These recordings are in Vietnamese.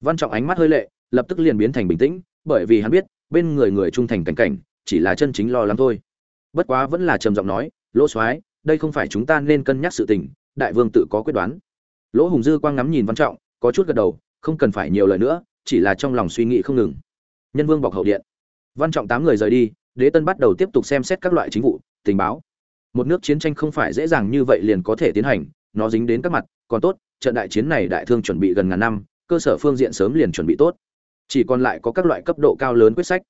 văn trọng ánh mắt hơi lệ, lập tức liền biến thành bình tĩnh, bởi vì hắn biết, bên người người trung thành cảnh cảnh, chỉ là chân chính lo lắng thôi. Bất quá vẫn là trầm giọng nói, lỗ soái, đây không phải chúng ta nên cân nhắc sự tình, đại vương tự có quyết đoán. Lỗ hùng dư quang ngắm nhìn văn trọng, có chút gật đầu, không cần phải nhiều lời nữa, chỉ là trong lòng suy nghĩ không ngừng. Nhân vương bọc hậu điện. Văn trọng tám người rời đi, đế tân bắt đầu tiếp tục xem xét các loại chính vụ, tình báo. Một nước chiến tranh không phải dễ dàng như vậy liền có thể tiến hành, nó dính đến các mặt, còn tốt, trận đại chiến này đại thương chuẩn bị gần ngàn năm cơ sở phương diện sớm liền chuẩn bị tốt. Chỉ còn lại có các loại cấp độ cao lớn quyết sách.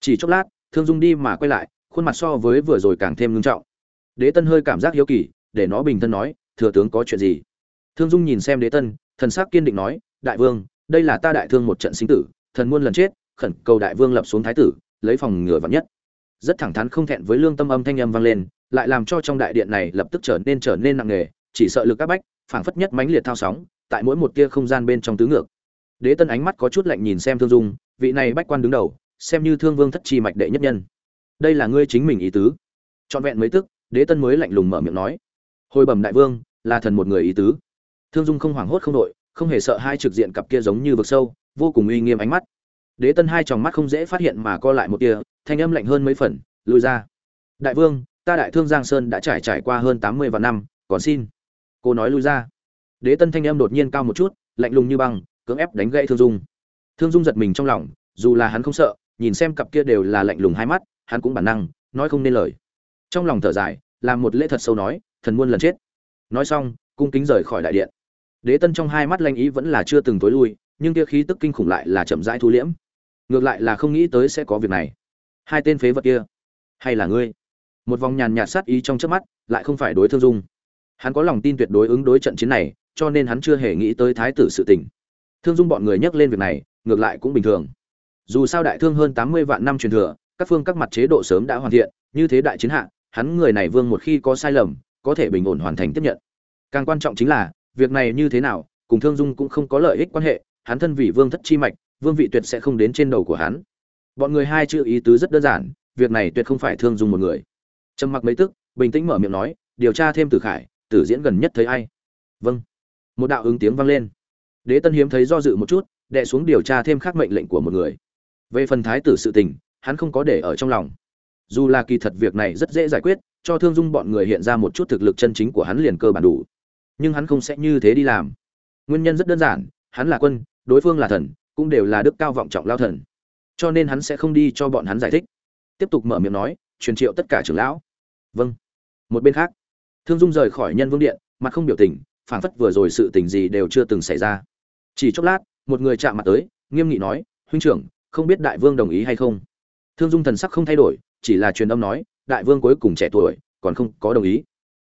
Chỉ chốc lát, thương dung đi mà quay lại, khuôn mặt so với vừa rồi càng thêm ngưng trọng. Đế tân hơi cảm giác hiếu kỳ, để nó bình thân nói, thừa tướng có chuyện gì? Thương dung nhìn xem đế tân, thần sắc kiên định nói, đại vương, đây là ta đại thương một trận sinh tử, thần muôn lần chết, khẩn cầu đại vương lập xuống thái tử, lấy phòng ngừa vắn nhất. Rất thẳng thắn không thẹn với lương tâm âm thanh âm vang lên, lại làm cho trong đại điện này lập tức trở nên trở nên nặng nề, chỉ sợ lực các bách, phảng phất nhất mãnh liệt thao sóng tại mỗi một tia không gian bên trong tứ ngược. Đế tân ánh mắt có chút lạnh nhìn xem thương dung, vị này bách quan đứng đầu, xem như thương vương thất chi mạch đệ nhất nhân. Đây là ngươi chính mình ý tứ. Trọn vẹn mấy tức, đế tân mới lạnh lùng mở miệng nói. Hồi bẩm đại vương, là thần một người ý tứ. Thương dung không hoảng hốt không đội, không hề sợ hai trực diện cặp kia giống như vực sâu, vô cùng uy nghiêm ánh mắt. Đế tân hai tròng mắt không dễ phát hiện mà co lại một tia, thanh âm lạnh hơn mấy phần, lùi ra. Đại vương, ta đại thương giang sơn đã trải trải qua hơn tám mươi vạn năm, còn xin. Cô nói lui ra đế tân thanh âm đột nhiên cao một chút, lạnh lùng như băng, cưỡng ép đánh gãy thương dung. Thương dung giật mình trong lòng, dù là hắn không sợ, nhìn xem cặp kia đều là lạnh lùng hai mắt, hắn cũng bản năng, nói không nên lời. Trong lòng thở dài, làm một lễ thật sâu nói, thần muôn lần chết. Nói xong, cung kính rời khỏi đại điện. Đế tân trong hai mắt lanh ý vẫn là chưa từng tối lui, nhưng kia khí tức kinh khủng lại là chậm rãi thu liễm. Ngược lại là không nghĩ tới sẽ có việc này. Hai tên phế vật kia, hay là ngươi? Một vòng nhàn nhạt sát ý trong trước mắt, lại không phải đối thương dung. Hắn có lòng tin tuyệt đối ứng đối trận chiến này cho nên hắn chưa hề nghĩ tới thái tử sự tình. Thương dung bọn người nhắc lên việc này, ngược lại cũng bình thường. Dù sao đại thương hơn tám mươi vạn năm truyền thừa, các phương các mặt chế độ sớm đã hoàn thiện, như thế đại chiến hạ, hắn người này vương một khi có sai lầm, có thể bình ổn hoàn thành tiếp nhận. Càng quan trọng chính là, việc này như thế nào, cùng thương dung cũng không có lợi ích quan hệ, hắn thân vị vương thất chi mạch, vương vị tuyệt sẽ không đến trên đầu của hắn. Bọn người hai chữ ý tứ rất đơn giản, việc này tuyệt không phải thương dung một người. Trầm mặc mấy tức, bình tĩnh mở miệng nói, điều tra thêm tử khải, tử diễn gần nhất thấy ai? Vâng một đạo ứng tiếng vang lên. Đế tân hiếm thấy do dự một chút đệ xuống điều tra thêm khác mệnh lệnh của một người. Về phần thái tử sự tình, hắn không có để ở trong lòng. Dù là kỳ thật việc này rất dễ giải quyết, cho thương dung bọn người hiện ra một chút thực lực chân chính của hắn liền cơ bản đủ. Nhưng hắn không sẽ như thế đi làm. Nguyên nhân rất đơn giản, hắn là quân, đối phương là thần, cũng đều là đức cao vọng trọng lao thần. Cho nên hắn sẽ không đi cho bọn hắn giải thích. Tiếp tục mở miệng nói, truyền triệu tất cả trưởng lão. Vâng. Một bên khác, thương dung rời khỏi nhân vương điện, mặt không biểu tình phảng phất vừa rồi sự tình gì đều chưa từng xảy ra. Chỉ chốc lát, một người chạm mặt tới, nghiêm nghị nói, huynh trưởng, không biết đại vương đồng ý hay không? Thương dung thần sắc không thay đổi, chỉ là truyền âm nói, đại vương cuối cùng trẻ tuổi, còn không có đồng ý.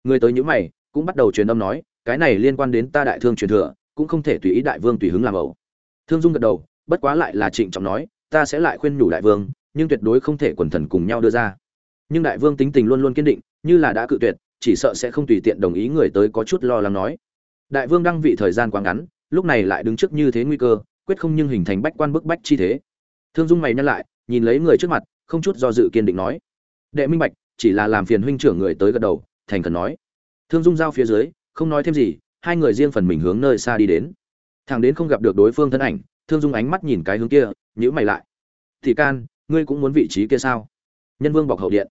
Người tới những mày, cũng bắt đầu truyền âm nói, cái này liên quan đến ta đại thương truyền thừa, cũng không thể tùy ý đại vương tùy hứng làm ẩu. Thương dung gật đầu, bất quá lại là trịnh trọng nói, ta sẽ lại khuyên nhủ đại vương, nhưng tuyệt đối không thể quần thần cùng nhau đưa ra. Nhưng đại vương tính tình luôn luôn kiên định, như là đã cự tuyệt chỉ sợ sẽ không tùy tiện đồng ý người tới có chút lo lắng nói. Đại vương đăng vị thời gian quá ngắn, lúc này lại đứng trước như thế nguy cơ, quyết không nhưng hình thành bách quan bức bách chi thế. Thương dung mày nhăn lại, nhìn lấy người trước mặt, không chút do dự kiên định nói. Đệ minh bạch, chỉ là làm phiền huynh trưởng người tới gật đầu, thành cần nói. Thương dung giao phía dưới, không nói thêm gì, hai người riêng phần mình hướng nơi xa đi đến. Thằng đến không gặp được đối phương thân ảnh, thương dung ánh mắt nhìn cái hướng kia nhữ mày lại. Thì can, ngươi cũng muốn vị trí kia sao? Nhân vương bọc hậu điện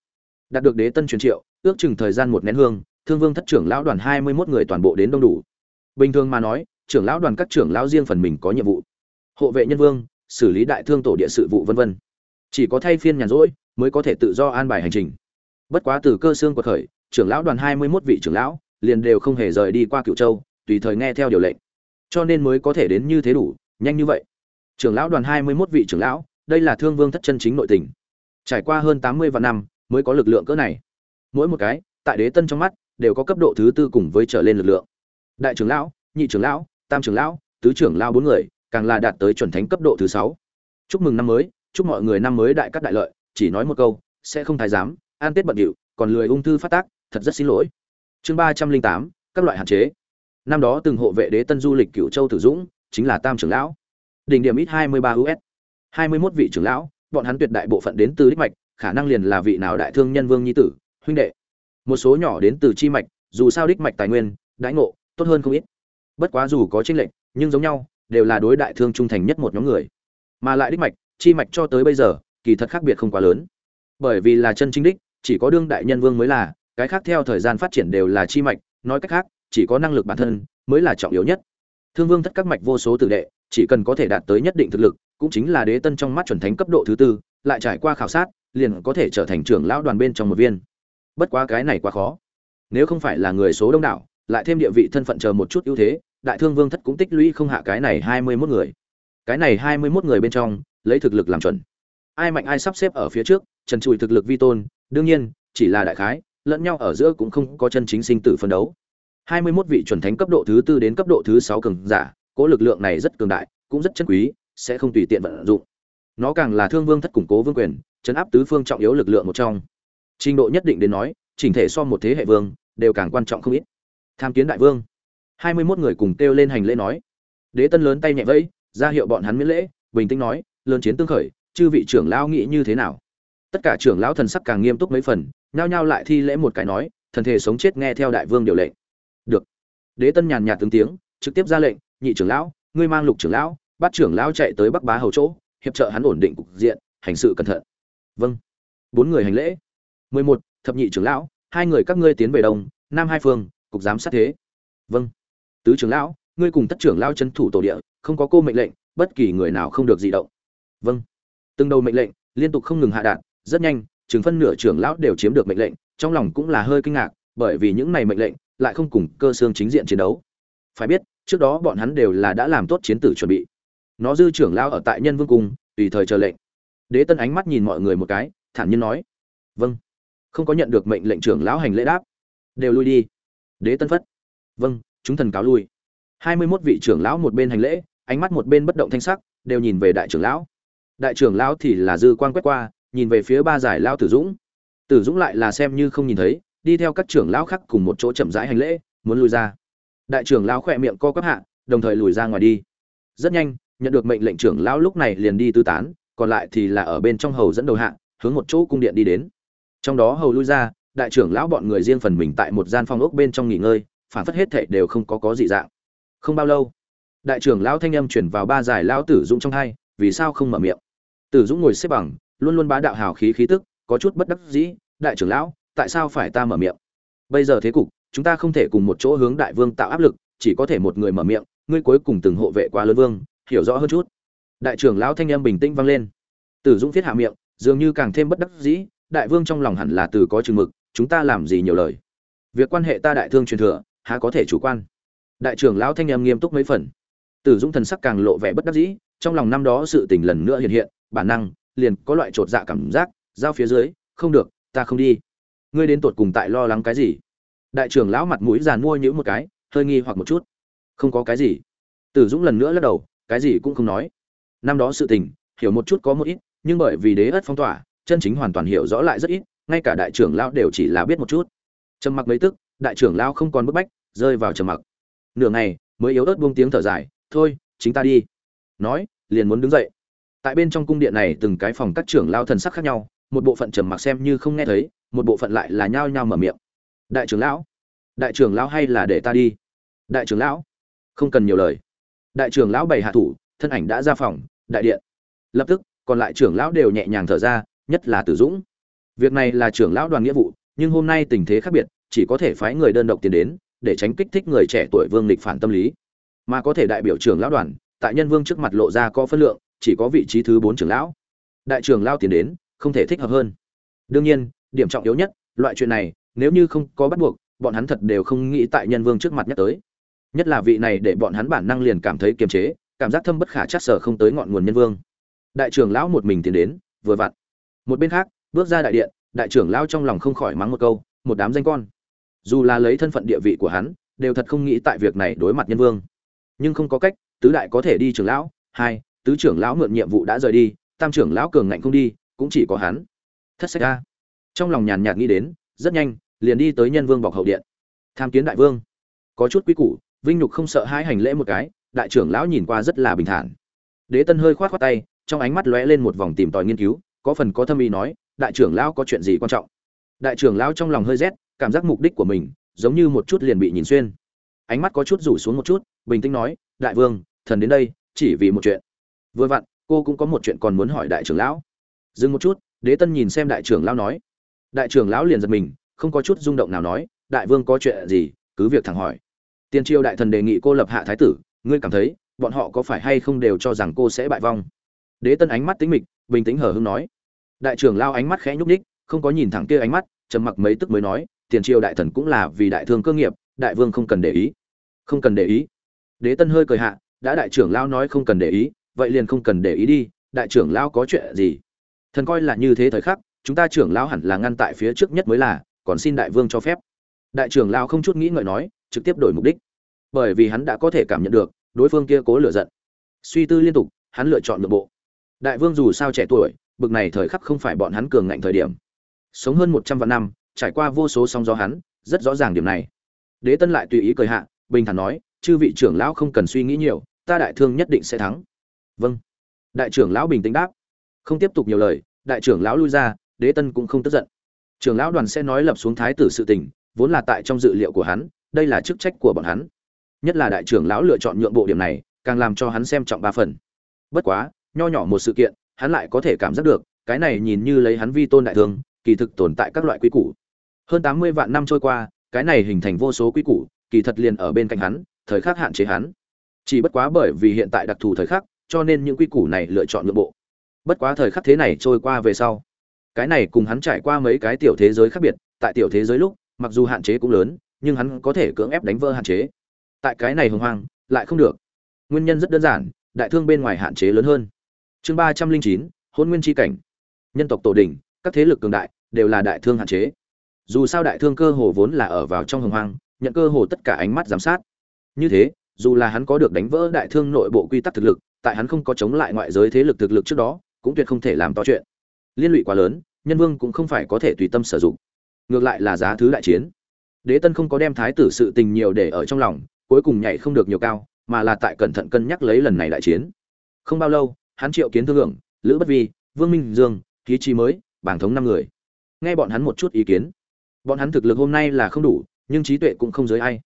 đạt được đế tân truyền triệu, ước chừng thời gian một nén hương, thương vương thất trưởng lão đoàn hai mươi mốt người toàn bộ đến đông đủ. Bình thường mà nói, trưởng lão đoàn các trưởng lão riêng phần mình có nhiệm vụ. Hộ vệ nhân vương, xử lý đại thương tổ địa sự vụ vân vân. Chỉ có thay phiên nhàn rỗi mới có thể tự do an bài hành trình. Bất quá từ cơ xương quật khởi trưởng lão đoàn hai mươi mốt vị trưởng lão liền đều không hề rời đi qua cựu châu, tùy thời nghe theo điều lệnh. Cho nên mới có thể đến như thế đủ, nhanh như vậy. Trưởng lão đoàn hai mươi mốt vị trưởng lão, đây là thương vương thất chân chính nội tình. Trải qua hơn tám mươi vạn năm mới có lực lượng cỡ này. Mỗi một cái, tại đế tân trong mắt, đều có cấp độ thứ tư cùng với trở lên lực lượng. Đại trưởng lão, nhị trưởng lão, tam trưởng lão, tứ trưởng lão bốn người, càng là đạt tới chuẩn thánh cấp độ thứ sáu. Chúc mừng năm mới, chúc mọi người năm mới đại cắt đại lợi, chỉ nói một câu, sẽ không thái giám, an tết bận điệu, còn lười ung thư phát tác, thật rất xin lỗi. Chương ba trăm linh tám, các loại hạn chế. Năm đó từng hộ vệ đế tân du lịch cựu châu tử dũng, chính là tam trưởng lão. Đỉnh điểm ít hai mươi ba us hai mươi mốt vị trưởng lão, bọn hắn tuyệt đại bộ phận đến từ đích mạch khả năng liền là vị nào đại thương nhân vương nhi tử, huynh đệ. Một số nhỏ đến từ chi mạch, dù sao đích mạch tài nguyên, đãi ngộ, tốt hơn không ít. Bất quá dù có tranh lệch, nhưng giống nhau, đều là đối đại thương trung thành nhất một nhóm người. Mà lại đích mạch, chi mạch cho tới bây giờ, kỳ thật khác biệt không quá lớn. Bởi vì là chân chính đích, chỉ có đương đại nhân vương mới là, cái khác theo thời gian phát triển đều là chi mạch, nói cách khác, chỉ có năng lực bản thân mới là trọng yếu nhất. Thương vương thất các mạch vô số tử đệ, chỉ cần có thể đạt tới nhất định thực lực, cũng chính là đế tân trong mắt chuẩn thánh cấp độ thứ tư, lại trải qua khảo sát liền có thể trở thành trưởng lão đoàn bên trong một viên. Bất quá cái này quá khó. Nếu không phải là người số đông đảo, lại thêm địa vị thân phận chờ một chút ưu thế, đại thương vương thất cũng tích lũy không hạ cái này hai mươi 21 người. Cái này hai mươi 21 người bên trong, lấy thực lực làm chuẩn. Ai mạnh ai sắp xếp ở phía trước, trần trụi thực lực vi tôn, đương nhiên, chỉ là đại khái, lẫn nhau ở giữa cũng không có chân chính sinh tử phân đấu. hai mươi 21 vị chuẩn thánh cấp độ thứ tư đến cấp độ thứ sáu cường giả, cố lực lượng này rất cường đại, cũng rất chân quý, sẽ không tùy tiện vận dụng. Nó càng là thương vương thất củng cố vương quyền chấn áp tứ phương trọng yếu lực lượng một trong. Trình độ nhất định đến nói, chỉnh thể so một thế hệ vương đều càng quan trọng không ít. Tham kiến đại vương. Hai mươi 21 người cùng kêu lên hành lễ nói. Đế tân lớn tay nhẹ vẫy, ra hiệu bọn hắn miễn lễ, bình tĩnh nói, lớn chiến tương khởi, chư vị trưởng lão nghĩ như thế nào? Tất cả trưởng lão thần sắc càng nghiêm túc mấy phần, nhao nhao lại thi lễ một cái nói, thần thể sống chết nghe theo đại vương điều lệnh. Được. Đế tân nhàn nhạt tướng tiếng, trực tiếp ra lệnh, nhị trưởng lão, ngươi mang lục trưởng lão, bắt trưởng lão chạy tới bắc bá hầu chỗ, hiệp trợ hắn ổn định cục diện, hành sự cẩn thận vâng. Bốn người hành lễ. Mười một, thập nhị trưởng lão, hai người các ngươi tiến về đông, nam hai phương, cục giám sát thế. Vâng. Tứ trưởng lão, ngươi cùng tất trưởng lão chân thủ tổ địa, không có cô mệnh lệnh, bất kỳ người nào không được di động. Vâng. Từng đầu mệnh lệnh liên tục không ngừng hạ đạn, rất nhanh chừng phân nửa trưởng lão đều chiếm được mệnh lệnh, trong lòng cũng là hơi kinh ngạc, bởi vì những này mệnh lệnh lại không cùng cơ xương chính diện chiến đấu. Phải biết, trước đó bọn hắn đều là đã làm tốt chiến tử chuẩn bị. Nó dư trưởng lão ở tại nhân vương cung, tùy thời chờ lệnh đế tân ánh mắt nhìn mọi người một cái, thản nhiên nói vâng. Không có nhận được mệnh lệnh trưởng lão hành lễ đáp. Đều lui đi. Đế tân phất vâng chúng thần cáo lui. Hai mươi mốt vị trưởng lão một bên hành lễ, ánh mắt một bên bất động thanh sắc, đều nhìn về đại trưởng lão. Đại trưởng lão thì là dư quan quét qua, nhìn về phía ba giải lão tử dũng. Tử dũng lại là xem như không nhìn thấy, đi theo các trưởng lão khác cùng một chỗ chậm rãi hành lễ, muốn lui ra. Đại trưởng lão khỏe miệng co quắp hạ, đồng thời lùi ra ngoài đi. Rất nhanh, nhận được mệnh lệnh trưởng lão lúc này liền đi tư tán còn lại thì là ở bên trong hầu dẫn đầu hạ, hướng một chỗ cung điện đi đến. Trong đó hầu lui ra, đại trưởng lão bọn người riêng phần mình tại một gian phòng ốc bên trong nghỉ ngơi, phản phất hết thệ đều không có có dị dạng. Không bao lâu, đại trưởng lão thanh âm chuyển vào ba giải lão tử dũng trong hai, vì sao không mở miệng? Tử dũng ngồi xếp bằng, luôn luôn bá đạo hào khí khí tức, có chút bất đắc dĩ, đại trưởng lão, tại sao phải ta mở miệng? Bây giờ thế cục, chúng ta không thể cùng một chỗ hướng đại vương tạo áp lực, chỉ có thể một người mở miệng, ngươi cuối cùng từng hộ vệ qua lớn vương, hiểu rõ hơn chút đại trưởng lão thanh âm bình tĩnh vang lên. Tử dũng viết hạ miệng, dường như càng thêm bất đắc dĩ, đại vương trong lòng hẳn là từ có chừng mực, chúng ta làm gì nhiều lời. Việc quan hệ ta đại thương truyền thừa, há có thể chủ quan. Đại trưởng lão thanh âm nghiêm túc mấy phần. Tử dũng thần sắc càng lộ vẻ bất đắc dĩ, trong lòng năm đó sự tình lần nữa hiện hiện, bản năng, liền có loại trột dạ cảm giác, giao phía dưới, không được, ta không đi. Ngươi đến tột cùng tại lo lắng cái gì? Đại trưởng lão mặt mũi giàn mua nhữ một cái, hơi nghi hoặc một chút. Không có cái gì. Tử dũng lần nữa lắc đầu, cái gì cũng không nói năm đó sự tình, hiểu một chút có một ít, nhưng bởi vì đế ất phong tỏa, chân chính hoàn toàn hiểu rõ lại rất ít, ngay cả đại trưởng lão đều chỉ là biết một chút. Trầm mặc mấy tức, đại trưởng lão không còn bức bách, rơi vào trầm mặc. Nửa ngày, mới yếu ớt buông tiếng thở dài, thôi, chính ta đi. Nói, liền muốn đứng dậy. Tại bên trong cung điện này từng cái phòng các trưởng lao thần sắc khác nhau, một bộ phận trầm mặc xem như không nghe thấy, một bộ phận lại là nhao nhao mở miệng. Đại trưởng lão, đại trưởng lão hay là để ta đi? Đại trưởng lão, không cần nhiều lời. Đại trưởng lão bày hạ thủ, thân ảnh đã ra phòng đại điện. Lập tức, còn lại trưởng lão đều nhẹ nhàng thở ra, nhất là tử dũng. Việc này là trưởng lão đoàn nghĩa vụ, nhưng hôm nay tình thế khác biệt, chỉ có thể phái người đơn độc tiến đến, để tránh kích thích người trẻ tuổi vương lịch phản tâm lý. Mà có thể đại biểu trưởng lão đoàn, tại nhân vương trước mặt lộ ra có phân lượng, chỉ có vị trí thứ bốn trưởng lão. Đại trưởng lão tiến đến, không thể thích hợp hơn. Đương nhiên, điểm trọng yếu nhất, loại chuyện này, nếu như không có bắt buộc, bọn hắn thật đều không nghĩ tại nhân vương trước mặt nhắc tới. Nhất là vị này để bọn hắn bản năng liền cảm thấy kiềm chế cảm giác thâm bất khả chắc sở không tới ngọn nguồn nhân vương. Đại trưởng lão một mình tiến đến, vừa vặn. Một bên khác, bước ra đại điện, đại trưởng lão trong lòng không khỏi mắng một câu, một đám danh con. Dù là lấy thân phận địa vị của hắn, đều thật không nghĩ tại việc này đối mặt nhân vương. Nhưng không có cách, tứ đại có thể đi trưởng lão, hai, tứ trưởng lão mượn nhiệm vụ đã rời đi, tam trưởng lão cường ngạnh không đi, cũng chỉ có hắn. Thất sách ra trong lòng nhàn nhạt nghĩ đến, rất nhanh, liền đi tới nhân vương bọc hậu điện. Tham kiến đại vương. Có chút quý củ, vinh nhục không sợ hai hành lễ một cái đại trưởng lão nhìn qua rất là bình thản. Đế tân hơi khoát khoát tay, trong ánh mắt lóe lên một vòng tìm tòi nghiên cứu, có phần có thâm ý nói, đại trưởng lão có chuyện gì quan trọng? Đại trưởng lão trong lòng hơi rét, cảm giác mục đích của mình giống như một chút liền bị nhìn xuyên. Ánh mắt có chút rủ xuống một chút, bình tĩnh nói, đại vương, thần đến đây, chỉ vì một chuyện. Vừa vặn, cô cũng có một chuyện còn muốn hỏi đại trưởng lão. Dừng một chút, đế tân nhìn xem đại trưởng lão nói. Đại trưởng lão liền giật mình, không có chút rung động nào nói, đại vương có chuyện gì, cứ việc thẳng hỏi. Tiên triều đại thần đề nghị cô lập hạ thái tử ngươi cảm thấy, bọn họ có phải hay không đều cho rằng cô sẽ bại vong? Đế tân ánh mắt tính mịch, bình tĩnh hờ hưng nói. Đại trưởng lao ánh mắt khẽ nhúc ních không có nhìn thẳng kia ánh mắt, trầm mặc mấy tức mới nói, tiền triều đại thần cũng là vì đại thương cơ nghiệp, đại vương không cần để ý. Không cần để ý. Đế tân hơi cười hạ, đã đại trưởng lao nói không cần để ý, vậy liền không cần để ý đi, đại trưởng lao có chuyện gì? Thần coi là như thế thời khắc, chúng ta trưởng lao hẳn là ngăn tại phía trước nhất mới là, còn xin đại vương cho phép. Đại trưởng lao không chút nghĩ ngợi nói, trực tiếp đổi mục đích bởi vì hắn đã có thể cảm nhận được, đối phương kia cố lửa giận. Suy tư liên tục, hắn lựa chọn nội bộ. Đại vương dù sao trẻ tuổi, bực này thời khắc không phải bọn hắn cường ngạnh thời điểm. Sống hơn một trăm vạn năm, trải qua vô số sóng gió hắn, rất rõ ràng điểm này. Đế tân lại tùy ý cười hạ, bình thản nói, chư vị trưởng lão không cần suy nghĩ nhiều, ta đại thương nhất định sẽ thắng. Vâng. Đại trưởng lão bình tĩnh đáp. Không tiếp tục nhiều lời, đại trưởng lão lui ra, đế tân cũng không tức giận. Trưởng lão đoàn sẽ nói lập xuống thái tử sự tình, vốn là tại trong dự liệu của hắn, đây là chức trách của bọn hắn nhất là đại trưởng lão lựa chọn nhượng bộ điểm này, càng làm cho hắn xem trọng ba phần. Bất quá, nho nhỏ một sự kiện, hắn lại có thể cảm giác được, cái này nhìn như lấy hắn vi tôn đại thương, kỳ thực tồn tại các loại quy củ. Hơn tám mươi vạn năm trôi qua, cái này hình thành vô số quy củ, kỳ thật liền ở bên cạnh hắn, thời khắc hạn chế hắn. Chỉ bất quá bởi vì hiện tại đặc thù thời khắc, cho nên những quy củ này lựa chọn nhượng bộ. Bất quá thời khắc thế này trôi qua về sau, cái này cùng hắn trải qua mấy cái tiểu thế giới khác biệt, tại tiểu thế giới lúc, mặc dù hạn chế cũng lớn, nhưng hắn có thể cưỡng ép đánh vỡ hạn chế tại cái này hồng hoang, lại không được. Nguyên nhân rất đơn giản, đại thương bên ngoài hạn chế lớn hơn. Chương ba trăm linh chín, hôn nguyên tri cảnh. Nhân tộc tổ đình các thế lực cường đại, đều là đại thương hạn chế. Dù sao đại thương cơ hồ vốn là ở vào trong hồng hoang, nhận cơ hồ tất cả ánh mắt giám sát. Như thế, dù là hắn có được đánh vỡ đại thương nội bộ quy tắc thực lực, tại hắn không có chống lại ngoại giới thế lực thực lực trước đó, cũng tuyệt không thể làm to chuyện. Liên lụy quá lớn, nhân vương cũng không phải có thể tùy tâm sử dụng. Ngược lại là giá thứ đại chiến. Đế tân không có đem thái tử sự tình nhiều để ở trong lòng cuối cùng nhảy không được nhiều cao mà là tại cẩn thận cân nhắc lấy lần này đại chiến. Không bao lâu hắn triệu kiến thương lượng, lữ bất vi vương minh dương Ký chi mới bảng thống năm người. Nghe bọn hắn một chút ý kiến. Bọn hắn thực lực hôm nay là không đủ nhưng trí tuệ cũng không giới ai.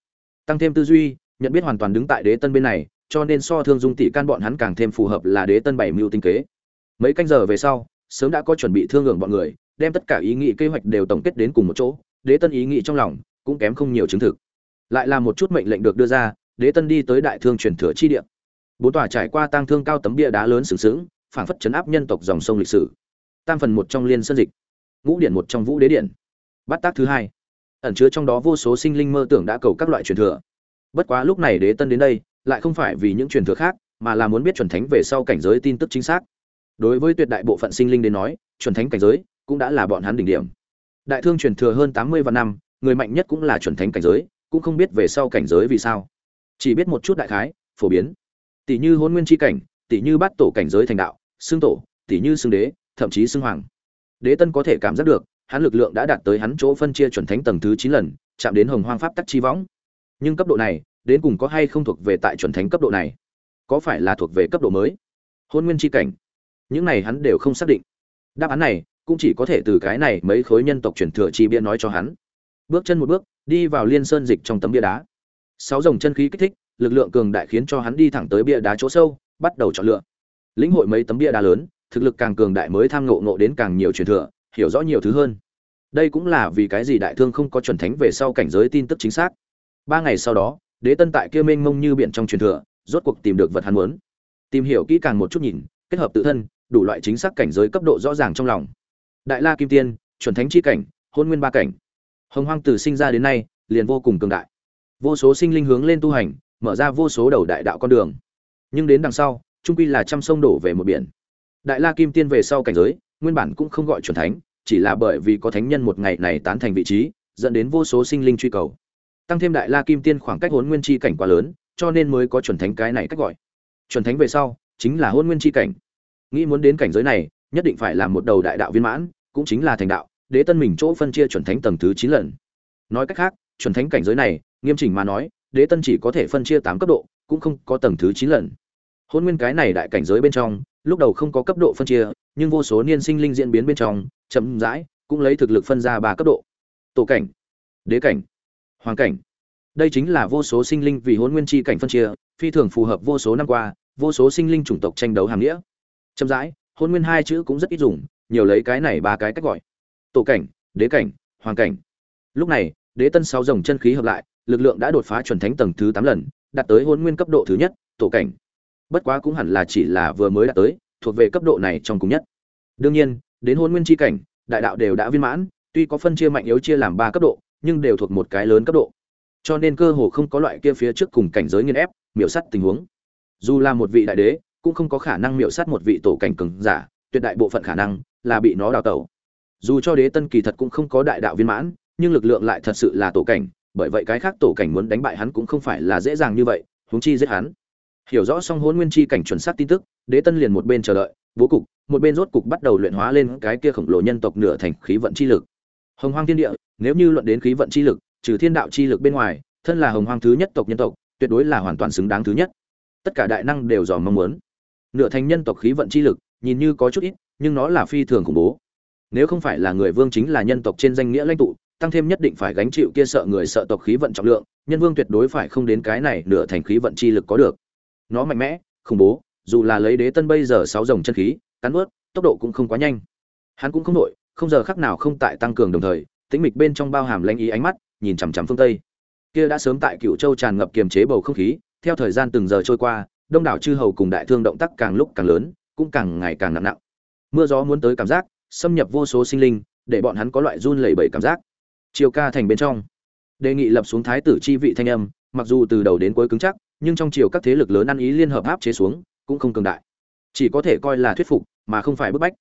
Tăng thêm tư duy nhận biết hoàn toàn đứng tại đế tân bên này cho nên so thương dung tỷ can bọn hắn càng thêm phù hợp là đế tân bảy mưu tinh kế. Mấy canh giờ về sau sớm đã có chuẩn bị thương lượng bọn người đem tất cả ý nghĩ kế hoạch đều tổng kết đến cùng một chỗ đế tân ý nghĩ trong lòng cũng kém không nhiều chứng thực lại là một chút mệnh lệnh được đưa ra, đế tân đi tới đại thương truyền thừa chi địa. Bốn tòa trải qua tang thương cao tấm bia đá lớn sừng sững, phảng phất chấn áp nhân tộc dòng sông lịch sử. Tam phần một trong liên sơn dịch, ngũ điện một trong vũ đế điện bát tác thứ hai, ẩn chứa trong đó vô số sinh linh mơ tưởng đã cầu các loại truyền thừa. Bất quá lúc này đế tân đến đây, lại không phải vì những truyền thừa khác, mà là muốn biết chuẩn thánh về sau cảnh giới tin tức chính xác. Đối với tuyệt đại bộ phận sinh linh đến nói, chuẩn thánh cảnh giới cũng đã là bọn hắn đỉnh điểm. Đại thương truyền thừa hơn tám mươi vạn năm, người mạnh nhất cũng là chuẩn thánh cảnh giới cũng không biết về sau cảnh giới vì sao. Chỉ biết một chút đại khái, phổ biến. Tỷ như hôn nguyên tri cảnh, tỷ như bát tổ cảnh giới thành đạo, xương tổ, tỷ như xương đế, thậm chí xương hoàng. Đế tân có thể cảm giác được, hắn lực lượng đã đạt tới hắn chỗ phân chia chuẩn thánh tầng thứ chín lần, chạm đến hồng hoang pháp tắc chi võng. Nhưng cấp độ này, đến cùng có hay không thuộc về tại chuẩn thánh cấp độ này? Có phải là thuộc về cấp độ mới? Hôn nguyên tri cảnh. Những này hắn đều không xác định. Đáp án này, cũng chỉ có thể từ cái này mấy khối nhân tộc truyền thừa chi bia nói cho hắn. Bước chân một bước đi vào liên sơn dịch trong tấm bia đá. Sáu dòng chân khí kích thích, lực lượng cường đại khiến cho hắn đi thẳng tới bia đá chỗ sâu, bắt đầu chọn lựa. Lĩnh hội mấy tấm bia đá lớn, thực lực càng cường đại mới tham ngộ ngộ đến càng nhiều truyền thừa, hiểu rõ nhiều thứ hơn. Đây cũng là vì cái gì đại thương không có chuẩn thánh về sau cảnh giới tin tức chính xác. Ba ngày sau đó, đế tân tại kia mênh mông như biển trong truyền thừa, rốt cuộc tìm được vật hắn muốn. Tìm hiểu kỹ càng một chút nhìn, kết hợp tự thân, đủ loại chính xác cảnh giới cấp độ rõ ràng trong lòng. Đại la kim tiên, chuẩn thánh chi cảnh, hôn nguyên ba cảnh hồng hoang từ sinh ra đến nay, liền vô cùng cường đại. Vô số sinh linh hướng lên tu hành, mở ra vô số đầu đại đạo con đường. Nhưng đến đằng sau, trung quy là trăm sông đổ về một biển. Đại la kim tiên về sau cảnh giới, nguyên bản cũng không gọi chuẩn thánh, chỉ là bởi vì có thánh nhân một ngày này tán thành vị trí, dẫn đến vô số sinh linh truy cầu. Tăng thêm đại la kim tiên khoảng cách hôn nguyên chi cảnh quá lớn, cho nên mới có chuẩn thánh cái này cách gọi. Chuẩn thánh về sau, chính là hôn nguyên chi cảnh. Nghĩ muốn đến cảnh giới này, nhất định phải làm một đầu đại đạo viên mãn, cũng chính là thành đạo đế tân mình chỗ phân chia chuẩn thánh tầng thứ chín lần. Nói cách khác, chuẩn thánh cảnh giới này, nghiêm chỉnh mà nói, đế tân chỉ có thể phân chia tám cấp độ, cũng không có tầng thứ chín lần. Hôn nguyên cái này đại cảnh giới bên trong, lúc đầu không có cấp độ phân chia, nhưng vô số niên sinh linh diễn biến bên trong, chậm rãi, cũng lấy thực lực phân ra ba cấp độ. Tổ cảnh, đế cảnh, hoàng cảnh. Đây chính là vô số sinh linh vì hôn nguyên chi cảnh phân chia, phi thường phù hợp vô số năm qua, vô số sinh linh chủng tộc tranh đấu hàm nghĩa. Chậm rãi, hôn nguyên hai chữ cũng rất ít dùng, nhiều lấy cái này ba cái cách gọi tổ cảnh, đế cảnh, hoàng cảnh. Lúc này, đế tân sáu dòng chân khí hợp lại, lực lượng đã đột phá chuẩn thánh tầng thứ tám lần, đạt tới hôn nguyên cấp độ thứ nhất, tổ cảnh. Bất quá cũng hẳn là chỉ là vừa mới đạt tới, thuộc về cấp độ này trong cùng nhất. Đương nhiên, đến hôn nguyên tri cảnh, đại đạo đều đã viên mãn, tuy có phân chia mạnh yếu chia làm ba cấp độ, nhưng đều thuộc một cái lớn cấp độ. Cho nên cơ hồ không có loại kia phía trước cùng cảnh giới nghiên ép, miểu sắt tình huống. Dù là một vị đại đế, cũng không có khả năng miểu sát một vị tổ cảnh cường giả, tuyệt đại bộ phận khả năng là bị nó đào tẩu dù cho đế tân kỳ thật cũng không có đại đạo viên mãn, nhưng lực lượng lại thật sự là tổ cảnh, bởi vậy cái khác tổ cảnh muốn đánh bại hắn cũng không phải là dễ dàng như vậy, huống chi giết hắn. Hiểu rõ xong hôn nguyên chi cảnh chuẩn xác tin tức, đế tân liền một bên chờ đợi, bố cục, một bên rốt cục bắt đầu luyện hóa lên cái kia khổng lồ nhân tộc nửa thành khí vận chi lực. Hồng hoang thiên địa, nếu như luận đến khí vận chi lực, trừ thiên đạo chi lực bên ngoài, thân là hồng hoang thứ nhất tộc nhân tộc, tuyệt đối là hoàn toàn xứng đáng thứ nhất. Tất cả đại năng đều dò mong muốn. Nửa thành nhân tộc khí vận chi lực, nhìn như có chút ít, nhưng nó là phi thường khủng bố nếu không phải là người vương chính là nhân tộc trên danh nghĩa lãnh tụ, tăng thêm nhất định phải gánh chịu kia sợ người sợ tộc khí vận trọng lượng, nhân vương tuyệt đối phải không đến cái này nửa thành khí vận chi lực có được. Nó mạnh mẽ, khủng bố, dù là lấy đế tân bây giờ sáu dòng chân khí, cắn ướt tốc độ cũng không quá nhanh. Hắn cũng không nội không giờ khắc nào không tại tăng cường đồng thời, tĩnh mịch bên trong bao hàm lãnh ý ánh mắt, nhìn chằm chằm phương tây. Kia đã sớm tại cựu châu tràn ngập kiềm chế bầu không khí, theo thời gian từng giờ trôi qua, đông đảo chư hầu cùng đại thương động tác càng lúc càng lớn, cũng càng ngày càng nặng nặng. Mưa gió muốn tới cảm giác xâm nhập vô số sinh linh, để bọn hắn có loại run lẩy bẩy cảm giác. Chiều ca thành bên trong. Đề nghị lập xuống thái tử chi vị thanh âm, mặc dù từ đầu đến cuối cứng chắc, nhưng trong chiều các thế lực lớn ăn ý liên hợp áp chế xuống, cũng không cường đại. Chỉ có thể coi là thuyết phục, mà không phải bức bách.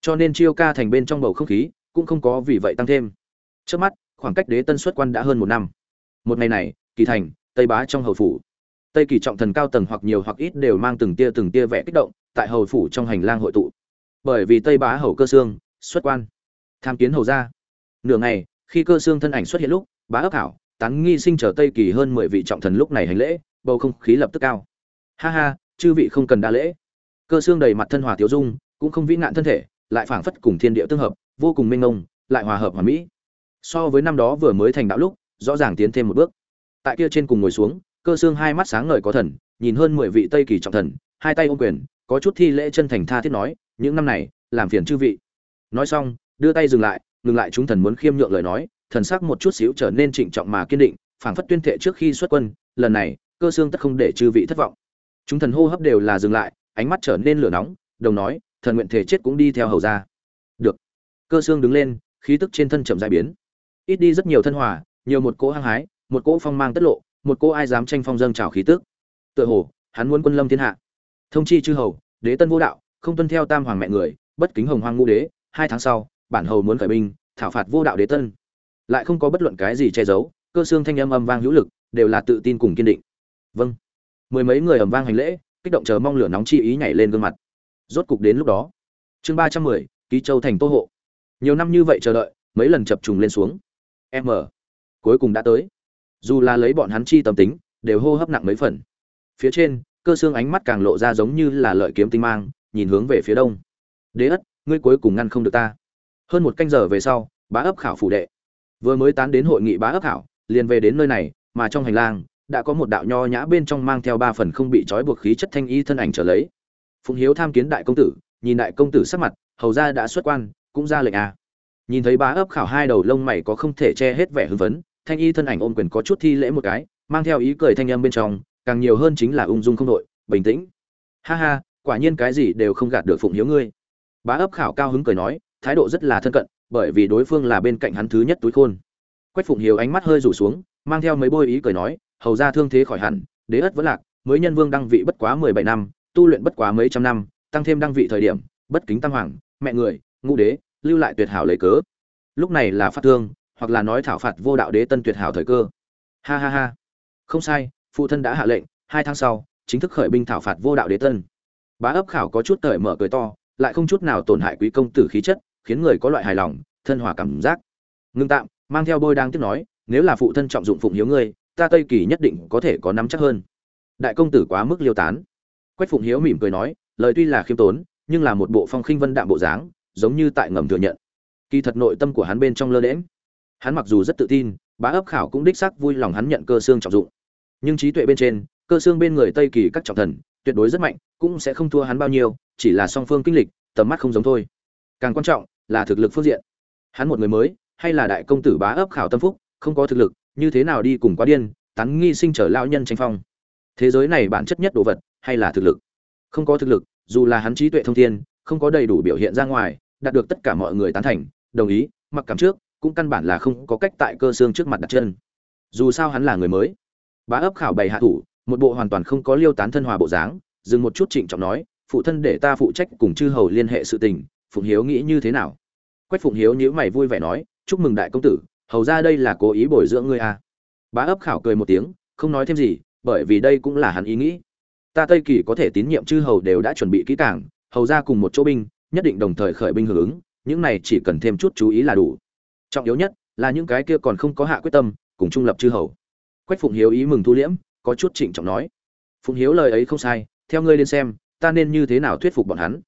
Cho nên chiêu ca thành bên trong bầu không khí, cũng không có vì vậy tăng thêm. Trước mắt, khoảng cách đế tân xuất quan đã hơn một năm. Một ngày này, kỳ thành, tây bá trong hầu phủ. Tây kỳ trọng thần cao tầng hoặc nhiều hoặc ít đều mang từng tia từng tia vẽ kích động, tại hầu phủ trong hành lang hội tụ bởi vì tây bá hầu cơ xương xuất quan, tham kiến hầu ra nửa ngày, khi cơ xương thân ảnh xuất hiện lúc, bá ấp hảo, tán nghi sinh trở tây kỳ hơn mười vị trọng thần lúc này hành lễ, bầu không khí lập tức cao. Ha ha, chư vị không cần đa lễ. Cơ xương đầy mặt thân hòa tiếu dung, cũng không vĩ nạn thân thể, lại phảng phất cùng thiên địa tương hợp, vô cùng minh ngông lại hòa hợp hòa mỹ. So với năm đó vừa mới thành đạo lúc, rõ ràng tiến thêm một bước. Tại kia trên cùng ngồi xuống, cơ xương hai mắt sáng ngời có thần, nhìn hơn mười vị tây kỳ trọng thần, hai tay ôm quyền, có chút thi lễ chân thành tha thiết nói những năm này, làm phiền chư vị. Nói xong, đưa tay dừng lại, ngừng lại chúng thần muốn khiêm nhượng lời nói, thần sắc một chút xíu trở nên trịnh trọng mà kiên định, phảng phất tuyên thệ trước khi xuất quân, lần này, cơ xương tất không để chư vị thất vọng. Chúng thần hô hấp đều là dừng lại, ánh mắt trở nên lửa nóng, đồng nói, thần nguyện thể chết cũng đi theo hầu ra được. Cơ xương đứng lên, khí tức trên thân chậm dại biến. Ít đi rất nhiều thân hòa, nhiều một cỗ hăng hái, một cỗ phong mang tất lộ, một cỗ ai dám tranh phong dâng trào khí tức. Tựa hồ, hắn muốn quân lâm thiên hạ. Thông chi chư hầu, đế tân vô đạo không tuân theo tam hoàng mẹ người, bất kính hồng hoang ngũ đế, hai tháng sau, bản hầu muốn khởi binh, thảo phạt vô đạo đế tân. Lại không có bất luận cái gì che giấu, cơ xương thanh âm âm vang hữu lực, đều là tự tin cùng kiên định. Vâng. Mười mấy người ầm vang hành lễ, kích động chờ mong lửa nóng chi ý nhảy lên gương mặt. Rốt cục đến lúc đó, chương ba trăm mười, ký châu thành tô hộ. Nhiều năm như vậy chờ đợi, mấy lần chập trùng lên xuống. M. Cuối cùng đã tới. Dù là lấy bọn hắn chi tâm tính, đều hô hấp nặng mấy phần. Phía trên, cơ xương ánh mắt càng lộ ra giống như là lợi kiếm tinh mang nhìn hướng về phía đông. Đế ất, ngươi cuối cùng ngăn không được ta. Hơn một canh giờ về sau, bá ấp khảo phủ đệ. Vừa mới tán đến hội nghị bá ấp khảo, liền về đến nơi này, mà trong hành lang, đã có một đạo nho nhã bên trong mang theo ba phần không bị trói buộc khí chất thanh y thân ảnh trở lấy. Phụng hiếu tham kiến đại công tử, nhìn đại công tử sắc mặt, hầu ra đã xuất quan, cũng ra lệnh à. nhìn thấy bá ấp khảo hai đầu lông mày có không thể che hết vẻ hưng phấn, thanh y thân ảnh ôm quyền có chút thi lễ một cái, mang theo ý cười thanh âm bên trong, càng nhiều hơn chính là ung dung không đội, bình tĩnh. Ha ha quả nhiên cái gì đều không gạt được phụng hiếu ngươi. Bá ấp khảo cao hứng cười nói, thái độ rất là thân cận, bởi vì đối phương là bên cạnh hắn thứ nhất túi khôn. Quách phụng hiếu ánh mắt hơi rủ xuống, mang theo mấy bôi ý cười nói, hầu ra thương thế khỏi hẳn, đế ất vẫn lạc, mới nhân vương đăng vị bất quá mười bảy năm, tu luyện bất quá mấy trăm năm, tăng thêm đăng vị thời điểm, bất kính tam hoàng, mẹ người, ngũ đế, lưu lại tuyệt hảo lấy cớ. Lúc này là phát thương, hoặc là nói thảo phạt vô đạo đế tân tuyệt hảo thời cơ. Ha ha ha. Không sai, phụ thân đã hạ lệnh, hai tháng sau, chính thức khởi binh thảo phạt vô đạo đế tân bá ấp khảo có chút tởi mở cười to, lại không chút nào tổn hại quý công tử khí chất, khiến người có loại hài lòng, thân hòa cảm giác. Ngưng tạm, mang theo bôi đang tiếp nói, nếu là phụ thân trọng dụng phụng hiếu ngươi, ta tây kỳ nhất định có thể có nắm chắc hơn. Đại công tử quá mức liêu tán. Quách phụng hiếu mỉm cười nói, lời tuy là khiêm tốn, nhưng là một bộ phong khinh vân đạm bộ dáng, giống như tại ngầm thừa nhận. Kỳ thật nội tâm của hắn bên trong lơ đễm hắn mặc dù rất tự tin, bá ấp khảo cũng đích xác vui lòng hắn nhận cơ xương trọng dụng. Nhưng trí tuệ bên trên, cơ xương bên người tây kỳ các trọng thần tuyệt đối rất mạnh, cũng sẽ không thua hắn bao nhiêu, chỉ là song phương kinh lịch, tầm mắt không giống thôi. Càng quan trọng là thực lực phương diện. Hắn một người mới, hay là đại công tử bá ấp khảo tâm phúc, không có thực lực, như thế nào đi cùng quá điên, tán nghi sinh trở lão nhân tranh phong. Thế giới này bản chất nhất đồ vật, hay là thực lực? Không có thực lực, dù là hắn trí tuệ thông thiên, không có đầy đủ biểu hiện ra ngoài, đạt được tất cả mọi người tán thành, đồng ý, mặc cảm trước, cũng căn bản là không có cách tại cơ xương trước mặt đặt chân. Dù sao hắn là người mới. Bá ấp khảo bày hạ thủ một bộ hoàn toàn không có liêu tán thân hòa bộ dáng, dừng một chút trịnh trọng nói, phụ thân để ta phụ trách cùng chư hầu liên hệ sự tình, phụng hiếu nghĩ như thế nào? Quách phụng hiếu nhíu mày vui vẻ nói, chúc mừng đại công tử, hầu ra đây là cố ý bồi dưỡng ngươi à. bá ấp khảo cười một tiếng, không nói thêm gì, bởi vì đây cũng là hắn ý nghĩ. Ta tây kỳ có thể tín nhiệm chư hầu đều đã chuẩn bị kỹ càng, hầu ra cùng một chỗ binh, nhất định đồng thời khởi binh hưởng ứng, những này chỉ cần thêm chút chú ý là đủ. Trọng yếu nhất là những cái kia còn không có hạ quyết tâm, cùng trung lập chư hầu. Quách phụng hiếu ý mừng thu liễm có chút trịnh trọng nói. Phụng hiếu lời ấy không sai, theo ngươi lên xem, ta nên như thế nào thuyết phục bọn hắn?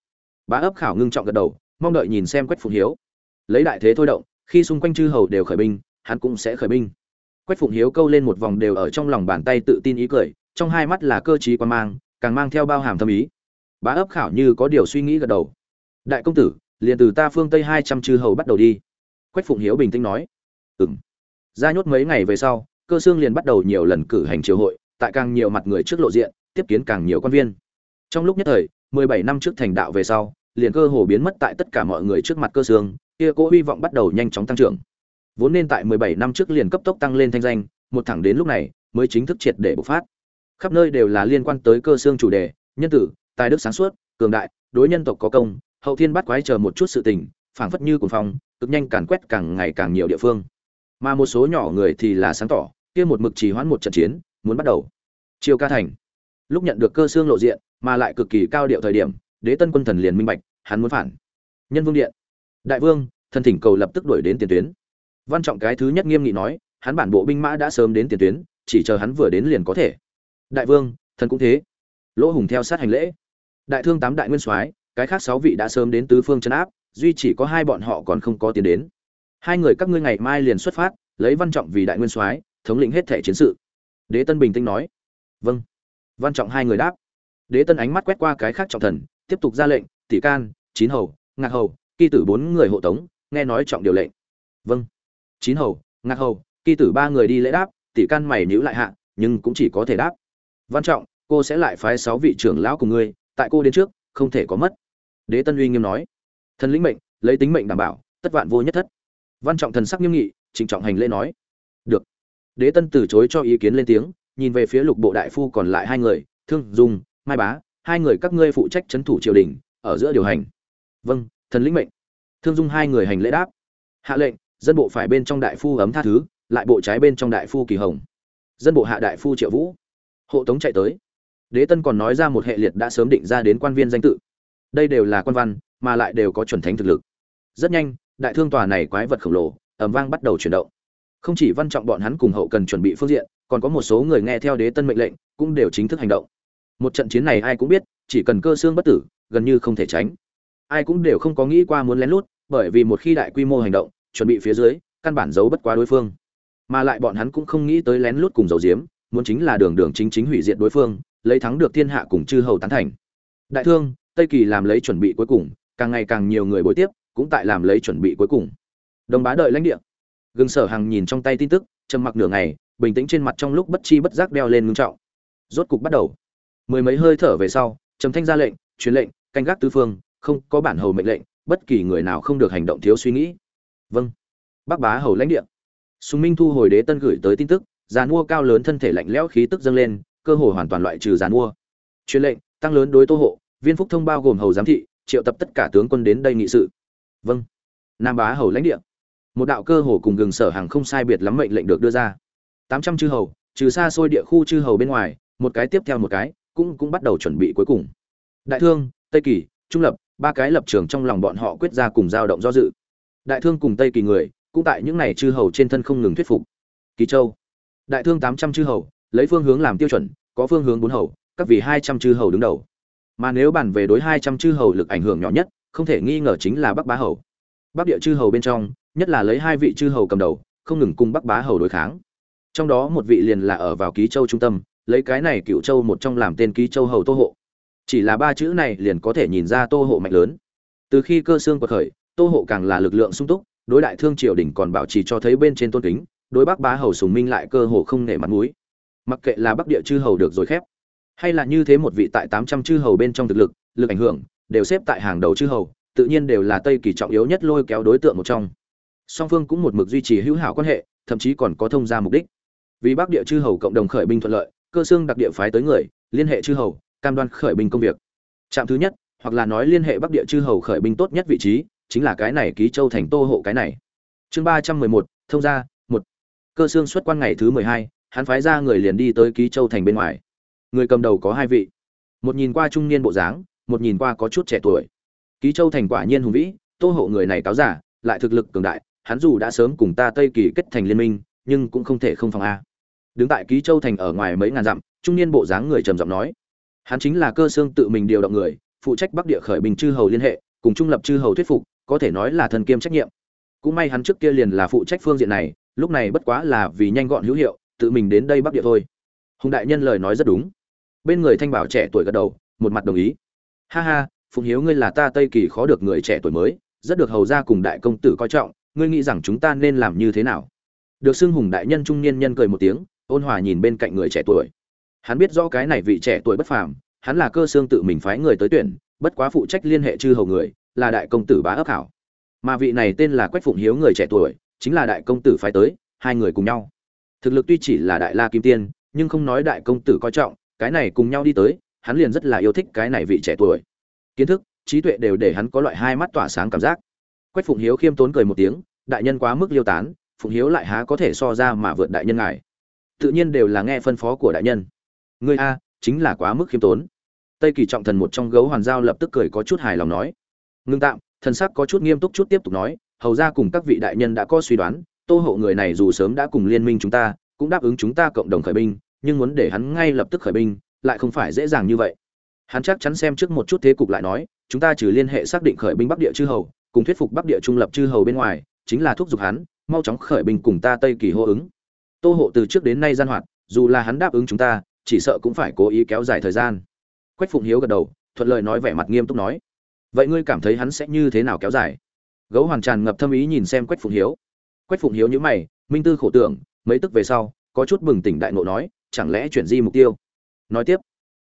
Bá ấp khảo ngưng trọng gật đầu, mong đợi nhìn xem quách phụng hiếu. Lấy đại thế thôi động, khi xung quanh chư hầu đều khởi binh, hắn cũng sẽ khởi binh. Quách phụng hiếu câu lên một vòng đều ở trong lòng bàn tay tự tin ý cười, trong hai mắt là cơ trí quan mang, càng mang theo bao hàm thâm ý. Bá ấp khảo như có điều suy nghĩ gật đầu. Đại công tử, liền từ ta phương tây hai trăm chư hầu bắt đầu đi. Quách phụng hiếu bình tĩnh nói. Ừng ra nhốt mấy ngày về sau cơ xương liền bắt đầu nhiều lần cử hành triều hội, tại càng nhiều mặt người trước lộ diện, tiếp kiến càng nhiều quan viên. Trong lúc nhất thời, mười bảy năm trước thành đạo về sau, liền cơ hồ biến mất tại tất cả mọi người trước mặt cơ xương, kia cố hy vọng bắt đầu nhanh chóng tăng trưởng. Vốn nên tại mười bảy năm trước liền cấp tốc tăng lên thanh danh, một thẳng đến lúc này, mới chính thức triệt để bộc phát. Khắp nơi đều là liên quan tới cơ xương chủ đề, nhân tử, tài đức sáng suốt, cường đại, đối nhân tộc có công, hậu thiên bắt quái chờ một chút sự tình, phảng phất như cuồng phong, cực nhanh càn quét càng ngày càng nhiều địa phương. Mà một số nhỏ người thì là sáng tỏ kia một mực trì hoãn một trận chiến, muốn bắt đầu. Chiêu ca thành. Lúc nhận được cơ xương lộ diện, mà lại cực kỳ cao điệu thời điểm, đế tân quân thần liền minh bạch, hắn muốn phản. Nhân vương điện. Đại vương, thần thỉnh cầu lập tức đuổi đến tiền tuyến. Văn trọng cái thứ nhất nghiêm nghị nói, hắn bản bộ binh mã đã sớm đến tiền tuyến, chỉ chờ hắn vừa đến liền có thể. Đại vương, thần cũng thế. Lỗ hùng theo sát hành lễ. Đại thương tám đại nguyên soái, cái khác sáu vị đã sớm đến tứ phương chấn áp, duy chỉ có hai bọn họ còn không có tiền đến. Hai người các ngươi ngày mai liền xuất phát, lấy văn trọng vì đại nguyên soái thống lĩnh hết thể chiến sự. Đế tân bình tĩnh nói. Vâng. Văn trọng hai người đáp. Đế tân ánh mắt quét qua cái khác trọng thần, tiếp tục ra lệnh, tỷ can, chín hầu, ngạc hầu, kỳ tử bốn người hộ tống, nghe nói trọng điều lệnh. Vâng. Chín hầu, ngạc hầu, kỳ tử ba người đi lễ đáp, tỷ can mày nhữ lại hạ, nhưng cũng chỉ có thể đáp. Văn trọng, cô sẽ lại phái sáu vị trưởng lão cùng ngươi, tại cô đến trước, không thể có mất. Đế tân uy nghiêm nói. Thần lĩnh mệnh, lấy tính mệnh đảm bảo, tất vạn vô nhất thất. Văn trọng thần sắc nghiêm nghị, trịnh trọng hành lễ nói. Được đế tân từ chối cho ý kiến lên tiếng, nhìn về phía lục bộ đại phu còn lại hai người, thương, dung, mai bá, hai người các ngươi phụ trách c h ấ n thủ triều đình, ở giữa điều hành. Vâng thần lĩnh mệnh. Thương dung hai người hành lễ đáp. Hạ lệnh, dân bộ phải bên trong đại phu ấm tha thứ, lại bộ trái bên trong đại phu kỳ hồng. Dân bộ hạ đại phu triệu vũ. Hộ tống chạy tới. Đế tân còn nói ra một hệ liệt đã sớm định ra đến quan viên danh tự. Đây đều là quan văn, mà lại đều có chuẩn thánh thực lực. Rất nhanh, đại thương tòa này quái vật khổng lồ ẩm vang bắt đầu chuyển động không chỉ văn trọng bọn hắn cùng hậu cần chuẩn bị phương diện, còn có một số người nghe theo đế tân mệnh lệnh, cũng đều chính thức hành động. Một trận chiến này ai cũng biết, chỉ cần cơ xương bất tử, gần như không thể tránh. Ai cũng đều không có nghĩ qua muốn lén lút, bởi vì một khi đại quy mô hành động, chuẩn bị phía dưới, căn bản giấu bất quá đối phương. Mà lại bọn hắn cũng không nghĩ tới lén lút cùng dầu diếm muốn chính là đường đường chính chính hủy diệt đối phương, lấy thắng được thiên hạ cùng chư hầu tán thành. Đại thương, tây kỳ làm lấy chuẩn bị cuối cùng, càng ngày càng nhiều người bối tiếp, cũng tại làm lấy chuẩn bị cuối cùng. Đồng bá đợi lãnh địa gừng sở hàng nhìn trong tay tin tức, trầm mặc nửa ngày, bình tĩnh trên mặt trong lúc bất chi bất giác đeo lên ngưng trọng. Rốt cục bắt đầu. Mười mấy hơi thở về sau, trầm thanh ra lệnh, truyền lệnh, canh gác tứ phương, không có bản hầu mệnh lệnh, bất kỳ người nào không được hành động thiếu suy nghĩ. Vâng. Bác bá hầu lãnh địa. Sùng minh thu hồi đế tân gửi tới tin tức giàn mua cao lớn thân thể lạnh lẽo khí tức dâng lên, cơ hội hoàn toàn loại trừ giàn mua truyền lệnh, tăng lớn đối tô hộ, viên phúc thông bao gồm hầu giám thị, triệu tập tất cả tướng quân đến đây nghị sự. Vâng. Nam bá hầu lãnh địa một đạo cơ hồ cùng gừng sở hàng không sai biệt lắm mệnh lệnh được đưa ra. Tám trăm chư hầu, trừ xa xôi địa khu chư hầu bên ngoài, một cái tiếp theo một cái, cũng cũng bắt đầu chuẩn bị cuối cùng. Đại thương, tây kỳ, trung lập, ba cái lập trường trong lòng bọn họ quyết ra cùng dao động do dự. Đại thương cùng tây kỳ người, cũng tại những này chư hầu trên thân không ngừng thuyết phục. Kỳ châu. Đại thương tám trăm chư hầu, lấy phương hướng làm tiêu chuẩn, có phương hướng bốn hầu, các vị hai trăm chư hầu đứng đầu. Mà nếu bàn về đối hai trăm chư hầu lực ảnh hưởng nhỏ nhất, không thể nghi ngờ chính là bắc bá hầu. Bắc địa chư hầu bên trong nhất là lấy hai vị chư hầu cầm đầu, không ngừng cùng bắc bá hầu đối kháng. Trong đó một vị liền là ở vào ký châu trung tâm, lấy cái này cựu châu một trong làm tên ký châu hầu tô hộ. Chỉ là ba chữ này liền có thể nhìn ra tô hộ mạnh lớn. Từ khi cơ xương quật khởi, tô hộ càng là lực lượng sung túc, đối đại thương triều đình còn bảo trì cho thấy bên trên tôn kính, đối bắc bá hầu sùng minh lại cơ hồ không nể mặt mũi. Mặc kệ là bắc địa chư hầu được rồi khép, hay là như thế một vị tại tám trăm chư hầu bên trong thực lực lực ảnh hưởng, đều xếp tại hàng đầu chư hầu, tự nhiên đều là tây kỳ trọng yếu nhất lôi kéo đối tượng một trong song phương cũng một mực duy trì hữu hảo quan hệ, thậm chí còn có thông gia mục đích. Vì bắc địa chư hầu cộng đồng khởi binh thuận lợi, cơ xương đặc địa phái tới người, liên hệ chư hầu, cam đoan khởi binh công việc. Trạm thứ nhất, hoặc là nói liên hệ bắc địa chư hầu khởi binh tốt nhất vị trí, chính là cái này ký châu thành tô hộ cái này. Chương ba trăm mười một, thông gia, một. Cơ xương xuất quan ngày thứ mười hai, hắn phái ra người liền đi tới ký châu thành bên ngoài. Người cầm đầu có hai vị. Một nhìn qua trung niên bộ dáng, một nhìn qua có chút trẻ tuổi. Ký châu thành quả nhiên hùng vĩ, tô hộ người này cáo giả, lại thực lực cường đại hắn dù đã sớm cùng ta tây kỳ kết thành liên minh, nhưng cũng không thể không phòng a. Đứng tại ký châu thành ở ngoài mấy ngàn dặm, trung niên bộ dáng người trầm giọng nói. Hắn chính là cơ xương tự mình điều động người, phụ trách bắc địa khởi bình chư hầu liên hệ, cùng trung lập chư hầu thuyết phục, có thể nói là thần kiêm trách nhiệm. Cũng may hắn trước kia liền là phụ trách phương diện này, lúc này bất quá là vì nhanh gọn hữu hiệu, tự mình đến đây bắc địa thôi. Hùng đại nhân lời nói rất đúng. Bên người thanh bảo trẻ tuổi gật đầu, một mặt đồng ý. Ha ha, phụng hiếu ngươi là ta tây kỳ khó được người trẻ tuổi mới, rất được hầu gia cùng đại công tử coi trọng ngươi nghĩ rằng chúng ta nên làm như thế nào? Được xưng hùng đại nhân trung niên nhân cười một tiếng, ôn hòa nhìn bên cạnh người trẻ tuổi. Hắn biết rõ cái này vị trẻ tuổi bất phàm, hắn là cơ xương tự mình phái người tới tuyển, bất quá phụ trách liên hệ chư hầu người, là đại công tử bá ấp hảo. Mà vị này tên là quách phụng hiếu người trẻ tuổi, chính là đại công tử phái tới, hai người cùng nhau. Thực lực tuy chỉ là đại la kim tiên, nhưng không nói đại công tử coi trọng, cái này cùng nhau đi tới, hắn liền rất là yêu thích cái này vị trẻ tuổi. Kiến thức, trí tuệ đều để hắn có loại hai mắt tỏa sáng cảm giác quách phụng hiếu khiêm tốn cười một tiếng, đại nhân quá mức liêu tán, phụng hiếu lại há có thể so ra mà vượt đại nhân ngài. Tự nhiên đều là nghe phân phó của đại nhân. Ngươi a, chính là quá mức khiêm tốn. Tây kỳ trọng thần một trong gấu hoàn giao lập tức cười có chút hài lòng nói. Ngưng tạm, thần sắc có chút nghiêm túc chút tiếp tục nói, hầu ra cùng các vị đại nhân đã có suy đoán, tô hộ người này dù sớm đã cùng liên minh chúng ta, cũng đáp ứng chúng ta cộng đồng khởi binh, nhưng muốn để hắn ngay lập tức khởi binh, lại không phải dễ dàng như vậy. Hắn chắc chắn xem trước một chút thế cục lại nói, chúng ta trừ liên hệ xác định khởi binh bắc địa chư hầu cùng thuyết phục bắc địa trung lập chư hầu bên ngoài, chính là thúc giục hắn, mau chóng khởi binh cùng ta tây kỳ hô ứng. Tô hộ từ trước đến nay gian hoạt, dù là hắn đáp ứng chúng ta, chỉ sợ cũng phải cố ý kéo dài thời gian. Quách phụng hiếu gật đầu, thuận lời nói vẻ mặt nghiêm túc nói, vậy ngươi cảm thấy hắn sẽ như thế nào kéo dài? Gấu hoàn tràn ngập thâm ý nhìn xem quách phụng hiếu. Quách phụng hiếu nhữ mày, minh tư khổ tưởng, mấy tức về sau, có chút bừng tỉnh đại ngộ nói, chẳng lẽ chuyển di mục tiêu? Nói tiếp,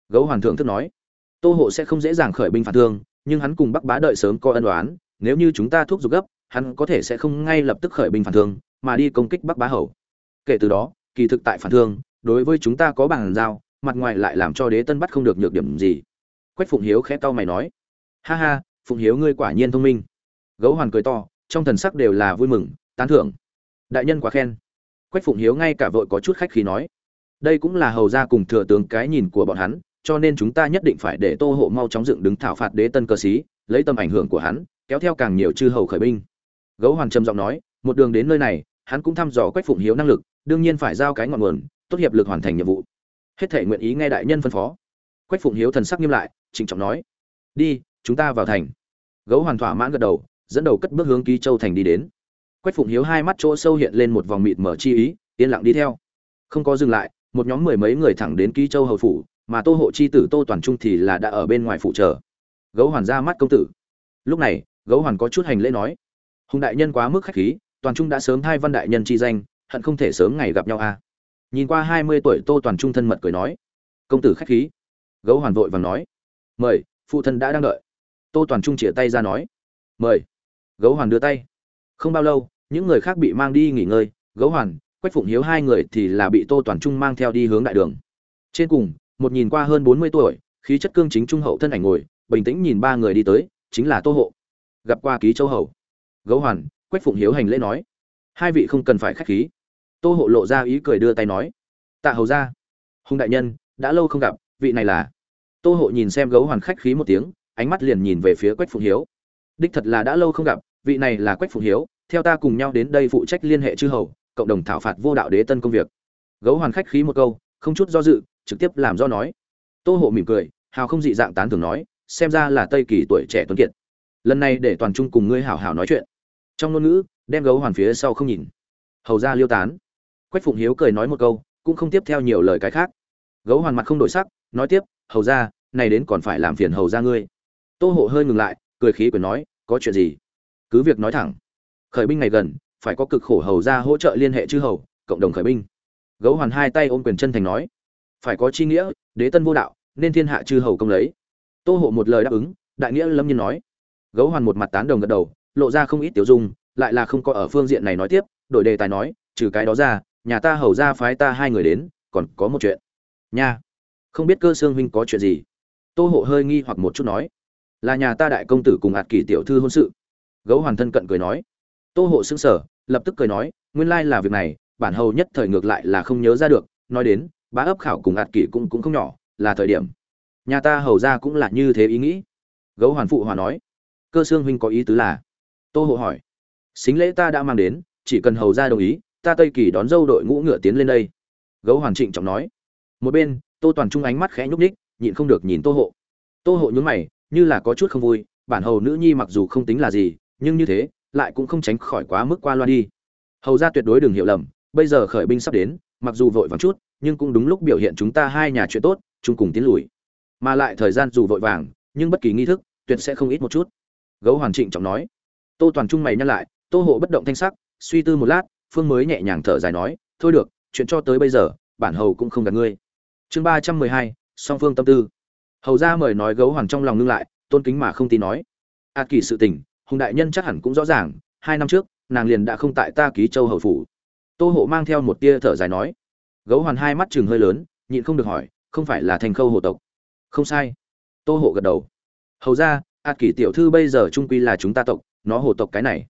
gấu hoàn thượng thức nói, tô hộ sẽ không dễ dàng khởi binh phản thương, nhưng hắn cùng bắc bá đợi sớm coi ân đoán nếu như chúng ta thúc giục gấp, hắn có thể sẽ không ngay lập tức khởi binh phản thương, mà đi công kích bắc bá hầu. Kể từ đó, kỳ thực tại phản thương, đối với chúng ta có bằng giao, mặt ngoài lại làm cho đế tân bắt không được nhược điểm gì. Quách phụng hiếu khẽ cau mày nói, ha ha, phụng hiếu ngươi quả nhiên thông minh. Gấu hoàn cười to, trong thần sắc đều là vui mừng, tán thưởng. Đại nhân quá khen. Quách phụng hiếu ngay cả vội có chút khách khí nói, đây cũng là hầu ra cùng thừa tướng cái nhìn của bọn hắn, cho nên chúng ta nhất định phải để tô hộ mau chóng dựng đứng thảo phạt đế tân cơ sĩ, lấy tầm ảnh hưởng của hắn kéo theo càng nhiều chư hầu khởi binh. Gấu hoàn trầm giọng nói, một đường đến nơi này, hắn cũng thăm dò quách phụng hiếu năng lực, đương nhiên phải giao cái ngọn nguồn, tốt hiệp lực hoàn thành nhiệm vụ. Hết thể nguyện ý nghe đại nhân phân phó. Quách phụng hiếu thần sắc nghiêm lại, trịnh trọng nói, đi, chúng ta vào thành. Gấu hoàn thỏa mãn gật đầu, dẫn đầu cất bước hướng ký châu thành đi đến. Quách phụng hiếu hai mắt chỗ sâu hiện lên một vòng mịt mở chi ý, yên lặng đi theo. Không có dừng lại, một nhóm mười mấy người thẳng đến ký châu hầu phủ, mà tô hộ chi tử tô toàn trung thì là đã ở bên ngoài phủ chờ gấu hoàn ra mắt công tử. Lúc này gấu hoàn có chút hành lễ nói. Hùng đại nhân quá mức khách khí, toàn trung đã sớm thay văn đại nhân chi danh, hận không thể sớm ngày gặp nhau a nhìn qua hai mươi tuổi tô toàn trung thân mật cười nói. Công tử khách khí. Gấu hoàn vội vàng nói. Mời, phụ thân đã đang đợi. Tô toàn trung chĩa tay ra nói. Mời. Gấu hoàn đưa tay. Không bao lâu, những người khác bị mang đi nghỉ ngơi. Gấu hoàn, quách phụng hiếu hai người thì là bị tô toàn trung mang theo đi hướng đại đường. Trên cùng, một nhìn qua hơn bốn mươi tuổi, khí chất cương chính trung hậu thân ảnh ngồi, bình tĩnh nhìn ba người đi tới, chính là tô hộ gặp qua ký châu hầu. Gấu hoàn, quách phụng hiếu hành lễ nói, hai vị không cần phải khách khí. Tô hộ lộ ra ý cười đưa tay nói, tạ hầu ra hùng đại nhân, đã lâu không gặp, vị này là. Tô hộ nhìn xem gấu hoàn khách khí một tiếng, ánh mắt liền nhìn về phía quách phụng hiếu. Đích thật là đã lâu không gặp, vị này là quách phụng hiếu, theo ta cùng nhau đến đây phụ trách liên hệ chư hầu, cộng đồng thảo phạt vô đạo đế tân công việc. Gấu hoàn khách khí một câu, không chút do dự, trực tiếp làm do nói. Tô hộ mỉm cười, hào không dị dạng tán thường nói, xem ra là tây kỳ tuổi trẻ tuấn kiệt lần này để toàn trung cùng ngươi hảo hảo nói chuyện. Trong ngôn ngữ, đem gấu hoàn phía sau không nhìn. Hầu ra liêu tán. Quách phụng hiếu cười nói một câu, cũng không tiếp theo nhiều lời cái khác. Gấu hoàn mặt không đổi sắc, nói tiếp, hầu ra, này đến còn phải làm phiền hầu ra ngươi. Tô hộ hơi ngừng lại, cười khí quyền nói, có chuyện gì? Cứ việc nói thẳng. Khởi binh ngày gần, phải có cực khổ hầu ra hỗ trợ liên hệ chư hầu, cộng đồng khởi binh. Gấu hoàn hai tay ôm quyền chân thành nói, phải có chi nghĩa, đế tân vô đạo, nên thiên hạ chư hầu công lấy. Tô hộ một lời đáp ứng, đại nghĩa lâm nhiên nói gấu hoàn một mặt tán đồng gật đầu, lộ ra không ít tiểu dung, lại là không có ở phương diện này nói tiếp, đổi đề tài nói, trừ cái đó ra, nhà ta hầu ra phái ta hai người đến, còn có một chuyện. Nha. Không biết cơ xương huynh có chuyện gì? Tô hộ hơi nghi hoặc một chút nói. Là nhà ta đại công tử cùng ạt kỷ tiểu thư hôn sự. Gấu hoàn thân cận cười nói. Tô hộ xưng sở lập tức cười nói, nguyên lai là việc này, bản hầu nhất thời ngược lại là không nhớ ra được, nói đến, bá ấp khảo cùng ạt kỷ cũng cũng không nhỏ, là thời điểm. Nhà ta hầu ra cũng là như thế ý nghĩ. Gấu hoàn phụ hòa nói cơ xương huynh có ý tứ là? Tô hộ hỏi. Xính lễ ta đã mang đến, chỉ cần hầu ra đồng ý, ta tây kỳ đón dâu đội ngũ ngựa tiến lên đây. Gấu hoàn trịnh trọng nói. Một bên, tô toàn trung ánh mắt khẽ nhúc ních nhịn không được nhìn tô hộ. Tô hộ nhún mày, như là có chút không vui, bản hầu nữ nhi mặc dù không tính là gì, nhưng như thế, lại cũng không tránh khỏi quá mức qua loa đi. Hầu ra tuyệt đối đừng hiểu lầm, bây giờ khởi binh sắp đến, mặc dù vội vàng chút, nhưng cũng đúng lúc biểu hiện chúng ta hai nhà chuyện tốt, chung cùng tiến lùi. Mà lại thời gian dù vội vàng, nhưng bất kỳ nghi thức, tuyệt sẽ không ít một chút gấu hoàn trịnh trọng nói. Tô toàn trung mày nhắc lại, tô hộ bất động thanh sắc, suy tư một lát, phương mới nhẹ nhàng thở dài nói, thôi được, chuyện cho tới bây giờ, bản hầu cũng không gặp ngươi. Chương ba trăm mười hai, song phương tâm tư. Hầu ra mời nói gấu hoàn trong lòng ngưng lại, tôn kính mà không tin nói, a kỳ sự tình, hùng đại nhân chắc hẳn cũng rõ ràng, hai năm trước, nàng liền đã không tại ta ký châu hầu phủ. Tô hộ mang theo một tia thở dài nói. Gấu hoàn hai mắt chừng hơi lớn, nhịn không được hỏi, không phải là thành khâu hộ tộc? Không sai. Tô hộ gật đầu. Hầu ra a kỳ tiểu thư bây giờ trung quy là chúng ta tộc, nó hồ tộc cái này.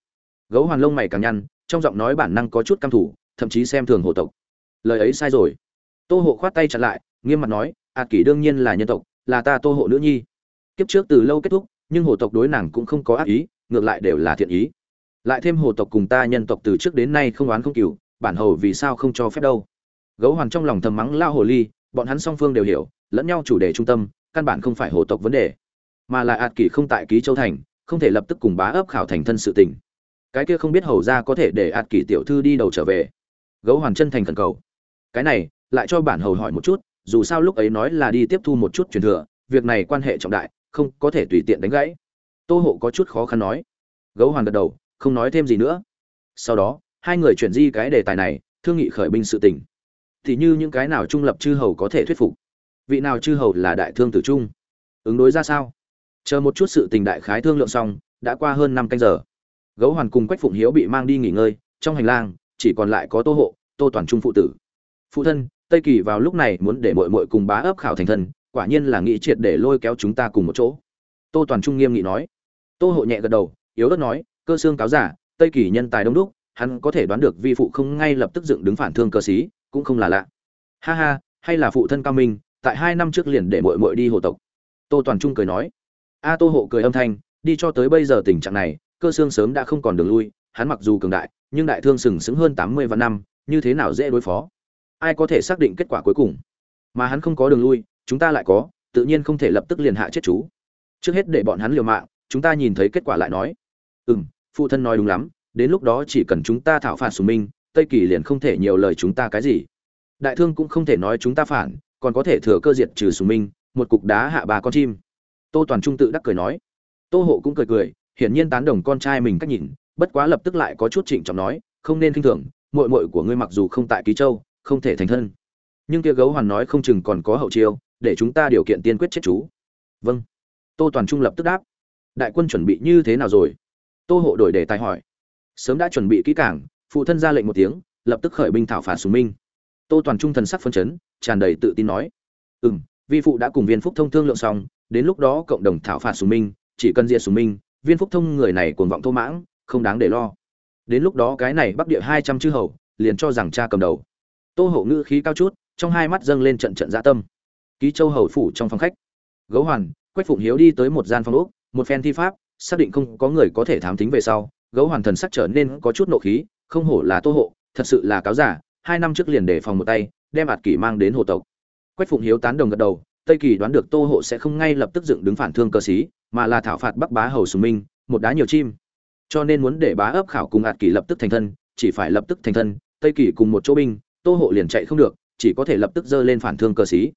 Gấu hoàn lông mày càng nhăn, trong giọng nói bản năng có chút căm thủ, thậm chí xem thường hồ tộc. Lời ấy sai rồi. Tô hộ khoát tay chặn lại, nghiêm mặt nói a kỳ đương nhiên là nhân tộc, là ta tô hộ nữ nhi. Kiếp trước từ lâu kết thúc, nhưng hồ tộc đối nàng cũng không có ác ý, ngược lại đều là thiện ý. Lại thêm hồ tộc cùng ta nhân tộc từ trước đến nay không oán không cừu, bản hầu vì sao không cho phép đâu? Gấu hoàn trong lòng thầm mắng lao hồ ly, bọn hắn song phương đều hiểu, lẫn nhau chủ đề trung tâm, căn bản không phải hồ tộc vấn đề mà là ạt kỷ không tại ký châu thành, không thể lập tức cùng bá ấp khảo thành thân sự tình. Cái kia không biết hầu ra có thể để ạt kỷ tiểu thư đi đầu trở về. Gấu hoàn chân thành thần cầu. Cái này, lại cho bản hầu hỏi một chút, dù sao lúc ấy nói là đi tiếp thu một chút truyền thừa, việc này quan hệ trọng đại, không có thể tùy tiện đánh gãy. Tô hộ có chút khó khăn nói. Gấu hoàn gật đầu, không nói thêm gì nữa. Sau đó, hai người chuyển di cái đề tài này, thương nghị khởi binh sự tình. Thì như những cái nào trung lập chư hầu có thể thuyết phục? Vị nào chư hầu là đại thương tử trung? Ứng đối ra sao? Chờ một chút sự tình đại khái thương lượng xong, đã qua hơn năm canh giờ. Gấu hoàn cùng quách phụng hiếu bị mang đi nghỉ ngơi, trong hành lang, chỉ còn lại có tô hộ, tô toàn trung phụ tử. Phụ thân, tây kỳ vào lúc này muốn để mội mội cùng bá ấp khảo thành thân, quả nhiên là nghĩ triệt để lôi kéo chúng ta cùng một chỗ. Tô toàn trung nghiêm nghị nói. Tô hộ nhẹ gật đầu, yếu ớt nói, cơ xương cáo giả, tây kỳ nhân tài đông đúc, hắn có thể đoán được vi phụ không ngay lập tức dựng đứng phản thương cơ sĩ, cũng không là lạ. Ha ha, hay là phụ thân cao minh, tại hai năm trước liền để mội mội đi hộ tộc. Tô toàn trung cười nói a tô hộ cười âm thanh, đi cho tới bây giờ tình trạng này, cơ xương sớm đã không còn đường lui, hắn mặc dù cường đại, nhưng đại thương sừng sững hơn tám mươi vạn năm, như thế nào dễ đối phó? Ai có thể xác định kết quả cuối cùng? Mà hắn không có đường lui, chúng ta lại có, tự nhiên không thể lập tức liền hạ chết chú. Trước hết để bọn hắn liều mạng, chúng ta nhìn thấy kết quả lại nói. Ừ m phụ thân nói đúng lắm, đến lúc đó chỉ cần chúng ta thảo phạt sùng minh, tây kỳ liền không thể nhiều lời chúng ta cái gì. Đại thương cũng không thể nói chúng ta phản, còn có thể thừa cơ diệt trừ sùng minh, một cục đá hạ ba con chim tô toàn trung tự đắc cười nói. Tô hộ cũng cười cười, hiển nhiên tán đồng con trai mình cách nhìn, bất quá lập tức lại có chút trịnh trọng nói, không nên k i n h thường mội mội của ngươi mặc dù không tại ký châu, không thể thành thân. Nhưng kia gấu hoàn nói không chừng còn có hậu chiêu, để chúng ta điều kiện tiên quyết chết chú. Vâng. Tô toàn trung lập tức đáp. Đại quân chuẩn bị như thế nào rồi? Tô hộ đổi đề tài hỏi. Sớm đã chuẩn bị kỹ cảng phụ thân ra lệnh một tiếng, lập tức khởi binh thảo phạt sùng minh. Tô toàn trung thần sắc phân chấn, tràn đầy tự tin nói. Ừ m vi phụ đã cùng viên phúc thông thương lượng xong, đến lúc đó cộng đồng thảo phạt sùng minh, chỉ cần diệt sùng minh, viên phúc thông người này cuồng vọng thô mãng, không đáng để lo. Đến lúc đó cái này bắc địa hai trăm chư hầu, liền cho rằng cha cầm đầu. Tô hậu ngữ khí cao chút, trong hai mắt dâng lên trận trận dạ tâm. Ký châu hầu phủ trong phòng khách. Gấu hoàn, quách phụng hiếu đi tới một gian phòng úc một phen thi pháp, xác định không có người có thể thám tính về sau, gấu hoàn thần sắc trở nên có chút nộ khí, không hổ là tô hộ, thật sự là cáo giả, hai năm trước liền để phòng một tay, đem ạt kỷ mang đến hồ tộc quách phụng hiếu tán đồng gật đầu, tây kỳ đoán được tô hộ sẽ không ngay lập tức dựng đứng phản thương cơ sĩ, mà là thảo phạt bắc bá hầu sùng minh, một đá nhiều chim. Cho nên muốn để bá ấp khảo cùng ạt kỳ lập tức thành thân, chỉ phải lập tức thành thân, tây kỳ cùng một chỗ binh, tô hộ liền chạy không được, chỉ có thể lập tức dơ lên phản thương cơ sĩ.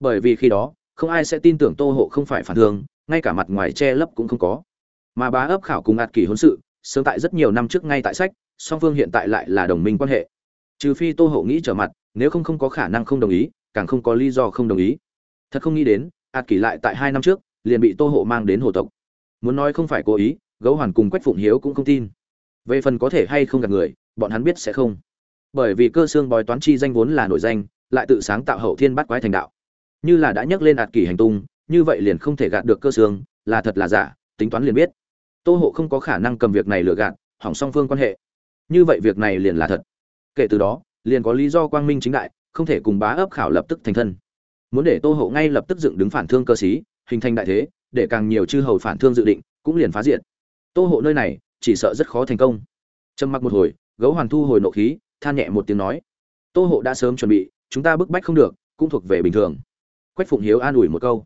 Bởi vì khi đó, không ai sẽ tin tưởng tô hộ không phải phản thương, ngay cả mặt ngoài che lấp cũng không có. Mà bá ấp khảo cùng ạt kỳ hôn sự, sớm tại rất nhiều năm trước ngay tại sách, song phương hiện tại lại là đồng minh quan hệ. Trừ phi tô hộ nghĩ trở mặt, nếu không không có khả năng không đồng ý càng không có lý do không đồng ý. Thật không nghĩ đến ạt kỷ lại tại hai năm trước, liền bị tô hộ mang đến hồ tộc. Muốn nói không phải cố ý, gấu hoàn cùng quách phụng hiếu cũng không tin. Về phần có thể hay không gặp người, bọn hắn biết sẽ không. Bởi vì cơ xương bói toán chi danh vốn là nổi danh, lại tự sáng tạo hậu thiên bắt quái thành đạo. Như là đã nhắc lên ạt kỷ hành tung, như vậy liền không thể gạt được cơ xương, là thật là giả, tính toán liền biết. Tô hộ không có khả năng cầm việc này lừa gạt, hỏng song phương quan hệ. Như vậy việc này liền là thật. Kể từ đó, liền có lý do quang minh chính đại không thể cùng bá ấp khảo lập tức thành thân. Muốn để tô hộ ngay lập tức dựng đứng phản thương cơ sĩ hình thành đại thế, để càng nhiều chư hầu phản thương dự định, cũng liền phá diệt. Tô hộ nơi này, chỉ sợ rất khó thành công. Trầm mặc một hồi, gấu hoàn thu hồi nộ khí, than nhẹ một tiếng nói, tô hộ đã sớm chuẩn bị, chúng ta bức bách không được, cũng thuộc về bình thường. Quách phụng hiếu an ủi một câu,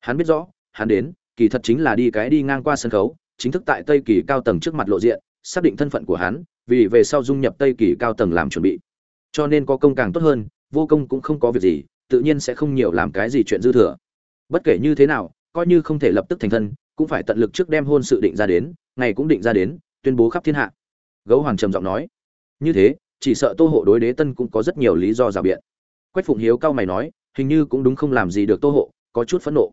hắn biết rõ, hắn đến, kỳ thật chính là đi cái đi ngang qua sân khấu, chính thức tại tây kỳ cao tầng trước mặt lộ diện, xác định thân phận của hắn, vì về sau dung nhập tây kỳ cao tầng làm chuẩn bị. Cho nên có công càng tốt hơn vô công cũng không có việc gì, tự nhiên sẽ không nhiều làm cái gì chuyện dư thừa. Bất kể như thế nào, coi như không thể lập tức thành thân, cũng phải tận lực trước đem hôn sự định ra đến, ngày cũng định ra đến, tuyên bố khắp thiên hạ. Gấu hoàng trầm giọng nói. Như thế, chỉ sợ tô hộ đối đế tân cũng có rất nhiều lý do rào biện. Quách phụng hiếu cao mày nói, hình như cũng đúng không làm gì được tô hộ, có chút phẫn nộ.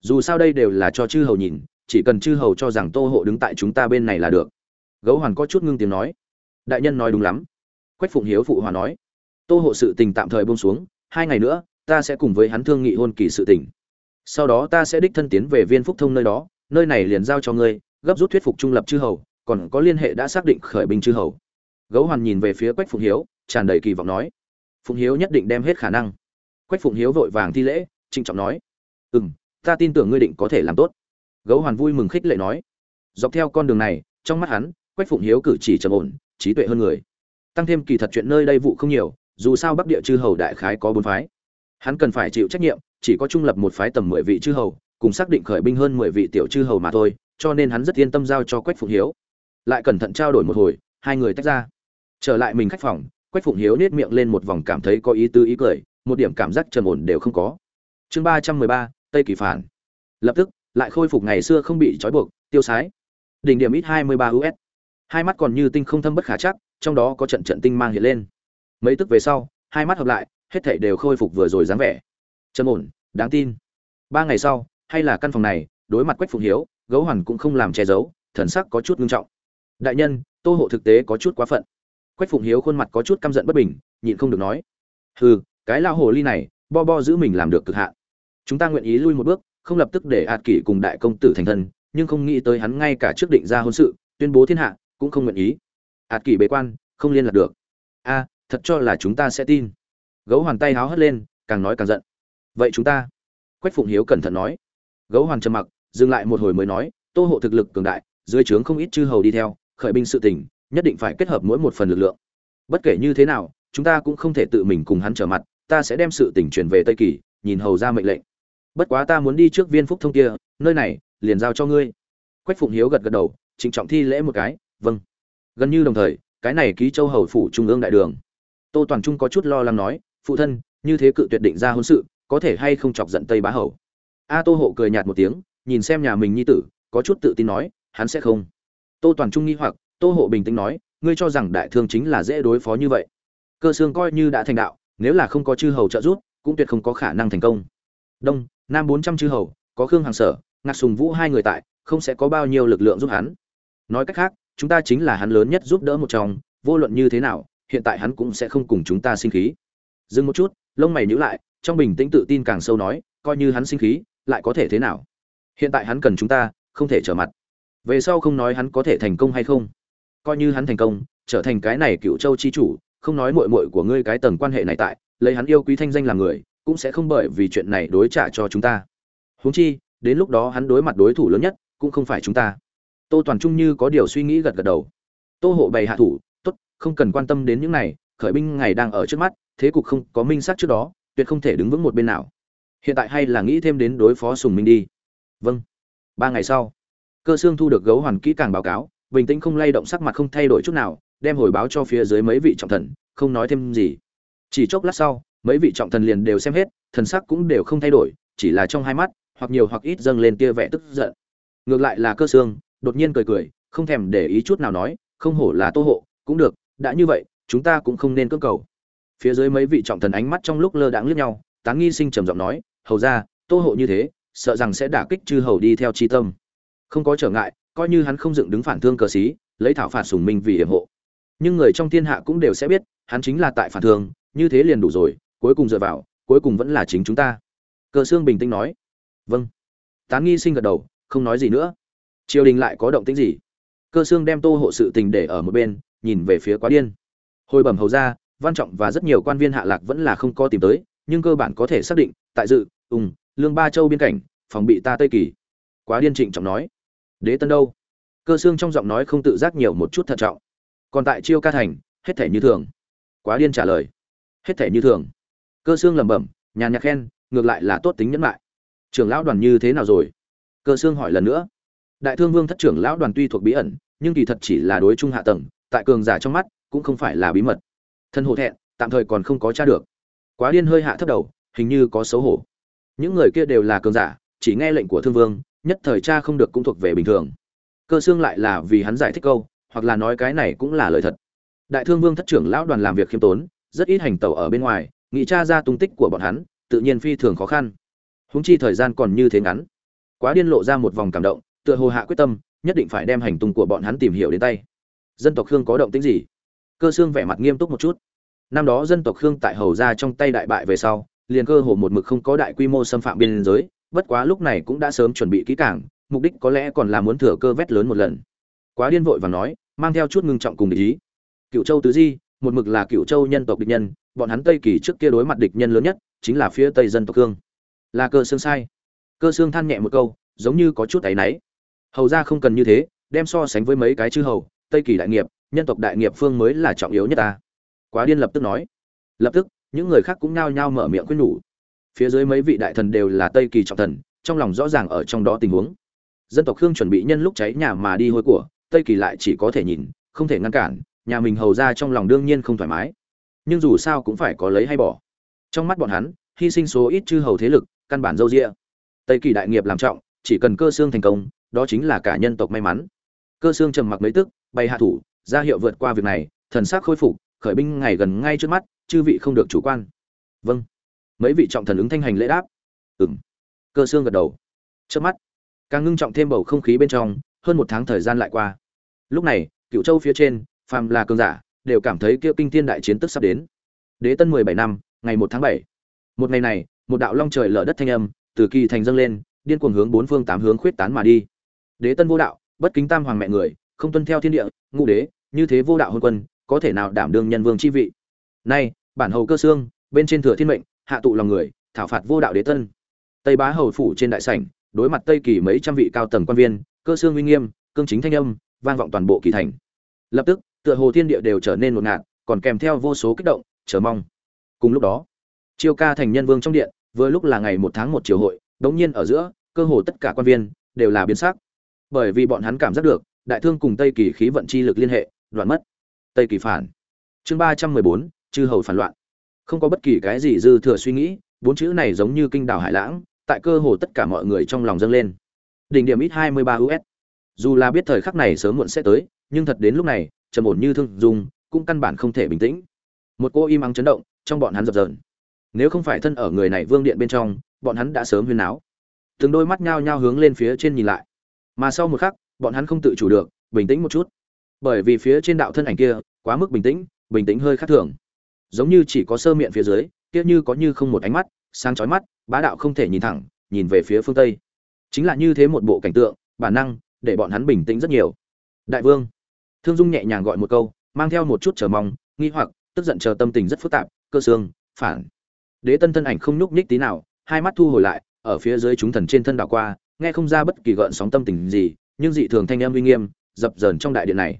Dù sao đây đều là cho chư hầu nhìn, chỉ cần chư hầu cho rằng tô hộ đứng tại chúng ta bên này là được. Gấu hoàn có chút ngưng tiếng nói. Đại nhân nói đúng lắm. Quách phụng hiếu phụ hòa nói tô hộ sự tình tạm thời bông xuống, hai ngày nữa, ta sẽ cùng với hắn thương nghị hôn kỳ sự tình. Sau đó ta sẽ đích thân tiến về viên phúc thông nơi đó, nơi này liền giao cho ngươi, gấp rút thuyết phục trung lập chư hầu, còn có liên hệ đã xác định khởi binh chư hầu. Gấu hoàn nhìn về phía quách phụng hiếu, tràn đầy kỳ vọng nói, phụng hiếu nhất định đem hết khả năng. Quách phụng hiếu vội vàng thi lễ, trịnh trọng nói ừ m ta tin tưởng ngươi định có thể làm tốt. Gấu hoàn vui mừng khích lệ nói, dọc theo con đường này, trong mắt hắn, quách phụng hiếu cử chỉ trầm ổn, trí tuệ hơn người. Tăng thêm kỳ thật chuyện nơi đây vụ không nhiều dù sao bắc địa chư hầu đại khái có bốn phái. Hắn cần phải chịu trách nhiệm, chỉ có trung lập một phái tầm mười vị chư hầu, cùng xác định khởi binh hơn mười vị tiểu chư hầu mà thôi, cho nên hắn rất yên tâm giao cho quách phụng hiếu. Lại cẩn thận trao đổi một hồi, hai người tách ra. Trở lại mình khách phòng, quách phụng hiếu nết miệng lên một vòng cảm thấy có ý tư ý cười, một điểm cảm giác trầm ổn đều không có. Chương ba trăm mười ba, tây kỳ phản. Lập tức, lại khôi phục ngày xưa không bị trói buộc, tiêu sái. Đỉnh điểm ít hai mươi ba us hai mắt còn như tinh không thâm bất khả chắc, trong đó có trận trận tinh mang hiện lên mấy tức về sau, hai mắt hợp lại, hết thảy đều khôi phục vừa rồi dáng vẻ. Trầm ổn, đáng tin. Ba ngày sau, hay là căn phòng này, đối mặt quách phụng hiếu, gấu hoàn cũng không làm che giấu, thần sắc có chút ngưng trọng. Đại nhân, tô hộ thực tế có chút quá phận. Quách phụng hiếu khuôn mặt có chút căm giận bất bình, nhịn không được nói. Hừ, cái lao hồ ly này, bo bo giữ mình làm được cực hạn. Chúng ta nguyện ý lui một bước, không lập tức để ạt kỷ cùng đại công tử thành thân, nhưng không nghĩ tới hắn ngay cả trước định ra hôn sự, tuyên bố thiên hạ, cũng không nguyện ý. Ạt kỷ bế quan, không liên lạc được. A thật cho là chúng ta sẽ tin. Gấu hoàn tay háo hất lên, càng nói càng giận. Vậy chúng ta? Quách phụng hiếu cẩn thận nói. Gấu hoàn trầm mặc, dừng lại một hồi mới nói, tô hộ thực lực cường đại, dưới trướng không ít chư hầu đi theo, khởi binh sự tình, nhất định phải kết hợp mỗi một phần lực lượng. Bất kể như thế nào, chúng ta cũng không thể tự mình cùng hắn trở mặt, ta sẽ đem sự tình chuyển về tây kỳ, nhìn hầu ra mệnh lệnh. Bất quá ta muốn đi trước viên phúc thông kia, nơi này, liền giao cho ngươi. Quách phụng hiếu gật gật đầu, trịnh trọng thi lễ một cái vâng. Gần như đồng thời, cái này ký châu hầu phủ trung ương đại đường tô toàn trung có chút lo lắng nói, phụ thân, như thế cự tuyệt định ra hôn sự, có thể hay không chọc giận tây bá hầu? A tô hộ cười nhạt một tiếng, nhìn xem nhà mình nhi tử, có chút tự tin nói, hắn sẽ không. Tô toàn trung nghi hoặc, tô hộ bình tĩnh nói, ngươi cho rằng đại thương chính là dễ đối phó như vậy. Cơ xương coi như đã thành đạo, nếu là không có chư hầu trợ giúp, cũng tuyệt không có khả năng thành công. Đông, nam bốn trăm chư hầu, có khương hàng sở, ngạc sùng vũ hai người tại, không sẽ có bao nhiêu lực lượng giúp hắn. Nói cách khác, chúng ta chính là hắn lớn nhất giúp đỡ một trong vô luận như thế nào hiện tại hắn cũng sẽ không cùng chúng ta sinh khí. Dừng một chút, lông mày nhíu lại, trong bình tĩnh tự tin càng sâu nói, coi như hắn sinh khí, lại có thể thế nào? Hiện tại hắn cần chúng ta, không thể trở mặt. Về sau không nói hắn có thể thành công hay không? Coi như hắn thành công, trở thành cái này cựu châu chi chủ, không nói muội muội của ngươi cái tầng quan hệ này tại, lấy hắn yêu quý thanh danh làm người, cũng sẽ không bởi vì chuyện này đối trả cho chúng ta. Huống chi, đến lúc đó hắn đối mặt đối thủ lớn nhất, cũng không phải chúng ta. Tô toàn trung như có điều suy nghĩ gật gật đầu. Tô hộ bày hạ thủ không cần quan tâm đến những này, khởi binh ngày đang ở trước mắt, thế cục không có minh xác trước đó, tuyệt không thể đứng vững một bên nào. Hiện tại hay là nghĩ thêm đến đối phó sùng minh đi. Vâng. Ba ngày sau, cơ xương thu được gấu hoàn kỹ càng báo cáo, bình tĩnh không lay động sắc mặt không thay đổi chút nào, đem hồi báo cho phía dưới mấy vị trọng thần, không nói thêm gì. Chỉ chốc lát sau, mấy vị trọng thần liền đều xem hết, thần sắc cũng đều không thay đổi, chỉ là trong hai mắt, hoặc nhiều hoặc ít dâng lên tia vẻ tức giận. Ngược lại là cơ xương đột nhiên cười cười, không thèm để ý chút nào nói, không hổ là tô hộ, cũng được đã như vậy, chúng ta cũng không nên cưỡng cầu. Phía dưới mấy vị trọng thần ánh mắt trong lúc lơ đãng liếc nhau, tán nghi sinh trầm giọng nói, hầu ra tô hộ như thế, sợ rằng sẽ đả kích chư hầu đi theo chi tâm. Không có trở ngại, coi như hắn không dựng đứng phản thương cờ xí, lấy thảo phạt sùng minh vì hiểm hộ. Nhưng người trong thiên hạ cũng đều sẽ biết, hắn chính là tại phản thương, như thế liền đủ rồi, cuối cùng dựa vào, cuối cùng vẫn là chính chúng ta. Cờ xương bình tĩnh nói vâng. Tán nghi sinh gật đầu, không nói gì nữa. Triều đình lại có động tĩnh gì? Cơ xương đem tô hộ sự tình để ở một bên nhìn về phía quá điên. Hồi bẩm hầu ra văn trọng và rất nhiều quan viên hạ lạc vẫn là không có tìm tới, nhưng cơ bản có thể xác định, tại dự ùng lương ba châu biên cảnh, phòng bị ta tây kỳ. Quá điên trịnh trọng nói. Đế tân đâu? Cơ xương trong giọng nói không tự giác nhiều một chút thận trọng. Còn tại chiêu ca thành, hết thể như thường. Quá điên trả lời. Hết thể như thường. Cơ xương lẩm bẩm, nhàn nhạc khen, ngược lại là tốt tính nhẫn lại. Trưởng lão đoàn như thế nào rồi? Cơ xương hỏi lần nữa. Đại thương vương thất trưởng lão đoàn tuy thuộc bí ẩn, nhưng kỳ thật chỉ là đối trung hạ tầng tại cường giả trong mắt cũng không phải là bí mật. Thân hổ thẹn, tạm thời còn không có tra được. Quá điên hơi hạ thấp đầu, hình như có xấu hổ. Những người kia đều là cường giả, chỉ nghe lệnh của thương vương, nhất thời cha không được cũng thuộc về bình thường. Cơ xương lại là vì hắn giải thích câu, hoặc là nói cái này cũng là lời thật. Đại thương vương thất trưởng lão đoàn làm việc khiêm tốn, rất ít hành tẩu ở bên ngoài, nghĩ tra ra tung tích của bọn hắn, tự nhiên phi thường khó khăn. Húng chi thời gian còn như thế ngắn. Quá điên lộ ra một vòng cảm động, tựa hồ hạ quyết tâm, nhất định phải đem hành tung của bọn hắn tìm hiểu đến tay dân tộc khương có động tĩnh gì? Cơ xương vẻ mặt nghiêm túc một chút. Năm đó dân tộc khương tại hầu ra trong tay đại bại về sau, liền cơ hồ một mực không có đại quy mô xâm phạm biên giới, bất quá lúc này cũng đã sớm chuẩn bị kỹ càng, mục đích có lẽ còn là muốn thừa cơ vét lớn một lần. Quá điên vội và nói, mang theo chút ngưng trọng cùng ý. Cựu châu tứ di, một mực là cựu châu nhân tộc địch nhân, bọn hắn tây kỳ trước kia đối mặt địch nhân lớn nhất, chính là phía tây dân tộc khương. Là cơ xương sai. Cơ xương than nhẹ một câu, giống như có chút áy náy. Hầu ra không cần như thế, đem so sánh với mấy cái chư hầu tây kỳ đại nghiệp, nhân tộc đại nghiệp phương mới là trọng yếu nhất ta. Quá điên lập tức nói. Lập tức, những người khác cũng nao nhao mở miệng khuyên nhủ. Phía dưới mấy vị đại thần đều là tây kỳ trọng thần, trong lòng rõ ràng ở trong đó tình huống. Dân tộc khương chuẩn bị nhân lúc cháy nhà mà đi hôi của, tây kỳ lại chỉ có thể nhìn, không thể ngăn cản, nhà mình hầu ra trong lòng đương nhiên không thoải mái. Nhưng dù sao cũng phải có lấy hay bỏ. Trong mắt bọn hắn, hy sinh số ít chư hầu thế lực, căn bản dâu rịa tây kỳ đại nghiệp làm trọng, chỉ cần cơ xương thành công, đó chính là cả nhân tộc may mắn. Cơ xương trầm mặc mấy tức bày hạ thủ, ra hiệu vượt qua việc này, thần sắc khôi phục, khởi binh ngày gần ngay trước mắt, chư vị không được chủ quan. Vâng. Mấy vị trọng thần ứng thanh hành lễ đáp. Ừng cơ xương gật đầu. Trước mắt, càng ngưng trọng thêm bầu không khí bên trong, hơn một tháng thời gian lại qua. Lúc này cựu châu phía trên, phàm là cường giả, đều cảm thấy kia kinh thiên đại chiến tức sắp đến. Đế tân mười bảy năm, ngày một tháng bảy. Một ngày này, một đạo long trời lở đất thanh âm, từ kỳ thành dâng lên, điên cuồng hướng bốn phương tám hướng khuyết tán mà đi. Đế tân vô đạo, bất kính tam hoàng mẹ người không tuân theo thiên địa, ngũ đế, như thế vô đạo hôn quân, có thể nào đảm đương nhân vương chi vị? Nay, bản hầu cơ xương, bên trên thừa thiên mệnh, hạ tụ lòng người, thảo phạt vô đạo đế tân. Tây bá hầu phủ trên đại sảnh, đối mặt tây kỳ mấy trăm vị cao tầng quan viên, cơ xương uy nghiêm, cương chính thanh âm, vang vọng toàn bộ kỳ thành. Lập tức, tựa hồ thiên địa đều trở nên ngột ngạt, còn kèm theo vô số kích động, chờ mong. Cùng lúc đó, chiêu ca thành nhân vương trong điện, vừa lúc là ngày một tháng một triều hội, đống nhiên ở giữa, cơ hồ tất cả quan viên đều là biến sắc. Bởi vì bọn hắn cảm giác được đại thương cùng tây kỳ khí vận chi lực liên hệ, đoạn mất. Tây kỳ phản. Chương ba trăm mười bốn, chư hầu phản loạn. Không có bất kỳ cái gì dư thừa suy nghĩ, bốn chữ này giống như kinh đảo hải lãng, tại cơ hồ tất cả mọi người trong lòng dâng lên. Đỉnh điểm ít hai mươi ba us dù là biết thời khắc này sớm muộn sẽ tới, nhưng thật đến lúc này, trầm ổn như thương dùng, cũng căn bản không thể bình tĩnh. Một cô im ắng chấn động, trong bọn hắn dập dờn. Nếu không phải thân ở người này vương điện bên trong, bọn hắn đã sớm huyên náo. Từng đôi mắt nhao nhao hướng lên phía trên nhìn lại. Mà sau một khắc bọn hắn không tự chủ được, bình tĩnh một chút. Bởi vì phía trên đạo thân ảnh kia, quá mức bình tĩnh bình tĩnh hơi khác thường. Giống như chỉ có sơ miệng phía dưới, kia như có như không một ánh mắt, sáng chói mắt, bá đạo không thể nhìn thẳng, nhìn về phía phương tây. Chính là như thế một bộ cảnh tượng, bản năng, để bọn hắn bình tĩnh rất nhiều. Đại vương. Thương dung nhẹ nhàng gọi một câu, mang theo một chút chờ mong, nghi hoặc, tức giận chờ tâm tình rất phức tạp, cơ xương, phản. Đế tân thân ảnh không nhúc nhích tí nào, hai mắt thu hồi lại, ở phía dưới chúng thần trên thân đảo qua, nghe không ra bất kỳ gợn sóng tâm tình gì nhưng dị thường thanh âm uy nghiêm, dập dờn trong đại điện này.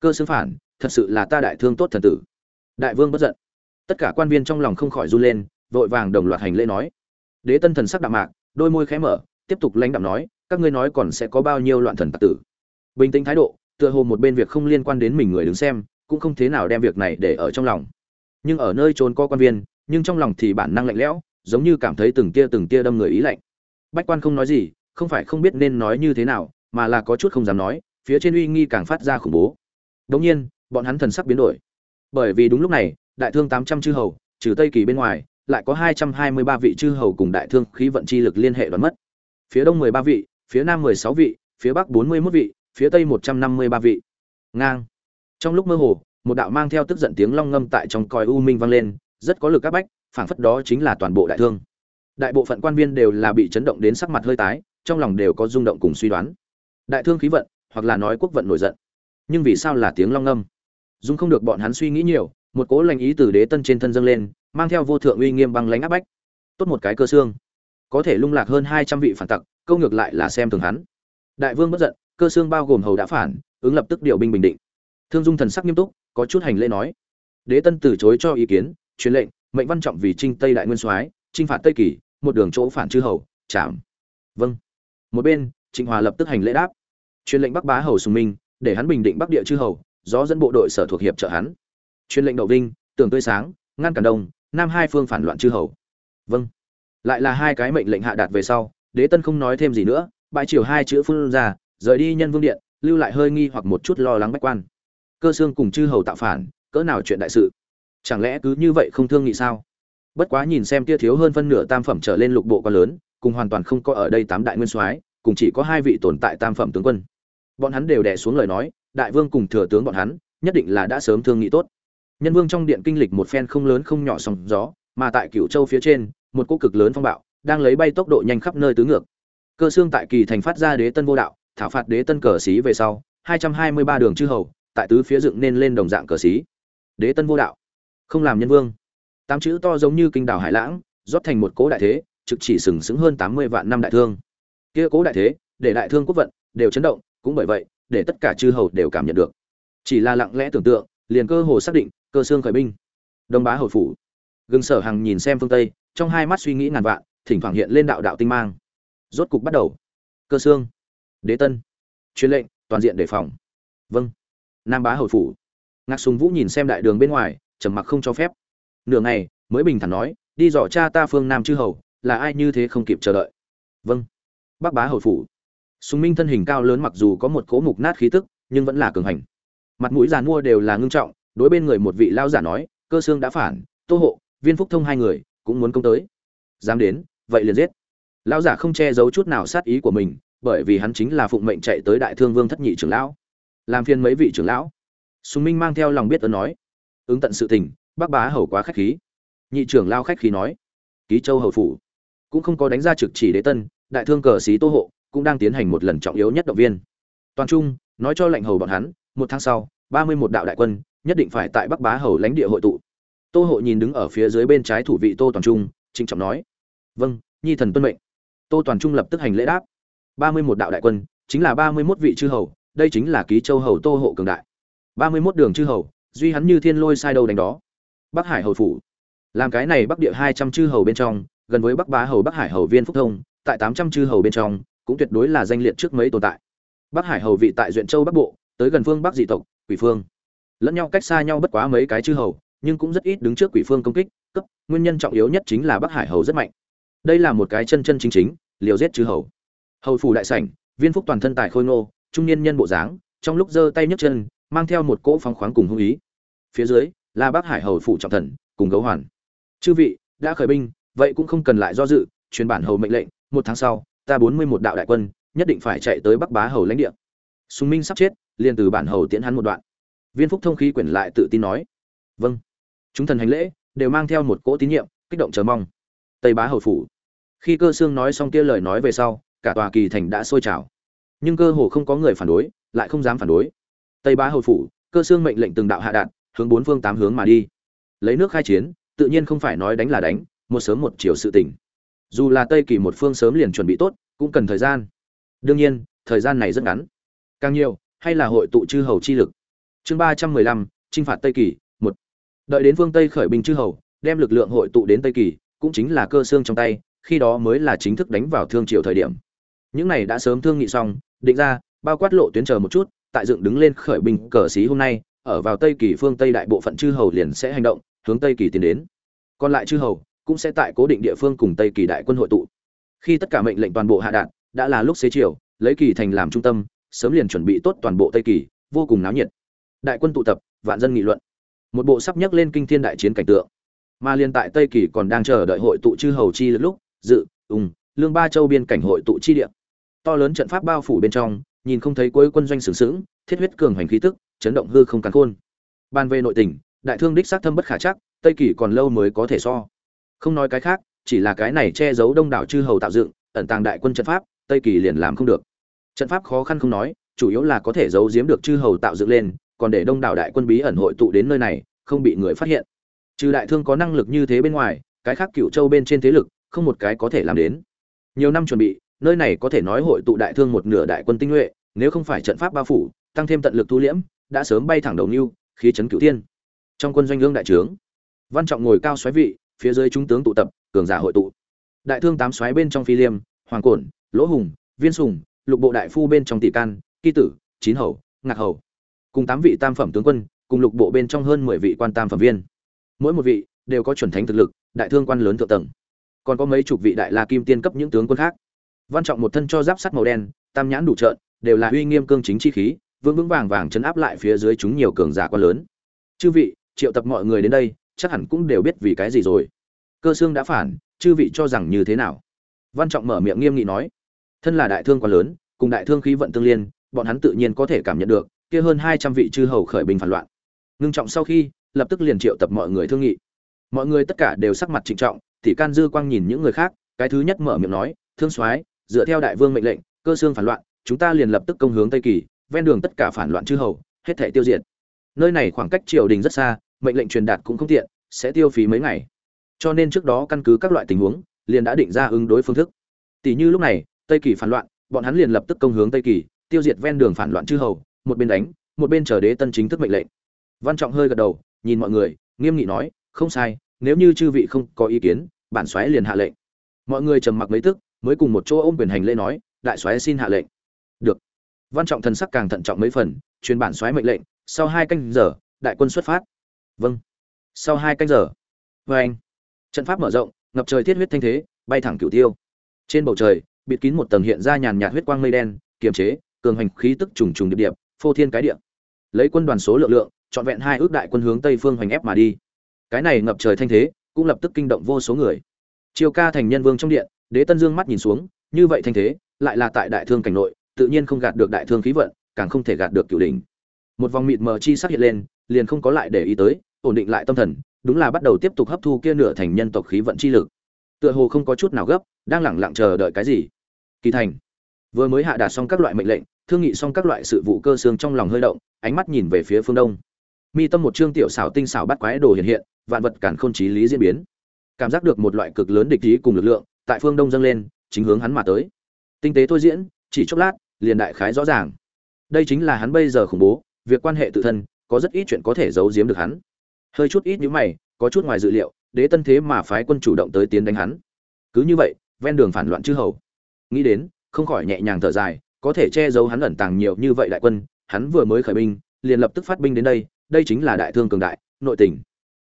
Cơ xương phản, thật sự là ta đại thương tốt thần tử. Đại vương bất giận. Tất cả quan viên trong lòng không khỏi run lên, vội vàng đồng loạt hành lễ nói. Đế tân thần sắc đạm mạc, đôi môi khé mở, tiếp tục lãnh đạm nói, các ngươi nói còn sẽ có bao nhiêu loạn thần tặc tử. Bình tĩnh thái độ, tựa hồ một bên việc không liên quan đến mình người đứng xem, cũng không thế nào đem việc này để ở trong lòng. Nhưng ở nơi trốn có quan viên, nhưng trong lòng thì bản năng lạnh lẽo, giống như cảm thấy từng tia từng tia đâm người ý lạnh. Bách quan không nói gì, không phải không biết nên nói như thế nào mà là có chút không dám nói, phía trên uy nghi càng phát ra khủng bố. Đống nhiên, bọn hắn thần sắc biến đổi. Bởi vì đúng lúc này, đại thương tám trăm chư hầu, trừ tây kỳ bên ngoài, lại có hai trăm hai mươi ba vị chư hầu cùng đại thương khí vận chi lực liên hệ đoán mất. Phía đông mười ba vị, phía nam mười sáu vị, phía bắc bốn mươi 41 vị, phía tây một trăm năm mươi ba vị. Ngang. Trong lúc mơ hồ, một đạo mang theo tức giận tiếng long ngâm tại trong còi u minh vang lên, rất có lực áp bách, phảng phất đó chính là toàn bộ đại thương. Đại bộ phận quan viên đều là bị chấn động đến sắc mặt hơi tái, trong lòng đều có rung động cùng suy đoán đại thương khí vận, hoặc là nói quốc vận nổi giận. Nhưng vì sao là tiếng long ngâm? Dung không được bọn hắn suy nghĩ nhiều, một cố lành ý từ đế tân trên thân dâng lên, mang theo vô thượng uy nghiêm băng lãnh áp bách. Tốt một cái cơ xương. Có thể lung lạc hơn hai trăm vị phản tặc, câu ngược lại là xem thường hắn. Đại vương bất giận, cơ xương bao gồm hầu đã phản, ứng lập tức điều binh bình định. Thương dung thần sắc nghiêm túc, có chút hành lễ nói. Đế tân từ chối cho ý kiến, truyền lệnh, mệnh văn trọng vì trinh tây đại nguyên soái, trinh phạt tây kỳ, một đường chỗ phản chư hầu, chạm. Vâng. Một bên, trịnh hòa lập tức hành lễ đáp truyền lệnh bắc bá hầu sùng minh, để hắn bình định bắc địa chư hầu do dẫn bộ đội sở thuộc hiệp trợ hắn. Truyền lệnh đậu vinh, tường tươi sáng, ngăn cản đông, nam hai phương phản loạn chư hầu. Vâng. Lại là hai cái mệnh lệnh hạ đạt về sau, đế tân không nói thêm gì nữa, bãi triều hai chữ phương ra, rời đi nhân vương điện, lưu lại hơi nghi hoặc một chút lo lắng bách quan. Cơ xương cùng chư hầu tạo phản, cỡ nào chuyện đại sự? Chẳng lẽ cứ như vậy không thương nghị sao? Bất quá nhìn xem kia thiếu hơn phân nửa tam phẩm trở lên lục bộ quá lớn, cùng hoàn toàn không có ở đây tám đại nguyên soái, cùng chỉ có hai vị tồn tại tam phẩm tướng quân bọn hắn đều đè xuống lời nói, đại vương cùng thừa tướng bọn hắn, nhất định là đã sớm thương nghị tốt. Nhân vương trong điện kinh lịch một phen không lớn không nhỏ sóng gió, mà tại cửu châu phía trên, một cỗ cực lớn phong bạo, đang lấy bay tốc độ nhanh khắp nơi tứ ngược. Cơ xương tại kỳ thành phát ra đế tân vô đạo, thảo phạt đế tân cờ xí về sau, hai trăm hai mươi ba đường chư hầu, tại tứ phía dựng nên lên đồng dạng cờ xí. Đế tân vô đạo, không làm nhân vương. Tám chữ to giống như kinh đảo hải lãng, rót thành một cố đại thế, trực chỉ sừng sững hơn tám mươi vạn năm đại thương. Kia cố đại thế, để đại thương quốc vận, đều chấn động cũng bởi vậy, để tất cả chư hầu đều cảm nhận được. Chỉ là lặng lẽ tưởng tượng, liền cơ hồ xác định, cơ xương khởi binh. Đông bá hầu phủ. Gừng sở hằng nhìn xem phương tây, trong hai mắt suy nghĩ ngàn vạn, thỉnh thoảng hiện lên đạo đạo tinh mang. Rốt cục bắt đầu. Cơ xương. Đế tân. Truyền lệnh, toàn diện đề phòng. Vâng. Nam bá hầu phủ. Ngạc sùng vũ nhìn xem đại đường bên ngoài, trầm mặc không cho phép. Nửa ngày, mới bình thản nói, đi dò cha ta phương nam chư hầu, là ai như thế không kịp chờ đợi? Vâng. Bắc bá hầu phủ sùng minh thân hình cao lớn mặc dù có một cố mục nát khí tức, nhưng vẫn là cường hành. Mặt mũi giàn mua đều là ngưng trọng, đối bên người một vị lao giả nói, cơ xương đã phản, tô hộ, viên phúc thông hai người, cũng muốn công tới. Dám đến, vậy liền giết. Lao giả không che giấu chút nào sát ý của mình, bởi vì hắn chính là phụng mệnh chạy tới đại thương vương thất nhị trưởng lão. Làm phiền mấy vị trưởng lão. Sùng minh mang theo lòng biết ơn nói. Ứng tận sự tình, bác bá hầu quá khách khí. Nhị trưởng lao khách khí nói. Ký châu hầu phủ, cũng không có đánh ra trực chỉ đế tân, đại thương cờ xí tô hộ cũng đang tiến hành một lần trọng yếu nhất động viên. Toàn trung, nói cho lệnh hầu bọn hắn, một tháng sau, ba mươi một đạo đại quân, nhất định phải tại bắc bá hầu lãnh địa hội tụ. Tô hộ nhìn đứng ở phía dưới bên trái thủ vị tô toàn trung, trịnh trọng nói vâng nhi thần tuân mệnh. Tô toàn trung lập tức hành lễ đáp, ba mươi một đạo đại quân, chính là ba mươi mốt vị chư hầu, đây chính là ký châu hầu tô hộ cường đại. ba mươi mốt đường chư hầu, duy hắn như thiên lôi sai đâu đánh đó. Bắc hải hầu phủ. Làm cái này bắc địa hai trăm chư hầu bên trong, gần với bắc bá hầu bắc hải hầu viên phúc thông, tại tám trăm chư hầu bên trong cũng tuyệt đối là danh liệt trước mấy tồn tại. Bắc hải hầu vị tại duyện châu bắc bộ, tới gần phương bắc dị tộc, quỷ phương. Lẫn nhau cách xa nhau bất quá mấy cái chư hầu, nhưng cũng rất ít đứng trước quỷ phương công kích, cấp, nguyên nhân trọng yếu nhất chính là bắc hải hầu rất mạnh. Đây là một cái chân chân chính chính, liều giết chư hầu. Hầu phủ đại sảnh, viên phúc toàn thân tài khôi ngô, trung niên nhân bộ dáng, trong lúc giơ tay nhấc chân, mang theo một cỗ phong khoáng cùng hung ý. Phía dưới, là bắc hải hầu phủ trọng thần, cùng gấu hoàn. Chư vị, đã khởi binh, vậy cũng không cần lại do dự, truyền bản hầu mệnh lệnh, một tháng sau ta bốn mươi một đạo đại quân, nhất định phải chạy tới bắc bá hầu lãnh địa. Sùng minh sắp chết, liền từ bản hầu tiễn hắn một đoạn. Viên phúc thông khí quyển lại tự tin nói vâng. Chúng thần hành lễ, đều mang theo một cỗ tín nhiệm, kích động chờ mong. Tây bá hầu phủ. Khi cơ xương nói xong kia lời nói về sau, cả tòa kỳ thành đã sôi trào. Nhưng cơ hồ không có người phản đối, lại không dám phản đối. Tây bá hầu phủ, cơ xương mệnh lệnh từng đạo hạ đạn, hướng bốn phương tám hướng mà đi. Lấy nước khai chiến, tự nhiên không phải nói đánh là đánh, một sớm một chiều sự tỉnh dù là tây kỳ một phương sớm liền chuẩn bị tốt, cũng cần thời gian. Đương nhiên, thời gian này rất ngắn. Càng nhiều, hay là hội tụ chư hầu chi lực. Chương ba trăm mười lăm, chinh phạt tây kỳ, một. Đợi đến phương tây khởi binh chư hầu, đem lực lượng hội tụ đến tây kỳ, cũng chính là cơ xương trong tay, khi đó mới là chính thức đánh vào thương triều thời điểm. Những này đã sớm thương nghị xong, định ra, bao quát lộ tuyến chờ một chút, tại dựng đứng lên khởi binh cờ xí hôm nay, ở vào tây kỳ phương tây đại bộ phận chư hầu liền sẽ hành động, hướng tây kỳ tiến đến. Còn lại chư hầu cũng sẽ tại cố định địa phương cùng tây kỳ đại quân hội tụ. Khi tất cả mệnh lệnh toàn bộ hạ đạn đã là lúc xế chiều, lấy kỳ thành làm trung tâm, sớm liền chuẩn bị tốt toàn bộ tây kỳ, vô cùng náo nhiệt. Đại quân tụ tập, vạn dân nghị luận. Một bộ sắp nhấc lên kinh thiên đại chiến cảnh tượng. Mà liên tại tây kỳ còn đang chờ đợi hội tụ chư hầu chi lúc, dự, ung, lương ba châu biên cảnh hội tụ chi địa. To lớn trận pháp bao phủ bên trong, nhìn không thấy cuối quân doanh sướng sướng thiết huyết cường hành khí tức, chấn động hư không càn khôn. Ban về nội tình, đại thương đích xác thâm bất khả chắc, tây kỳ còn lâu mới có thể so không nói cái khác, chỉ là cái này che giấu đông đảo chư hầu tạo dựng, ẩn tàng đại quân trận pháp, tây kỳ liền làm không được. Trận pháp khó khăn không nói, chủ yếu là có thể giấu giếm được chư hầu tạo dựng lên, còn để đông đảo đại quân bí ẩn hội tụ đến nơi này, không bị người phát hiện. Trừ đại thương có năng lực như thế bên ngoài, cái khác cựu châu bên trên thế lực, không một cái có thể làm đến. Nhiều năm chuẩn bị, nơi này có thể nói hội tụ đại thương một nửa đại quân tinh nhuệ, nếu không phải trận pháp bao phủ, tăng thêm tận lực thu liễm, đã sớm bay thẳng đầu mưu khí chấn cửu tiên trong quân doanh lương đại trướng, văn trọng ngồi cao xoáy vị phía dưới trung tướng tụ tập, cường giả hội tụ. Đại thương tám xoáy bên trong phi liêm, hoàng cổn, lỗ hùng, viên sùng, lục bộ đại phu bên trong tỷ can kỳ tử, chín hầu, ngạc hầu. Cùng tám vị tam phẩm tướng quân, cùng lục bộ bên trong hơn mười vị quan tam phẩm viên. Mỗi một vị đều có chuẩn thánh thực lực, đại thương quan lớn thượng tầng. Còn có mấy chục vị đại la kim tiên cấp những tướng quân khác. Văn trọng một thân cho giáp sắt màu đen, tam nhãn đủ trợn, đều là uy nghiêm cương chính chi khí, vững vững vàng vàng chấn áp lại phía dưới chúng nhiều cường giả quan lớn. Chư vị, triệu tập mọi người đến đây chắc hẳn cũng đều biết vì cái gì rồi. Cơ xương đã phản, chư vị cho rằng như thế nào? Văn trọng mở miệng nghiêm nghị nói, thân là đại thương quá lớn, cùng đại thương khí vận tương liên, bọn hắn tự nhiên có thể cảm nhận được, kia hơn hai trăm vị chư hầu khởi binh phản loạn. Ngưng trọng sau khi, lập tức liền triệu tập mọi người thương nghị. Mọi người tất cả đều sắc mặt trịnh trọng, thì can dư quang nhìn những người khác, cái thứ nhất mở miệng nói, thương soái, dựa theo đại vương mệnh lệnh, cơ xương phản loạn, chúng ta liền lập tức công hướng tây kỳ, ven đường tất cả phản loạn chư hầu, hết thể tiêu diệt. Nơi này khoảng cách triều đình rất xa mệnh lệnh truyền đạt cũng không tiện, sẽ tiêu phí mấy ngày. Cho nên trước đó căn cứ các loại tình huống, liền đã định ra ứng đối phương thức. Tỷ như lúc này, tây kỳ phản loạn, bọn hắn liền lập tức công hướng tây kỳ, tiêu diệt ven đường phản loạn chư hầu, một bên đánh, một bên chờ đế tân chính thức mệnh lệnh. Văn trọng hơi gật đầu, nhìn mọi người, nghiêm nghị nói, không sai, nếu như chư vị không có ý kiến, bản xoáy liền hạ lệnh. Mọi người trầm mặc mấy tức, mới cùng một chỗ ôm quyền hành lễ nói, đại xoáy xin hạ lệnh. Được. Văn trọng thần sắc càng thận trọng mấy phần, truyền bản xoáy mệnh lệnh, sau hai canh giờ, đại quân xuất phát vâng. Sau hai canh giờ vê anh. Trận pháp mở rộng, ngập trời thiết huyết thanh thế, bay thẳng cửu tiêu. Trên bầu trời, bịt kín một tầng hiện ra nhàn nhạt huyết quang mây đen, kiềm chế, cường hành khí tức trùng trùng điệp điệp, phô thiên cái địa. Lấy quân đoàn số lượng lượng, trọn vẹn hai ước đại quân hướng tây phương hoành ép mà đi. Cái này ngập trời thanh thế, cũng lập tức kinh động vô số người. Chiều ca thành nhân vương trong điện, đế tân dương mắt nhìn xuống, như vậy thanh thế, lại là tại đại thương cảnh nội, tự nhiên không gạt được đại thương khí vận, càng không thể gạt được cửu đỉnh. Một vòng mịt mờ chi sắc hiện lên, liền không có lại để ý tới ổn định lại tâm thần, đúng là bắt đầu tiếp tục hấp thu kia nửa thành nhân tộc khí vận chi lực. Tựa hồ không có chút nào gấp, đang lẳng lặng chờ đợi cái gì. Kỳ thành. Vừa mới hạ đạt xong các loại mệnh lệnh, thương nghị xong các loại sự vụ cơ xương trong lòng hơi động, ánh mắt nhìn về phía phương đông. Mi tâm một chương tiểu xảo tinh xảo bắt quái đồ hiện hiện, vạn vật cản khôn trí lý diễn biến. Cảm giác được một loại cực lớn địch ý cùng lực lượng, tại phương đông dâng lên, chính hướng hắn mà tới. Tinh tế thôi diễn, chỉ chốc lát, liền đại khái rõ ràng. Đây chính là hắn bây giờ khủng bố, việc quan hệ tự thân, có rất ít chuyện có thể giấu giếm được hắn hơi chút ít nhíu mày, có chút ngoài dự liệu, đế tân thế mà phái quân chủ động tới tiến đánh hắn. Cứ như vậy, ven đường phản loạn chư hầu. Nghĩ đến, không khỏi nhẹ nhàng thở dài, có thể che giấu hắn ẩn tàng nhiều như vậy đại quân, hắn vừa mới khởi binh, liền lập tức phát binh đến đây đây chính là đại thương cường đại, nội tình.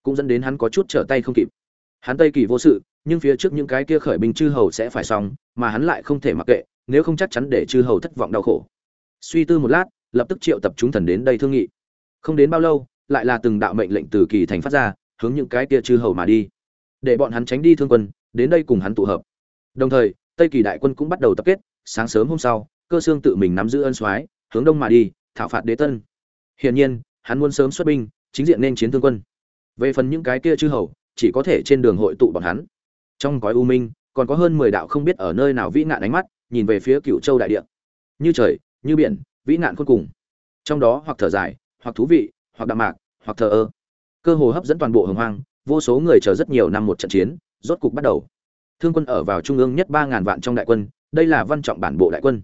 Cũng dẫn đến hắn có chút trở tay không kịp. Hắn tây kỳ vô sự, nhưng phía trước những cái kia khởi binh chư hầu sẽ phải xong, mà hắn lại không thể mặc kệ, nếu không chắc chắn để chư hầu thất vọng đau khổ. Suy tư một lát, lập tức triệu tập chúng thần đến đây thương nghị. Không đến bao lâu lại là từng đạo mệnh lệnh từ kỳ thành phát ra, hướng những cái kia chư hầu mà đi. Để bọn hắn tránh đi thương quân, đến đây cùng hắn tụ hợp. Đồng thời, tây kỳ đại quân cũng bắt đầu tập kết, sáng sớm hôm sau, cơ xương tự mình nắm giữ ân soái, hướng đông mà đi, thảo phạt đế tân. Hiển nhiên, hắn muốn sớm xuất binh, chính diện nên chiến thương quân. Về phần những cái kia chư hầu, chỉ có thể trên đường hội tụ bọn hắn. Trong gói u minh, còn có hơn mười đạo không biết ở nơi nào vĩ nạn ánh mắt, nhìn về phía cựu châu đại địa. Như trời, như biển, vĩ nạn cuối cùng. Trong đó hoặc thở dài, hoặc thú vị hoặc đạm mạc, hoặc thờ ơ. Cơ hồ hấp dẫn toàn bộ hồng hoang, vô số người chờ rất nhiều năm một trận chiến, rốt cục bắt đầu. Thương quân ở vào trung ương nhất ba ngàn vạn trong đại quân, đây là văn trọng bản bộ đại quân.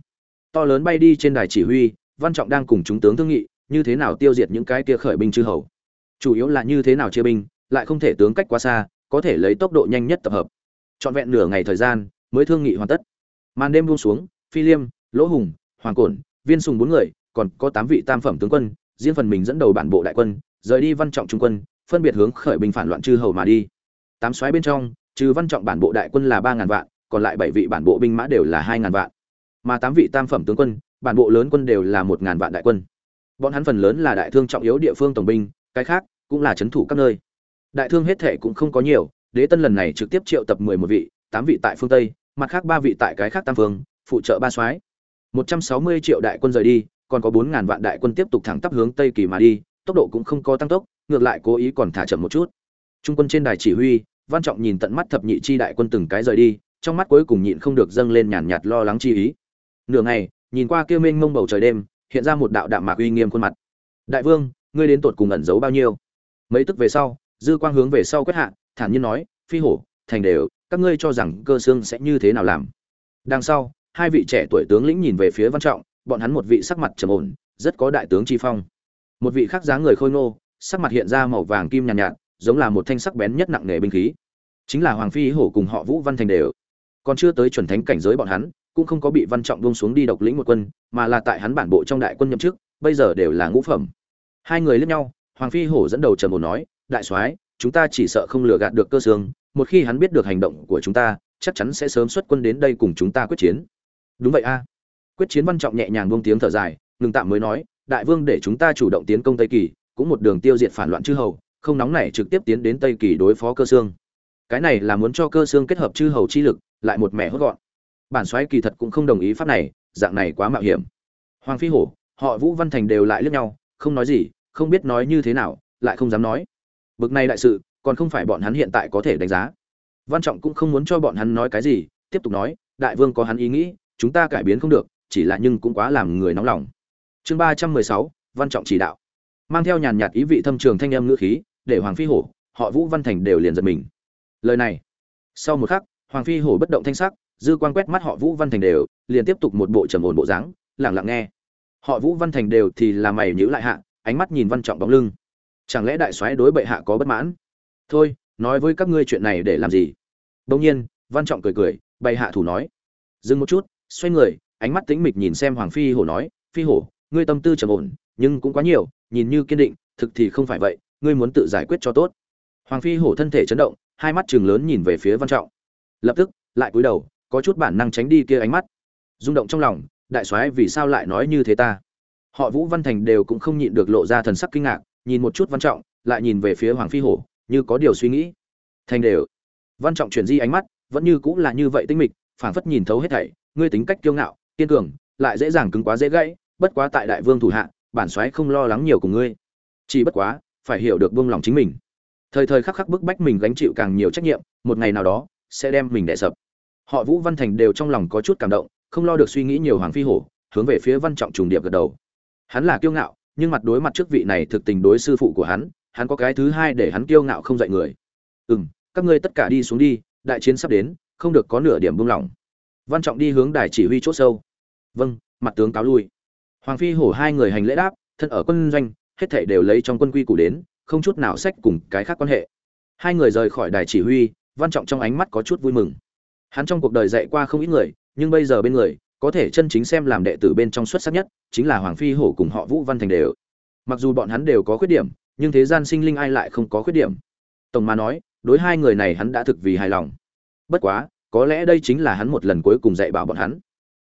To lớn bay đi trên đài chỉ huy, văn trọng đang cùng chúng tướng thương nghị, như thế nào tiêu diệt những cái kia khởi binh chư hầu. Chủ yếu là như thế nào chia binh, lại không thể tướng cách quá xa, có thể lấy tốc độ nhanh nhất tập hợp. Trọn vẹn nửa ngày thời gian, mới thương nghị hoàn tất. Màn đêm buông xuống, phi liêm, lỗ hùng, hoàng cổn, viên sùng bốn người, còn có tám vị tam phẩm tướng quân riêng phần mình dẫn đầu bản bộ đại quân, rời đi văn trọng trung quân, phân biệt hướng khởi binh phản loạn chư hầu mà đi. Tám xoáy bên trong, trừ văn trọng bản bộ đại quân là ba ngàn vạn, còn lại bảy vị bản bộ binh mã đều là hai ngàn vạn. Mà tám vị tam phẩm tướng quân, bản bộ lớn quân đều là một ngàn vạn đại quân. Bọn hắn phần lớn là đại thương trọng yếu địa phương tổng binh, cái khác cũng là c h ấ n thủ các nơi. Đại thương hết thể cũng không có nhiều, đế tân lần này trực tiếp triệu tập mười một vị, tám vị tại phương tây, mặt khác ba vị tại cái khác tam phương, phụ trợ ba soái một trăm sáu mươi triệu đại quân rời đi còn có bốn ngàn vạn đại quân tiếp tục thẳng tắp hướng tây kỳ mà đi, tốc độ cũng không có tăng tốc, ngược lại cố ý còn thả chậm một chút. Trung quân trên đài chỉ huy, văn trọng nhìn tận mắt thập nhị chi đại quân từng cái rời đi, trong mắt cuối cùng nhịn không được dâng lên nhàn nhạt lo lắng chi ý. Nửa ngày, nhìn qua kia mênh mông bầu trời đêm, hiện ra một đạo đạm mạc uy nghiêm khuôn mặt. Đại vương, ngươi đến tột cùng ẩn giấu bao nhiêu? Mấy tức về sau, dư quang hướng về sau quét hạ, thản nhiên nói, phi hổ, thành đều, các ngươi cho rằng cơ xương sẽ như thế nào làm? Đằng sau, hai vị trẻ tuổi tướng lĩnh nhìn về phía văn trọng bọn hắn một vị sắc mặt trầm ổn rất có đại tướng chi phong. Một vị khác dáng người khôi ngô sắc mặt hiện ra màu vàng kim nhàn nhạt, nhạt giống là một thanh sắc bén nhất nặng nề binh khí. Chính là hoàng phi hổ cùng họ vũ văn thành đều. Còn chưa tới chuẩn thánh cảnh giới bọn hắn cũng không có bị văn trọng buông xuống đi độc lĩnh một quân mà là tại hắn bản bộ trong đại quân nhậm chức bây giờ đều là ngũ phẩm. Hai người lẫn nhau hoàng phi hổ dẫn đầu trầm ổn nói đại soái chúng ta chỉ sợ không lừa gạt được cơ sương một khi hắn biết được hành động của chúng ta chắc chắn sẽ sớm xuất quân đến đây cùng chúng ta quyết chiến. Đúng vậy a quyết chiến văn trọng nhẹ nhàng buông tiếng thở dài, ngừng tạm mới nói, đại vương để chúng ta chủ động tiến công tây kỳ, cũng một đường tiêu diệt phản loạn chư hầu, không nóng nảy trực tiếp tiến đến tây kỳ đối phó cơ xương. cái này là muốn cho cơ xương kết hợp chư hầu chi lực, lại một mẻ hốt gọn. Bản soái kỳ thật cũng không đồng ý pháp này, dạng này quá mạo hiểm. Hoàng phi hổ, họ vũ văn thành đều lại lướt nhau, không nói gì, không biết nói như thế nào, lại không dám nói. Bực này đại sự, còn không phải bọn hắn hiện tại có thể đánh giá. Văn trọng cũng không muốn cho bọn hắn nói cái gì, tiếp tục nói, đại vương có hắn ý nghĩ, chúng ta cải biến không được chỉ là nhưng cũng quá làm người nóng lòng. Chương ba trăm mười sáu, văn trọng chỉ đạo. Mang theo nhàn nhạt ý vị thâm trường thanh âm ngữ khí, để hoàng phi hổ, họ vũ văn thành đều liền giật mình. Lời này, sau một khắc, hoàng phi hổ bất động thanh sắc, dư quan quét mắt họ vũ văn thành đều, liền tiếp tục một bộ trầm ổn bộ dáng lẳng lặng nghe. Họ vũ văn thành đều thì là mày nhữ lại hạ, ánh mắt nhìn văn trọng bóng lưng. Chẳng lẽ đại soái đối bệ hạ có bất mãn? Thôi, nói với các ngươi chuyện này để làm gì? Đông nhiên, văn trọng cười cười, bày hạ thủ nói. Dừng một chút, xoay người ánh mắt tĩnh mịch nhìn xem hoàng phi hổ nói, phi hổ, ngươi tâm tư trầm ổn, nhưng cũng quá nhiều, nhìn như kiên định, thực thì không phải vậy, ngươi muốn tự giải quyết cho tốt. Hoàng phi hổ thân thể chấn động, hai mắt chừng lớn nhìn về phía văn trọng. Lập tức, lại cúi đầu, có chút bản năng tránh đi kia ánh mắt. Rung động trong lòng, đại soái, vì sao lại nói như thế ta? Họ vũ văn thành đều cũng không nhịn được lộ ra thần sắc kinh ngạc, nhìn một chút văn trọng, lại nhìn về phía hoàng phi hổ, như có điều suy nghĩ. Thành đều. Văn trọng chuyển di ánh mắt, vẫn như cũng là như vậy tinh mịch, phảng phất nhìn thấu hết thảy, ngươi tính cách kiêu ngạo kiên cường lại dễ dàng cứng quá dễ gãy bất quá tại đại vương thủ hạ bản soái không lo lắng nhiều cùng ngươi. Chỉ bất quá phải hiểu được buông lòng chính mình. Thời thời khắc khắc bức bách mình gánh chịu càng nhiều trách nhiệm một ngày nào đó sẽ đem mình đè sập. Họ vũ văn thành đều trong lòng có chút cảm động không lo được suy nghĩ nhiều hoàng phi hổ hướng về phía văn trọng trùng điệp gật đầu. Hắn là kiêu ngạo nhưng mặt đối mặt trước vị này thực tình đối sư phụ của hắn hắn có cái thứ hai để hắn kiêu ngạo không dạy người. "Ừm, các ngươi tất cả đi xuống đi đại chiến sắp đến không được có nửa điểm buông lỏng văn trọng đi hướng đài chỉ huy chốt sâu. Vâng mặt tướng cáo lui. Hoàng phi hổ hai người hành lễ đáp, thân ở quân doanh, hết thể đều lấy trong quân quy củ đến, không chút nào sách cùng cái khác quan hệ. Hai người rời khỏi đài chỉ huy, văn trọng trong ánh mắt có chút vui mừng. Hắn trong cuộc đời dạy qua không ít người, nhưng bây giờ bên người, có thể chân chính xem làm đệ tử bên trong xuất sắc nhất, chính là hoàng phi hổ cùng họ vũ văn thành đều. Mặc dù bọn hắn đều có khuyết điểm, nhưng thế gian sinh linh ai lại không có khuyết điểm? Tổng mà nói, đối hai người này hắn đã thực vì hài lòng. Bất quá có lẽ đây chính là hắn một lần cuối cùng dạy bảo bọn hắn.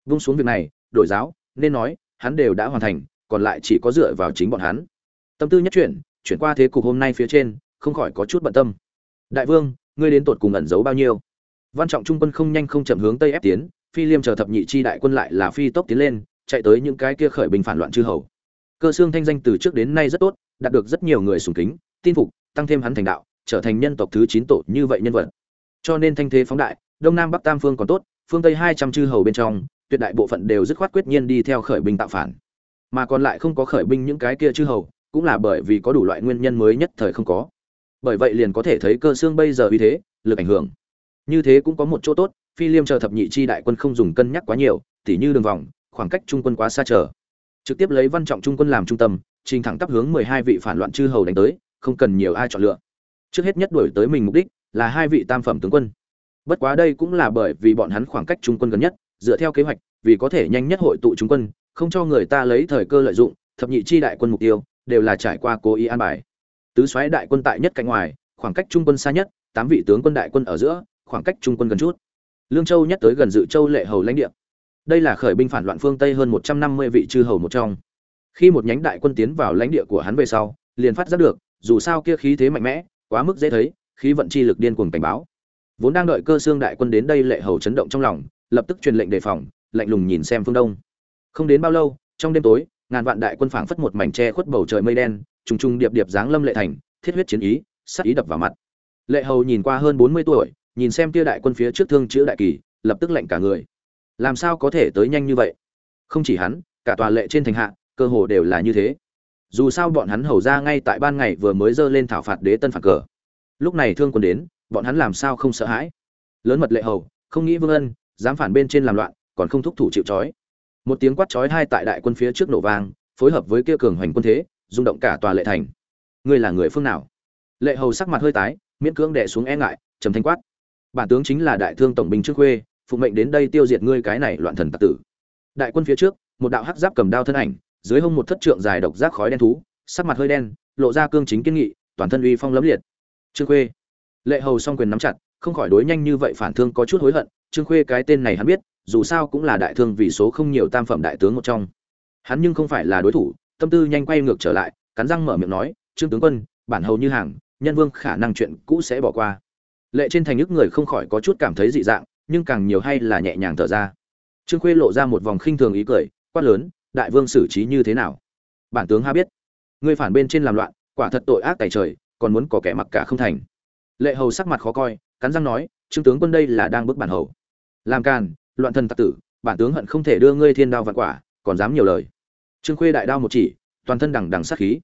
Vung xuống việc này, đổi giáo, nên nói, hắn đều đã hoàn thành, còn lại chỉ có dựa vào chính bọn hắn. Tâm tư nhất chuyển chuyển qua thế cục hôm nay phía trên, không khỏi có chút bận tâm. Đại vương, ngươi đến tột cùng ẩn giấu bao nhiêu? Văn trọng trung quân không nhanh không chậm hướng tây ép tiến, phi liêm chờ thập nhị chi đại quân lại là phi tốc tiến lên, chạy tới những cái kia khởi bình phản loạn chư hầu. Cơ xương thanh danh từ trước đến nay rất tốt, đạt được rất nhiều người sùng kính, tin phục, tăng thêm hắn thành đạo, trở thành nhân tộc thứ chín tổ như vậy nhân vật. Cho nên thanh thế phóng đại đông nam bắc tam phương còn tốt, phương tây hai trăm chư hầu bên trong, tuyệt đại bộ phận đều dứt khoát quyết nhiên đi theo khởi binh tạo phản. Mà còn lại không có khởi binh những cái kia chư hầu, cũng là bởi vì có đủ loại nguyên nhân mới nhất thời không có. Bởi vậy liền có thể thấy cơ xương bây giờ uy thế, lực ảnh hưởng. Như thế cũng có một chỗ tốt, phi liêm chờ thập nhị chi đại quân không dùng cân nhắc quá nhiều, tỉ như đường vòng, khoảng cách trung quân quá xa trở trực tiếp lấy văn trọng trung quân làm trung tâm, trình thẳng tắp hướng mười hai vị phản loạn chư hầu đánh tới, không cần nhiều ai chọn lựa. Trước hết nhất đuổi tới mình mục đích là hai vị tam phẩm tướng quân bất quá đây cũng là bởi vì bọn hắn khoảng cách trung quân gần nhất, dựa theo kế hoạch, vì có thể nhanh nhất hội tụ trung quân, không cho người ta lấy thời cơ lợi dụng, thập nhị chi đại quân mục tiêu đều là trải qua cố ý an bài. Tứ soái đại quân tại nhất cạnh ngoài, khoảng cách trung quân xa nhất, tám vị tướng quân đại quân ở giữa, khoảng cách trung quân gần chút. Lương châu nhất tới gần dự châu lệ hầu lãnh địa. Đây là khởi binh phản loạn phương tây hơn một trăm năm mươi vị chư hầu một trong. Khi một nhánh đại quân tiến vào lãnh địa của hắn về sau, liền phát giác được, dù sao kia khí thế mạnh mẽ, quá mức dễ thấy, khí vận chi lực điên cuồng cảnh báo vốn đang đợi cơ xương đại quân đến đây lệ hầu chấn động trong lòng, lập tức truyền lệnh đề phòng, lạnh lùng nhìn xem phương đông. Không đến bao lâu, trong đêm tối, ngàn vạn đại quân phảng phất một mảnh tre khuất bầu trời mây đen, trùng trùng điệp điệp dáng lâm lệ thành, thiết huyết chiến ý, sát ý đập vào mặt. Lệ hầu nhìn qua hơn bốn mươi tuổi, nhìn xem tia đại quân phía trước thương chữ đại kỳ, lập tức lạnh cả người. Làm sao có thể tới nhanh như vậy? Không chỉ hắn, cả tòa lệ trên thành hạ, cơ hồ đều là như thế. Dù sao bọn hắn hầu ra ngay tại ban ngày vừa mới dơ lên thảo phạt đế tân phạt cờ. Lúc này thương quân đến bọn hắn làm sao không sợ hãi? Lớn mật lệ hầu, không nghĩ vương ân, dám phản bên trên làm loạn, còn không thúc thủ chịu trói. Một tiếng quát chói hai tại đại quân phía trước nổ vang, phối hợp với kia cường hoành quân thế, rung động cả tòa lệ thành. Ngươi là người phương nào? Lệ hầu sắc mặt hơi tái, miễn cưỡng đè xuống e ngại, trầm thanh quát. Bản tướng chính là đại thương tổng binh trước khuê, phụ mệnh đến đây tiêu diệt ngươi cái này loạn thần tặc tử. Đại quân phía trước, một đạo hắc giáp cầm đao thân ảnh, dưới hông một thất trượng dài độc giác khói đen thú, sắc mặt hơi đen, lộ ra cương chính kiên nghị, toàn thân uy phong lấm liệt. Trương khuê lệ hầu song quyền nắm chặt, không khỏi đối nhanh như vậy phản thương có chút hối hận, trương khuê cái tên này hắn biết, dù sao cũng là đại thương vì số không nhiều tam phẩm đại tướng một trong. Hắn nhưng không phải là đối thủ, tâm tư nhanh quay ngược trở lại, cắn răng mở miệng nói, trương tướng quân, bản hầu như hàng, nhân vương khả năng chuyện cũ sẽ bỏ qua. Lệ trên thành nước người không khỏi có chút cảm thấy dị dạng, nhưng càng nhiều hay là nhẹ nhàng thở ra. Trương khuê lộ ra một vòng khinh thường ý cười, quát lớn, đại vương xử trí như thế nào? Bản tướng ha biết. Ngươi phản bên trên làm loạn, quả thật tội ác tài trời, còn muốn có kẻ mặc cả không thành lệ hầu sắc mặt khó coi, cắn răng nói, trương tướng quân đây là đang bức bản hầu. Làm càn, loạn thần tặc tử, bản tướng hận không thể đưa ngươi thiên đao vạn quả, còn dám nhiều lời. Trương khuê đại đao một chỉ, toàn thân đằng đằng sát khí.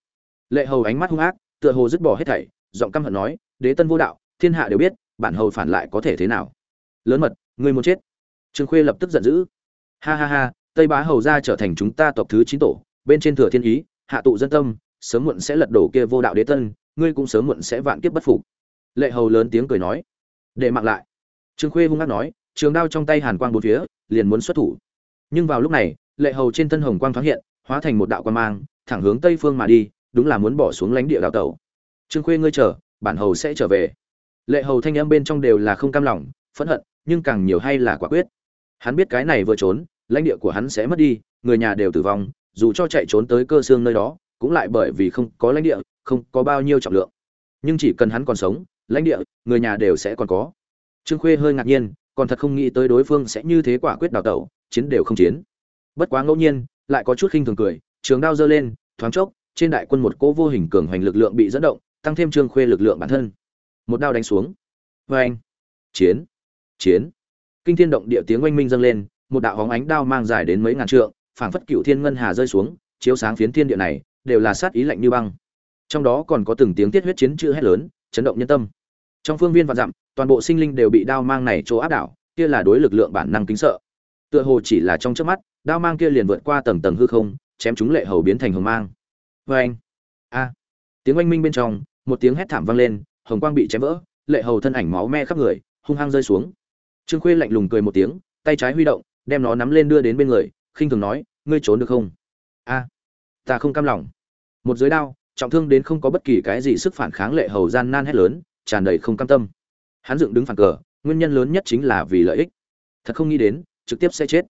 Lệ hầu ánh mắt hung ác, tựa hồ dứt bỏ hết thảy, giọng căm hận nói, đế tân vô đạo, thiên hạ đều biết, bản hầu phản lại có thể thế nào. Lớn mật, ngươi muốn chết. Trương khuê lập tức giận dữ. Ha ha ha, tây bá hầu ra trở thành chúng ta tộc thứ chín tổ, bên trên thừa thiên ý, hạ tụ dân tâm, sớm muộn sẽ lật đổ kia vô đạo đế tân, ngươi cũng sớm muộn sẽ vạn kiếp bất phục lệ hầu lớn tiếng cười nói, để mạng lại. Trương khuê hung hát nói, trường đao trong tay hàn quang bốn phía, liền muốn xuất thủ. Nhưng vào lúc này, lệ hầu trên thân hồng quang thoáng hiện, hóa thành một đạo quan mang, thẳng hướng tây phương mà đi, đúng là muốn bỏ xuống lãnh địa đào tẩu. Trương khuê ngươi chờ, bản hầu sẽ trở về. Lệ hầu thanh âm bên trong đều là không cam lòng, phẫn hận, nhưng càng nhiều hay là quả quyết. Hắn biết cái này vừa trốn, lãnh địa của hắn sẽ mất đi, người nhà đều tử vong, dù cho chạy trốn tới cơ xương nơi đó, cũng lại bởi vì không có lãnh địa, không có bao nhiêu trọng lượng. Nhưng chỉ cần hắn còn sống lãnh địa, người nhà đều sẽ còn có. Trương khuê hơi ngạc nhiên, còn thật không nghĩ tới đối phương sẽ như thế quả quyết đào tẩu, chiến đều không chiến. Bất quá ngẫu nhiên, lại có chút khinh thường cười, trường đao giơ lên, thoáng chốc, trên đại quân một cỗ vô hình cường hoành lực lượng bị dẫn động, tăng thêm trương khuê lực lượng bản thân. Một đao đánh xuống. Vê anh chiến. Chiến. Kinh thiên động địa tiếng oanh minh dâng lên, một đạo hóng ánh đao mang dài đến mấy ngàn trượng, phảng phất cựu thiên ngân hà rơi xuống, chiếu sáng phiến thiên địa này, đều là sát ý lạnh như băng. Trong đó còn có từng tiếng tiết huyết chiến chữ hét lớn, chấn động nhân tâm trong phương viên và dặm, toàn bộ sinh linh đều bị đao mang này chỗ áp đảo, kia là đối lực lượng bản năng kính sợ. Tựa hồ chỉ là trong trước mắt, đao mang kia liền vượt qua tầng tầng hư không, chém chúng lệ hầu biến thành hồng mang. Vê anh, a, tiếng oanh minh bên trong, một tiếng hét thảm vang lên, hồng quang bị chém vỡ, lệ hầu thân ảnh máu me khắp người, hung hăng rơi xuống. Trương khuê lạnh lùng cười một tiếng, tay trái huy động, đem nó nắm lên đưa đến bên người, khinh thường nói, ngươi trốn được không? A, ta không cam lòng. Một giới đao, trọng thương đến không có bất kỳ cái gì sức phản kháng lệ hầu gian nan hét lớn tràn đầy không cam tâm. Hắn dựng đứng phản cờ, nguyên nhân lớn nhất chính là vì lợi ích. Thật không nghĩ đến, trực tiếp sẽ chết.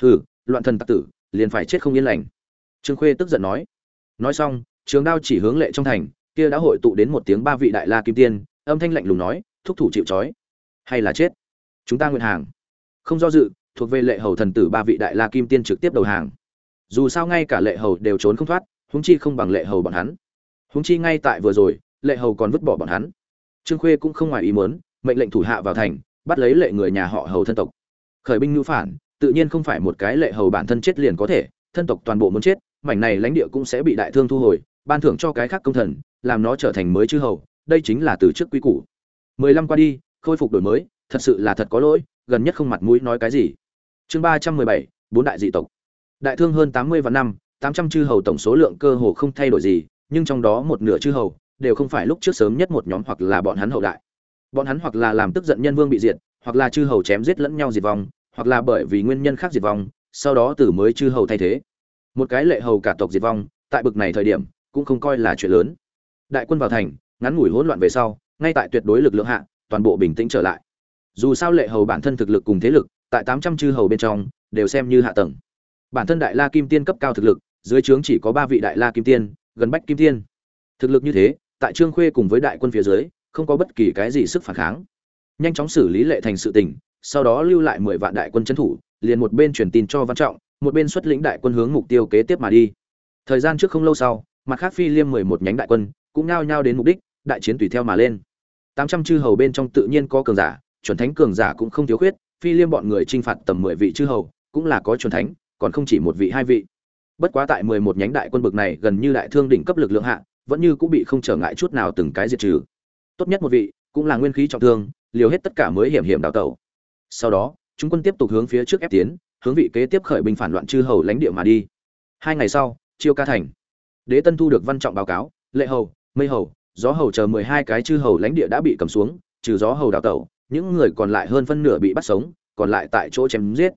Hừ, loạn thần tặc tử, liền phải chết không yên lành. Trương khuê tức giận nói. Nói xong, trường đao chỉ hướng lệ trong thành, kia đã hội tụ đến một tiếng ba vị đại la kim tiên, âm thanh lạnh lùng nói, thúc thủ chịu trói. Hay là chết? Chúng ta nguyện hàng. Không do dự, thuộc về lệ hầu thần tử ba vị đại la kim tiên trực tiếp đầu hàng. Dù sao ngay cả lệ hầu đều trốn không thoát, huống chi không bằng lệ hầu bọn hắn. Huống chi ngay tại vừa rồi, lệ hầu còn vứt bỏ bọn hắn trương khuê cũng không ngoài ý muốn, mệnh lệnh thủ hạ vào thành, bắt lấy lệ người nhà họ hầu thân tộc. Khởi binh ngữ phản, tự nhiên không phải một cái lệ hầu bản thân chết liền có thể, thân tộc toàn bộ muốn chết, mảnh này lãnh địa cũng sẽ bị đại thương thu hồi, ban thưởng cho cái khác công thần, làm nó trở thành mới chư hầu, đây chính là từ trước quy củ. Mười lăm qua đi, khôi phục đổi mới, thật sự là thật có lỗi, gần nhất không mặt mũi nói cái gì. Chương ba trăm mười bảy, bốn đại dị tộc. Đại thương hơn tám mươi vạn năm, tám trăm chư hầu tổng số lượng cơ hồ không thay đổi gì, nhưng trong đó một nửa chư hầu đều không phải lúc trước sớm nhất một nhóm hoặc là bọn hắn hậu đại. Bọn hắn hoặc là làm tức giận nhân vương bị diệt, hoặc là chư hầu chém giết lẫn nhau diệt vong, hoặc là bởi vì nguyên nhân khác diệt vong, sau đó từ mới chư hầu thay thế. Một cái lệ hầu cả tộc diệt vong, tại bực này thời điểm, cũng không coi là chuyện lớn. Đại quân vào thành, ngắn ngủi hỗn loạn về sau, ngay tại tuyệt đối lực lượng hạ, toàn bộ bình tĩnh trở lại. Dù sao lệ hầu bản thân thực lực cùng thế lực, tại tám trăm chư hầu bên trong, đều xem như hạ tầng. Bản thân đại la kim tiên cấp cao thực lực, dưới trướng chỉ có ba vị đại la kim tiên, gần bách kim tiên. Thực lực như thế tại trương khuê cùng với đại quân phía dưới, không có bất kỳ cái gì sức phản kháng. Nhanh chóng xử lý lệ thành sự tình, sau đó lưu lại mười vạn đại quân trấn thủ, liền một bên truyền tin cho văn trọng, một bên xuất lĩnh đại quân hướng mục tiêu kế tiếp mà đi. Thời gian trước không lâu sau, mặt khác phi liêm mười một nhánh đại quân cũng nao nhao đến mục đích, đại chiến tùy theo mà lên. Tám trăm chư hầu bên trong tự nhiên có cường giả, chuẩn thánh cường giả cũng không thiếu khuyết, phi liêm bọn người t r i n h phạt tầm mười vị chư hầu, cũng là có chuẩn thánh, còn không chỉ một vị, hai vị. Bất quá tại mười một nhánh đại quân bực này gần như đại thương đỉnh cấp lực lượng hạ vẫn như cũng bị không trở ngại chút nào từng cái diệt trừ. Tốt nhất một vị, cũng là nguyên khí trọng thương, liều hết tất cả mới hiểm hiểm đào tẩu. Sau đó, chúng quân tiếp tục hướng phía trước ép tiến, hướng vị kế tiếp khởi binh phản loạn chư hầu lãnh địa mà đi. Hai ngày sau, chiêu ca thành. Đế tân thu được văn trọng báo cáo, lệ hầu, mây hầu, gió hầu chờ mười hai cái chư hầu lãnh địa đã bị cầm xuống, trừ gió hầu đào tẩu, những người còn lại hơn phân nửa bị bắt sống, còn lại tại chỗ chém giết.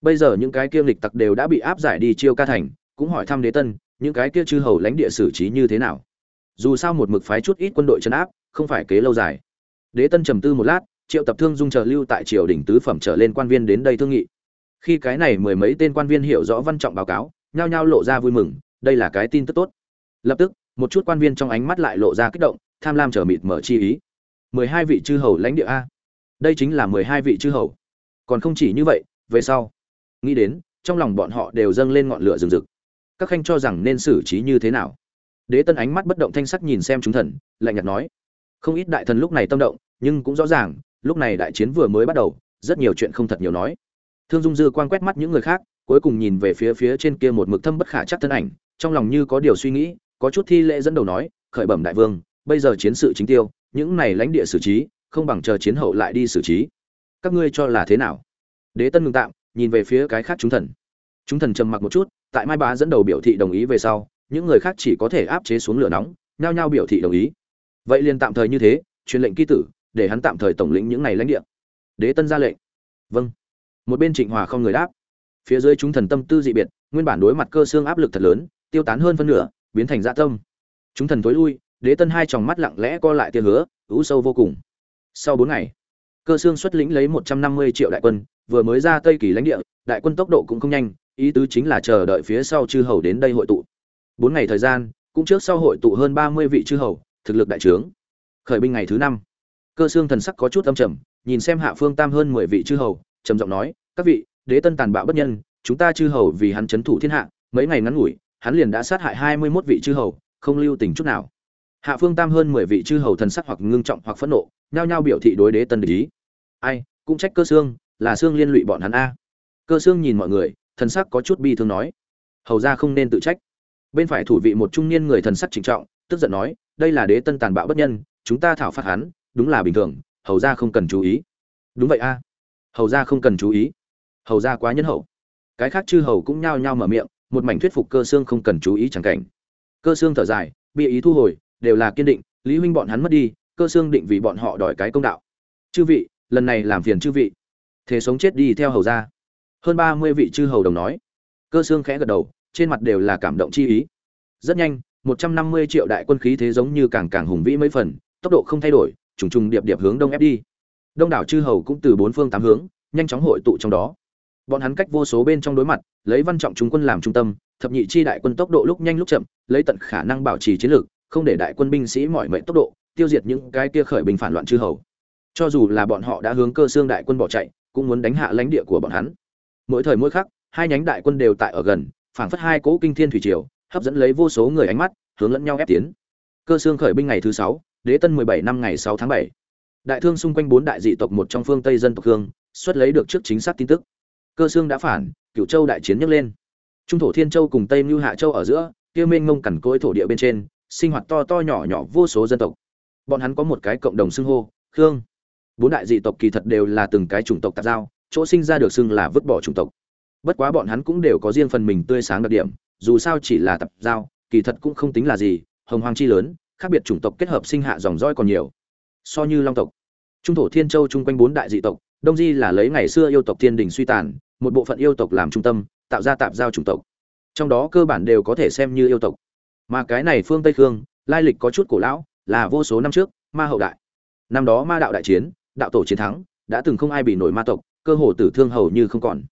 Bây giờ những cái kia lịch tặc đều đã bị áp giải đi chiêu ca thành, cũng hỏi thăm đế tân, những cái kia chư hầu lãnh địa xử trí như thế nào? Dù sao một mực phái chút ít quân đội chấn áp, không phải kế lâu dài. Đế tân trầm tư một lát, triệu tập thương dung chờ lưu tại triều đỉnh tứ phẩm trở lên quan viên đến đây thương nghị. Khi cái này mười mấy tên quan viên hiểu rõ văn trọng báo cáo, nhao nhao lộ ra vui mừng, đây là cái tin tức tốt. Lập tức, một chút quan viên trong ánh mắt lại lộ ra kích động, tham lam trở mịt mở chi ý. mười hai vị chư hầu lãnh địa a. Đây chính là mười hai vị chư hầu. Còn không chỉ như vậy, về sau, nghĩ đến, trong lòng bọn họ đều dâng lên ngọn lửa rừng rực. Các khanh cho rằng nên xử trí như thế nào? Đế tân ánh mắt bất động thanh sắc nhìn xem chúng thần, lạnh nhạt nói, không ít đại thần lúc này tâm động, nhưng cũng rõ ràng, lúc này đại chiến vừa mới bắt đầu, rất nhiều chuyện không thật nhiều nói. Thương dung dư quan quét mắt những người khác, cuối cùng nhìn về phía phía trên kia một mực thâm bất khả chắc thân ảnh, trong lòng như có điều suy nghĩ, có chút thi lễ dẫn đầu nói, khởi bẩm đại vương, bây giờ chiến sự chính tiêu, những này lãnh địa xử trí, không bằng chờ chiến hậu lại đi xử trí. Các ngươi cho là thế nào? Đế tân ngừng tạm, nhìn về phía cái khác chúng thần. Chúng thần trầm mặc một chút, tại mai bá dẫn đầu biểu thị đồng ý về sau những người khác chỉ có thể áp chế xuống lửa nóng, nhao nhao biểu thị đồng ý. Vậy liền tạm thời như thế, truyền lệnh ký tử, để hắn tạm thời tổng lĩnh những này lãnh địa. Đế tân ra lệnh. Vâng. Một bên trịnh hòa không người đáp. Phía dưới chúng thần tâm tư dị biệt, nguyên bản đối mặt cơ xương áp lực thật lớn, tiêu tán hơn phân nửa, biến thành dạ tâm. Chúng thần tối lui, đế tân hai tròng mắt lặng lẽ co lại tia hứa ú sâu vô cùng. Sau bốn ngày, cơ xương xuất lĩnh lấy một trăm năm mươi triệu đại quân, vừa mới ra tây kỳ lãnh địa, đại quân tốc độ cũng không nhanh, ý tứ chính là chờ đợi phía sau chư hầu đến đây hội tụ bốn ngày thời gian, cũng trước sau hội tụ hơn ba mươi vị chư hầu, thực lực đại trướng. Khởi binh ngày thứ năm. Cơ xương thần sắc có chút âm trầm, nhìn xem hạ phương tam hơn mười vị chư hầu, trầm giọng nói, các vị, đế tân tàn bạo bất nhân, chúng ta chư hầu vì hắn chấn thủ thiên hạ, mấy ngày ngắn ngủi, hắn liền đã sát hại hai mươi mốt vị chư hầu, không lưu tình chút nào. Hạ phương tam hơn mười vị chư hầu thần sắc hoặc ngưng trọng hoặc phẫn nộ, nhao nhao biểu thị đối đế tân ý. Ai, cũng trách cơ xương, là xương liên lụy bọn hắn a. Cơ xương nhìn mọi người, thần sắc có chút bi thương nói, hầu ra không nên tự trách bên phải thủ vị một trung niên người thần sắc trịnh trọng, tức giận nói, đây là đế tân tàn bạo bất nhân, chúng ta thảo phạt hắn, đúng là bình thường, hầu ra không cần chú ý. Đúng vậy a, hầu ra không cần chú ý, hầu ra quá nhân hậu. Cái khác chư hầu cũng nhao nhao mở miệng, một mảnh thuyết phục cơ xương không cần chú ý chẳng cảnh. Cơ xương thở dài bị ý thu hồi, đều là kiên định, lý huynh bọn hắn mất đi, cơ xương định vì bọn họ đòi cái công đạo. Chư vị, lần này làm phiền chư vị. Thế sống chết đi theo hầu ra hơn ba mươi vị chư hầu đồng nói. Cơ xương khẽ gật đầu trên mặt đều là cảm động chi ý. Rất nhanh, một trăm năm mươi triệu đại quân khí thế giống như càng càng hùng vĩ mấy phần, tốc độ không thay đổi, trùng trùng điệp điệp hướng đông ép đi. Đông đảo chư hầu cũng từ bốn phương tám hướng, nhanh chóng hội tụ trong đó. Bọn hắn cách vô số bên trong đối mặt, lấy văn trọng trung quân làm trung tâm, thập nhị chi đại quân tốc độ lúc nhanh lúc chậm, lấy tận khả năng bảo trì chiến lược, không để đại quân binh sĩ mọi mệnh tốc độ, tiêu diệt những cái kia khởi binh phản loạn chư hầu. Cho dù là bọn họ đã hướng cơ xương đại quân bỏ chạy, cũng muốn đánh hạ lãnh địa của bọn hắn. Mỗi thời mỗi khắc, hai nhánh đại quân đều tại ở gần phảng phất hai cỗ kinh thiên thủy triều, hấp dẫn lấy vô số người ánh mắt, hướng lẫn nhau ép tiến. Cơ xương khởi binh ngày thứ sáu, đế tân mười bảy năm ngày sáu tháng bảy. Đại thương xung quanh bốn đại dị tộc một trong phương tây dân tộc hương, xuất lấy được trước chính xác tin tức. Cơ xương đã phản, cửu châu đại chiến nhấc lên. Trung thổ thiên châu cùng tây Nưu hạ châu ở giữa, kia mênh mông cằn cỗi thổ địa bên trên, sinh hoạt to to nhỏ nhỏ vô số dân tộc. Bọn hắn có một cái cộng đồng xưng hô, khương. Bốn đại dị tộc kỳ thật đều là từng cái chủng tộc tạp giao, chỗ sinh ra được xưng là vứt bỏ chủng tộc bất quá bọn hắn cũng đều có riêng phần mình tươi sáng đặc điểm, dù sao chỉ là tập giao, kỳ thật cũng không tính là gì, hồng hoàng chi lớn, khác biệt chủng tộc kết hợp sinh hạ dòng roi còn nhiều. So như long tộc, trung thổ thiên châu chung quanh bốn đại dị tộc, đông di là lấy ngày xưa yêu tộc thiên đình suy tàn, một bộ phận yêu tộc làm trung tâm, tạo ra tạp giao chủng tộc. Trong đó cơ bản đều có thể xem như yêu tộc. Mà cái này phương tây khương, lai lịch có chút cổ lão, là vô số năm trước, ma hậu đại. Năm đó ma đạo đại chiến, đạo tổ chiến thắng, đã từng không ai bị nổi ma tộc, cơ hồ tử thương hầu như không còn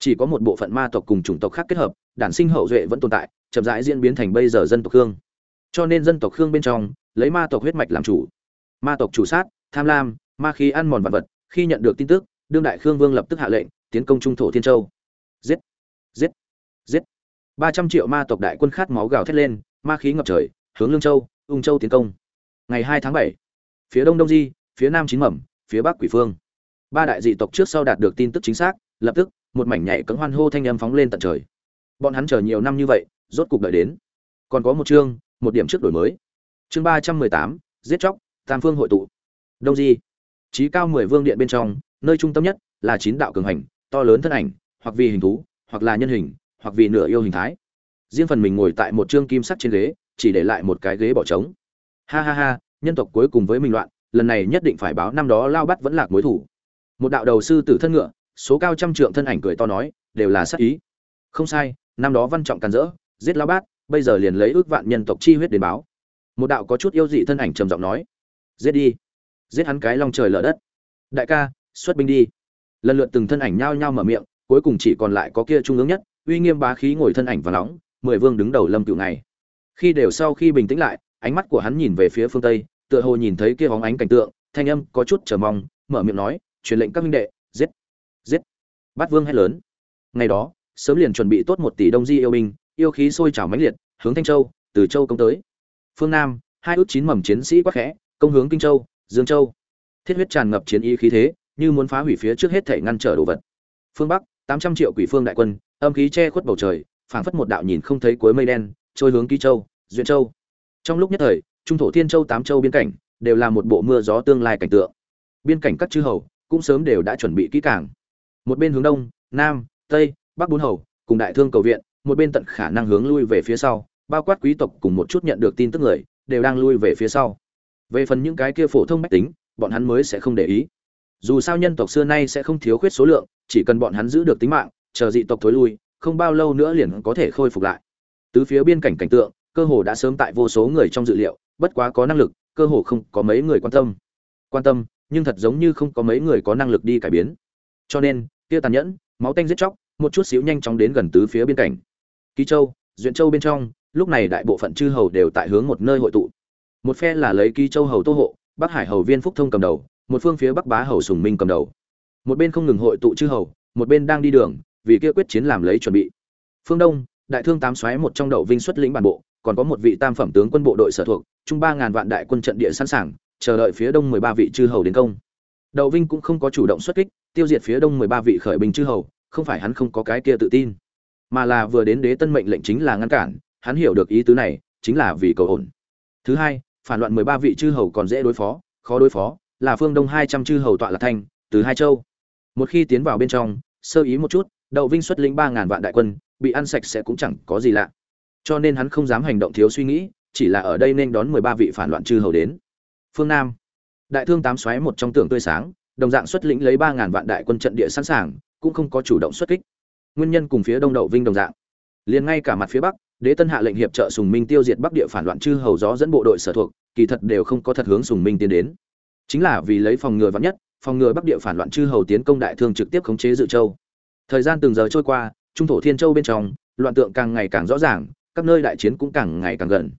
chỉ có một bộ phận ma tộc cùng chủng tộc khác kết hợp, đản sinh hậu duệ vẫn tồn tại, chậm rãi diễn biến thành bây giờ dân tộc khương. Cho nên dân tộc khương bên trong, lấy ma tộc huyết mạch làm chủ. Ma tộc chủ sát, tham lam, ma khí ăn mòn vật vật, khi nhận được tin tức, đương đại khương vương lập tức hạ lệnh, tiến công trung thổ thiên châu. Giết! Giết! Giết! Ba trăm triệu ma tộc đại quân khát máu gào thét lên, ma khí ngập trời, hướng lương châu, ung châu tiến công. Ngày hai tháng bảy, phía đông đông di, phía nam chín mầm phía bắc quỷ phương. Ba đại dị tộc trước sau đạt được tin tức chính xác, lập tức một mảnh nhảy cấm hoan hô thanh âm phóng lên tận trời. Bọn hắn chờ nhiều năm như vậy, rốt cục đợi đến. Còn có một chương, một điểm trước đổi mới. Chương ba trăm mười tám, giết chóc, tam phương hội tụ. Đông di. Trí cao mười vương điện bên trong, nơi trung tâm nhất là chín đạo cường hành, to lớn thân ảnh, hoặc vì hình thú, hoặc là nhân hình, hoặc vì nửa yêu hình thái. Riêng phần mình ngồi tại một trương kim sắc trên ghế, chỉ để lại một cái ghế bỏ trống. Ha ha ha, nhân tộc cuối cùng với mình loạn, lần này nhất định phải báo năm đó lao bắt vẫn lạc mối thủ. Một đạo đầu sư tử thân ngựa số cao trăm trượng thân ảnh cười to nói, đều là sát ý. Không sai, năm đó văn trọng càn rỡ, giết lao bát, bây giờ liền lấy ước vạn nhân tộc chi huyết đến báo. Một đạo có chút yêu dị thân ảnh trầm giọng nói, giết đi, giết hắn cái long trời lở đất. Đại ca, xuất binh đi. Lần lượt từng thân ảnh nhao nhao mở miệng, cuối cùng chỉ còn lại có kia trung ương nhất, uy nghiêm bá khí ngồi thân ảnh và nóng, mười vương đứng đầu lâm cựu này khi đều sau khi bình tĩnh lại, ánh mắt của hắn nhìn về phía phương tây, tựa hồ nhìn thấy kia bóng ánh cảnh tượng, thanh âm có chút chờ mong, mở miệng nói, truyền lệnh các minh đệ giết. Bát vương hét lớn. Ngày đó, sớm liền chuẩn bị tốt một tỷ đông di yêu binh, yêu khí sôi trào mãnh liệt, hướng thanh châu, từ châu công tới. Phương nam, hai ước chín mầm chiến sĩ quắc khẽ, công hướng kinh châu, dương châu. Thiết huyết tràn ngập chiến ý khí thế, như muốn phá hủy phía trước hết thể ngăn trở đồ vật. Phương bắc, tám trăm triệu quỷ phương đại quân, âm khí che khuất bầu trời, phảng phất một đạo nhìn không thấy cuối mây đen, trôi hướng ký châu, duyện châu. Trong lúc nhất thời, trung thổ thiên châu tám châu biên cảnh đều là một bộ mưa gió tương lai cảnh tượng. Biên cảnh các chư hầu cũng sớm đều đã chuẩn bị kỹ càng một bên hướng đông, nam, tây, bắc bốn hầu, cùng đại thương cầu viện, một bên tận khả năng hướng lui về phía sau, bao quát quý tộc cùng một chút nhận được tin tức người, đều đang lui về phía sau. Về phần những cái kia phổ thông mách tính, bọn hắn mới sẽ không để ý. Dù sao nhân tộc xưa nay sẽ không thiếu khuyết số lượng, chỉ cần bọn hắn giữ được tính mạng, chờ dị tộc thối lui, không bao lâu nữa liền có thể khôi phục lại. Tứ phía biên cảnh cảnh tượng, cơ hồ đã sớm tại vô số người trong dự liệu, bất quá có năng lực, cơ hồ không có mấy người quan tâm. Quan tâm, nhưng thật giống như không có mấy người có năng lực đi cải biến cho nên, kia tàn nhẫn, máu tanh giết chóc, một chút xíu nhanh chóng đến gần tứ phía biên cảnh. Ký châu, duyện châu bên trong, lúc này đại bộ phận chư hầu đều tại hướng một nơi hội tụ. Một phe là lấy ký châu hầu tô hộ, bắc hải hầu viên phúc thông cầm đầu, một phương phía bắc bá hầu sùng minh cầm đầu. Một bên không ngừng hội tụ chư hầu, một bên đang đi đường, vì kia quyết chiến làm lấy chuẩn bị. Phương đông, đại thương tám xoáy một trong đậu vinh xuất lĩnh bản bộ, còn có một vị tam phẩm tướng quân bộ đội sở thuộc, chung ba ngàn vạn đại quân trận địa sẵn sàng, chờ đợi phía đông mười ba vị chư hầu đến công. Đậu vinh cũng không có chủ động xuất kích tiêu diệt phía đông mười ba vị khởi binh chư hầu, không phải hắn không có cái kia tự tin, mà là vừa đến đế tân mệnh lệnh chính là ngăn cản, hắn hiểu được ý tứ này, chính là vì cầu ổn. Thứ hai, phản loạn mười ba vị chư hầu còn dễ đối phó, khó đối phó, là phương đông hai trăm chư hầu tọa lạc thành, từ hai châu. Một khi tiến vào bên trong, sơ ý một chút, đậu vinh xuất lĩnh ba ngàn vạn đại quân, bị ăn sạch sẽ cũng chẳng có gì lạ. Cho nên hắn không dám hành động thiếu suy nghĩ, chỉ là ở đây nên đón mười ba vị phản loạn chư hầu đến. Phương nam. Đại thương tám xoáy một trong tưởng tươi sáng đồng dạng xuất lĩnh lấy ba ngàn vạn đại quân trận địa sẵn sàng, cũng không có chủ động xuất kích. Nguyên nhân cùng phía đông đậu vinh đồng dạng. Liền ngay cả mặt phía bắc, đế tân hạ lệnh hiệp trợ sùng minh tiêu diệt bắc địa phản loạn chư hầu gió dẫn bộ đội sở thuộc, kỳ thật đều không có thật hướng sùng minh tiến đến. Chính là vì lấy phòng ngừa vắn nhất, phòng ngừa bắc địa phản loạn chư hầu tiến công đại thương trực tiếp khống chế dự châu. Thời gian từng giờ trôi qua, trung thổ thiên châu bên trong, loạn tượng càng ngày càng rõ ràng, các nơi đại chiến cũng càng ngày càng gần.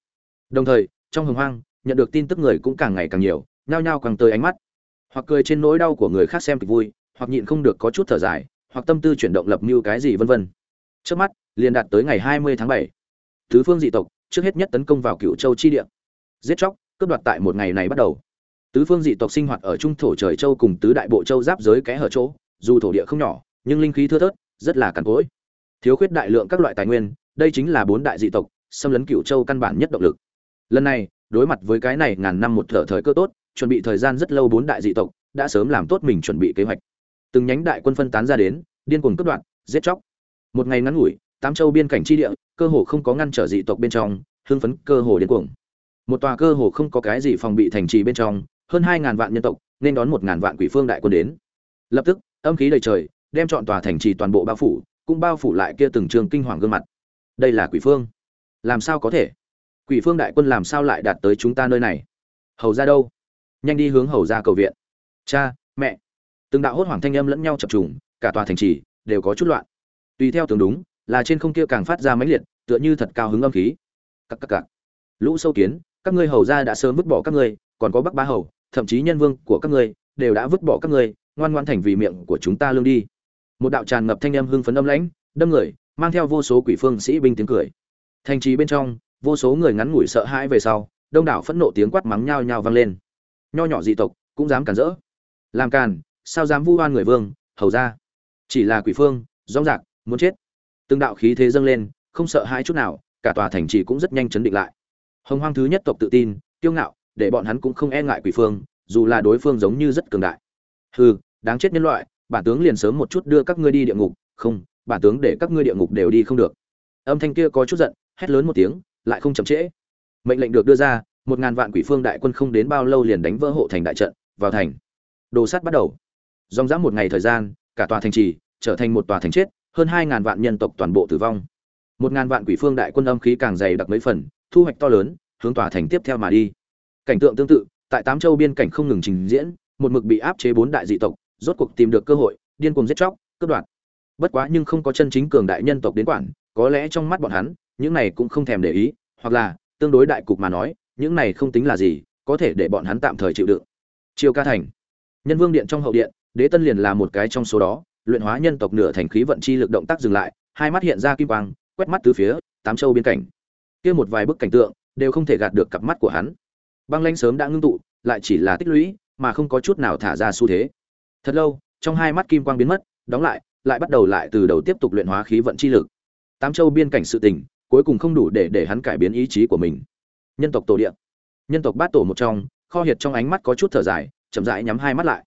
Đồng thời, trong hồng hoang, nhận được tin tức người cũng càng ngày càng nhiều, nhao nhao càng tới ánh mắt hoặc cười trên nỗi đau của người khác xem kịch vui, hoặc nhịn không được có chút thở dài, hoặc tâm tư chuyển động lập mưu cái gì vân vân. Trước mắt, liền đạt tới ngày hai mươi tháng bảy. Tứ phương dị tộc, trước hết nhất tấn công vào cựu châu chi địa. Giết chóc, cướp đoạt tại một ngày này bắt đầu. Tứ phương dị tộc sinh hoạt ở trung thổ trời châu cùng tứ đại bộ châu giáp giới kẽ hở chỗ, dù thổ địa không nhỏ, nhưng linh khí thưa thớt, rất là cằn cỗi. Thiếu khuyết đại lượng các loại tài nguyên, đây chính là bốn đại dị tộc, xâm lấn cựu châu căn bản nhất động lực. Lần này, đối mặt với cái này ngàn năm một thở thời cơ tốt chuẩn bị thời gian rất lâu bốn đại dị tộc đã sớm làm tốt mình chuẩn bị kế hoạch. Từng nhánh đại quân phân tán ra đến, điên cuồng cướp đoạt, giết chóc. Một ngày ngắn ngủi, tám châu biên cảnh tri địa, cơ hồ không có ngăn trở dị tộc bên trong, hưng phấn cơ hồ điên cuồng. Một tòa cơ hồ không có cái gì phòng bị thành trì bên trong, hơn hai ngàn vạn nhân tộc nên đón một ngàn vạn quỷ phương đại quân đến. Lập tức, âm khí đầy trời, đem chọn tòa thành trì toàn bộ bao phủ, cũng bao phủ lại kia từng trường kinh hoàng gương mặt. Đây là quỷ phương. Làm sao có thể? Quỷ phương đại quân làm sao lại đạt tới chúng ta nơi này? Hầu ra đâu? Nhanh đi hướng hầu ra cầu viện. Cha, mẹ. Từng đạo hốt hoảng thanh âm lẫn nhau chập trùng, cả tòa thành trì đều có chút loạn. Tùy theo tưởng đúng, là trên không kia càng phát ra mãnh liệt, tựa như thật cao hứng âm khí. Cặc cặc cặc. Lũ sâu kiến, các ngươi hầu ra đã sớm vứt bỏ các ngươi, còn có bắc ba hầu, thậm chí nhân vương của các ngươi đều đã vứt bỏ các ngươi, ngoan ngoan thành vì miệng của chúng ta lương đi. Một đạo tràn ngập thanh âm hưng phấn âm lãnh, đâm người, mang theo vô số quỷ phương sĩ binh tiếng cười. Thành trì bên trong, vô số người ngắn ngủi sợ hãi về sau, đông đảo phẫn nộ tiếng quát mắng nhao nhao vang lên nho nhỏ dị tộc cũng dám cản rỡ. Làm càn, sao dám vu oan người vương, hầu ra? Chỉ là quỷ phương rong rạc muốn chết. Từng đạo khí thế dâng lên, không sợ hãi chút nào, cả tòa thành trì cũng rất nhanh chấn định lại. Hồng hoang thứ nhất tộc tự tin, kiêu ngạo, để bọn hắn cũng không e ngại quỷ phương, dù là đối phương giống như rất cường đại. Hừ, đáng chết nhân loại, bản tướng liền sớm một chút đưa các ngươi đi địa ngục. Không, bản tướng để các ngươi địa ngục đều đi không được. Âm thanh kia có chút giận, hét lớn một tiếng, lại không chậm trễ. Mệnh lệnh được đưa ra một ngàn vạn quỷ phương đại quân không đến bao lâu liền đánh vỡ hộ thành đại trận, vào thành. Đồ sắt bắt đầu. Dòng dã một ngày thời gian, cả tòa thành trì trở thành một tòa thành chết, hơn hai ngàn vạn nhân tộc toàn bộ tử vong. Một ngàn vạn quỷ phương đại quân âm khí càng dày đặc mấy phần, thu hoạch to lớn, hướng tòa thành tiếp theo mà đi. Cảnh tượng tương tự, tại tám châu biên cảnh không ngừng trình diễn, một mực bị áp chế bốn đại dị tộc, rốt cuộc tìm được cơ hội, điên cuồng giết chóc, cướp đoạt. Bất quá nhưng không có chân chính cường đại nhân tộc đến quản, có lẽ trong mắt bọn hắn, những này cũng không thèm để ý, hoặc là, tương đối đại cục mà nói những này không tính là gì, có thể để bọn hắn tạm thời chịu đựng. Chiêu ca thành. Nhân vương điện trong hậu điện, đế tân liền là một cái trong số đó, luyện hóa nhân tộc nửa thành khí vận chi lực động tác dừng lại, hai mắt hiện ra kim quang, quét mắt từ phía, tám châu biên cảnh. Kia một vài bức cảnh tượng, đều không thể gạt được cặp mắt của hắn. Băng lanh sớm đã ngưng tụ, lại chỉ là tích lũy, mà không có chút nào thả ra xu thế. Thật lâu, trong hai mắt kim quang biến mất, đóng lại lại bắt đầu lại từ đầu tiếp tục luyện hóa khí vận chi lực. Tám châu biên cảnh sự tình, cuối cùng không đủ để để hắn cải biến ý chí của mình nhân tộc tổ địa. Nhân tộc bát tổ một trong, kho hiệt trong ánh mắt có chút thở dài, chậm rãi nhắm hai mắt lại.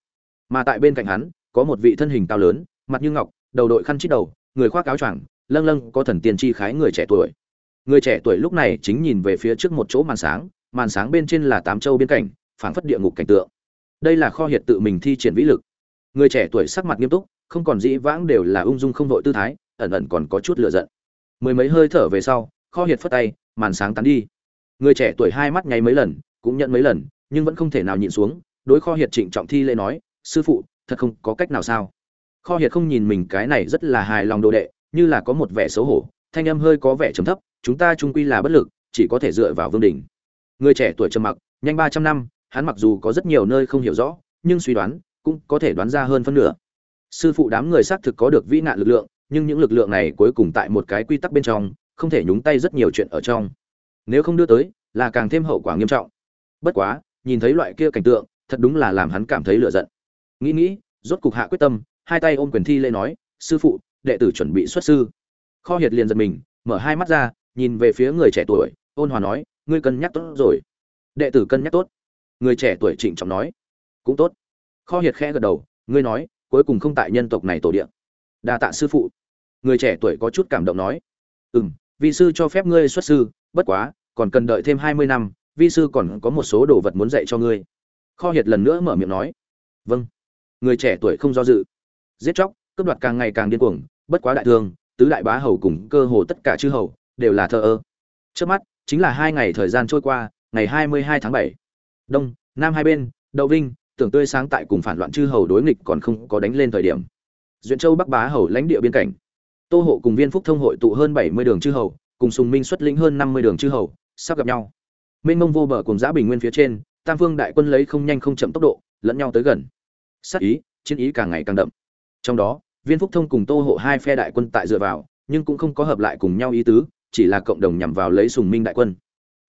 Mà tại bên cạnh hắn, có một vị thân hình cao lớn, mặt như ngọc, đầu đội khăn chít đầu, người khoác áo choàng, lâng lâng có thần tiên chi khái người trẻ tuổi. Người trẻ tuổi lúc này chính nhìn về phía trước một chỗ màn sáng màn sáng bên trên là tám châu biên cảnh, phảng phất địa ngục cảnh tượng. Đây là kho hiệt tự mình thi triển vĩ lực. Người trẻ tuổi sắc mặt nghiêm túc, không còn dĩ vãng đều là ung dung không vội tư thái, ẩn ẩn còn có chút lựa giận. Mười mấy hơi thở về sau, kho hiệt phất tay, màn sáng tán đi người trẻ tuổi hai mắt nháy mấy lần, cũng nhận mấy lần, nhưng vẫn không thể nào nhìn xuống. Đối kho hiệt trịnh trọng thi lễ nói, sư phụ, thật không có cách nào sao? Kho hiệt không nhìn mình cái này rất là hài lòng đồ đệ, như là có một vẻ xấu hổ, thanh âm hơi có vẻ trầm thấp, chúng ta trung quy là bất lực, chỉ có thể dựa vào vương đỉnh người trẻ tuổi trầm mặc, nhanh ba trăm năm, hắn mặc dù có rất nhiều nơi không hiểu rõ, nhưng suy đoán cũng có thể đoán ra hơn phân nửa. Sư phụ đám người xác thực có được vĩ nạn lực lượng, nhưng những lực lượng này cuối cùng tại một cái quy tắc bên trong, không thể nhúng tay rất nhiều chuyện ở trong nếu không đưa tới, là càng thêm hậu quả nghiêm trọng. Bất quá, nhìn thấy loại kia cảnh tượng, thật đúng là làm hắn cảm thấy lựa giận. Nghĩ nghĩ, rốt cục hạ quyết tâm, hai tay ôm quyền thi lễ nói, sư phụ, đệ tử chuẩn bị xuất sư. Kho hiệt liền giật mình, mở hai mắt ra, nhìn về phía người trẻ tuổi, ôn hòa nói, ngươi cân nhắc tốt rồi. Đệ tử cân nhắc tốt. Người trẻ tuổi trịnh trọng nói, cũng tốt. Kho hiệt khẽ gật đầu, ngươi nói, cuối cùng không tại nhân tộc này tổ điện đa tạ sư phụ. Người trẻ tuổi có chút cảm động nói ừ m vi sư cho phép ngươi xuất sư bất quá, còn cần đợi thêm hai mươi năm, vi sư còn có một số đồ vật muốn dạy cho ngươi. Kho hiệt lần nữa mở miệng nói. Vâng. Người trẻ tuổi không do dự. Giết chóc, cướp đoạt càng ngày càng điên cuồng, bất quá đại thương, tứ đại bá hầu cùng cơ hồ tất cả chư hầu, đều là thờ ơ. Trước mắt, chính là hai ngày thời gian trôi qua, ngày hai mươi hai tháng bảy. Đông, nam hai bên, đậu vinh, tưởng tươi sáng tại cùng phản loạn chư hầu đối nghịch còn không có đánh lên thời điểm. Duyện châu bắc bá hầu lãnh địa biên cảnh. Tô hộ cùng viên phúc thông hội tụ hơn bảy mươi đường chư hầu cùng sùng minh xuất lĩnh hơn năm mươi đường chư hầu, sắp gặp nhau. Mênh mông vô bờ cùng giã bình nguyên phía trên, tam Vương đại quân lấy không nhanh không chậm tốc độ, lẫn nhau tới gần. Sát ý, chiến ý càng ngày càng đậm. Trong đó, viên phúc thông cùng tô hộ hai phe đại quân tại dựa vào, nhưng cũng không có hợp lại cùng nhau ý tứ, chỉ là cộng đồng nhằm vào lấy sùng minh đại quân.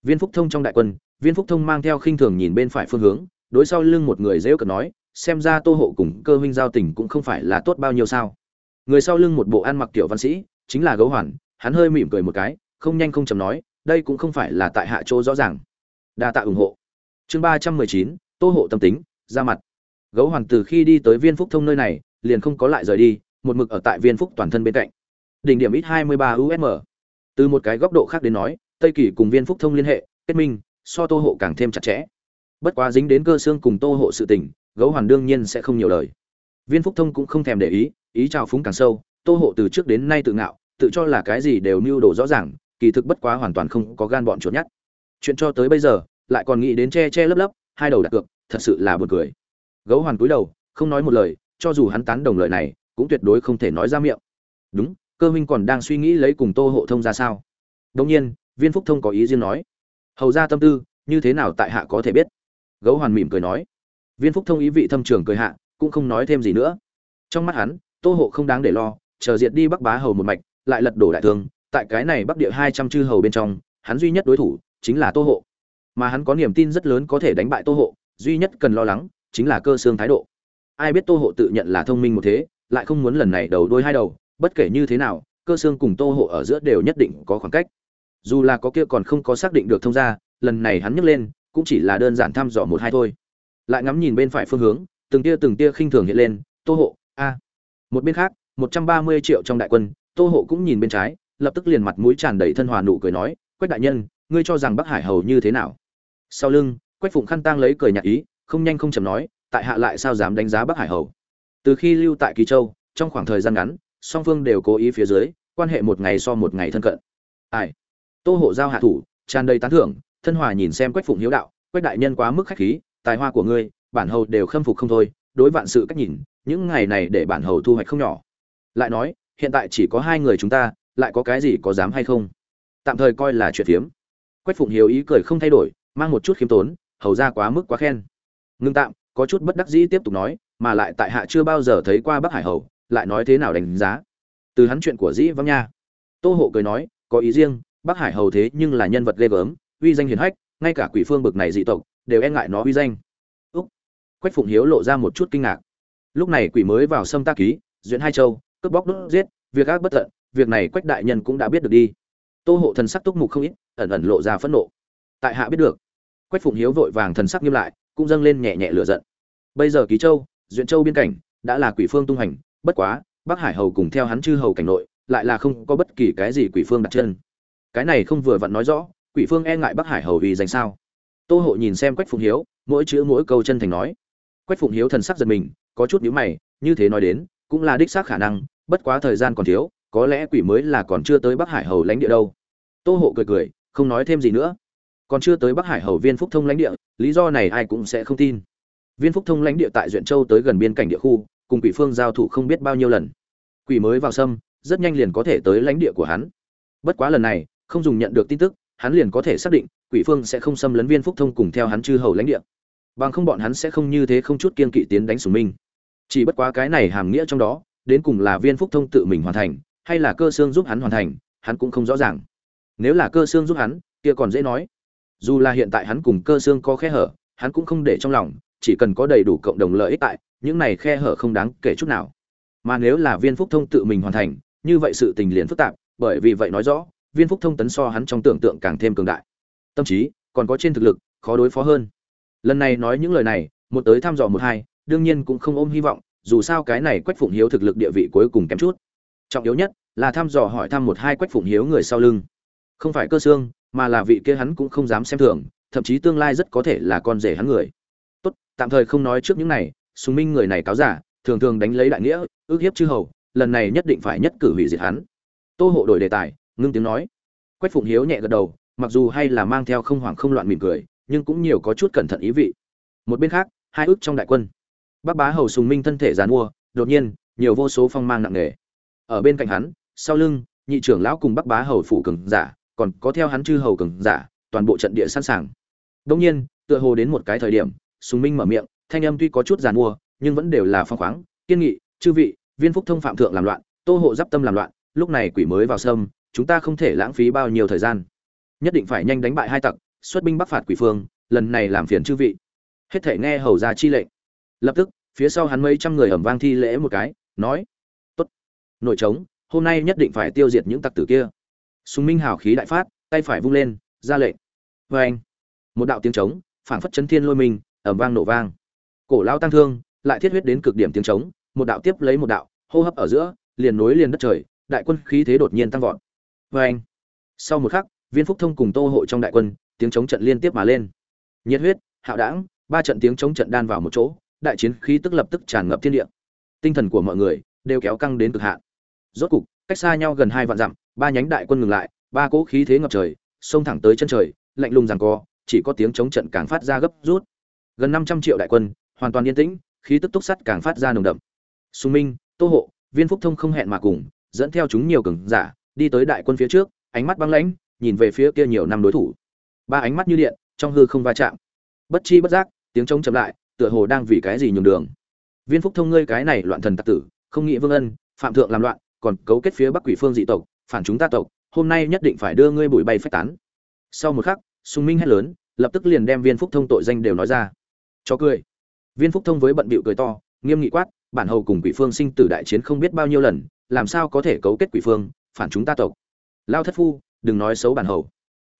Viên phúc thông trong đại quân, viên phúc thông mang theo khinh thường nhìn bên phải phương hướng, đối sau lưng một người dễ cợt nói, xem ra tô hộ cùng cơ huynh giao tình cũng không phải là tốt bao nhiêu sao. Người sau lưng một bộ ăn mặc tiểu văn sĩ, chính là gấu hoàn hắn hơi mỉm cười một cái, không nhanh không chầm nói, đây cũng không phải là tại hạ chỗ rõ ràng. Đa tạ ủng hộ. Chương ba trăm mười chín, tô hộ tâm tính, ra mặt. Gấu hoàn từ khi đi tới viên phúc thông nơi này, liền không có lại rời đi, một mực ở tại viên phúc toàn thân bên cạnh. Đỉnh điểm ít hai mươi ba usm từ một cái góc độ khác đến nói, tây kỳ cùng viên phúc thông liên hệ, kết minh, so tô hộ càng thêm chặt chẽ. Bất quá dính đến cơ xương cùng tô hộ sự tình, gấu hoàn đương nhiên sẽ không nhiều lời. Viên phúc thông cũng không thèm để ý ý chào phúng càng sâu, tô hộ từ trước đến nay tự ngạo tự cho là cái gì đều mưu đồ rõ ràng, kỳ thực bất quá hoàn toàn không có gan bọn chuột nhát chuyện cho tới bây giờ, lại còn nghĩ đến che che lấp lấp, hai đầu đặt cược, thật sự là buồn cười. Gấu hoàn cúi đầu, không nói một lời, cho dù hắn tán đồng lời này, cũng tuyệt đối không thể nói ra miệng. Đúng, cơ minh còn đang suy nghĩ lấy cùng tô hộ thông ra sao? Đông nhiên, viên phúc thông có ý riêng nói. Hầu ra tâm tư, như thế nào tại hạ có thể biết? Gấu hoàn mỉm cười nói. Viên phúc thông ý vị thâm trường cười hạ, cũng không nói thêm gì nữa. Trong mắt hắn, tô hộ không đáng để lo, chờ diệt đi bắc bá hầu một mạch lại lật đổ đại thương, tại cái này bắc địa hai trăm chư hầu bên trong, hắn duy nhất đối thủ chính là tô hộ. Mà hắn có niềm tin rất lớn có thể đánh bại tô hộ, duy nhất cần lo lắng chính là cơ xương thái độ. Ai biết tô hộ tự nhận là thông minh một thế, lại không muốn lần này đầu đôi hai đầu, bất kể như thế nào, cơ xương cùng tô hộ ở giữa đều nhất định có khoảng cách. Dù là có kia còn không có xác định được thông ra lần này hắn nhấc lên, cũng chỉ là đơn giản thăm dò một hai thôi. Lại ngắm nhìn bên phải phương hướng, từng tia từng tia khinh thường hiện lên, tô hộ, a, một bên khác, một trăm ba mươi triệu trong đại quân tô hộ cũng nhìn bên trái, lập tức liền mặt mũi tràn đầy thân hòa nụ cười nói, quách đại nhân, ngươi cho rằng bắc hải hầu như thế nào? Sau lưng, quách phụng khăn tang lấy cười nhạt ý, không nhanh không chậm nói, tại hạ lại sao dám đánh giá bắc hải hầu? Từ khi lưu tại kỳ châu, trong khoảng thời gian ngắn, song phương đều cố ý phía dưới, quan hệ một ngày so một ngày thân cận. Ai? Tô hộ giao hạ thủ, tràn đầy tán thưởng, thân hòa nhìn xem quách phụng hiếu đạo, quách đại nhân quá mức khách khí, tài hoa của ngươi, bản hầu đều khâm phục không thôi, đối vạn sự cách nhìn, những ngày này để bản hầu thu hoạch không nhỏ. Lại nói hiện tại chỉ có hai người chúng ta, lại có cái gì có dám hay không? Tạm thời coi là chuyện phiếm. Quách phụng hiếu ý cười không thay đổi, mang một chút khiêm tốn, hầu ra quá mức quá khen. Ngưng tạm, có chút bất đắc dĩ tiếp tục nói, mà lại tại hạ chưa bao giờ thấy qua bắc hải hầu, lại nói thế nào đánh giá? Từ hắn chuyện của dĩ vắng nha. Tô hộ cười nói, có ý riêng, bắc hải hầu thế nhưng là nhân vật ghê gớm, uy danh hiền hách, ngay cả quỷ phương bực này dị tộc, đều e ngại nó uy danh. Úc. Quách phụng hiếu lộ ra một chút kinh ngạc. Lúc này quỷ mới vào sâm ta ký, duyện hai châu cướp bóc đốt giết, việc ác bất tận, việc này quách đại nhân cũng đã biết được đi. Tô hộ thần sắc túc mục không ít, ẩn ẩn lộ ra phẫn nộ. Tại hạ biết được. Quách phụng hiếu vội vàng thần sắc nghiêm lại, cũng dâng lên nhẹ nhẹ lửa giận. Bây giờ ký châu, duyện châu biên cảnh, đã là quỷ phương tung hành, bất quá, bắc hải hầu cùng theo hắn chư hầu cảnh nội, lại là không có bất kỳ cái gì quỷ phương đặt chân. Cái này không vừa vặn nói rõ, quỷ phương e ngại bắc hải hầu vì danh sao. Tô hộ nhìn xem quách phụng hiếu, mỗi chữ mỗi câu chân thành nói. Quách phụng hiếu thần sắc giật mình, có chút nhíu mày, như thế nói đến, cũng là đích xác khả năng bất quá thời gian còn thiếu, có lẽ quỷ mới là còn chưa tới bắc hải hầu lãnh địa đâu. Tô hộ cười cười, không nói thêm gì nữa. Còn chưa tới bắc hải hầu viên phúc thông lãnh địa, lý do này ai cũng sẽ không tin. Viên phúc thông lãnh địa tại duyện châu tới gần biên cảnh địa khu, cùng quỷ phương giao thủ không biết bao nhiêu lần. Quỷ mới vào sâm, rất nhanh liền có thể tới lãnh địa của hắn. Bất quá lần này, không dùng nhận được tin tức, hắn liền có thể xác định, quỷ phương sẽ không xâm lấn viên phúc thông cùng theo hắn chư hầu lãnh địa. Bằng không bọn hắn sẽ không như thế không chút kiên kỵ tiến đánh sùng minh. Chỉ bất quá cái này hàm nghĩa trong đó đến cùng là viên phúc thông tự mình hoàn thành, hay là cơ xương giúp hắn hoàn thành, hắn cũng không rõ ràng. Nếu là cơ xương giúp hắn, kia còn dễ nói. Dù là hiện tại hắn cùng cơ xương có khe hở, hắn cũng không để trong lòng, chỉ cần có đầy đủ cộng đồng lợi ích tại, những này khe hở không đáng kể chút nào. Mà nếu là viên phúc thông tự mình hoàn thành, như vậy sự tình liền phức tạp, bởi vì vậy nói rõ, viên phúc thông tấn so hắn trong tưởng tượng càng thêm cường đại. Tâm trí, còn có trên thực lực, khó đối phó hơn. Lần này nói những lời này, một tới thăm dò một hai, đương nhiên cũng không ôm hy vọng dù sao cái này quách phụng hiếu thực lực địa vị cuối cùng kém chút. Trọng yếu nhất là thăm dò hỏi thăm một hai quách phụng hiếu người sau lưng. Không phải cơ xương, mà là vị kia hắn cũng không dám xem thường, thậm chí tương lai rất có thể là con rể hắn người. Tốt, tạm thời không nói trước những này, sùng minh người này cáo giả, thường thường đánh lấy đại nghĩa, ước hiếp chư hầu, lần này nhất định phải nhất cử hủy diệt hắn. Tô hộ đổi đề tài, ngưng tiếng nói. Quách phụng hiếu nhẹ gật đầu, mặc dù hay là mang theo không hoảng không loạn mỉm cười, nhưng cũng nhiều có chút cẩn thận ý vị. Một bên khác, hai ước trong đại quân bác bá hầu sùng minh thân thể giàn mua đột nhiên, nhiều vô số phong mang nặng nề. Ở bên cạnh hắn, sau lưng, nhị trưởng lão cùng bác bá hầu phủ cường giả, còn có theo hắn chư hầu cường giả, toàn bộ trận địa sẵn sàng. Đông nhiên, tựa hồ đến một cái thời điểm, sùng minh mở miệng, thanh âm tuy có chút giàn mua nhưng vẫn đều là phong khoáng, kiên nghị, chư vị, viên phúc thông phạm thượng làm loạn, tô hộ giáp tâm làm loạn, lúc này quỷ mới vào sâm, chúng ta không thể lãng phí bao nhiêu thời gian. Nhất định phải nhanh đánh bại hai tặc, xuất binh bắc phạt quỷ phương, lần này làm phiền chư vị. Hết thể nghe hầu ra chi lệnh lập tức, phía sau hắn mấy trăm người ẩm vang thi lễ một cái, nói, tốt, nội trống, hôm nay nhất định phải tiêu diệt những tặc tử kia. Sùng minh hào khí đại phát, tay phải vung lên, ra lệnh. Vê anh, một đạo tiếng trống, phảng phất chấn thiên lôi mình, ẩm vang nổ vang. Cổ lao tăng thương, lại thiết huyết đến cực điểm tiếng trống, một đạo tiếp lấy một đạo, hô hấp ở giữa, liền nối liền đất trời, đại quân khí thế đột nhiên tăng vọt. Vê anh, sau một khắc, viên phúc thông cùng tô hộ trong đại quân, tiếng chống trận liên tiếp mà lên. Nhiệt huyết, hạo đảng, ba trận tiếng chống trận đan vào một chỗ đại chiến khí tức lập tức tràn ngập thiên địa. Tinh thần của mọi người đều kéo căng đến cực hạn. Rốt cục, cách xa nhau gần hai vạn dặm, ba nhánh đại quân ngừng lại, ba cỗ khí thế ngập trời, xông thẳng tới chân trời, lạnh lùng giằng co, chỉ có tiếng chống trận càng phát ra gấp rút. Gần năm trăm triệu đại quân, hoàn toàn yên tĩnh, khí tức túc sắt càng phát ra nồng đậm. Sùng minh, tô hộ, viên phúc thông không hẹn mà cùng, dẫn theo chúng nhiều cường giả, đi tới đại quân phía trước, ánh mắt băng lãnh, nhìn về phía kia nhiều năm đối thủ. Ba ánh mắt như điện, trong hư không va chạm. Bất chi bất giác, tiếng trống chậm lại tựa hồ đang vì cái gì nhường đường. Viên phúc thông ngươi cái này loạn thần tặc tử, không nghĩ vương ân, phạm thượng làm loạn, còn cấu kết phía bắc quỷ phương dị tộc, phản chúng ta tộc, hôm nay nhất định phải đưa ngươi bụi bay phách tán. Sau một khắc, sùng minh hét lớn, lập tức liền đem viên phúc thông tội danh đều nói ra. Cho cười. Viên phúc thông với bận bịu cười to, nghiêm nghị quát, bản hầu cùng quỷ phương sinh tử đại chiến không biết bao nhiêu lần, làm sao có thể cấu kết quỷ phương, phản chúng ta tộc? Lao thất phu, đừng nói xấu bản hầu.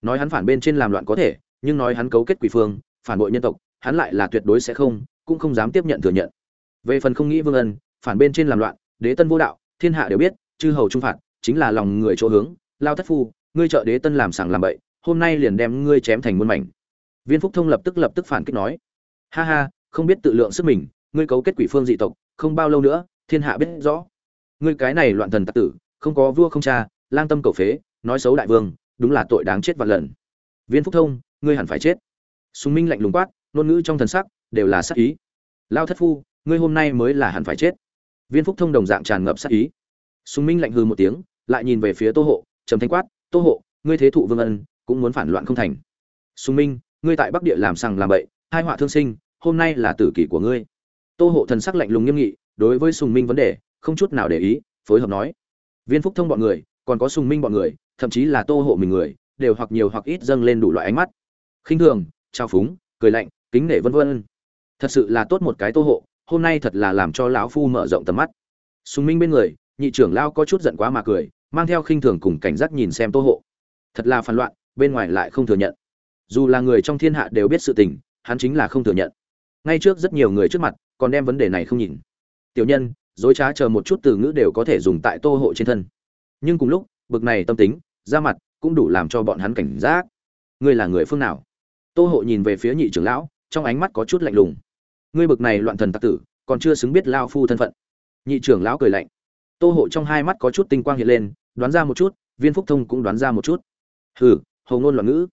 Nói hắn phản bên trên làm loạn có thể, nhưng nói hắn cấu kết quỷ phương, phản bội nhân tộc hắn lại là tuyệt đối sẽ không, cũng không dám tiếp nhận thừa nhận. Về phần không nghĩ vương ân, phản bên trên làm loạn, đế tân vô đạo, thiên hạ đều biết, chư hầu trung phạt, chính là lòng người chỗ hướng, lao thất phu, ngươi trợ đế tân làm sảng làm bậy, hôm nay liền đem ngươi chém thành muôn mảnh. Viên phúc thông lập tức lập tức phản kích nói, ha ha, không biết tự lượng sức mình, ngươi cấu kết quỷ phương dị tộc, không bao lâu nữa, thiên hạ biết rõ. Ngươi cái này loạn thần tặc tử, không có vua không cha, lang tâm cầu phế, nói xấu đại vương, đúng là tội đáng chết vạn lần. Viên phúc thông, ngươi hẳn phải chết. Sùng minh lạnh lùng quát ngôn ngữ trong thần sắc đều là sát ý. Lao thất phu, ngươi hôm nay mới là hẳn phải chết. Viên phúc thông đồng dạng tràn ngập sát ý. Sùng minh lạnh hư một tiếng, lại nhìn về phía tô hộ, trầm thanh quát, tô hộ, ngươi thế thụ vương ân, cũng muốn phản loạn không thành. Sùng minh, ngươi tại bắc địa làm sằng làm bậy, hai họa thương sinh, hôm nay là tử kỷ của ngươi. Tô hộ thần sắc lạnh lùng nghiêm nghị, đối với sùng minh vấn đề, không chút nào để ý, phối hợp nói. Viên phúc thông bọn người, còn có sùng minh bọn người, thậm chí là tô hộ mình người, đều hoặc nhiều hoặc ít dâng lên đủ loại ánh mắt. Khinh thường, trao phúng, cười lạnh kính nể vân vân. Thật sự là tốt một cái tô hộ, hôm nay thật là làm cho lão phu mở rộng tầm mắt. Sùng minh bên người, nhị trưởng lao có chút giận quá mà cười, mang theo khinh thường cùng cảnh giác nhìn xem tô hộ. Thật là phản loạn, bên ngoài lại không thừa nhận. Dù là người trong thiên hạ đều biết sự tình, hắn chính là không thừa nhận. Ngay trước rất nhiều người trước mặt, còn đem vấn đề này không nhìn. Tiểu nhân, dối trá chờ một chút từ ngữ đều có thể dùng tại tô hộ trên thân. Nhưng cùng lúc, bực này tâm tính ra mặt cũng đủ làm cho bọn hắn cảnh giác. Ngươi là người phương nào? Tô hộ nhìn về phía nhị trưởng lão trong ánh mắt có chút lạnh lùng. Ngươi bực này loạn thần tặc tử, còn chưa xứng biết lao phu thân phận. Nhị trưởng lão cười lạnh. Tô hộ trong hai mắt có chút tinh quang hiện lên, đoán ra một chút, viên phúc thông cũng đoán ra một chút. Hừ hầu ngôn loạn ngữ.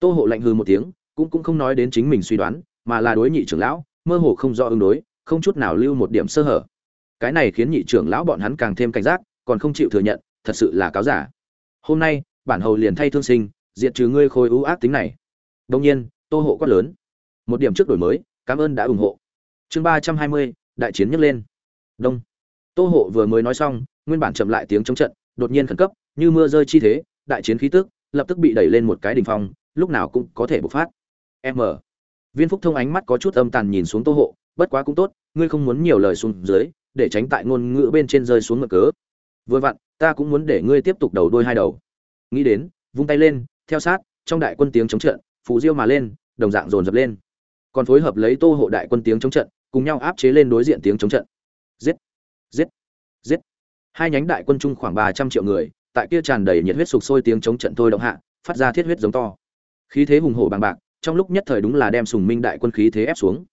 Tô hộ lạnh hừ một tiếng, cũng cũng không nói đến chính mình suy đoán, mà là đối nhị trưởng lão, mơ hồ không do ứng đối, không chút nào lưu một điểm sơ hở. Cái này khiến nhị trưởng lão bọn hắn càng thêm cảnh giác, còn không chịu thừa nhận, thật sự là cáo giả. Hôm nay, bản hầu liền thay thương sinh, diệt trừ ngươi khôi ưu ác tính này. Đông nhiên, tô hộ quát lớn một điểm trước đổi mới, cảm ơn đã ủng hộ. Chương ba trăm hai mươi, đại chiến nhấc lên. Đông. Tô hộ vừa mới nói xong, nguyên bản chậm lại tiếng chống trận, đột nhiên khẩn cấp, như mưa rơi chi thế, đại chiến khí tức lập tức bị đẩy lên một cái đỉnh phong, lúc nào cũng có thể bộc phát. M. Viên phúc thông ánh mắt có chút âm tàn nhìn xuống tô hộ, bất quá cũng tốt, ngươi không muốn nhiều lời xuống dưới, để tránh tại ngôn ngữ bên trên rơi xuống ngựa cớ. Vừa vặn, ta cũng muốn để ngươi tiếp tục đầu đôi hai đầu. Nghĩ đến, vung tay lên, theo sát, trong đại quân tiếng chống trận, phù diêu mà lên, đồng dạng dồn dập lên còn phối hợp lấy tô hộ đại quân tiếng chống trận, cùng nhau áp chế lên đối diện tiếng chống trận. Giết! Giết! Giết! Hai nhánh đại quân chung khoảng ba trăm triệu người, tại kia tràn đầy nhiệt huyết sục sôi tiếng chống trận thôi động hạ, phát ra thiết huyết giống to. Khí thế hùng hổ bằng bạc, trong lúc nhất thời đúng là đem sùng minh đại quân khí thế ép xuống.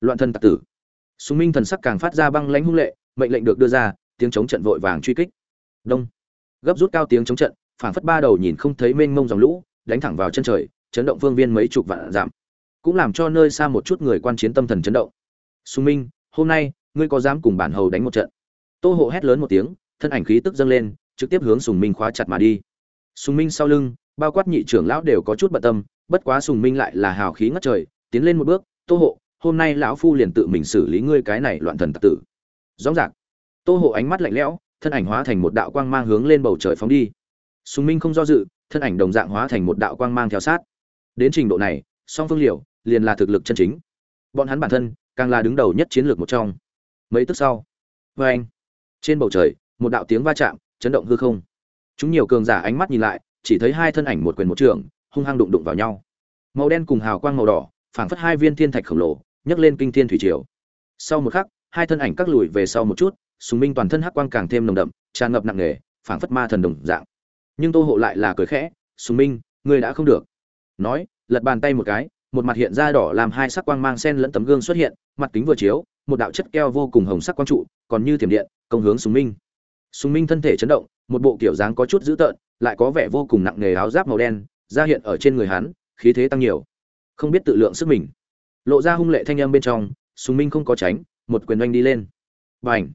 Loạn thân tặc tử. Sùng minh thần sắc càng phát ra băng lãnh hung lệ, mệnh lệnh được đưa ra, tiếng chống trận vội vàng truy kích. Đông. Gấp rút cao tiếng chống trận, phảng phất ba đầu nhìn không thấy mênh mông dòng lũ, đánh thẳng vào chân trời, chấn động phương viên mấy chục vạn giảm cũng làm cho nơi xa một chút người quan chiến tâm thần chấn động. Sùng minh, hôm nay, ngươi có dám cùng bản hầu đánh một trận? Tô hộ hét lớn một tiếng, thân ảnh khí tức dâng lên, trực tiếp hướng sùng minh khóa chặt mà đi. Sùng minh sau lưng, bao quát nhị trưởng lão đều có chút bận tâm, bất quá sùng minh lại là hào khí ngất trời, tiến lên một bước, tô hộ, hôm nay lão phu liền tự mình xử lý ngươi cái này loạn thần tặc tử. Rõ ràng, tô hộ ánh mắt lạnh lẽo, thân ảnh hóa thành một đạo quang mang hướng lên bầu trời phóng đi. Sùng minh không do dự, thân ảnh đồng dạng hóa thành một đạo quang mang theo sát. Đến trình độ này, song phương liều liền là thực lực chân chính. Bọn hắn bản thân càng là đứng đầu nhất chiến lược một trong. Mấy tức sau vê anh, trên bầu trời, một đạo tiếng va chạm chấn động hư không. Chúng nhiều cường giả ánh mắt nhìn lại, chỉ thấy hai thân ảnh một quyền một trường, hung hăng đụng đụng vào nhau. Màu đen cùng hào quang màu đỏ, phảng phất hai viên thiên thạch khổng lồ, nhấc lên kinh thiên thủy triều. Sau một khắc, hai thân ảnh các lùi về sau một chút sùng minh toàn thân hắc quang càng thêm nồng đậm, tràn ngập nặng nề, phảng phất ma thần đồng dạng. Nhưng tô hộ lại là cười khẽ sùng minh ngươi đã không được. Nói, lật bàn tay một cái một mặt hiện ra đỏ làm hai sắc quang mang sen lẫn tấm gương xuất hiện, mặt kính vừa chiếu, một đạo chất keo vô cùng hồng sắc quang trụ, còn như thiểm điện, công hướng sùng minh. Sùng minh thân thể chấn động, một bộ kiểu dáng có chút dữ tợn, lại có vẻ vô cùng nặng nề áo giáp màu đen ra hiện ở trên người hắn, khí thế tăng nhiều. Không biết tự lượng sức mình. Lộ ra hung lệ thanh âm bên trong, sùng minh không có tránh, một quyền oanh đi lên. Bành!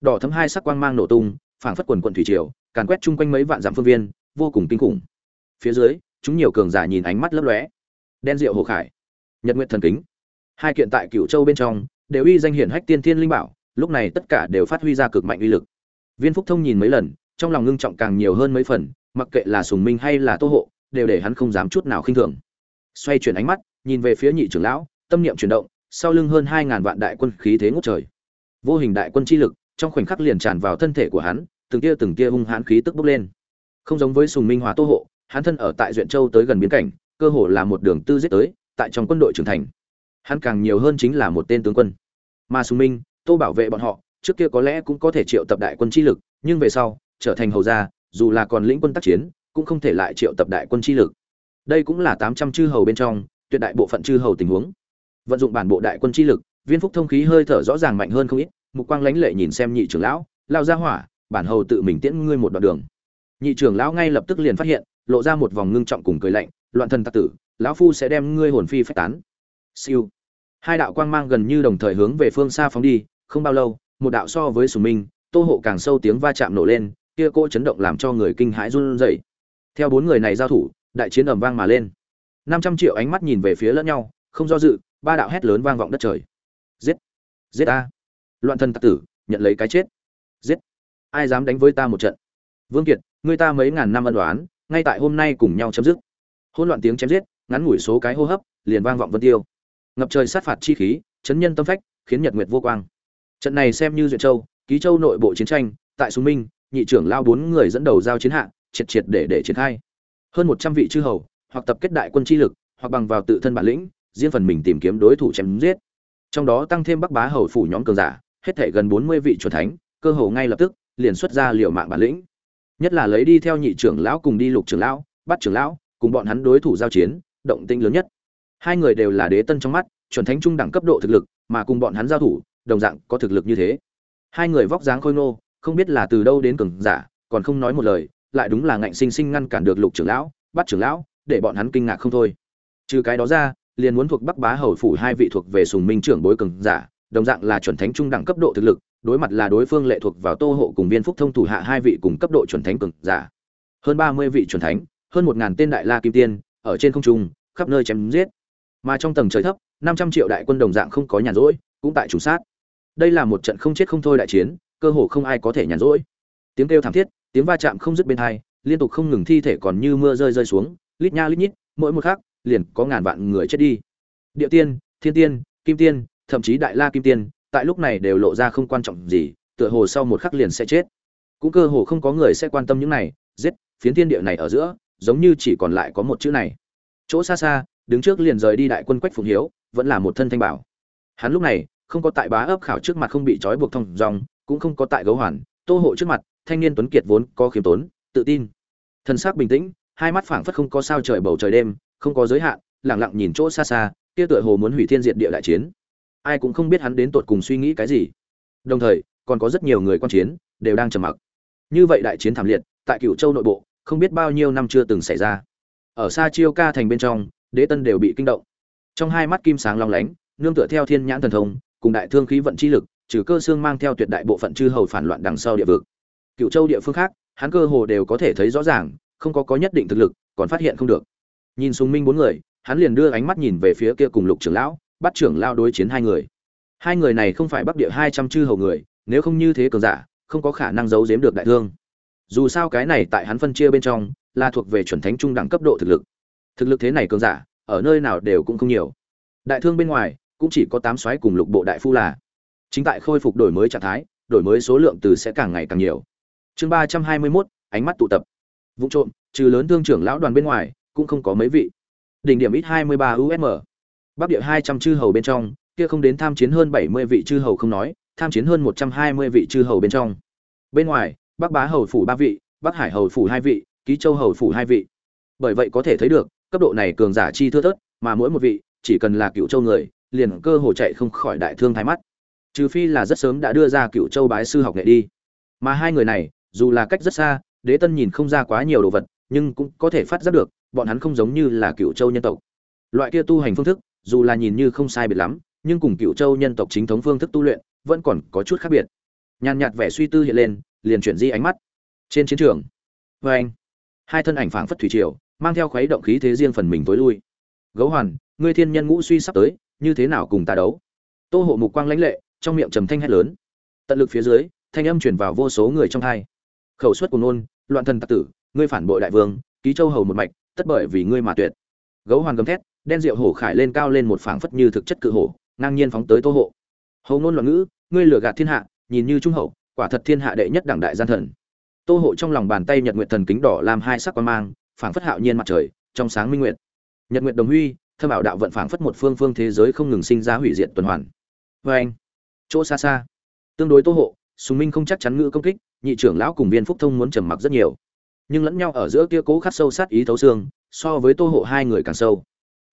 đỏ thấm hai sắc quang mang nổ tung, phảng phất quần quần thủy triều, càn quét chung quanh mấy vạn dặm phương viên, vô cùng kinh khủng. Phía dưới, chúng nhiều cường giả nhìn ánh mắt lấp lóe đen rượu hồ khải, nhật nguyện thần kính. Hai kiện tại cựu châu bên trong, đều uy danh hiển hách tiên thiên linh bảo, lúc này tất cả đều phát huy ra cực mạnh uy lực. Viên phúc thông nhìn mấy lần, trong lòng ngưng trọng càng nhiều hơn mấy phần, mặc kệ là sùng minh hay là tô hộ, đều để hắn không dám chút nào khinh thường. Xoay chuyển ánh mắt, nhìn về phía nhị trưởng lão, tâm niệm chuyển động, sau lưng hơn hai ngàn vạn đại quân khí thế ngút trời. Vô hình đại quân chi lực, trong khoảnh khắc liền tràn vào thân thể của hắn, từng tia từng tia hung hãn khí tức bốc lên. Không giống với sùng minh hòa tô hộ, hắn thân ở tại duyện châu tới gần biến cảnh cơ hồ là một đường tư giết tới, tại trong quân đội trưởng thành. Hắn càng nhiều hơn chính là một tên tướng quân. Mà sùng minh, tô bảo vệ bọn họ, trước kia có lẽ cũng có thể triệu tập đại quân chi lực, nhưng về sau, trở thành hầu gia, dù là còn lĩnh quân tác chiến, cũng không thể lại triệu tập đại quân chi lực. Đây cũng là tám trăm chư hầu bên trong, tuyệt đại bộ phận chư hầu tình huống. Vận dụng bản bộ đại quân chi lực, viên phúc thông khí hơi thở rõ ràng mạnh hơn không ít, mục quang lãnh lệ nhìn xem nhị trưởng lão lao ra hỏa, bản hầu tự mình tiễn ngươi một đoạn đường. Nhị trưởng lão ngay lập tức liền phát hiện, lộ ra một vòng ngưng trọng cùng cười lạnh loạn thần tặc tử, lão phu sẽ đem ngươi hồn phi phách tán. Siêu. Hai đạo quang mang gần như đồng thời hướng về phương xa phóng đi, không bao lâu, một đạo so với sùng minh, tô hộ càng sâu tiếng va chạm nổ lên, kia cỗ chấn động làm cho người kinh hãi run rẩy. Theo bốn người này giao thủ, đại chiến ầm vang mà lên. Năm trăm triệu ánh mắt nhìn về phía lẫn nhau, không do dự, ba đạo hét lớn vang vọng đất trời. Giết! Giết a loạn thần tặc tử, nhận lấy cái chết. Giết! Ai dám đánh với ta một trận? Vương kiệt, ngươi ta mấy ngàn năm ân đoán ngay tại hôm nay cùng nhau chấm dứt hỗn loạn tiếng chém giết, ngắn ngủi số cái hô hấp, liền vang vọng vân tiêu. Ngập trời sát phạt chi khí, chấn nhân tâm phách, khiến nhật nguyệt vô quang. Trận này xem như duyệt châu, ký châu nội bộ chiến tranh, tại súng minh, nhị trưởng lao bốn người dẫn đầu giao chiến hạ, triệt triệt để để triển khai. Hơn một trăm vị chư hầu, hoặc tập kết đại quân chi lực, hoặc bằng vào tự thân bản lĩnh, riêng phần mình tìm kiếm đối thủ chém giết. Trong đó tăng thêm bắc bá hầu phủ nhóm cường giả, hết thể gần bốn mươi vị chuẩn thánh, cơ hồ ngay lập tức, liền xuất ra liều mạng bản lĩnh. Nhất là lấy đi theo nhị trưởng lão cùng đi lục trưởng lão, bắt trưởng lão cùng bọn hắn đối thủ giao chiến, động tĩnh lớn nhất. Hai người đều là đế tân trong mắt, chuẩn thánh trung đẳng cấp độ thực lực, mà cùng bọn hắn giao thủ, đồng dạng có thực lực như thế. Hai người vóc dáng khôi ngô, không biết là từ đâu đến cường giả, còn không nói một lời, lại đúng là ngạnh sinh sinh ngăn cản được lục trưởng lão, bắt trưởng lão, để bọn hắn kinh ngạc không thôi. Trừ cái đó ra, liền muốn thuộc bắc bá hầu phủ hai vị thuộc về sùng minh trưởng bối cường giả, đồng dạng là chuẩn thánh trung đẳng cấp độ thực lực, đối mặt là đối phương lệ thuộc vào tô hộ cùng viên phúc thông thủ hạ hai vị cùng cấp độ chuẩn thánh cường giả. Hơn ba mươi vị chuẩn thánh hơn một ngàn tên đại la kim tiên, ở trên không trung, khắp nơi chém giết. Mà trong tầng trời thấp, năm trăm triệu đại quân đồng dạng không có nhàn rỗi, cũng tại trùng sát. Đây là một trận không chết không thôi đại chiến, cơ hồ không ai có thể nhàn rỗi. Tiếng kêu thảm thiết, tiếng va chạm không dứt bên hai, liên tục không ngừng thi thể còn như mưa rơi rơi xuống, lít nha lít nhít, mỗi một khắc, liền có ngàn vạn người chết đi. Địa tiên, thiên tiên, kim tiên, thậm chí đại la kim tiên, tại lúc này đều lộ ra không quan trọng gì, tựa hồ sau một khắc liền sẽ chết. Cũng cơ hồ không có người sẽ quan tâm những này, giết, phiến thiên địa này ở giữa giống như chỉ còn lại có một chữ này. Chỗ xa xa, đứng trước liền rời đi đại quân quách phụng hiếu, vẫn là một thân thanh bảo. Hắn lúc này, không có tại bá ấp khảo trước mặt không bị trói buộc thông dòng, cũng không có tại gấu hoàn, tô hộ trước mặt, thanh niên tuấn kiệt vốn có khiêm tốn, tự tin. Thân xác bình tĩnh, hai mắt phảng phất không có sao trời bầu trời đêm, không có giới hạn lẳng lặng nhìn chỗ xa xa, kia tựa hồ muốn hủy thiên diệt địa đại chiến. Ai cũng không biết hắn đến tột cùng suy nghĩ cái gì. Đồng thời, còn có rất nhiều người quan chiến, đều đang trầm mặc. Như vậy đại chiến thảm liệt, tại cựu châu nội bộ không biết bao nhiêu năm chưa từng xảy ra. Ở xa chiêu ca thành bên trong, đế tân đều bị kinh động. Trong hai mắt kim sáng long lánh, nương tựa theo thiên nhãn thần thông, cùng đại thương khí vận chi lực, trừ cơ xương mang theo tuyệt đại bộ phận chư hầu phản loạn đằng sau địa vực. Cựu châu địa phương khác, hắn cơ hồ đều có thể thấy rõ ràng, không có có nhất định thực lực, còn phát hiện không được. Nhìn sùng minh bốn người, hắn liền đưa ánh mắt nhìn về phía kia cùng lục trưởng lão, bắt trưởng lao đối chiến hai người. Hai người này không phải bắc địa hai trăm chư hầu người, nếu không như thế cường giả, không có khả năng giấu giếm được đại thương dù sao cái này tại hắn phân chia bên trong, là thuộc về chuẩn thánh trung đẳng cấp độ thực lực. Thực lực thế này cường giả, ở nơi nào đều cũng không nhiều. Đại thương bên ngoài, cũng chỉ có tám xoáy cùng lục bộ đại phu là. Chính tại khôi phục đổi mới trạng thái, đổi mới số lượng từ sẽ càng ngày càng nhiều. Chương ba trăm hai mươi mốt, ánh mắt tụ tập. Vụ trộm, trừ lớn thương trưởng lão đoàn bên ngoài, cũng không có mấy vị. Đỉnh điểm ít hai mươi ba usm bắc địa hai trăm chư hầu bên trong, kia không đến tham chiến hơn bảy mươi vị chư hầu không nói, tham chiến hơn một trăm hai mươi vị chư hầu bên trong. Bên ngoài bắc bá hầu phủ ba vị, bắc hải hầu phủ hai vị, ký châu hầu phủ hai vị. Bởi vậy có thể thấy được, cấp độ này cường giả chi thưa thớt, mà mỗi một vị, chỉ cần là cựu châu người, liền cơ hồ chạy không khỏi đại thương thái mắt. Trừ phi là rất sớm đã đưa ra cựu châu bái sư học nghệ đi. Mà hai người này, dù là cách rất xa, đế tân nhìn không ra quá nhiều đồ vật, nhưng cũng có thể phát giác được, bọn hắn không giống như là cựu châu nhân tộc. Loại kia tu hành phương thức, dù là nhìn như không sai biệt lắm, nhưng cùng cựu châu nhân tộc chính thống phương thức tu luyện, vẫn còn có chút khác biệt. Nhàn nhạt vẻ suy tư hiện lên liền chuyển di ánh mắt. Trên chiến trường vê anh, hai thân ảnh phảng phất thủy triều, mang theo khuấy động khí thế riêng phần mình tối lui. Gấu hoàn, ngươi thiên nhân ngũ suy sắp tới, như thế nào cùng ta đấu? Tô hộ mục quang lãnh lệ, trong miệng trầm thanh hét lớn. Tận lực phía dưới, thanh âm chuyển vào vô số người trong hai. Khẩu suất của nôn, loạn thần tặc tử, ngươi phản bội đại vương, ký châu hầu một mạch, tất bởi vì ngươi mà tuyệt. Gấu hoàn gầm thét, đen rượu hổ khải lên cao lên một phảng phất như thực chất cự hổ, ngang nhiên phóng tới tô hộ. Hầu ngôn loạn ngữ, ngươi lừa gạt thiên hạ, nhìn như trung hậu quả thật thiên hạ đệ nhất đẳng đại gian thần. Tô hộ trong lòng bàn tay nhật nguyện thần kính đỏ làm hai sắc quan mang, phảng phất hạo nhiên mặt trời, trong sáng minh nguyện nhật nguyện đồng huy, thâm ảo đạo vận phảng phất một phương phương thế giới không ngừng sinh ra hủy diệt tuần hoàn. Vê anh, chỗ xa xa. Tương đối tô hộ, sùng minh không chắc chắn ngữ công kích, nhị trưởng lão cùng viên phúc thông muốn trầm mặc rất nhiều. Nhưng lẫn nhau ở giữa kia cố khắc sâu sát ý thấu xương, so với tô hộ hai người càng sâu.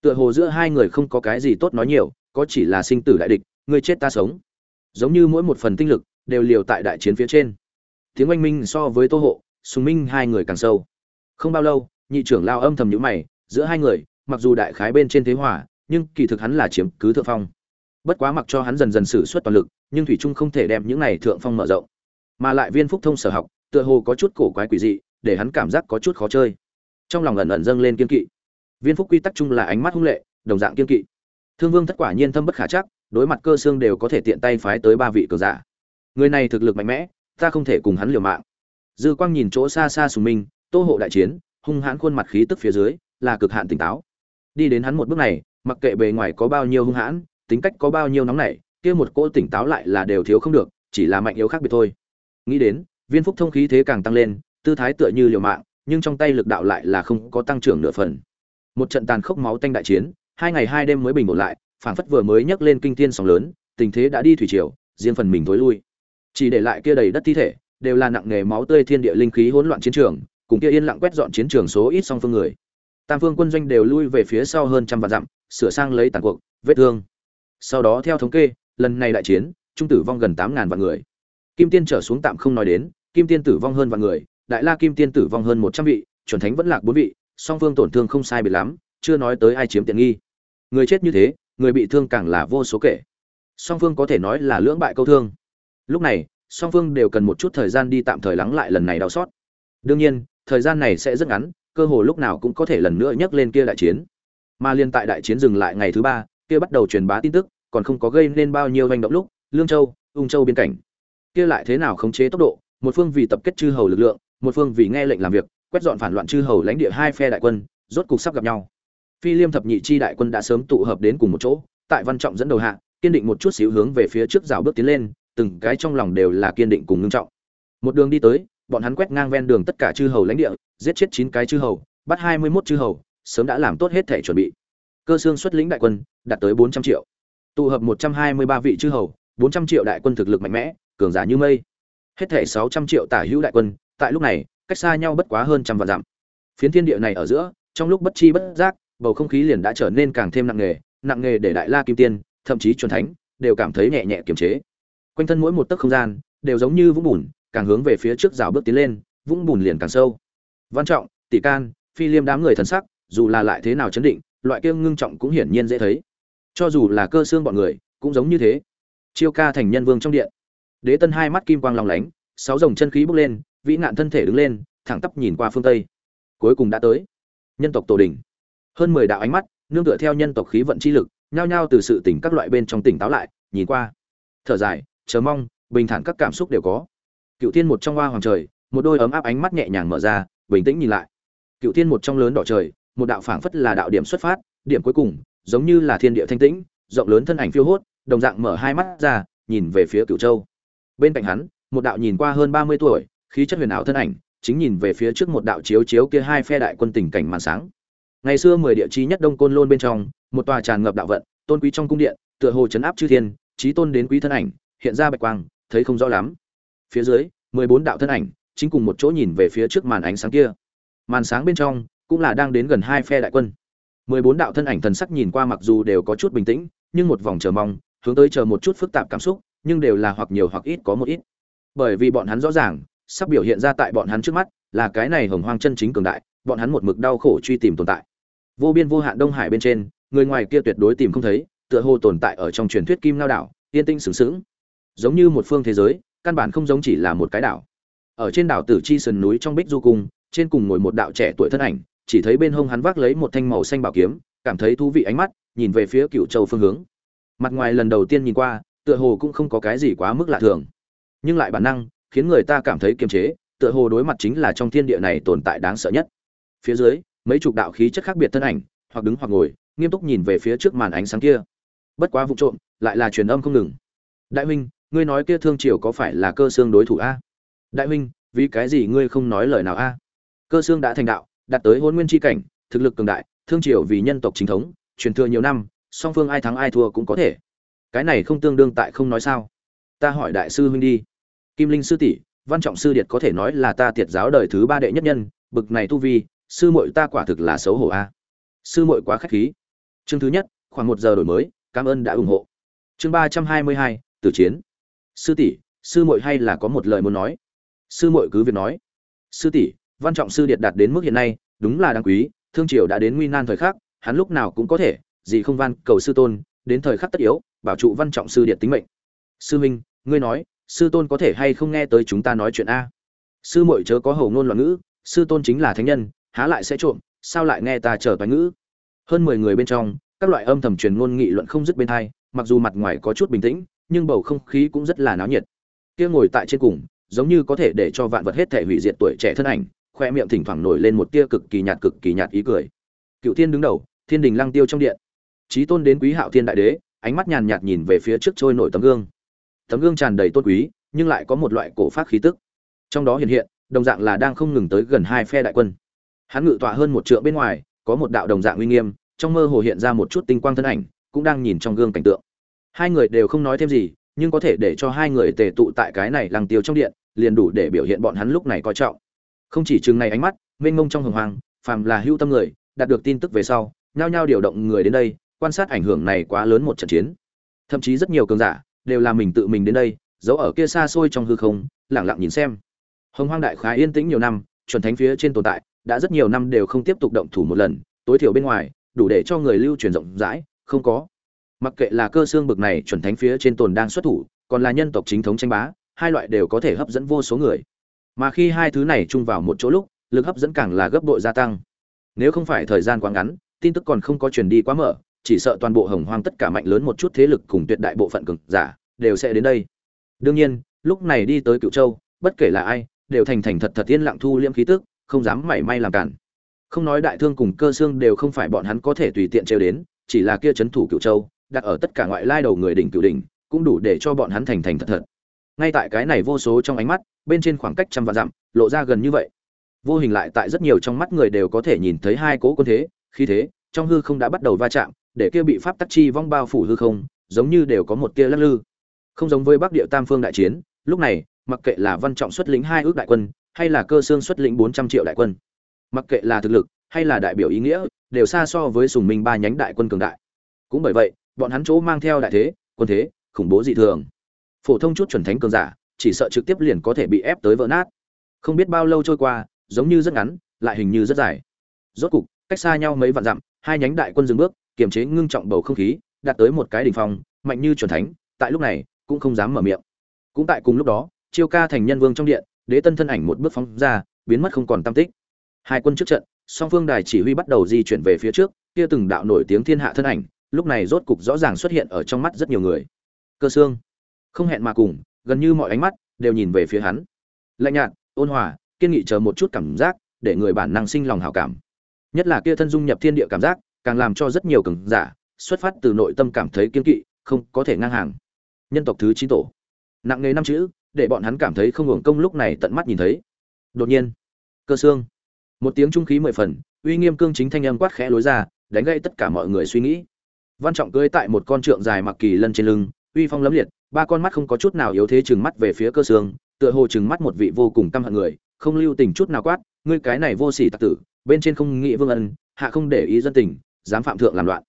Tựa hồ giữa hai người không có cái gì tốt nói nhiều, có chỉ là sinh tử đại địch ngươi chết ta sống. Giống như mỗi một phần tinh lực đều liều tại đại chiến phía trên. Tiếng oanh minh so với tô hộ, sùng minh hai người càng sâu. Không bao lâu, nhị trưởng lao âm thầm nhữ mày, giữa hai người, mặc dù đại khái bên trên thế hỏa nhưng kỳ thực hắn là chiếm cứ thượng phong. Bất quá mặc cho hắn dần dần sử xuất toàn lực, nhưng thủy trung không thể đem những này thượng phong mở rộng. Mà lại viên phúc thông sở học, tựa hồ có chút cổ quái quỷ dị, để hắn cảm giác có chút khó chơi. Trong lòng ẩn ẩn dâng lên kiên kỵ. Viên phúc quy tắc chung là ánh mắt hung lệ, đồng dạng kiên kỵ. Thương vương thất quả nhiên thâm bất khả chắc, đối mặt cơ xương đều có thể tiện tay phái tới ba vị cường giả người này thực lực mạnh mẽ, ta không thể cùng hắn liều mạng. Dư quang nhìn chỗ xa xa sùng minh, tô hộ đại chiến, hung hãn khuôn mặt khí tức phía dưới, là cực hạn tỉnh táo. Đi đến hắn một bước này, mặc kệ bề ngoài có bao nhiêu hung hãn, tính cách có bao nhiêu nóng nảy, kia một cỗ tỉnh táo lại là đều thiếu không được, chỉ là mạnh yếu khác biệt thôi. Nghĩ đến, viên phúc thông khí thế càng tăng lên, tư thái tựa như liều mạng, nhưng trong tay lực đạo lại là không có tăng trưởng nửa phần. Một trận tàn khốc máu tanh đại chiến, hai ngày hai đêm mới bình ổn lại, phảng phất vừa mới nhấc lên kinh thiên sóng lớn, tình thế đã đi thủy triều, riêng phần mình thối lui chỉ để lại kia đầy đất thi thể, đều là nặng nghề máu tươi thiên địa linh khí hỗn loạn chiến trường, cùng kia yên lặng quét dọn chiến trường số ít song phương người. Tam phương quân doanh đều lui về phía sau hơn trăm vạn dặm, sửa sang lấy tàn cuộc, vết thương. Sau đó theo thống kê, lần này đại chiến, trung tử vong gần tám ngàn vạn người. Kim tiên trở xuống tạm không nói đến, kim tiên tử vong hơn vạn người, đại la kim tiên tử vong hơn một trăm vị, chuẩn thánh vẫn lạc bốn vị, song phương tổn thương không sai biệt lắm, chưa nói tới ai chiếm tiện nghi. Người chết như thế, người bị thương càng là vô số kể. Song phương có thể nói là lưỡng bại câu thương lúc này, song phương đều cần một chút thời gian đi tạm thời lắng lại lần này đau xót. Đương nhiên, thời gian này sẽ rất ngắn, cơ hồ lúc nào cũng có thể lần nữa nhắc lên kia đại chiến. Mà liên tại đại chiến dừng lại ngày thứ ba, kia bắt đầu truyền bá tin tức, còn không có gây nên bao nhiêu hành động lúc, lương châu, ung châu biên cảnh. Kia lại thế nào khống chế tốc độ, một phương vì tập kết chư hầu lực lượng, một phương vì nghe lệnh làm việc, quét dọn phản loạn chư hầu lãnh địa hai phe đại quân, rốt cục sắp gặp nhau. Phi liêm thập nhị chi đại quân đã sớm tụ hợp đến cùng một chỗ, tại văn trọng dẫn đầu hạ, kiên định một chút xíu hướng về phía trước rào bước tiến lên từng cái trong lòng đều là kiên định cùng ngưng trọng. Một đường đi tới, bọn hắn quét ngang ven đường tất cả chư hầu lãnh địa, giết chết chín cái chư hầu, bắt hai mươi 21 chư hầu, sớm đã làm tốt hết thể chuẩn bị. Cơ xương xuất lĩnh đại quân, đạt tới bốn trăm triệu. Tụ hợp một trăm hai mươi ba vị chư hầu, bốn trăm triệu đại quân thực lực mạnh mẽ, cường giả như mây. Hết thể sáu trăm triệu tả hữu đại quân, tại lúc này, cách xa nhau bất quá hơn trăm vạn dặm. Phiến thiên địa này ở giữa, trong lúc bất chi bất giác, bầu không khí liền đã trở nên càng thêm nặng nề nặng nề để đại la kim tiên, thậm chí chuẩn thánh, đều cảm thấy nhẹ nhẹ kiềm chế quanh thân mỗi một tấc không gian đều giống như vũng bùn, càng hướng về phía trước rào bước tiến lên, vũng bùn liền càng sâu. Văn trọng, tỷ can, phi liêm đám người thần sắc, dù là lại thế nào chấn định, loại kia ngưng trọng cũng hiển nhiên dễ thấy. Cho dù là cơ xương bọn người, cũng giống như thế. Chiêu ca thành nhân vương trong điện. Đế tân hai mắt kim quang lòng lánh, sáu dòng chân khí bốc lên, vĩ nạn thân thể đứng lên, thẳng tắp nhìn qua phương tây. Cuối cùng đã tới. Nhân tộc tổ đình. Hơn mười đạo ánh mắt, nương tựa theo nhân tộc khí vận chi lực, nhao nhao từ sự tỉnh các loại bên trong tỉnh táo lại, nhìn qua. Thở dài chờ mong, bình thản các cảm xúc đều có. Cựu thiên một trong hoa hoàng trời, một đôi ấm áp ánh mắt nhẹ nhàng mở ra, bình tĩnh nhìn lại. Cựu thiên một trong lớn đỏ trời, một đạo phảng phất là đạo điểm xuất phát, điểm cuối cùng, giống như là thiên địa thanh tĩnh, rộng lớn thân ảnh phiêu hốt, đồng dạng mở hai mắt ra, nhìn về phía cựu châu. Bên cạnh hắn, một đạo nhìn qua hơn ba mươi tuổi, khí chất huyền ảo thân ảnh, chính nhìn về phía trước một đạo chiếu chiếu kia hai phe đại quân tình cảnh màn sáng. Ngày xưa mười địa chi nhất đông côn lôn bên trong, một tòa tràn ngập đạo vận, tôn quý trong cung điện, tựa hồ chấn áp chư thiên trí tôn đến quý thân ảnh hiện ra bạch quang, thấy không rõ lắm. Phía dưới, mười bốn đạo thân ảnh, chính cùng một chỗ nhìn về phía trước màn ánh sáng kia. Màn sáng bên trong, cũng là đang đến gần hai phe đại quân. mười bốn đạo thân ảnh thần sắc nhìn qua mặc dù đều có chút bình tĩnh, nhưng một vòng chờ mong, hướng tới chờ một chút phức tạp cảm xúc, nhưng đều là hoặc nhiều hoặc ít có một ít. Bởi vì bọn hắn rõ ràng, sắp biểu hiện ra tại bọn hắn trước mắt, là cái này hồng hoang chân chính cường đại, bọn hắn một mực đau khổ truy tìm tồn tại. Vô biên vô hạn đông hải bên trên, người ngoài kia tuyệt đối tìm không thấy, tựa hồ tồn tại ở trong truyền thuyết kim Ngao đảo, yên tinh sướng sướng giống như một phương thế giới, căn bản không giống chỉ là một cái đảo. Ở trên đảo tử chi sườn núi trong bích du cung, trên cùng ngồi một đạo trẻ tuổi thân ảnh, chỉ thấy bên hông hắn vác lấy một thanh màu xanh bảo kiếm, cảm thấy thú vị ánh mắt, nhìn về phía cựu châu phương hướng. Mặt ngoài lần đầu tiên nhìn qua, tựa hồ cũng không có cái gì quá mức lạ thường. Nhưng lại bản năng, khiến người ta cảm thấy kiềm chế, tựa hồ đối mặt chính là trong thiên địa này tồn tại đáng sợ nhất. Phía dưới, mấy chục đạo khí chất khác biệt thân ảnh, hoặc đứng hoặc ngồi, nghiêm túc nhìn về phía trước màn ánh sáng kia. Bất quá vụ trộm, lại là truyền âm không ngừng. Đại huynh ngươi nói kia thương triều có phải là cơ xương đối thủ a? Đại huynh, vì cái gì ngươi không nói lời nào a? Cơ xương đã thành đạo, đạt tới hôn nguyên tri cảnh, thực lực cường đại, thương triều vì nhân tộc chính thống, truyền thừa nhiều năm, song phương ai thắng ai thua cũng có thể. Cái này không tương đương tại không nói sao? Ta hỏi đại sư huynh đi. Kim linh sư tỷ, văn trọng sư điệt có thể nói là ta tiệt giáo đời thứ ba đệ nhất nhân, bực này tu vi, sư muội ta quả thực là xấu hổ a. Sư muội quá khách khí. Chương thứ nhất, khoảng một giờ đổi mới, cảm ơn đã ủng hộ. Chương ba trăm hai mươi hai, tử chiến sư tỷ, sư muội hay là có một lời muốn nói? Sư muội cứ việc nói. Sư tỷ, văn trọng sư điệt đạt đến mức hiện nay, đúng là đáng quý, thương triều đã đến nguy nan thời khắc, hắn lúc nào cũng có thể, gì không van, cầu sư tôn, đến thời khắc tất yếu, bảo trụ văn trọng sư điệt tính mệnh. Sư minh ngươi nói, sư tôn có thể hay không nghe tới chúng ta nói chuyện a? Sư muội chớ có hầu ngôn loạn ngữ, sư tôn chính là thánh nhân, há lại sẽ trộm, sao lại nghe ta chờ toán ngữ? Hơn mười người bên trong, các loại âm thầm truyền ngôn nghị luận không dứt bên hai mặc dù mặt ngoài có chút bình tĩnh nhưng bầu không khí cũng rất là náo nhiệt. Kia ngồi tại trên cùng, giống như có thể để cho vạn vật hết thể hủy diệt tuổi trẻ thân ảnh, khoe miệng thỉnh thoảng nổi lên một tia cực kỳ nhạt cực kỳ nhạt ý cười. Cựu thiên đứng đầu, thiên đình lăng tiêu trong điện. Trí tôn đến quý hạo thiên đại đế, ánh mắt nhàn nhạt nhìn về phía trước trôi nổi tấm gương. Tấm gương tràn đầy tôn quý, nhưng lại có một loại cổ phát khí tức. Trong đó hiện hiện, đồng dạng là đang không ngừng tới gần hai phe đại quân. Hắn ngự tọa hơn một trượng bên ngoài, có một đạo đồng dạng uy nghiêm, trong mơ hồ hiện ra một chút tinh quang thân ảnh, cũng đang nhìn trong gương cảnh tượng hai người đều không nói thêm gì, nhưng có thể để cho hai người tề tụ tại cái này lăng tiêu trong điện, liền đủ để biểu hiện bọn hắn lúc này coi trọng. Không chỉ chừng này ánh mắt, mênh mông trong hồng hoàng phàm là hưu tâm người, đạt được tin tức về sau, nhao nhao điều động người đến đây, quan sát ảnh hưởng này quá lớn một trận chiến. Thậm chí rất nhiều cường giả, đều là mình tự mình đến đây, giấu ở kia xa xôi trong hư không lẳng lặng nhìn xem. Hồng hoang đại khái yên tĩnh nhiều năm, chuẩn thánh phía trên tồn tại, đã rất nhiều năm đều không tiếp tục động thủ một lần, tối thiểu bên ngoài, đủ để cho người lưu truyền rộng rãi, không có mặc kệ là cơ xương bực này chuẩn thánh phía trên tồn đang xuất thủ, còn là nhân tộc chính thống tranh bá, hai loại đều có thể hấp dẫn vô số người. Mà khi hai thứ này chung vào một chỗ lúc, lực hấp dẫn càng là gấp bội gia tăng. Nếu không phải thời gian quá ngắn, tin tức còn không có truyền đi quá mở, chỉ sợ toàn bộ hồng hoang tất cả mạnh lớn một chút thế lực cùng tuyệt đại bộ phận cường giả đều sẽ đến đây. Đương nhiên, lúc này đi tới cựu châu, bất kể là ai, đều thành thành thật thật yên lặng thu liễm khí tức, không dám mảy may làm cản. Không nói đại thương cùng cơ xương đều không phải bọn hắn có thể tùy tiện trêu đến, chỉ là kia chấn thủ cựu châu đặt ở tất cả ngoại lai đầu người đỉnh cửu đỉnh, cũng đủ để cho bọn hắn thành thành thật thật. Ngay tại cái này vô số trong ánh mắt, bên trên khoảng cách trăm vạn dặm, lộ ra gần như vậy. Vô hình lại tại rất nhiều trong mắt người đều có thể nhìn thấy hai cố quân thế khi thế, trong hư không đã bắt đầu va chạm, để kia bị pháp tắc chi vong bao phủ hư không, giống như đều có một tia lắc lư. Không giống với bắc địa tam phương đại chiến, lúc này, mặc kệ là văn trọng xuất lĩnh hai ước đại quân, hay là cơ xương xuất lĩnh bốn trăm triệu đại quân, mặc kệ là thực lực, hay là đại biểu ý nghĩa, đều xa so với sùng minh ba nhánh đại quân cường đại. Cũng bởi vậy bọn hắn chỗ mang theo đại thế, quân thế, khủng bố dị thường. Phổ thông chút chuẩn thánh cường giả, chỉ sợ trực tiếp liền có thể bị ép tới vỡ nát. Không biết bao lâu trôi qua, giống như rất ngắn, lại hình như rất dài. Rốt cục, cách xa nhau mấy vạn dặm, hai nhánh đại quân dừng bước, kiềm chế ngưng trọng bầu không khí, đạt tới một cái đỉnh phong, mạnh như chuẩn thánh, tại lúc này, cũng không dám mở miệng. Cũng tại cùng lúc đó, chiêu ca thành nhân vương trong điện, đế tân thân ảnh một bước phóng ra, biến mất không còn tam tích. Hai quân trước trận, song phương đài chỉ huy bắt đầu di chuyển về phía trước, kia từng đạo nổi tiếng thiên hạ thân ảnh lúc này rốt cục rõ ràng xuất hiện ở trong mắt rất nhiều người. Cơ xương không hẹn mà cùng, gần như mọi ánh mắt đều nhìn về phía hắn. Lạnh nhạt, ôn hòa, kiên nghị chờ một chút cảm giác để người bản năng sinh lòng hảo cảm. Nhất là kia thân dung nhập thiên địa cảm giác, càng làm cho rất nhiều cường giả xuất phát từ nội tâm cảm thấy kiên kỵ, không có thể ngang hàng. Nhân tộc thứ chín tổ. Nặng nề năm chữ, để bọn hắn cảm thấy không hưởng công lúc này tận mắt nhìn thấy. Đột nhiên, cơ xương một tiếng trung khí mười phần, uy nghiêm cương chính thanh âm quát khẽ lối ra, đánh gãy tất cả mọi người suy nghĩ văn trọng cưỡi tại một con trượng dài mặc kỳ lân trên lưng, uy phong lấm liệt, ba con mắt không có chút nào yếu thế chừng mắt về phía cơ xương, tựa hồ chừng mắt một vị vô cùng căm hận người, không lưu tình chút nào quát, ngươi cái này vô sỉ tặc tử, bên trên không nghĩ vương ân, hạ không để ý dân tình, dám phạm thượng làm loạn.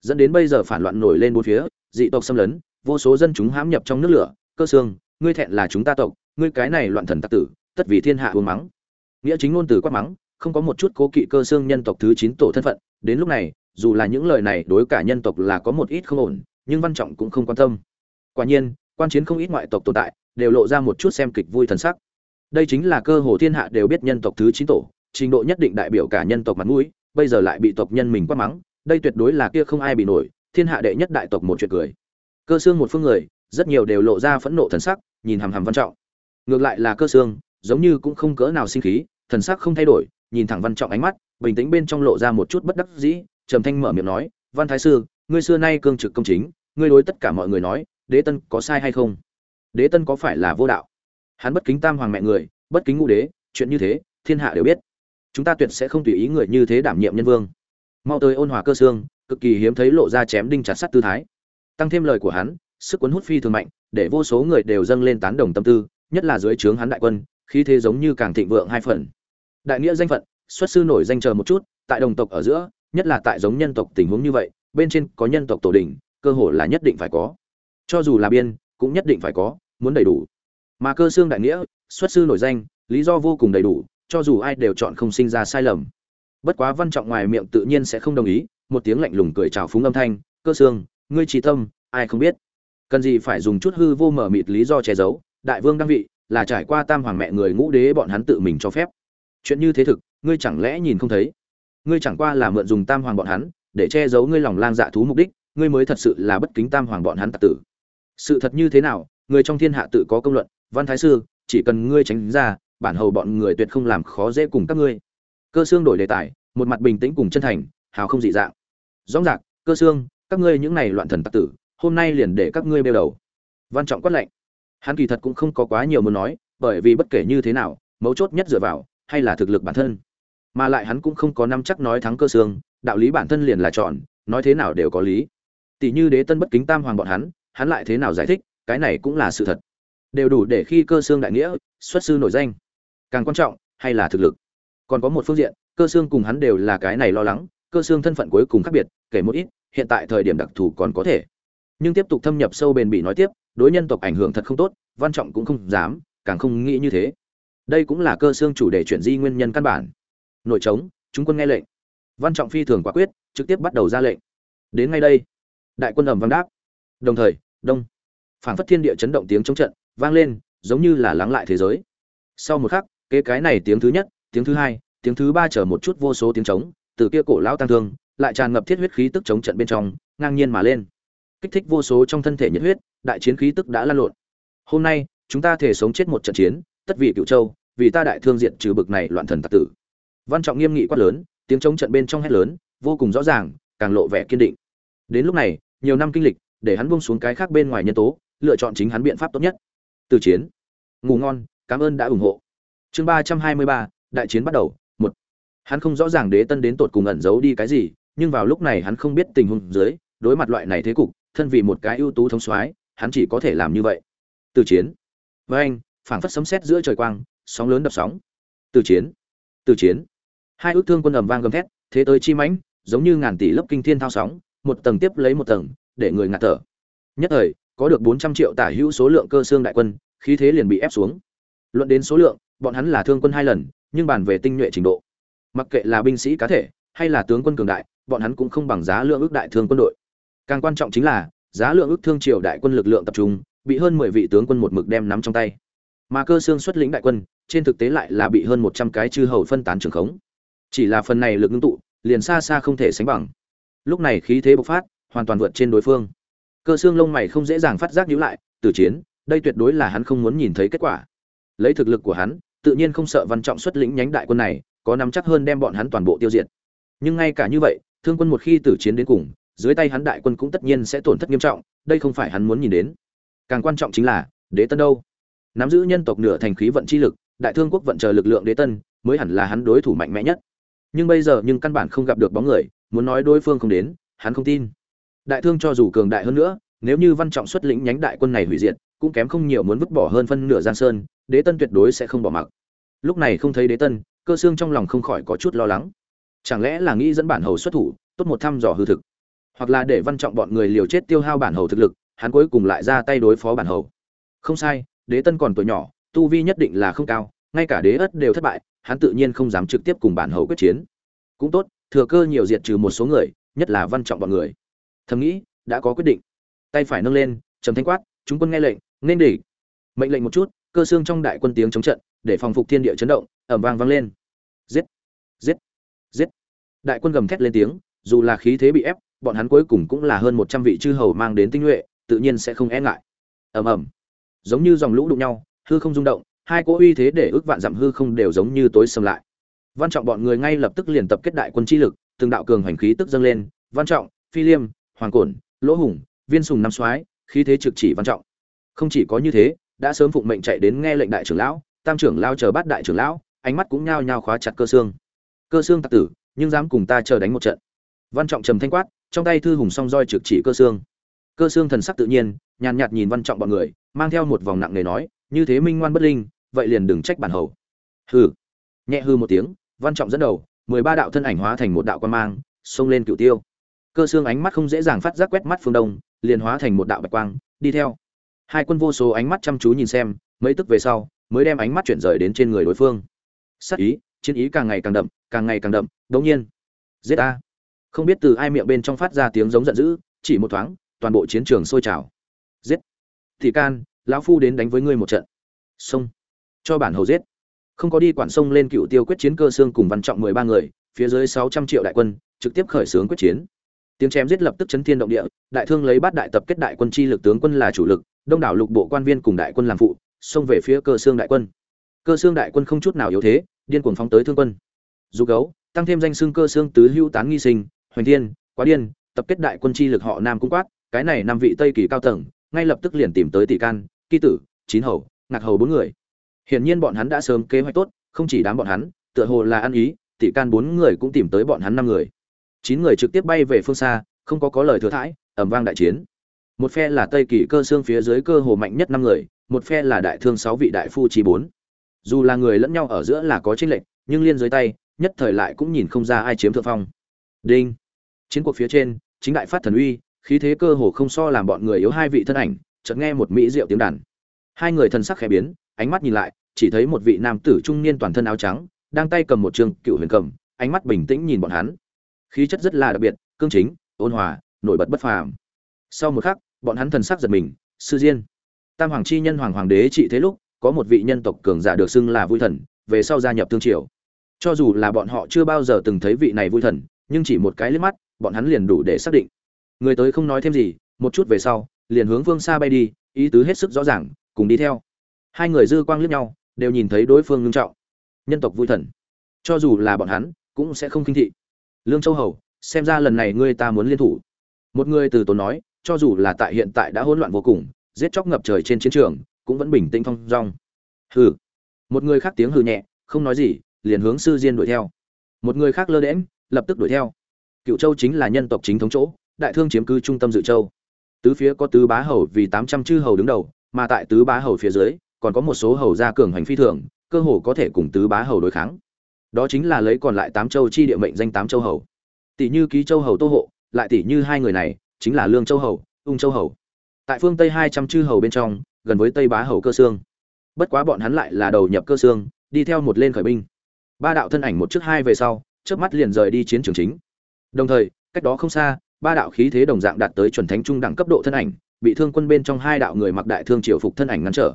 Dẫn đến bây giờ phản loạn nổi lên bốn phía, dị tộc xâm lấn, vô số dân chúng hãm nhập trong nước lửa, cơ xương, ngươi thẹn là chúng ta tộc, ngươi cái này loạn thần tặc tử, tất vì thiên hạ uống mắng. Nghĩa chính ngôn từ quát mắng, không có một chút cố kỵ cơ xương nhân tộc thứ chín tổ thân phận, đến lúc này dù là những lời này đối cả nhân tộc là có một ít không ổn, nhưng văn trọng cũng không quan tâm. Quả nhiên, quan chiến không ít ngoại tộc tồn tại, đều lộ ra một chút xem kịch vui thần sắc. Đây chính là cơ hồ thiên hạ đều biết nhân tộc thứ chín tổ, trình độ nhất định đại biểu cả nhân tộc mặt mũi, bây giờ lại bị tộc nhân mình quát mắng, đây tuyệt đối là kia không ai bị nổi, thiên hạ đệ nhất đại tộc một chuyện cười. Cơ xương một phương người, rất nhiều đều lộ ra phẫn nộ thần sắc, nhìn hàm hàm văn trọng. Ngược lại là cơ xương, giống như cũng không cỡ nào sinh khí, thần sắc không thay đổi, nhìn thẳng văn trọng ánh mắt, bình tĩnh bên trong lộ ra một chút bất đắc dĩ trầm thanh mở miệng nói, văn thái sư, ngươi xưa nay cương trực công chính, ngươi đối tất cả mọi người nói, đế tân có sai hay không? Đế tân có phải là vô đạo? Hắn bất kính tam hoàng mẹ người, bất kính ngũ đế, chuyện như thế, thiên hạ đều biết. Chúng ta tuyệt sẽ không tùy ý người như thế đảm nhiệm nhân vương. Mau tới ôn hòa cơ xương, cực kỳ hiếm thấy lộ ra chém đinh chặt sắt tư thái. Tăng thêm lời của hắn, sức cuốn hút phi thường mạnh, để vô số người đều dâng lên tán đồng tâm tư, nhất là dưới trướng hắn đại quân khi thế giống như càng thịnh vượng hai phần. Đại nghĩa danh phận, xuất sư nổi danh chờ một chút, tại đồng tộc ở giữa nhất là tại giống nhân tộc tình huống như vậy, bên trên có nhân tộc tổ đình, cơ hội là nhất định phải có. Cho dù là biên, cũng nhất định phải có, muốn đầy đủ. Mà cơ xương đại nghĩa, xuất sư nổi danh, lý do vô cùng đầy đủ, cho dù ai đều chọn không sinh ra sai lầm. Bất quá văn trọng ngoài miệng tự nhiên sẽ không đồng ý, một tiếng lạnh lùng cười chào phúng âm thanh, cơ xương, ngươi trí tâm, ai không biết. Cần gì phải dùng chút hư vô mở mịt lý do che giấu, đại vương đăng vị, là trải qua tam hoàng mẹ người ngũ đế bọn hắn tự mình cho phép. Chuyện như thế thực, ngươi chẳng lẽ nhìn không thấy? Ngươi chẳng qua là mượn dùng tam hoàng bọn hắn, để che giấu ngươi lòng lang dạ thú mục đích, ngươi mới thật sự là bất kính tam hoàng bọn hắn tạc tử. Sự thật như thế nào, người trong thiên hạ tự có công luận, văn thái sư, chỉ cần ngươi tránh ra, bản hầu bọn người tuyệt không làm khó dễ cùng các ngươi. Cơ xương đổi đề tài, một mặt bình tĩnh cùng chân thành, hào không dị dạng. Rõ ràng, cơ xương, các ngươi những này loạn thần tạc tử, hôm nay liền để các ngươi bêu đầu. Văn trọng quát lệnh hắn kỳ thật cũng không có quá nhiều muốn nói, bởi vì bất kể như thế nào, mấu chốt nhất dựa vào, hay là thực lực bản thân mà lại hắn cũng không có năm chắc nói thắng cơ xương, đạo lý bản thân liền là chọn, nói thế nào đều có lý. Tỷ như đế tân bất kính tam hoàng bọn hắn hắn lại thế nào giải thích, cái này cũng là sự thật. Đều đủ để khi cơ xương đại nghĩa, xuất sư nổi danh. Càng quan trọng, hay là thực lực. Còn có một phương diện, cơ xương cùng hắn đều là cái này lo lắng, cơ xương thân phận cuối cùng khác biệt, kể một ít, hiện tại thời điểm đặc thù còn có thể. Nhưng tiếp tục thâm nhập sâu bền bỉ nói tiếp, đối nhân tộc ảnh hưởng thật không tốt, văn trọng cũng không dám, càng không nghĩ như thế. Đây cũng là cơ xương chủ đề chuyển di nguyên nhân căn bản nội trống, chúng quân nghe lệnh. Văn trọng phi thường quả quyết, trực tiếp bắt đầu ra lệnh. Đến ngay đây, đại quân ẩm vang đáp. Đồng thời, đông phản phất thiên địa chấn động tiếng chống trận vang lên, giống như là lắng lại thế giới. Sau một khắc, kế cái này tiếng thứ nhất, tiếng thứ hai, tiếng thứ ba chở một chút vô số tiếng trống từ kia cổ lão tăng thương, lại tràn ngập thiết huyết khí tức chống trận bên trong, ngang nhiên mà lên. Kích thích vô số trong thân thể nhiệt huyết, đại chiến khí tức đã lan lộn. Hôm nay, chúng ta thể sống chết một trận chiến, tất vì cựu châu, vì ta đại thương diện trừ bực này loạn thần tặc tử văn trọng nghiêm nghị quát lớn, tiếng chống trận bên trong hét lớn, vô cùng rõ ràng, càng lộ vẻ kiên định. Đến lúc này, nhiều năm kinh lịch, để hắn buông xuống cái khác bên ngoài nhân tố, lựa chọn chính hắn biện pháp tốt nhất. Từ chiến. Ngủ ngon, cảm ơn đã ủng hộ. Chương ba trăm hai mươi ba, đại chiến bắt đầu, một. Hắn không rõ ràng đế tân đến tột cùng ẩn giấu đi cái gì, nhưng vào lúc này hắn không biết tình huống dưới, đối mặt loại này thế cục, thân vì một cái ưu tú thống soái, hắn chỉ có thể làm như vậy. Từ chiến. Với anh phảng phất sấm sét giữa trời quang, sóng lớn đập sóng. Từ chiến. Từ chiến hai ước thương quân ầm vang gầm thét, thế tới chi mãnh, giống như ngàn tỷ lớp kinh thiên thao sóng, một tầng tiếp lấy một tầng, để người ngạt thở. Nhất thời, có được bốn trăm triệu tả hữu số lượng cơ xương đại quân, khí thế liền bị ép xuống. Luận đến số lượng, bọn hắn là thương quân hai lần, nhưng bàn về tinh nhuệ trình độ. Mặc kệ là binh sĩ cá thể, hay là tướng quân cường đại, bọn hắn cũng không bằng giá lượng ước đại thương quân đội. Càng quan trọng chính là, giá lượng ước thương triều đại quân lực lượng tập trung, bị hơn mười vị tướng quân một mực đem nắm trong tay. Mà cơ xương xuất lĩnh đại quân, trên thực tế lại là bị hơn một trăm cái chư hầu phân tán trường khống chỉ là phần này lực ngưng tụ, liền xa xa không thể sánh bằng. Lúc này khí thế bộc phát, hoàn toàn vượt trên đối phương. Cơ xương lông mày không dễ dàng phát giác nhữ lại, từ chiến, đây tuyệt đối là hắn không muốn nhìn thấy kết quả. Lấy thực lực của hắn, tự nhiên không sợ văn trọng xuất lĩnh nhánh đại quân này, có nắm chắc hơn đem bọn hắn toàn bộ tiêu diệt. Nhưng ngay cả như vậy, thương quân một khi tử chiến đến cùng, dưới tay hắn đại quân cũng tất nhiên sẽ tổn thất nghiêm trọng, đây không phải hắn muốn nhìn đến. Càng quan trọng chính là, đế tân đâu? Nắm giữ nhân tộc nửa thành khí vận chi lực, đại thương quốc vận chờ lực lượng đế tân, mới hẳn là hắn đối thủ mạnh mẽ nhất nhưng bây giờ nhưng căn bản không gặp được bóng người, muốn nói đối phương không đến, hắn không tin. Đại thương cho dù cường đại hơn nữa, nếu như văn trọng xuất lĩnh nhánh đại quân này hủy diệt, cũng kém không nhiều muốn vứt bỏ hơn phân nửa giang sơn, đế tân tuyệt đối sẽ không bỏ mặc. Lúc này không thấy đế tân, cơ xương trong lòng không khỏi có chút lo lắng. Chẳng lẽ là nghĩ dẫn bản hầu xuất thủ, tốt một thăm dò hư thực? Hoặc là để văn trọng bọn người liều chết tiêu hao bản hầu thực lực, hắn cuối cùng lại ra tay đối phó bản hầu. Không sai, đế tân còn tuổi nhỏ, tu vi nhất định là không cao ngay cả đế ất đều thất bại, hắn tự nhiên không dám trực tiếp cùng bản hầu quyết chiến. Cũng tốt, thừa cơ nhiều diệt trừ một số người, nhất là văn trọng bọn người. Thầm nghĩ, đã có quyết định. Tay phải nâng lên, trầm thanh quát, chúng quân nghe lệnh, nên để mệnh lệnh một chút, cơ xương trong đại quân tiếng chống trận, để phòng phục thiên địa chấn động ẩm vang vang lên. Giết giết giết. Đại quân gầm thét lên tiếng, dù là khí thế bị ép, bọn hắn cuối cùng cũng là hơn một trăm vị chư hầu mang đến tinh nhuệ, tự nhiên sẽ không e ngại. Ầm ầm. Giống như dòng lũ đụng nhau, hư không rung động hai cỗ uy thế để ước vạn dặm hư không đều giống như tối sầm lại. Văn trọng bọn người ngay lập tức liền tập kết đại quân chi lực, từng đạo cường hành khí tức dâng lên, văn trọng, phi liêm, hoàng cổn, lỗ hùng, viên sùng năm soái, khí thế trực chỉ văn trọng. Không chỉ có như thế, đã sớm phụng mệnh chạy đến nghe lệnh đại trưởng lão, tam trưởng lao chờ bắt đại trưởng lão, ánh mắt cũng nhao nhao khóa chặt cơ xương. Cơ xương tặc tử, nhưng dám cùng ta chờ đánh một trận. Văn trọng trầm thanh quát, trong tay thư hùng song roi trực chỉ cơ xương. Cơ xương thần sắc tự nhiên, nhàn nhạt nhìn văn trọng bọn người, mang theo một vòng nặng nề nói, như thế minh ngoan bất linh vậy liền đừng trách bản hầu. Hừ. Nhẹ hư một tiếng, văn trọng dẫn đầu, mười ba đạo thân ảnh hóa thành một đạo quan mang, xông lên cựu tiêu. Cơ xương ánh mắt không dễ dàng phát giác quét mắt phương đông, liền hóa thành một đạo bạch quang, đi theo. Hai quân vô số ánh mắt chăm chú nhìn xem, mấy tức về sau, mới đem ánh mắt chuyển rời đến trên người đối phương. Sắc ý, chiến ý càng ngày càng đậm, càng ngày càng đậm, đống nhiên. Giết a không biết từ ai miệng bên trong phát ra tiếng giống giận dữ, chỉ một thoáng, toàn bộ chiến trường sôi trào. Giết. Thị can, lão phu đến đánh với ngươi một trận. Xông cho bản hầu giết. Không có đi quản sông lên cựu tiêu quyết chiến cơ xương cùng văn trọng mười ba người, phía dưới sáu trăm triệu đại quân, trực tiếp khởi xướng quyết chiến. Tiếng chém giết lập tức chấn thiên động địa, đại thương lấy bát đại tập kết đại quân chi lực, tướng quân là chủ lực, đông đảo lục bộ quan viên cùng đại quân làm phụ, xông về phía cơ xương đại quân. Cơ xương đại quân không chút nào yếu thế, điên cuồng phóng tới thương quân. Dù gấu, tăng thêm danh xương cơ xương tứ hữu tán nghi sinh, hoành thiên, quá điên, tập kết đại quân chi lực họ nam cung quát, cái này năm vị tây kỳ cao tầng, ngay lập tức liền tìm tới tỷ can kỳ tử, chín hầu, ngạc hầu bốn người hiển nhiên bọn hắn đã sớm kế hoạch tốt, không chỉ đám bọn hắn, tựa hồ là ăn ý, tỷ can bốn người cũng tìm tới bọn hắn năm người. Chín người trực tiếp bay về phương xa, không có có lời thừa thãi ầm vang đại chiến. Một phe là tây kỳ cơ xương phía dưới cơ hồ mạnh nhất năm người, một phe là đại thương sáu vị đại phu chi bốn. Dù là người lẫn nhau ở giữa là có chênh lệch, nhưng liên dưới tay, nhất thời lại cũng nhìn không ra ai chiếm thượng phong. Đinh. Chiến cuộc phía trên, chính đại phát thần uy, khí thế cơ hồ không so làm bọn người yếu hai vị thân ảnh, chợt nghe một mỹ diệu tiếng đàn. Hai người thần sắc khẽ biến ánh mắt nhìn lại, chỉ thấy một vị nam tử trung niên toàn thân áo trắng, đang tay cầm một trường cựu huyền cầm, ánh mắt bình tĩnh nhìn bọn hắn. Khí chất rất là đặc biệt, cương chính, ôn hòa, nổi bật bất phàm. Sau một khắc, bọn hắn thần sắc giật mình, sư diên. Tam hoàng chi nhân hoàng hoàng đế trị thế lúc, có một vị nhân tộc cường giả được xưng là vui thần, về sau gia nhập tương triều. Cho dù là bọn họ chưa bao giờ từng thấy vị này vui thần, nhưng chỉ một cái liếc mắt, bọn hắn liền đủ để xác định. Người tới không nói thêm gì, một chút về sau, liền hướng phương xa bay đi, ý tứ hết sức rõ ràng, cùng đi theo hai người dư quang liếc nhau, đều nhìn thấy đối phương ngưng trọng. Nhân tộc vui thần. Cho dù là bọn hắn, cũng sẽ không kinh thị. Lương châu hầu, xem ra lần này ngươi ta muốn liên thủ. Một người từ tốn nói, cho dù là tại hiện tại đã hỗn loạn vô cùng, giết chóc ngập trời trên chiến trường, cũng vẫn bình tĩnh thong dong. Hừ. Một người khác tiếng hừ nhẹ, không nói gì, liền hướng sư diên đuổi theo. Một người khác lơ đễm lập tức đuổi theo. Cựu châu chính là nhân tộc chính thống chỗ, đại thương chiếm cứ trung tâm dự châu. Tứ phía có tứ bá hầu vì tám trăm chư hầu đứng đầu, mà tại tứ bá hầu phía dưới còn có một số hầu gia cường hành phi thường, cơ hồ có thể cùng tứ bá hầu đối kháng. Đó chính là lấy còn lại tám châu chi địa mệnh danh tám châu hầu. Tỷ như ký châu hầu tô hộ, lại tỷ như hai người này, chính là lương châu hầu, ung châu hầu. Tại phương tây hai trăm chư hầu bên trong, gần với tây bá hầu cơ xương bất quá bọn hắn lại là đầu nhập cơ xương đi theo một lên khởi binh. Ba đạo thân ảnh một trước hai về sau, chớp mắt liền rời đi chiến trường chính. Đồng thời, cách đó không xa, ba đạo khí thế đồng dạng đạt tới chuẩn thánh trung đẳng cấp độ thân ảnh, bị thương quân bên trong hai đạo người mặc đại thương triều phục thân ảnh ngăn trở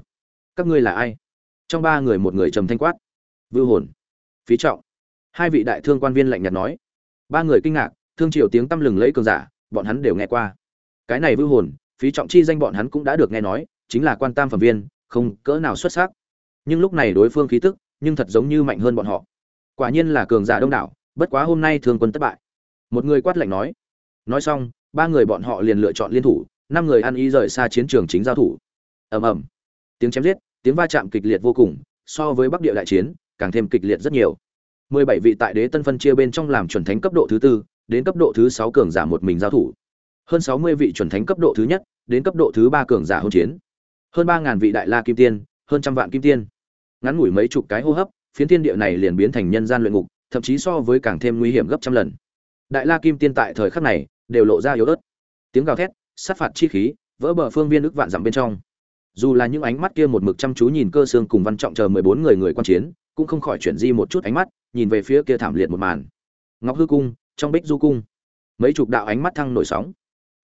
các ngươi là ai? Trong ba người một người trầm thanh quát. Vưu hồn. Phí trọng. Hai vị đại thương quan viên lạnh nhạt nói. Ba người kinh ngạc, thương triều tiếng tăm lừng lẫy cường giả, bọn hắn đều nghe qua. Cái này vưu hồn, phí trọng chi danh bọn hắn cũng đã được nghe nói, chính là quan tam phẩm viên, không cỡ nào xuất sắc. Nhưng lúc này đối phương khí tức, nhưng thật giống như mạnh hơn bọn họ. Quả nhiên là cường giả đông đảo, bất quá hôm nay thương quân thất bại. Một người quát lạnh nói. Nói xong, ba người bọn họ liền lựa chọn liên thủ, năm người ăn ý rời xa chiến trường chính giao thủ. Ầm ầm. Tiếng chém giết tiếng va chạm kịch liệt vô cùng, so với bắc địa đại chiến, càng thêm kịch liệt rất nhiều. Mười bảy vị tại đế tân phân chia bên trong làm chuẩn thánh cấp độ thứ tư, đến cấp độ thứ sáu cường giả một mình giao thủ. Hơn sáu mươi vị chuẩn thánh cấp độ thứ nhất, đến cấp độ thứ ba cường giả hỗn chiến. Hơn 3000 vị đại la kim tiên, hơn trăm vạn kim tiên. Ngắn ngủi mấy chục cái hô hấp, phiến thiên địa này liền biến thành nhân gian luyện ngục, thậm chí so với càng thêm nguy hiểm gấp trăm lần. Đại la kim tiên tại thời khắc này, đều lộ ra yếu ớt. Tiếng gào thét, sát phạt chi khí, vỡ bờ phương viên ức vạn dặm bên trong dù là những ánh mắt kia một mực chăm chú nhìn cơ xương cùng văn trọng chờ mười bốn người người quan chiến, cũng không khỏi chuyển di một chút ánh mắt, nhìn về phía kia thảm liệt một màn. Ngọc hư cung, trong bích du cung, mấy chục đạo ánh mắt thăng nổi sóng.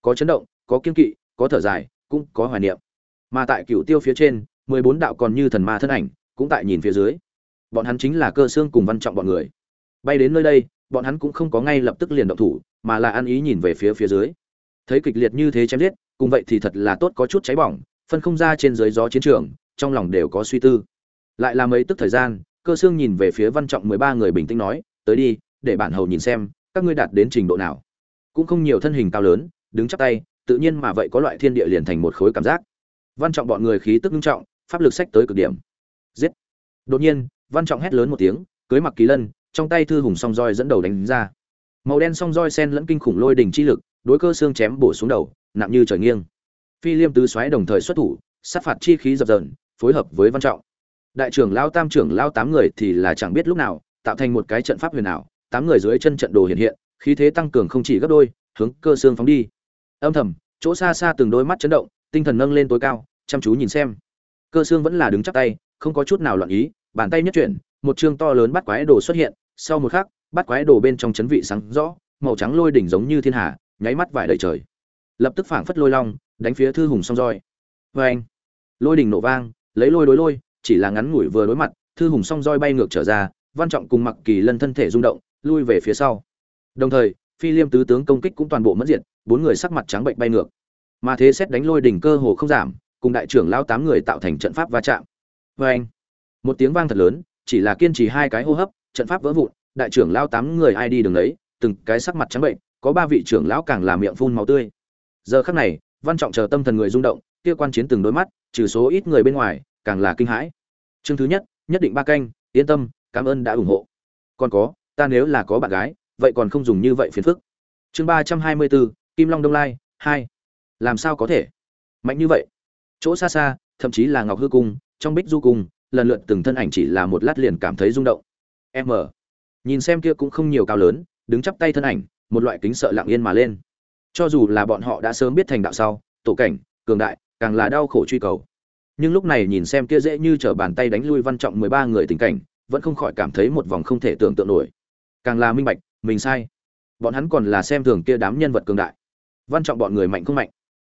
Có chấn động, có kiên kỵ, có thở dài, cũng có hoài niệm. Mà tại cựu tiêu phía trên, mười bốn đạo còn như thần ma thân ảnh, cũng tại nhìn phía dưới. Bọn hắn chính là cơ xương cùng văn trọng bọn người. Bay đến nơi đây, bọn hắn cũng không có ngay lập tức liền động thủ, mà là ăn ý nhìn về phía phía dưới. Thấy kịch liệt như thế chém giết, cùng vậy thì thật là tốt có chút cháy bỏng phân không ra trên dưới gió chiến trường, trong lòng đều có suy tư. Lại là mấy tức thời gian, cơ xương nhìn về phía văn trọng mười ba người bình tĩnh nói, tới đi, để bản hầu nhìn xem, các ngươi đạt đến trình độ nào. Cũng không nhiều thân hình cao lớn, đứng chắp tay, tự nhiên mà vậy có loại thiên địa liền thành một khối cảm giác. Văn trọng bọn người khí tức nghiêm trọng, pháp lực sách tới cực điểm. Giết! Đột nhiên, văn trọng hét lớn một tiếng, cưới mặc kỳ lân, trong tay thư hùng song roi dẫn đầu đánh ra. Màu đen song roi sen lẫn kinh khủng lôi đỉnh chi lực, đối cơ xương chém bổ xuống đầu, nặng như trời nghiêng phi liêm tứ xoáy đồng thời xuất thủ, sát phạt chi khí dập dờn, phối hợp với văn trọng. Đại trưởng lao tam trưởng lao tám người thì là chẳng biết lúc nào, tạo thành một cái trận pháp huyền ảo, tám người dưới chân trận đồ hiện hiện, khí thế tăng cường không chỉ gấp đôi, hướng cơ xương phóng đi. Âm thầm, chỗ xa xa từng đôi mắt chấn động, tinh thần nâng lên tối cao, chăm chú nhìn xem. Cơ xương vẫn là đứng chắc tay, không có chút nào loạn ý, bàn tay nhất chuyển, một chương to lớn bắt quái đồ xuất hiện, sau một khắc bắt quái đồ bên trong chấn vị sáng rõ, màu trắng lôi đỉnh giống như thiên hà, nháy mắt vải đầy trời lập tức phảng phất lôi long, đánh phía thư hùng song roi. Vê anh, lôi đỉnh nổ vang, lấy lôi đối lôi, chỉ là ngắn ngủi vừa đối mặt, thư hùng song roi bay ngược trở ra, văn trọng cùng mặc kỳ lân thân thể rung động, lui về phía sau. Đồng thời, phi liêm tứ tướng công kích cũng toàn bộ mất diện bốn người sắc mặt trắng bệnh bay ngược. Mà thế xét đánh lôi đỉnh cơ hồ không giảm, cùng đại trưởng lao tám người tạo thành trận pháp va chạm. Vê anh, một tiếng vang thật lớn, chỉ là kiên trì hai cái hô hấp, trận pháp vỡ vụn, đại trưởng lao tám người ai đi đường ấy từng cái sắc mặt trắng bệnh, có ba vị trưởng lão càng làm miệng phun máu tươi giờ khắc này, văn trọng chờ tâm thần người rung động, kia quan chiến từng đôi mắt, trừ số ít người bên ngoài, càng là kinh hãi. Chương thứ nhất nhất định ba canh, yên tâm, cảm ơn đã ủng hộ. Còn có, ta nếu là có bạn gái, vậy còn không dùng như vậy phiền phức. Chương ba trăm hai mươi bốn, kim long đông lai, hai. Làm sao có thể? Mạnh như vậy. Chỗ xa xa, thậm chí là ngọc hư cung, trong bích du cung, lần lượt từng thân ảnh chỉ là một lát liền cảm thấy rung động. M. Nhìn xem kia cũng không nhiều cao lớn, đứng chắp tay thân ảnh, một loại kính sợ lặng yên mà lên cho dù là bọn họ đã sớm biết thành đạo sau, tổ cảnh, cường đại, càng là đau khổ truy cầu. Nhưng lúc này nhìn xem kia dễ như trở bàn tay đánh lui văn trọng mười ba người tình cảnh, vẫn không khỏi cảm thấy một vòng không thể tưởng tượng nổi. Càng là minh bạch, mình sai. Bọn hắn còn là xem thường kia đám nhân vật cường đại. Văn trọng bọn người mạnh không mạnh?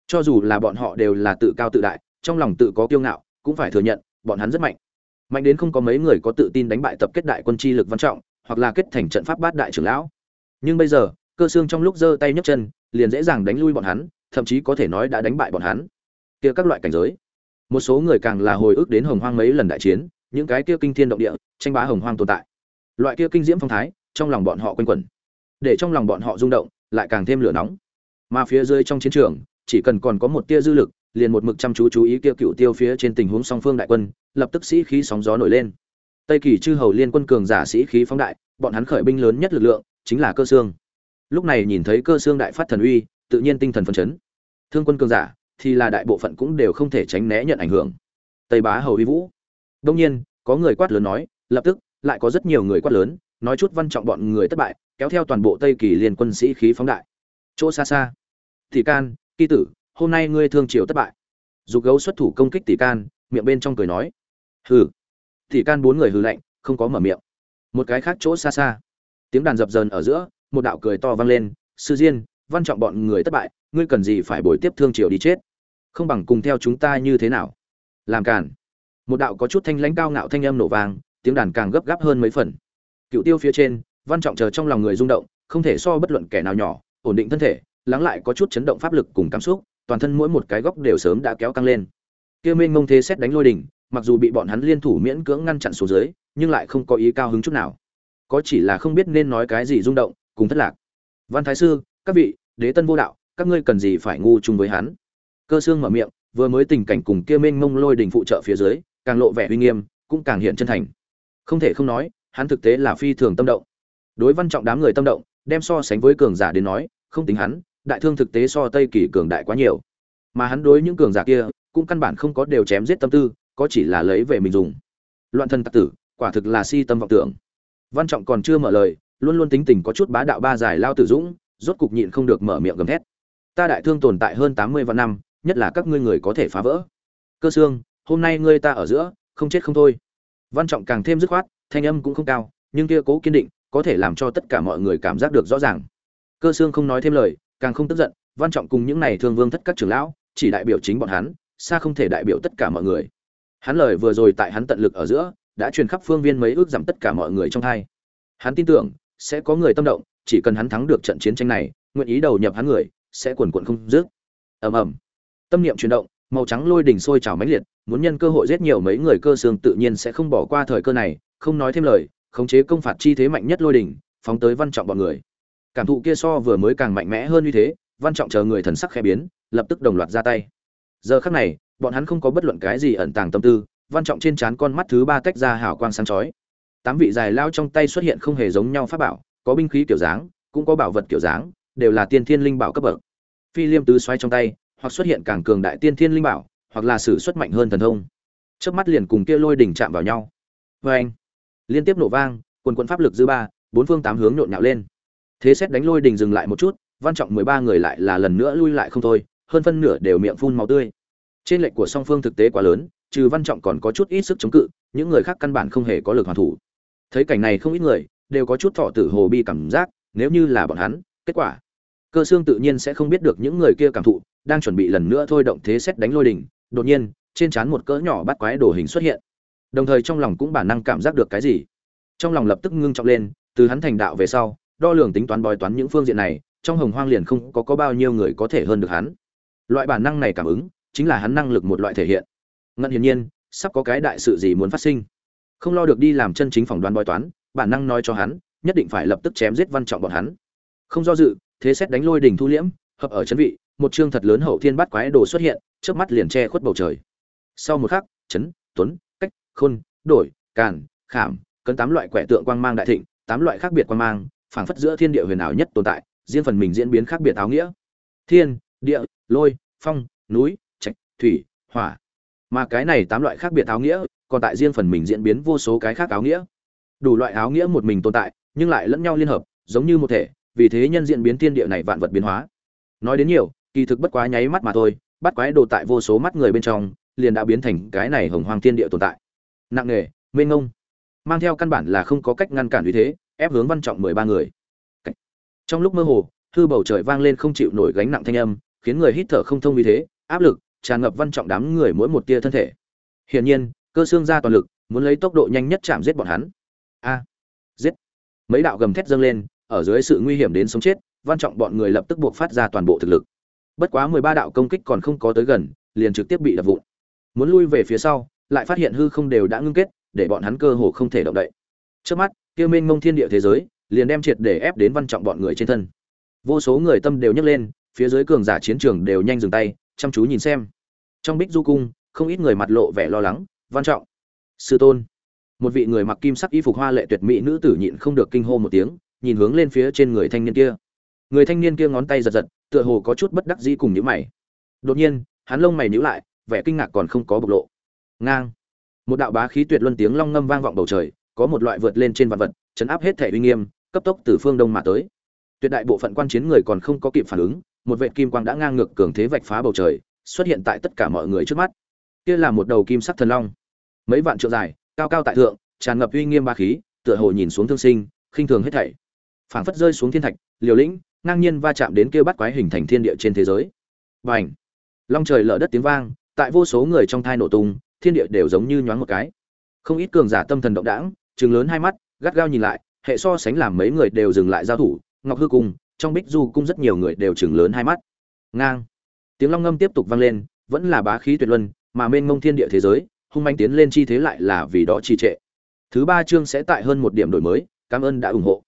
Cho dù là bọn họ đều là tự cao tự đại, trong lòng tự có kiêu ngạo, cũng phải thừa nhận, bọn hắn rất mạnh. Mạnh đến không có mấy người có tự tin đánh bại tập kết đại quân chi lực văn trọng, hoặc là kết thành trận pháp bát đại trưởng lão. Nhưng bây giờ, cơ xương trong lúc giơ tay nhấc chân liền dễ dàng đánh lui bọn hắn, thậm chí có thể nói đã đánh bại bọn hắn. Kia các loại cảnh giới. Một số người càng là hồi ức đến hồng hoang mấy lần đại chiến, những cái kia kinh thiên động địa, tranh bá hồng hoang tồn tại. Loại kia kinh diễm phong thái, trong lòng bọn họ quanh quẩn. Để trong lòng bọn họ rung động, lại càng thêm lửa nóng. Mà phía dưới trong chiến trường, chỉ cần còn có một tia dư lực, liền một mực chăm chú chú ý kia cựu tiêu phía trên tình huống song phương đại quân, lập tức sĩ khí sóng gió nổi lên. Tây kỳ chư hầu liên quân cường giả sĩ khí phóng đại, bọn hắn khởi binh lớn nhất lực lượng chính là cơ xương lúc này nhìn thấy cơ xương đại phát thần uy, tự nhiên tinh thần phấn chấn. Thương quân cường giả, thì là đại bộ phận cũng đều không thể tránh né nhận ảnh hưởng. Tây bá hầu uy vũ. Đông nhiên, có người quát lớn nói, lập tức, lại có rất nhiều người quát lớn, nói chút văn trọng bọn người thất bại, kéo theo toàn bộ tây kỳ liên quân sĩ khí phóng đại. Chỗ xa xa. Tỷ can, kỳ tử, hôm nay ngươi thương triều thất bại. Dục gấu xuất thủ công kích tỷ can, miệng bên trong cười nói. Hừ. Tỷ can bốn người hừ lạnh, không có mở miệng. Một cái khác chỗ xa xa. Tiếng đàn dập dờn ở giữa một đạo cười to vang lên, sư diên, văn trọng bọn người thất bại, ngươi cần gì phải bồi tiếp thương triều đi chết? Không bằng cùng theo chúng ta như thế nào? Làm cản một đạo có chút thanh lãnh cao ngạo thanh âm nổ vang, tiếng đàn càng gấp gáp hơn mấy phần. Cựu tiêu phía trên, văn trọng chờ trong lòng người rung động, không thể so bất luận kẻ nào nhỏ, ổn định thân thể, lắng lại có chút chấn động pháp lực cùng cảm xúc, toàn thân mỗi một cái góc đều sớm đã kéo căng lên. Kia minh mông thế xét đánh lôi đỉnh, mặc dù bị bọn hắn liên thủ miễn cưỡng ngăn chặn xuống dưới, nhưng lại không có ý cao hứng chút nào. Có chỉ là không biết nên nói cái gì rung động cùng thất lạc. Văn thái sư, các vị, đế tân vô đạo, các ngươi cần gì phải ngu chung với hắn? Cơ xương mở miệng, vừa mới tình cảnh cùng kia mênh mông lôi đỉnh phụ trợ phía dưới, càng lộ vẻ uy nghiêm, cũng càng hiện chân thành. Không thể không nói, hắn thực tế là phi thường tâm động. Đối văn trọng đám người tâm động, đem so sánh với cường giả đến nói, không tính hắn, đại thương thực tế so tây kỳ cường đại quá nhiều. Mà hắn đối những cường giả kia, cũng căn bản không có đều chém giết tâm tư, có chỉ là lấy về mình dùng. Loạn thân tặc tử, quả thực là si tâm vọng tưởng. Văn trọng còn chưa mở lời luôn luôn tính tình có chút bá đạo ba giải lao tử dũng, rốt cục nhịn không được mở miệng gầm thét. Ta đại thương tồn tại hơn tám mươi vạn năm, nhất là các ngươi người có thể phá vỡ. Cơ xương, hôm nay ngươi ta ở giữa, không chết không thôi. Văn trọng càng thêm dứt khoát, thanh âm cũng không cao, nhưng kia cố kiên định, có thể làm cho tất cả mọi người cảm giác được rõ ràng. Cơ xương không nói thêm lời, càng không tức giận, văn trọng cùng những này thương vương thất các trưởng lão, chỉ đại biểu chính bọn hắn, xa không thể đại biểu tất cả mọi người. Hắn lời vừa rồi tại hắn tận lực ở giữa, đã truyền khắp phương viên mấy ước giảm tất cả mọi người trong thai hắn tin tưởng sẽ có người tâm động, chỉ cần hắn thắng được trận chiến tranh này, nguyện ý đầu nhập hắn người, sẽ quần quận không dứt. Ầm ầm. Tâm niệm chuyển động, màu trắng lôi đỉnh sôi trào mãnh liệt, muốn nhân cơ hội giết nhiều mấy người cơ xương tự nhiên sẽ không bỏ qua thời cơ này, không nói thêm lời, khống chế công phạt chi thế mạnh nhất lôi đỉnh phóng tới văn trọng bọn người. Cảm thụ kia so vừa mới càng mạnh mẽ hơn như thế, văn trọng chờ người thần sắc khẽ biến, lập tức đồng loạt ra tay. Giờ khắc này, bọn hắn không có bất luận cái gì ẩn tàng tâm tư, văn trọng trên trán con mắt thứ ba tách ra hào quang sáng chói tám vị dài lao trong tay xuất hiện không hề giống nhau pháp bảo, có binh khí kiểu dáng, cũng có bảo vật kiểu dáng, đều là tiên thiên linh bảo cấp bậc. Phi liêm tứ xoay trong tay, hoặc xuất hiện càng cường đại tiên thiên linh bảo, hoặc là sử xuất mạnh hơn thần thông. Trước mắt liền cùng kia lôi đỉnh chạm vào nhau. Vê anh, liên tiếp nổ vang, quần quần pháp lực dư ba, bốn phương tám hướng nhộn nhạo lên. Thế xét đánh lôi đỉnh dừng lại một chút, văn trọng mười ba người lại là lần nữa lui lại không thôi, hơn phân nửa đều miệng phun máu tươi. Trên lệnh của song phương thực tế quá lớn, trừ văn trọng còn có chút ít sức chống cự, những người khác căn bản không hề có lực hoàn thủ thấy cảnh này không ít người, đều có chút thọ tử hồ bi cảm giác, nếu như là bọn hắn, kết quả, cơ xương tự nhiên sẽ không biết được những người kia cảm thụ, đang chuẩn bị lần nữa thôi động thế xét đánh lôi đỉnh, đột nhiên, trên trán một cỡ nhỏ bắt quái đồ hình xuất hiện. Đồng thời trong lòng cũng bản năng cảm giác được cái gì. Trong lòng lập tức ngưng trọng lên, từ hắn thành đạo về sau, đo lường tính toán bói toán những phương diện này, trong hồng hoang liền không có có bao nhiêu người có thể hơn được hắn. Loại bản năng này cảm ứng, chính là hắn năng lực một loại thể hiện. Ngân hiển nhiên, sắp có cái đại sự gì muốn phát sinh không lo được đi làm chân chính phỏng đoán bói toán, bản năng nói cho hắn, nhất định phải lập tức chém giết văn trọng bọn hắn. Không do dự, thế xét đánh lôi đỉnh thu liễm, hợp ở chân vị, một chương thật lớn hậu thiên bát quái đồ xuất hiện trước mắt liền che khuất bầu trời. Sau một khắc, chấn, tuấn, cách, khôn, đổi, càn, khảm, cấn tám loại quẻ tượng quang mang đại thịnh, tám loại khác biệt quang mang, phảng phất giữa thiên địa huyền ảo nhất tồn tại, riêng phần mình diễn biến khác biệt áo nghĩa. Thiên, địa, lôi, phong, núi, trạch, thủy, hỏa. Mà cái này tám loại khác biệt áo nghĩa còn tại riêng phần mình diễn biến vô số cái khác áo nghĩa. Đủ loại áo nghĩa một mình tồn tại, nhưng lại lẫn nhau liên hợp, giống như một thể, vì thế nhân diễn biến thiên địa này vạn vật biến hóa. Nói đến nhiều, kỳ thực bất quá nháy mắt mà thôi, bắt quái đồ tại vô số mắt người bên trong, liền đã biến thành cái này hồng hoang thiên địa tồn tại. Nặng nề mênh ngông mang theo căn bản là không có cách ngăn cản vì thế, ép hướng văn trọng mười ba người. Trong lúc mơ hồ, hư bầu trời vang lên không chịu nổi gánh nặng thanh âm, khiến người hít thở không thông vì thế, áp lực, tràn ngập văn trọng đám người mỗi một tia thân thể. Hiển nhiên cơ xương ra toàn lực, muốn lấy tốc độ nhanh nhất chạm giết bọn hắn. A, giết. Mấy đạo gầm thét dâng lên, ở dưới sự nguy hiểm đến sống chết, văn trọng bọn người lập tức buộc phát ra toàn bộ thực lực. Bất quá mười ba đạo công kích còn không có tới gần, liền trực tiếp bị đập vụn. Muốn lui về phía sau, lại phát hiện hư không đều đã ngưng kết, để bọn hắn cơ hồ không thể động đậy. Trước mắt, kia mênh mông thiên địa thế giới, liền đem triệt để ép đến văn trọng bọn người trên thân. Vô số người tâm đều nhấc lên, phía dưới cường giả chiến trường đều nhanh dừng tay, chăm chú nhìn xem. Trong bích du cung, không ít người mặt lộ vẻ lo lắng văn trọng, sư tôn. Một vị người mặc kim sắc y phục hoa lệ tuyệt mỹ nữ tử nhịn không được kinh hô một tiếng, nhìn hướng lên phía trên người thanh niên kia. Người thanh niên kia ngón tay giật giật, tựa hồ có chút bất đắc dĩ cùng nhíu mày. Đột nhiên, hắn lông mày nhíu lại, vẻ kinh ngạc còn không có bộc lộ. Ngang. Một đạo bá khí tuyệt luân tiếng long ngâm vang vọng bầu trời, có một loại vượt lên trên vạn vật, chấn áp hết thể uy nghiêm, cấp tốc từ phương đông mà tới. Tuyệt đại bộ phận quan chiến người còn không có kịp phản ứng, một vệ kim quang đã ngang ngược cường thế vạch phá bầu trời, xuất hiện tại tất cả mọi người trước mắt. Kia là một đầu kim sắc thần long mấy vạn trượng dài, cao cao tại thượng, tràn ngập uy nghiêm ba khí, tựa hồ nhìn xuống thương sinh, khinh thường hết thảy. Phảng phất rơi xuống thiên thạch, liều lĩnh, ngang nhiên va chạm đến kia bắt quái hình thành thiên địa trên thế giới. Và ảnh long trời lở đất tiếng vang, tại vô số người trong thai nổ tung, thiên địa đều giống như nhoáng một cái. Không ít cường giả tâm thần động đãng, trừng lớn hai mắt, gắt gao nhìn lại, hệ so sánh làm mấy người đều dừng lại giao thủ, ngọc hư cung, trong bích du cung rất nhiều người đều trừng lớn hai mắt. Ngang! Tiếng long ngâm tiếp tục vang lên, vẫn là bá khí tuyệt luân, mà mênh mông thiên địa thế giới hung manh tiến lên chi thế lại là vì đó trì trệ. Thứ ba chương sẽ tại hơn một điểm đổi mới, cảm ơn đã ủng hộ.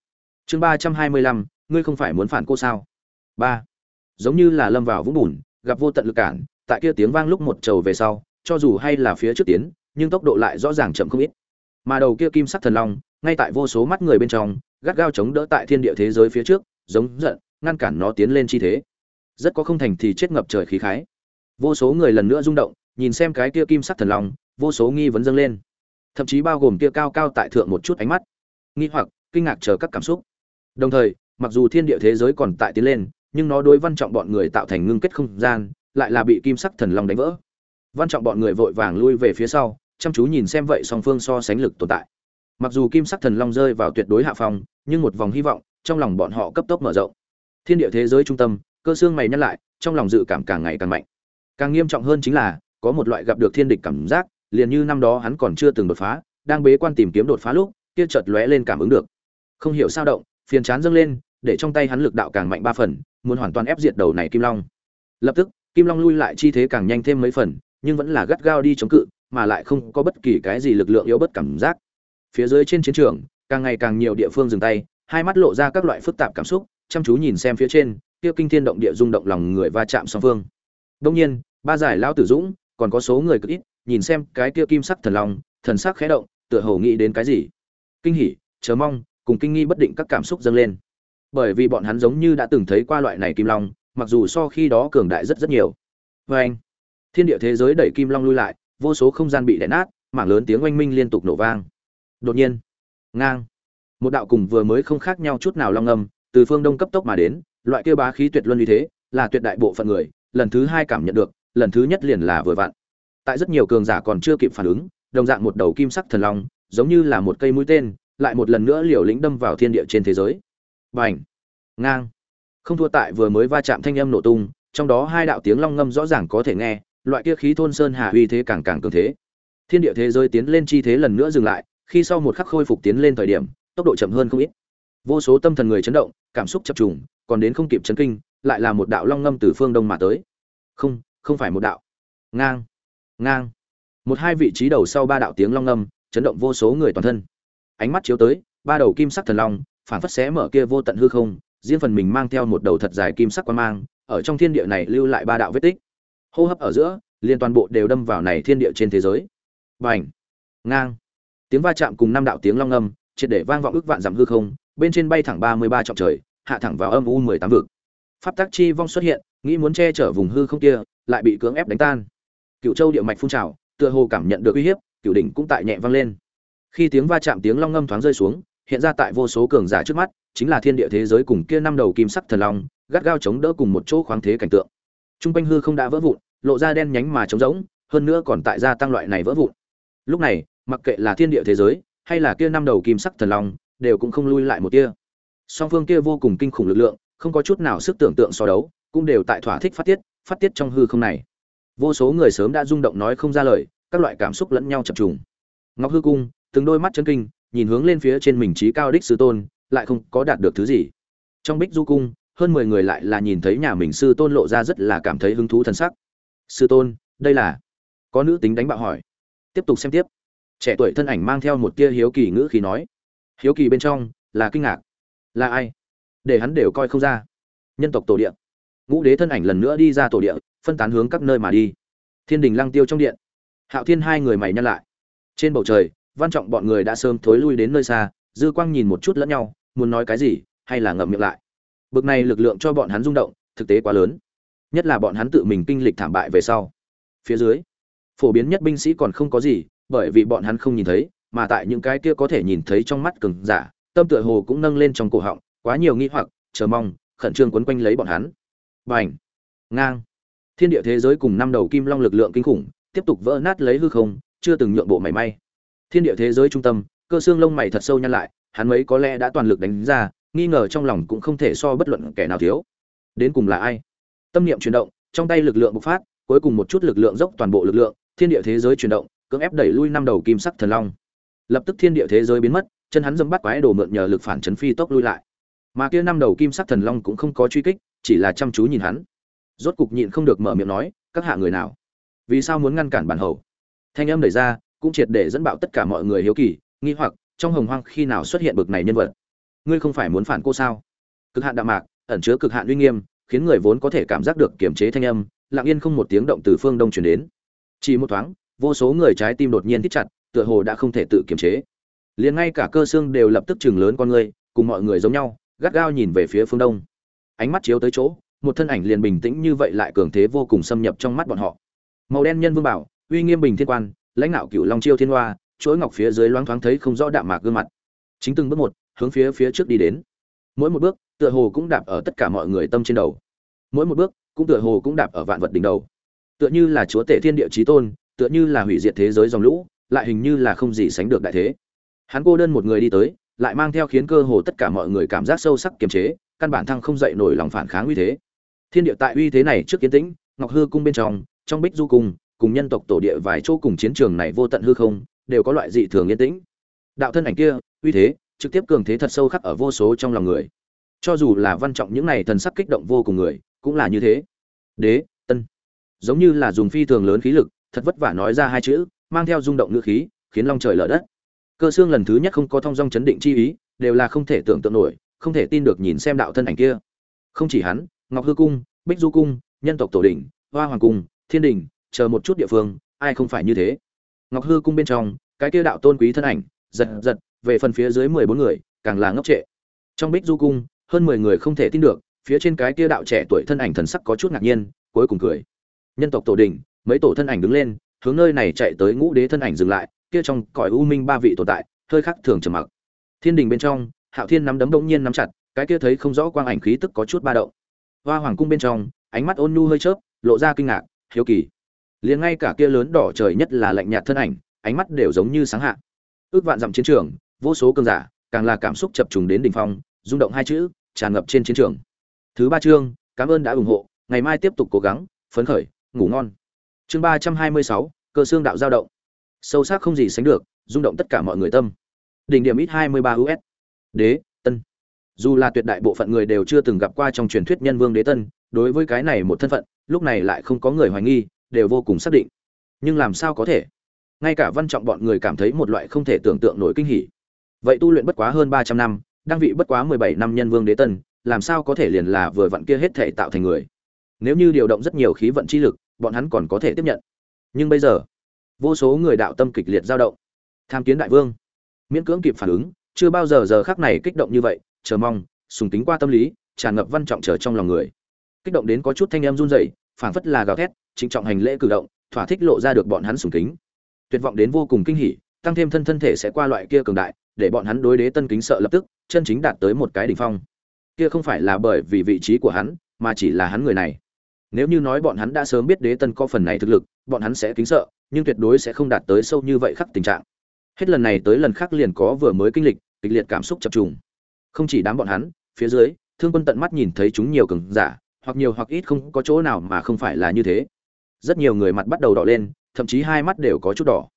Chương ba trăm hai mươi lăm, ngươi không phải muốn phản cô sao? Ba. Giống như là lâm vào vũng bùn, gặp vô tận lực cản, tại kia tiếng vang lúc một trầu về sau, cho dù hay là phía trước tiến, nhưng tốc độ lại rõ ràng chậm không ít. Mà đầu kia kim sắc thần long, ngay tại vô số mắt người bên trong, gắt gao chống đỡ tại thiên địa thế giới phía trước, giống giận, ngăn cản nó tiến lên chi thế. Rất có không thành thì chết ngập trời khí khái. Vô số người lần nữa rung động, nhìn xem cái kia kim sắc thần long vô số nghi vấn dâng lên. Thậm chí bao gồm kia cao cao tại thượng một chút ánh mắt. Nghi hoặc, kinh ngạc chờ các cảm xúc. Đồng thời, mặc dù thiên địa thế giới còn tại tiến lên, nhưng nó đối văn trọng bọn người tạo thành ngưng kết không gian, lại là bị kim sắc thần long đánh vỡ. Văn trọng bọn người vội vàng lui về phía sau, chăm chú nhìn xem vậy song phương so sánh lực tồn tại. Mặc dù kim sắc thần long rơi vào tuyệt đối hạ phong, nhưng một vòng hy vọng, trong lòng bọn họ cấp tốc mở rộng. Thiên địa thế giới trung tâm, cơ xương mày nhắc lại, trong lòng dự cảm càng ngày càng mạnh. Càng nghiêm trọng hơn chính là, có một loại gặp được thiên địch cảm giác liền như năm đó hắn còn chưa từng đột phá, đang bế quan tìm kiếm đột phá lúc, kia chợt lóe lên cảm ứng được. Không hiểu sao động, phiền chán dâng lên, để trong tay hắn lực đạo càng mạnh ba phần, muốn hoàn toàn ép diệt đầu này kim long. Lập tức, kim long lui lại chi thế càng nhanh thêm mấy phần, nhưng vẫn là gắt gao đi chống cự, mà lại không có bất kỳ cái gì lực lượng yếu bất cảm giác. Phía dưới trên chiến trường, càng ngày càng nhiều địa phương dừng tay, hai mắt lộ ra các loại phức tạp cảm xúc, chăm chú nhìn xem phía trên, kia kinh thiên động địa rung động lòng người va chạm song phương. Đương nhiên, ba giải lão tử dũng, còn có số người cực ít nhìn xem cái kia kim sắc thần long, thần sắc khẽ động, tựa hồ nghĩ đến cái gì. Kinh hỉ, chờ mong, cùng kinh nghi bất định các cảm xúc dâng lên. Bởi vì bọn hắn giống như đã từng thấy qua loại này kim long, mặc dù so khi đó cường đại rất rất nhiều. Và anh, thiên địa thế giới đẩy kim long lui lại, vô số không gian bị đè nát, mảng lớn tiếng oanh minh liên tục nổ vang. Đột nhiên, ngang, một đạo cùng vừa mới không khác nhau chút nào long âm, từ phương đông cấp tốc mà đến, loại kia bá khí tuyệt luân như thế, là tuyệt đại bộ phận người, lần thứ hai cảm nhận được, lần thứ nhất liền là vừa vặn tại rất nhiều cường giả còn chưa kịp phản ứng, đồng dạng một đầu kim sắc thần long, giống như là một cây mũi tên, lại một lần nữa liều lĩnh đâm vào thiên địa trên thế giới. Bành! Ngang! Không thua tại vừa mới va chạm thanh âm nổ tung, trong đó hai đạo tiếng long ngâm rõ ràng có thể nghe, loại kia khí thôn sơn hà uy thế càng càng cường thế. Thiên địa thế giới tiến lên chi thế lần nữa dừng lại, khi sau một khắc khôi phục tiến lên thời điểm, tốc độ chậm hơn không ít. Vô số tâm thần người chấn động, cảm xúc chập trùng, còn đến không kịp chấn kinh, lại là một đạo long ngâm từ phương đông mà tới. Không không phải một đạo. Ngang! Ngang. Một hai vị trí đầu sau ba đạo tiếng long ngâm, chấn động vô số người toàn thân. Ánh mắt chiếu tới, ba đầu kim sắc thần long phản phất xé mở kia vô tận hư không, riêng phần mình mang theo một đầu thật dài kim sắc quan mang, ở trong thiên địa này lưu lại ba đạo vết tích. Hô hấp ở giữa, liền toàn bộ đều đâm vào này thiên địa trên thế giới. Bành! Ngang! Tiếng va chạm cùng năm đạo tiếng long âm triệt để vang vọng ức vạn dặm hư không, bên trên bay thẳng ba mươi ba trọng trời, hạ thẳng vào âm u mười tám vực. Pháp tác chi vong xuất hiện, nghĩ muốn che chở vùng hư không kia, lại bị cưỡng ép đánh tan cựu châu địa mạch phun trào, tựa hồ cảm nhận được uy hiếp cựu đỉnh cũng tại nhẹ vang lên. Khi tiếng va chạm tiếng long ngâm thoáng rơi xuống, hiện ra tại vô số cường giả trước mắt, chính là thiên địa thế giới cùng kia năm đầu kim sắc thần long, gắt gao chống đỡ cùng một chỗ khoáng thế cảnh tượng. Trung quanh hư không đã vỡ vụn, lộ ra đen nhánh mà trống rỗng, hơn nữa còn tại gia tăng loại này vỡ vụn. Lúc này, mặc kệ là thiên địa thế giới, hay là kia năm đầu kim sắc thần long, đều cũng không lui lại một tia. Song phương kia vô cùng kinh khủng lực lượng, không có chút nào sức tưởng tượng so đấu, cũng đều tại thỏa thích phát tiết phát tiết trong hư không này vô số người sớm đã rung động nói không ra lời, các loại cảm xúc lẫn nhau chập trùng. Ngọc hư cung, từng đôi mắt chân kinh, nhìn hướng lên phía trên mình trí cao đích sư tôn, lại không có đạt được thứ gì. Trong bích du cung, hơn mười người lại là nhìn thấy nhà mình sư tôn lộ ra rất là cảm thấy hứng thú t sắc. Sư tôn, đây là có nữ tính đánh bạo hỏi. Tiếp tục xem tiếp. Trẻ tuổi thân ảnh mang theo một tia hiếu kỳ ngữ khí nói. Hiếu kỳ bên trong, là kinh ngạc. Là ai? Để hắn đều coi không ra. Nhân tộc tổ địa. Ngũ đế thân ảnh lần nữa đi ra tổ địa phân tán hướng các nơi mà đi. Thiên đình lăng tiêu trong điện. Hạo thiên hai người mày nhăn lại. Trên bầu trời, văn trọng bọn người đã sớm thối lui đến nơi xa, dư quang nhìn một chút lẫn nhau, muốn nói cái gì, hay là ngậm miệng lại. Bực này lực lượng cho bọn hắn rung động, thực tế quá lớn. Nhất là bọn hắn tự mình kinh lịch thảm bại về sau. Phía dưới, phổ biến nhất binh sĩ còn không có gì, bởi vì bọn hắn không nhìn thấy, mà tại những cái kia có thể nhìn thấy trong mắt cường giả, tâm tựa hồ cũng nâng lên trong cổ họng, quá nhiều nghi hoặc, chờ mong, khẩn trương quấn quanh lấy bọn hắn. Bành! Ngang! Thiên địa thế giới cùng năm đầu kim long lực lượng kinh khủng, tiếp tục vỡ nát lấy hư không, chưa từng nhượng bộ mảy may. Thiên địa thế giới trung tâm, cơ xương lông mày thật sâu nhăn lại, hắn mấy có lẽ đã toàn lực đánh ra, nghi ngờ trong lòng cũng không thể so bất luận kẻ nào thiếu. Đến cùng là ai? Tâm niệm chuyển động, trong tay lực lượng bộc phát, cuối cùng một chút lực lượng dốc toàn bộ lực lượng, thiên địa thế giới chuyển động, cưỡng ép đẩy lui năm đầu kim sắc thần long. Lập tức thiên địa thế giới biến mất, chân hắn dâm bắt quái đồ mượn nhờ lực phản chấn phi tốc lui lại. Mà kia năm đầu kim sắc thần long cũng không có truy kích, chỉ là chăm chú nhìn hắn rốt cục nhịn không được mở miệng nói, các hạ người nào? Vì sao muốn ngăn cản bản hầu? Thanh âm đẩy ra, cũng triệt để dẫn bạo tất cả mọi người hiếu kỳ, nghi hoặc, trong hồng hoang khi nào xuất hiện bực này nhân vật? Ngươi không phải muốn phản cô sao? Cực hạn đạm mạc, ẩn chứa cực hạn uy nghiêm, khiến người vốn có thể cảm giác được kiềm chế thanh âm, lặng yên không một tiếng động từ phương đông truyền đến. Chỉ một thoáng, vô số người trái tim đột nhiên thích chặt, tựa hồ đã không thể tự kiềm chế. Liền ngay cả cơ xương đều lập tức chừng lớn con người, cùng mọi người giống nhau, gắt gao nhìn về phía phương đông. Ánh mắt chiếu tới chỗ một thân ảnh liền bình tĩnh như vậy lại cường thế vô cùng xâm nhập trong mắt bọn họ. Màu đen nhân vương bảo, uy nghiêm bình thiên quan, lãnh đạo cựu long chiêu thiên hoa, chuỗi ngọc phía dưới loáng thoáng thấy không rõ đạm mạc gương mặt. Chính từng bước một, hướng phía phía trước đi đến. Mỗi một bước, tựa hồ cũng đạp ở tất cả mọi người tâm trên đầu. Mỗi một bước, cũng tựa hồ cũng đạp ở vạn vật đỉnh đầu. Tựa như là chúa tể thiên địa chí tôn, tựa như là hủy diệt thế giới dòng lũ, lại hình như là không gì sánh được đại thế. Hắn cô đơn một người đi tới, lại mang theo khiến cơ hồ tất cả mọi người cảm giác sâu sắc kiềm chế, căn bản thăng không dậy nổi lòng phản kháng uy thế thiên địa tại uy thế này trước kiến tĩnh, ngọc hư cung bên trong trong bích du cung, cùng nhân tộc tổ địa vài chỗ cùng chiến trường này vô tận hư không, đều có loại dị thường yên tĩnh. Đạo thân ảnh kia, uy thế, trực tiếp cường thế thật sâu khắc ở vô số trong lòng người. Cho dù là văn trọng những này thần sắc kích động vô cùng người, cũng là như thế. Đế, tân. Giống như là dùng phi thường lớn khí lực, thật vất vả nói ra hai chữ, mang theo rung động ngữ khí, khiến long trời lở đất. Cơ xương lần thứ nhất không có thông dong chấn định chi ý, đều là không thể tưởng tượng nổi, không thể tin được nhìn xem đạo thân ảnh kia. Không chỉ hắn ngọc hư cung, bích du cung, nhân tộc tổ đỉnh, hoa hoàng cung, thiên đình chờ một chút địa phương, ai không phải như thế? Ngọc hư cung bên trong, cái kia đạo tôn quý thân ảnh, giật giật, về phần phía dưới mười bốn người, càng là ngốc trệ. Trong bích du cung, hơn mười người không thể tin được, phía trên cái kia đạo trẻ tuổi thân ảnh thần sắc có chút ngạc nhiên, cuối cùng cười. Nhân tộc tổ đình mấy tổ thân ảnh đứng lên, hướng nơi này chạy tới ngũ đế thân ảnh dừng lại, kia trong cõi u minh ba vị tồn tại, hơi khác thường trầm mặc. Thiên đình bên trong, hạo thiên nắm đấm bỗng nhiên nắm chặt, cái kia thấy không rõ quang ảnh khí tức có chút ba động hoa hoàng cung bên trong, ánh mắt ôn nhu hơi chớp, lộ ra kinh ngạc, hiếu kỳ. Liền ngay cả kia lớn đỏ trời nhất là lạnh nhạt thân ảnh, ánh mắt đều giống như sáng hạ. Ước vạn dặm chiến trường, vô số cơn giả, càng là cảm xúc chập trùng đến đỉnh phong, rung động hai chữ, tràn ngập trên chiến trường. Thứ ba chương, cảm ơn đã ủng hộ, ngày mai tiếp tục cố gắng, phấn khởi, ngủ ngon. Chương ba trăm hai mươi sáu, cơ xương đạo giao động. Sâu sắc không gì sánh được, rung động tất cả mọi người tâm. Đỉnh điểm ít hai mươi ba us đế dù là tuyệt đại bộ phận người đều chưa từng gặp qua trong truyền thuyết nhân vương đế tân, đối với cái này một thân phận, lúc này lại không có người hoài nghi, đều vô cùng xác định. Nhưng làm sao có thể? Ngay cả văn trọng bọn người cảm thấy một loại không thể tưởng tượng nổi kinh hỉ. Vậy tu luyện bất quá hơn ba trăm năm đăng vị bất quá mười bảy năm nhân vương đế tân, làm sao có thể liền là vừa vặn kia hết thể tạo thành người? Nếu như điều động rất nhiều khí vận chi lực, bọn hắn còn có thể tiếp nhận. Nhưng bây giờ, vô số người đạo tâm kịch liệt dao động. Tham kiến đại vương. Miễn cưỡng kịp phản ứng, chưa bao giờ giờ khác này kích động như vậy chờ mong, sùng tính qua tâm lý, tràn ngập văn trọng trở trong lòng người. Kích động đến có chút thanh em run rẩy, phảng phất là gào thét, trịnh trọng hành lễ cử động, thỏa thích lộ ra được bọn hắn sùng kính. Tuyệt vọng đến vô cùng kinh hỉ, tăng thêm thân thân thể sẽ qua loại kia cường đại, để bọn hắn đối đế tân kính sợ lập tức, chân chính đạt tới một cái đỉnh phong. Kia không phải là bởi vì vị trí của hắn, mà chỉ là hắn người này. Nếu như nói bọn hắn đã sớm biết đế tân có phần này thực lực, bọn hắn sẽ kính sợ, nhưng tuyệt đối sẽ không đạt tới sâu như vậy khắc tình trạng. Hết lần này tới lần khác liền có vừa mới kinh lịch, kịch liệt cảm xúc chập trùng không chỉ đám bọn hắn, phía dưới, thương quân tận mắt nhìn thấy chúng nhiều cường giả, hoặc nhiều hoặc ít không có chỗ nào mà không phải là như thế. Rất nhiều người mặt bắt đầu đỏ lên, thậm chí hai mắt đều có chút đỏ.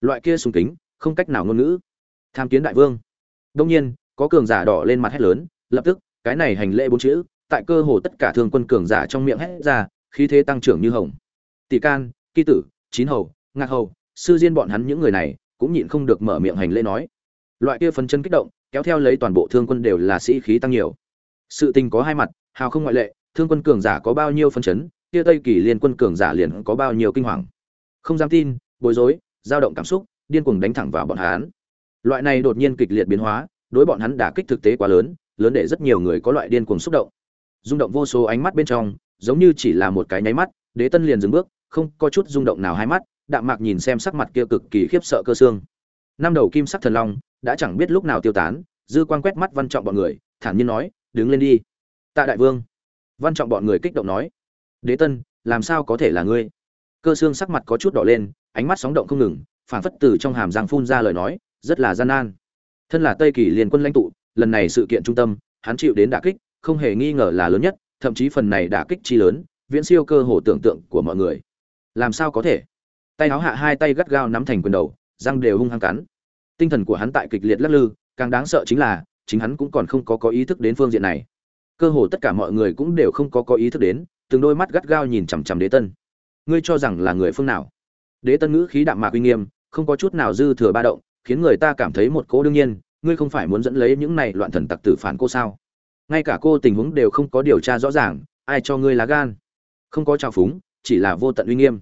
Loại kia sùng kính, không cách nào ngôn ngữ. Tham kiến đại vương. Đông nhiên, có cường giả đỏ lên mặt hét lớn, lập tức, cái này hành lễ bốn chữ, tại cơ hồ tất cả thương quân cường giả trong miệng hét ra, khí thế tăng trưởng như hồng. Tỷ can, kỳ tử, chín hầu, ngạc hầu, sư diên bọn hắn những người này, cũng nhịn không được mở miệng hành lễ nói. Loại kia phấn chân kích động kéo theo lấy toàn bộ thương quân đều là sĩ khí tăng nhiều. Sự tình có hai mặt, hào không ngoại lệ, thương quân cường giả có bao nhiêu phân chấn, kia tây kỳ liên quân cường giả liền có bao nhiêu kinh hoàng. Không dám tin, bối rối, dao động cảm xúc, điên cuồng đánh thẳng vào bọn hắn. Loại này đột nhiên kịch liệt biến hóa, đối bọn hắn đả kích thực tế quá lớn lớn để rất nhiều người có loại điên cuồng xúc động. Rung động vô số ánh mắt bên trong, giống như chỉ là một cái nháy mắt, đế tân liền dừng bước, không có chút rung động nào hai mắt, đạm mạc nhìn xem sắc mặt kia cực kỳ khiếp sợ cơ xương. Năm đầu kim sắc thần long đã chẳng biết lúc nào tiêu tán, dư quan quét mắt văn trọng bọn người, thản nhiên nói, đứng lên đi. Tạ đại vương. Văn trọng bọn người kích động nói, đế tân, làm sao có thể là ngươi? Cơ xương sắc mặt có chút đỏ lên, ánh mắt sóng động không ngừng phản phất từ trong hàm răng phun ra lời nói, rất là gian nan. Thân là tây kỳ liên quân lãnh tụ, lần này sự kiện trung tâm, hắn chịu đến đả kích, không hề nghi ngờ là lớn nhất, thậm chí phần này đả kích chi lớn, viễn siêu cơ hồ tưởng tượng của mọi người. Làm sao có thể? Tay áo hạ hai tay gắt gao nắm thành quyền đầu, răng đều hung hăng cắn tinh thần của hắn tại kịch liệt lắc lư, càng đáng sợ chính là, chính hắn cũng còn không có có ý thức đến phương diện này. Cơ hồ tất cả mọi người cũng đều không có có ý thức đến, từng đôi mắt gắt gao nhìn chằm chằm đế tân. Ngươi cho rằng là người phương nào? Đế tân ngữ khí đạm mạc uy nghiêm, không có chút nào dư thừa ba động, khiến người ta cảm thấy một cố đương nhiên, ngươi không phải muốn dẫn lấy những này loạn thần tặc tử phản cô sao? Ngay cả cô tình huống đều không có điều tra rõ ràng, ai cho ngươi lá gan? Không có trào phúng, chỉ là vô tận uy nghiêm.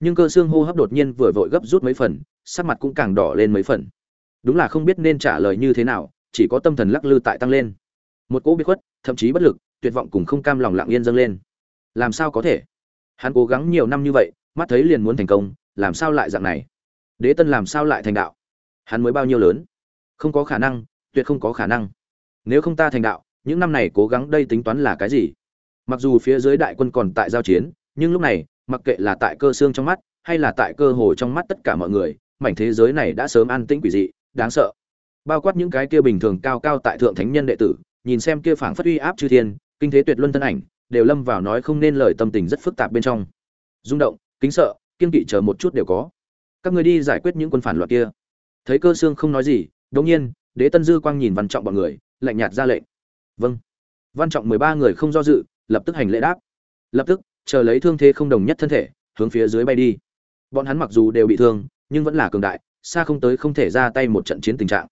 Nhưng cơ xương hô hấp đột nhiên vừa vội gấp rút mấy phần, sắc mặt cũng càng đỏ lên mấy phần đúng là không biết nên trả lời như thế nào, chỉ có tâm thần lắc lư tại tăng lên. Một cỗ biết khuất, thậm chí bất lực, tuyệt vọng cùng không cam lòng lặng yên dâng lên. Làm sao có thể? Hắn cố gắng nhiều năm như vậy, mắt thấy liền muốn thành công, làm sao lại dạng này? Đế tân làm sao lại thành đạo? Hắn mới bao nhiêu lớn? Không có khả năng, tuyệt không có khả năng. Nếu không ta thành đạo, những năm này cố gắng đây tính toán là cái gì? Mặc dù phía dưới đại quân còn tại giao chiến, nhưng lúc này, mặc kệ là tại cơ xương trong mắt, hay là tại cơ hồ trong mắt tất cả mọi người, mảnh thế giới này đã sớm an tĩnh quỷ dị đáng sợ. Bao quát những cái kia bình thường cao cao tại thượng thánh nhân đệ tử, nhìn xem kia phảng phất uy áp chư thiên, kinh thế tuyệt luân thân ảnh, đều lâm vào nói không nên lời tâm tình rất phức tạp bên trong. Rung động, kính sợ, kiên kỵ chờ một chút đều có. Các người đi giải quyết những quân phản loạn kia. Thấy cơ xương không nói gì, đống nhiên, đế tân dư quang nhìn văn trọng bọn người, lạnh nhạt ra lệnh. Vâng. Văn trọng mười ba người không do dự, lập tức hành lễ đáp. Lập tức, chờ lấy thương thế không đồng nhất thân thể, hướng phía dưới bay đi. Bọn hắn mặc dù đều bị thương, nhưng vẫn là cường đại xa không tới không thể ra tay một trận chiến tình trạng.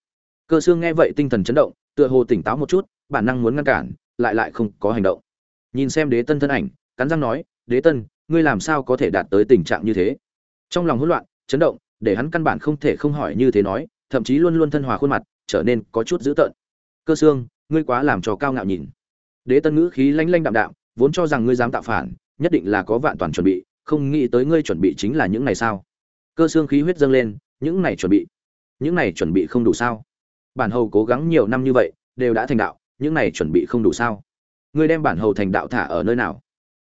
Cơ xương nghe vậy tinh thần chấn động, tựa hồ tỉnh táo một chút, bản năng muốn ngăn cản, lại lại không có hành động. Nhìn xem đế tân thân ảnh, cắn răng nói, đế tân, ngươi làm sao có thể đạt tới tình trạng như thế? Trong lòng hỗn loạn, chấn động, để hắn căn bản không thể không hỏi như thế nói, thậm chí luôn luôn thân hòa khuôn mặt, trở nên có chút dữ tợn. Cơ xương, ngươi quá làm cho cao ngạo nhìn. Đế tân ngữ khí lanh lanh đạm đạm, vốn cho rằng ngươi dám tạo phản, nhất định là có vạn toàn chuẩn bị, không nghĩ tới ngươi chuẩn bị chính là những này sao? Cơ xương khí huyết dâng lên những này chuẩn bị. Những này chuẩn bị không đủ sao? Bản hầu cố gắng nhiều năm như vậy, đều đã thành đạo, những này chuẩn bị không đủ sao? Ngươi đem bản hầu thành đạo thả ở nơi nào?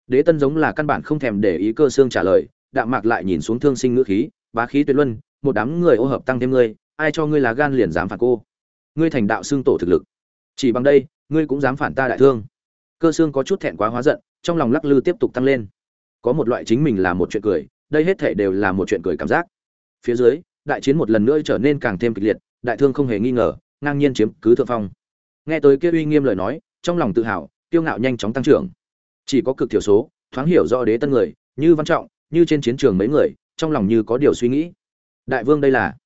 Đế tân giống là căn bản không thèm để ý cơ xương trả lời, đạm mạc lại nhìn xuống thương sinh ngữ khí, bá khí tuyệt luân, một đám người ô hợp tăng thêm ngươi, ai cho ngươi là gan liền dám phản cô? Ngươi thành đạo xương tổ thực lực. Chỉ bằng đây, ngươi cũng dám phản ta đại thương. Cơ xương có chút thẹn quá hóa giận, trong lòng lắc lư tiếp tục tăng lên. Có một loại chính mình là một chuyện cười, đây hết thể đều là một chuyện cười cảm giác. Phía dưới đại chiến một lần nữa trở nên càng thêm kịch liệt, đại thương không hề nghi ngờ, ngang nhiên chiếm cứ thượng phong. Nghe tới kia uy nghiêm lời nói, trong lòng tự hào tiêu ngạo nhanh chóng tăng trưởng. Chỉ có cực thiểu số, thoáng hiểu rõ đế tân người, như văn trọng, như trên chiến trường mấy người, trong lòng như có điều suy nghĩ. Đại vương đây là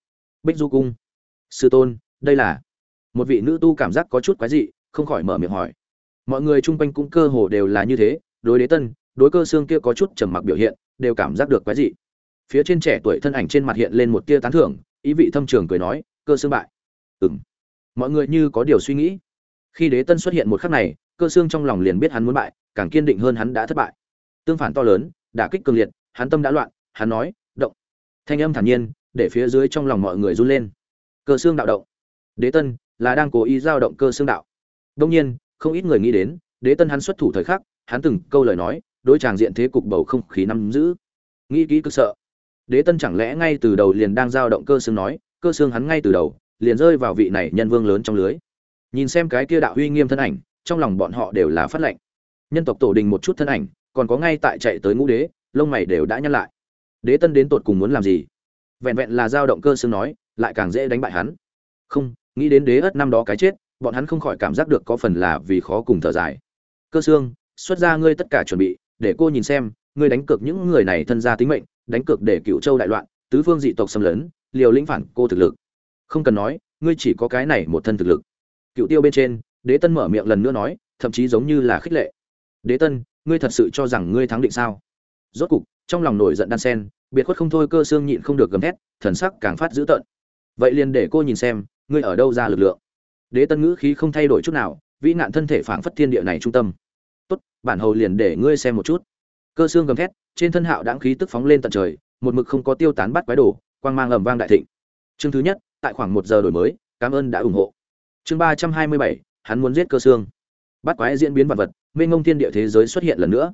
bích du cung. Sư tôn, đây là một vị nữ tu cảm giác có chút quái dị, không khỏi mở miệng hỏi. Mọi người chung quanh cũng cơ hồ đều là như thế, đối đế tân, đối cơ xương kia có chút trầm mặc biểu hiện, đều cảm giác được quái dị phía trên trẻ tuổi thân ảnh trên mặt hiện lên một tia tán thưởng, ý vị thâm trường cười nói, cơ xương bại. Ừng mọi người như có điều suy nghĩ. Khi đế tân xuất hiện một khắc này, cơ xương trong lòng liền biết hắn muốn bại, càng kiên định hơn hắn đã thất bại. Tương phản to lớn, đả kích cường liệt, hắn tâm đã loạn, hắn nói, động. Thanh âm thản nhiên, để phía dưới trong lòng mọi người run lên. Cơ xương đạo động. Đế tân, là đang cố ý giao động cơ xương đạo. Đông nhiên, không ít người nghĩ đến, đế tân hắn xuất thủ thời khắc, hắn từng câu lời nói, đối tràng diện thế cục bầu không khí nắm giữ. Nghĩ kỹ cực sợ đế tân chẳng lẽ ngay từ đầu liền đang giao động cơ xương nói, cơ xương hắn ngay từ đầu, liền rơi vào vị này nhân vương lớn trong lưới. Nhìn xem cái kia đạo uy nghiêm thân ảnh, trong lòng bọn họ đều là phát lệnh. Nhân tộc tổ đình một chút thân ảnh, còn có ngay tại chạy tới ngũ đế, lông mày đều đã nhăn lại. Đế tân đến tột cùng muốn làm gì? Vẹn vẹn là giao động cơ xương nói, lại càng dễ đánh bại hắn. Không, nghĩ đến đế ất năm đó cái chết, bọn hắn không khỏi cảm giác được có phần là vì khó cùng thở dài. Cơ xương, xuất ra ngươi tất cả chuẩn bị, để cô nhìn xem, ngươi đánh cược những người này thân gia tính mệnh đánh cược để cựu châu đại loạn, tứ phương dị tộc xâm lấn, liều lĩnh phản cô thực lực. Không cần nói, ngươi chỉ có cái này một thân thực lực. Cựu tiêu bên trên, đế tân mở miệng lần nữa nói, thậm chí giống như là khích lệ. Đế tân, ngươi thật sự cho rằng ngươi thắng định sao? Rốt cục, trong lòng nổi giận đan sen, biệt khuất không thôi cơ xương nhịn không được gầm thét, thần sắc càng phát dữ tợn. Vậy liền để cô nhìn xem, ngươi ở đâu ra lực lượng? Đế tân ngữ khí không thay đổi chút nào, vĩ nạn thân thể phảng phất thiên địa này trung tâm. Tốt, bản hầu liền để ngươi xem một chút. Cơ xương gầm thét trên thân hạo Đãng khí tức phóng lên tận trời, một mực không có tiêu tán bắt quái đồ, quang mang ầm vang đại thịnh. Chương thứ nhất, tại khoảng một giờ đổi mới, cảm ơn đã ủng hộ. Chương ba trăm hai mươi bảy, hắn muốn giết cơ xương. Bắt quái diễn biến vật vật mê ngông thiên địa thế giới xuất hiện lần nữa.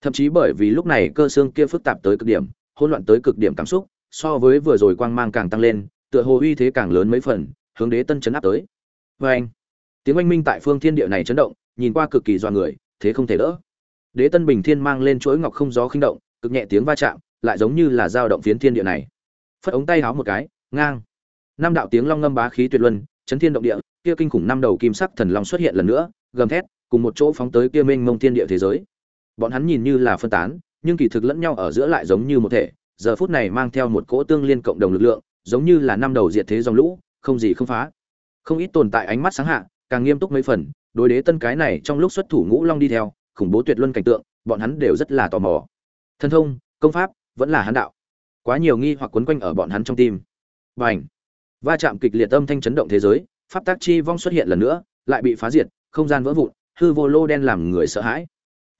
Thậm chí bởi vì lúc này cơ xương kia phức tạp tới cực điểm, hỗn loạn tới cực điểm cảm xúc, so với vừa rồi quang mang càng tăng lên, tựa hồ uy thế càng lớn mấy phần, hướng đế tân chấn áp tới. Vê anh. Tiếng oanh minh tại phương thiên địa này chấn động, nhìn qua cực kỳ doa người, thế không thể đỡ đế tân bình thiên mang lên chuỗi ngọc không gió khinh động, cực nhẹ tiếng va chạm, lại giống như là dao động phiến thiên địa này. Phất ống tay háo một cái, ngang. Năm đạo tiếng long ngâm bá khí tuyệt luân, chấn thiên động địa, kia kinh khủng năm đầu kim sắc thần long xuất hiện lần nữa, gầm thét, cùng một chỗ phóng tới kia mênh mông thiên địa thế giới. Bọn hắn nhìn như là phân tán, nhưng kỳ thực lẫn nhau ở giữa lại giống như một thể, giờ phút này mang theo một cỗ tương liên cộng đồng lực lượng, giống như là năm đầu diệt thế dòng lũ, không gì không phá. Không ít tồn tại ánh mắt sáng hạ, càng nghiêm túc mấy phần, đối đế tân cái này trong lúc xuất thủ ngũ long đi theo khủng bố tuyệt luân cảnh tượng, bọn hắn đều rất là tò mò. Thần thông, công pháp, vẫn là hắn đạo. Quá nhiều nghi hoặc quấn quanh ở bọn hắn trong tim. Bành! va chạm kịch liệt âm thanh chấn động thế giới, pháp tác chi vong xuất hiện lần nữa, lại bị phá diệt, không gian vỡ vụn, hư vô lô đen làm người sợ hãi.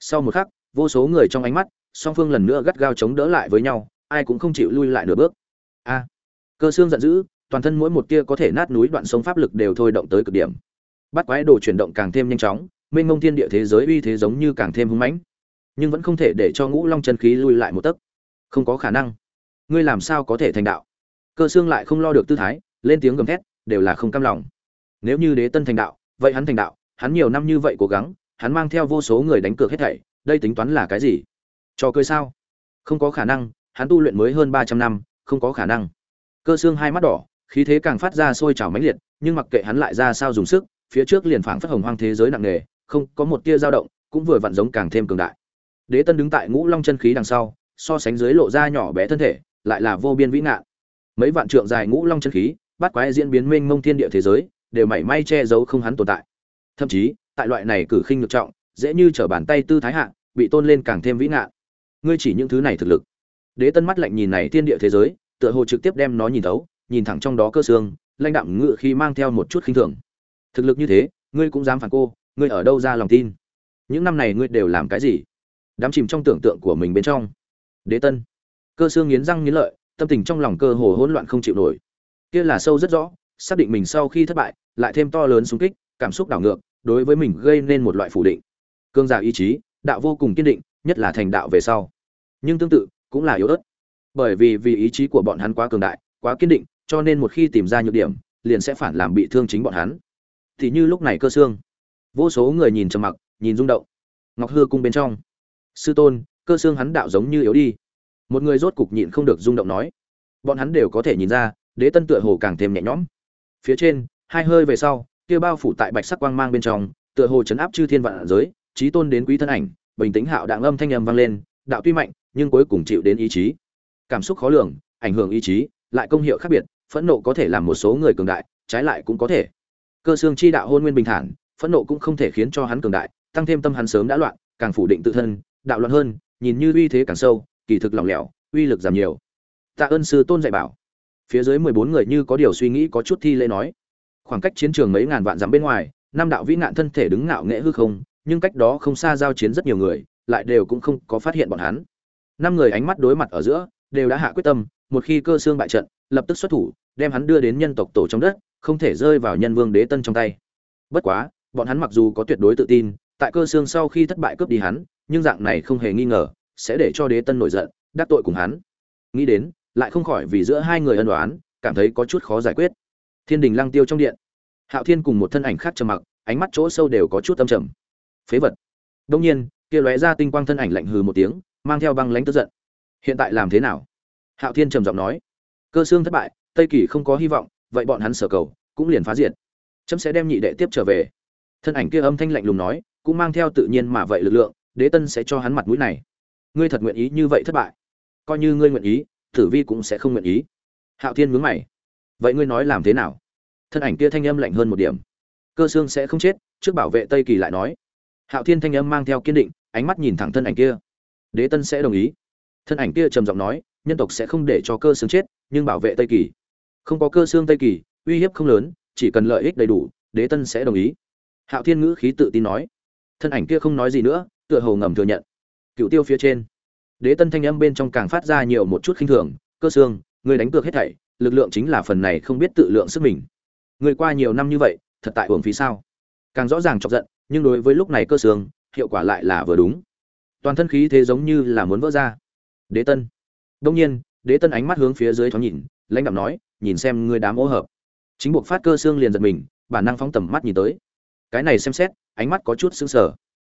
Sau một khắc, vô số người trong ánh mắt, song phương lần nữa gắt gao chống đỡ lại với nhau, ai cũng không chịu lui lại nửa bước. A! Cơ xương giận dữ, toàn thân mỗi một tia có thể nát núi đoạn sông pháp lực đều thôi động tới cực điểm. Bắt quái đồ chuyển động càng thêm nhanh chóng mênh mông thiên địa thế giới uy thế giống như càng thêm hung mãnh, nhưng vẫn không thể để cho ngũ long chân khí lui lại một tấc. Không có khả năng. Ngươi làm sao có thể thành đạo? Cơ xương lại không lo được tư thái, lên tiếng gầm thét, đều là không cam lòng. Nếu như đế tân thành đạo, vậy hắn thành đạo, hắn nhiều năm như vậy cố gắng, hắn mang theo vô số người đánh cược hết thảy, đây tính toán là cái gì? Cho cười sao? Không có khả năng, hắn tu luyện mới hơn ba trăm năm, không có khả năng. Cơ xương hai mắt đỏ, khí thế càng phát ra sôi trào mãnh liệt, nhưng mặc kệ hắn lại ra sao dùng sức, phía trước liền phảng phất hồng hoang thế giới nặng nề không có một tia dao động, cũng vừa vặn giống càng thêm cường đại. Đế tân đứng tại ngũ long chân khí đằng sau, so sánh dưới lộ ra nhỏ bé thân thể, lại là vô biên vĩ ngạn. Mấy vạn trượng dài ngũ long chân khí, bắt quái diễn biến mênh mông thiên địa thế giới, đều mảy may che giấu không hắn tồn tại. Thậm chí, tại loại này cử khinh ngược trọng, dễ như trở bàn tay tư thái hạ, bị tôn lên càng thêm vĩ ngạn. Ngươi chỉ những thứ này thực lực. Đế tân mắt lạnh nhìn này thiên địa thế giới, tựa hồ trực tiếp đem nó nhìn thấu, nhìn thẳng trong đó cơ xương, lãnh đạm ngự khi mang theo một chút khinh thường. Thực lực như thế, ngươi cũng dám phản cô ngươi ở đâu ra lòng tin? Những năm này ngươi đều làm cái gì? Đám chìm trong tưởng tượng của mình bên trong. Đế tân. Cơ xương nghiến răng nghiến lợi, tâm tình trong lòng cơ hồ hỗn loạn không chịu nổi. Kia là sâu rất rõ, xác định mình sau khi thất bại, lại thêm to lớn xung kích, cảm xúc đảo ngược, đối với mình gây nên một loại phủ định. Cương giả ý chí, đạo vô cùng kiên định, nhất là thành đạo về sau. Nhưng tương tự, cũng là yếu ớt. Bởi vì vì ý chí của bọn hắn quá cường đại, quá kiên định, cho nên một khi tìm ra nhược điểm, liền sẽ phản làm bị thương chính bọn hắn. Thì như lúc này cơ xương vô số người nhìn trầm mặc, nhìn rung động. Ngọc hư cung bên trong. Sư tôn, cơ xương hắn đạo giống như yếu đi. Một người rốt cục nhịn không được rung động nói. Bọn hắn đều có thể nhìn ra, đế tân tựa hồ càng thêm nhẹ nhõm. Phía trên, hai hơi về sau, kia bao phủ tại bạch sắc quang mang bên trong, tựa hồ chấn áp chư thiên vạn giới trí tôn đến quý thân ảnh, bình tĩnh hạo đạng âm thanh âm vang lên, đạo tuy mạnh, nhưng cuối cùng chịu đến ý chí. Cảm xúc khó lường, ảnh hưởng ý chí, lại công hiệu khác biệt, phẫn nộ có thể làm một số người cường đại, trái lại cũng có thể. Cơ xương chi đạo hôn nguyên bình thản phẫn nộ cũng không thể khiến cho hắn cường đại, tăng thêm tâm hắn sớm đã loạn, càng phủ định tự thân, đạo loạn hơn, nhìn như uy thế càng sâu, kỳ thực lỏng lẻo, uy lực giảm nhiều. Tạ ơn sư tôn dạy bảo. Phía dưới mười bốn người như có điều suy nghĩ có chút thi lễ nói. Khoảng cách chiến trường mấy ngàn vạn dặm bên ngoài, năm đạo vĩ nạn thân thể đứng ngạo nghễ hư không, nhưng cách đó không xa giao chiến rất nhiều người, lại đều cũng không có phát hiện bọn hắn. Năm người ánh mắt đối mặt ở giữa, đều đã hạ quyết tâm, một khi cơ xương bại trận, lập tức xuất thủ, đem hắn đưa đến nhân tộc tổ trong đất, không thể rơi vào nhân vương đế tân trong tay. Bất quá bọn hắn mặc dù có tuyệt đối tự tin, tại cơ xương sau khi thất bại cướp đi hắn, nhưng dạng này không hề nghi ngờ, sẽ để cho đế tân nổi giận, đắc tội cùng hắn. Nghĩ đến, lại không khỏi vì giữa hai người ân đoán cảm thấy có chút khó giải quyết. Thiên đình lăng tiêu trong điện. Hạo thiên cùng một thân ảnh khác trầm mặc, ánh mắt chỗ sâu đều có chút âm trầm. Phế vật. Đông nhiên, kia lóe ra tinh quang thân ảnh lạnh hừ một tiếng, mang theo băng lãnh tức giận. Hiện tại làm thế nào? Hạo thiên trầm giọng nói. Cơ xương thất bại, tây kỳ không có hy vọng, vậy bọn hắn sở cầu, cũng liền phá diệt. Chấm sẽ đem nhị đệ tiếp trở về thân ảnh kia âm thanh lạnh lùng nói, cũng mang theo tự nhiên mà vậy lực lượng, đế tân sẽ cho hắn mặt mũi này. Ngươi thật nguyện ý như vậy thất bại? Coi như ngươi nguyện ý, tử vi cũng sẽ không nguyện ý. Hạo thiên mướn mày. Vậy ngươi nói làm thế nào? Thân ảnh kia thanh âm lạnh hơn một điểm. Cơ xương sẽ không chết, trước bảo vệ tây kỳ lại nói. Hạo thiên thanh âm mang theo kiên định, ánh mắt nhìn thẳng thân ảnh kia. Đế tân sẽ đồng ý. Thân ảnh kia trầm giọng nói, nhân tộc sẽ không để cho cơ xương chết, nhưng bảo vệ tây kỳ. Không có cơ xương tây kỳ, uy hiếp không lớn, chỉ cần lợi ích đầy đủ, đế tân sẽ đồng ý hạo thiên ngữ khí tự tin nói. Thân ảnh kia không nói gì nữa, tựa hồ ngầm thừa nhận. Cựu tiêu phía trên. Đế tân thanh âm bên trong càng phát ra nhiều một chút khinh thường. Cơ xương người đánh cược hết thảy, lực lượng chính là phần này không biết tự lượng sức mình. Người qua nhiều năm như vậy, thật tại hưởng phí sao? Càng rõ ràng chọc giận, nhưng đối với lúc này cơ xương hiệu quả lại là vừa đúng. Toàn thân khí thế giống như là muốn vỡ ra. Đế tân. Đông nhiên, đế tân ánh mắt hướng phía dưới thoáng nhìn, lãnh đạo nói, nhìn xem người đám ô hợp. Chính buộc phát cơ xương liền giật mình, bản năng phóng tầm mắt nhìn tới cái này xem xét, ánh mắt có chút sững sờ.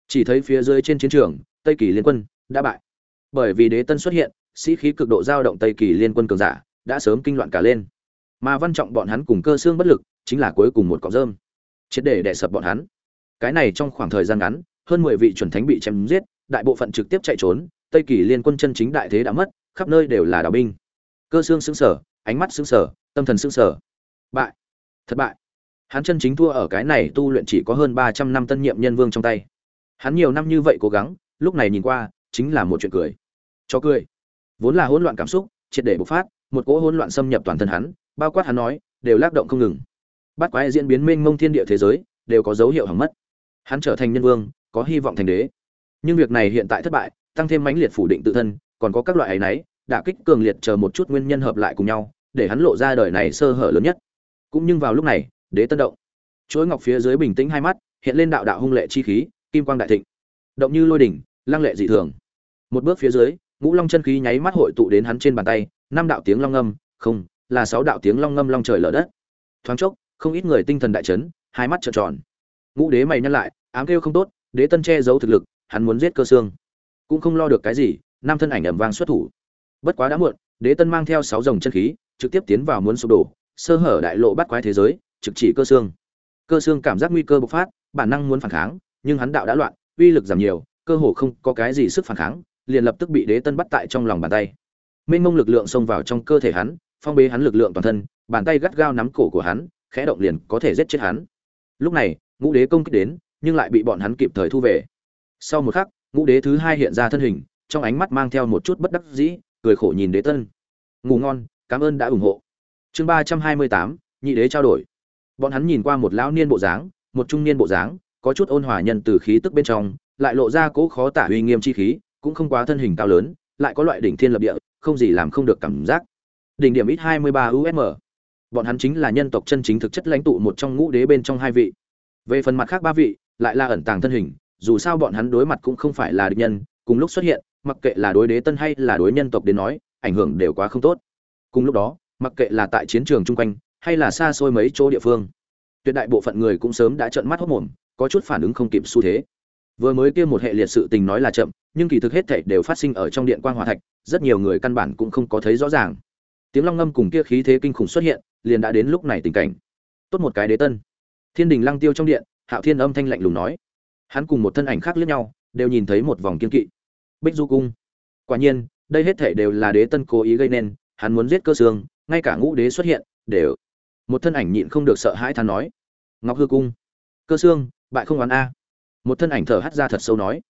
Chỉ thấy phía dưới trên chiến trường, tây kỳ liên quân đã bại. Bởi vì đế tân xuất hiện, sĩ khí cực độ dao động tây kỳ liên quân cường giả đã sớm kinh loạn cả lên. Mà văn trọng bọn hắn cùng cơ xương bất lực, chính là cuối cùng một cọng rơm. Triệt để đè sập bọn hắn. Cái này trong khoảng thời gian ngắn, hơn mười vị chuẩn thánh bị chém giết, đại bộ phận trực tiếp chạy trốn, tây kỳ liên quân chân chính đại thế đã mất, khắp nơi đều là đào binh. Cơ xương xứng sở ánh mắt xứng sở tâm thần xứng sở bại. Thất bại hắn chân chính thua ở cái này tu luyện chỉ có hơn ba trăm năm tân nhiệm nhân vương trong tay. Hắn nhiều năm như vậy cố gắng, lúc này nhìn qua, chính là một chuyện cười. Cho cười. Vốn là hỗn loạn cảm xúc, triệt để bộc phát, một cỗ hỗn loạn xâm nhập toàn thân hắn, bao quát hắn nói, đều lác động không ngừng. Bắt quái diễn biến mênh mông thiên địa thế giới, đều có dấu hiệu hỏng mất. Hắn trở thành nhân vương, có hy vọng thành đế. Nhưng việc này hiện tại thất bại, tăng thêm mãnh liệt phủ định tự thân, còn có các loại ấy nấy đả kích cường liệt chờ một chút nguyên nhân hợp lại cùng nhau, để hắn lộ ra đời này sơ hở lớn nhất. Cũng nhưng vào lúc này đế tân động. Chuỗi ngọc phía dưới bình tĩnh hai mắt, hiện lên đạo đạo hung lệ chi khí, kim quang đại thịnh. Động như lôi đỉnh, lăng lệ dị thường. Một bước phía dưới, ngũ long chân khí nháy mắt hội tụ đến hắn trên bàn tay, năm đạo tiếng long ngâm, không, là sáu đạo tiếng long ngâm long trời lở đất. Thoáng chốc, không ít người tinh thần đại chấn, hai mắt trợn tròn. Ngũ đế mày nhăn lại, ám kêu không tốt, đế tân che giấu thực lực, hắn muốn giết cơ xương. Cũng không lo được cái gì, năm thân ảnh ẩm vang xuất thủ. Bất quá đã muộn, đế tân mang theo sáu dòng chân khí, trực tiếp tiến vào muốn sụp đổ, sơ hở đại lộ bắt quái thế giới trực chỉ cơ xương. Cơ xương cảm giác nguy cơ bộc phát, bản năng muốn phản kháng, nhưng hắn đạo đã loạn, uy lực giảm nhiều, cơ hồ không có cái gì sức phản kháng, liền lập tức bị đế tân bắt tại trong lòng bàn tay. Mênh mông lực lượng xông vào trong cơ thể hắn, phong bế hắn lực lượng toàn thân, bàn tay gắt gao nắm cổ của hắn, khẽ động liền có thể giết chết hắn. Lúc này, ngũ đế công kích đến, nhưng lại bị bọn hắn kịp thời thu về. Sau một khắc, ngũ đế thứ hai hiện ra thân hình, trong ánh mắt mang theo một chút bất đắc dĩ, cười khổ nhìn đế tân. Ngủ ngon, cảm ơn đã ủng hộ. Chương ba trăm hai mươi tám, nhị đế trao đổi bọn hắn nhìn qua một lão niên bộ dáng, một trung niên bộ dáng, có chút ôn hòa nhân từ khí tức bên trong, lại lộ ra cố khó tả uy nghiêm chi khí, cũng không quá thân hình cao lớn, lại có loại đỉnh thiên lập địa, không gì làm không được cảm giác. Đỉnh điểm ít hai mươi ba usm bọn hắn chính là nhân tộc chân chính thực chất lãnh tụ một trong ngũ đế bên trong hai vị. Về phần mặt khác ba vị, lại là ẩn tàng thân hình, dù sao bọn hắn đối mặt cũng không phải là địch nhân, cùng lúc xuất hiện, mặc kệ là đối đế tân hay là đối nhân tộc đến nói, ảnh hưởng đều quá không tốt. Cùng lúc đó, mặc kệ là tại chiến trường chung quanh hay là xa xôi mấy chỗ địa phương. Tuyệt đại bộ phận người cũng sớm đã trợn mắt hốc mồm, có chút phản ứng không kịp xu thế. Vừa mới kia một hệ liệt sự tình nói là chậm, nhưng kỳ thực hết thảy đều phát sinh ở trong điện quan hòa thạch, rất nhiều người căn bản cũng không có thấy rõ ràng. Tiếng long ngâm cùng kia khí thế kinh khủng xuất hiện, liền đã đến lúc này tình cảnh. Tốt một cái đế tân. Thiên đình lăng tiêu trong điện, hạo thiên âm thanh lạnh lùng nói. Hắn cùng một thân ảnh khác liếc nhau, đều nhìn thấy một vòng kiên kỵ. Bích du cung. Quả nhiên, đây hết thảy đều là đế tân cố ý gây nên, hắn muốn giết cơ xương, ngay cả ngũ đế xuất hiện, đều một thân ảnh nhịn không được sợ hãi than nói, ngọc hư cung, cơ xương, bại không oán a. Một thân ảnh thở hắt ra thật sâu nói.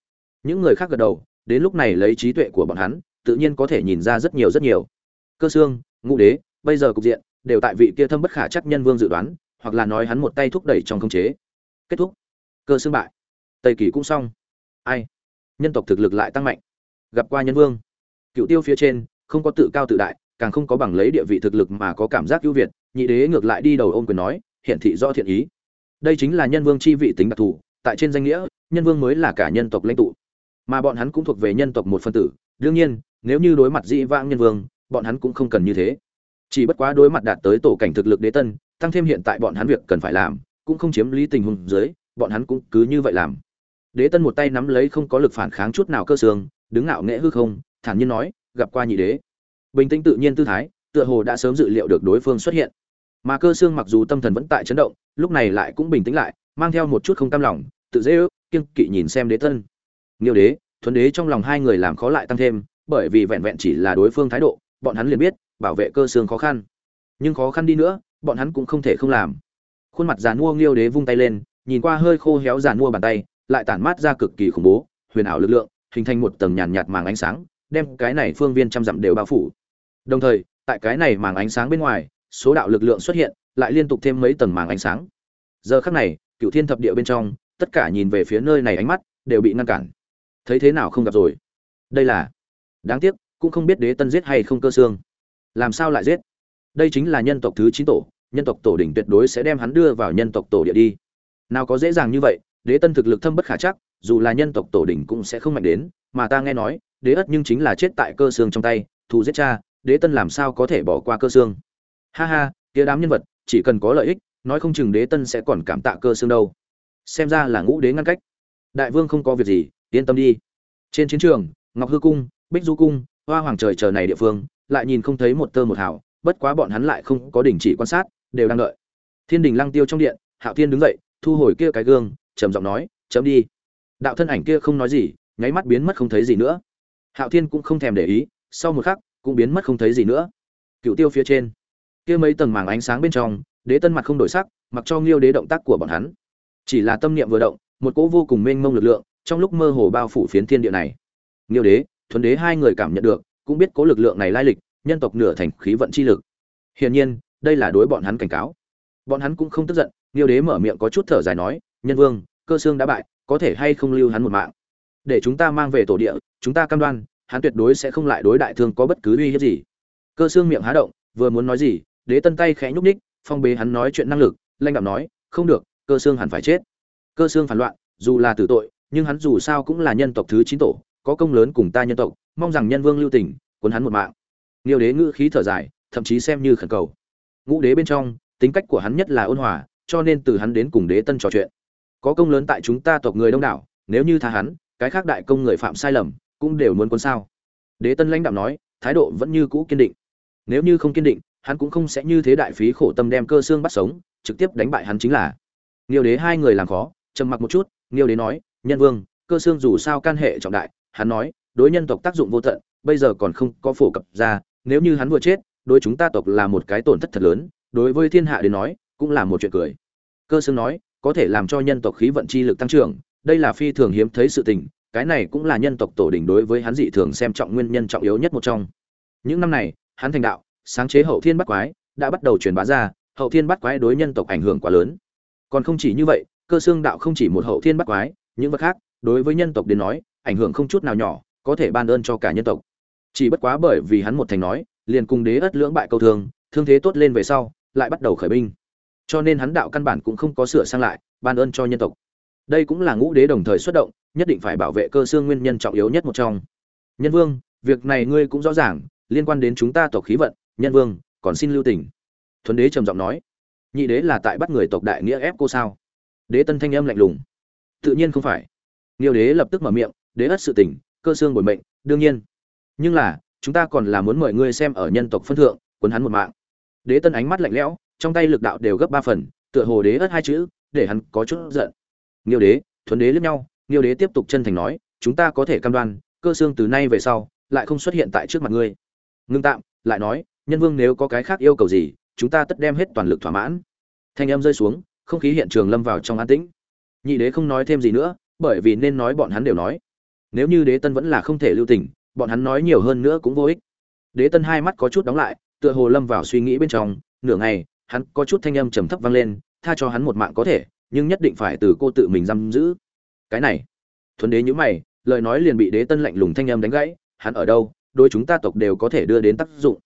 Những người khác gật đầu, đến lúc này lấy trí tuệ của bọn hắn, tự nhiên có thể nhìn ra rất nhiều rất nhiều. Cơ xương, ngũ đế, bây giờ cục diện, đều tại vị kia thâm bất khả chắc nhân vương dự đoán, hoặc là nói hắn một tay thúc đẩy trong khống chế. Kết thúc. Cơ xương bại. Tây kỳ cũng xong. Ai? Nhân tộc thực lực lại tăng mạnh. Gặp qua nhân vương. Cựu tiêu phía trên, không có tự cao tự đại càng không có bằng lấy địa vị thực lực mà có cảm giác ưu việt, nhị đế ngược lại đi đầu ôm quyền nói, hiện thị do thiện ý. Đây chính là nhân vương chi vị tính đặc thù, tại trên danh nghĩa, nhân vương mới là cả nhân tộc lãnh tụ. Mà bọn hắn cũng thuộc về nhân tộc một phân tử, đương nhiên, nếu như đối mặt dĩ vãng nhân vương, bọn hắn cũng không cần như thế. Chỉ bất quá đối mặt đạt tới tổ cảnh thực lực đế tân, tăng thêm hiện tại bọn hắn việc cần phải làm, cũng không chiếm lý tình huống dưới, bọn hắn cũng cứ như vậy làm. Đế tân một tay nắm lấy không có lực phản kháng chút nào cơ xương, đứng ngạo nghễ hư không, thản nhiên nói, gặp qua nhị đế bình tĩnh tự nhiên tư thái tựa hồ đã sớm dự liệu được đối phương xuất hiện. Mà cơ xương mặc dù tâm thần vẫn tại chấn động lúc này lại cũng bình tĩnh lại mang theo một chút không cam lòng tự dễ ước kiên kỵ nhìn xem đế thân. Nghiêu đế thuấn đế trong lòng hai người làm khó lại tăng thêm bởi vì vẹn vẹn chỉ là đối phương thái độ bọn hắn liền biết bảo vệ cơ xương khó khăn. Nhưng khó khăn đi nữa bọn hắn cũng không thể không làm. Khuôn mặt giàn mua nghiêu đế vung tay lên nhìn qua hơi khô héo giàn mua bàn tay lại tản mát ra cực kỳ khủng bố huyền ảo lực lượng hình thành một tầng nhàn nhạt, nhạt màng ánh sáng đem cái này phương viên trăm dặm đều bao phủ đồng thời, tại cái này màng ánh sáng bên ngoài, số đạo lực lượng xuất hiện, lại liên tục thêm mấy tầng màng ánh sáng. Giờ khắc này cựu thiên thập địa bên trong, tất cả nhìn về phía nơi này ánh mắt, đều bị ngăn cản. Thấy thế nào không gặp rồi? Đây là, đáng tiếc, cũng không biết đế tân giết hay không cơ xương. Làm sao lại giết? Đây chính là nhân tộc thứ 9 tổ, nhân tộc tổ đỉnh tuyệt đối sẽ đem hắn đưa vào nhân tộc tổ địa đi. Nào có dễ dàng như vậy, đế tân thực lực thâm bất khả chắc, dù là nhân tộc tổ đỉnh cũng sẽ không mạnh đến, mà ta nghe nói, đế ất nhưng chính là chết tại cơ xương trong tay, thù giết cha đế tân làm sao có thể bỏ qua cơ xương? Ha ha, kia đám nhân vật, chỉ cần có lợi ích, nói không chừng đế tân sẽ còn cảm tạ cơ xương đâu. Xem ra là ngũ đế ngăn cách. Đại vương không có việc gì, yên tâm đi. Trên chiến trường, ngọc hư cung, bích du cung, hoa hoàng trời chờ này địa phương, lại nhìn không thấy một tơ một hào, bất quá bọn hắn lại không có đình chỉ quan sát, đều đang đợi. Thiên đình lăng tiêu trong điện, hạo thiên đứng dậy, thu hồi kia cái gương, trầm giọng nói, chấm đi. Đạo thân ảnh kia không nói gì, nháy mắt biến mất không thấy gì nữa. Hạo thiên cũng không thèm để ý, sau một khắc cũng biến mất không thấy gì nữa. Cựu tiêu phía trên, kia mấy tầng màng ánh sáng bên trong, đế tân mặt không đổi sắc, mặc cho nghiêu đế động tác của bọn hắn. Chỉ là tâm niệm vừa động, một cỗ vô cùng mênh mông lực lượng, trong lúc mơ hồ bao phủ phiến thiên địa này. Nghiêu đế, thuần đế hai người cảm nhận được, cũng biết cố lực lượng này lai lịch, nhân tộc nửa thành khí vận chi lực. Hiển nhiên, đây là đối bọn hắn cảnh cáo. Bọn hắn cũng không tức giận, nghiêu đế mở miệng có chút thở dài nói, nhân vương, cơ xương đã bại, có thể hay không lưu hắn một mạng? Để chúng ta mang về tổ địa, chúng ta cam đoan hắn tuyệt đối sẽ không lại đối đại thương có bất cứ uy hiếp gì. Cơ xương miệng há động, vừa muốn nói gì, đế tân tay khẽ nhúc ních phong bế hắn nói chuyện năng lực, lanh đạo nói, không được, cơ xương hẳn phải chết. Cơ xương phản loạn, dù là tử tội, nhưng hắn dù sao cũng là nhân tộc thứ chín tổ, có công lớn cùng ta nhân tộc, mong rằng nhân vương lưu tình, cuốn hắn một mạng. Niêu đế ngữ khí thở dài, thậm chí xem như khẩn cầu. Ngũ đế bên trong, tính cách của hắn nhất là ôn hòa, cho nên từ hắn đến cùng đế tân trò chuyện. Có công lớn tại chúng ta tộc người đông đảo, nếu như tha hắn, cái khác đại công người phạm sai lầm cũng đều muốn quân sao? Đế tân lãnh đạo nói, thái độ vẫn như cũ kiên định. Nếu như không kiên định, hắn cũng không sẽ như thế đại phí khổ tâm đem cơ xương bắt sống, trực tiếp đánh bại hắn chính là. Nghiêu đế hai người làm khó, trầm mặc một chút, nghiêu đế nói, nhân vương, cơ xương dù sao can hệ trọng đại. Hắn nói, đối nhân tộc tác dụng vô tận, bây giờ còn không có phổ cập ra, nếu như hắn vừa chết, đối chúng ta tộc là một cái tổn thất thật lớn, đối với thiên hạ đến nói, cũng là một chuyện cười. Cơ xương nói, có thể làm cho nhân tộc khí vận chi lực tăng trưởng, đây là phi thường hiếm thấy sự tình cái này cũng là nhân tộc tổ đình đối với hắn dị thường xem trọng nguyên nhân trọng yếu nhất một trong. Những năm này, hắn thành đạo, sáng chế hậu thiên bắt quái, đã bắt đầu truyền bá ra, hậu thiên bắt quái đối nhân tộc ảnh hưởng quá lớn. Còn không chỉ như vậy, cơ xương đạo không chỉ một hậu thiên bắt quái, những vật khác, đối với nhân tộc đến nói, ảnh hưởng không chút nào nhỏ, có thể ban ơn cho cả nhân tộc. Chỉ bất quá bởi vì hắn một thành nói, liền cùng đế ất lưỡng bại câu thương thương thế tốt lên về sau, lại bắt đầu khởi binh. Cho nên hắn đạo căn bản cũng không có sửa sang lại, ban ơn cho nhân tộc đây cũng là ngũ đế đồng thời xuất động nhất định phải bảo vệ cơ xương nguyên nhân trọng yếu nhất một trong nhân vương việc này ngươi cũng rõ ràng liên quan đến chúng ta tộc khí vận nhân vương còn xin lưu tình thuấn đế trầm giọng nói nhị đế là tại bắt người tộc đại nghĩa ép cô sao đế tân thanh âm lạnh lùng tự nhiên không phải Niêu đế lập tức mở miệng, đế ất sự tình, cơ xương bồi mệnh, đương nhiên. Nhưng là, chúng ta còn là muốn mời ngươi xem ở nhân tộc phân thượng, quấn hắn một mạng. Đế Tân ánh mắt lạnh lẽo, trong tay lực đạo đều gấp ba phần, tựa hồ đế ất hai chữ, để hắn có chút giận. Niêu đế, thuần đế liếc nhau, Niêu đế tiếp tục chân thành nói, chúng ta có thể cam đoan, cơ xương từ nay về sau, lại không xuất hiện tại trước mặt ngươi. Ngưng tạm, lại nói, nhân vương nếu có cái khác yêu cầu gì, chúng ta tất đem hết toàn lực thỏa mãn. Thanh âm rơi xuống, không khí hiện trường lâm vào trong an tĩnh. Nhị đế không nói thêm gì nữa, bởi vì nên nói bọn hắn đều nói nếu như đế tân vẫn là không thể lưu tình bọn hắn nói nhiều hơn nữa cũng vô ích đế tân hai mắt có chút đóng lại tựa hồ lâm vào suy nghĩ bên trong nửa ngày hắn có chút thanh âm trầm thấp vang lên tha cho hắn một mạng có thể nhưng nhất định phải từ cô tự mình giam giữ. Cái này. Thuần đế nhíu mày, lời nói liền bị đế tân lạnh lùng thanh âm đánh gãy, hắn ở đâu đôi chúng ta tộc đều có thể đưa đến tác dụng.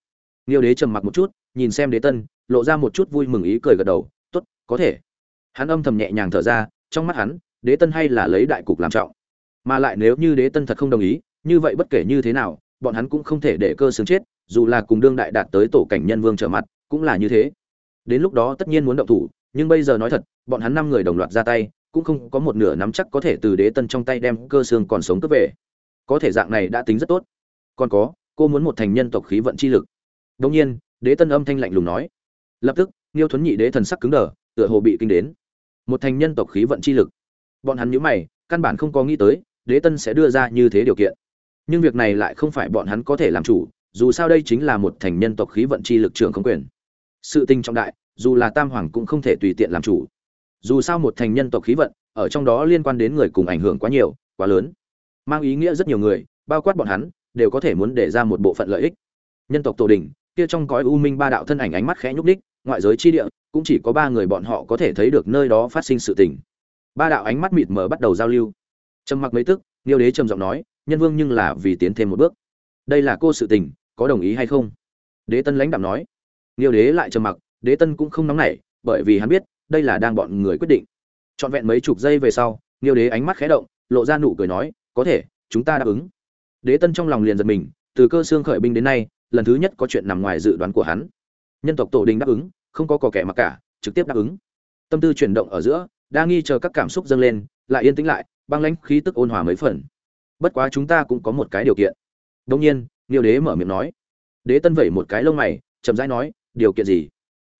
Niêu đế trầm mặc một chút, nhìn xem đế tân, lộ ra một chút vui mừng ý cười gật đầu, tốt, có thể. Hắn âm thầm nhẹ nhàng thở ra, trong mắt hắn, đế tân hay là lấy đại cục làm trọng. Mà lại nếu như đế tân thật không đồng ý, như vậy bất kể như thế nào, bọn hắn cũng không thể để cơ xương chết, dù là cùng đương đại đạt tới tổ cảnh nhân vương trở mặt, cũng là như thế. Đến lúc đó tất nhiên muốn động thủ nhưng bây giờ nói thật, bọn hắn năm người đồng loạt ra tay, cũng không có một nửa nắm chắc có thể từ đế tân trong tay đem cơ xương còn sống cướp về. Có thể dạng này đã tính rất tốt. Còn có, cô muốn một thành nhân tộc khí vận chi lực. Đông nhiên, đế tân âm thanh lạnh lùng nói. Lập tức niêu thuấn nhị đế thần sắc cứng đờ, tựa hồ bị kinh đến. Một thành nhân tộc khí vận chi lực. Bọn hắn nhíu mày, căn bản không có nghĩ tới, đế tân sẽ đưa ra như thế điều kiện. Nhưng việc này lại không phải bọn hắn có thể làm chủ, dù sao đây chính là một thành nhân tộc khí vận chi lực trường không quyền. Sự tình trọng đại dù là tam hoàng cũng không thể tùy tiện làm chủ. Dù sao một thành nhân tộc khí vận, ở trong đó liên quan đến người cùng ảnh hưởng quá nhiều, quá lớn. Mang ý nghĩa rất nhiều người, bao quát bọn hắn, đều có thể muốn để ra một bộ phận lợi ích. Nhân tộc tổ đình, kia trong cõi u minh ba đạo thân ảnh ánh mắt khẽ nhúc đích ngoại giới chi địa, cũng chỉ có ba người bọn họ có thể thấy được nơi đó phát sinh sự tình. Ba đạo ánh mắt mịt mờ bắt đầu giao lưu. Trầm mặc mấy tức, niêu đế trầm giọng nói, nhân vương nhưng là vì tiến thêm một bước. Đây là cô sự tình, có đồng ý hay không? Đế tân lãnh đạo nói. Niêu đế lại trầm mặc đế tân cũng không nóng nảy, bởi vì hắn biết, đây là đang bọn người quyết định. Trọn vẹn mấy chục giây về sau niêu đế ánh mắt khé động, lộ ra nụ cười nói, có thể, chúng ta đáp ứng. Đế tân trong lòng liền giật mình, từ cơ xương khởi binh đến nay, lần thứ nhất có chuyện nằm ngoài dự đoán của hắn. Nhân tộc tổ đình đáp ứng, không có cò kẻ mặc cả, trực tiếp đáp ứng. Tâm tư chuyển động ở giữa, đa nghi chờ các cảm xúc dâng lên, lại yên tĩnh lại, băng lãnh khí tức ôn hòa mấy phần. Bất quá chúng ta cũng có một cái điều kiện. Đông nhiên niêu đế mở miệng nói. Đế tân vẩy một cái lông mày, chậm rãi nói, điều kiện gì?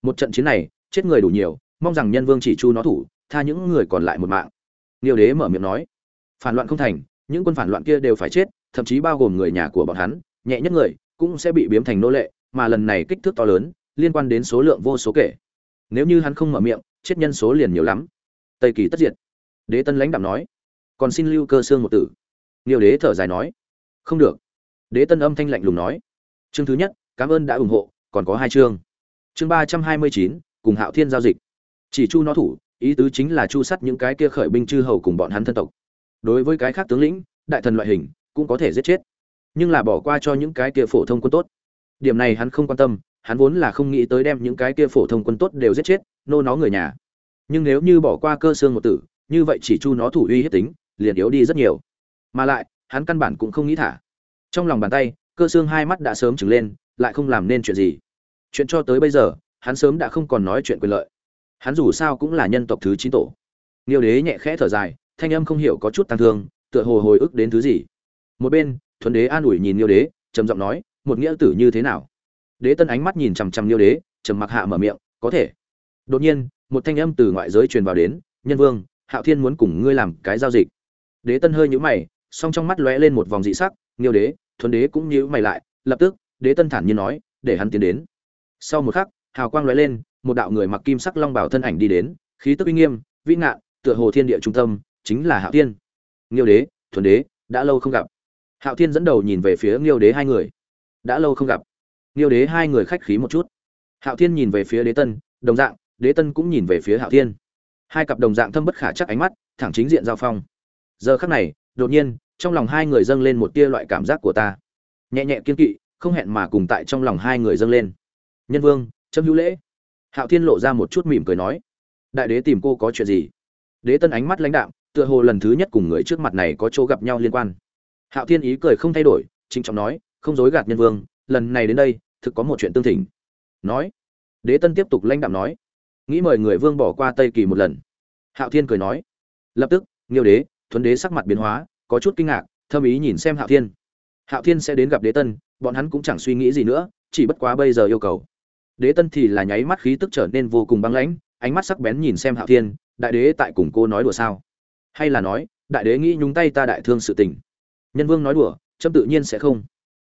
Một trận chiến này, chết người đủ nhiều, mong rằng nhân vương chỉ chu nó thủ, tha những người còn lại một mạng. Niêu đế mở miệng nói, phản loạn không thành, những quân phản loạn kia đều phải chết, thậm chí bao gồm người nhà của bọn hắn, nhẹ nhất người cũng sẽ bị biếm thành nô lệ, mà lần này kích thước to lớn, liên quan đến số lượng vô số kể. Nếu như hắn không mở miệng, chết nhân số liền nhiều lắm. Tây kỳ tất diệt. Đế tân lãnh đạm nói, còn xin lưu cơ xương một tử. Niêu đế thở dài nói, không được. Đế tân âm thanh lạnh lùng nói, chương thứ nhất, cảm ơn đã ủng hộ, còn có hai chương chương ba trăm hai mươi chín, cùng hạo thiên giao dịch. Chỉ chu nó thủ, ý tứ chính là chu sắt những cái kia khởi binh chư hầu cùng bọn hắn thân tộc. Đối với cái khác tướng lĩnh, đại thần loại hình cũng có thể giết chết. Nhưng là bỏ qua cho những cái kia phổ thông quân tốt. Điểm này hắn không quan tâm, hắn vốn là không nghĩ tới đem những cái kia phổ thông quân tốt đều giết chết, nô nó người nhà. Nhưng nếu như bỏ qua cơ xương một tử, như vậy chỉ chu nó thủ uy hiếp tính, liền yếu đi rất nhiều. Mà lại, hắn căn bản cũng không nghĩ thả. Trong lòng bàn tay, cơ xương hai mắt đã sớm trừng lên, lại không làm nên chuyện gì chuyện cho tới bây giờ, hắn sớm đã không còn nói chuyện quyền lợi. Hắn dù sao cũng là nhân tộc thứ chín tổ. Nghiêu đế nhẹ khẽ thở dài, thanh âm không hiểu có chút tăng thương, tựa hồ hồi ức đến thứ gì. Một bên, thuần đế an ủi nhìn nghiêu đế, trầm giọng nói, một nghĩa tử như thế nào? Đế tân ánh mắt nhìn chằm chằm nghiêu đế, trầm mặc hạ mở miệng, có thể. Đột nhiên, một thanh âm từ ngoại giới truyền vào đến, nhân vương, hạo thiên muốn cùng ngươi làm cái giao dịch. Đế tân hơi nhũ mày, song trong mắt lóe lên một vòng dị sắc, nghiêu đế, thuần đế cũng nhíu mày lại, lập tức, đế tân thản nhiên nói, để hắn tiến đến sau một khắc, hào quang lóe lên, một đạo người mặc kim sắc long bảo thân ảnh đi đến, khí tức uy nghiêm, vĩ ngạn, tựa hồ thiên địa trung tâm, chính là hạo thiên. Nghiêu đế, thuần đế, đã lâu không gặp. Hạo thiên dẫn đầu nhìn về phía nghiêu đế hai người. Đã lâu không gặp. Nghiêu đế hai người khách khí một chút. Hạo thiên nhìn về phía đế tân, đồng dạng, đế tân cũng nhìn về phía hạo thiên. Hai cặp đồng dạng thâm bất khả chắc ánh mắt, thẳng chính diện giao phong. Giờ khắc này, đột nhiên, trong lòng hai người dâng lên một tia loại cảm giác của ta. Nhẹ nhẹ kiên kỵ, không hẹn mà cùng tại trong lòng hai người dâng lên nhân vương, chấm hữu lễ. Hạo thiên lộ ra một chút mỉm cười nói, đại đế tìm cô có chuyện gì? Đế tân ánh mắt lãnh đạm, tựa hồ lần thứ nhất cùng người trước mặt này có chỗ gặp nhau liên quan. Hạo thiên ý cười không thay đổi trinh trọng nói, không dối gạt nhân vương, lần này đến đây, thực có một chuyện tương thỉnh. Nói, đế tân tiếp tục lãnh đạm nói, nghĩ mời người vương bỏ qua tây kỳ một lần. Hạo thiên cười nói, lập tức, nghiêu đế, thuấn đế sắc mặt biến hóa, có chút kinh ngạc, thâm ý nhìn xem hạo thiên. Hạo thiên sẽ đến gặp đế tân, bọn hắn cũng chẳng suy nghĩ gì nữa, chỉ bất quá bây giờ yêu cầu đế tân thì là nháy mắt khí tức trở nên vô cùng băng lãnh, ánh mắt sắc bén nhìn xem hạo thiên, đại đế tại cùng cô nói đùa sao? Hay là nói, đại đế nghĩ nhúng tay ta đại thương sự tình. Nhân vương nói đùa trâm tự nhiên sẽ không.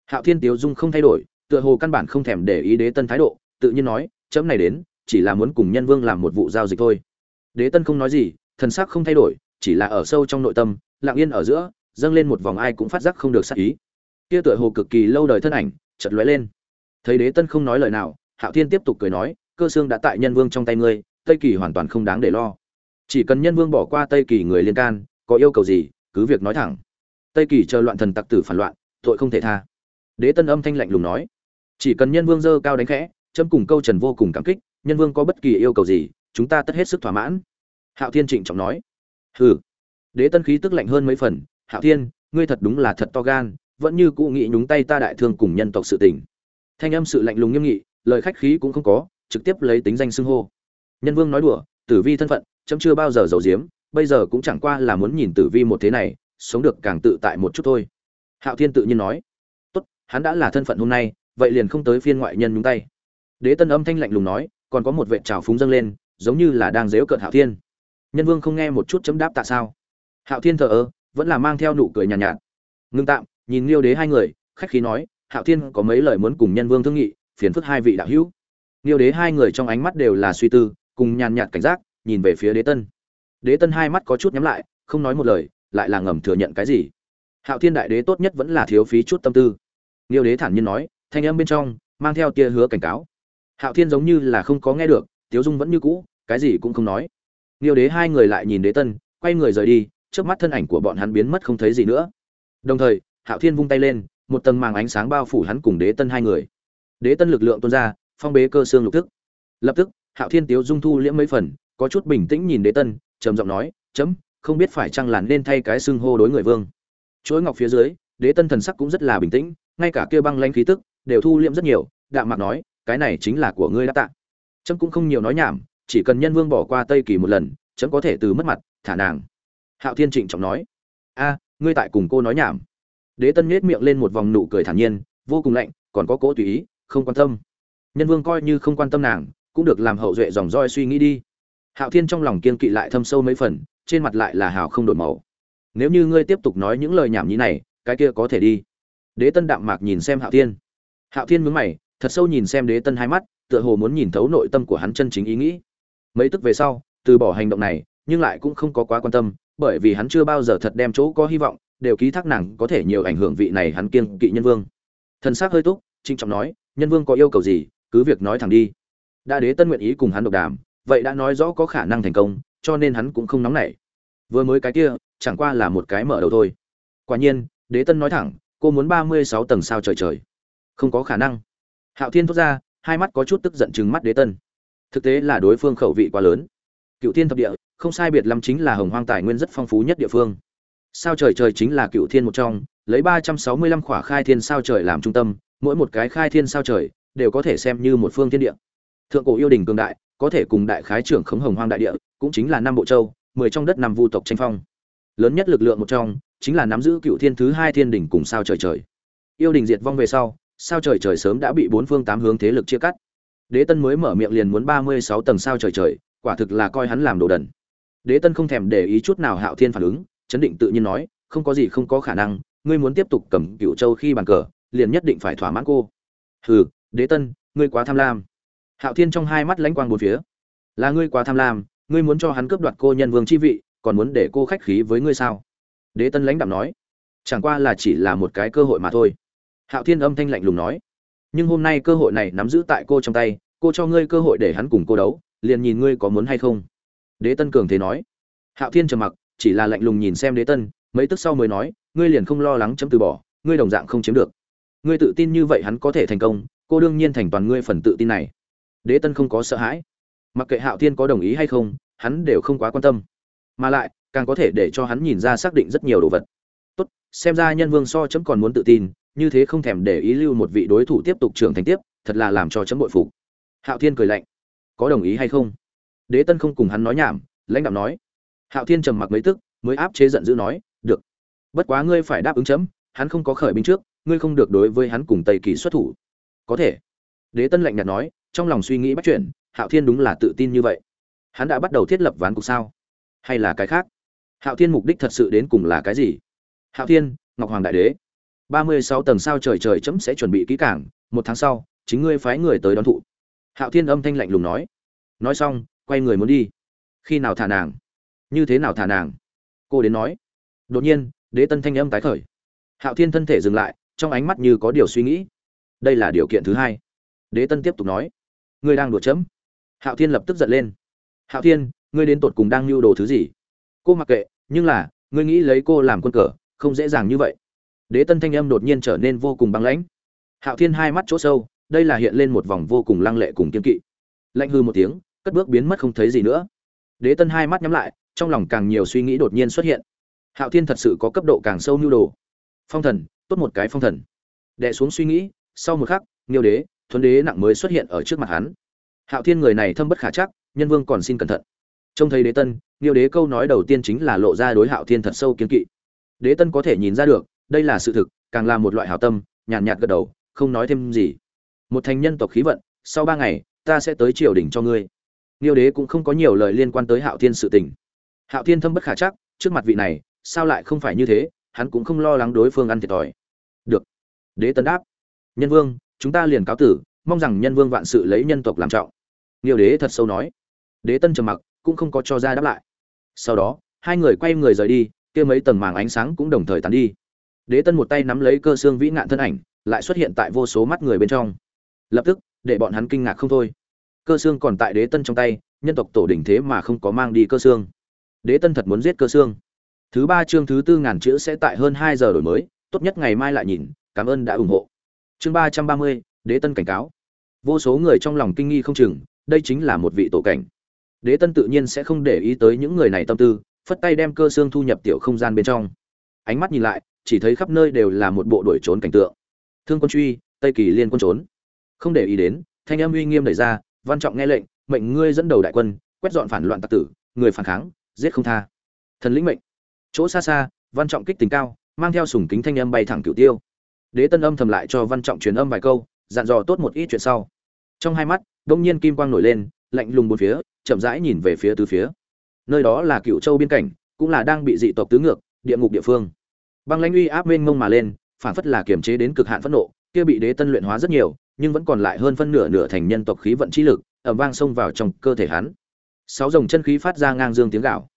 Hạo thiên tiếu dung không thay đổi, tựa hồ căn bản không thèm để ý đế tân thái độ, tự nhiên nói, chấm này đến, chỉ là muốn cùng nhân vương làm một vụ giao dịch thôi. Đế tân không nói gì, thần sắc không thay đổi, chỉ là ở sâu trong nội tâm, lặng yên ở giữa, dâng lên một vòng ai cũng phát giác không được sắc ý. Kia tựa hồ cực kỳ lâu đời thân ảnh, chợt lóe lên. Thấy đế tân không nói lời nào hạo thiên tiếp tục cười nói, cơ xương đã tại nhân vương trong tay ngươi, tây kỳ hoàn toàn không đáng để lo. Chỉ cần nhân vương bỏ qua tây kỳ người liên can, có yêu cầu gì, cứ việc nói thẳng. Tây kỳ chờ loạn thần tặc tử phản loạn, tội không thể tha. Đế tân âm thanh lạnh lùng nói, chỉ cần nhân vương dơ cao đánh khẽ, chấm cùng câu trần vô cùng cảm kích, nhân vương có bất kỳ yêu cầu gì, chúng ta tất hết sức thỏa mãn. Hạo thiên trịnh trọng nói, hừ. Đế tân khí tức lạnh hơn mấy phần, hạo thiên, ngươi thật đúng là thật to gan, vẫn như cụ nghĩ nhúng tay ta đại thương cùng nhân tộc sự tình. Thanh âm sự lạnh lùng nghiêm nghị lời khách khí cũng không có trực tiếp lấy tính danh xưng hô. Nhân vương nói đùa tử vi thân phận chấm chưa bao giờ giấu giếm bây giờ cũng chẳng qua là muốn nhìn tử vi một thế này sống được càng tự tại một chút thôi. Hạo thiên tự nhiên nói tốt hắn đã là thân phận hôm nay vậy liền không tới phiên ngoại nhân nhúng tay. Đế tân âm thanh lạnh lùng nói còn có một vệ trào phúng dâng lên giống như là đang dếu cợt hạo thiên. Nhân vương không nghe một chút chấm đáp tại sao? Hạo thiên thờ ơ vẫn là mang theo nụ cười nhàn nhạt, nhạt. Ngưng tạm nhìn liêu đế hai người khách khí nói hạo thiên có mấy lời muốn cùng nhân vương thương nghị phiền phức hai vị đạo hữu. Niêu đế hai người trong ánh mắt đều là suy tư, cùng nhàn nhạt cảnh giác, nhìn về phía đế tân. Đế tân hai mắt có chút nhắm lại, không nói một lời, lại là ngầm thừa nhận cái gì. Hạo thiên đại đế tốt nhất vẫn là thiếu phí chút tâm tư. Niêu đế thản nhiên nói, thanh âm bên trong, mang theo tia hứa cảnh cáo. Hạo thiên giống như là không có nghe được, tiếu dung vẫn như cũ, cái gì cũng không nói. Niêu đế hai người lại nhìn đế tân, quay người rời đi, trước mắt thân ảnh của bọn hắn biến mất không thấy gì nữa. Đồng thời, hạo thiên vung tay lên, một tầng màng ánh sáng bao phủ hắn cùng đế tân hai người đế tân lực lượng tuôn ra, phong bế cơ xương lục thức. Lập tức, hạo thiên tiếu dung thu liễm mấy phần, có chút bình tĩnh nhìn đế tân, trầm giọng nói, chấm, không biết phải chăng làn nên thay cái xưng hô đối người vương. Chuỗi ngọc phía dưới, đế tân thần sắc cũng rất là bình tĩnh, ngay cả kia băng lanh khí tức đều thu liễm rất nhiều, đạm mạc nói, cái này chính là của ngươi đã tạ. Chấm cũng không nhiều nói nhảm, chỉ cần nhân vương bỏ qua tây kỳ một lần, chấm có thể từ mất mặt, thả nàng. Hạo thiên trịnh trọng nói, a, ngươi tại cùng cô nói nhảm. Đế tân nhếch miệng lên một vòng nụ cười thản nhiên, vô cùng lạnh, còn có cố tùy ý không quan tâm. Nhân vương coi như không quan tâm nàng, cũng được làm hậu duệ dòng roi suy nghĩ đi. Hạo thiên trong lòng kiên kỵ lại thâm sâu mấy phần, trên mặt lại là hào không đổi màu. Nếu như ngươi tiếp tục nói những lời nhảm nhí này, cái kia có thể đi. Đế tân đạm mạc nhìn xem hạo thiên. Hạo thiên mướn mày, thật sâu nhìn xem đế tân hai mắt, tựa hồ muốn nhìn thấu nội tâm của hắn chân chính ý nghĩ. Mấy tức về sau, từ bỏ hành động này, nhưng lại cũng không có quá quan tâm, bởi vì hắn chưa bao giờ thật đem chỗ có hy vọng, đều ký thác nàng có thể nhiều ảnh hưởng vị này hắn kiên kỵ nhân vương. Thần s ắ c hơi túc trinh trọng nói nhân vương có yêu cầu gì, cứ việc nói thẳng đi. Đã đế tân nguyện ý cùng hắn độc đàm, vậy đã nói rõ có khả năng thành công, cho nên hắn cũng không nóng nảy. Vừa mới cái kia, chẳng qua là một cái mở đầu thôi. Quả nhiên, đế tân nói thẳng, cô muốn ba mươi sáu tầng sao trời trời. Không có khả năng. Hạo thiên thốt ra, hai mắt có chút tức giận chừng mắt đế tân. Thực tế là đối phương khẩu vị quá lớn. Cựu thiên thập địa, không sai biệt lắm chính là hồng hoang tài nguyên rất phong phú nhất địa phương. Sao trời trời chính là cựu thiên một trong, lấy ba trăm sáu mươi lăm khỏa khai thiên sao trời làm trung tâm mỗi một cái khai thiên sao trời đều có thể xem như một phương thiên địa. Thượng cổ yêu đình cường đại, có thể cùng đại khái trưởng khống hồng hoang đại địa, cũng chính là năm bộ châu, mười trong đất năm vu tộc tranh phong. Lớn nhất lực lượng một trong, chính là nắm giữ cựu thiên thứ hai thiên đỉnh cùng sao trời trời. Yêu đình diệt vong về sau, sao trời trời sớm đã bị bốn phương tám hướng thế lực chia cắt. Đế tân mới mở miệng liền muốn ba mươi sáu tầng sao trời trời, quả thực là coi hắn làm đồ đần. Đế tân không thèm để ý chút nào hạo thiên phản ứng, chấn định tự nhiên nói, không có gì không có khả năng, ngươi muốn tiếp tục cầm cựu châu khi bàn cờ liền nhất định phải thỏa mãn cô. Hừ, đế tân, ngươi quá tham lam. Hạo thiên trong hai mắt lãnh quang bốn phía. Là ngươi quá tham lam, ngươi muốn cho hắn cướp đoạt cô nhân vương chi vị, còn muốn để cô khách khí với ngươi sao? Đế tân lãnh đạm nói. Chẳng qua là chỉ là một cái cơ hội mà thôi. Hạo thiên âm thanh lạnh lùng nói. Nhưng hôm nay cơ hội này nắm giữ tại cô trong tay, cô cho ngươi cơ hội để hắn cùng cô đấu, liền nhìn ngươi có muốn hay không. Đế tân cường thế nói. Hạo thiên trầm mặc, chỉ là lạnh lùng nhìn xem đế tân, mấy tức sau mới nói, ngươi liền không lo lắng chấm từ bỏ, ngươi đồng dạng không chiếm được ngươi tự tin như vậy hắn có thể thành công, cô đương nhiên thành toàn ngươi phần tự tin này. Đế tân không có sợ hãi. Mặc kệ hạo thiên có đồng ý hay không, hắn đều không quá quan tâm. Mà lại, càng có thể để cho hắn nhìn ra xác định rất nhiều đồ vật. Tốt, xem ra nhân vương so chấm còn muốn tự tin, như thế không thèm để ý lưu một vị đối thủ tiếp tục trưởng thành tiếp, thật là làm cho chấm bội phục. Hạo thiên cười lạnh. Có đồng ý hay không? Đế tân không cùng hắn nói nhảm, lãnh đạo nói. Hạo thiên trầm mặc mấy tức, mới áp chế giận dữ nói, được. Bất quá ngươi phải đáp ứng chấm, hắn không có khởi binh trước ngươi không được đối với hắn cùng tây kỳ xuất thủ. Có thể. Đế tân lạnh nhạt nói, trong lòng suy nghĩ bắt chuyển hạo thiên đúng là tự tin như vậy. Hắn đã bắt đầu thiết lập ván cục sao? Hay là cái khác? Hạo thiên mục đích thật sự đến cùng là cái gì? Hạo thiên, ngọc hoàng đại đế. Ba mươi sáu tầng sao trời trời chấm sẽ chuẩn bị kỹ cảng một tháng sau, chính ngươi phái người tới đón thụ. Hạo thiên âm thanh lạnh lùng nói. Nói xong, quay người muốn đi. Khi nào thả nàng? Như thế nào thả nàng? Cô đến nói. Đột nhiên, đế tân thanh âm tái khởi. Hạo thiên thân thể dừng lại trong ánh mắt như có điều suy nghĩ. Đây là điều kiện thứ hai. Đế tân tiếp tục nói. Ngươi đang đùa chấm. Hạo thiên lập tức giận lên. Hạo thiên, ngươi đến tột cùng đang lưu đồ thứ gì? Cô mặc kệ, nhưng là, ngươi nghĩ lấy cô làm quân cờ, không dễ dàng như vậy. Đế tân thanh âm đột nhiên trở nên vô cùng băng lãnh. Hạo thiên hai mắt chỗ sâu, đây là hiện lên một vòng vô cùng lăng lệ cùng kiên kỵ. Lạnh hư một tiếng, cất bước biến mất không thấy gì nữa. Đế tân hai mắt nhắm lại, trong lòng càng nhiều suy nghĩ đột nhiên xuất hiện. Hạo thiên thật sự có cấp độ càng sâu nhu đồ. Phong thần tốt một cái phong thần. Đệ xuống suy nghĩ sau một khắc nghiêu đế thuấn đế nặng mới xuất hiện ở trước mặt hắn. Hạo thiên người này thâm bất khả chắc nhân vương còn xin cẩn thận. Trông thấy đế tân nghiêu đế câu nói đầu tiên chính là lộ ra đối hạo thiên thật sâu kiến kỵ. Đế tân có thể nhìn ra được đây là sự thực càng là một loại hảo tâm nhàn nhạt, nhạt gật đầu không nói thêm gì. Một thành nhân tộc khí vận sau ba ngày ta sẽ tới triều đình cho ngươi. Nghiêu đế cũng không có nhiều lời liên quan tới hạo thiên sự tình. Hạo thiên thâm bất khả chắc trước mặt vị này sao lại không phải như thế? Hắn cũng không lo lắng đối phương ăn thiệt thòi. Được. Đế tân đáp. Nhân vương, chúng ta liền cáo tử, mong rằng nhân vương vạn sự lấy nhân tộc làm trọng. Nhiều đế thật sâu nói. Đế tân trầm mặc, cũng không có cho ra đáp lại. Sau đó, hai người quay người rời đi, kia mấy tầng màng ánh sáng cũng đồng thời tán đi. Đế tân một tay nắm lấy cơ xương vĩ ngạn thân ảnh, lại xuất hiện tại vô số mắt người bên trong. Lập tức, để bọn hắn kinh ngạc không thôi. Cơ xương còn tại đế tân trong tay, nhân tộc tổ đỉnh thế mà không có mang đi cơ xương. Đế tân thật muốn giết cơ xương thứ ba chương thứ tư ngàn chữ sẽ tại hơn hai giờ đổi mới, tốt nhất ngày mai lại nhìn, cảm ơn đã ủng hộ. Chương ba trăm ba mươi, đế tân cảnh cáo. Vô số người trong lòng kinh nghi không chừng, đây chính là một vị tổ cảnh. Đế tân tự nhiên sẽ không để ý tới những người này tâm tư, phất tay đem cơ xương thu nhập tiểu không gian bên trong. Ánh mắt nhìn lại, chỉ thấy khắp nơi đều là một bộ đuổi trốn cảnh tượng. Thương quân truy, tây kỳ liên quân trốn. Không để ý đến, thanh âm uy nghiêm đẩy ra, văn trọng nghe lệnh, mệnh ngươi dẫn đầu đại quân, quét dọn phản loạn tặc tử, người phản kháng, giết không tha. Thần lĩnh mệnh chỗ xa xa, văn trọng kích tình cao, mang theo sùng kính thanh âm bay thẳng cửu tiêu. Đế tân âm thầm lại cho văn trọng truyền âm vài câu, dặn dò tốt một ít chuyện sau. Trong hai mắt, đông nhiên kim quang nổi lên, lạnh lùng bốn phía, chậm rãi nhìn về phía tứ phía. Nơi đó là cựu châu biên cảnh, cũng là đang bị dị tộc tứ ngược, địa ngục địa phương. Băng lãnh uy áp mênh mông mà lên, phản phất là kiềm chế đến cực hạn phẫn nộ, kia bị đế tân luyện hóa rất nhiều, nhưng vẫn còn lại hơn phân nửa nửa thành nhân tộc khí vận chi lực ẩm vang xông vào trong cơ thể hắn. Sáu dòng chân khí phát ra ngang dương tiếng gạo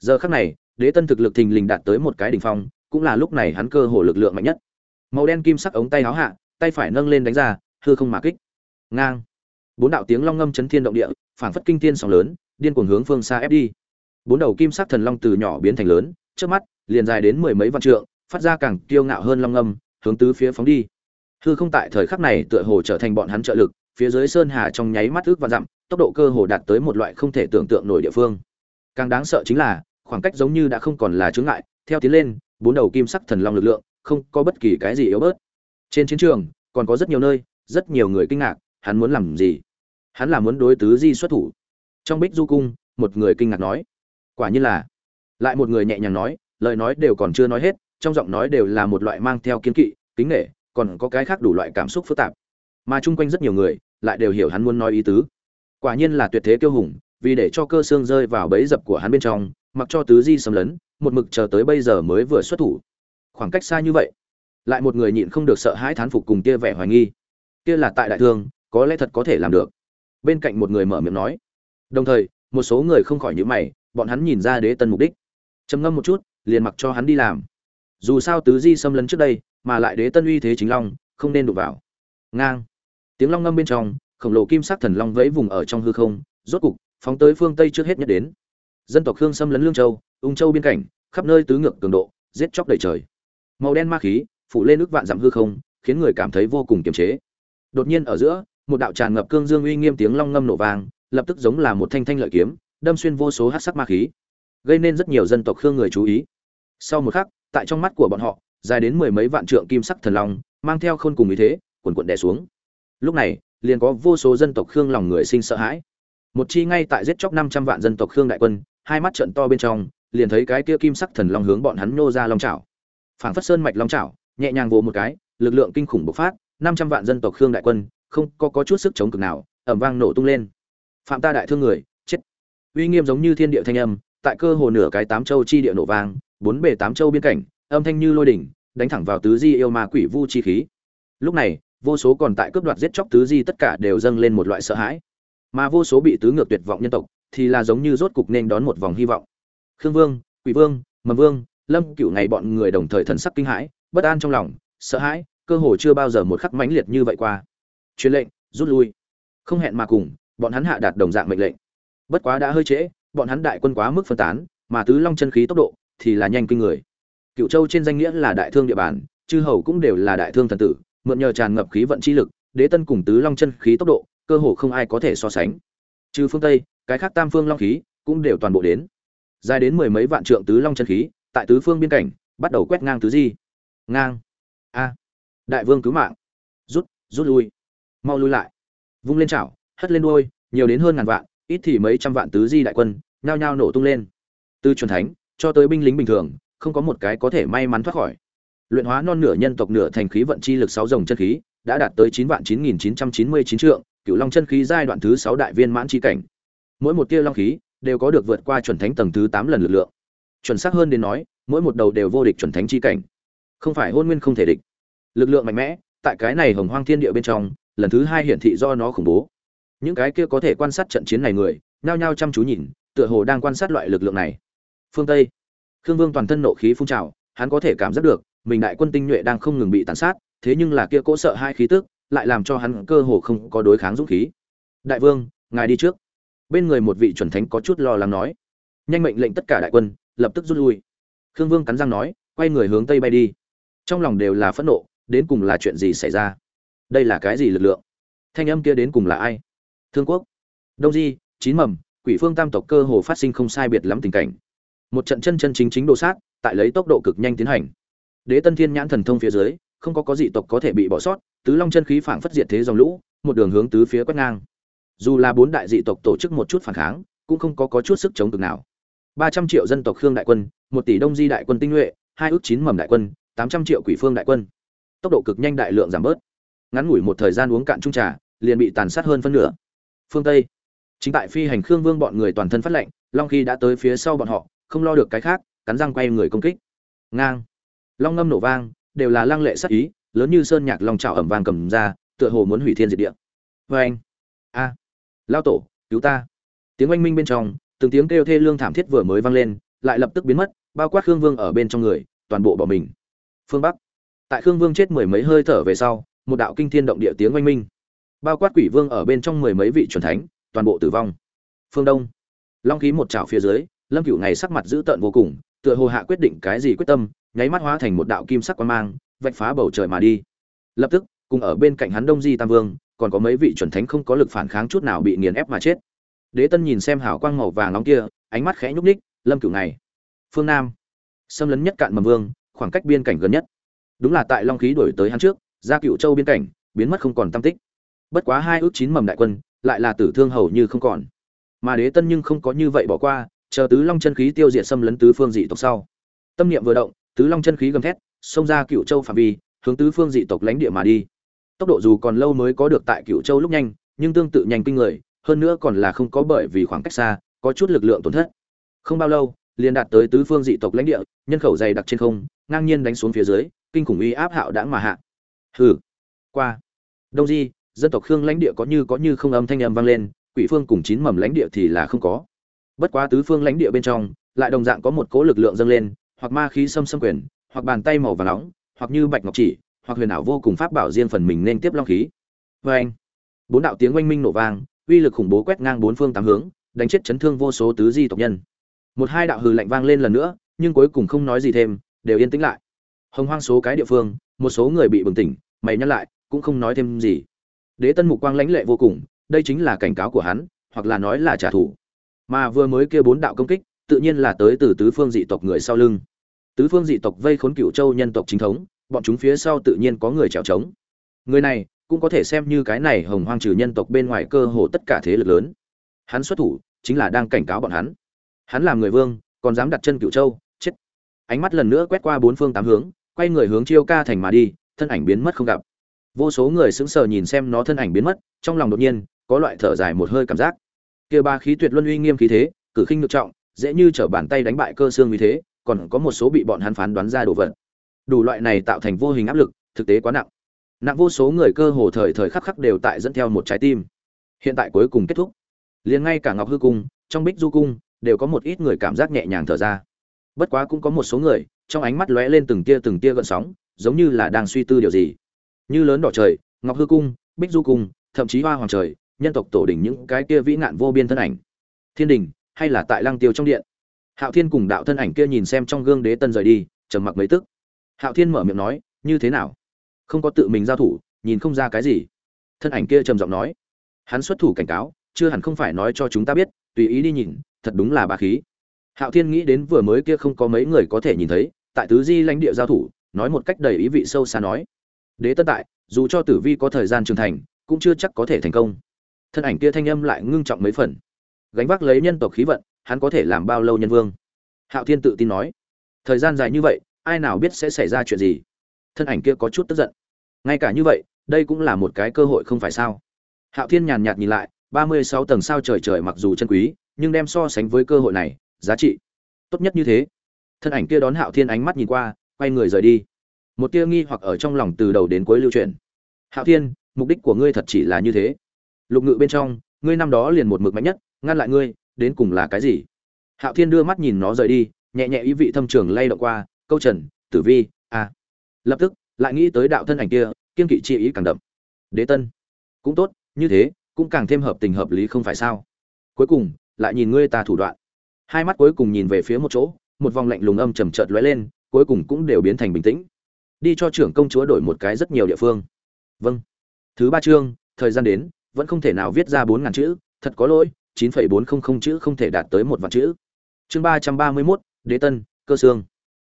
giờ khắc này đế tân thực lực thình lình đạt tới một cái đỉnh phong, cũng là lúc này hắn cơ hồ lực lượng mạnh nhất. Màu đen kim sắc ống tay háo hạ, tay phải nâng lên đánh ra, hư không mà kích. Ngang. Bốn đạo tiếng long ngâm chấn thiên động địa, phảng phất kinh thiên sóng lớn, điên cuồng hướng phương xa ép đi. Bốn đầu kim sắc thần long từ nhỏ biến thành lớn, trước mắt, liền dài đến mười mấy vạn trượng, phát ra càng kiêu ngạo hơn long ngâm, hướng tứ phía phóng đi. Hư không tại thời khắc này tựa hồ trở thành bọn hắn trợ lực, phía dưới sơn hà trong nháy mắt ước và dặm, tốc độ cơ hồ đạt tới một loại không thể tưởng tượng nổi địa phương. Càng đáng sợ chính là khoảng cách giống như đã không còn là chướng ngại theo tiến lên bốn đầu kim sắc thần long lực lượng không có bất kỳ cái gì yếu bớt. Trên chiến trường còn có rất nhiều nơi rất nhiều người kinh ngạc hắn muốn làm gì? Hắn là muốn đối tứ di xuất thủ. Trong bích du cung một người kinh ngạc nói quả nhiên là. Lại một người nhẹ nhàng nói lời nói đều còn chưa nói hết trong giọng nói đều là một loại mang theo kiên kỵ kính nể, còn có cái khác đủ loại cảm xúc phức tạp. Mà chung quanh rất nhiều người lại đều hiểu hắn muốn nói ý tứ. Quả nhiên là tuyệt thế kiêu hùng vì để cho cơ xương rơi vào bẫy dập của hắn bên trong mặc cho tứ di xâm lấn, một mực chờ tới bây giờ mới vừa xuất thủ. Khoảng cách xa như vậy, lại một người nhịn không được sợ hãi thán phục cùng kia vẻ hoài nghi. Kia là tại đại thương, có lẽ thật có thể làm được. Bên cạnh một người mở miệng nói. Đồng thời, một số người không khỏi nhíu mày, bọn hắn nhìn ra đế tân mục đích. Trầm ngâm một chút, liền mặc cho hắn đi làm. Dù sao tứ di xâm lấn trước đây, mà lại đế tân uy thế chính long, không nên đụng vào. Ngang. Tiếng long ngâm bên trong, khổng lồ kim sắc thần long vẫy vùng ở trong hư không, rốt cục, phóng tới phương tây trước hết nhất đến dân tộc khương xâm lấn lương châu, ung châu biên cảnh, khắp nơi tứ ngược cường độ, giết chóc đầy trời. Màu đen ma khí phủ lên nước vạn dặm hư không, khiến người cảm thấy vô cùng kiềm chế. Đột nhiên ở giữa, một đạo tràn ngập cương dương uy nghiêm tiếng long ngâm nổ vang, lập tức giống là một thanh thanh lợi kiếm, đâm xuyên vô số hắc sắc ma khí, gây nên rất nhiều dân tộc khương người chú ý. Sau một khắc, tại trong mắt của bọn họ, dài đến mười mấy vạn trượng kim sắc thần long, mang theo khôn cùng ý thế quần quận đè xuống. Lúc này, liền có vô số dân tộc khương lòng người sinh sợ hãi. Một chi ngay tại giết chóc năm trăm vạn dân tộc khương đại quân hai mắt trận to bên trong liền thấy cái kia kim sắc thần long hướng bọn hắn nô ra long chảo. Phảng phất sơn mạch long chảo nhẹ nhàng vồ một cái lực lượng kinh khủng bộc phát năm trăm vạn dân tộc khương đại quân không có, có chút sức chống cực nào ẩm vang nổ tung lên. Phạm ta đại thương người chết. Uy nghiêm giống như thiên địa thanh âm tại cơ hồ nửa cái tám châu chi địa nổ vang bốn bề tám châu biên cảnh âm thanh như lôi đỉnh đánh thẳng vào tứ di yêu ma quỷ vu chi khí. Lúc này vô số còn tại cướp đoạt giết chóc tứ di tất cả đều dâng lên một loại sợ hãi. Mà vô số bị tứ ngược tuyệt vọng nhân tộc thì là giống như rốt cục nên đón một vòng hy vọng. Khương vương, quỷ vương, mầm vương, lâm cựu ngày bọn người đồng thời thần sắc kinh hãi, bất an trong lòng, sợ hãi, cơ hồ chưa bao giờ một khắc mãnh liệt như vậy qua. Truyền lệnh, rút lui. Không hẹn mà cùng, bọn hắn hạ đạt đồng dạng mệnh lệnh. Bất quá đã hơi trễ, bọn hắn đại quân quá mức phân tán, mà tứ long chân khí tốc độ thì là nhanh kinh người. Cựu châu trên danh nghĩa là đại thương địa bàn, chư hầu cũng đều là đại thương thần tử, mượn nhờ tràn ngập khí vận chi lực, đế tân cùng tứ long chân khí tốc độ, cơ hồ không ai có thể so sánh. Trừ phương tây cái khác tam phương long khí cũng đều toàn bộ đến. Dài đến mười mấy vạn trượng tứ long chân khí, tại tứ phương biên cảnh, bắt đầu quét ngang tứ di. Ngang. A. Đại vương cứu mạng. Rút rút lui. Mau lui lại. Vung lên chảo, hất lên đuôi, nhiều đến hơn ngàn vạn, ít thì mấy trăm vạn tứ di đại quân, nhao nhao nổ tung lên. Từ truyền thánh, cho tới binh lính bình thường, không có một cái có thể may mắn thoát khỏi. Luyện hóa non nửa nhân tộc nửa thành khí vận chi lực sáu dòng chân khí, đã đạt tới chín vạn chín nghìn chín trăm chín mươi chín trượng cựu long chân khí giai đoạn thứ sáu đại viên mãn chi cảnh mỗi một tia long khí đều có được vượt qua chuẩn thánh tầng thứ tám lần lực lượng. Chuẩn xác hơn đến nói, mỗi một đầu đều vô địch chuẩn thánh chi cảnh. Không phải hôn nguyên không thể địch. Lực lượng mạnh mẽ, tại cái này hồng hoang thiên địa bên trong, lần thứ hai hiển thị do nó khủng bố. Những cái kia có thể quan sát trận chiến này người, nhao nhao chăm chú nhìn, tựa hồ đang quan sát loại lực lượng này. Phương tây. Khương vương toàn thân nộ khí phun trào, hắn có thể cảm giác được, mình đại quân tinh nhuệ đang không ngừng bị tàn sát, thế nhưng là kia cỗ sợ hai khí tức, lại làm cho hắn cơ hồ không có đối kháng dũng khí. Đại vương, ngài đi trước bên người một vị chuẩn thánh có chút lo lắng nói. Nhanh mệnh lệnh tất cả đại quân, lập tức rút lui. Khương vương cắn răng nói, quay người hướng tây bay đi. Trong lòng đều là phẫn nộ, đến cùng là chuyện gì xảy ra? Đây là cái gì lực lượng? Thanh âm kia đến cùng là ai? Thương quốc. Đông di, chín mầm, quỷ phương tam tộc cơ hồ phát sinh không sai biệt lắm tình cảnh. Một trận chân chân chính chính đồ sát, tại lấy tốc độ cực nhanh tiến hành. Đế tân thiên nhãn thần thông phía dưới, không có có dị tộc có thể bị bỏ sót, tứ long chân khí phảng phất diệt thế dòng lũ, một đường hướng tứ phía quét ngang dù là bốn đại dị tộc tổ chức một chút phản kháng cũng không có, có chút sức chống cực nào. Ba trăm triệu dân tộc khương đại quân một tỷ đông di đại quân tinh nhuệ hai ước chín mầm đại quân tám trăm triệu quỷ phương đại quân. Tốc độ cực nhanh đại lượng giảm bớt. Ngắn ngủi một thời gian uống cạn trung trà liền bị tàn sát hơn phân nửa. Phương tây. Chính tại phi hành khương vương bọn người toàn thân phát lệnh long khi đã tới phía sau bọn họ không lo được cái khác cắn răng quay người công kích. Ngang. Long ngâm nổ vang đều là lăng lệ sắc ý lớn như sơn nhạc long trào ẩm vang cầm ra tựa hồ muốn hủy thiên diệt địa. Vê anh a lao tổ, cứu ta. Tiếng oanh minh bên trong, từng tiếng kêu thê lương thảm thiết vừa mới vang lên, lại lập tức biến mất, bao quát khương vương ở bên trong người, toàn bộ bỏ mình. Phương bắc. Tại khương vương chết mười mấy hơi thở về sau, một đạo kinh thiên động địa tiếng oanh minh. Bao quát quỷ vương ở bên trong mười mấy vị c thánh, toàn bộ tử vong. Phương đông. Long khí một chảo phía dưới, lâm cựu ngày sắc mặt dữ tợn vô cùng, tựa hồ hạ quyết định cái gì quyết tâm, nháy mắt hóa thành một đạo kim sắc quan mang, vạch phá bầu trời mà đi. Lập tức, cùng ở bên cạnh hắn đông di tam vương còn có mấy vị chuẩn thánh không có lực phản kháng chút nào bị nghiền ép mà chết. Đế tân nhìn xem hào quang màu vàng nóng kia ánh mắt khẽ nhúc ních lâm cửu này, phương nam xâm lấn nhất cạn mầm vương khoảng cách biên cảnh gần nhất. Đúng là tại long khí đổi tới hắn trước ra cựu châu biên cảnh biến mất không còn tam tích. Bất quá hai ước chín mầm đại quân lại là tử thương hầu như không còn. Mà đế tân nhưng không có như vậy bỏ qua chờ tứ long chân khí tiêu diệt xâm lấn tứ phương dị tộc sau. Tâm niệm vừa động tứ long chân khí gầm thét xông ra cựu châu phạm vi hướng tứ phương dị tộc lãnh địa mà đi tốc độ dù còn lâu mới có được tại cựu châu lúc nhanh, nhưng tương tự nhanh kinh người, hơn nữa còn là không có bởi vì khoảng cách xa, có chút lực lượng tổn thất. Không bao lâu, liền đạt tới tứ phương dị tộc lãnh địa, nhân khẩu dày đặc trên không, ngang nhiên đánh xuống phía dưới, kinh khủng uy áp hạo đãng mà hạ. Hừ, qua. Đông di, dân tộc khương lãnh địa có như có như không âm thanh âm vang lên, quỷ phương cùng chín mầm lãnh địa thì là không có. Bất quá tứ phương lãnh địa bên trong, lại đồng dạng có một cỗ lực lượng dâng lên, hoặc ma khí xâm xâm quyền, hoặc bàn tay màu vàng nóng, hoặc như bạch ngọc chỉ hoặc huyền ảo vô cùng pháp bảo riêng phần mình nên tiếp long khí. Và anh, bốn đạo tiếng oanh minh nổ vang, uy lực khủng bố quét ngang bốn phương tám hướng, đánh chết chấn thương vô số tứ di tộc nhân. Một hai đạo hừ lạnh vang lên lần nữa, nhưng cuối cùng không nói gì thêm, đều yên tĩnh lại. Hồng hoang số cái địa phương, một số người bị bừng tỉnh, mày nhăn lại, cũng không nói thêm gì. Đế tân mục quang lãnh lệ vô cùng, đây chính là cảnh cáo của hắn, hoặc là nói là trả thù. Mà vừa mới kia bốn đạo công kích, tự nhiên là tới từ tứ phương dị tộc người sau lưng. Tứ phương dị tộc vây khốn cựu châu nhân tộc chính thống bọn chúng phía sau tự nhiên có người trèo trống. Người này cũng có thể xem như cái này hồng hoang trừ nhân tộc bên ngoài cơ hồ tất cả thế lực lớn. Hắn xuất thủ chính là đang cảnh cáo bọn hắn. Hắn làm người vương, còn dám đặt chân cựu châu, chết. Ánh mắt lần nữa quét qua bốn phương tám hướng, quay người hướng chiêu ca thành mà đi, thân ảnh biến mất không gặp. Vô số người sững sờ nhìn xem nó thân ảnh biến mất, trong lòng đột nhiên có loại thở dài một hơi cảm giác. Kia ba khí tuyệt luân uy nghiêm khí thế, cử khinh ngược trọng, dễ như trở bàn tay đánh bại cơ xương như thế, còn có một số bị bọn hắn phán đoán ra đồ vật đủ loại này tạo thành vô hình áp lực, thực tế quá nặng. Nặng vô số người cơ hồ thời thời khắc khắc đều tại dẫn theo một trái tim. Hiện tại cuối cùng kết thúc. Liền ngay cả ngọc hư cung, trong bích du cung, đều có một ít người cảm giác nhẹ nhàng thở ra. Bất quá cũng có một số người, trong ánh mắt lóe lên từng tia từng tia gợn sóng, giống như là đang suy tư điều gì. Như lớn đỏ trời, ngọc hư cung, bích du cung, thậm chí hoa hoàng trời, nhân tộc tổ đỉnh những cái kia vĩ nạn vô biên thân ảnh. Thiên đình, hay là tại lăng tiêu trong điện. Hạo thiên cùng đạo thân ảnh kia nhìn xem trong gương đế tân rời đi, trầm mặc mấy tức hạo thiên mở miệng nói, như thế nào? Không có tự mình giao thủ, nhìn không ra cái gì. Thân ảnh kia trầm giọng nói, hắn xuất thủ cảnh cáo, chưa hẳn không phải nói cho chúng ta biết, tùy ý đi nhìn, thật đúng là bà khí. Hạo thiên nghĩ đến vừa mới kia không có mấy người có thể nhìn thấy, tại tứ di lãnh địa giao thủ, nói một cách đầy ý vị sâu xa nói, đế tân tại, dù cho tử vi có thời gian trưởng thành, cũng chưa chắc có thể thành công. Thân ảnh kia thanh âm lại ngưng trọng mấy phần. Gánh vác lấy nhân tộc khí vận, hắn có thể làm bao lâu nhân vương? Hạo thiên tự tin nói, thời gian dài như vậy ai nào biết sẽ xảy ra chuyện gì. Thân ảnh kia có chút tức giận. Ngay cả như vậy, đây cũng là một cái cơ hội không phải sao? Hạo thiên nhàn nhạt nhìn lại, ba mươi sáu tầng sao trời trời mặc dù chân quý, nhưng đem so sánh với cơ hội này, giá trị tốt nhất như thế. Thân ảnh kia đón hạo thiên ánh mắt nhìn qua, quay người rời đi. Một tia nghi hoặc ở trong lòng từ đầu đến cuối lưu truyền. Hạo thiên, mục đích của ngươi thật chỉ là như thế. Lục ngự bên trong, ngươi năm đó liền một mực mạnh nhất, ngăn lại ngươi, đến cùng là cái gì? Hạo thiên đưa mắt nhìn nó rời đi, nhẹ nhẹ ý vị thâm trường lay động qua câu trần, tử vi, a. Lập tức, lại nghĩ tới đạo thân ảnh kia, kiên kỵ chi ý càng đậm. Đế tân. Cũng tốt, như thế, cũng càng thêm hợp tình hợp lý không phải sao. Cuối cùng, lại nhìn ngươi ta thủ đoạn. Hai mắt cuối cùng nhìn về phía một chỗ, một vòng lạnh lùng âm trầm trợt lóe lên, cuối cùng cũng đều biến thành bình tĩnh. Đi cho trưởng công chúa đổi một cái rất nhiều địa phương. Vâng. Thứ ba chương, thời gian đến, vẫn không thể nào viết ra bốn ngàn chữ, thật có lỗi, chín phẩy bốn không không chữ không thể đạt tới một vạn chữ. Chương ba trăm ba mươi mốt, đế tân, cơ xương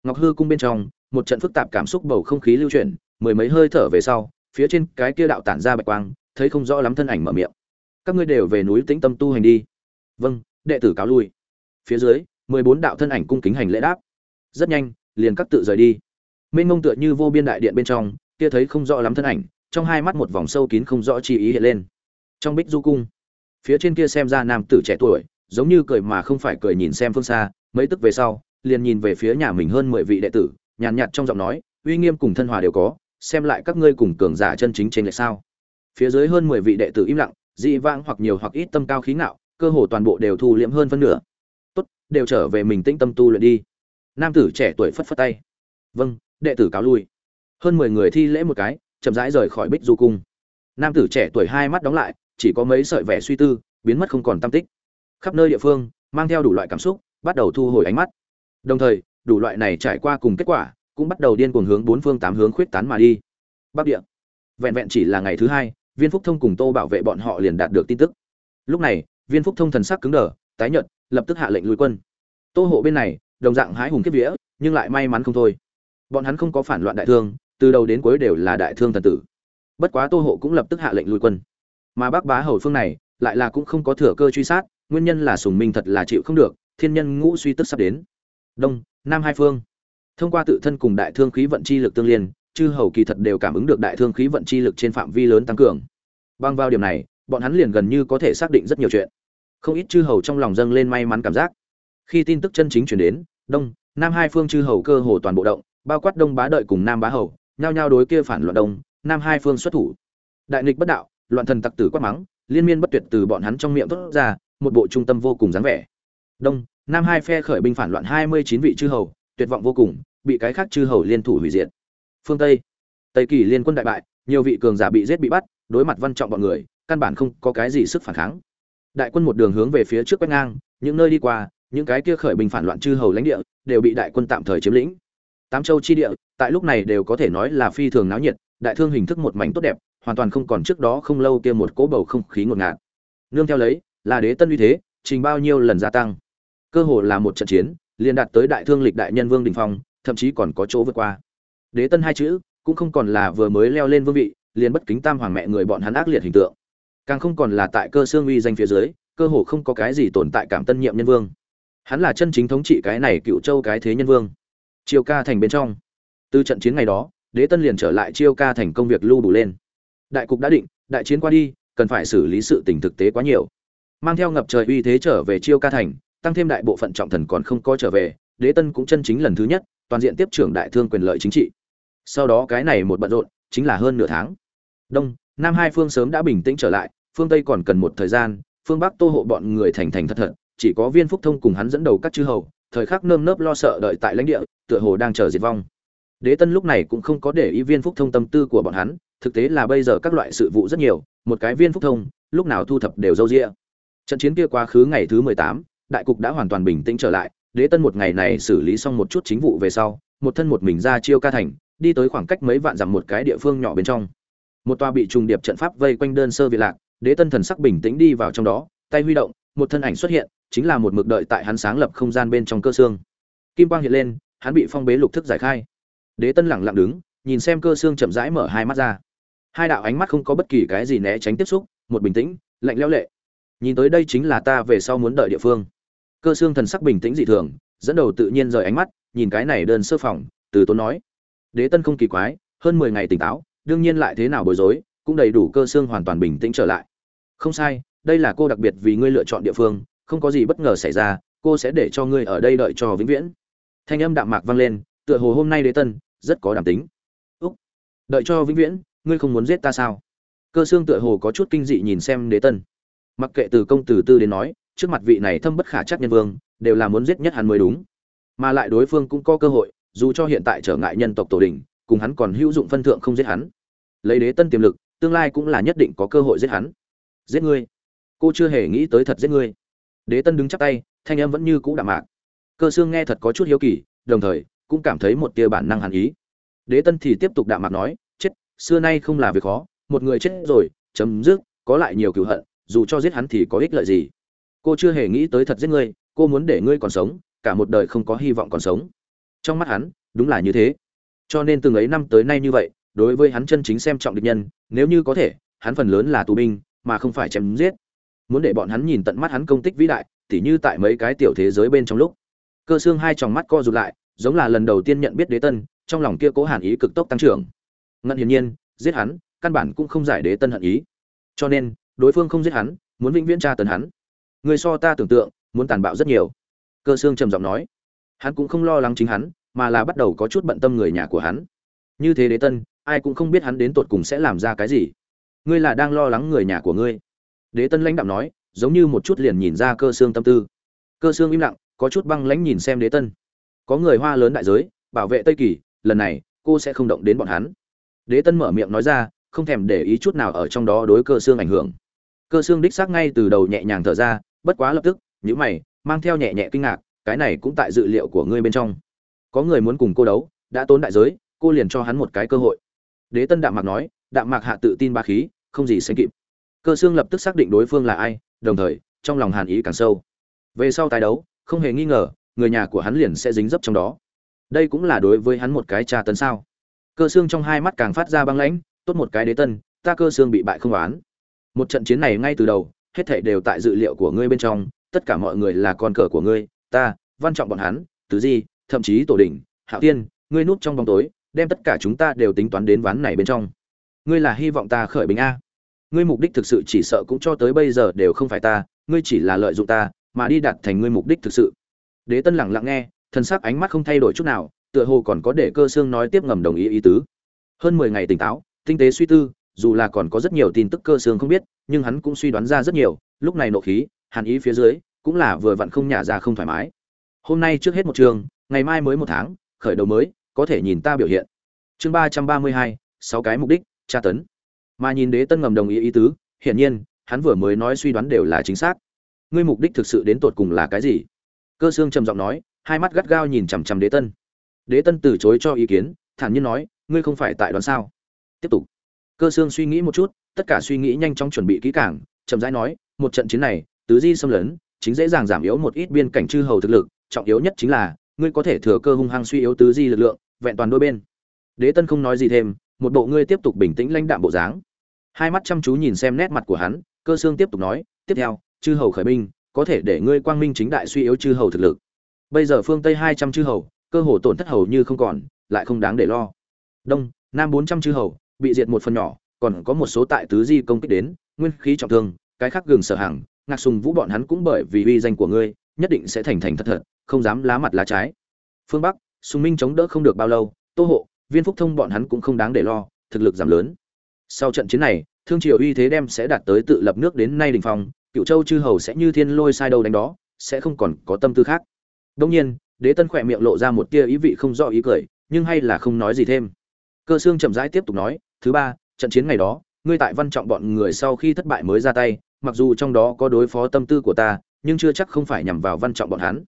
ngọc hư cung bên trong, một trận phức tạp cảm xúc bầu không khí lưu chuyển, mười mấy hơi thở về sau, phía trên cái kia đạo tản ra bạch quang, thấy không rõ lắm thân ảnh mở miệng. Các ngươi đều về núi tĩnh tâm tu hành đi. Vâng đệ tử cáo lui. Phía dưới, mười bốn đạo thân ảnh cung kính hành lễ đáp. Rất nhanh, liền các tự rời đi. Mênh mông tựa như vô biên đại điện bên trong, kia thấy không rõ lắm thân ảnh, trong hai mắt một vòng sâu kín không rõ chi ý hiện lên. Trong bích du cung, phía trên kia xem ra nam tử trẻ tuổi, giống như cười mà không phải cười nhìn xem phương xa, mấy tức về sau liền nhìn về phía nhà mình hơn mười vị đệ tử, nhàn nhạt trong giọng nói, uy nghiêm cùng thân hòa đều có, xem lại các ngươi cùng cường giả chân chính trên lại sao. Phía dưới hơn mười vị đệ tử im lặng, dị vãng hoặc nhiều hoặc ít tâm cao khí ngạo, cơ hồ toàn bộ đều thu liễm hơn phân nửa. Tốt, đều trở về mình tĩnh tâm tu luyện đi. Nam tử trẻ tuổi phất phất tay. Vâng đệ tử cáo lui. Hơn mười người thi lễ một cái, chậm rãi rời khỏi bích du cung. Nam tử trẻ tuổi hai mắt đóng lại, chỉ có mấy sợi vẻ suy tư, biến mất không còn tâm tích. Khắp nơi địa phương, mang theo đủ loại cảm xúc, bắt đầu thu hồi ánh mắt đồng thời, đủ loại này trải qua cùng kết quả, cũng bắt đầu điên cuồng hướng bốn phương tám hướng khuyết tán mà đi. Bắc địa. Vẹn vẹn chỉ là ngày thứ hai, viên phúc thông cùng tô bảo vệ bọn họ liền đạt được tin tức. Lúc này, viên phúc thông thần sắc cứng đờ, tái nhợt, lập tức hạ lệnh lùi quân. Tô hộ bên này, đồng dạng hái hùng kiếp vía, nhưng lại may mắn không thôi. Bọn hắn không có phản loạn đại thương, từ đầu đến cuối đều là đại thương thần tử. Bất quá tô hộ cũng lập tức hạ lệnh lùi quân. Mà bác bá hầu phương này, lại là cũng không có thừa cơ truy sát, nguyên nhân là sùng minh thật là chịu không được, thiên nhân ngũ suy tức sắp đến đông, nam hai phương. Thông qua tự thân cùng đại thương khí vận chi lực tương liên, chư hầu kỳ thật đều cảm ứng được đại thương khí vận chi lực trên phạm vi lớn tăng cường. Bằng vào điểm này, bọn hắn liền gần như có thể xác định rất nhiều chuyện. Không ít chư hầu trong lòng dâng lên may mắn cảm giác. Khi tin tức chân chính chuyển đến, đông, nam hai phương chư hầu cơ hồ toàn bộ động, bao quát đông bá đợi cùng nam bá hầu, nhao nhao đối kia phản loạn đông, nam hai phương xuất thủ. Đại nghịch bất đạo, loạn thần tặc tử quát mắng, liên miên bất tuyệt từ bọn hắn trong miệng thốt ra, một bộ trung tâm vô cùng dáng vẻ. Đông nam hai phe khởi binh phản loạn hai mươi chín vị chư hầu, tuyệt vọng vô cùng, bị cái khác chư hầu liên thủ hủy diệt. Phương tây tây kỳ liên quân đại bại, nhiều vị cường giả bị giết bị bắt, đối mặt văn trọng bọn người, căn bản không có cái gì sức phản kháng. Đại quân một đường hướng về phía trước quét ngang, những nơi đi qua, những cái kia khởi binh phản loạn chư hầu lãnh địa, đều bị đại quân tạm thời chiếm lĩnh. Tám châu chi địa, tại lúc này đều có thể nói là phi thường náo nhiệt, đại thương hình thức một mảnh tốt đẹp, hoàn toàn không còn trước đó không lâu kia một cỗ bầu không khí ngột ngạt. Nương theo lấy, là đế tân uy thế, trình bao nhiêu lần gia tăng cơ hồ là một trận chiến, liền đạt tới đại thương lịch đại nhân vương đình phong, thậm chí còn có chỗ vượt qua. Đế tân hai chữ, cũng không còn là vừa mới leo lên vương vị, liền bất kính tam hoàng mẹ người bọn hắn ác liệt hình tượng. Càng không còn là tại cơ xương uy danh phía dưới, cơ hồ không có cái gì tồn tại cảm tân nhiệm nhân vương. Hắn là chân chính thống trị cái này cựu châu cái thế nhân vương. Chiêu ca thành bên trong. Từ trận chiến ngày đó, đế tân liền trở lại chiêu ca thành công việc lưu đủ lên. Đại cục đã định, đại chiến qua đi, cần phải xử lý sự tình thực tế quá nhiều. Mang theo ngập trời uy thế trở về chiêu ca thành tăng thêm đại bộ phận trọng thần còn không có trở về, đế tân cũng chân chính lần thứ nhất, toàn diện tiếp trưởng đại thương quyền lợi chính trị. Sau đó cái này một bận rộn, chính là hơn nửa tháng. Đông, nam hai phương sớm đã bình tĩnh trở lại, phương tây còn cần một thời gian, phương bắc tô hộ bọn người thành thành thật thật, chỉ có viên phúc thông cùng hắn dẫn đầu các chư hầu, thời khắc nơm nớp lo sợ đợi tại lãnh địa, tựa hồ đang chờ diệt vong. Đế tân lúc này cũng không có để ý viên phúc thông tâm tư của bọn hắn, thực tế là bây giờ các loại sự vụ rất nhiều, một cái viên phúc thông, lúc nào thu thập đều râu rĩa trận chiến kia quá khứ ngày thứ mười tám đại cục đã hoàn toàn bình tĩnh trở lại, đế tân một ngày này xử lý xong một chút chính vụ về sau, một thân một mình ra chiêu ca thành, đi tới khoảng cách mấy vạn dặm một cái địa phương nhỏ bên trong. Một tòa bị trùng điệp trận pháp vây quanh đơn sơ vị lạc, đế tân thần sắc bình tĩnh đi vào trong đó, tay huy động, một thân ảnh xuất hiện, chính là một mực đợi tại hắn sáng lập không gian bên trong cơ xương. Kim quang hiện lên, hắn bị phong bế lục thức giải khai. Đế tân lẳng lặng đứng, nhìn xem cơ xương chậm rãi mở hai mắt ra. Hai đạo ánh mắt không có bất kỳ cái gì né tránh tiếp xúc, một bình tĩnh, lạnh lẽo lệ nhìn tới đây chính là ta về sau muốn đợi địa phương. Cơ xương thần sắc bình tĩnh dị thường, dẫn đầu tự nhiên rời ánh mắt, nhìn cái này đơn sơ phòng, từ tốn nói. Đế tân không kỳ quái, hơn mười ngày tỉnh táo, đương nhiên lại thế nào bối rối, cũng đầy đủ cơ xương hoàn toàn bình tĩnh trở lại. Không sai, đây là cô đặc biệt vì ngươi lựa chọn địa phương, không có gì bất ngờ xảy ra, cô sẽ để cho ngươi ở đây đợi cho vĩnh viễn. Thanh âm đạm mạc vang lên, tựa hồ hôm nay đế tân rất có đảm tính. Úc, đợi cho vĩnh viễn, ngươi không muốn giết ta sao? Cơ xương tựa hồ có chút kinh dị nhìn xem đế tân mặc kệ từ công từ tư đến nói, trước mặt vị này thâm bất khả chắc nhân vương, đều là muốn giết nhất hắn mới đúng. Mà lại đối phương cũng có cơ hội, dù cho hiện tại trở ngại nhân tộc tổ đình, cùng hắn còn hữu dụng phân thượng không giết hắn. Lấy đế tân tiềm lực, tương lai cũng là nhất định có cơ hội giết hắn. Giết ngươi. Cô chưa hề nghĩ tới thật giết ngươi. Đế tân đứng chắp tay, thanh em vẫn như cũ đạm mạc. Cơ xương nghe thật có chút hiếu kỳ, đồng thời, cũng cảm thấy một tia bản năng hàn ý. Đế tân thì tiếp tục đạm mạc nói, chết, xưa nay không là việc khó, một người chết rồi, chấm dứt, có lại nhiều cựu hận dù cho giết hắn thì có ích lợi gì? Cô chưa hề nghĩ tới thật giết ngươi, cô muốn để ngươi còn sống, cả một đời không có hy vọng còn sống. Trong mắt hắn, đúng là như thế. Cho nên từng ấy năm tới nay như vậy, đối với hắn chân chính xem trọng địch nhân, nếu như có thể, hắn phần lớn là tù binh, mà không phải chém giết. Muốn để bọn hắn nhìn tận mắt hắn công tích vĩ đại, tỉ như tại mấy cái tiểu thế giới bên trong lúc. Cơ xương hai tròng mắt co rụt lại, giống là lần đầu tiên nhận biết đế tân, trong lòng kia cố hàn ý cực tốc tăng trưởng. Ngân hiển nhiên, giết hắn, căn bản cũng không giải đế tân hận ý. Cho nên đối phương không giết hắn, muốn vĩnh viễn tra tấn hắn. Người so ta tưởng tượng, muốn tàn bạo rất nhiều. Cơ xương trầm giọng nói. Hắn cũng không lo lắng chính hắn, mà là bắt đầu có chút bận tâm người nhà của hắn. Như thế đế tân, ai cũng không biết hắn đến tột cùng sẽ làm ra cái gì. Ngươi là đang lo lắng người nhà của ngươi. Đế tân lãnh đạm nói, giống như một chút liền nhìn ra cơ xương tâm tư. Cơ xương im lặng, có chút băng lãnh nhìn xem đế tân. Có người hoa lớn đại giới, bảo vệ tây kỳ, lần này, cô sẽ không động đến bọn hắn. Đế tân mở miệng nói ra, không thèm để ý chút nào ở trong đó đối cơ xương ảnh hưởng cơ xương đích xác ngay từ đầu nhẹ nhàng thở ra, bất quá lập tức những mày, mang theo nhẹ nhẹ kinh ngạc, cái này cũng tại dự liệu của ngươi bên trong. Có người muốn cùng cô đấu, đã tốn đại giới, cô liền cho hắn một cái cơ hội. Đế tân đạm mạc nói, đạm mạc hạ tự tin ba khí, không gì sánh kịp. Cơ xương lập tức xác định đối phương là ai, đồng thời, trong lòng hàn ý càng sâu. Về sau tái đấu, không hề nghi ngờ, người nhà của hắn liền sẽ dính dấp trong đó. Đây cũng là đối với hắn một cái tra tấn sao. Cơ xương trong hai mắt càng phát ra băng lãnh, tốt một cái đế tân, ta cơ xương bị bại không oán một trận chiến này ngay từ đầu, hết thảy đều tại dự liệu của ngươi bên trong, tất cả mọi người là con cờ của ngươi, ta, văn trọng bọn hắn, tứ di, thậm chí tổ đỉnh, hạo tiên ngươi núp trong bóng tối, đem tất cả chúng ta đều tính toán đến ván này bên trong. Ngươi là hy vọng ta khởi bình a. Ngươi mục đích thực sự chỉ sợ cũng cho tới bây giờ đều không phải ta, ngươi chỉ là lợi dụng ta, mà đi đạt thành ngươi mục đích thực sự. Đế tân lẳng lặng nghe thân sắc ánh mắt không thay đổi chút nào, tựa hồ còn có để cơ xương nói tiếp ngầm đồng ý ý tứ. Hơn mười ngày tỉnh táo, tinh tế suy tư dù là còn có rất nhiều tin tức cơ xương không biết, nhưng hắn cũng suy đoán ra rất nhiều, lúc này nộ khí, hàn ý phía dưới, cũng là vừa vặn không nhả ra không thoải mái. Hôm nay trước hết một trường, ngày mai mới một tháng, khởi đầu mới, có thể nhìn ta biểu hiện. Chương ba trăm ba mươi hai, sáu cái mục đích, tra tấn. Mà nhìn đế tân ngầm đồng ý ý tứ, hiển nhiên, hắn vừa mới nói suy đoán đều là chính xác. Ngươi mục đích thực sự đến tột cùng là cái gì? Cơ xương trầm giọng nói, hai mắt gắt gao nhìn chằm chằm đế tân. Đế tân từ chối cho ý kiến, thản nhiên nói, ngươi không phải tại đoán sao? Tiếp tục cơ xương suy nghĩ một chút, tất cả suy nghĩ nhanh chóng chuẩn bị kỹ càng, chậm rãi nói, một trận chiến này, tứ di xâm lấn, chính dễ dàng giảm yếu một ít biên cảnh chư hầu thực lực, trọng yếu nhất chính là, ngươi có thể thừa cơ hung hăng suy yếu tứ di lực lượng, vẹn toàn đôi bên. Đế tân không nói gì thêm, một bộ ngươi tiếp tục bình tĩnh lãnh đạm bộ dáng. Hai mắt chăm chú nhìn xem nét mặt của hắn, cơ xương tiếp tục nói, tiếp theo, chư hầu khởi binh, có thể để ngươi quang minh chính đại suy yếu chư hầu thực lực. Bây giờ phương tây hai trăm chư hầu, cơ hồ tổn thất hầu như không còn, lại không đáng để lo. Đông, nam bốn trăm chư hầu bị diệt một phần nhỏ, còn có một số tại tứ di công kích đến, nguyên khí trọng thương, cái khác gừng sở hàng, ngạc sùng vũ bọn hắn cũng bởi vì uy danh của ngươi, nhất định sẽ thành thành thật thật, không dám lá mặt lá trái. Phương bắc, sùng minh chống đỡ không được bao lâu, tô hộ, viên phúc thông bọn hắn cũng không đáng để lo, thực lực giảm lớn. Sau trận chiến này, thương triều uy thế đem sẽ đạt tới tự lập nước đến nay đình phong, cựu châu chư hầu sẽ như thiên lôi sai đầu đánh đó, sẽ không còn có tâm tư khác. Đông nhiên, đế tân khỏe miệng lộ ra một tia ý vị không rõ ý cười, nhưng hay là không nói gì thêm cơ xương chậm rãi tiếp tục nói, thứ ba, trận chiến ngày đó, ngươi tại văn trọng bọn người sau khi thất bại mới ra tay, mặc dù trong đó có đối phó tâm tư của ta, nhưng chưa chắc không phải nhằm vào văn trọng bọn hắn.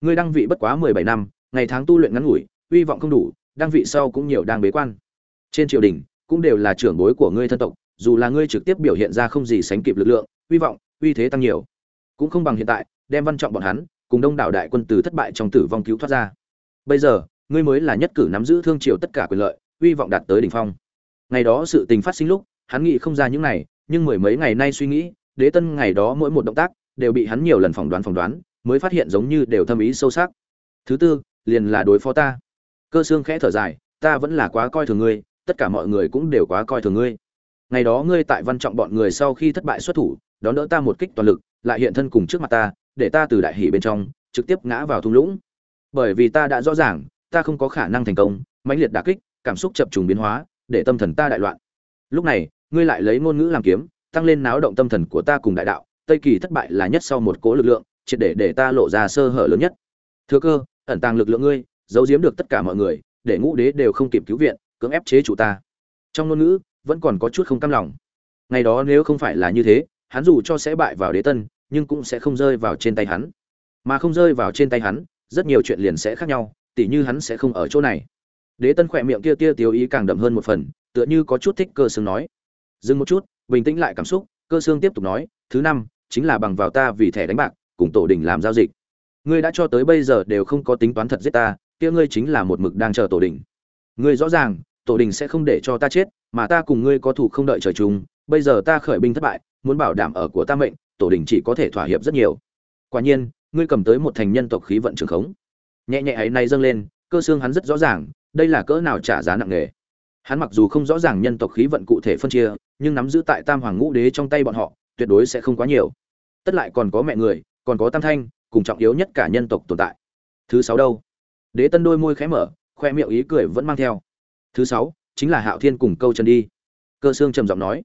Ngươi đăng vị bất quá mười bảy năm, ngày tháng tu luyện ngắn ngủi uy vọng không đủ, đăng vị sau cũng nhiều đang bế quan. Trên triều đình, cũng đều là trưởng bối của ngươi thân tộc, dù là ngươi trực tiếp biểu hiện ra không gì sánh kịp lực lượng uy vọng, uy thế tăng nhiều. Cũng không bằng hiện tại, đem văn trọng bọn hắn, cùng đông đảo đại quân từ thất bại trong tử vong cứu thoát ra. Bây giờ, ngươi mới là nhất cử nắm giữ thương triều tất cả quyền lợi uy vọng đạt tới đỉnh phong. Ngày đó sự tình phát sinh lúc, hắn nghĩ không ra những này, nhưng mười mấy ngày nay suy nghĩ, đế tân ngày đó mỗi một động tác đều bị hắn nhiều lần phỏng đoán phỏng đoán, mới phát hiện giống như đều thâm ý sâu sắc. Thứ tư, liền là đối phó ta. Cơ xương khẽ thở dài, ta vẫn là quá coi thường ngươi, tất cả mọi người cũng đều quá coi thường ngươi. Ngày đó ngươi tại văn trọng bọn người sau khi thất bại xuất thủ, đón đỡ ta một kích toàn lực, lại hiện thân cùng trước mặt ta, để ta từ đại hỉ bên trong, trực tiếp ngã vào thung lũng. Bởi vì ta đã rõ ràng, ta không có khả năng thành công, mãnh liệt đả kích cảm xúc chập trùng biến hóa, để tâm thần ta đại loạn. Lúc này, ngươi lại lấy ngôn ngữ làm kiếm, tăng lên náo động tâm thần của ta cùng đại đạo, tây kỳ thất bại là nhất sau một cố lực lượng, triệt để để ta lộ ra sơ hở lớn nhất. Thừa cơ, ẩn tàng lực lượng ngươi, giấu giếm được tất cả mọi người, để ngũ đế đều không kịp cứu viện, cưỡng ép chế chủ ta. Trong ngôn ngữ, vẫn còn có chút không cam lòng. Ngày đó nếu không phải là như thế, hắn dù cho sẽ bại vào đế tân, nhưng cũng sẽ không rơi vào trên tay hắn. Mà không rơi vào trên tay hắn, rất nhiều chuyện liền sẽ khác nhau, tỉ như hắn sẽ không ở chỗ này đế tân khỏe miệng kia tia tiêu ý càng đậm hơn một phần, tựa như có chút thích cơ xương nói. Dừng một chút, bình tĩnh lại cảm xúc, cơ xương tiếp tục nói, thứ năm, chính là bằng vào ta vì thẻ đánh bạc, cùng tổ đình làm giao dịch. Ngươi đã cho tới bây giờ đều không có tính toán thật giết ta, kia ngươi chính là một mực đang chờ tổ đình ngươi rõ ràng, tổ đình sẽ không để cho ta chết, mà ta cùng ngươi có thủ không đợi trời chung, bây giờ ta khởi binh thất bại, muốn bảo đảm ở của ta mệnh, tổ đình chỉ có thể thỏa hiệp rất nhiều. Quả nhiên, ngươi cầm tới một thành nhân tộc khí vận trường khống. Nhẹ nhẹ ấy nay dâng lên, cơ xương hắn rất rõ ràng đây là cỡ nào trả giá nặng nề? Hắn mặc dù không rõ ràng nhân tộc khí vận cụ thể phân chia, nhưng nắm giữ tại tam hoàng ngũ đế trong tay bọn họ, tuyệt đối sẽ không quá nhiều. Tất lại còn có mẹ người, còn có tam thanh, cùng trọng yếu nhất cả nhân tộc tồn tại. Thứ sáu đâu? Đế tân đôi môi khẽ mở, khoe miệng ý cười vẫn mang theo. Thứ sáu, chính là hạo thiên cùng câu chân đi. Cơ xương trầm giọng nói.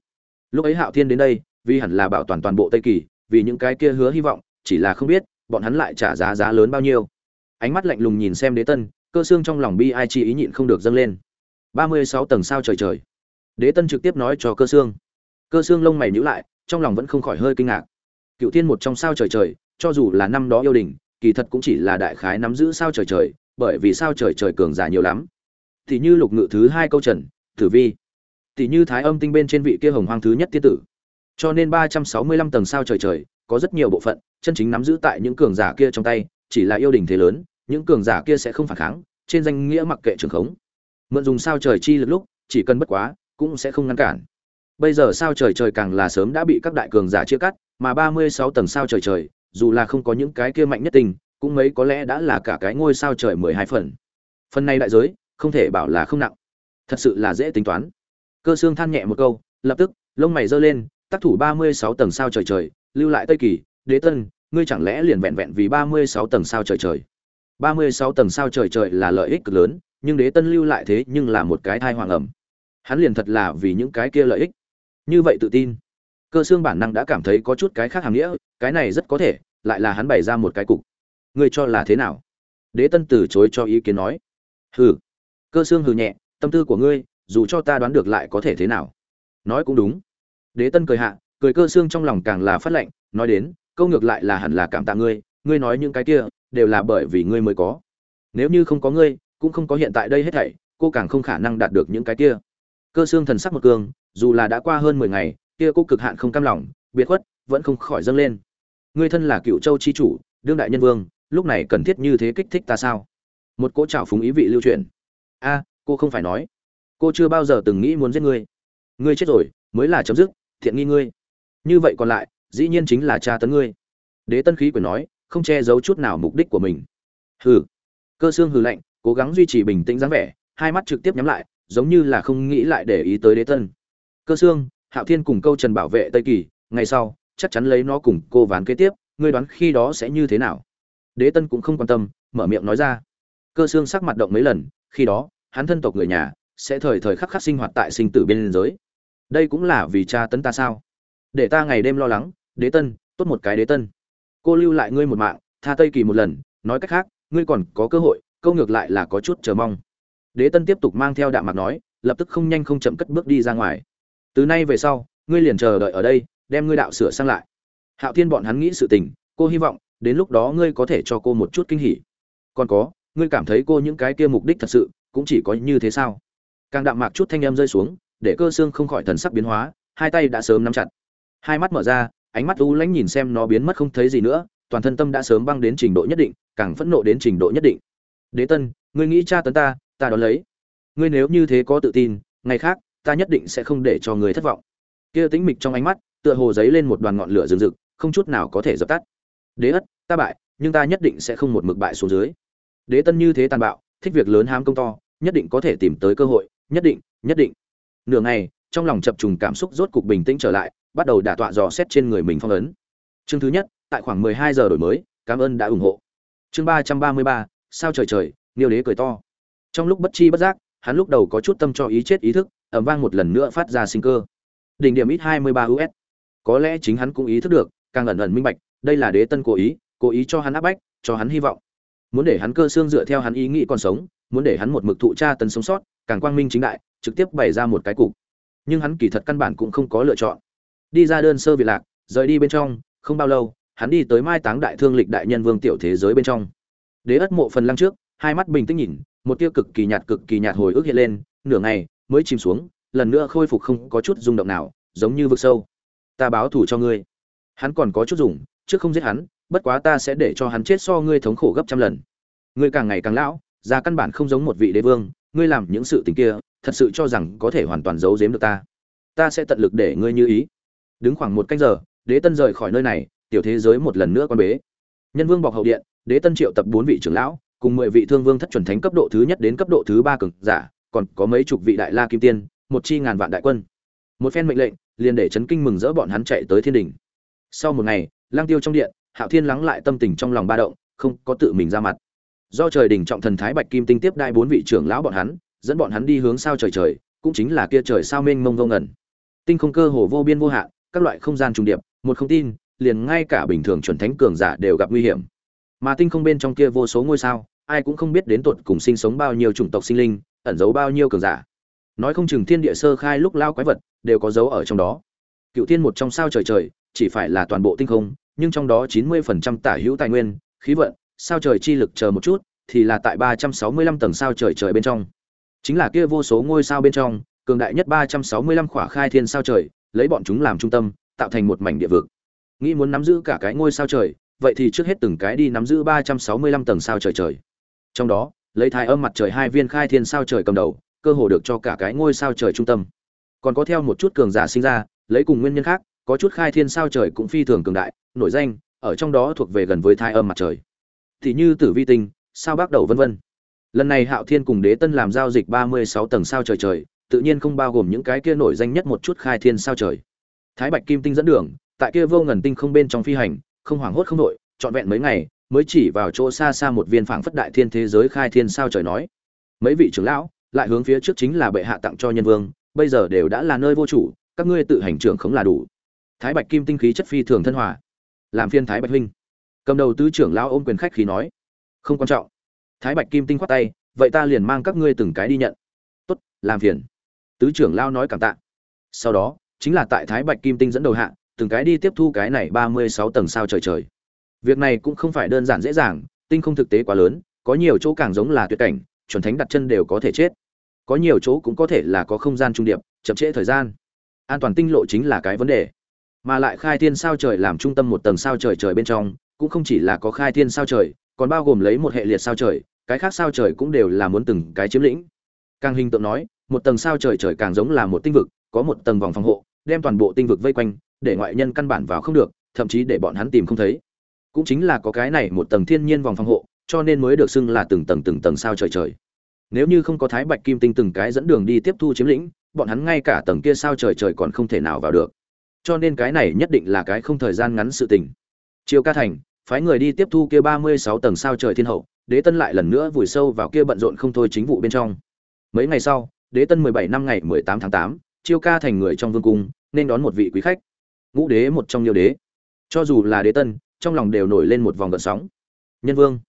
Lúc ấy hạo thiên đến đây, vì hẳn là bảo toàn toàn bộ tây kỳ, vì những cái kia hứa hy vọng, chỉ là không biết, bọn hắn lại trả giá giá lớn bao nhiêu. Ánh mắt lạnh lùng nhìn xem đế tân cơ xương trong lòng bi ai chi ý nhịn không được dâng lên. Ba mươi sáu tầng sao trời trời. Đế tân trực tiếp nói cho cơ xương. Cơ xương lông mày nhữ lại, trong lòng vẫn không khỏi hơi kinh ngạc. Cựu tiên một trong sao trời trời, cho dù là năm đó yêu đình, kỳ thật cũng chỉ là đại khái nắm giữ sao trời trời, bởi vì sao trời trời cường giả nhiều lắm. Thì như lục ngự thứ hai câu trần, tử vi. Thì như thái âm tinh bên trên vị kia hồng hoang thứ nhất tiên tử. Cho nên ba trăm sáu mươi lăm tầng sao trời trời, có rất nhiều bộ phận, chân chính nắm giữ tại những cường giả kia trong tay, chỉ là yêu đình thế lớn những cường giả kia sẽ không phản kháng, trên danh nghĩa mặc kệ trường khống. Mượn dùng sao trời chi lực lúc, chỉ cần bất quá, cũng sẽ không ngăn cản. Bây giờ sao trời trời càng là sớm đã bị các đại cường giả chia cắt, mà ba mươi sáu tầng sao trời trời, dù là không có những cái kia mạnh nhất tình cũng mấy có lẽ đã là cả cái ngôi sao trời mười hai phần. Phần này đại giới, không thể bảo là không nặng. Thật sự là dễ tính toán. Cơ xương than nhẹ một câu, lập tức, lông mày giơ lên, tác thủ ba mươi sáu tầng sao trời trời, lưu lại tây kỳ, đế tân, ngươi chẳng lẽ liền vẹn vẹn vì ba mươi sáu tầng sao trời trời? Ba mươi sáu tầng sao trời trời là lợi ích cực lớn, nhưng đế tân lưu lại thế nhưng là một cái thai hoàng ẩm. Hắn liền thật là vì những cái kia lợi ích. Như vậy tự tin. Cơ xương bản năng đã cảm thấy có chút cái khác hàm nghĩa, cái này rất có thể, lại là hắn bày ra một cái cục. Ngươi cho là thế nào? Đế tân từ chối cho ý kiến nói. Hừ. Cơ xương hừ nhẹ, tâm tư của ngươi, dù cho ta đoán được lại có thể thế nào? Nói cũng đúng. Đế tân cười hạ, cười cơ xương trong lòng càng là phát lệnh, nói đến, câu ngược lại là hẳn là cảm tạ ngươi ngươi nói những cái kia đều là bởi vì ngươi mới có. Nếu như không có ngươi, cũng không có hiện tại đây hết thảy, cô càng không khả năng đạt được những cái kia. Cơ xương thần sắc một cương dù là đã qua hơn mười ngày, kia cô cực hạn không cam lòng, biệt khuất, vẫn không khỏi dâng lên. Ngươi thân là cựu châu chi chủ, đương đại nhân vương, lúc này cần thiết như thế kích thích ta sao? Một cỗ trào phúng ý vị lưu truyền. A, cô không phải nói. Cô chưa bao giờ từng nghĩ muốn giết ngươi. Ngươi chết rồi, mới là chấm dứt, thiện nghi ngươi. Như vậy còn lại, dĩ nhiên chính là cha tấn ngươi. Đế tân khí quyền nói không che giấu chút nào mục đích của mình. Hừ. Cơ xương hừ lạnh, cố gắng duy trì bình tĩnh dáng vẻ, hai mắt trực tiếp nhắm lại, giống như là không nghĩ lại để ý tới đế tân. Cơ xương, hạo thiên cùng câu trần bảo vệ tây kỳ, ngày sau, chắc chắn lấy nó cùng cô ván kế tiếp, ngươi đoán khi đó sẽ như thế nào? Đế tân cũng không quan tâm, mở miệng nói ra. Cơ xương sắc mặt động mấy lần, khi đó, hắn thân tộc người nhà, sẽ thời thời khắc khắc sinh hoạt tại sinh tử bên giới đây cũng là vì cha tấn ta sao? Để ta ngày đêm lo lắng, đế tân, tốt một cái đế tân cô lưu lại ngươi một mạng, tha tây kỳ một lần, nói cách khác, ngươi còn có cơ hội, câu ngược lại là có chút chờ mong. Đế tân tiếp tục mang theo đạm mặt nói, lập tức không nhanh không chậm cất bước đi ra ngoài. Từ nay về sau, ngươi liền chờ đợi ở đây, đem ngươi đạo sửa sang lại. Hạo thiên bọn hắn nghĩ sự tình, cô hy vọng, đến lúc đó ngươi có thể cho cô một chút kinh hỉ. Còn có, ngươi cảm thấy cô những cái kia mục đích thật sự, cũng chỉ có như thế sao? Càng đạm mạc chút thanh em rơi xuống, để cơ xương không khỏi thần sắc biến hóa, hai tay đã sớm nắm chặt. Hai mắt mở ra ánh mắt u lãnh nhìn xem nó biến mất không thấy gì nữa, toàn thân tâm đã sớm băng đến trình độ nhất định, càng phẫn nộ đến trình độ nhất định. Đế tân, ngươi nghĩ cha tấn ta ta đón lấy. Ngươi nếu như thế có tự tin, ngày khác, ta nhất định sẽ không để cho người thất vọng. Kia tĩnh mịch trong ánh mắt, tựa hồ giấy lên một đoàn ngọn lửa rừng rực, không chút nào có thể dập tắt. Đế ất, ta bại, nhưng ta nhất định sẽ không một mực bại xuống dưới. Đế tân như thế tàn bạo, thích việc lớn ham công to, nhất định có thể tìm tới cơ hội, nhất định nhất định. Nửa ngày trong lòng chập trùng cảm xúc rốt cục bình tĩnh trở lại, bắt đầu đả tọa dò xét trên người mình phong ấn. Chương thứ nhất, tại khoảng mười hai giờ đổi mới, cảm ơn đã ủng hộ. Chương ba trăm ba mươi ba, sao trời trời, niêu đế cười to. Trong lúc bất chi bất giác, hắn lúc đầu có chút tâm cho ý chết ý thức, ầm vang một lần nữa phát ra sinh cơ. Đỉnh điểm ít hai mươi ba us có lẽ chính hắn cũng ý thức được, càng ẩn ẩn minh bạch, đây là đế tân cố ý cố ý cho hắn áp bách, cho hắn hy vọng. Muốn để hắn cơ xương dựa theo hắn ý nghĩ còn sống, muốn để hắn một mực thụ tra tấn sống sót, càng quang minh chính đại, trực tiếp bày ra một cái cục nhưng hắn kỳ thật căn bản cũng không có lựa chọn. Đi ra đơn sơ vị lạc, rời đi bên trong, không bao lâu, hắn đi tới mai táng đại thương lịch đại nhân vương tiểu thế giới bên trong. Đế ất mộ phần lăng trước, hai mắt bình tĩnh nhìn, một tia cực kỳ nhạt cực kỳ nhạt hồi ức hiện lên, nửa ngày mới chìm xuống, lần nữa khôi phục không có chút rung động nào, giống như vực sâu. Ta báo thù cho ngươi. Hắn còn có chút dùng, trước không giết hắn, bất quá ta sẽ để cho hắn chết so ngươi thống khổ gấp trăm lần. Ngươi càng ngày càng lão già căn bản không giống một vị đế vương, ngươi làm những sự tình kia thật sự cho rằng có thể hoàn toàn giấu giếm được ta. Ta sẽ tận lực để ngươi như ý. Đứng khoảng một canh giờ, đế tân rời khỏi nơi này, tiểu thế giới một lần nữa quan bế. Nhân vương bọc hậu điện, đế tân triệu tập bốn vị trưởng lão, cùng mười vị thương vương thất chuẩn thánh cấp độ thứ nhất đến cấp độ thứ ba cường giả, còn có mấy chục vị đại la kim tiên, một chi ngàn vạn đại quân. Một phen mệnh lệnh, liền để chấn kinh mừng rỡ bọn hắn chạy tới thiên đình. Sau một ngày, lang tiêu trong điện, hạo thiên lắng lại tâm tình trong lòng ba động, không có tự mình ra mặt. Do trời đỉnh trọng thần thái bạch kim tinh tiếp đai bốn vị trưởng lão bọn hắn dẫn bọn hắn đi hướng sao trời trời, cũng chính là kia trời sao mênh mông vô ngẩn tinh không cơ hồ vô biên vô hạn, các loại không gian trùng điệp, một không tin, liền ngay cả bình thường chuẩn thánh cường giả đều gặp nguy hiểm. Mà tinh không bên trong kia vô số ngôi sao, ai cũng không biết đến tột cùng sinh sống bao nhiêu chủng tộc sinh linh, ẩn giấu bao nhiêu cường giả. Nói không chừng thiên địa sơ khai lúc lao quái vật đều có dấu ở trong đó. Cựu thiên một trong sao trời trời, chỉ phải là toàn bộ tinh không, nhưng trong đó chín mươi phần trăm tả hữu tài nguyên, khí vận, sao trời chi lực chờ một chút, thì là tại ba trăm sáu mươi lăm tầng sao trời trời bên trong chính là kia vô số ngôi sao bên trong, cường đại nhất ba trăm sáu mươi lăm khỏa khai thiên sao trời, lấy bọn chúng làm trung tâm, tạo thành một mảnh địa vực. Nghĩ muốn nắm giữ cả cái ngôi sao trời, vậy thì trước hết từng cái đi nắm giữ ba trăm sáu mươi lăm tầng sao trời trời. Trong đó, lấy thái âm mặt trời hai viên khai thiên sao trời cầm đầu, cơ hồ được cho cả cái ngôi sao trời trung tâm. Còn có theo một chút cường giả sinh ra, lấy cùng nguyên nhân khác, có chút khai thiên sao trời cũng phi thường cường đại, nổi danh, ở trong đó thuộc về gần với thái âm mặt trời. Thì như tử vi tinh, sao bác đầu vân vân lần này hạo thiên cùng đế tân làm giao dịch ba mươi sáu tầng sao trời trời, tự nhiên không bao gồm những cái kia nổi danh nhất một chút khai thiên sao trời. Thái bạch kim tinh dẫn đường, tại kia vô ngần tinh không bên trong phi hành, không hoảng hốt không đội trọn vẹn mấy ngày, mới chỉ vào chỗ xa xa một viên phảng phất đại thiên thế giới khai thiên sao trời nói. Mấy vị trưởng lão, lại hướng phía trước chính là bệ hạ tặng cho nhân vương, bây giờ đều đã là nơi vô chủ, các ngươi tự hành trưởng không là đủ. Thái bạch kim tinh khí chất phi thường thân hòa. Làm phiên thái bạch huynh. Cầm đầu tứ trưởng lão ôm quyền khách khí nói. Không quan trọng thái bạch kim tinh khoát tay, vậy ta liền mang các ngươi từng cái đi nhận. Tốt, làm phiền. Tứ trưởng lao nói cảm tạ. Sau đó, chính là tại thái bạch kim tinh dẫn đầu hạ, từng cái đi tiếp thu cái này ba mươi sáu tầng sao trời trời. Việc này cũng không phải đơn giản dễ dàng, tinh không thực tế quá lớn, có nhiều chỗ càng giống là tuyệt cảnh, chuẩn thánh đặt chân đều có thể chết. Có nhiều chỗ cũng có thể là có không gian trung điệp, chậm trễ thời gian. An toàn tinh lộ chính là cái vấn đề. Mà lại khai thiên sao trời làm trung tâm một tầng sao trời trời bên trong, cũng không chỉ là có khai thiên sao trời, còn bao gồm lấy một hệ liệt sao trời cái khác sao trời cũng đều là muốn từng cái chiếm lĩnh. Càng hình tượng nói, một tầng sao trời trời càng giống là một tinh vực, có một tầng vòng phòng hộ, đem toàn bộ tinh vực vây quanh, để ngoại nhân căn bản vào không được, thậm chí để bọn hắn tìm không thấy. Cũng chính là có cái này một tầng thiên nhiên vòng phòng hộ, cho nên mới được xưng là từng tầng từng tầng sao trời trời. Nếu như không có thái bạch kim tinh từng cái dẫn đường đi tiếp thu chiếm lĩnh, bọn hắn ngay cả tầng kia sao trời trời còn không thể nào vào được. Cho nên cái này nhất định là cái không thời gian ngắn sự tình. Chiều ca thành, phái người đi tiếp thu kia ba mươi sáu tầng sao trời thiên hậu đế tân lại lần nữa vùi sâu vào kia bận rộn không thôi chính vụ bên trong. Mấy ngày sau, đế tân mười bảy năm ngày mười tám tháng tám, chiêu ca thành người trong vương cung, nên đón một vị quý khách. Ngũ đế một trong nhiều đế. Cho dù là đế tân, trong lòng đều nổi lên một vòng gợn sóng. Nhân vương.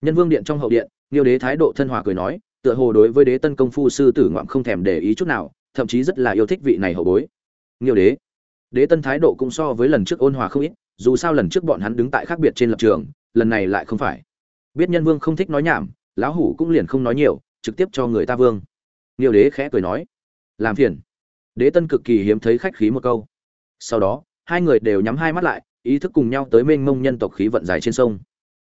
Nhân vương điện trong hậu điện nhiều đế thái độ thân hòa cười nói, tựa hồ đối với đế tân công phu sư tử ngoạm không thèm để ý chút nào, thậm chí rất là yêu thích vị này hậu bối. Nhiều đế. Đế tân thái độ cũng so với lần trước ôn hòa không ít, dù sao lần trước bọn hắn đứng tại khác biệt trên lập trường, lần này lại không phải biết nhân vương không thích nói nhảm, lão hủ cũng liền không nói nhiều, trực tiếp cho người ta vương. Nhiều đế khẽ cười nói, làm phiền. Đế tân cực kỳ hiếm thấy khách khí một câu. Sau đó, hai người đều nhắm hai mắt lại, ý thức cùng nhau tới mênh mông nhân tộc khí vận dài trên sông.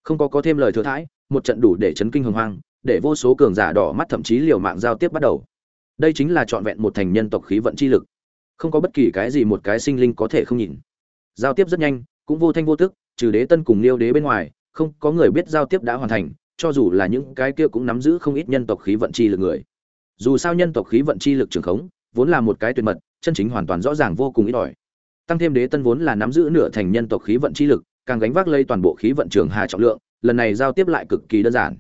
Không có có thêm lời thừa thãi, một trận đủ để chấn kinh hồng hoang, để vô số cường giả đỏ mắt thậm chí liều mạng giao tiếp bắt đầu. Đây chính là trọn vẹn một thành nhân tộc khí vận chi lực. Không có bất kỳ cái gì một cái sinh linh có thể không nhìn. Giao tiếp rất nhanh, cũng vô thanh vô tức, trừ đế tân cùng liêu đế bên ngoài không có người biết giao tiếp đã hoàn thành, cho dù là những cái kia cũng nắm giữ không ít nhân tộc khí vận chi lực người. Dù sao nhân tộc khí vận chi lực trường khống, vốn là một cái tuyệt mật, chân chính hoàn toàn rõ ràng vô cùng ít ỏi. Tăng thêm đế tân vốn là nắm giữ nửa thành nhân tộc khí vận chi lực, càng gánh vác lây toàn bộ khí vận trường hà trọng lượng, lần này giao tiếp lại cực kỳ đơn giản.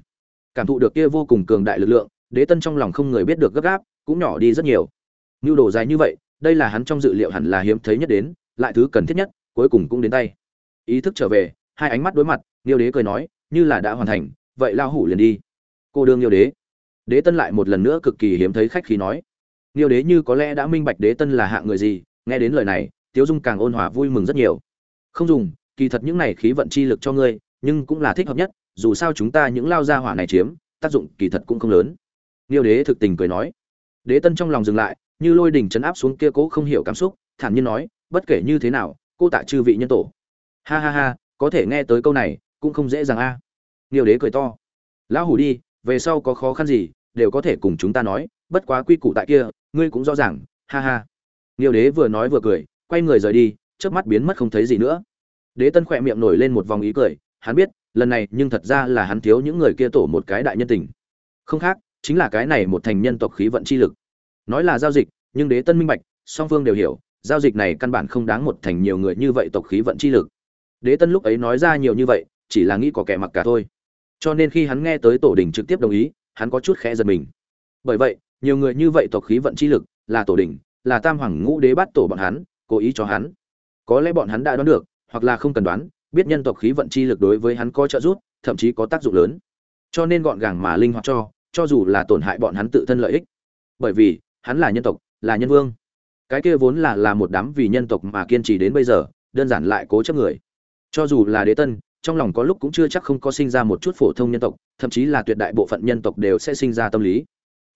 Cảm thụ được kia vô cùng cường đại lực lượng, đế tân trong lòng không người biết được gấp gáp, cũng nhỏ đi rất nhiều. Nhu đồ dài như vậy, đây là hắn trong dự liệu hẳn là hiếm thấy nhất đến, lại thứ cần thiết nhất, cuối cùng cũng đến tay. Ý thức trở về hai ánh mắt đối mặt niêu đế cười nói, như là đã hoàn thành, vậy lao hủ liền đi. Cô đương niêu đế. Đế tân lại một lần nữa cực kỳ hiếm thấy khách khí nói niêu đế như có lẽ đã minh bạch đế tân là hạng người gì, nghe đến lời này, tiếu dung càng ôn hòa vui mừng rất nhiều. Không dùng, kỳ thật những này khí vận chi lực cho ngươi, nhưng cũng là thích hợp nhất, dù sao chúng ta những lao gia hỏa này chiếm, tác dụng kỳ thật cũng không lớn. Niêu đế thực tình cười nói. Đế tân trong lòng dừng lại, như lôi đỉnh chấn áp xuống kia cố không hiểu cảm xúc, thản nhiên nói, bất kể như thế nào, cô tạ chư vị nhân tổ. Ha ha ha có thể nghe tới câu này, cũng không dễ dàng a. À. niêu đế cười to. Lão hủ đi, về sau có khó khăn gì, đều có thể cùng chúng ta nói, bất quá quy củ tại kia, ngươi cũng rõ ràng, ha ha. Niêu đế vừa nói vừa cười, quay người rời đi trước mắt biến mất không thấy gì nữa. Đế tân khỏe miệng nổi lên một vòng ý cười, hắn biết, lần này nhưng thật ra là hắn thiếu những người kia tổ một cái đại nhân tình. Không khác, chính là cái này một thành nhân tộc khí vận chi lực. Nói là giao dịch, nhưng đế tân minh bạch, song phương đều hiểu, giao dịch này căn bản không đáng một thành nhiều người như vậy tộc khí vận chi lực đế tân lúc ấy nói ra nhiều như vậy, chỉ là nghĩ có kẻ mặc cả thôi. Cho nên khi hắn nghe tới tổ đình trực tiếp đồng ý, hắn có chút khẽ giật mình. Bởi vậy, nhiều người như vậy tộc khí vận chi lực, là tổ đình là tam hoàng ngũ đế bắt tổ bọn hắn, cố ý cho hắn. Có lẽ bọn hắn đã đoán được, hoặc là không cần đoán, biết nhân tộc khí vận chi lực đối với hắn có trợ giúp, thậm chí có tác dụng lớn. Cho nên gọn gàng mà linh hoạt cho cho dù là tổn hại bọn hắn tự thân lợi ích. Bởi vì, hắn là nhân tộc, là nhân vương. Cái kia vốn là là một đám vì nhân tộc mà kiên trì đến bây giờ, đơn giản lại cố chấp người cho dù là đế tân, trong lòng có lúc cũng chưa chắc không có sinh ra một chút phổ thông nhân tộc, thậm chí là tuyệt đại bộ phận nhân tộc đều sẽ sinh ra tâm lý.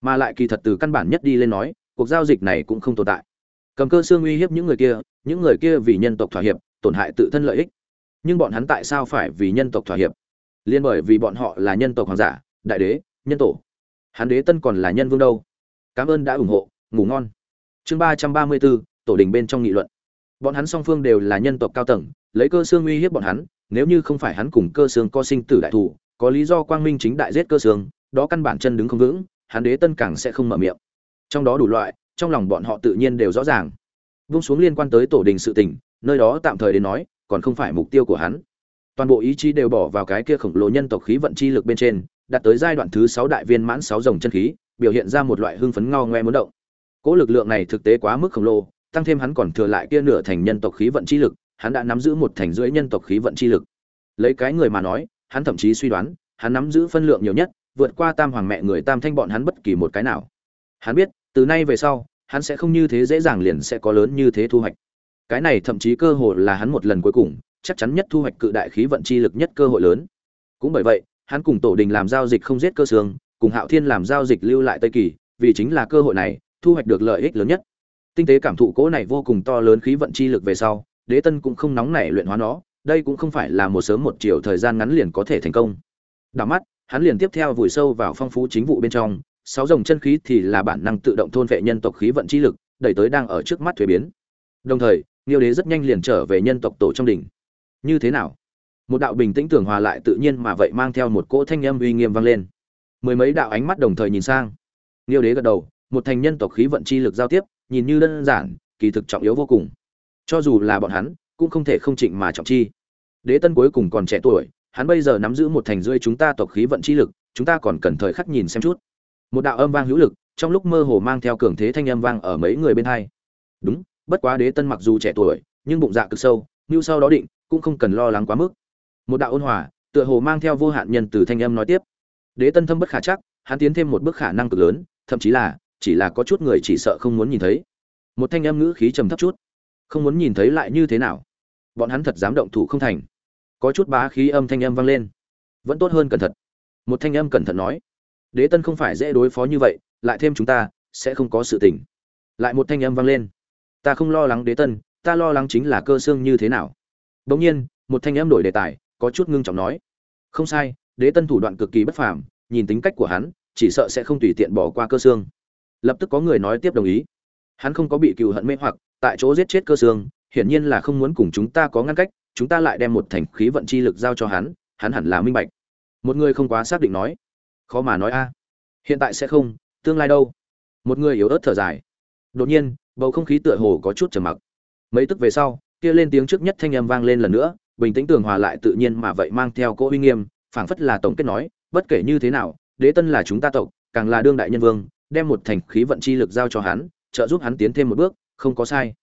Mà lại kỳ thật từ căn bản nhất đi lên nói, cuộc giao dịch này cũng không tồn tại. Cầm cơ xương uy hiếp những người kia, những người kia vì nhân tộc thỏa hiệp, tổn hại tự thân lợi ích. Nhưng bọn hắn tại sao phải vì nhân tộc thỏa hiệp? Liên bởi vì bọn họ là nhân tộc hoàng giả, đại đế, nhân tổ. Hắn đế tân còn là nhân vương đâu? Cảm ơn đã ủng hộ, ngủ ngon. Chương ba trăm ba mươi bốn, tổ đình bên trong nghị luận bọn hắn song phương đều là nhân tộc cao tầng, lấy cơ xương uy hiếp bọn hắn, nếu như không phải hắn cùng cơ xương co sinh tử đại thủ, có lý do quang minh chính đại giết cơ xương, đó căn bản chân đứng không vững, hắn đế tân càng sẽ không mở miệng. Trong đó đủ loại, trong lòng bọn họ tự nhiên đều rõ ràng. Vung xuống liên quan tới tổ đình sự tình, nơi đó tạm thời đến nói, còn không phải mục tiêu của hắn. Toàn bộ ý chí đều bỏ vào cái kia khổng lồ nhân tộc khí vận chi lực bên trên, đạt tới giai đoạn thứ sáu đại viên mãn sáu dòng chân khí, biểu hiện ra một loại hưng phấn ngao ngoe muốn động. Cỗ lực lượng này thực tế quá mức khổng lồ tăng thêm hắn còn thừa lại kia nửa thành nhân tộc khí vận chi lực, hắn đã nắm giữ một thành rưỡi nhân tộc khí vận chi lực. Lấy cái người mà nói, hắn thậm chí suy đoán, hắn nắm giữ phân lượng nhiều nhất, vượt qua tam hoàng mẹ người tam thanh bọn hắn bất kỳ một cái nào. Hắn biết, từ nay về sau, hắn sẽ không như thế dễ dàng liền sẽ có lớn như thế thu hoạch. Cái này thậm chí cơ hội là hắn một lần cuối cùng, chắc chắn nhất thu hoạch cự đại khí vận chi lực nhất cơ hội lớn. Cũng bởi vậy, hắn cùng tổ đình làm giao dịch không giết cơ xương, cùng hạo thiên làm giao dịch lưu lại tây kỳ, vì chính là cơ hội này, thu hoạch được lợi ích lớn nhất tinh tế cảm thụ cỗ này vô cùng to lớn khí vận chi lực về sau, đế tân cũng không nóng nảy luyện hóa nó, đây cũng không phải là một sớm một chiều thời gian ngắn liền có thể thành công. Đảo mắt, hắn liền tiếp theo vùi sâu vào phong phú chính vụ bên trong, sáu dòng chân khí thì là bản năng tự động thôn vệ nhân tộc khí vận chi lực, đẩy tới đang ở trước mắt thuế biến. Đồng thời nghiêu đế rất nhanh liền trở về nhân tộc tổ trong đỉnh. Như thế nào? Một đạo bình tĩnh tưởng hòa lại tự nhiên mà vậy mang theo một cỗ thanh âm uy nghiêm vang lên. Mười mấy đạo ánh mắt đồng thời nhìn sang. Nghiêu đế gật đầu, một thành nhân tộc khí vận chi lực giao tiếp nhìn như đơn giản, kỳ thực trọng yếu vô cùng. Cho dù là bọn hắn, cũng không thể không trịnh mà trọng chi. Đế tân cuối cùng còn trẻ tuổi, hắn bây giờ nắm giữ một thành rưỡi chúng ta tộc khí vận chi lực, chúng ta còn cần thời khắc nhìn xem chút. Một đạo âm vang hữu lực, trong lúc mơ hồ mang theo cường thế thanh âm vang ở mấy người bên hai. Đúng, bất quá đế tân mặc dù trẻ tuổi, nhưng bụng dạ cực sâu, như sau đó định, cũng không cần lo lắng quá mức. Một đạo ôn hòa, tựa hồ mang theo vô hạn nhân từ thanh âm nói tiếp. Đế tân thâm bất khả chắc, hắn tiến thêm một bước khả năng cực lớn, thậm chí là chỉ là có chút người chỉ sợ không muốn nhìn thấy. Một thanh âm ngữ khí trầm thấp chút. Không muốn nhìn thấy lại như thế nào? Bọn hắn thật dám động thủ không thành. Có chút bá khí âm thanh âm vang lên. Vẫn tốt hơn cẩn thận. Một thanh âm cẩn thận nói. Đế tân không phải dễ đối phó như vậy, lại thêm chúng ta, sẽ không có sự tình. Lại một thanh âm vang lên. Ta không lo lắng đế tân, ta lo lắng chính là cơ xương như thế nào. Bỗng nhiên, một thanh âm đổi đề tài, có chút ngưng trọng nói. Không sai, đế tân thủ đoạn cực kỳ bất phàm, nhìn tính cách của hắn, chỉ sợ sẽ không tùy tiện bỏ qua cơ xương lập tức có người nói tiếp đồng ý. Hắn không có bị cựu hận mê hoặc, tại chỗ giết chết cơ xương, hiển nhiên là không muốn cùng chúng ta có ngăn cách, chúng ta lại đem một thành khí vận chi lực giao cho hắn hắn hẳn là minh bạch. Một người không quá xác định nói. Khó mà nói a. Hiện tại sẽ không, tương lai đâu? Một người yếu ớt thở dài. Đột nhiên, bầu không khí tựa hồ có chút trầm mặc. Mấy tức về sau, kia lên tiếng trước nhất thanh âm vang lên lần nữa, bình tĩnh tường hòa lại tự nhiên mà vậy mang theo cỗ uy nghiêm, phảng phất là tổng kết nói, bất kể như thế nào, đế tân là chúng ta tộc, càng là đương đại nhân vương đem một thành khí vận chi lực giao cho hắn, trợ giúp hắn tiến thêm một bước, không có sai.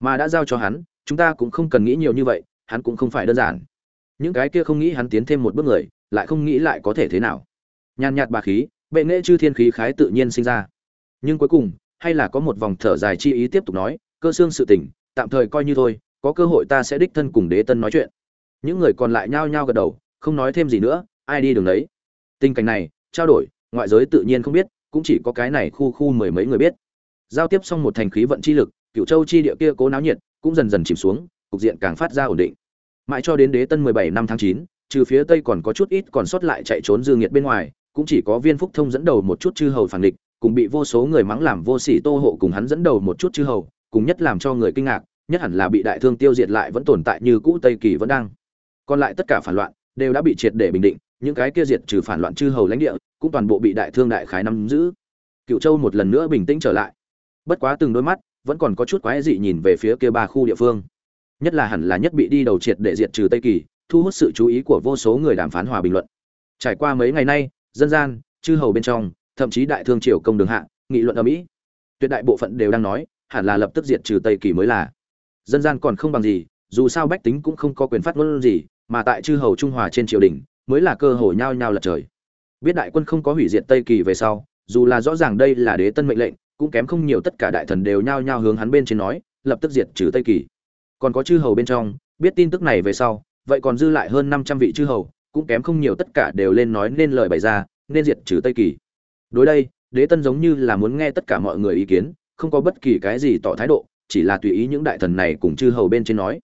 Mà đã giao cho hắn, chúng ta cũng không cần nghĩ nhiều như vậy, hắn cũng không phải đơn giản. Những cái kia không nghĩ hắn tiến thêm một bước người, lại không nghĩ lại có thể thế nào. Nhàn nhạt bà khí, bệ nghệ chư thiên khí khái tự nhiên sinh ra. Nhưng cuối cùng, hay là có một vòng thở dài chi ý tiếp tục nói, cơ xương sự tỉnh, tạm thời coi như thôi, có cơ hội ta sẽ đích thân cùng đế tân nói chuyện. Những người còn lại nhao nhao gật đầu, không nói thêm gì nữa, ai đi đường đấy. Tình cảnh này, trao đổi, ngoại giới tự nhiên không biết cũng chỉ có cái này khu khu mười mấy người biết. Giao tiếp xong một thành khí vận chi lực cựu châu chi địa kia cố náo nhiệt, cũng dần dần chìm xuống, cục diện càng phát ra ổn định. Mãi cho đến đế tân mười bảy năm tháng chín, trừ phía tây còn có chút ít còn sót lại chạy trốn dương nhiệt bên ngoài, cũng chỉ có viên phúc thông dẫn đầu một chút chư hầu phản địch, cùng bị vô số người mắng làm vô sỉ tô hộ cùng hắn dẫn đầu một chút chư hầu, cùng nhất làm cho người kinh ngạc, nhất hẳn là bị đại thương tiêu diệt lại vẫn tồn tại như cũ tây kỳ vẫn đang. Còn lại tất cả phản loạn, đều đã bị triệt để bình định những cái kia diệt trừ phản loạn chư hầu lãnh địa, cũng toàn bộ bị đại thương đại khái nắm giữ. Cựu châu một lần nữa bình tĩnh trở lại. Bất quá từng đôi mắt vẫn còn có chút quái dị nhìn về phía kia ba khu địa phương. Nhất là hẳn là nhất bị đi đầu triệt để diệt trừ tây kỳ, thu hút sự chú ý của vô số người đàm phán hòa bình luận. Trải qua mấy ngày nay, dân gian, chư hầu bên trong, thậm chí đại thương triều công đường hạ, nghị luận ở mỹ tuyệt đại bộ phận đều đang nói, hẳn là lập tức diệt trừ tây kỳ mới là. Dân gian còn không bằng gì, dù sao bách tính cũng không có quyền phát ngôn gì, mà tại chư hầu trung hòa trên triều đình mới là cơ hội nhao nhao lật trời. Biết đại quân không có hủy diệt tây kỳ về sau, dù là rõ ràng đây là đế tân mệnh lệnh, cũng kém không nhiều tất cả đại thần đều nhao nhao hướng hắn bên trên nói, lập tức diệt trừ tây kỳ. Còn có chư hầu bên trong, biết tin tức này về sau, vậy còn dư lại hơn năm trăm vị chư hầu, cũng kém không nhiều tất cả đều lên nói nên lời bày ra, nên diệt trừ tây kỳ. Đối đây, đế tân giống như là muốn nghe tất cả mọi người ý kiến, không có bất kỳ cái gì tỏ thái độ, chỉ là tùy ý những đại thần này cùng chư hầu bên trên nói.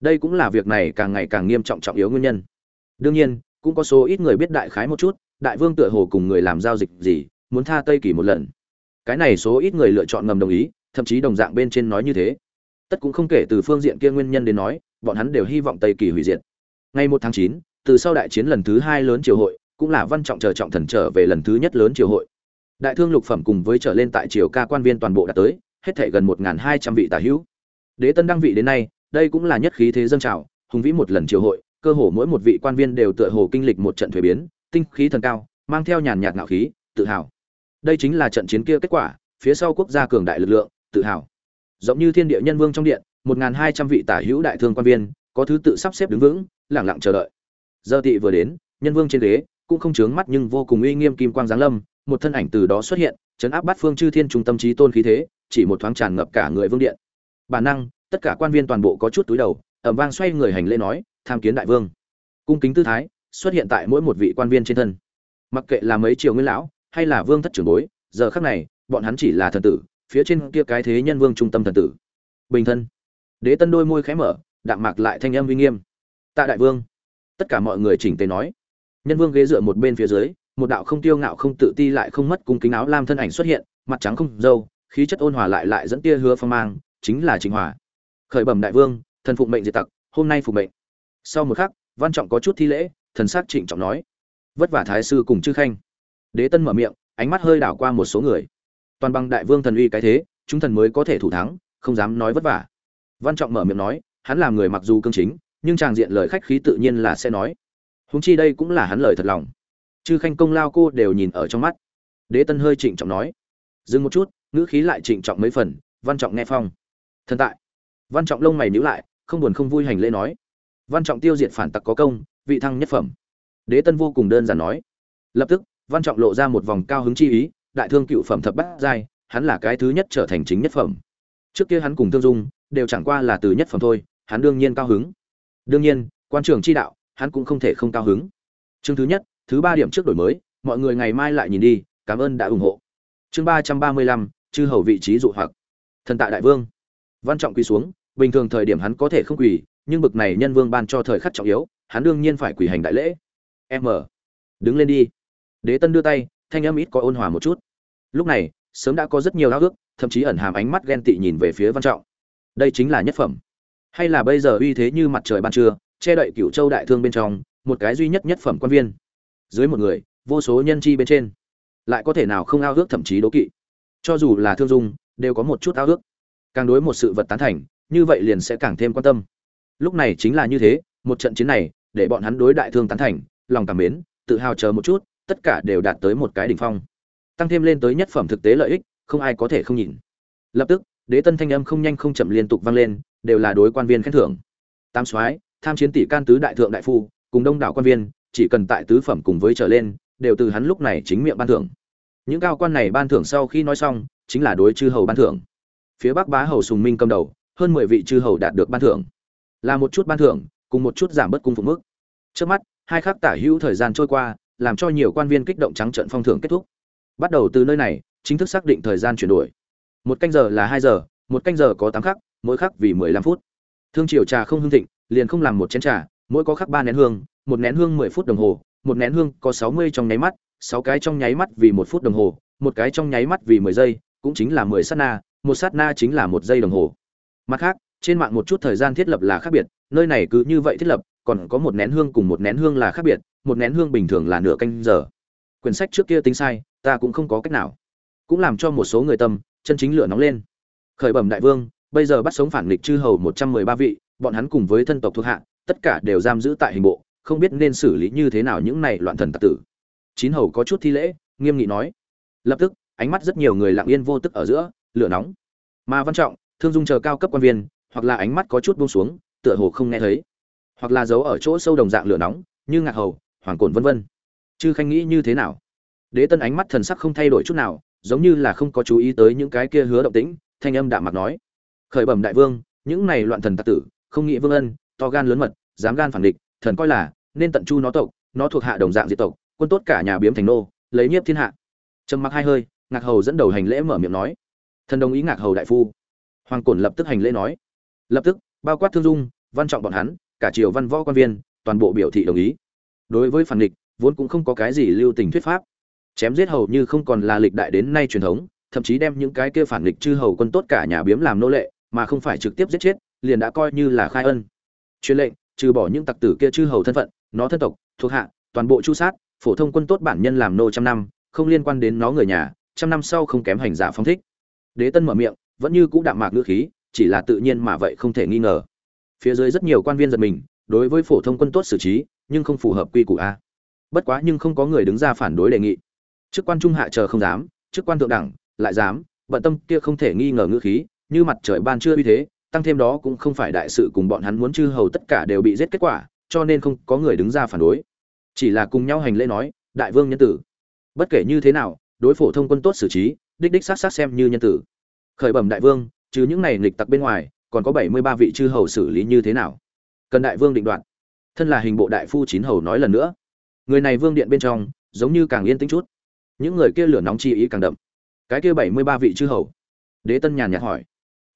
Đây cũng là việc này càng ngày càng nghiêm trọng trọng yếu nguyên nhân. Đương nhiên cũng có số ít người biết đại khái một chút, đại vương tựa hồ cùng người làm giao dịch gì, muốn tha tây kỳ một lần. Cái này số ít người lựa chọn ngầm đồng ý, thậm chí đồng dạng bên trên nói như thế. Tất cũng không kể từ phương diện kia nguyên nhân đến nói, bọn hắn đều hy vọng tây kỳ hủy diệt. Ngày một tháng chín, từ sau đại chiến lần thứ hai lớn triều hội, cũng là văn trọng chờ trọng thần trở về lần thứ nhất lớn triều hội. Đại thương lục phẩm cùng với trở lên tại triều ca quan viên toàn bộ đã tới, hết thể gần một hai trăm vị tả hữu. Đế tân đăng vị đến nay, đây cũng là nhất khí thế dân trào, hùng vĩ một lần triều hội cơ hồ mỗi một vị quan viên đều tựa hồ kinh lịch một trận thuế biến, tinh khí thần cao, mang theo nhàn nhạt ngạo khí, tự hào. Đây chính là trận chiến kia kết quả, phía sau quốc gia cường đại lực lượng, tự hào. Giống như thiên địa nhân vương trong điện, một hai trăm vị tả hữu đại thương quan viên, có thứ tự sắp xếp đứng vững lẳng lặng chờ đợi. Giờ tị vừa đến, nhân vương trên ghế, cũng không chướng mắt nhưng vô cùng uy nghiêm kim quang giáng lâm, một thân ảnh từ đó xuất hiện, chấn áp bát phương chư thiên trung tâm trí tôn khí thế, chỉ một thoáng tràn ngập cả người vương điện. Bản năng, tất cả quan viên toàn bộ có chút túi đầu ẩm vang xoay người hành lễ nói tham kiến đại vương. Cung kính tư thái xuất hiện tại mỗi một vị quan viên trên thân. Mặc kệ là mấy triều nguyên lão hay là vương thất trưởng bối, giờ khắc này, bọn hắn chỉ là thần tử, phía trên kia cái thế nhân vương trung tâm thần tử. Bình thân. Đế tân đôi môi khẽ mở, đạm mạc lại thanh âm uy nghiêm. Tạ đại vương. Tất cả mọi người chỉnh tề nói. Nhân vương ghế dựa một bên phía dưới, một đạo không tiêu ngạo không tự ti lại không mất cung kính áo lam thân ảnh xuất hiện, mặt trắng không dâu khí chất ôn hòa lại lại dẫn tia hứa phong mang, chính là chính hòa. Khởi bẩm đại vương, thần phụng mệnh diệt tặc, hôm nay phục mệnh sau một khắc, văn trọng có chút thi lễ, thần sắc trịnh trọng nói, vất vả thái sư cùng chư khanh. Đế tân mở miệng, ánh mắt hơi đảo qua một số người. Toàn bằng đại vương thần uy cái thế, chúng thần mới có thể thủ thắng, không dám nói vất vả. Văn trọng mở miệng nói, hắn làm người mặc dù cương chính, nhưng tràng diện lời khách khí tự nhiên là sẽ nói. Húng chi đây cũng là hắn lời thật lòng. Chư khanh công lao cô đều nhìn ở trong mắt. Đế tân hơi trịnh trọng nói, dừng một chút, ngữ khí lại trịnh trọng mấy phần. Văn trọng nghe phong. Thần tại. Văn trọng lông mày nhíu lại, không buồn không vui hành lễ nói văn trọng tiêu diệt phản tặc có công, vị thăng nhất phẩm. Đế tân vô cùng đơn giản nói. Lập tức, văn trọng lộ ra một vòng cao hứng chi ý, đại thương cựu phẩm thập bát giai, hắn là cái thứ nhất trở thành chính nhất phẩm. Trước kia hắn cùng thương dung đều chẳng qua là từ nhất phẩm thôi, hắn đương nhiên cao hứng. Đương nhiên, quan trường chi đạo, hắn cũng không thể không cao hứng. Chương thứ nhất, thứ ba điểm trước đổi mới, mọi người ngày mai lại nhìn đi, cảm ơn đã ủng hộ. Chương ba trăm ba mươi lăm, chư hầu vị trí dụ hoặc. Thần tạ đại vương. Văn trọng quỳ xuống, bình thường thời điểm hắn có thể không quỳ nhưng bực này nhân vương ban cho thời khắc trọng yếu, hắn đương nhiên phải quỳ hành đại lễ. M. Đứng lên đi. Đế tân đưa tay, thanh âm ít có ôn hòa một chút. Lúc này, sớm đã có rất nhiều ao ước thậm chí ẩn hàm ánh mắt ghen tị nhìn về phía văn trọng. Đây chính là nhất phẩm. Hay là bây giờ uy thế như mặt trời ban trưa, che đậy cựu châu đại thương bên trong, một cái duy nhất nhất phẩm quan viên. Dưới một người, vô số nhân chi bên trên. Lại có thể nào không ao ước thậm chí đố kỵ. Cho dù là thương dung, đều có một chút ao ước. Càng đối một sự vật tán thành, như vậy liền sẽ càng thêm quan tâm lúc này chính là như thế, một trận chiến này, để bọn hắn đối đại thương tán thành, lòng cảm mến, tự hào chờ một chút, tất cả đều đạt tới một cái đỉnh phong. Tăng thêm lên tới nhất phẩm thực tế lợi ích, không ai có thể không nhìn. Lập tức, đế tân thanh âm không nhanh không chậm liên tục vang lên, đều là đối quan viên khen thưởng. Tam soái, tham chiến tỷ can tứ đại thượng đại phu, cùng đông đảo quan viên, chỉ cần tại tứ phẩm cùng với trở lên, đều từ hắn lúc này chính miệng ban thưởng. Những cao quan này ban thưởng sau khi nói xong, chính là đối chư hầu ban thưởng. Phía bắc bá hầu sùng minh cầm đầu, hơn mười vị chư hầu đạt được ban thưởng là một chút ban thưởng, cùng một chút giảm bớt cung phục mức. Trước mắt, hai khắc tả hữu thời gian trôi qua, làm cho nhiều quan viên kích động trắng trận phong thưởng kết thúc. Bắt đầu từ nơi này, chính thức xác định thời gian chuyển đổi. Một canh giờ là hai giờ, một canh giờ có tám khắc, mỗi khắc vì mười lăm phút. Thương triều trà không hương thịnh, liền không làm một chén trà, mỗi có khắc ba nén hương, một nén hương mười phút đồng hồ, một nén hương có sáu mươi trong nháy mắt, sáu cái trong nháy mắt vì một phút đồng hồ, một cái trong nháy mắt vì mười giây, cũng chính là mười sát na, một sát na chính là một giây đồng hồ. Mặt khác trên mạng một chút thời gian thiết lập là khác biệt, nơi này cứ như vậy thiết lập, còn có một nén hương cùng một nén hương là khác biệt, một nén hương bình thường là nửa canh giờ. Quyển sách trước kia tính sai, ta cũng không có cách nào. Cũng làm cho một số người tâm, chân chính lửa nóng lên. Khởi bẩm đại vương, bây giờ bắt sống phản nghịch chư hầu một trăm mười ba vị, bọn hắn cùng với thân tộc thuộc hạ, tất cả đều giam giữ tại hình bộ, không biết nên xử lý như thế nào những này loạn thần tặc tử. Chín hầu có chút thi lễ, nghiêm nghị nói. Lập tức, ánh mắt rất nhiều người lặng yên vô tức ở giữa, lửa nóng. Mà văn trọng, thương dung chờ cao cấp quan viên hoặc là ánh mắt có chút buông xuống, tựa hồ không nghe thấy. Hoặc là giấu ở chỗ sâu đồng dạng lửa nóng, như ngạc hầu hoàng cồn vân vân. Chư khanh nghĩ như thế nào? Đế tân ánh mắt thần sắc không thay đổi chút nào, giống như là không có chú ý tới những cái kia hứa động tĩnh, thanh âm đạm mặt nói. Khởi bẩm đại vương, những này loạn thần tặc tử, không nghĩ vương ân, to gan lớn mật, dám gan phản địch, thần coi là, nên tận chu nó tộc, nó thuộc hạ đồng dạng diệt tộc, quân tốt cả nhà biếm thành nô, lấy nhiếp thiên hạ. Trầm mặc hai hơi, ngạc hầu dẫn đầu hành lễ mở miệng nói. Thần đồng ý ngạc hầu đại phu. Hoàng cổn lập tức hành lễ nói lập tức, bao quát thương dung, văn trọng bọn hắn, cả triều văn võ quan viên, toàn bộ biểu thị đồng ý. Đối với phản địch vốn cũng không có cái gì lưu tình thuyết pháp. Chém giết hầu như không còn là lịch đại đến nay truyền thống, thậm chí đem những cái kia phản địch chư hầu quân tốt cả nhà biếm làm nô lệ, mà không phải trực tiếp giết chết, liền đã coi như là khai ân. Truyền lệnh, trừ bỏ những tặc tử kia chư hầu thân phận, nó thân tộc, thuộc hạ, toàn bộ chu sát, phổ thông quân tốt bản nhân làm nô trăm năm, không liên quan đến nó người nhà, trăm năm sau không kém hành giả phong thích. Đế tân mở miệng, vẫn như cũ đạm mạc ngữ khí chỉ là tự nhiên mà vậy không thể nghi ngờ. Phía dưới rất nhiều quan viên giật mình, đối với phổ thông quân tốt xử trí, nhưng không phù hợp quy củ a. Bất quá nhưng không có người đứng ra phản đối đề nghị. Chức quan trung hạ chờ không dám, chức quan thượng đẳng, lại dám, bận tâm kia không thể nghi ngờ ngữ khí, như mặt trời ban chưa uy thế, tăng thêm đó cũng không phải đại sự cùng bọn hắn muốn chư hầu tất cả đều bị giết kết quả, cho nên không có người đứng ra phản đối. Chỉ là cùng nhau hành lễ nói, đại vương nhân tử. Bất kể như thế nào, đối phổ thông quân tốt xử trí, đích đích sát sát xem như nhân tử. Khởi bẩm đại vương trừ những này nghịch tặc bên ngoài còn có bảy mươi ba vị chư hầu xử lý như thế nào? Cần đại vương định đoạt. Thân là hình bộ đại phu chín hầu nói lần nữa. Người này vương điện bên trong giống như càng yên tĩnh chút. Những người kia lửa nóng chi ý càng đậm. Cái kia bảy mươi ba vị chư hầu. Đế tân nhàn nhạt hỏi.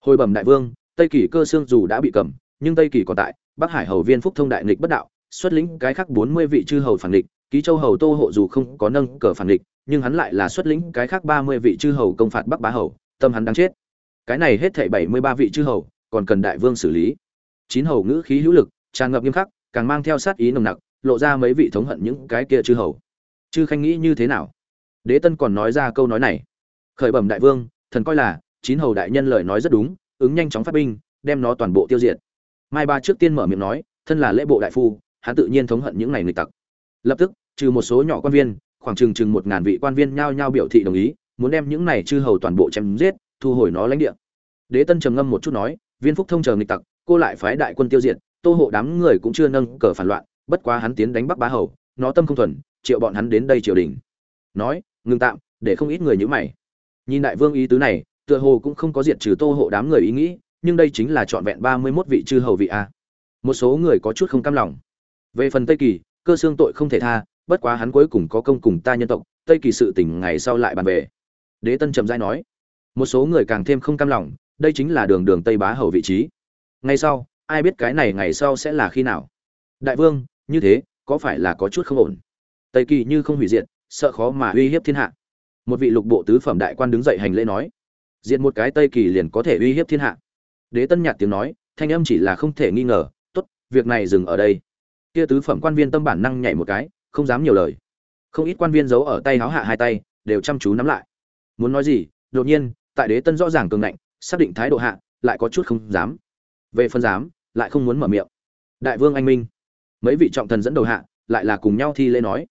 Hồi bẩm đại vương tây kỳ cơ xương dù đã bị cầm nhưng tây kỳ còn tại bắc hải hầu viên phúc thông đại nghịch bất đạo xuất lĩnh cái khác bốn mươi vị chư hầu phản nghịch, ký châu hầu tô hộ dù không có nâng cờ phản nghịch, nhưng hắn lại là xuất lĩnh cái khác ba mươi vị chư hầu công phạt bắc bá hầu tâm hắn đang chết cái này hết thảy bảy mươi ba vị chư hầu, còn cần đại vương xử lý. Chín hầu ngữ khí hữu lực, tràn ngập nghiêm khắc, càng mang theo sát ý nồng nặc, lộ ra mấy vị thống hận những cái kia chư hầu. Chư khanh nghĩ như thế nào? Đế tân còn nói ra câu nói này. Khởi bẩm đại vương, thần coi là, chín hầu đại nhân lời nói rất đúng, ứng nhanh chóng phát binh, đem nó toàn bộ tiêu diệt. Mai ba trước tiên mở miệng nói, thân là lễ bộ đại phu, hắn tự nhiên thống hận những này nghịch tặc. Lập tức, trừ một số nhỏ quan viên, khoảng chừng chừng một ngàn vị quan viên nhao nhao biểu thị đồng ý, muốn đem những này chư hầu toàn bộ chém giết thu hồi nó lãnh địa. Đế tân trầm ngâm một chút nói, viên phúc thông chờ nghịch tặc, cô lại phái đại quân tiêu diệt, tô hộ đám người cũng chưa nâng cờ phản loạn, bất quá hắn tiến đánh bắc bá hầu, nó tâm không thuần, triệu bọn hắn đến đây triều đình. Nói, ngừng tạm, để không ít người nhữ mày. Nhìn đại vương ý tứ này, tựa hồ cũng không có diệt trừ tô hộ đám người ý nghĩ, nhưng đây chính là trọn vẹn ba mươi mốt vị chư hầu vị a. Một số người có chút không cam lòng. Về phần tây kỳ, cơ xương tội không thể tha, bất quá hắn cuối cùng có công cùng ta nhân tộc, tây kỳ sự tỉnh ngày sau lại bàn về. Đế tân trầm giai nói một số người càng thêm không cam lòng, đây chính là đường đường tây bá hầu vị trí. Ngay sau, ai biết cái này ngày sau sẽ là khi nào? Đại vương, như thế, có phải là có chút không ổn? Tây kỳ như không hủy diệt, sợ khó mà uy hiếp thiên hạ. Một vị lục bộ tứ phẩm đại quan đứng dậy hành lễ nói diện một cái tây kỳ liền có thể uy hiếp thiên hạ. Đế tân nhạt tiếng nói, thanh âm chỉ là không thể nghi ngờ, tốt, việc này dừng ở đây. Kia tứ phẩm quan viên tâm bản năng nhảy một cái, không dám nhiều lời. Không ít quan viên giấu ở tay háo hạ hai tay, đều chăm chú nắm lại. Muốn nói gì, đột nhiên tại đế tân rõ ràng cường ngạnh, xác định thái độ hạ, lại có chút không dám. Về phân dám, lại không muốn mở miệng. Đại vương anh minh. Mấy vị trọng thần dẫn đầu hạ, lại là cùng nhau thi lễ nói.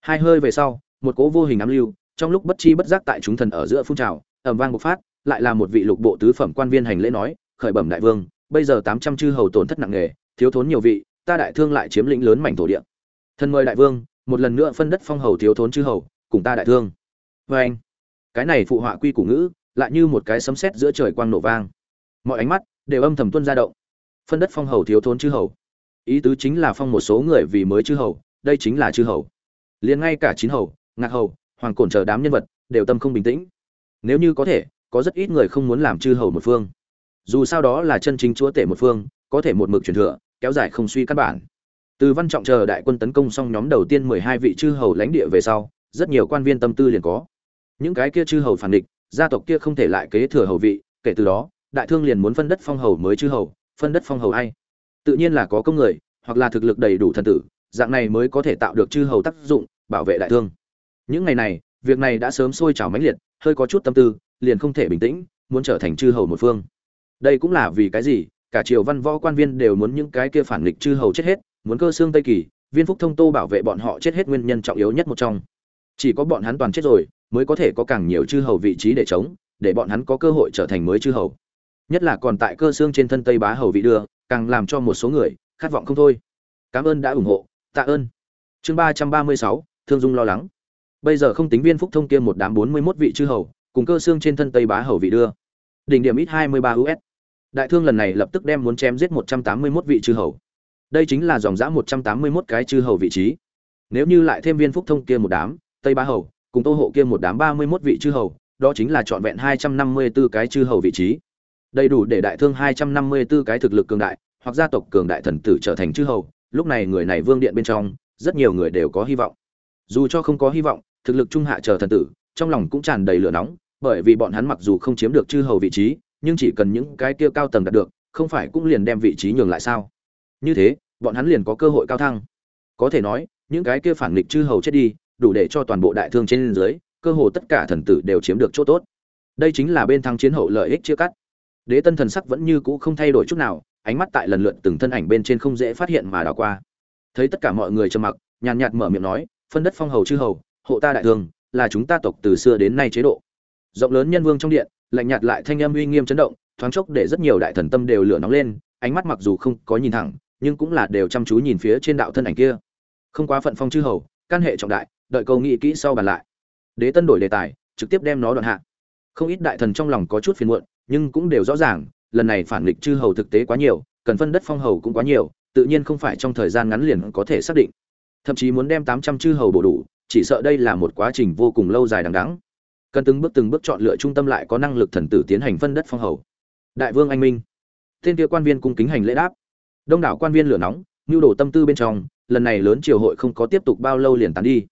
Hai hơi về sau, một cố vô hình ám lưu, trong lúc bất chi bất giác tại chúng thần ở giữa phun trào ẩm vang bộc phát, lại là một vị lục bộ tứ phẩm quan viên hành lễ nói, khởi bẩm đại vương, bây giờ tám trăm chư hầu tổn thất nặng nề, thiếu thốn nhiều vị, ta đại thương lại chiếm lĩnh lớn mảnh thổ địa. Thân mời đại vương, một lần nữa phân đất phong hầu thiếu thốn chư hầu, cùng ta đại thương. Vê anh cái này phụ họa quy củ ngữ lại như một cái sấm sét giữa trời quang nổ vang. Mọi ánh mắt đều âm thầm tuân ra động. Phân đất phong hầu thiếu thốn chư hầu. Ý tứ chính là phong một số người vì mới chư hầu, đây chính là chư hầu. Liền ngay cả chín hầu, ngạc hầu, hoàng cổn chờ đám nhân vật đều tâm không bình tĩnh. Nếu như có thể, có rất ít người không muốn làm chư hầu một phương. Dù sao đó là chân chính chúa tể một phương, có thể một mực truyền thừa, kéo dài không suy căn bản. Từ văn trọng chờ đại quân tấn công xong nhóm đầu tiên mười hai vị chư hầu lãnh địa về sau, rất nhiều quan viên tâm tư liền có. Những cái kia chư hầu phản địch gia tộc kia không thể lại kế thừa hầu vị, kể từ đó, đại thương liền muốn phân đất phong hầu mới chư hầu, phân đất phong hầu ai. Tự nhiên là có công người, hoặc là thực lực đầy đủ thần tử, dạng này mới có thể tạo được chư hầu tác dụng, bảo vệ đại thương. Những ngày này, việc này đã sớm sôi trào mãnh liệt, hơi có chút tâm tư, liền không thể bình tĩnh, muốn trở thành chư hầu một phương. Đây cũng là vì cái gì, cả triều văn võ quan viên đều muốn những cái kia phản nghịch chư hầu chết hết, muốn cơ xương tây kỳ, viên phúc thông tô bảo vệ bọn họ chết hết nguyên nhân trọng yếu nhất một trong. Chỉ có bọn hắn toàn chết rồi mới có thể có càng nhiều chư hầu vị trí để chống, để bọn hắn có cơ hội trở thành mới chư hầu. Nhất là còn tại cơ xương trên thân tây bá hầu vị đưa, càng làm cho một số người khát vọng không thôi. Cảm ơn đã ủng hộ, tạ ơn. Chương ba trăm ba mươi sáu, thương dung lo lắng. Bây giờ không tính viên phúc thông kia một đám bốn mươi mốt vị chư hầu, cùng cơ xương trên thân tây bá hầu vị đưa. Đỉnh điểm ít hai mươi ba us đại thương lần này lập tức đem muốn chém giết một trăm tám mươi mốt vị chư hầu. Đây chính là dòng dã một trăm tám mươi mốt cái chư hầu vị trí. Nếu như lại thêm viên phúc thông kia một đám, tây bá hầu cùng tô hộ kia một đám ba mươi mốt vị chư hầu, đó chính là trọn vẹn hai trăm năm mươi 254 cái chư hầu vị trí. Đầy đủ để đại thương hai trăm năm mươi 254 cái thực lực cường đại, hoặc gia tộc cường đại thần tử trở thành chư hầu, lúc này người này vương điện bên trong, rất nhiều người đều có hy vọng. Dù cho không có hy vọng, thực lực trung hạ chờ thần tử, trong lòng cũng tràn đầy lửa nóng, bởi vì bọn hắn mặc dù không chiếm được chư hầu vị trí, nhưng chỉ cần những cái kia cao tầng đạt được, không phải cũng liền đem vị trí nhường lại sao? Như thế, bọn hắn liền có cơ hội cao thăng. Có thể nói, những cái kia phản nghịch chư hầu chết đi đủ để cho toàn bộ đại thương trên dưới, cơ hồ tất cả thần tử đều chiếm được chỗ tốt. Đây chính là bên thắng chiến hậu lợi ích chia cắt. Đế tân thần sắc vẫn như cũ không thay đổi chút nào, ánh mắt tại lần lượt từng thân ảnh bên trên không dễ phát hiện mà đảo qua. Thấy tất cả mọi người trầm mặc, nhàn nhạt mở miệng nói, phân đất phong hầu chư hầu, hộ ta đại thương, là chúng ta tộc từ xưa đến nay chế độ. Rộng lớn nhân vương trong điện, lạnh nhạt lại thanh âm uy nghiêm chấn động, thoáng chốc để rất nhiều đại thần tâm đều lửa nóng lên, ánh mắt mặc dù không có nhìn thẳng, nhưng cũng là đều chăm chú nhìn phía trên đạo thân ảnh kia. Không quá phận phong chư hầu, căn hệ trọng đại đợi câu nghĩ kỹ sau bàn lại. Đế tân đổi đề tài, trực tiếp đem nó đoạn hạ. Không ít đại thần trong lòng có chút phiền muộn, nhưng cũng đều rõ ràng, lần này phản nghịch chư hầu thực tế quá nhiều, cần phân đất phong hầu cũng quá nhiều, tự nhiên không phải trong thời gian ngắn liền có thể xác định. Thậm chí muốn đem tám trăm chư hầu bổ đủ, chỉ sợ đây là một quá trình vô cùng lâu dài đằng đẵng. Cần từng bước từng bước chọn lựa trung tâm lại có năng lực thần tử tiến hành phân đất phong hầu. Đại vương anh minh. Tên kia quan viên cung kính hành lễ đáp. Đông đảo quan viên lửa nóng, nhu đồ tâm tư bên trong, lần này lớn triều hội không có tiếp tục bao lâu liền tán đi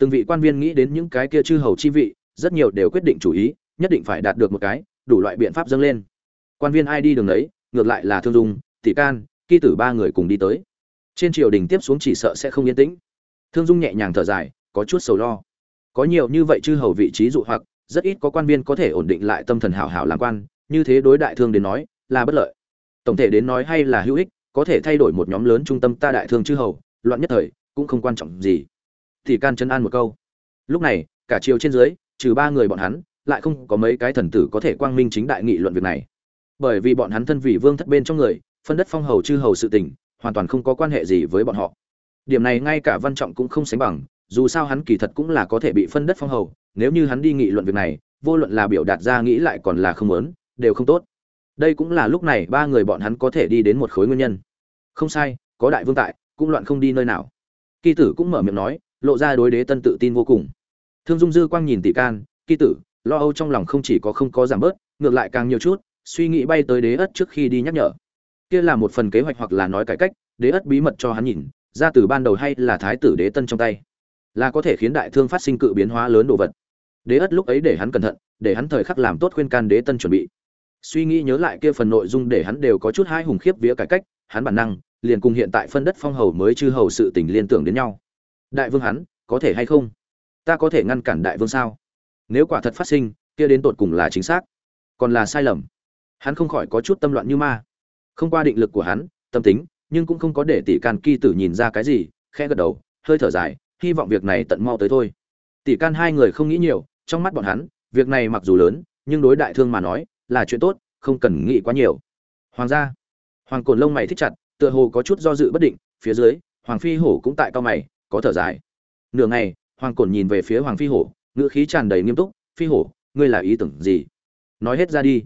từng vị quan viên nghĩ đến những cái kia chư hầu chi vị, rất nhiều đều quyết định chủ ý, nhất định phải đạt được một cái, đủ loại biện pháp dâng lên. Quan viên ai đi đường đấy ngược lại là thương dung tỷ can kỳ tử ba người cùng đi tới. Trên triều đình tiếp xuống chỉ sợ sẽ không yên tĩnh. Thương dung nhẹ nhàng thở dài, có chút sầu lo. Có nhiều như vậy chư hầu vị trí dụ hoặc, rất ít có quan viên có thể ổn định lại tâm thần hảo hảo làm quan, như thế đối đại thương đến nói, là bất lợi. Tổng thể đến nói hay là hữu ích, có thể thay đổi một nhóm lớn trung tâm ta đại thương chư hầu, loạn nhất thời, cũng không quan trọng gì thì can chân an một câu. Lúc này, cả triều trên dưới, trừ ba người bọn hắn, lại không có mấy cái thần tử có thể quang minh chính đại nghị luận việc này. Bởi vì bọn hắn thân vị vương thất bên trong người, phân đất phong hầu chư hầu sự tình, hoàn toàn không có quan hệ gì với bọn họ. Điểm này ngay cả văn trọng cũng không sánh bằng, dù sao hắn kỳ thật cũng là có thể bị phân đất phong hầu, nếu như hắn đi nghị luận việc này, vô luận là biểu đạt ra nghĩ lại còn là không lớn đều không tốt. Đây cũng là lúc này ba người bọn hắn có thể đi đến một khối nguyên nhân. Không sai, có đại vương tại, cũng loạn không đi nơi nào. Kỳ tử cũng mở miệng nói lộ ra đối đế tân tự tin vô cùng. Thương dung dư quang nhìn tỷ can, kỳ tử, lo âu trong lòng không chỉ có không có giảm bớt, ngược lại càng nhiều chút, suy nghĩ bay tới đế ất trước khi đi nhắc nhở. Kia là một phần kế hoạch hoặc là nói cải cách, đế ất bí mật cho hắn nhìn, ra từ ban đầu hay là thái tử đế tân trong tay. Là có thể khiến đại thương phát sinh cự biến hóa lớn đồ vật. Đế ất lúc ấy để hắn cẩn thận, để hắn thời khắc làm tốt khuyên can đế tân chuẩn bị. Suy nghĩ nhớ lại kia phần nội dung để hắn đều có chút hai hùng khiếp vía cải cách, hắn bản năng, liền cùng hiện tại phân đất phong hầu mới chư hầu sự tình liên tưởng đến nhau đại vương hắn, có thể hay không? Ta có thể ngăn cản đại vương sao? Nếu quả thật phát sinh, kia đến tột cùng là chính xác, còn là sai lầm. Hắn không khỏi có chút tâm loạn như ma. Không qua định lực của hắn, tâm tính, nhưng cũng không có để tỷ can kỳ tử nhìn ra cái gì, khẽ gật đầu, hơi thở dài, hy vọng việc này tận mau tới thôi. Tỷ can hai người không nghĩ nhiều, trong mắt bọn hắn, việc này mặc dù lớn, nhưng đối đại thương mà nói, là chuyện tốt, không cần nghĩ quá nhiều. Hoàng gia, hoàng cồn lông mày thích chặt, tựa hồ có chút do dự bất định, phía dưới, hoàng phi hổ cũng tại cao mày có thở dài. Nửa ngày, hoàng cổn nhìn về phía hoàng phi hổ, ngữ khí tràn đầy nghiêm túc, phi hổ, ngươi là ý tưởng gì? Nói hết ra đi.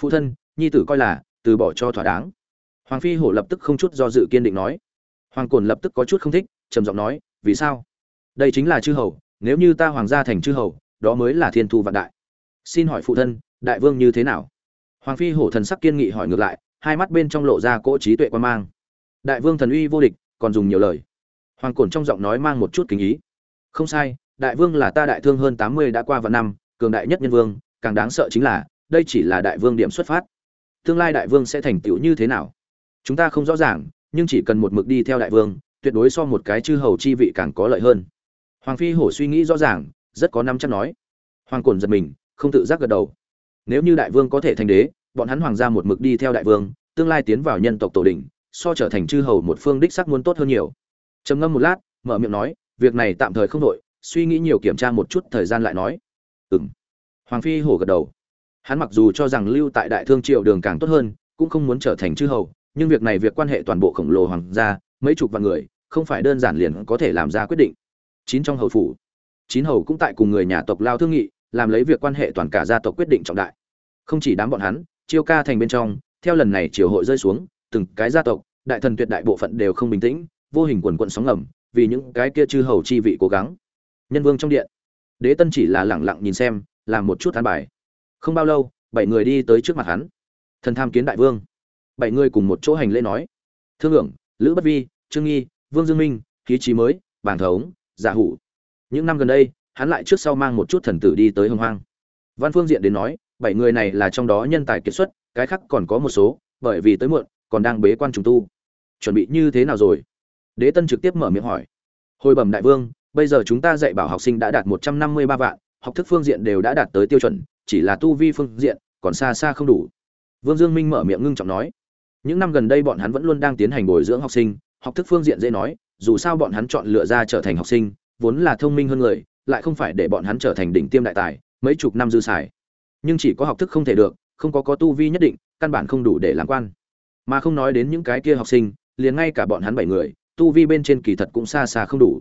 Phụ thân, nhi tử coi là, từ bỏ cho thỏa đáng. Hoàng phi hổ lập tức không chút do dự kiên định nói. Hoàng cổn lập tức có chút không thích, trầm giọng nói, vì sao? Đây chính là chư hầu, nếu như ta hoàng gia thành chư hầu, đó mới là thiên thu vạn đại. Xin hỏi phụ thân, đại vương như thế nào? Hoàng phi hổ thần sắc kiên nghị hỏi ngược lại, hai mắt bên trong lộ ra cỗ trí tuệ quan mang. Đại vương thần uy vô địch, còn dùng nhiều lời hoàng cổn trong giọng nói mang một chút kính ý. Không sai, đại vương là ta đại thương hơn tám mươi đã qua vạn năm, cường đại nhất nhân vương, càng đáng sợ chính là, đây chỉ là đại vương điểm xuất phát. Tương lai đại vương sẽ thành tựu như thế nào? Chúng ta không rõ ràng, nhưng chỉ cần một mực đi theo đại vương, tuyệt đối so một cái chư hầu chi vị càng có lợi hơn. Hoàng phi hổ suy nghĩ rõ ràng, rất có năm chắc nói. Hoàng cổn giật mình, không tự giác gật đầu. Nếu như đại vương có thể thành đế, bọn hắn hoàng gia một mực đi theo đại vương, tương lai tiến vào nhân tộc tổ đình so trở thành chư hầu một phương đích sắc muốn tốt hơn nhiều trầm ngâm một lát, mở miệng nói, việc này tạm thời không đội suy nghĩ nhiều kiểm tra một chút thời gian lại nói. Ừng hoàng phi hổ gật đầu. Hắn mặc dù cho rằng lưu tại đại thương triệu đường càng tốt hơn, cũng không muốn trở thành chư hầu, nhưng việc này việc quan hệ toàn bộ khổng lồ hoàng gia, mấy chục vạn người, không phải đơn giản liền có thể làm ra quyết định. Chín trong hầu phủ. Chín hầu cũng tại cùng người nhà tộc lao thương nghị, làm lấy việc quan hệ toàn cả gia tộc quyết định trọng đại. Không chỉ đám bọn hắn, chiêu ca thành bên trong, theo lần này triều hội rơi xuống, từng cái gia tộc, đại thần tuyệt đại bộ phận đều không bình tĩnh vô hình quần quận sóng ngầm, vì những cái kia chư hầu chi vị cố gắng. Nhân vương trong điện. Đế tân chỉ là lẳng lặng nhìn xem, làm một chút tán bài. Không bao lâu, bảy người đi tới trước mặt hắn. Thần tham kiến đại vương. Bảy người cùng một chỗ hành lễ nói. Thương hưởng lữ bất vi, trương nghi, vương dương minh khí trí mới bản thống giả hủ. Những năm gần đây, hắn lại trước sau mang một chút thần tử đi tới hồng hoang. Văn phương diện đến nói, bảy người này là trong đó nhân tài kiệt xuất, cái khác còn có một số, bởi vì tới muộn, còn đang bế quan trùng tu. Chuẩn bị như thế nào rồi? Đế tân trực tiếp mở miệng hỏi. Hồi bẩm đại vương, bây giờ chúng ta dạy bảo học sinh đã đạt một trăm năm mươi ba vạn, học thức phương diện đều đã đạt tới tiêu chuẩn, chỉ là tu vi phương diện còn xa xa không đủ. Vương dương minh mở miệng ngưng trọng nói. Những năm gần đây bọn hắn vẫn luôn đang tiến hành bồi dưỡng học sinh, học thức phương diện dễ nói, dù sao bọn hắn chọn lựa ra trở thành học sinh, vốn là thông minh hơn người, lại không phải để bọn hắn trở thành đỉnh tiêm đại tài, mấy chục năm dư xài. Nhưng chỉ có học thức không thể được, không có có tu vi nhất định, căn bản không đủ để làm quan. Mà không nói đến những cái kia học sinh, liền ngay cả bọn hắn bảy người tu vi bên trên kỳ thật cũng xa xa không đủ.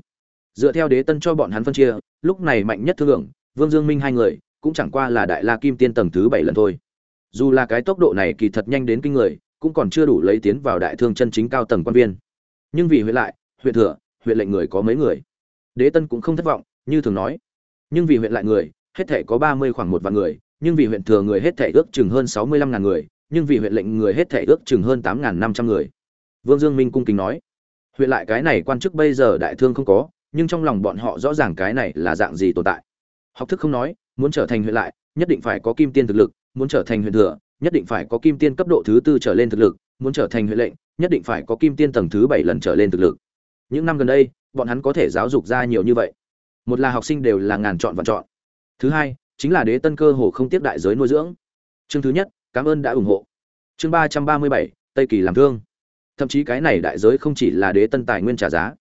Dựa theo đế tân cho bọn hắn phân chia, lúc này mạnh nhất thương lượng, vương dương minh hai người, cũng chẳng qua là đại la kim tiên tầng thứ bảy lần thôi. Dù là cái tốc độ này kỳ thật nhanh đến kinh người, cũng còn chưa đủ lấy tiến vào đại thương chân chính cao tầng quan viên. Nhưng vì huyện lại huyện thừa huyện lệnh người có mấy người? Đế tân cũng không thất vọng, như thường nói. Nhưng vì huyện lại người, hết thể có ba mươi khoảng một vạn người, nhưng vì huyện thừa người hết thể ước chừng hơn sáu mươi lăm ngàn người, nhưng vì huyện lệnh người hết thể ước chừng hơn tám ngàn năm trăm người. Vương dương minh cung kính nói huyện lại cái này quan chức bây giờ đại thương không có, nhưng trong lòng bọn họ rõ ràng cái này là dạng gì tồn tại. Học thức không nói, muốn trở thành huyện lại, nhất định phải có kim tiên thực lực, muốn trở thành huyện thừa, nhất định phải có kim tiên cấp độ thứ tư trở lên thực lực, muốn trở thành huyện lệnh, nhất định phải có kim tiên tầng thứ bảy lần trở lên thực lực. Những năm gần đây, bọn hắn có thể giáo dục ra nhiều như vậy. Một là học sinh đều là ngàn chọn và chọn. Thứ hai, chính là đế tân cơ hồ không tiếp đại giới nuôi dưỡng. Chương thứ nhất, cảm ơn đã ủng hộ. Chương ba trăm ba mươi bảy, tây kỳ làm thương thậm chí cái này đại giới không chỉ là đế tân tài nguyên trả giá.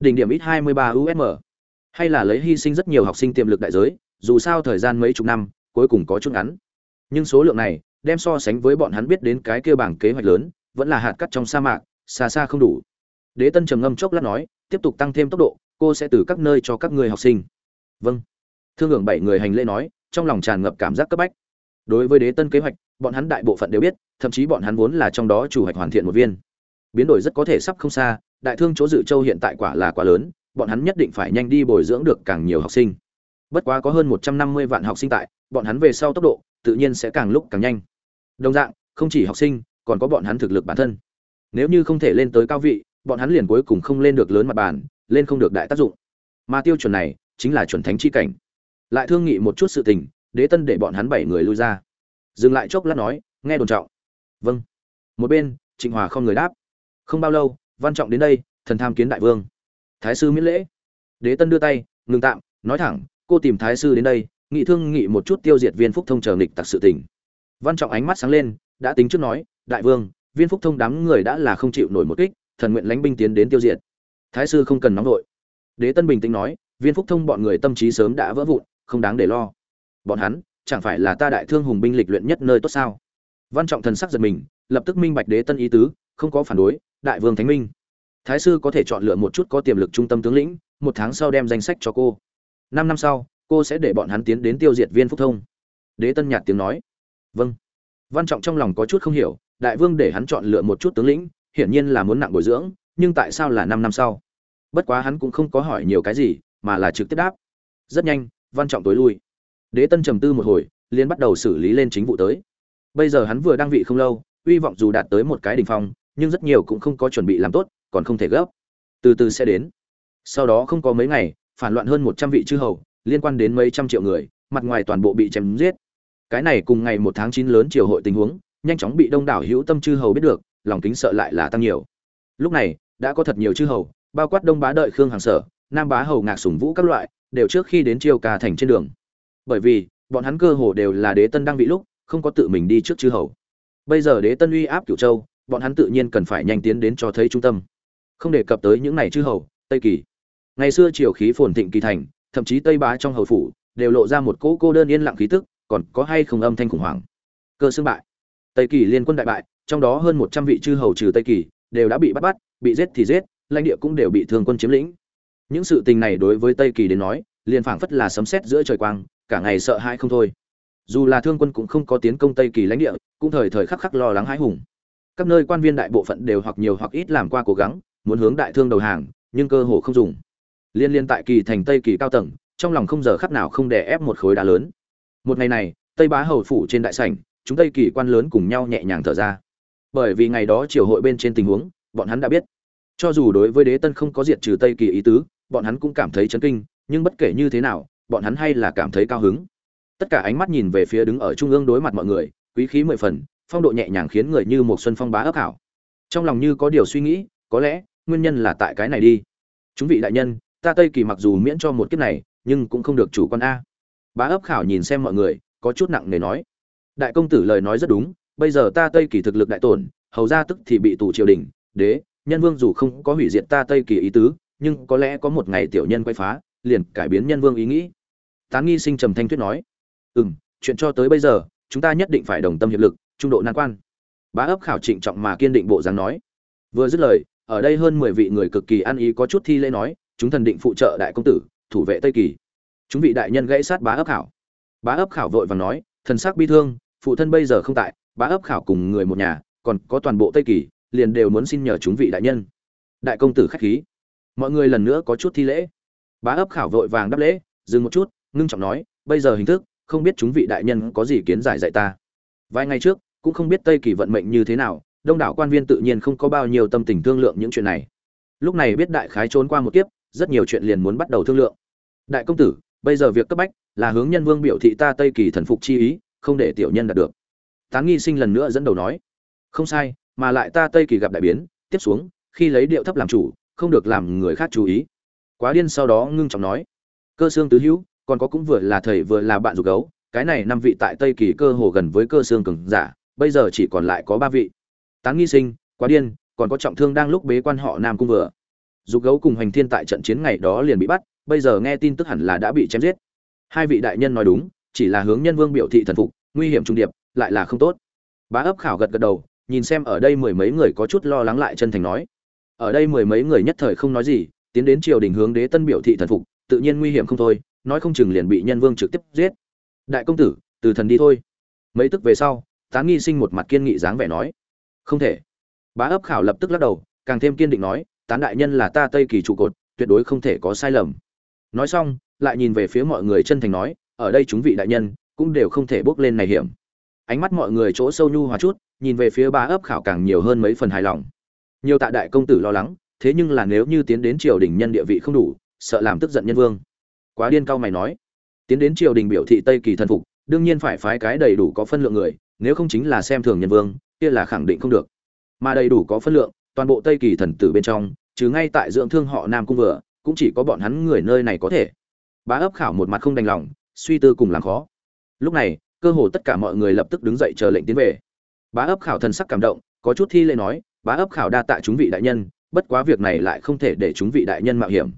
Đỉnh điểm ít hai mươi ba usm hay là lấy hy sinh rất nhiều học sinh tiềm lực đại giới, dù sao thời gian mấy chục năm, cuối cùng có chút ngắn. Nhưng số lượng này, đem so sánh với bọn hắn biết đến cái kia bảng kế hoạch lớn, vẫn là hạt cát trong sa mạc, xa xa không đủ. Đế tân trầm ngâm chốc lát nói, tiếp tục tăng thêm tốc độ, cô sẽ từ các nơi cho các người học sinh. Vâng. Thương hưởng bảy người hành lễ nói, trong lòng tràn ngập cảm giác cấp bách. Đối với đế tân kế hoạch, bọn hắn đại bộ phận đều biết, thậm chí bọn hắn vốn là trong đó chủ hoạch hoàn thiện một viên biến đổi rất có thể sắp không xa, đại thương chỗ dự châu hiện tại quả là quá lớn, bọn hắn nhất định phải nhanh đi bồi dưỡng được càng nhiều học sinh. Bất quá có hơn một trăm năm mươi vạn học sinh tại, bọn hắn về sau tốc độ, tự nhiên sẽ càng lúc càng nhanh. Đồng dạng, không chỉ học sinh, còn có bọn hắn thực lực bản thân. Nếu như không thể lên tới cao vị, bọn hắn liền cuối cùng không lên được lớn mặt bàn, lên không được đại tác dụng. Mà tiêu chuẩn này, chính là chuẩn thánh chi cảnh. Lại thương nghị một chút sự tình, đế tân để bọn hắn bảy người lui ra. Dừng lại chốc lát nói, nghe đồn trọng. Vâng. Một bên, trịnh hòa không người đáp không bao lâu, văn trọng đến đây, thần tham kiến đại vương. Thái sư miễn lễ. Đế tân đưa tay, ngừng tạm, nói thẳng, cô tìm thái sư đến đây, nghị thương nghị một chút tiêu diệt viên phúc thông chờ nghịch tặc sự tình. Văn trọng ánh mắt sáng lên, đã tính trước nói, đại vương, viên phúc thông đám người đã là không chịu nổi một kích, thần nguyện lãnh binh tiến đến tiêu diệt. Thái sư không cần nóng vội. Đế tân bình tĩnh nói, viên phúc thông bọn người tâm trí sớm đã vỡ vụn, không đáng để lo. Bọn hắn, chẳng phải là ta đại thương hùng binh lịch luyện nhất nơi tốt sao? Văn trọng thần sắc giật mình, lập tức minh bạch đế tân ý tứ, không có phản đối đại vương thánh minh. Thái sư có thể chọn lựa một chút có tiềm lực trung tâm tướng lĩnh, một tháng sau đem danh sách cho cô. Năm năm sau, cô sẽ để bọn hắn tiến đến tiêu diệt viên phúc thông. Đế tân nhạt tiếng nói. Vâng. Văn trọng trong lòng có chút không hiểu, đại vương để hắn chọn lựa một chút tướng lĩnh, hiển nhiên là muốn nặng bồi dưỡng, nhưng tại sao là năm năm sau? Bất quá hắn cũng không có hỏi nhiều cái gì, mà là trực tiếp đáp. Rất nhanh, văn trọng tối lui. Đế tân trầm tư một hồi liên bắt đầu xử lý lên chính vụ tới. Bây giờ hắn vừa đang vị không lâu, hy vọng dù đạt tới một cái đỉnh phong nhưng rất nhiều cũng không có chuẩn bị làm tốt, còn không thể gấp. Từ từ sẽ đến. Sau đó không có mấy ngày, phản loạn hơn một trăm vị chư hầu, liên quan đến mấy trăm triệu người, mặt ngoài toàn bộ bị chém giết. Cái này cùng ngày một tháng chín lớn triều hội tình huống, nhanh chóng bị đông đảo hữu tâm chư hầu biết được, lòng kính sợ lại là tăng nhiều. Lúc này, đã có thật nhiều chư hầu, bao quát đông bá đợi, khương hàng sở, nam bá hầu, ngạc sủng vũ các loại, đều trước khi đến triều ca thành trên đường. Bởi vì, bọn hắn cơ hồ đều là đế tân đang bị lúc, không có tự mình đi trước chư hầu. Bây giờ đế tân uy áp cửu châu bọn hắn tự nhiên cần phải nhanh tiến đến cho thấy trung tâm. Không đề cập tới những này chư hầu, tây kỳ. Ngày xưa triều khí phồn thịnh kỳ thành, thậm chí tây bá trong hầu phủ đều lộ ra một cỗ cô đơn yên lặng khí tức, còn có hay không âm thanh khủng hoảng. Cơ xương bại. Tây kỳ liên quân đại bại, trong đó hơn một trăm vị chư hầu trừ tây kỳ đều đã bị bắt bắt, bị giết thì giết, lãnh địa cũng đều bị thương quân chiếm lĩnh. Những sự tình này đối với tây kỳ đến nói, liền phảng phất là sấm sét giữa trời quang, cả ngày sợ hãi không thôi. Dù là thương quân cũng không có tiến công tây kỳ lãnh địa, cũng thời thời khắc khắc lo lắng hãi hùng các nơi quan viên đại bộ phận đều hoặc nhiều hoặc ít làm qua cố gắng, muốn hướng đại thương đầu hàng, nhưng cơ hồ không dùng. Liên liên tại kỳ thành tây kỳ cao tầng, trong lòng không giờ khắc nào không đè ép một khối đá lớn. Một ngày này, tây bá hầu phủ trên đại sảnh, chúng tây kỳ quan lớn cùng nhau nhẹ nhàng thở ra. Bởi vì ngày đó triều hội bên trên tình huống, bọn hắn đã biết. Cho dù đối với đế tân không có diệt trừ tây kỳ ý tứ, bọn hắn cũng cảm thấy chấn kinh, nhưng bất kể như thế nào, bọn hắn hay là cảm thấy cao hứng. Tất cả ánh mắt nhìn về phía đứng ở trung ương đối mặt mọi người, quý khí mười phần phong độ nhẹ nhàng khiến người như một xuân phong bá ấp hảo trong lòng như có điều suy nghĩ, có lẽ, nguyên nhân là tại cái này đi. Chúng vị đại nhân, ta tây kỳ mặc dù miễn cho một kiếp này, nhưng cũng không được chủ quan a. Bá ấp khảo nhìn xem mọi người, có chút nặng nề nói. Đại công tử lời nói rất đúng, bây giờ ta tây kỳ thực lực đại tổn, hầu ra tức thì bị tù triều đình, đế, nhân vương dù không có hủy diệt ta tây kỳ ý tứ, nhưng có lẽ có một ngày tiểu nhân quay phá, liền cải biến nhân vương ý nghĩ. Tán nghi sinh trầm thanh tuyết nói. Ừ m chuyện cho tới bây giờ, chúng ta nhất định phải đồng tâm hiệp lực trung độ nan quan. Bá ấp khảo trịnh trọng mà kiên định bộ dáng nói. Vừa dứt lời, ở đây hơn mười vị người cực kỳ ăn ý có chút thi lễ nói, chúng thần định phụ trợ đại công tử, thủ vệ tây kỳ. Chúng vị đại nhân gãy sát bá ấp khảo. Bá ấp khảo vội và nói, thần sắc bi thương, phụ thân bây giờ không tại, bá ấp khảo cùng người một nhà, còn có toàn bộ tây kỳ, liền đều muốn xin nhờ chúng vị đại nhân. Đại công tử khách khí. Mọi người lần nữa có chút thi lễ. Bá ấp khảo vội vàng đáp lễ, dừng một chút, ngưng trọng nói, bây giờ hình thức, không biết chúng vị đại nhân có gì kiến giải dạy ta. Vài ngày trước cũng không biết tây kỳ vận mệnh như thế nào, đông đảo quan viên tự nhiên không có bao nhiêu tâm tình thương lượng những chuyện này. Lúc này biết đại khái trốn qua một kiếp, rất nhiều chuyện liền muốn bắt đầu thương lượng. Đại công tử, bây giờ việc cấp bách là hướng nhân vương biểu thị ta tây kỳ thần phục chi ý, không để tiểu nhân đạt được. Tán nghi sinh lần nữa dẫn đầu nói, không sai, mà lại ta tây kỳ gặp đại biến, tiếp xuống, khi lấy điệu thấp làm chủ, không được làm người khác chú ý. Quá điên sau đó ngưng trọng nói, cơ xương tứ hữu, còn có cũng vừa là thầy vừa là bạn dục gấu, cái này năm vị tại tây kỳ cơ hồ gần với cơ xương cường giả bây giờ chỉ còn lại có ba vị. Tán nghi sinh, quá điên, còn có trọng thương đang lúc bế quan họ nam cung vừa. Dục gấu cùng hành thiên tại trận chiến ngày đó liền bị bắt, bây giờ nghe tin tức hẳn là đã bị chém giết. Hai vị đại nhân nói đúng, chỉ là hướng nhân vương biểu thị thần phục, nguy hiểm trung điệp, lại là không tốt. Bá ấp khảo gật gật đầu, nhìn xem ở đây mười mấy người có chút lo lắng lại chân thành nói. Ở đây mười mấy người nhất thời không nói gì, tiến đến triều đình hướng đế tân biểu thị thần phục, tự nhiên nguy hiểm không thôi, nói không chừng liền bị nhân vương trực tiếp giết. Đại công tử, từ thần đi thôi. Mấy tức về sau tán nghi sinh một mặt kiên nghị dáng vẻ nói, không thể. Bá ấp khảo lập tức lắc đầu, càng thêm kiên định nói, tán đại nhân là ta tây kỳ trụ cột, tuyệt đối không thể có sai lầm. Nói xong, lại nhìn về phía mọi người chân thành nói, ở đây chúng vị đại nhân cũng đều không thể bước lên này hiểm. Ánh mắt mọi người chỗ sâu nhu hòa chút, nhìn về phía Bá ấp khảo càng nhiều hơn mấy phần hài lòng. Nhiều tạ đại công tử lo lắng, thế nhưng là nếu như tiến đến triều đình nhân địa vị không đủ, sợ làm tức giận nhân vương. Quá điên cao mày nói, tiến đến triều đình biểu thị tây kỳ thần phục, đương nhiên phải phái cái đầy đủ có phân lượng người nếu không chính là xem thường nhân vương, kia là khẳng định không được. Mà đầy đủ có phân lượng, toàn bộ tây kỳ thần tử bên trong chứ ngay tại dưỡng thương họ nam cung vừa, cũng chỉ có bọn hắn người nơi này có thể. Bá ấp khảo một mặt không đành lòng, suy tư cùng làm khó. Lúc này, cơ hồ tất cả mọi người lập tức đứng dậy chờ lệnh tiến về. Bá ấp khảo thần sắc cảm động, có chút thi lễ nói, bá ấp khảo đa tạ chúng vị đại nhân, bất quá việc này lại không thể để chúng vị đại nhân mạo hiểm.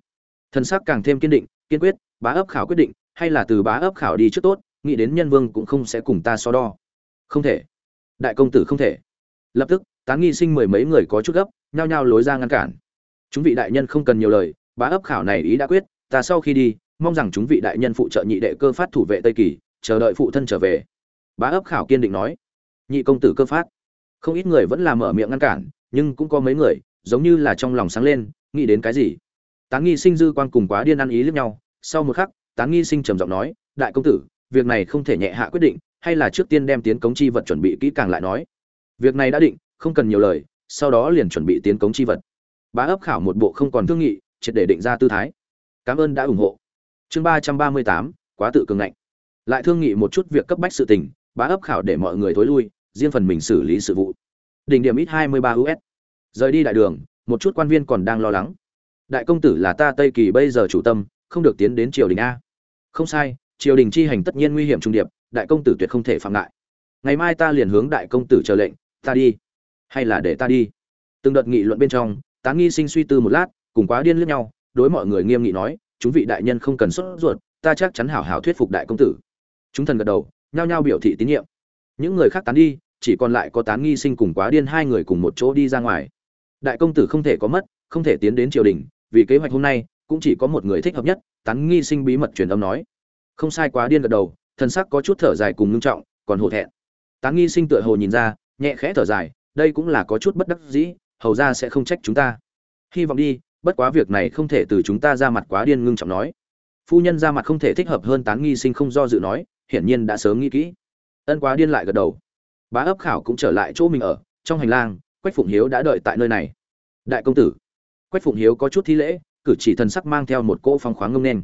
Thần sắc càng thêm kiên định, kiên quyết, bá ấp khảo quyết định, hay là từ bá ấp khảo đi trước tốt, nghĩ đến nhân vương cũng không sẽ cùng ta so đo không thể. Đại công tử không thể. Lập tức, tán nghi sinh mười mấy người có chút gấp, nhao nhao lối ra ngăn cản. Chúng vị đại nhân không cần nhiều lời, bá ấp khảo này ý đã quyết, ta sau khi đi, mong rằng chúng vị đại nhân phụ trợ nhị đệ cơ phát thủ vệ tây kỳ, chờ đợi phụ thân trở về. Bá ấp khảo kiên định nói. Nhị công tử cơ phát. Không ít người vẫn làm mở miệng ngăn cản, nhưng cũng có mấy người, giống như là trong lòng sáng lên, nghĩ đến cái gì. Tán nghi sinh dư quan cùng quá điên ăn ý lẫn nhau, sau một khắc, tán nghi sinh trầm giọng nói, đại công tử, việc này không thể nhẹ hạ quyết định hay là trước tiên đem tiến cống chi vật chuẩn bị kỹ càng lại nói. Việc này đã định, không cần nhiều lời, sau đó liền chuẩn bị tiến cống chi vật. Bá ấp khảo một bộ không còn thương nghị, triệt để định ra tư thái. Cảm ơn đã ủng hộ. Chương ba trăm ba mươi tám, quá tự cường ngạnh. Lại thương nghị một chút việc cấp bách sự tình, bá ấp khảo để mọi người thối lui, riêng phần mình xử lý sự vụ. Đỉnh điểm ít hai mươi ba us rời đi đại đường, một chút quan viên còn đang lo lắng. Đại công tử là ta tây kỳ bây giờ chủ tâm, không được tiến đến triều đình a. Không sai, triều đình chi hành tất nhiên nguy hiểm trung điệp đại công tử tuyệt không thể phạm ngại ngày mai ta liền hướng đại công tử chờ lệnh, ta đi. Hay là để ta đi? Từng đợt nghị luận bên trong tán nghi sinh suy tư một lát, cùng quá điên lướt nhau, đối mọi người nghiêm nghị nói, chúng vị đại nhân không cần sốt ruột, ta chắc chắn hảo hảo thuyết phục đại công tử. Chúng thần gật đầu, nhao nhao biểu thị tín nhiệm. Những người khác tán đi, chỉ còn lại có tán nghi sinh cùng quá điên hai người cùng một chỗ đi ra ngoài. Đại công tử không thể có mất, không thể tiến đến triều đình, vì kế hoạch hôm nay, cũng chỉ có một người thích hợp nhất tán nghi sinh bí mật truyền âm nói. Không sai, quá điên gật đầu thần sắc có chút thở dài cùng ngưng trọng, còn hổ thẹn. Tán nghi sinh tựa hồ nhìn ra, nhẹ khẽ thở dài, đây cũng là có chút bất đắc dĩ, hầu ra sẽ không trách chúng ta. Hy vọng đi, bất quá việc này không thể từ chúng ta ra mặt quá điên ngưng trọng nói. Phu nhân ra mặt không thể thích hợp hơn tán nghi sinh không do dự nói, hiển nhiên đã sớm nghĩ kỹ. Ân quá điên lại gật đầu. Bá ấp khảo cũng trở lại chỗ mình ở, trong hành lang, quách phụng hiếu đã đợi tại nơi này. Đại công tử. Quách phụng hiếu có chút thi lễ, cử chỉ thần sắc mang theo một cỗ phong khoáng ngông nên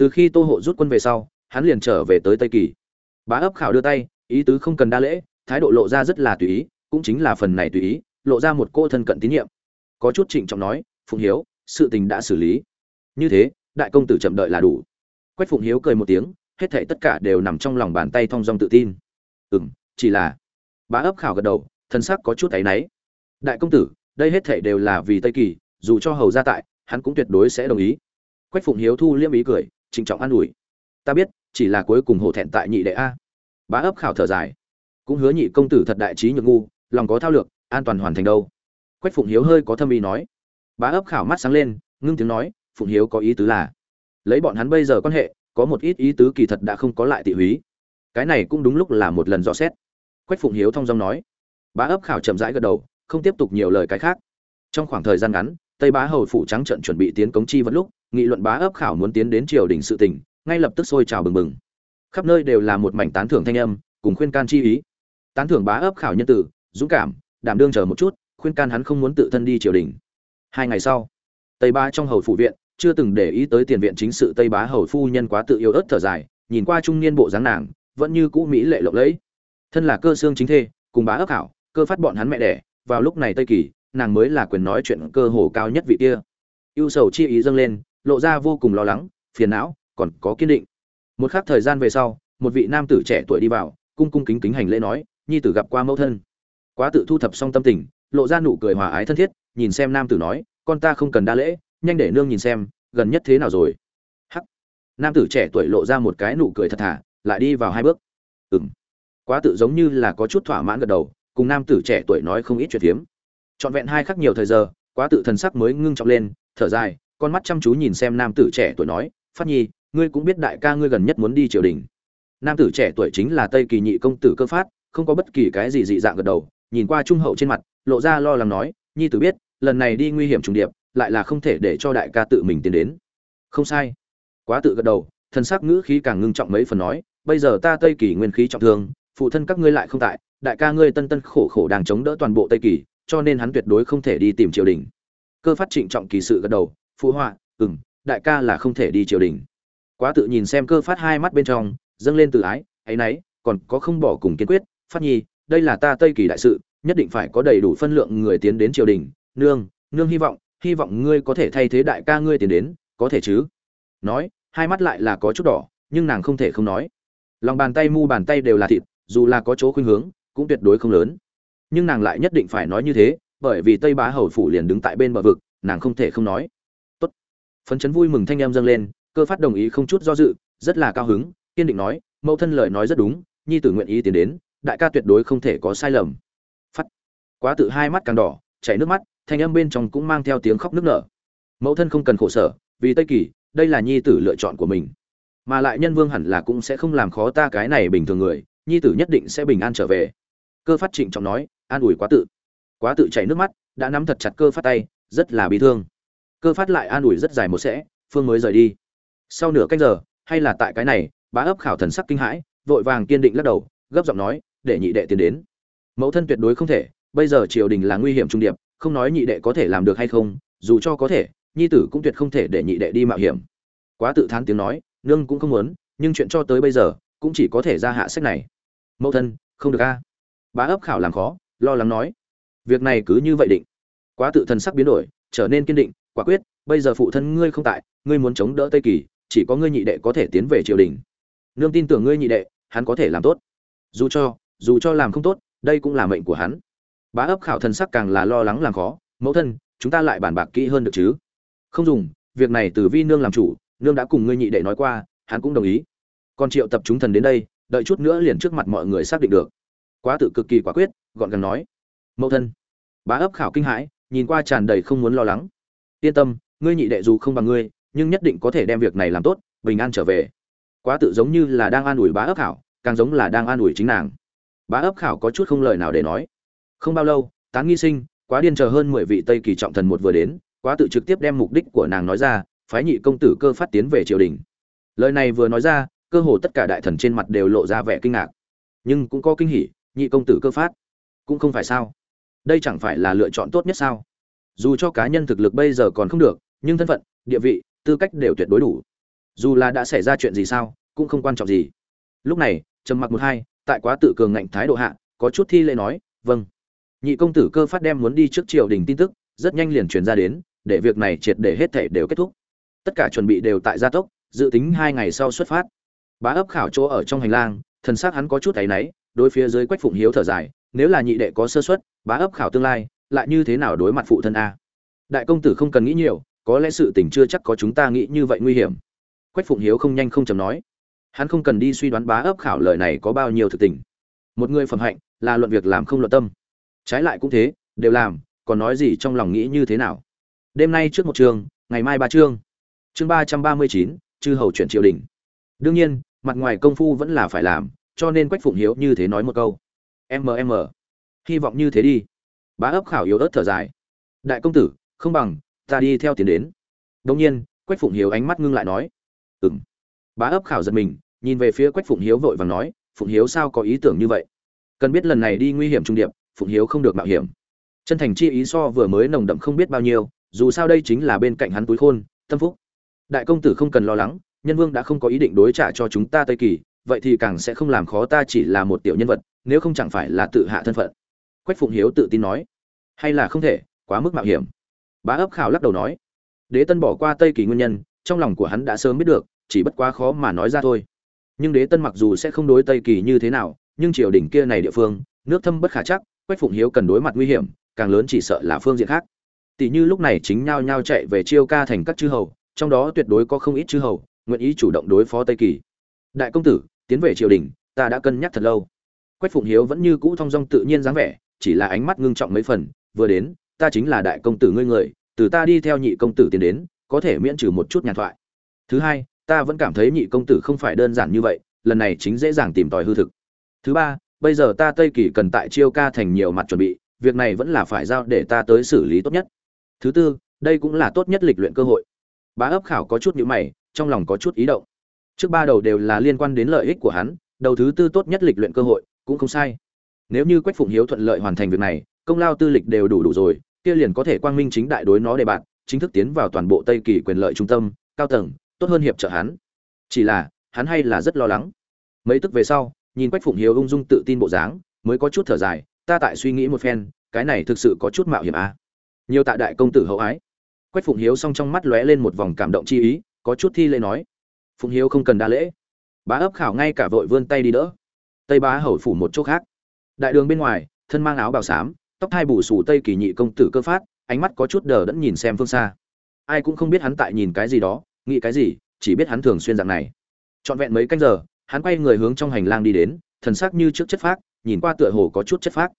từ khi tô hộ rút quân về sau hắn liền trở về tới tây kỳ. Bá ấp khảo đưa tay, ý tứ không cần đa lễ, thái độ lộ ra rất là tùy ý, cũng chính là phần này tùy ý, lộ ra một cô thân cận tín nhiệm. Có chút trịnh trọng nói, phụng hiếu, sự tình đã xử lý. Như thế, đại công tử chậm đợi là đủ. Quách phụng hiếu cười một tiếng, hết thảy tất cả đều nằm trong lòng bàn tay thong dong tự tin. Ừm, chỉ là bá ấp khảo gật đầu, thân sắc có chút áy náy. Đại công tử, đây hết thảy đều là vì tây kỳ, dù cho hầu ra tại, hắn cũng tuyệt đối sẽ đồng ý. Quách phụng hiếu thu liêm ý cười, trịnh trọng an ủi. Ta biết chỉ là cuối cùng hổ thẹn tại nhị đệ a. Bá ấp khảo thở dài. Cũng hứa nhị công tử thật đại trí nhược ngu, lòng có thao lược, an toàn hoàn thành đâu. Quách phụng hiếu hơi có thâm ý nói. Bá ấp khảo mắt sáng lên, ngưng tiếng nói, phụng hiếu có ý tứ là, lấy bọn hắn bây giờ quan hệ, có một ít ý tứ kỳ thật đã không có lại tị húy. Cái này cũng đúng lúc là một lần dò xét. Quách phụng hiếu thong dong nói. Bá ấp khảo chậm rãi gật đầu, không tiếp tục nhiều lời cái khác. Trong khoảng thời gian ngắn, tây bá hầu phủ trắng trận chuẩn bị tiến cống chi vẫn lúc, nghị luận bá ấp khảo muốn tiến đến triều đình sự tỉnh ngay lập tức sôi trào bừng bừng. Khắp nơi đều là một mảnh tán thưởng thanh âm, cùng khuyên can chi ý. Tán thưởng bá ấp khảo nhân tử, dũng cảm, đảm đương chờ một chút, khuyên can hắn không muốn tự thân đi triều đình. Hai ngày sau, tây bá trong hầu phủ viện, chưa từng để ý tới tiền viện chính sự tây bá hầu phu nhân quá tự yêu ớt thở dài, nhìn qua trung niên bộ dáng nàng, vẫn như cũ mỹ lệ lộng lẫy. Thân là cơ xương chính thê, cùng bá ấp khảo, cơ phát bọn hắn mẹ đẻ, vào lúc này tây kỳ, nàng mới là quyền nói chuyện cơ hồ cao nhất vị kia. Ưu sầu chi ý dâng lên, lộ ra vô cùng lo lắng, phiền não còn có kiên định. Một khắc thời gian về sau, một vị nam tử trẻ tuổi đi vào, cung cung kính kính hành lễ nói, nhi tử gặp qua mẫu thân. Quá tự thu thập xong tâm tình, lộ ra nụ cười hòa ái thân thiết, nhìn xem nam tử nói, con ta không cần đa lễ, nhanh để nương nhìn xem, gần nhất thế nào rồi? Hắc. Nam tử trẻ tuổi lộ ra một cái nụ cười thật thà, lại đi vào hai bước. Ừng quá tự giống như là có chút thỏa mãn gật đầu, cùng nam tử trẻ tuổi nói không ít chuyện phiếm trọn vẹn hai khắc nhiều thời giờ, quá tự thần sắc mới ngưng trọng lên, thở dài, con mắt chăm chú nhìn xem nam tử trẻ tuổi nói, phát nhi ngươi cũng biết đại ca ngươi gần nhất muốn đi triều đình. Nam tử trẻ tuổi chính là tây kỳ nhị công tử cơ phát, không có bất kỳ cái gì dị dạng gật đầu, nhìn qua trung hậu trên mặt, lộ ra lo lắng nói, nhi tử biết, lần này đi nguy hiểm trùng điệp, lại là không thể để cho đại ca tự mình tiến đến. Không sai. Quá tự gật đầu, thần sắc ngữ khí càng ngưng trọng mấy phần nói, bây giờ ta tây kỳ nguyên khí trọng thương, phụ thân các ngươi lại không tại, đại ca ngươi tân tân khổ khổ đang chống đỡ toàn bộ tây kỳ, cho nên hắn tuyệt đối không thể đi tìm triều đình. Cơ phát trịnh trọng kỳ sự gật đầu, phụ họa, ừm, đại ca là không thể đi triều đình quá tự nhìn xem cơ phát hai mắt bên trong, dâng lên tự ái, ấy nấy, còn có không bỏ cùng kiên quyết, phát nhi, đây là ta tây kỳ đại sự, nhất định phải có đầy đủ phân lượng người tiến đến triều đình. Nương nương hy vọng hy vọng ngươi có thể thay thế đại ca ngươi tiến đến, có thể chứ? Nói, hai mắt lại là có chút đỏ, nhưng nàng không thể không nói. Lòng bàn tay mu bàn tay đều là thịt, dù là có chỗ khuynh hướng, cũng tuyệt đối không lớn. Nhưng nàng lại nhất định phải nói như thế, bởi vì tây bá hầu phủ liền đứng tại bên bờ vực, nàng không thể không nói. Tốt. Phấn chấn vui mừng thanh em dâng lên cơ phát đồng ý không chút do dự, rất là cao hứng, kiên định nói, mẫu thân lời nói rất đúng, nhi tử nguyện ý tiến đến, đại ca tuyệt đối không thể có sai lầm. Phát. Quá tự hai mắt càng đỏ, chảy nước mắt, thanh âm bên trong cũng mang theo tiếng khóc nức nở. Mẫu thân không cần khổ sở, vì tây kỳ, đây là nhi tử lựa chọn của mình. Mà lại nhân vương hẳn là cũng sẽ không làm khó ta cái này bình thường người, nhi tử nhất định sẽ bình an trở về. Cơ phát trịnh trọng nói, an ủi quá tự. Quá tự chảy nước mắt, đã nắm thật chặt cơ phát tay, rất là bị thương. Cơ phát lại an ủi rất dài một sẽ, phương mới rời đi sau nửa canh giờ, hay là tại cái này, bá ấp khảo thần sắc kinh hãi, vội vàng kiên định lắc đầu, gấp giọng nói, để nhị đệ tiến đến. Mẫu thân tuyệt đối không thể, bây giờ triều đình là nguy hiểm trung điệp, không nói nhị đệ có thể làm được hay không, dù cho có thể, nhi tử cũng tuyệt không thể để nhị đệ đi mạo hiểm. Quá tự thán tiếng nói, nương cũng không muốn, nhưng chuyện cho tới bây giờ, cũng chỉ có thể ra hạ sách này. Mẫu thân, không được a. Bá ấp khảo làm khó, lo lắng nói, việc này cứ như vậy định. Quá tự thần sắc biến đổi, trở nên kiên định, quả quyết, bây giờ phụ thân ngươi không tại, ngươi muốn chống đỡ tây kỳ chỉ có ngươi nhị đệ có thể tiến về triều đình. Nương tin tưởng ngươi nhị đệ, hắn có thể làm tốt. Dù cho dù cho làm không tốt, đây cũng là mệnh của hắn. Bá ấp khảo thần sắc càng là lo lắng làm khó, mẫu thân, chúng ta lại bàn bạc kỹ hơn được chứ? Không dùng, việc này từ vi nương làm chủ, nương đã cùng ngươi nhị đệ nói qua, hắn cũng đồng ý. Còn triệu tập chúng thần đến đây, đợi chút nữa liền trước mặt mọi người xác định được. Quá tự cực kỳ quả quyết, gọn gàng nói. Mẫu thân. Bá ấp khảo kinh hãi, nhìn qua tràn đầy không muốn lo lắng. Yên tâm, ngươi nhị đệ dù không bằng ngươi nhưng nhất định có thể đem việc này làm tốt, bình an trở về. Quá tự giống như là đang an ủi bá ấp khảo, càng giống là đang an ủi chính nàng. Bá ấp khảo có chút không lời nào để nói. Không bao lâu, tán nghi sinh, quá điên chờ hơn mười vị tây kỳ trọng thần một vừa đến, quá tự trực tiếp đem mục đích của nàng nói ra, phái nhị công tử cơ phát tiến về triều đình. Lời này vừa nói ra, cơ hồ tất cả đại thần trên mặt đều lộ ra vẻ kinh ngạc. Nhưng cũng có kinh hỉ, nhị công tử cơ phát. Cũng không phải sao? Đây chẳng phải là lựa chọn tốt nhất sao? Dù cho cá nhân thực lực bây giờ còn không được, nhưng thân phận, địa vị tư cách đều tuyệt đối đủ. Dù là đã xảy ra chuyện gì sao, cũng không quan trọng gì. Lúc này, trầm mặc một hai, tại quá tự cường ngạnh thái độ hạ, có chút thi lễ nói vâng. Nhị công tử cơ phát đem muốn đi trước triều đình tin tức, rất nhanh liền truyền ra đến, để việc này triệt để hết thể đều kết thúc. Tất cả chuẩn bị đều tại gia tốc, dự tính hai ngày sau xuất phát. Bá ấp khảo chỗ ở trong hành lang, thần xác hắn có chút áy náy, đối phía dưới quách phụng hiếu thở dài, nếu là nhị đệ có sơ suất, bá ấp khảo tương lai, lại như thế nào đối mặt phụ thân a? Đại công tử không cần nghĩ nhiều có lẽ sự tình chưa chắc có chúng ta nghĩ như vậy nguy hiểm. Quách phụng hiếu không nhanh không chầm nói. Hắn không cần đi suy đoán bá ấp khảo lời này có bao nhiêu thực tình. Một người phẩm hạnh là luận việc làm không luận tâm. Trái lại cũng thế đều làm còn nói gì trong lòng nghĩ như thế nào? Đêm nay trước một trường, ngày mai ba chương. Chương ba trăm ba mươi chín chư hầu chuyển triều đình. Đương nhiên mặt ngoài công phu vẫn là phải làm cho nên quách phụng hiếu như thế nói một câu. Mm hy vọng như thế đi. Bá ấp khảo yếu ớt thở dài. Đại công tử không bằng ta đi theo tiến đến. Đông nhiên, quách phụng hiếu ánh mắt ngưng lại nói ừng bá ấp khảo giật mình, nhìn về phía quách phụng hiếu vội vàng nói, phụng hiếu sao có ý tưởng như vậy? Cần biết lần này đi nguy hiểm trung điệp, phụng hiếu không được mạo hiểm. Chân thành chi ý so vừa mới nồng đậm không biết bao nhiêu, dù sao đây chính là bên cạnh hắn túi khôn, tâm phúc. Đại công tử không cần lo lắng, nhân vương đã không có ý định đối trả cho chúng ta tây kỳ, vậy thì càng sẽ không làm khó ta chỉ là một tiểu nhân vật, nếu không chẳng phải là tự hạ thân phận. Quách phụng hiếu tự tin nói, hay là không thể, quá mức mạo hiểm bá ấp khảo lắc đầu nói, đế tân bỏ qua tây kỳ nguyên nhân, trong lòng của hắn đã sớm biết được, chỉ bất quá khó mà nói ra thôi. Nhưng đế tân mặc dù sẽ không đối tây kỳ như thế nào, nhưng triều đình kia này địa phương, nước thâm bất khả chắc, quách phụng hiếu cần đối mặt nguy hiểm, càng lớn chỉ sợ là phương diện khác. Tỷ như lúc này chính nhao nhao chạy về chiêu ca thành các chư hầu, trong đó tuyệt đối có không ít chư hầu, nguyện ý chủ động đối phó tây kỳ. Đại công tử, tiến về triều đình, ta đã cân nhắc thật lâu. Quách phụng hiếu vẫn như cũ thong dong tự nhiên dáng vẻ, chỉ là ánh mắt ngưng trọng mấy phần, vừa đến ta chính là đại công tử ngươi người, từ ta đi theo nhị công tử tiến đến, có thể miễn trừ một chút nhàn thoại. Thứ hai, ta vẫn cảm thấy nhị công tử không phải đơn giản như vậy, lần này chính dễ dàng tìm tòi hư thực. Thứ ba, bây giờ ta tây kỳ cần tại chiêu ca thành nhiều mặt chuẩn bị, việc này vẫn là phải giao để ta tới xử lý tốt nhất. Thứ tư, đây cũng là tốt nhất lịch luyện cơ hội. Bá ấp khảo có chút nhữ mày, trong lòng có chút ý động. Trước ba đầu đều là liên quan đến lợi ích của hắn, đầu thứ tư tốt nhất lịch luyện cơ hội, cũng không sai. Nếu như quách phụng hiếu thuận lợi hoàn thành việc này, công lao tư lịch đều đủ đủ rồi kia liền có thể quang minh chính đại đối nó đề bạt, chính thức tiến vào toàn bộ tây kỳ quyền lợi trung tâm, cao tầng, tốt hơn hiệp trợ hắn. Chỉ là, hắn hay là rất lo lắng. Mấy tức về sau, nhìn quách phụng hiếu ung dung tự tin bộ dáng, mới có chút thở dài, ta tại suy nghĩ một phen, cái này thực sự có chút mạo hiểm à. nhiều tạ đại công tử hậu ái. Quách phụng hiếu song trong mắt lóe lên một vòng cảm động chi ý, có chút thi lễ nói, phụng hiếu không cần đa lễ. Bá ấp khảo ngay cả vội vươn tay đi đỡ. Tây bá hầu phủ một chỗ khác. Đại đường bên ngoài, thân mang áo bào xám tóc hai bù xù tây kỳ nhị công tử cơ phát, ánh mắt có chút đờ đẫn nhìn xem phương xa. Ai cũng không biết hắn tại nhìn cái gì đó, nghĩ cái gì, chỉ biết hắn thường xuyên dạng này. Trọn vẹn mấy canh giờ, hắn quay người hướng trong hành lang đi đến, thần sắc như trước chất phác, nhìn qua tựa hồ có chút chất phác.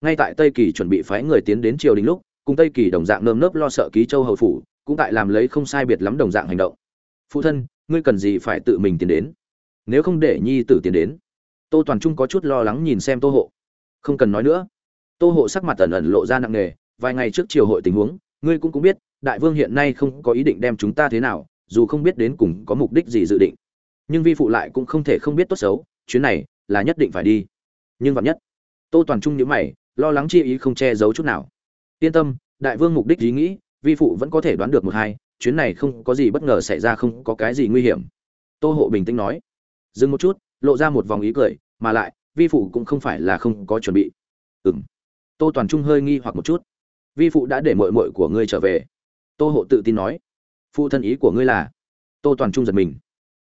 Ngay tại tây kỳ chuẩn bị phái người tiến đến triều đình lúc, cùng tây kỳ đồng dạng nơm nớp lo sợ ký châu hầu phủ, cũng tại làm lấy không sai biệt lắm đồng dạng hành động. Phụ thân, ngươi cần gì phải tự mình tiến đến? Nếu không để nhi tử tiến đến. Tô toàn trung có chút lo lắng nhìn xem tô hộ. Không cần nói nữa tô hộ sắc mặt ẩn ẩn lộ ra nặng nề, vài ngày trước triều hội tình huống, ngươi cũng cũng biết, đại vương hiện nay không có ý định đem chúng ta thế nào, dù không biết đến cùng có mục đích gì dự định. Nhưng vi phụ lại cũng không thể không biết tốt xấu, chuyến này là nhất định phải đi. Nhưng vạn nhất, tô toàn trung nhữ mày, lo lắng chi ý không che giấu chút nào. Yên tâm, đại vương mục đích ý nghĩ, vi phụ vẫn có thể đoán được một hai, chuyến này không có gì bất ngờ xảy ra không có cái gì nguy hiểm. Tô hộ bình tĩnh nói. Dừng một chút, lộ ra một vòng ý cười, mà lại, vi phụ cũng không phải là không có chuẩn bị. Ừng tô toàn trung hơi nghi hoặc một chút. Vi phụ đã để mội mội của ngươi trở về. Tô hộ tự tin nói. Phụ thân ý của ngươi là? Tô toàn trung giật mình.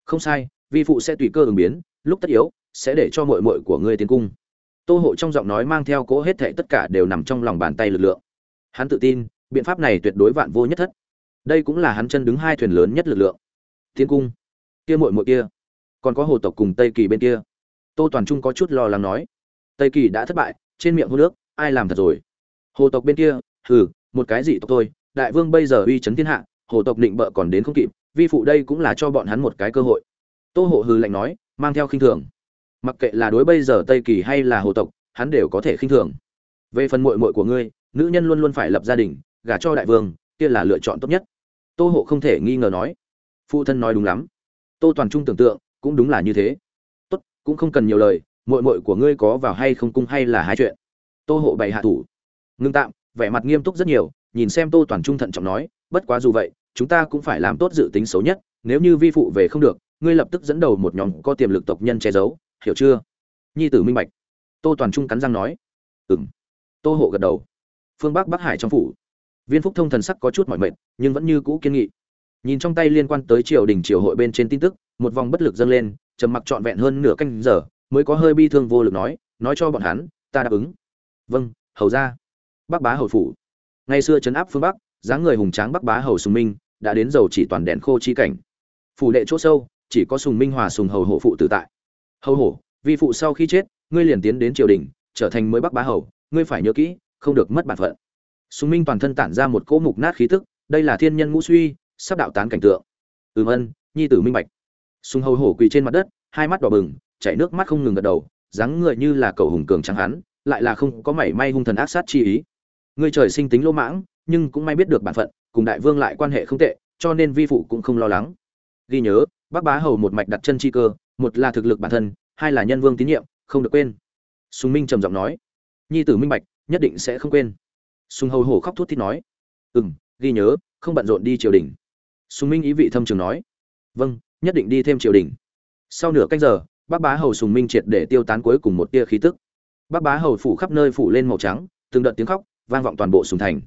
Không sai, vi phụ sẽ tùy cơ ứng biến, lúc tất yếu, sẽ để cho mội mội của ngươi tiến cung. Tô hộ trong giọng nói mang theo cỗ hết thệ tất cả đều nằm trong lòng bàn tay lực lượng. Hắn tự tin, biện pháp này tuyệt đối vạn vô nhất thất. Đây cũng là hắn chân đứng hai thuyền lớn nhất lực lượng. Tiến cung. Kia mội mội kia. Còn có hồ tộc cùng tây kỳ bên kia. Tô toàn trung có chút lo lắng nói. Tây kỳ đã thất bại, trên miệng hô nước ai làm thật rồi? Hồ tộc bên kia, hừ, một cái gì tộc tôi đại vương bây giờ uy chấn thiên hạ, hồ tộc định bợ còn đến không kịp, vi phụ đây cũng là cho bọn hắn một cái cơ hội. Tô hộ hừ lạnh nói, mang theo khinh thường. Mặc kệ là đối bây giờ tây kỳ hay là hồ tộc, hắn đều có thể khinh thường. Về phần muội muội của ngươi, nữ nhân luôn luôn phải lập gia đình, gả cho đại vương, kia là lựa chọn tốt nhất. Tô hộ không thể nghi ngờ nói. Phụ thân nói đúng lắm. Tô toàn trung tưởng tượng, cũng đúng là như thế. Tốt, cũng không cần nhiều lời, muội muội của ngươi có vào hay không cung hay là hai chuyện tô hộ bày hạ thủ. Ngưng tạm, vẻ mặt nghiêm túc rất nhiều, nhìn xem tô toàn trung thận trọng nói, bất quá dù vậy, chúng ta cũng phải làm tốt dự tính xấu nhất, nếu như vi phụ về không được, ngươi lập tức dẫn đầu một nhóm có tiềm lực tộc nhân che giấu, hiểu chưa? Nhi tử minh bạch. Tô toàn trung cắn răng nói ừng tô hộ gật đầu. Phương bắc bắc hải trong phủ. Viên phúc thông thần sắc có chút mỏi mệt, nhưng vẫn như cũ kiên nghị. Nhìn trong tay liên quan tới triều đình triều hội bên trên tin tức, một vòng bất lực dâng lên, trầm mặc trọn vẹn hơn nửa canh giờ, mới có hơi bi thương vô lực nói nói cho bọn hắn, ta đáp ứng vâng hầu ra bắc bá hầu phủ. Ngày xưa trấn áp phương bắc, dáng người hùng tráng bắc bá hầu sùng minh, đã đến dầu chỉ toàn đèn khô chi cảnh. Phủ đệ chỗ sâu, chỉ có sùng minh hòa sùng hầu hộ phụ tự tại. Hầu hổ vì phụ sau khi chết, ngươi liền tiến đến triều đình, trở thành mới bắc bá hầu, ngươi phải nhớ kỹ, không được mất bản phận. Sùng minh toàn thân tản ra một cỗ mục nát khí tức, đây là thiên nhân ngũ suy, sắp đạo tán cảnh tượng. Ừm ân, nhi tử minh bạch. Sùng hầu hổ quỳ trên mặt đất, hai mắt đỏ bừng, chảy nước mắt không ngừng gật đầu, dáng người như là cầu hùng cường trắng hắn lại là không có mảy may hung thần ác sát chi ý. Ngươi trời sinh tính lỗ mãng, nhưng cũng may biết được bản phận, cùng đại vương lại quan hệ không tệ, cho nên vi phụ cũng không lo lắng. Ghi nhớ, bác bá hầu một mạch đặt chân chi cơ, một là thực lực bản thân, hai là nhân vương tín nhiệm, không được quên. Sùng minh trầm giọng nói, nhi tử minh bạch, nhất định sẽ không quên. Sùng hầu hổ khóc thút thít nói ừ m ghi nhớ, không bận rộn đi triều đình. Sùng minh ý vị thâm trường nói vâng nhất định đi thêm triều đình. Sau nửa canh giờ, bác bá hầu sùng minh triệt để tiêu tán cuối cùng một tia khí tức bác bá hầu phủ khắp nơi phủ lên màu trắng, từng đợt tiếng khóc, vang vọng toàn bộ sùng thành.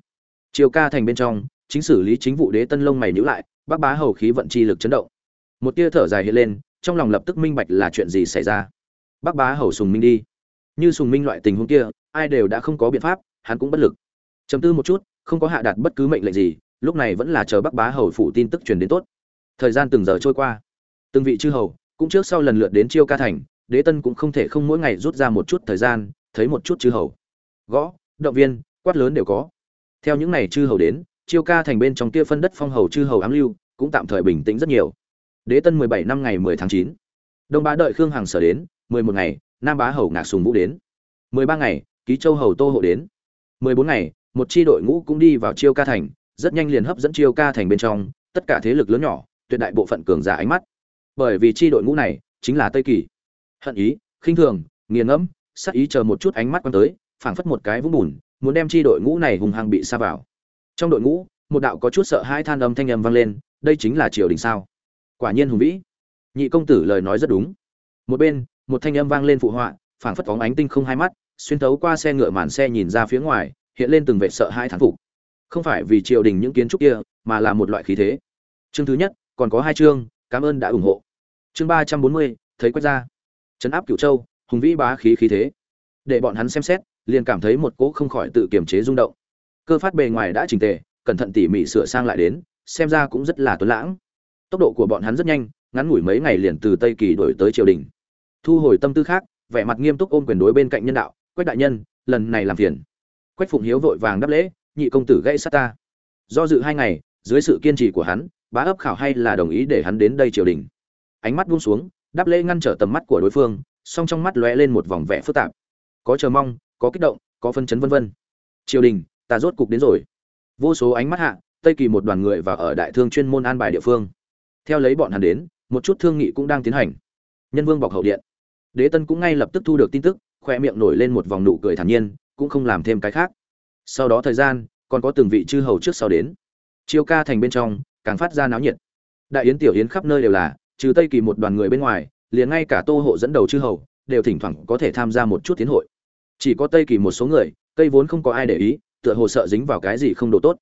Triều ca thành bên trong, chính xử lý chính vụ đế tân lông mày nhữ lại, bác bá hầu khí vận chi lực chấn động. Một tia thở dài hiện lên, trong lòng lập tức minh bạch là chuyện gì xảy ra. Bác bá hầu sùng minh đi. Như sùng minh loại tình huống kia, ai đều đã không có biện pháp, hắn cũng bất lực. Chấm tư một chút, không có hạ đạt bất cứ mệnh lệnh gì, lúc này vẫn là chờ bác bá hầu phủ tin tức truyền đến tốt. Thời gian từng giờ trôi qua. Từng vị chư hầu, cũng trước sau lần lượt đến chiêu ca thành đế tân cũng không thể không mỗi ngày rút ra một chút thời gian, thấy một chút chư hầu. Gõ, động viên, quát lớn đều có. Theo những ngày chư hầu đến, chiêu ca thành bên trong kia phân đất phong hầu chư hầu ám lưu, cũng tạm thời bình tĩnh rất nhiều. Đế tân mười bảy năm ngày mười tháng chín. Đông bá đợi khương hằng sở đến, mười một ngày, nam bá hầu ngạc sùng vũ đến. mười ba ngày, ký châu hầu tô hộ đến. mười bốn ngày, một chi đội ngũ cũng đi vào chiêu ca thành, rất nhanh liền hấp dẫn chiêu ca thành bên trong, tất cả thế lực lớn nhỏ, tuyệt đại bộ phận cường giả ánh mắt. Bởi vì chi đội ngũ này chính là tây kỳ hận ý, khinh thường, nghiền ngẫm sắc ý chờ một chút ánh mắt quan tới, phảng phất một cái vũng bùn, muốn đem chi đội ngũ này hùng hăng bị xa vào. Trong đội ngũ, một đạo có chút sợ hai than âm thanh âm vang lên, đây chính là triều đình sao? Quả nhiên hùng vĩ. Nhị công tử lời nói rất đúng. Một bên, một thanh âm vang lên phụ họa, phảng phất phóng ánh tinh không hai mắt, xuyên thấu qua xe ngựa màn xe nhìn ra phía ngoài, hiện lên từng vệ sợ hai thán phục. Không phải vì triều đình những kiến trúc kia, mà là một loại khí thế. Chương thứ nhất, còn có hai chương, cảm ơn đã ủng hộ. Chương ba trăm bốn mươi, thấy quét ra chấn áp cửu châu, hùng vĩ bá khí khí thế. Để bọn hắn xem xét, liền cảm thấy một cỗ không khỏi tự kiềm chế rung động. Cơ phát bề ngoài đã chỉnh tề, cẩn thận tỉ mỉ sửa sang lại đến, xem ra cũng rất là tuấn lãng. Tốc độ của bọn hắn rất nhanh, ngắn ngủi mấy ngày liền từ tây kỳ đổi tới triều đình. Thu hồi tâm tư khác, vẻ mặt nghiêm túc ôm quyền đối bên cạnh nhân đạo, quách đại nhân, lần này làm phiền. Quách phụng hiếu vội vàng đáp lễ, nhị công tử gây sát ta. Do dự hai ngày, dưới sự kiên trì của hắn, bá ấp khảo hay là đồng ý để hắn đến đây triều đình. Ánh mắt buông xuống đáp lễ ngăn trở tầm mắt của đối phương, song trong mắt lóe lên một vòng vẻ phức tạp. Có chờ mong, có kích động, có phân chấn vân vân. Triều đình, ta rốt cục đến rồi. Vô số ánh mắt hạ, tây kỳ một đoàn người và ở đại thương chuyên môn an bài địa phương. Theo lấy bọn hắn đến, một chút thương nghị cũng đang tiến hành. Nhân vương bọc hậu điện. Đế tân cũng ngay lập tức thu được tin tức, khoe miệng nổi lên một vòng nụ cười thản nhiên, cũng không làm thêm cái khác. Sau đó thời gian, còn có từng vị chư hầu trước sau đến. Chiêu ca thành bên trong, càng phát ra náo nhiệt. Đại yến tiểu yến khắp nơi đều là trừ tây kỳ một đoàn người bên ngoài, liền ngay cả tô hộ dẫn đầu chư hầu, đều thỉnh thoảng có thể tham gia một chút tiến hội. Chỉ có tây kỳ một số người cây vốn không có ai để ý, tựa hồ sợ dính vào cái gì không đồ tốt.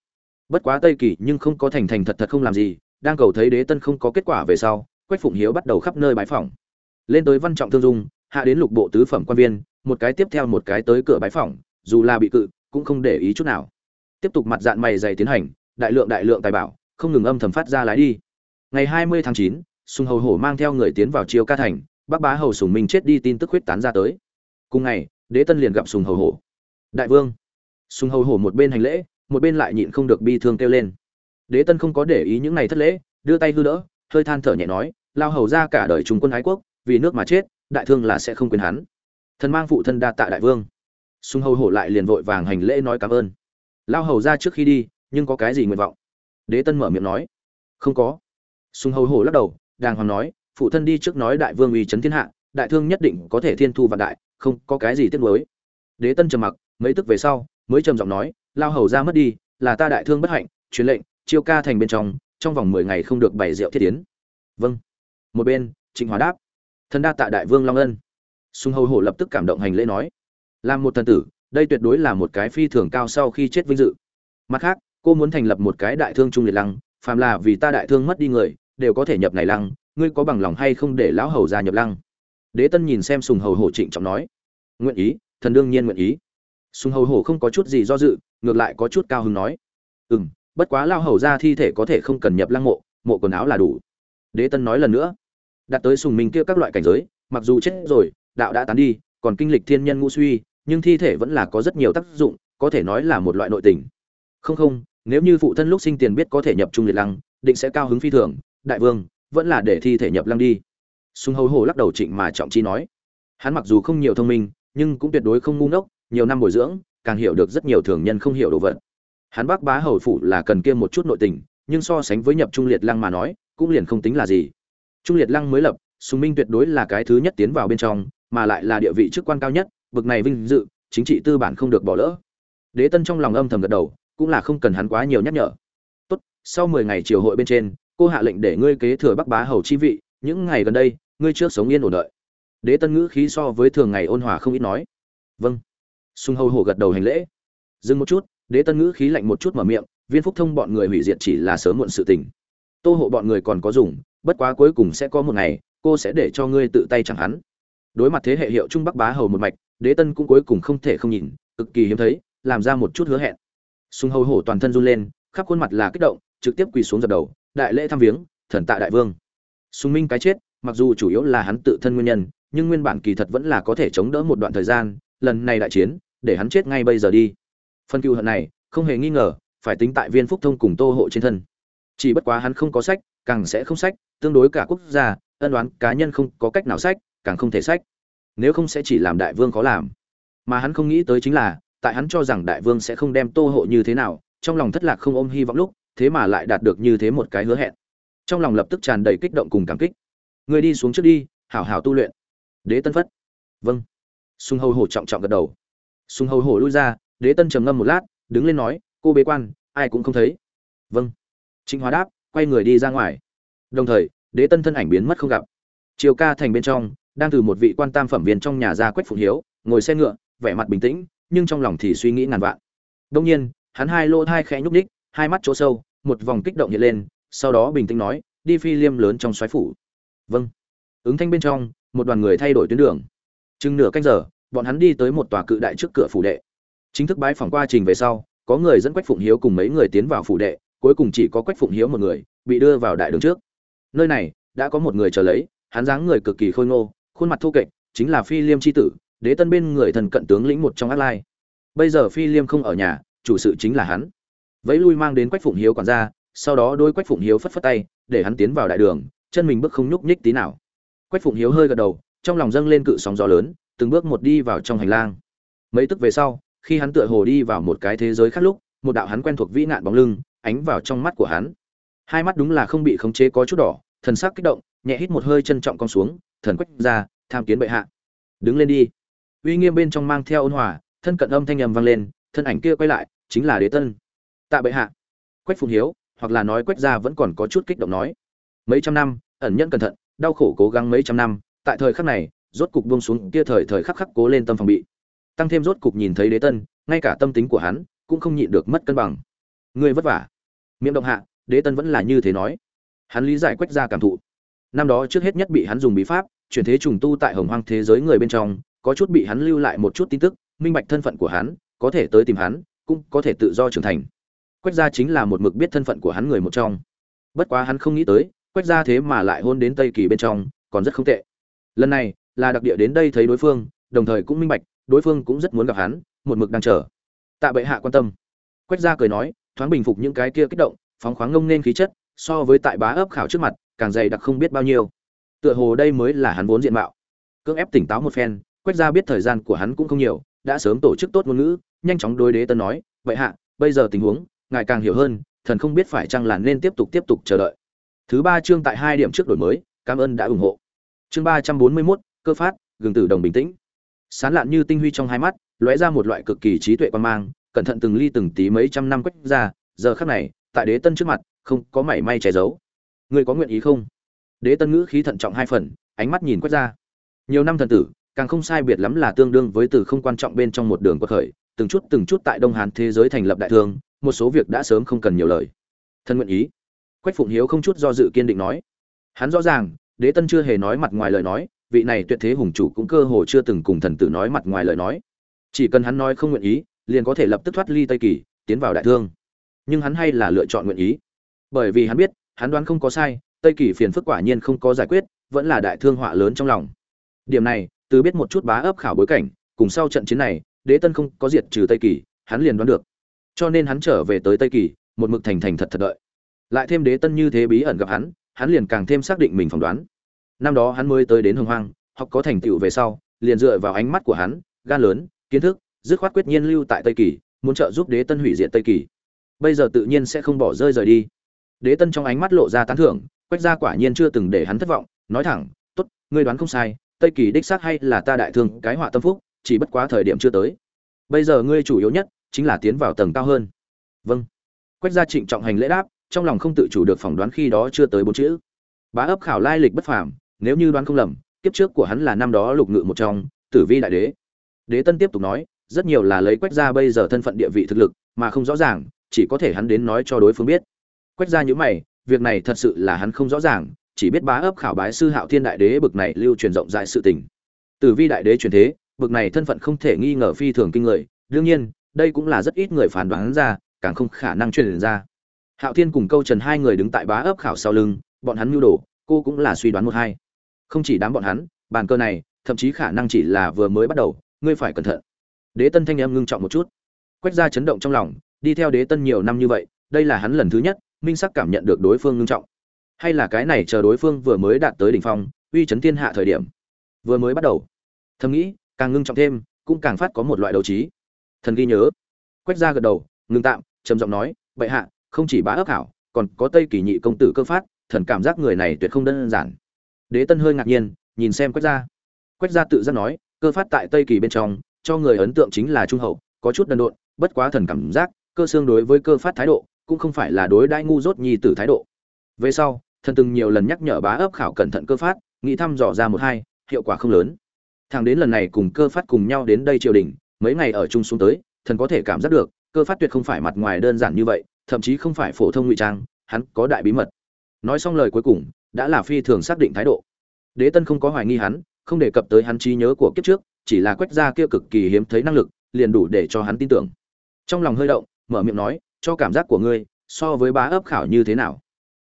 Bất quá tây kỳ nhưng không có thành thành thật thật không làm gì, đang cầu thấy đế tân không có kết quả về sau, quách phụng hiếu bắt đầu khắp nơi bãi phỏng. Lên tới văn trọng thương dung, hạ đến lục bộ tứ phẩm quan viên, một cái tiếp theo một cái tới cửa bãi phỏng, dù là bị cự, cũng không để ý chút nào. Tiếp tục mặt dạng mày dày tiến hành, đại lượng đại lượng tài bảo, không ngừng âm thầm phát ra lái đi. Ngày hai mươi tháng chín sùng hầu hổ mang theo người tiến vào chiêu ca thành bắc bá hầu sùng minh chết đi tin tức huyết tán ra tới. Cùng ngày, đế tân liền gặp sùng hầu hổ. Đại vương. Sùng hầu hổ một bên hành lễ, một bên lại nhịn không được bi thương kêu lên. Đế tân không có để ý những ngày thất lễ, đưa tay hư đỡ, hơi than thở nhẹ nói, lao hầu ra cả đời trung quân ái quốc, vì nước mà chết, đại thương là sẽ không quyền hắn. Thần mang phụ thân đa tạ đại vương. Sùng hầu hổ lại liền vội vàng hành lễ nói cảm ơn. Lao hầu ra trước khi đi, nhưng có cái gì nguyện vọng? Đế tân mở miệng nói. Không có. Sùng hầu hổ lắc đầu đàng hoàng nói, phụ thân đi trước nói đại vương uy chấn thiên hạ, đại thương nhất định có thể thiên thu vạn đại, không có cái gì tiếc nuối. Đế tân trầm mặc, mấy tức về sau, mới trầm giọng nói, lao hầu ra mất đi, là ta đại thương bất hạnh, truyền lệnh, chiêu ca thành bên trong trong vòng mười ngày không được bày rượu thiết tiến vâng. Một bên, trịnh hòa đáp thần đa tạ đại vương long ân. Sung hầu hổ lập tức cảm động hành lễ nói, làm một thần tử, đây tuyệt đối là một cái phi thường cao sau khi chết vinh dự. Mặt khác, cô muốn thành lập một cái đại thương trung liệt lăng, phàm là vì ta đại thương mất đi người đều có thể nhập này lăng, ngươi có bằng lòng hay không để lão hầu ra nhập lăng? Đế tân nhìn xem sùng hầu hổ trịnh trọng nói. Nguyện ý, thần đương nhiên nguyện ý. Sùng hầu hổ không có chút gì do dự, ngược lại có chút cao hứng nói. Ừ m bất quá lao hầu ra thi thể có thể không cần nhập lăng mộ mộ quần áo là đủ. Đế tân nói lần nữa. Đặt tới sùng minh kia các loại cảnh giới, mặc dù chết rồi, đạo đã tán đi, còn kinh lịch thiên nhân ngũ suy, nhưng thi thể vẫn là có rất nhiều tác dụng, có thể nói là một loại nội tình. Không không, nếu như phụ thân lúc sinh tiền biết có thể nhập trung liệt lăng, định sẽ cao hứng phi thường đại vương, vẫn là để thi thể nhập lăng đi. Sung hầu hồ lắc đầu trịnh mà trọng chi nói. Hắn mặc dù không nhiều thông minh, nhưng cũng tuyệt đối không ngu ngốc, nhiều năm bồi dưỡng, càng hiểu được rất nhiều thường nhân không hiểu đồ vật. Hắn bác bá hầu phủ là cần kiêm một chút nội tình, nhưng so sánh với nhập trung liệt lăng mà nói, cũng liền không tính là gì. Trung liệt lăng mới lập, sùng minh tuyệt đối là cái thứ nhất tiến vào bên trong, mà lại là địa vị chức quan cao nhất, bực này vinh dự, chính trị tư bản không được bỏ lỡ. Đế tân trong lòng âm thầm gật đầu, cũng là không cần hắn quá nhiều nhắc nhở. Tốt, sau mười ngày triều hội bên trên cô hạ lệnh để ngươi kế thừa bắc bá hầu chi vị, những ngày gần đây, ngươi trước sống yên ổn đợi. Đế tân ngữ khí so với thường ngày ôn hòa không ít nói. Vâng. Sung hầu hổ gật đầu hành lễ. Dừng một chút, đế tân ngữ khí lạnh một chút mở miệng, viên phúc thông bọn người hủy diệt chỉ là sớm muộn sự tình. Tô hộ bọn người còn có dùng, bất quá cuối cùng sẽ có một ngày, cô sẽ để cho ngươi tự tay chẳng hắn. Đối mặt thế hệ hiệu trung bắc bá hầu một mạch, đế tân cũng cuối cùng không thể không nhìn, cực kỳ hiếm thấy, làm ra một chút hứa hẹn. Sung hầu hổ toàn thân run lên khắp khuôn mặt là kích động, trực tiếp quỳ xuống dập đầu, đại lễ thăm viếng, thần tạ đại vương. Sùng minh cái chết, mặc dù chủ yếu là hắn tự thân nguyên nhân, nhưng nguyên bản kỳ thật vẫn là có thể chống đỡ một đoạn thời gian, lần này đại chiến, để hắn chết ngay bây giờ đi. Phân cựu hận này, không hề nghi ngờ, phải tính tại viên phúc thông cùng tô hộ trên thân. Chỉ bất quá hắn không có sách, càng sẽ không sách, tương đối cả quốc gia, ân đoán cá nhân không có cách nào sách, càng không thể sách. Nếu không sẽ chỉ làm đại vương khó làm. Mà hắn không nghĩ tới chính là, tại hắn cho rằng đại vương sẽ không đem tô hộ như thế nào trong lòng thất lạc không ôm hy vọng lúc, thế mà lại đạt được như thế một cái hứa hẹn. Trong lòng lập tức tràn đầy kích động cùng cảm kích. Người đi xuống trước đi, hảo hảo tu luyện. Đế tân phất. Vâng. Sung hầu hổ trọng trọng gật đầu. Sung hầu hổ lui ra, đế tân trầm ngâm một lát, đứng lên nói, cô bế quan, ai cũng không thấy. Vâng. Trịnh hóa đáp, quay người đi ra ngoài. Đồng thời, đế tân thân ảnh biến mất không gặp. Chiều ca thành bên trong, đang từ một vị quan tam phẩm viên trong nhà ra quách phụng hiếu, ngồi xe ngựa, vẻ mặt bình tĩnh, nhưng trong lòng thì suy nghĩ ngàn vạn. Đông nhiên hắn hai lỗ thai khẽ nhúc ních hai mắt chỗ sâu, một vòng kích động hiện lên, sau đó bình tĩnh nói, đi phi liêm lớn trong xoáy phủ. Vâng. Ứng thanh bên trong, một đoàn người thay đổi tuyến đường. Chừng nửa canh giờ, bọn hắn đi tới một tòa cự đại trước cửa phủ đệ. Chính thức bái phỏng qua trình về sau, có người dẫn quách phụng hiếu cùng mấy người tiến vào phủ đệ, cuối cùng chỉ có quách phụng hiếu một người, bị đưa vào đại đường trước. Nơi này, đã có một người chờ lấy, hắn dáng người cực kỳ khôi ngô, khuôn mặt thu kệch, chính là phi liêm chi tử, đế tân bên người thần cận tướng lĩnh một trong ác lai. Bây giờ phi liêm không ở nhà chủ sự chính là hắn. Vẫy lui mang đến quách phụng hiếu quản gia, sau đó đôi quách phụng hiếu phất phất tay, để hắn tiến vào đại đường, chân mình bước không nhúc nhích tí nào. Quách phụng hiếu hơi gật đầu, trong lòng dâng lên cự sóng gió lớn, từng bước một đi vào trong hành lang. Mấy tức về sau, khi hắn tựa hồ đi vào một cái thế giới khác lúc, một đạo hắn quen thuộc vĩ nạn bóng lưng, ánh vào trong mắt của hắn. Hai mắt đúng là không bị khống chế có chút đỏ, thần sắc kích động, nhẹ hít một hơi trân trọng con xuống, thần quách ra, tham kiến bệ hạ. Đứng lên đi. Uy nghiêm bên trong mang theo ôn hòa, thân cận âm thanh ầm vang lên thân ảnh kia quay lại, chính là đế tân. Tạ bệ hạ. Quách phùng hiếu, hoặc là nói quách gia vẫn còn có chút kích động nói. Mấy trăm năm, ẩn nhẫn cẩn thận, đau khổ cố gắng mấy trăm năm, tại thời khắc này, rốt cục buông xuống kia thời thời khắc khắc cố lên tâm phòng bị. Tăng thêm rốt cục nhìn thấy đế tân, ngay cả tâm tính của hắn cũng không nhịn được mất cân bằng. Người vất vả. Miệng động hạ, đế tân vẫn là như thế nói. Hắn lý giải quách gia cảm thụ. Năm đó trước hết nhất bị hắn dùng bí pháp, chuyển thế trùng tu tại hồng hoang thế giới người bên trong, có chút bị hắn lưu lại một chút tin tức, minh bạch thân phận của hắn có thể tới tìm hắn, cũng có thể tự do trưởng thành. Quách gia chính là một mực biết thân phận của hắn người một trong. Bất quá hắn không nghĩ tới, quách gia thế mà lại hôn đến tây kỳ bên trong, còn rất không tệ. Lần này, là đặc địa đến đây thấy đối phương, đồng thời cũng minh bạch, đối phương cũng rất muốn gặp hắn, một mực đang chờ. Tạ bệ hạ quan tâm. Quách gia cười nói, thoáng bình phục những cái kia kích động, phóng khoáng ngông nên khí chất, so với tại bá ấp khảo trước mặt, càng dày đặc không biết bao nhiêu. Tựa hồ đây mới là hắn vốn diện mạo. Cưỡng ép tỉnh táo một phen, quách gia biết thời gian của hắn cũng không nhiều đã sớm tổ chức tốt ngôn ngữ, nhanh chóng đối đế tân nói, vậy hạ, bây giờ tình huống, ngài càng hiểu hơn, thần không biết phải chăng là nên tiếp tục tiếp tục chờ đợi. Thứ ba chương tại hai điểm trước đổi mới, cảm ơn đã ủng hộ. Chương ba trăm bốn mươi mốt, cơ phát, gừng tử đồng bình tĩnh. Sán lạn như tinh huy trong hai mắt, lóe ra một loại cực kỳ trí tuệ quan mang, cẩn thận từng ly từng tí mấy trăm năm quách ra, giờ khắc này, tại đế tân trước mặt, không có mảy may che giấu. Người có nguyện ý không? Đế tân ngữ khí thận trọng hai phần, ánh mắt nhìn quách ra. Nhiều năm thần tử càng không sai biệt lắm là tương đương với từ không quan trọng bên trong một đường quật khởi, từng chút từng chút tại đông Hán thế giới thành lập đại thương, một số việc đã sớm không cần nhiều lời. Thân nguyện ý. Quách phụng hiếu không chút do dự kiên định nói. Hắn rõ ràng, đế tân chưa hề nói mặt ngoài lời nói, vị này tuyệt thế hùng chủ cũng cơ hồ chưa từng cùng thần tử nói mặt ngoài lời nói. Chỉ cần hắn nói không nguyện ý, liền có thể lập tức thoát ly tây kỳ, tiến vào đại thương. Nhưng hắn hay là lựa chọn nguyện ý. Bởi vì hắn biết, hắn đoán không có sai, tây kỳ phiền phức quả nhiên không có giải quyết, vẫn là đại thương họa lớn trong lòng. Điểm này từ biết một chút bá ấp khảo bối cảnh, cùng sau trận chiến này, đế tân không có diệt trừ tây kỳ, hắn liền đoán được. Cho nên hắn trở về tới tây kỳ, một mực thành thành thật thật đợi. Lại thêm đế tân như thế bí ẩn gặp hắn hắn liền càng thêm xác định mình phỏng đoán. Năm đó hắn mới tới đến hồng hoang, học có thành tựu về sau, liền dựa vào ánh mắt của hắn, gan lớn, kiến thức, dứt khoát quyết nhiên lưu tại tây kỳ, muốn trợ giúp đế tân hủy diệt tây kỳ. Bây giờ tự nhiên sẽ không bỏ rơi rời đi. Đế tân trong ánh mắt lộ ra tán thưởng, quách gia quả nhiên chưa từng để hắn thất vọng, nói thẳng, tốt, ngươi đoán không sai tây kỳ đích xác hay là ta đại thương, cái họa tâm phúc, chỉ bất quá thời điểm chưa tới. Bây giờ ngươi chủ yếu nhất chính là tiến vào tầng cao hơn. Vâng. Quách gia trịnh trọng hành lễ đáp, trong lòng không tự chủ được phỏng đoán khi đó chưa tới bốn chữ. Bá ấp khảo lai lịch bất phàm, nếu như đoán không lầm, kiếp trước của hắn là năm đó lục ngự một trong, tử vi đại đế. Đế tân tiếp tục nói, rất nhiều là lấy quách gia bây giờ thân phận địa vị thực lực, mà không rõ ràng, chỉ có thể hắn đến nói cho đối phương biết. Quách gia nhữ mày, việc này thật sự là hắn không rõ ràng chỉ biết bá ấp khảo bái sư hạo thiên đại đế bực này lưu truyền rộng rãi sự tình. Từ vi đại đế truyền thế, bực này thân phận không thể nghi ngờ phi thường kinh người. Đương nhiên, đây cũng là rất ít người phán đoán ra, càng không khả năng truyền ra. Hạo thiên cùng câu trần hai người đứng tại bá ấp khảo sau lưng, bọn hắn mưu đồ, cô cũng là suy đoán một hai. Không chỉ đám bọn hắn, bàn cơ này, thậm chí khả năng chỉ là vừa mới bắt đầu, ngươi phải cẩn thận. Đế tân thanh em ngưng trọng một chút. Quét ra chấn động trong lòng, đi theo đế tân nhiều năm như vậy, đây là hắn lần thứ nhất, minh sắc cảm nhận được đối phương ngưng trọng hay là cái này chờ đối phương vừa mới đạt tới đỉnh phong, uy chấn thiên hạ thời điểm. Vừa mới bắt đầu. Thầm nghĩ, càng ngưng trọng thêm, cũng càng phát có một loại đấu trí. Thần ghi nhớ. Quách ra gật đầu ngưng tạm, trầm giọng nói, bệ hạ, không chỉ bá ấp hảo, còn có tây kỳ nhị công tử cơ phát, thần cảm giác người này tuyệt không đơn giản. Đế tân hơi ngạc nhiên, nhìn xem quách gia. Quách gia tự giác nói, cơ phát tại tây kỳ bên trong, cho người ấn tượng chính là trung hậu, có chút đần độn, bất quá thần cảm giác, cơ xương đối với cơ phát thái độ, cũng không phải là đối đãi ngu dốt nhi tử thái độ. Về sau thần từng nhiều lần nhắc nhở bá ấp khảo cẩn thận cơ phát, nghĩ thăm dò ra một hai, hiệu quả không lớn. Thằng đến lần này cùng cơ phát cùng nhau đến đây triều đình, mấy ngày ở chung xuống tới, thần có thể cảm giác được, cơ phát tuyệt không phải mặt ngoài đơn giản như vậy, thậm chí không phải phổ thông ngụy trang, hắn có đại bí mật. Nói xong lời cuối cùng, đã là phi thường xác định thái độ. Đế tân không có hoài nghi hắn, không đề cập tới hắn trí nhớ của kiếp trước, chỉ là quách gia kia cực kỳ hiếm thấy năng lực, liền đủ để cho hắn tin tưởng. Trong lòng hơi động, mở miệng nói, cho cảm giác của ngươi, so với bá ấp khảo như thế nào?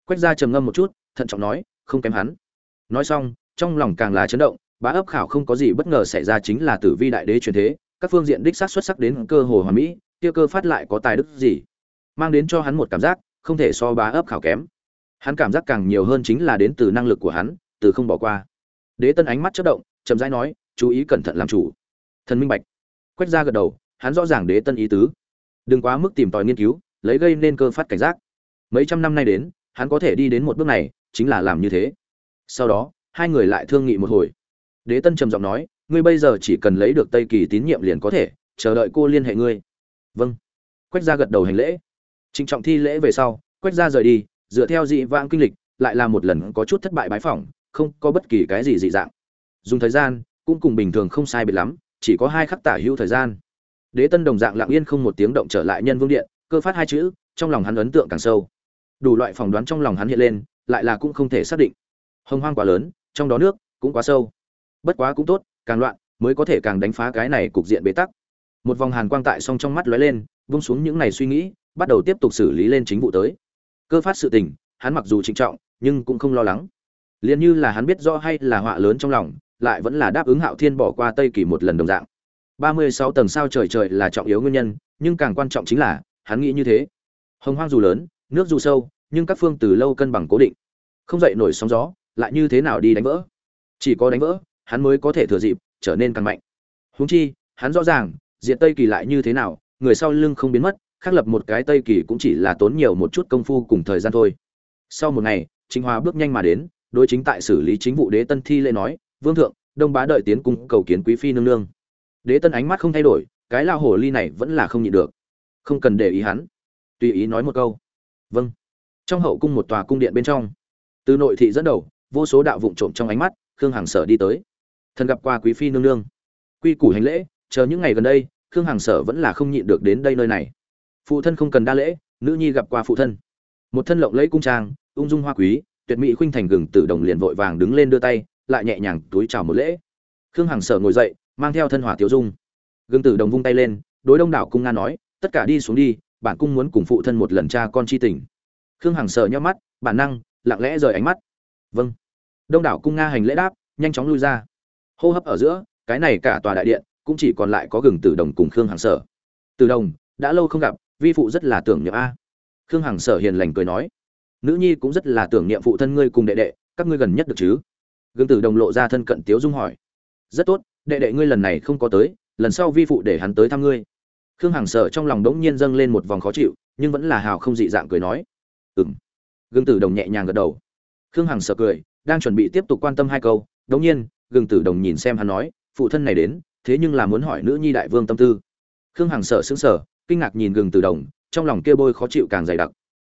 Quách gia trầm ngâm một chút, thận trọng nói, không kém hắn. Nói xong, trong lòng càng là chấn động, bá ấp khảo không có gì bất ngờ xảy ra chính là tử vi đại đế truyền thế, các phương diện đích xác xuất sắc đến cơ hồ hoàn mỹ, kia cơ phát lại có tài đức gì? Mang đến cho hắn một cảm giác, không thể so bá ấp khảo kém. Hắn cảm giác càng nhiều hơn chính là đến từ năng lực của hắn, từ không bỏ qua. Đế tân ánh mắt chất động, chậm rãi nói, chú ý cẩn thận làm chủ. Thần minh bạch. Quách ra gật đầu, hắn rõ ràng đế tân ý tứ. Đừng quá mức tìm tòi nghiên cứu, lấy gây nên cơ phát cảnh giác. Mấy trăm năm nay đến hắn có thể đi đến một bước này, chính là làm như thế. Sau đó, hai người lại thương nghị một hồi. Đế tân trầm giọng nói, ngươi bây giờ chỉ cần lấy được tây kỳ tín nhiệm liền có thể, chờ đợi cô liên hệ ngươi. Vâng. Quách gia gật đầu hành lễ. Trịnh trọng thi lễ về sau, quách gia rời đi, dựa theo dị vãng kinh lịch, lại là một lần có chút thất bại bái phỏng, không có bất kỳ cái gì dị dạng. Dùng thời gian, cũng cùng bình thường không sai biệt lắm, chỉ có hai khắc tả hữu thời gian. Đế tân đồng dạng lặng yên không một tiếng động trở lại nhân vương điện, cơ phát hai chữ, trong lòng hắn ấn tượng càng sâu đủ loại phỏng đoán trong lòng hắn hiện lên, lại là cũng không thể xác định. Hồng hoang quá lớn, trong đó nước cũng quá sâu. Bất quá cũng tốt, càng loạn mới có thể càng đánh phá cái này cục diện bế tắc. Một vòng hàn quang tại song trong mắt lóe lên, vung xuống những ngày suy nghĩ, bắt đầu tiếp tục xử lý lên chính vụ tới. Cơ phát sự tình, hắn mặc dù trịnh trọng, nhưng cũng không lo lắng. Liền như là hắn biết rõ hay là họa lớn trong lòng, lại vẫn là đáp ứng hạo thiên bỏ qua tây kỳ một lần đồng dạng. Ba mươi sáu tầng sao trời trời là trọng yếu nguyên nhân, nhưng càng quan trọng chính là, hắn nghĩ như thế. Hồng hoang dù lớn nước dù sâu, nhưng các phương từ lâu cân bằng cố định. Không dậy nổi sóng gió, lại như thế nào đi đánh vỡ? Chỉ có đánh vỡ, hắn mới có thể thừa dịp, trở nên càng mạnh. Húng chi, hắn rõ ràng diện tây kỳ lại như thế nào, người sau lưng không biến mất khắc lập một cái tây kỳ cũng chỉ là tốn nhiều một chút công phu cùng thời gian thôi. Sau một ngày chính hoa bước nhanh mà đến, đối chính tại xử lý chính vụ đế tân thi lễ nói, vương thượng, đông bá đợi tiến cung cầu kiến quý phi nương nương. Đế tân ánh mắt không thay đổi, cái lao hồ ly này vẫn là không nhịn được. Không cần để ý hắn. Tùy ý nói một câu vâng. Trong hậu cung một tòa cung điện bên trong, từ nội thị dẫn đầu, vô số đạo vụn trộm trong ánh mắt, khương hàng sở đi tới. Thần gặp qua quý phi nương nương. Quy củ hành lễ, chờ những ngày gần đây, khương hàng sở vẫn là không nhịn được đến đây nơi này. Phụ thân không cần đa lễ, nữ nhi gặp qua phụ thân. Một thân lộng lẫy cung trang, ung dung hoa quý, tuyệt mỹ khuynh thành gừng tử đồng liền vội vàng đứng lên đưa tay, lại nhẹ nhàng túi chào một lễ. Khương hàng sở ngồi dậy, mang theo thân hỏa tiêu dung. Gừng tử đồng vung tay lên, đối đông đảo cung nga nói, tất cả đi xuống đi bản cung muốn cùng phụ thân một lần cha con chi tình. Khương hằng sợ nhắm mắt, bản năng, lặng lẽ rời ánh mắt. Vâng. Đông đảo cung nga hành lễ đáp, nhanh chóng lui ra. Hô hấp ở giữa, cái này cả tòa đại điện, cũng chỉ còn lại có gừng tử đồng cùng khương hằng sở tử đồng, đã lâu không gặp, vi phụ rất là tưởng nhớ a. Khương hằng sở hiền lành cười nói. Nữ nhi cũng rất là tưởng niệm phụ thân ngươi cùng đệ đệ, các ngươi gần nhất được chứ? Gương tử đồng lộ ra thân cận tiếu dung hỏi. Rất tốt, đệ đệ ngươi lần này không có tới, lần sau vi phụ để hắn tới thăm ngươi khương hằng sợ trong lòng đống nhiên dâng lên một vòng khó chịu, nhưng vẫn là hào không dị dạng cười nói. Ừng gương tử đồng nhẹ nhàng gật đầu. Khương hằng sợ cười, đang chuẩn bị tiếp tục quan tâm hai câu, đống nhiên gương tử đồng nhìn xem hắn nói, phụ thân này đến, thế nhưng là muốn hỏi nữ nhi đại vương tâm tư. Khương hằng sợ sững sờ, kinh ngạc nhìn gương tử đồng, trong lòng kia bôi khó chịu càng dày đặc.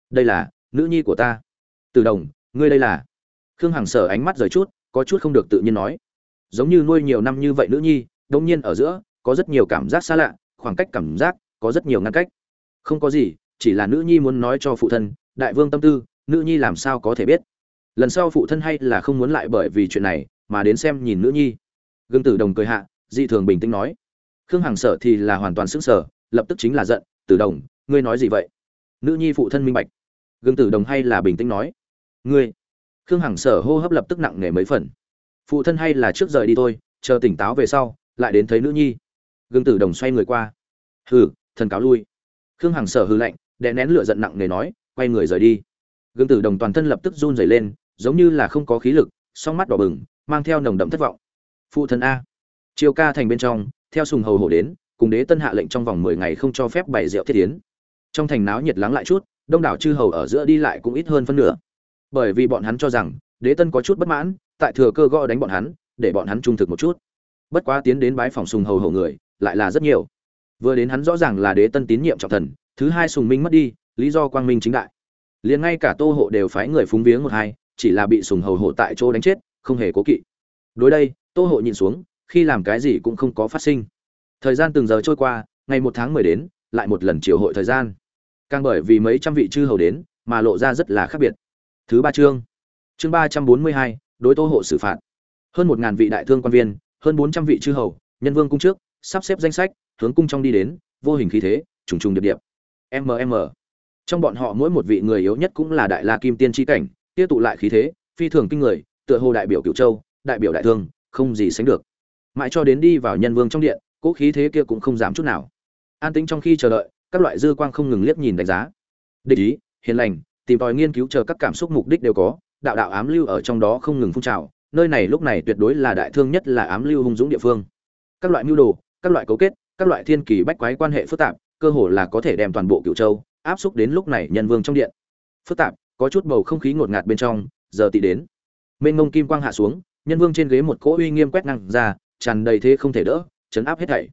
Đây là nữ nhi của ta. Từ đồng, ngươi đây là? Khương hằng sở ánh mắt rời chút, có chút không được tự nhiên nói. Giống như nuôi nhiều năm như vậy nữ nhi đông nhiên ở giữa, có rất nhiều cảm giác xa lạ khoảng cách cảm giác có rất nhiều ngăn cách. Không có gì, chỉ là nữ nhi muốn nói cho phụ thân, đại vương tâm tư, nữ nhi làm sao có thể biết? Lần sau phụ thân hay là không muốn lại bởi vì chuyện này mà đến xem nhìn nữ nhi. Gương tử đồng cười hạ, dị thường bình tĩnh nói, khương hằng sở thì là hoàn toàn sững sờ, lập tức chính là giận, tử đồng, ngươi nói gì vậy? Nữ nhi phụ thân minh bạch. Gương tử đồng hay là bình tĩnh nói, ngươi. Khương hằng sở hô hấp lập tức nặng nề mấy phần. Phụ thân hay là trước rời đi thôi, chờ tỉnh táo về sau, lại đến thấy nữ nhi gương tử đồng xoay người qua. Hừ, thần cáo lui. Khương hằng sở hư lạnh, đè nén lửa giận nặng nề nói, quay người rời đi. Gương tử đồng toàn thân lập tức run rẩy lên, giống như là không có khí lực, song mắt đỏ bừng, mang theo nồng đậm thất vọng. Phụ thần a. Chiều ca thành bên trong, theo sùng hầu hổ đến, cùng đế tân hạ lệnh trong vòng mười ngày không cho phép bày rượu thiết tiến trong thành náo nhiệt lắng lại chút, đông đảo chư hầu ở giữa đi lại cũng ít hơn phân nửa. Bởi vì bọn hắn cho rằng, đế tân có chút bất mãn, tại thừa cơ gõ đánh bọn hắn, để bọn hắn trung thực một chút. Bất quá tiến đến bái phòng sùng hầu hầu người lại là rất nhiều. Vừa đến hắn rõ ràng là đế tân tín nhiệm trọng thần, thứ hai sùng minh mất đi, lý do quang minh chính đại. Liền ngay cả tô hộ đều phái người phúng viếng một hai, chỉ là bị sùng hầu hộ tại chỗ đánh chết, không hề cố kỵ. Đối đây, tô hộ nhìn xuống, khi làm cái gì cũng không có phát sinh. Thời gian từng giờ trôi qua, ngày một tháng mười đến, lại một lần triều hội thời gian. Càng bởi vì mấy trăm vị chư hầu đến, mà lộ ra rất là khác biệt. Thứ ba chương. Chương ba trăm bốn mươi hai, đối tô hộ xử phạt. Hơn một ngàn vị đại thương quan viên, hơn bốn trăm vị chư hầu, nhân vương cung trước sắp xếp danh sách, hướng cung trong đi đến, vô hình khí thế, trùng trùng điệp điệp. Mm trong bọn họ mỗi một vị người yếu nhất cũng là đại la kim tiên tri cảnh tiếp tụ lại khí thế, phi thường kinh người, tựa hồ đại biểu cựu châu, đại biểu đại thương, không gì sánh được. Mãi cho đến đi vào nhân vương trong điện, cỗ khí thế kia cũng không giảm chút nào. An tĩnh trong khi chờ đợi, các loại dư quang không ngừng liếc nhìn đánh giá. Địch ý, hiền lành, tìm tòi nghiên cứu chờ các cảm xúc mục đích đều có, đạo đạo ám lưu ở trong đó không ngừng phun trào, nơi này lúc này tuyệt đối là đại thương nhất là ám lưu hung dũng địa phương. Các loại mưu đồ các loại cấu kết, các loại thiên kỳ bách quái quan hệ phức tạp, cơ hồ là có thể đem toàn bộ cựu châu áp xúc đến lúc này nhân vương trong điện. Phức tạp, có chút bầu không khí ngột ngạt bên trong, giờ tị đến. Mênh ngông kim quang hạ xuống, nhân vương trên ghế một cỗ uy nghiêm quét ngang ra, tràn đầy thế không thể đỡ, chấn áp hết thảy.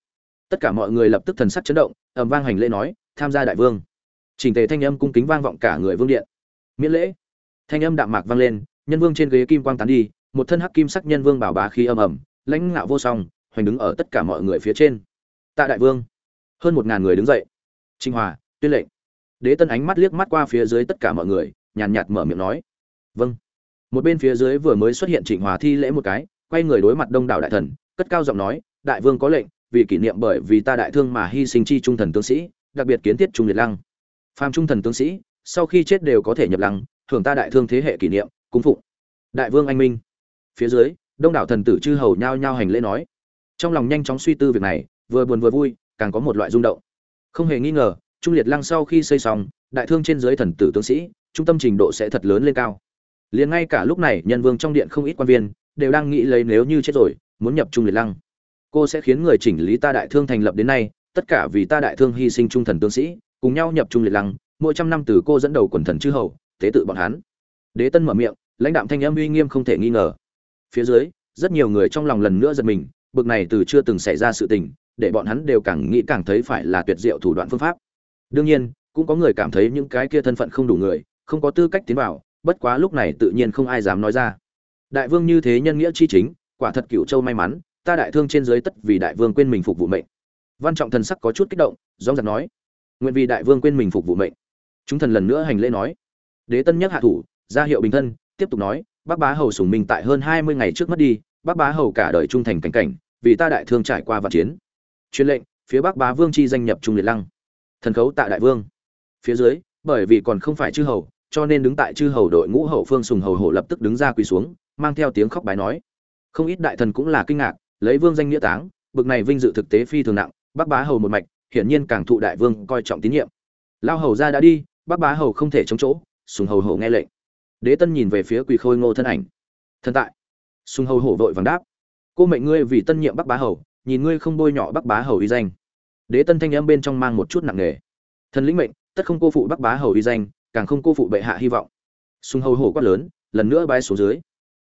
Tất cả mọi người lập tức thần sắc chấn động, ầm vang hành lễ nói, tham gia đại vương. Trình tề thanh âm cung kính vang vọng cả người vương điện. Miễn lễ. Thanh âm đạm mạc vang lên, nhân vương trên ghế kim quang tán đi, một thân hắc kim sắc nhân vương bảo bá khí âm ầm, lãnh ngạo vô song hoành đứng ở tất cả mọi người phía trên. Tạ đại vương, hơn một ngàn người đứng dậy. Trinh hòa, tuyên lệnh. Đế tân ánh mắt liếc mắt qua phía dưới tất cả mọi người, nhàn nhạt mở miệng nói. Vâng. Một bên phía dưới vừa mới xuất hiện trịnh hòa thi lễ một cái, quay người đối mặt đông đảo đại thần, cất cao giọng nói, đại vương có lệnh, vì kỷ niệm bởi vì ta đại thương mà hy sinh chi trung thần tướng sĩ, đặc biệt kiến thiết trung liệt lăng. Phàm trung thần tướng sĩ, sau khi chết đều có thể nhập lăng, thưởng ta đại thương thế hệ kỷ niệm, cung phụng. Đại vương anh minh. Phía dưới, đông đảo thần tử chư hầu nhao nhao hành lễ nói trong lòng nhanh chóng suy tư việc này, vừa buồn vừa vui, càng có một loại rung động. Không hề nghi ngờ, trung liệt lăng sau khi xây xong, đại thương trên dưới thần tử tướng sĩ, trung tâm trình độ sẽ thật lớn lên cao. Liền ngay cả lúc này, nhân vương trong điện không ít quan viên, đều đang nghĩ lấy nếu như chết rồi, muốn nhập trung liệt lăng. Cô sẽ khiến người chỉnh lý ta đại thương thành lập đến nay, tất cả vì ta đại thương hy sinh trung thần tướng sĩ, cùng nhau nhập trung liệt lăng, mỗi trăm năm từ cô dẫn đầu quần thần chư hầu, tế tự bọn hắn. Đế tân mở miệng, lãnh đạm thanh âm uy nghiêm không thể nghi ngờ. Phía dưới, rất nhiều người trong lòng lần nữa giật mình bực này từ chưa từng xảy ra sự tình, để bọn hắn đều càng nghĩ càng thấy phải là tuyệt diệu thủ đoạn phương pháp. Đương nhiên, cũng có người cảm thấy những cái kia thân phận không đủ người, không có tư cách tiến vào, bất quá lúc này tự nhiên không ai dám nói ra. Đại vương như thế nhân nghĩa chi chính, quả thật cựu châu may mắn, ta đại thương trên dưới tất vì đại vương quên mình phục vụ mệnh. Văn trọng thần sắc có chút kích động giọng giật nói, nguyện vì đại vương quên mình phục vụ mệnh. Chúng thần lần nữa hành lễ nói, đế tân nhất hạ thủ, ra hiệu bình thân, tiếp tục nói, bác bá hầu sùng minh tại hơn hai mươi ngày trước mất đi, bác bá hầu cả đời trung thành cảnh cảnh vì ta đại thương trải qua vạn chiến. Truyền lệnh, phía bắc bá vương chi danh nhập trung liệt lăng. Thần khấu tại đại vương. Phía dưới, bởi vì còn không phải chư hầu, cho nên đứng tại chư hầu đội ngũ hậu phương sùng hầu hổ lập tức đứng ra quỳ xuống, mang theo tiếng khóc bái nói. Không ít đại thần cũng là kinh ngạc, lấy vương danh nghĩa táng, bực này vinh dự thực tế phi thường nặng, bắc bá hầu một mạch, hiển nhiên càng thụ đại vương coi trọng tín nhiệm. Lao hầu ra đã đi, bắc bá hầu không thể chống chỗ, sùng hầu hổ nghe lệnh. Đế tân nhìn về phía quỳ khôi ngô thân ảnh. Thân tại. Sùng hầu hổ vội vàng đáp cô mệnh ngươi vì tân nhiệm bắc bá hầu, nhìn ngươi không bôi nhọ bắc bá hầu uy danh. Đế tân thanh âm bên trong mang một chút nặng nề. Thần lĩnh mệnh, tất không cô phụ bắc bá hầu uy danh, càng không cô phụ bệ hạ hy vọng. Sung hầu hổ quát lớn, lần nữa bái xuống dưới.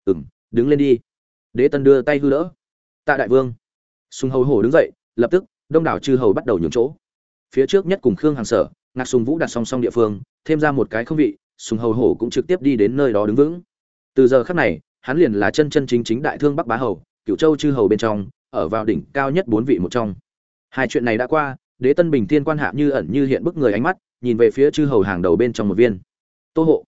Ừng đứng lên đi. Đế tân đưa tay hư đỡ. Tạ đại vương. Sung hầu hổ đứng dậy, lập tức, đông đảo chư hầu bắt đầu nhường chỗ. Phía trước nhất cùng khương hàng sở, ngạc sùng vũ đặt song song địa phương, thêm ra một cái không vị, sùng hầu hổ cũng trực tiếp đi đến nơi đó đứng vững. Từ giờ khắc này, hắn liền là chân chân chính chính đại thương bắc bá hầu cựu châu chư hầu bên trong ở vào đỉnh cao nhất bốn vị một trong. Hai chuyện này đã qua đế tân bình thiên quan hạ như ẩn như hiện bức người ánh mắt nhìn về phía chư hầu hàng đầu bên trong một viên. Tô hộ.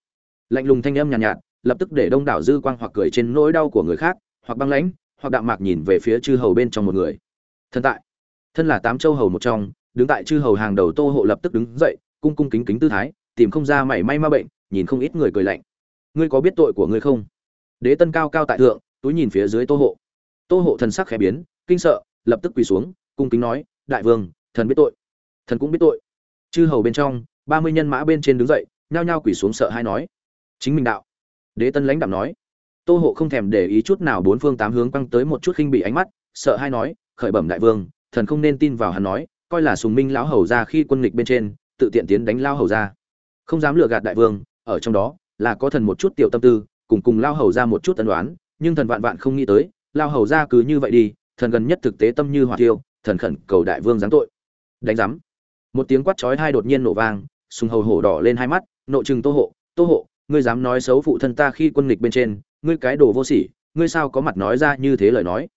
Lạnh lùng thanh âm nhàn nhạt, nhạt lập tức để đông đảo dư quang hoặc cười trên nỗi đau của người khác hoặc băng lãnh hoặc đạm mạc nhìn về phía chư hầu bên trong một người. Thân tại. Thân là tám châu hầu một trong đứng tại chư hầu hàng đầu tô hộ lập tức đứng dậy cung cung kính kính tư thái tìm không ra mảy may ma bệnh nhìn không ít người cười lạnh. Ngươi có biết tội của ngươi không? Đế tân cao cao tại thượng túi nhìn phía dưới tô hộ tô hộ thần sắc khẽ biến, kinh sợ, lập tức quỳ xuống, cung kính nói, đại vương, thần biết tội. Thần cũng biết tội. Chư hầu bên trong, ba mươi nhân mã bên trên đứng dậy, nhao nhao quỳ xuống sợ hay nói, chính mình đạo. Đế tân lãnh đạo nói. Tô hộ không thèm để ý chút nào bốn phương tám hướng quăng tới một chút khinh bị ánh mắt, sợ hay nói, khởi bẩm đại vương, thần không nên tin vào hắn nói, coi là sùng minh lão hầu ra khi quân nghịch bên trên, tự tiện tiến đánh lao hầu ra. Không dám lừa gạt đại vương, ở trong đó là có thần một chút tiểu tâm tư, cùng cùng lao hầu ra một chút tân đoán nhưng thần vạn vạn không nghĩ tới lao hầu ra cứ như vậy đi, thần gần nhất thực tế tâm như hỏa tiêu thần khẩn cầu đại vương giáng tội. Đánh giám. Một tiếng quát chói hai đột nhiên nổ vang, sùng hầu hổ đỏ lên hai mắt, nộ trừng tô hộ tô hộ, ngươi dám nói xấu phụ thân ta khi quân nghịch bên trên, ngươi cái đồ vô sỉ, ngươi sao có mặt nói ra như thế lời nói?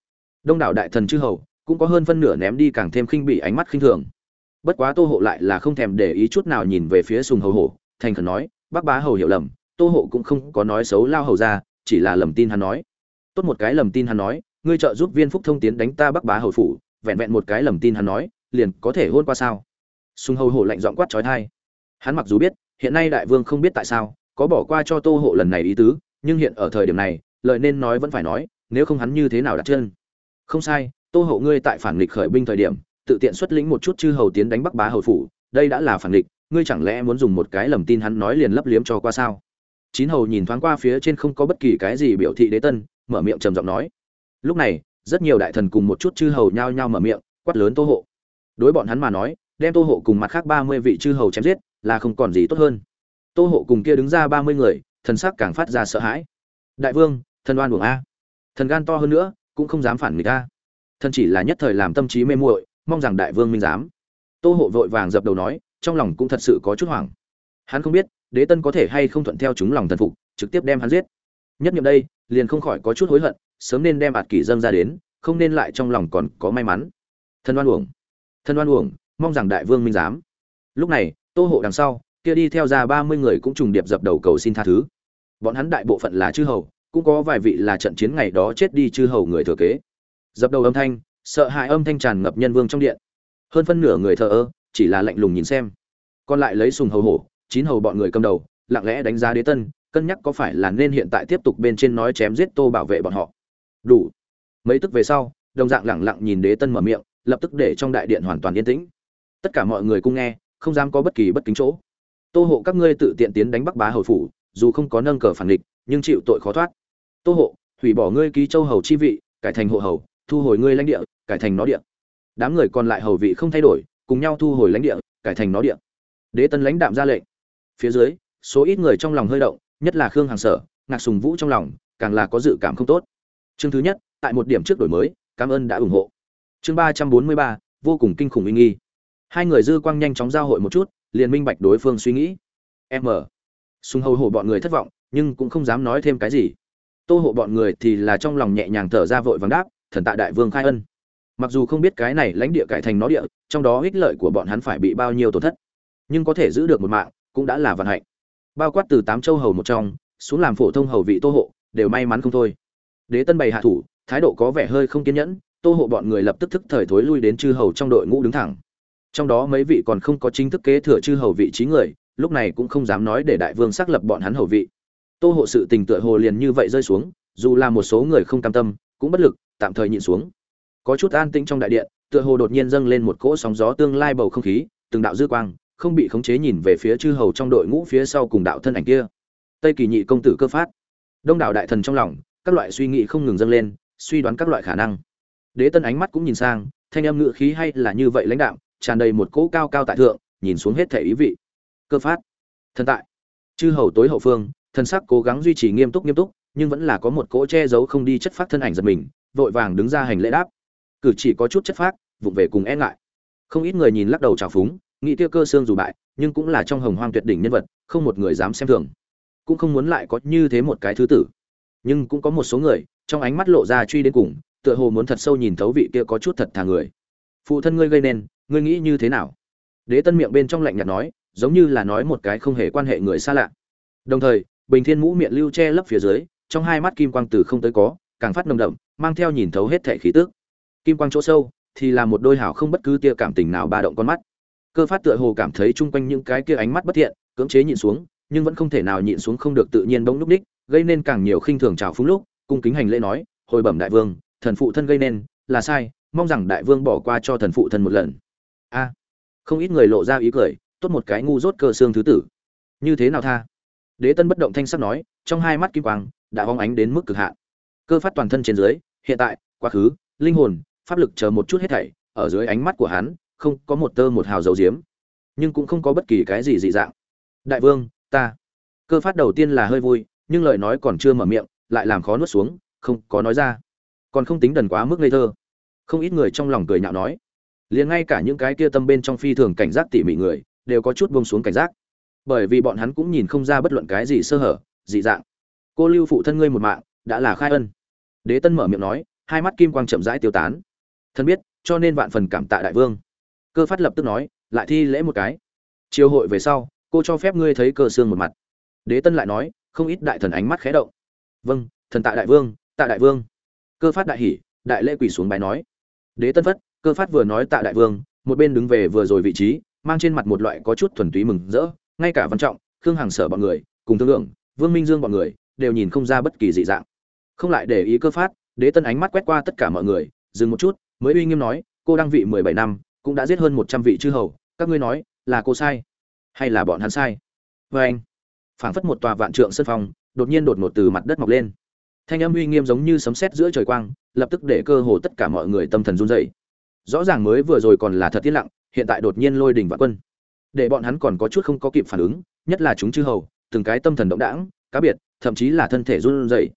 Đông đảo đại thần chư hầu cũng có hơn phân nửa ném đi càng thêm khinh bỉ ánh mắt khinh thường. Bất quá tô hộ lại là không thèm để ý chút nào nhìn về phía sùng hầu hổ, thành khẩn nói, bác bá hầu hiểu lầm, tô hộ cũng không có nói xấu lao hầu ra, chỉ là lầm tin hắn nói tốt một cái lầm tin hắn nói, ngươi trợ giúp viên phúc thông tiến đánh ta bắc bá hầu phủ, vẹn vẹn một cái lầm tin hắn nói, liền có thể hôn qua sao? Sùng hầu hổ lạnh giọng quát trói thai. Hắn mặc dù biết, hiện nay đại vương không biết tại sao, có bỏ qua cho tô hộ lần này ý tứ, nhưng hiện ở thời điểm này, lời nên nói vẫn phải nói, nếu không hắn như thế nào đặt chân? Không sai, tô hộ ngươi tại phản nghịch khởi binh thời điểm, tự tiện xuất lĩnh một chút chư hầu tiến đánh bắc bá hầu phủ, đây đã là phản nghịch, ngươi chẳng lẽ muốn dùng một cái lầm tin hắn nói liền lấp liếm cho qua sao? Chín hầu nhìn thoáng qua phía trên không có bất kỳ cái gì biểu thị đế tân mở miệng trầm giọng nói. Lúc này, rất nhiều đại thần cùng một chút chư hầu nhao nhao mở miệng, quát lớn tô hộ. Đối bọn hắn mà nói, đem tô hộ cùng mặt khác ba mươi vị chư hầu chém giết, là không còn gì tốt hơn. Tô hộ cùng kia đứng ra ba mươi người, thần sắc càng phát ra sợ hãi. Đại vương, thần oan buồng a. Thần gan to hơn nữa, cũng không dám phản người ta thần chỉ là nhất thời làm tâm trí mê muội, mong rằng đại vương minh dám tô hộ vội vàng dập đầu nói, trong lòng cũng thật sự có chút hoảng. Hắn không biết, đế tân có thể hay không thuận theo chúng lòng thần phục, trực tiếp đem hắn giết nhất nghiệm đây, liền không khỏi có chút hối hận, sớm nên đem ạt kỷ dâng ra đến, không nên lại trong lòng còn có may mắn. Thân oan uổng. Thân oan uổng, mong rằng đại vương minh giám. Lúc này, tô hộ đằng sau, kia đi theo ra ba mươi người cũng trùng điệp dập đầu cầu xin tha thứ. Bọn hắn đại bộ phận là chư hầu, cũng có vài vị là trận chiến ngày đó chết đi chư hầu người thừa kế. Dập đầu âm thanh, sợ hãi âm thanh tràn ngập nhân vương trong điện. Hơn phân nửa người thờ ơ, chỉ là lạnh lùng nhìn xem. Còn lại lấy sùng hầu hổ, chín hầu bọn người cầm đầu, lặng lẽ đánh giá đế tân cân nhắc có phải là nên hiện tại tiếp tục bên trên nói chém giết tô bảo vệ bọn họ. Đủ. Mấy tức về sau, đồng dạng lẳng lặng nhìn đế tân mở miệng, lập tức để trong đại điện hoàn toàn yên tĩnh. Tất cả mọi người cung nghe, không dám có bất kỳ bất kính chỗ. Tô hộ các ngươi tự tiện tiến đánh bắc bá hầu phủ, dù không có nâng cờ phản địch nhưng chịu tội khó thoát. Tô hộ, hủy bỏ ngươi ký châu hầu chi vị, cải thành hộ hầu, thu hồi ngươi lãnh địa, cải thành nó địa. Đám người còn lại hầu vị không thay đổi, cùng nhau thu hồi lãnh địa, cải thành nó địa. Đế tân lãnh đạm ra lệnh. Phía dưới, số ít người trong lòng hơi động nhất là khương hàng sở, ngạc sùng vũ trong lòng, càng là có dự cảm không tốt. Chương thứ nhất, tại một điểm trước đổi mới, cảm ơn đã ủng hộ. Chương ba trăm bốn mươi ba, vô cùng kinh khủng uy nghi. Hai người dư quang nhanh chóng giao hội một chút, liền minh bạch đối phương suy nghĩ. M. Sùng hầu hổ bọn người thất vọng, nhưng cũng không dám nói thêm cái gì. Tô hộ bọn người thì là trong lòng nhẹ nhàng thở ra vội vàng đáp, thần tại đại vương khai ân. Mặc dù không biết cái này lãnh địa cải thành nó địa, trong đó ích lợi của bọn hắn phải bị bao nhiêu tổn thất, nhưng có thể giữ được một mạng cũng đã là vận hạnh bao quát từ tám châu hầu một trong, xuống làm phổ thông hầu vị tô hộ, đều may mắn không thôi. Đế tân bày hạ thủ, thái độ có vẻ hơi không kiên nhẫn, tô hộ bọn người lập tức thức thời thối lui đến chư hầu trong đội ngũ đứng thẳng. Trong đó mấy vị còn không có chính thức kế thừa chư hầu vị trí người, lúc này cũng không dám nói để đại vương xác lập bọn hắn hầu vị. Tô hộ sự tình tựa hồ liền như vậy rơi xuống, dù là một số người không cam tâm, cũng bất lực, tạm thời nhịn xuống. Có chút an tĩnh trong đại điện, tựa hồ đột nhiên dâng lên một cỗ sóng gió tương lai bầu không khí, từng đạo dư quang không bị khống chế nhìn về phía chư hầu trong đội ngũ phía sau cùng đạo thân ảnh kia. Tây kỳ nhị công tử cơ phát. Đông đảo đại thần trong lòng, các loại suy nghĩ không ngừng dâng lên, suy đoán các loại khả năng. Đế tân ánh mắt cũng nhìn sang, thanh âm ngự khí hay là như vậy lãnh đạo tràn đầy một cỗ cao cao tại thượng, nhìn xuống hết thể ý vị. Cơ phát. Thần tại. Chư hầu tối hậu phương, thần sắc cố gắng duy trì nghiêm túc nghiêm túc, nhưng vẫn là có một cỗ che giấu không đi chất phát thân ảnh giật mình, vội vàng đứng ra hành lễ đáp. Cử chỉ có chút chất phát vụng về cùng e ngại. Không ít người nhìn lắc đầu trào phúng nghĩ tiêu cơ xương dù bại, nhưng cũng là trong hồng hoang tuyệt đỉnh nhân vật, không một người dám xem thường. Cũng không muốn lại có như thế một cái thứ tử. Nhưng cũng có một số người, trong ánh mắt lộ ra truy đến cùng, tựa hồ muốn thật sâu nhìn thấu vị kia có chút thật thà người. Phụ thân ngươi gây nên, ngươi nghĩ như thế nào? Đế tân miệng bên trong lạnh nhạt nói, giống như là nói một cái không hề quan hệ người xa lạ. Đồng thời, bình thiên mũ miệng lưu che lấp phía dưới, trong hai mắt kim quang từ không tới có, càng phát nồng đậm, mang theo nhìn thấu hết thể khí tức. Kim quang chỗ sâu, thì là một đôi hảo không bất cứ tia cảm tình nào ba động con mắt cơ phát tựa hồ cảm thấy chung quanh những cái kia ánh mắt bất thiện, cưỡng chế nhịn xuống, nhưng vẫn không thể nào nhịn xuống không được tự nhiên bỗng núp đích gây nên càng nhiều khinh thường trào phúng lúc, cung kính hành lễ nói, hồi bẩm đại vương, thần phụ thân gây nên, là sai, mong rằng đại vương bỏ qua cho thần phụ thân một lần. A. Không ít người lộ ra ý cười, tốt một cái ngu dốt cơ xương thứ tử. Như thế nào tha? Đế tân bất động thanh sắc nói, trong hai mắt kim quang đã hóng ánh đến mức cực hạn. Cơ phát toàn thân trên dưới, hiện tại, quá khứ, linh hồn, pháp lực chờ một chút hết thảy, ở dưới ánh mắt của hắn không có một tơ một hào dầu diếm, nhưng cũng không có bất kỳ cái gì dị dạng. Đại vương, ta. Cơ phát đầu tiên là hơi vui, nhưng lời nói còn chưa mở miệng, lại làm khó nuốt xuống, không có nói ra. Còn không tính đần quá mức ngây thơ. Không ít người trong lòng cười nhạo nói. Liền ngay cả những cái kia tâm bên trong phi thường cảnh giác tỉ mỉ người, đều có chút buông xuống cảnh giác. Bởi vì bọn hắn cũng nhìn không ra bất luận cái gì sơ hở, dị dạng. Cô lưu phụ thân ngươi một mạng, đã là khai ân. Đế tân mở miệng nói, hai mắt kim quang chậm rãi tiêu tán. Thân biết, cho nên vạn phần cảm tạ đại vương cơ phát lập tức nói, lại thi lễ một cái. Chiều hội về sau, cô cho phép ngươi thấy cơ xương một mặt. Đế tân lại nói, không ít đại thần ánh mắt khẽ động. Vâng thần tạ đại vương, tạ đại vương. Cơ phát đại hỉ, đại lễ quỳ xuống bài nói. Đế tân phất, cơ phát vừa nói tạ đại vương, một bên đứng về vừa rồi vị trí, mang trên mặt một loại có chút thuần túy mừng rỡ, ngay cả văn trọng, khương hàng sở bọn người, cùng thương lượng, vương minh dương bọn người, đều nhìn không ra bất kỳ dị dạng. Không lại để ý cơ phát, đế tân ánh mắt quét qua tất cả mọi người, dừng một chút, mới uy nghiêm nói, cô đang vị mười bảy năm cũng đã giết hơn một trăm vị chư hầu, các ngươi nói, là cô sai, hay là bọn hắn sai? Vê anh, phảng phất một tòa vạn trượng sân phong đột nhiên đột ngột từ mặt đất mọc lên. Thanh âm uy nghiêm giống như sấm sét giữa trời quang, lập tức để cơ hồ tất cả mọi người tâm thần run rẩy. Rõ ràng mới vừa rồi còn là thật tiết lặng, hiện tại đột nhiên lôi đỉnh vạn quân. Để bọn hắn còn có chút không có kịp phản ứng, nhất là chúng chư hầu, từng cái tâm thần động đãng, cá biệt, thậm chí là thân thể run rẩy.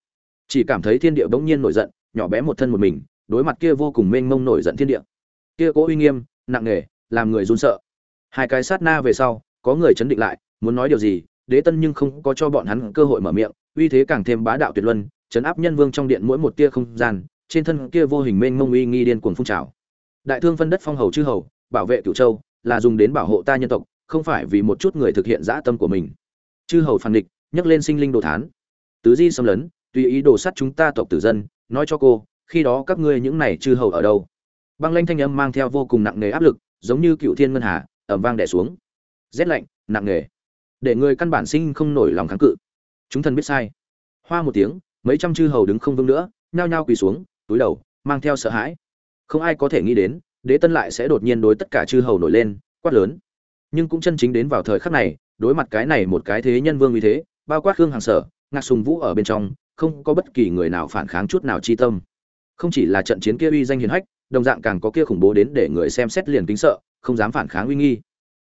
Chỉ cảm thấy thiên địa bỗng nhiên nổi giận, nhỏ bé một thân một mình, đối mặt kia vô cùng mênh mông nổi giận thiên địa. Kia cố uy nghiêm nặng nề, làm người run sợ. Hai cái sát na về sau, có người chấn định lại, muốn nói điều gì, đế tân nhưng không có cho bọn hắn cơ hội mở miệng, uy thế càng thêm bá đạo tuyệt luân, chấn áp nhân vương trong điện mỗi một tia không gian, trên thân kia vô hình mênh mông uy nghi điên cuồng phun trào. Đại thương phân đất phong hầu chư hầu, bảo vệ cửu châu, là dùng đến bảo hộ ta nhân tộc, không phải vì một chút người thực hiện dã tâm của mình. Chư hầu phản địch nhấc lên sinh linh đồ thán. Tứ di xâm lấn, tùy ý đồ sát chúng ta tộc tử dân, nói cho cô, khi đó các ngươi những này chư hầu ở đâu? Băng lanh thanh âm mang theo vô cùng nặng nề áp lực, giống như cựu thiên ngân hà ẩm vang đẻ xuống. Rét lạnh, nặng nề. Để người căn bản sinh không nổi lòng kháng cự. Chúng thần biết sai. Hoa một tiếng, mấy trăm chư hầu đứng không vững nữa, nhao nhao quỳ xuống, túi đầu, mang theo sợ hãi. Không ai có thể nghĩ đến, đế tân lại sẽ đột nhiên đối tất cả chư hầu nổi lên, quát lớn. Nhưng cũng chân chính đến vào thời khắc này, đối mặt cái này một cái thế nhân vương như thế, bao quát hương hàng sở, ngạc sùng vũ ở bên trong, không có bất kỳ người nào phản kháng chút nào chi tâm. Không chỉ là trận chiến kia uy danh hiền hách đồng dạng càng có kia khủng bố đến để người xem xét liền kính sợ, không dám phản kháng uy nghi.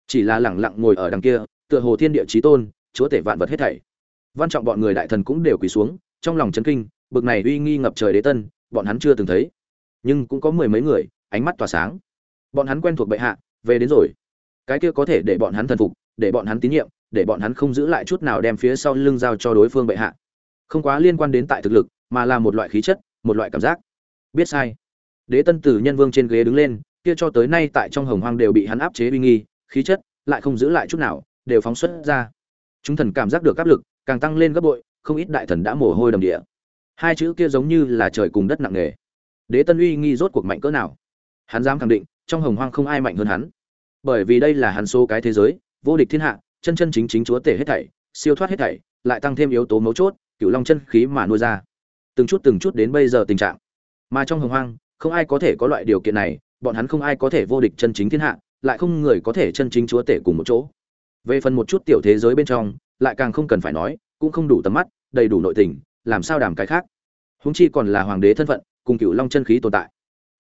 Chỉ là lẳng lặng ngồi ở đằng kia, tựa hồ thiên địa chí tôn, chúa tể vạn vật hết thảy. Văn trọng bọn người đại thần cũng đều quỳ xuống, trong lòng chấn kinh, bực này uy nghi ngập trời đế tân, bọn hắn chưa từng thấy. Nhưng cũng có mười mấy người, ánh mắt tỏa sáng. Bọn hắn quen thuộc bệ hạ, về đến rồi. Cái kia có thể để bọn hắn thần phục, để bọn hắn tín nhiệm, để bọn hắn không giữ lại chút nào đem phía sau lưng giao cho đối phương bệ hạ. Không quá liên quan đến tại thực lực, mà là một loại khí chất, một loại cảm giác. Biết sai đế tân tử nhân vương trên ghế đứng lên, kia cho tới nay tại trong hồng hoang đều bị hắn áp chế uy nghi, khí chất lại không giữ lại chút nào, đều phóng xuất ra. Chúng thần cảm giác được áp lực, càng tăng lên gấp bội, không ít đại thần đã mồ hôi đầm địa. Hai chữ kia giống như là trời cùng đất nặng nề. Đế tân uy nghi rốt cuộc mạnh cỡ nào? Hắn dám khẳng định, trong hồng hoang không ai mạnh hơn hắn. Bởi vì đây là hắn số cái thế giới, vô địch thiên hạ, chân chân chính chính chúa tể hết thảy, siêu thoát hết thảy, lại tăng thêm yếu tố mấu chốt cựu long chân khí mà nuôi ra. Từng chút từng chút đến bây giờ tình trạng. Mà trong hồng hoang không ai có thể có loại điều kiện này, bọn hắn không ai có thể vô địch chân chính thiên hạ, lại không người có thể chân chính chúa tể cùng một chỗ. Về phần một chút tiểu thế giới bên trong, lại càng không cần phải nói, cũng không đủ tầm mắt, đầy đủ nội tình, làm sao đảm cái khác. Húng chi còn là hoàng đế thân phận, cùng cựu long chân khí tồn tại.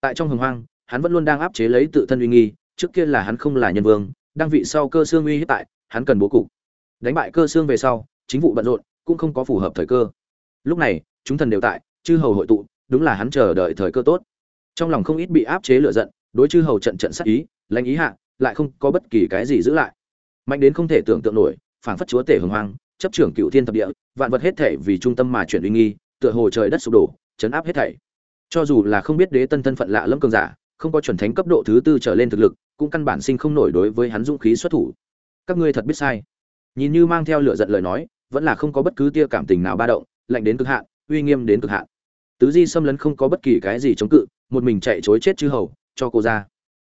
Tại trong hồng hoang, hắn vẫn luôn đang áp chế lấy tự thân uy nghi, trước kia là hắn không là nhân vương, đang vị sau cơ xương uy hiếp tại, hắn cần bố cục. Đánh bại cơ xương về sau, chính vụ bận rộn, cũng không có phù hợp thời cơ. Lúc này, chúng thần đều tại, chư hầu hội tụ, đúng là hắn chờ đợi thời cơ tốt trong lòng không ít bị áp chế lựa giận, đối chư hầu trận trận sát ý, lãnh ý hạ, lại không có bất kỳ cái gì giữ lại. Mạnh đến không thể tưởng tượng nổi, phảng phất chúa tể hồng hoang, chấp trưởng cựu thiên thập địa, vạn vật hết thể vì trung tâm mà chuyển uy nghi, tựa hồ trời đất sụp đổ, chấn áp hết thảy. Cho dù là không biết đế tân thân phận lạ lẫm cường giả, không có chuẩn thánh cấp độ thứ tư trở lên thực lực, cũng căn bản sinh không nổi đối với hắn dũng khí xuất thủ. Các ngươi thật biết sai. Nhìn như mang theo lửa giận lời nói, vẫn là không có bất cứ tia cảm tình nào ba động, lạnh đến cực hạn, uy nghiêm đến cực hạn. Tứ di xâm lấn không có bất kỳ cái gì chống cự một mình chạy chối chết chư hầu, cho cô ra.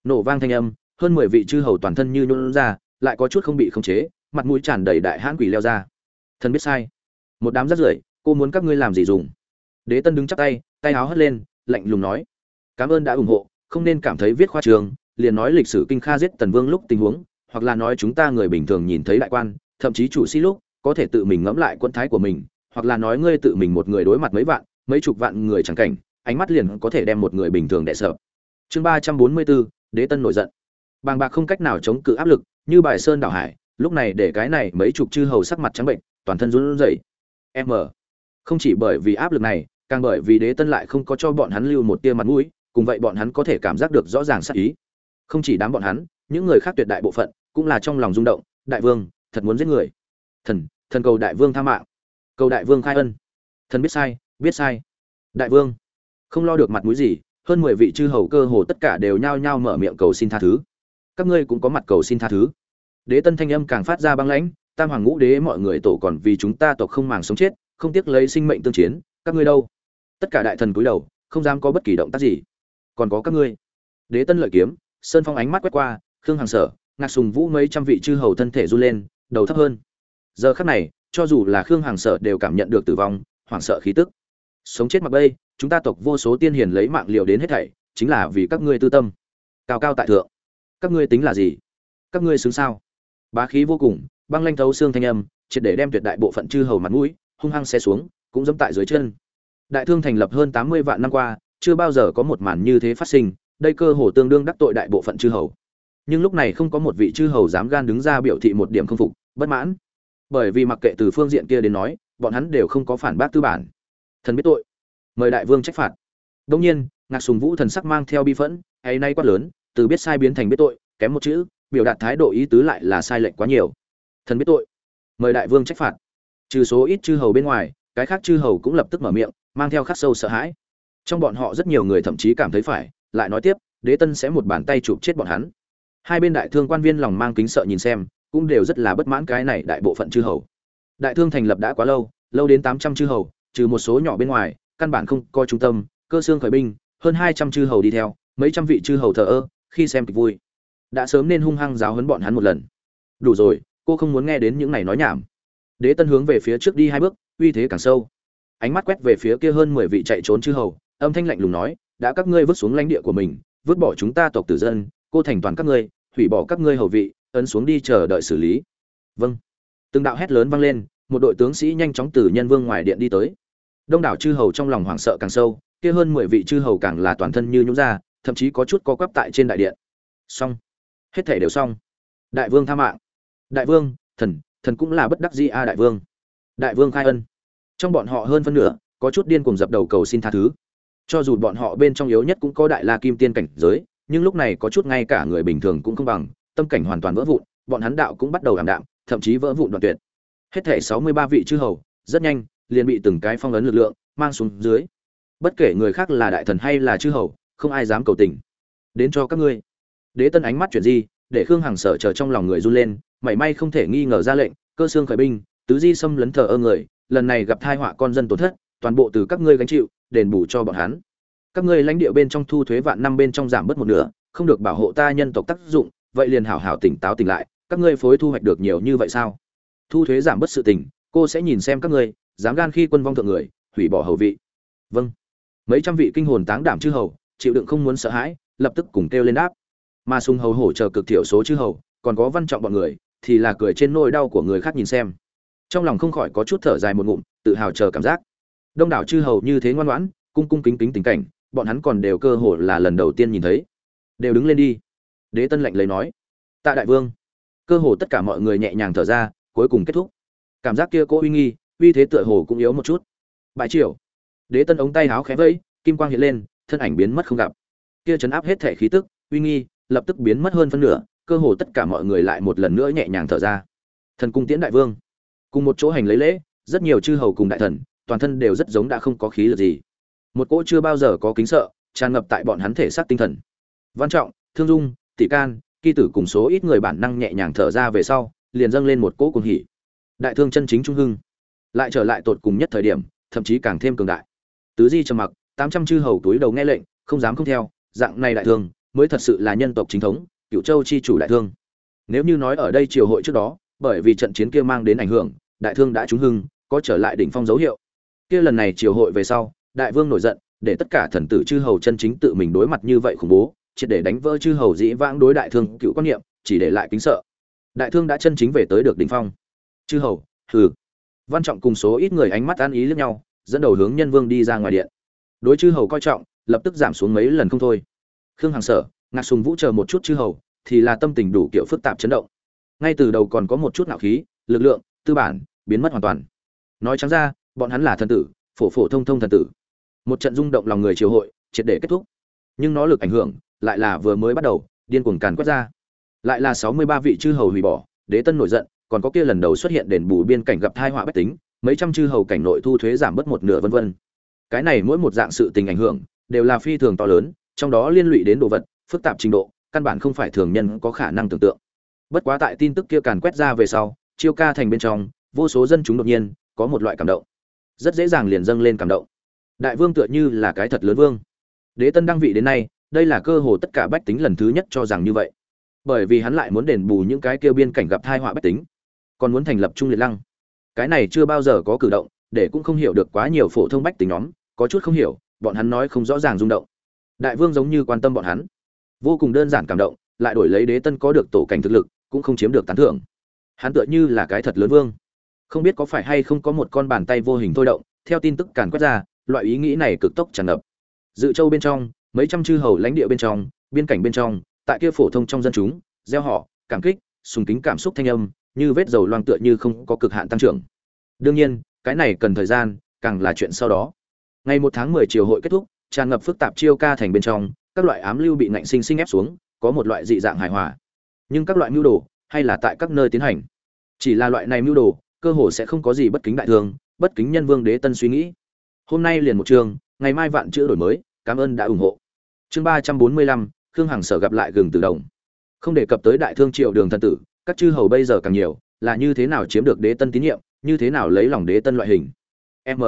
Nổ vang thanh âm, hơn mười vị chư hầu toàn thân như nhún ra, lại có chút không bị khống chế, mặt mũi tràn đầy đại hãn quỷ leo ra. Thần biết sai. Một đám rắt rưởi, cô muốn các ngươi làm gì dùng? Đế tân đứng chắp tay tay áo hất lên, lạnh lùng nói. Cảm ơn đã ủng hộ, không nên cảm thấy viết khoa trường, liền nói lịch sử kinh kha giết tần vương lúc tình huống, hoặc là nói chúng ta người bình thường nhìn thấy đại quan, thậm chí chủ sĩ lúc, có thể tự mình ngẫm lại quân thái của mình, hoặc là nói ngươi tự mình một người đối mặt mấy vạn, mấy chục vạn người chẳng cảnh ánh mắt liền có thể đem một người bình thường đè sợ. Chương ba trăm bốn mươi bốn, đế tân nổi giận. Bàng bạc không cách nào chống cự áp lực, như bài sơn đảo hải, lúc này để cái này mấy chục chư hầu sắc mặt trắng bệnh, toàn thân run rẩy. M. Không chỉ bởi vì áp lực này, càng bởi vì đế tân lại không có cho bọn hắn lưu một tia mặt mũi, cùng vậy bọn hắn có thể cảm giác được rõ ràng sát ý. Không chỉ đám bọn hắn, những người khác tuyệt đại bộ phận cũng là trong lòng rung động, đại vương, thật muốn giết người. Thần thần cầu đại vương tha mạng. Cầu đại vương khai ân. Thần biết sai biết sai. Đại vương không lo được mặt mũi gì, hơn mười vị chư hầu cơ hồ tất cả đều nhao nhao mở miệng cầu xin tha thứ. Các ngươi cũng có mặt cầu xin tha thứ. Đế tân thanh âm càng phát ra băng lãnh, tam hoàng ngũ đế mọi người tổ còn vì chúng ta tộc không màng sống chết, không tiếc lấy sinh mệnh tương chiến, các ngươi đâu? Tất cả đại thần cúi đầu, không dám có bất kỳ động tác gì. Còn có các ngươi. Đế tân lợi kiếm, sơn phong ánh mắt quét qua, khương hàng sở, ngạc sùng vũ mấy trăm vị chư hầu thân thể run lên, đầu thấp hơn. Giờ khắc này, cho dù là khương hàng sở đều cảm nhận được tử vong, hoảng sợ khí tức. Sống chết mặc bây chúng ta tộc vô số tiên hiền lấy mạng liều đến hết thảy, chính là vì các ngươi tư tâm. Cao cao tại thượng. Các ngươi tính là gì? Các ngươi xứng sao? Bá khí vô cùng, băng lanh thấu xương thanh âm, triệt để đem tuyệt đại bộ phận chư hầu mặt mũi, hung hăng xe xuống, cũng dẫm tại dưới chân. Đại thương thành lập hơn tám mươi vạn năm qua, chưa bao giờ có một màn như thế phát sinh, đây cơ hồ tương đương đắc tội đại bộ phận chư hầu. Nhưng lúc này không có một vị chư hầu dám gan đứng ra biểu thị một điểm không phục, bất mãn. Bởi vì mặc kệ từ phương diện kia đến nói, bọn hắn đều không có phản bác tư bản. Thần biết tội mời đại vương trách phạt. Đông nhiên, ngạc sùng vũ thần sắc mang theo bi phẫn hay nay quát lớn, từ biết sai biến thành biết tội, kém một chữ, biểu đạt thái độ ý tứ lại là sai lệch quá nhiều. Thần biết tội, mời đại vương trách phạt. Trừ số ít chư hầu bên ngoài, cái khác chư hầu cũng lập tức mở miệng, mang theo khắc sâu sợ hãi. Trong bọn họ rất nhiều người thậm chí cảm thấy phải, lại nói tiếp, đế tân sẽ một bàn tay chụp chết bọn hắn. Hai bên đại thương quan viên lòng mang kính sợ nhìn xem, cũng đều rất là bất mãn cái này đại bộ phận chư hầu. Đại thương thành lập đã quá lâu lâu đến tám trăm chư hầu, trừ một số nhỏ bên ngoài căn bản không coi trung tâm, cơ xương khởi binh, hơn hai trăm chư hầu đi theo, mấy trăm vị chư hầu thờ ơ, khi xem kịch vui. Đã sớm nên hung hăng giáo huấn bọn hắn một lần. Đủ rồi, cô không muốn nghe đến những này nói nhảm. Đế tân hướng về phía trước đi hai bước, uy thế càng sâu. Ánh mắt quét về phía kia hơn mười vị chạy trốn chư hầu, âm thanh lạnh lùng nói, đã các ngươi vứt xuống lãnh địa của mình, vứt bỏ chúng ta tộc tử dân, cô thành toàn các ngươi, hủy bỏ các ngươi hầu vị, ấn xuống đi chờ đợi xử lý. Vâng. Từng đạo hét lớn vang lên, một đội tướng sĩ nhanh chóng từ nhân vương ngoài điện đi tới đông đảo chư hầu trong lòng hoảng sợ càng sâu, kia hơn mười vị chư hầu càng là toàn thân như nhũ ra, thậm chí có chút co quắp tại trên đại điện. Xong. Hết thể đều xong. Đại vương tha mạng. Đại vương, thần thần cũng là bất đắc dĩ a đại vương. Đại vương khai ân. Trong bọn họ hơn phân nửa, có chút điên cuồng dập đầu cầu xin tha thứ. Cho dù bọn họ bên trong yếu nhất cũng có đại la kim tiên cảnh giới, nhưng lúc này có chút ngay cả người bình thường cũng không bằng, tâm cảnh hoàn toàn vỡ vụn, bọn hắn đạo cũng bắt đầu ảm đạm, thậm chí vỡ vụn đoạn tuyệt. Hết thể sáu mươi ba vị chư hầu, rất nhanh liền bị từng cái phong ấn lực lượng mang xuống dưới. Bất kể người khác là đại thần hay là chư hầu, không ai dám cầu tình. Đến cho các ngươi. Đế tân ánh mắt chuyển di, để khương hằng sợ chờ trong lòng người run lên, mảy may không thể nghi ngờ ra lệnh, cơ xương khởi binh, tứ di xâm lấn thờ ơ người, lần này gặp tai họa con dân tổn thất, toàn bộ từ các ngươi gánh chịu, đền bù cho bọn hắn. Các ngươi lãnh địa bên trong thu thuế vạn năm bên trong giảm bớt một nửa, không được bảo hộ ta nhân tộc tác dụng, vậy liền hảo hảo tỉnh táo tỉnh lại, các ngươi phối thu hoạch được nhiều như vậy sao? Thu thuế giảm bớt sự tình, cô sẽ nhìn xem các ngươi dám gan khi quân vong thượng người, hủy bỏ hầu vị. Vâng. Mấy trăm vị kinh hồn táng đảm chư hầu, chịu đựng không muốn sợ hãi, lập tức cùng kêu lên đáp. Mà sung hầu hổ chờ cực thiểu số chư hầu, còn có văn trọng bọn người, thì là cười trên nỗi đau của người khác nhìn xem. Trong lòng không khỏi có chút thở dài một ngụm, tự hào chờ cảm giác. Đông đảo chư hầu như thế ngoan ngoãn, cung cung kính kính tình cảnh, bọn hắn còn đều cơ hồ là lần đầu tiên nhìn thấy. Đều đứng lên đi. Đế tân lệnh lấy nói. Tạ đại vương. Cơ hồ tất cả mọi người nhẹ nhàng thở ra, cuối cùng kết thúc. Cảm giác kia cố uy nghi uy thế tựa hồ cũng yếu một chút. Bãi triều, đế tân ống tay háo khẽ vẫy, kim quang hiện lên, thân ảnh biến mất không gặp. Kia chấn áp hết thể khí tức, uy nghi, lập tức biến mất hơn phân nửa, cơ hồ tất cả mọi người lại một lần nữa nhẹ nhàng thở ra. Thần cung tiễn đại vương, cùng một chỗ hành lấy lễ, rất nhiều chư hầu cùng đại thần, toàn thân đều rất giống đã không có khí lực gì. Một cỗ chưa bao giờ có kính sợ, tràn ngập tại bọn hắn thể xác tinh thần. Văn trọng, thương dung, tỷ can kỳ tử cùng số ít người bản năng nhẹ nhàng thở ra về sau, liền dâng lên một cỗ cuồng hỉ. Đại thương chân chính trung hưng lại trở lại tột cùng nhất thời điểm, thậm chí càng thêm cường đại. Tứ di trầm mặc, tám trăm chư hầu túi đầu nghe lệnh, không dám không theo, dạng này đại thương, mới thật sự là nhân tộc chính thống, cựu châu chi chủ đại thương. Nếu như nói ở đây triều hội trước đó, bởi vì trận chiến kia mang đến ảnh hưởng, đại thương đã trúng hưng, có trở lại đỉnh phong dấu hiệu. Kia lần này triều hội về sau, đại vương nổi giận, để tất cả thần tử chư hầu chân chính tự mình đối mặt như vậy khủng bố, triệt để đánh vỡ chư hầu dĩ vãng đối đại thương cựu quan niệm, chỉ để lại kính sợ. Đại thương đã chân chính về tới được đỉnh phong. Chư hầu, hừ văn trọng cùng số ít người ánh mắt an ý lẫn nhau, dẫn đầu hướng nhân vương đi ra ngoài điện. Đối chư hầu coi trọng, lập tức giảm xuống mấy lần không thôi. Khương hằng sở, ngạc sùng vũ chờ một chút chư hầu, thì là tâm tình đủ kiểu phức tạp chấn động. Ngay từ đầu còn có một chút nạo khí, lực lượng, tư bản, biến mất hoàn toàn. Nói trắng ra, bọn hắn là thần tử, phổ phổ thông thông thần tử. Một trận rung động lòng người triều hội, triệt để kết thúc. Nhưng nó lực ảnh hưởng, lại là vừa mới bắt đầu, điên cuồng càn quét ra. Lại là sáu mươi ba vị chư hầu hủy bỏ, đế tân nổi giận còn có kia lần đầu xuất hiện đền bù biên cảnh gặp thai họa bách tính, mấy trăm chư hầu cảnh nội thu thuế giảm bớt một nửa vân vân. Cái này mỗi một dạng sự tình ảnh hưởng, đều là phi thường to lớn, trong đó liên lụy đến đồ vật, phức tạp trình độ, căn bản không phải thường nhân có khả năng tưởng tượng. Bất quá tại tin tức kia càn quét ra về sau, chiêu ca thành bên trong, vô số dân chúng đột nhiên, có một loại cảm động. Rất dễ dàng liền dâng lên cảm động. Đại vương tựa như là cái thật lớn vương. Đế tân đăng vị đến nay, đây là cơ hồ tất cả bách tính lần thứ nhất cho rằng như vậy. Bởi vì hắn lại muốn đền bù những cái kêu biên cảnh gặp thai họa bách tính còn muốn thành lập trung liệt lăng. Cái này chưa bao giờ có cử động, để cũng không hiểu được quá nhiều phổ thông bách tính nhóm, có chút không hiểu, bọn hắn nói không rõ ràng rung động. Đại vương giống như quan tâm bọn hắn. Vô cùng đơn giản cảm động, lại đổi lấy đế tân có được tổ cảnh thực lực, cũng không chiếm được tán thưởng. Hắn tựa như là cái thật lớn vương. Không biết có phải hay không có một con bàn tay vô hình thôi động, theo tin tức càn quét ra, loại ý nghĩ này cực tốc tràn ngập. Dự châu bên trong, mấy trăm chư hầu lãnh địa bên trong, biên cảnh bên trong, tại kia phổ thông trong dân chúng, gieo họ, cảm kích, sùng kính cảm xúc thanh âm như vết dầu loang tựa như không có cực hạn tăng trưởng. Đương nhiên cái này cần thời gian càng là chuyện sau đó. Ngày một tháng mười chiều hội kết thúc tràn ngập phức tạp chiêu ca thành bên trong các loại ám lưu bị ngạnh sinh sinh ép xuống có một loại dị dạng hài hòa. Nhưng các loại mưu đồ hay là tại các nơi tiến hành. Chỉ là loại này mưu đồ cơ hồ sẽ không có gì bất kính đại thương bất kính nhân vương đế tân suy nghĩ. Hôm nay liền một trường, ngày mai vạn chữ đổi mới cảm ơn đã ủng hộ. Chương ba trăm bốn mươi lăm khương hằng sở gặp lại gừng từ đồng. Không đề cập tới đại thương triệu đường thần tử các chư hầu bây giờ càng nhiều, là như thế nào chiếm được đế tân tín nhiệm, như thế nào lấy lòng đế tân loại hình? M.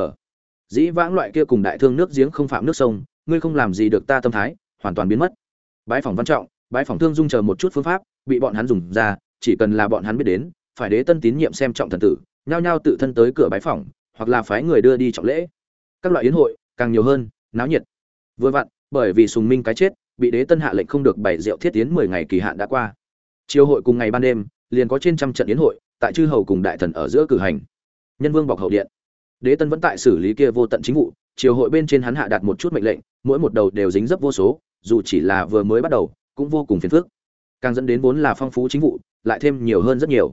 Dĩ vãng loại kia cùng đại thương nước giếng không phạm nước sông, ngươi không làm gì được ta tâm thái, hoàn toàn biến mất. Bái phỏng văn trọng, bái phỏng thương dung chờ một chút phương pháp, bị bọn hắn dùng ra, chỉ cần là bọn hắn biết đến, phải đế tân tín nhiệm xem trọng thần tử, nhao nhao tự thân tới cửa bái phỏng, hoặc là phái người đưa đi trọng lễ. Các loại yến hội, càng nhiều hơn, náo nhiệt. Vừa vặn, bởi vì sùng minh cái chết, bị đế tân hạ lệnh không được bày rượu thiết tiến mười ngày kỳ hạn đã qua chiều hội cùng ngày ban đêm, liền có trên trăm trận yến hội, tại chư hầu cùng đại thần ở giữa cử hành. Nhân vương bọc hậu điện. Đế tân vẫn tại xử lý kia vô tận chính vụ chiều hội bên trên hắn hạ đặt một chút mệnh lệnh, mỗi một đầu đều dính dấp vô số, dù chỉ là vừa mới bắt đầu, cũng vô cùng phiền phức. Càng dẫn đến vốn là phong phú chính vụ, lại thêm nhiều hơn rất nhiều.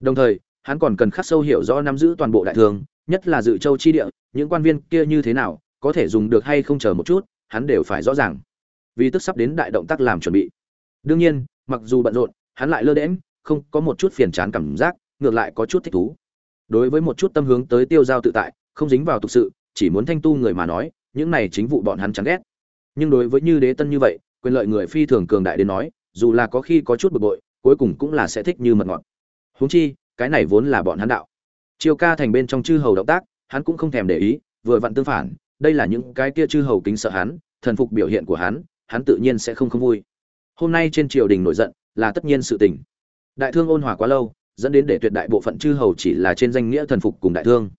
Đồng thời, hắn còn cần khắc sâu hiểu rõ nắm giữ toàn bộ đại thường, nhất là dự châu chi địa, những quan viên kia như thế nào, có thể dùng được hay không chờ một chút, hắn đều phải rõ ràng. Vì tức sắp đến đại động tác làm chuẩn bị. Đương nhiên, mặc dù bận rộn hắn lại lơ đễm không có một chút phiền chán cảm giác, ngược lại có chút thích thú. Đối với một chút tâm hướng tới tiêu giao tự tại, không dính vào tục sự, chỉ muốn thanh tu người mà nói, những này chính vụ bọn hắn chán ghét. Nhưng đối với như đế tân như vậy, quyền lợi người phi thường cường đại đến nói, dù là có khi có chút bực bội, cuối cùng cũng là sẽ thích như mật ngọt. Huống chi, cái này vốn là bọn hắn đạo. Chiêu ca thành bên trong chư hầu động tác, hắn cũng không thèm để ý, vừa vặn tương phản, đây là những cái kia chư hầu kính sợ hắn, thần phục biểu hiện của hắn hắn tự nhiên sẽ không không vui. Hôm nay trên triều đình nổi giận là tất nhiên sự tình. Đại thương ôn hòa quá lâu, dẫn đến để tuyệt đại bộ phận chư hầu chỉ là trên danh nghĩa thần phục cùng đại thương.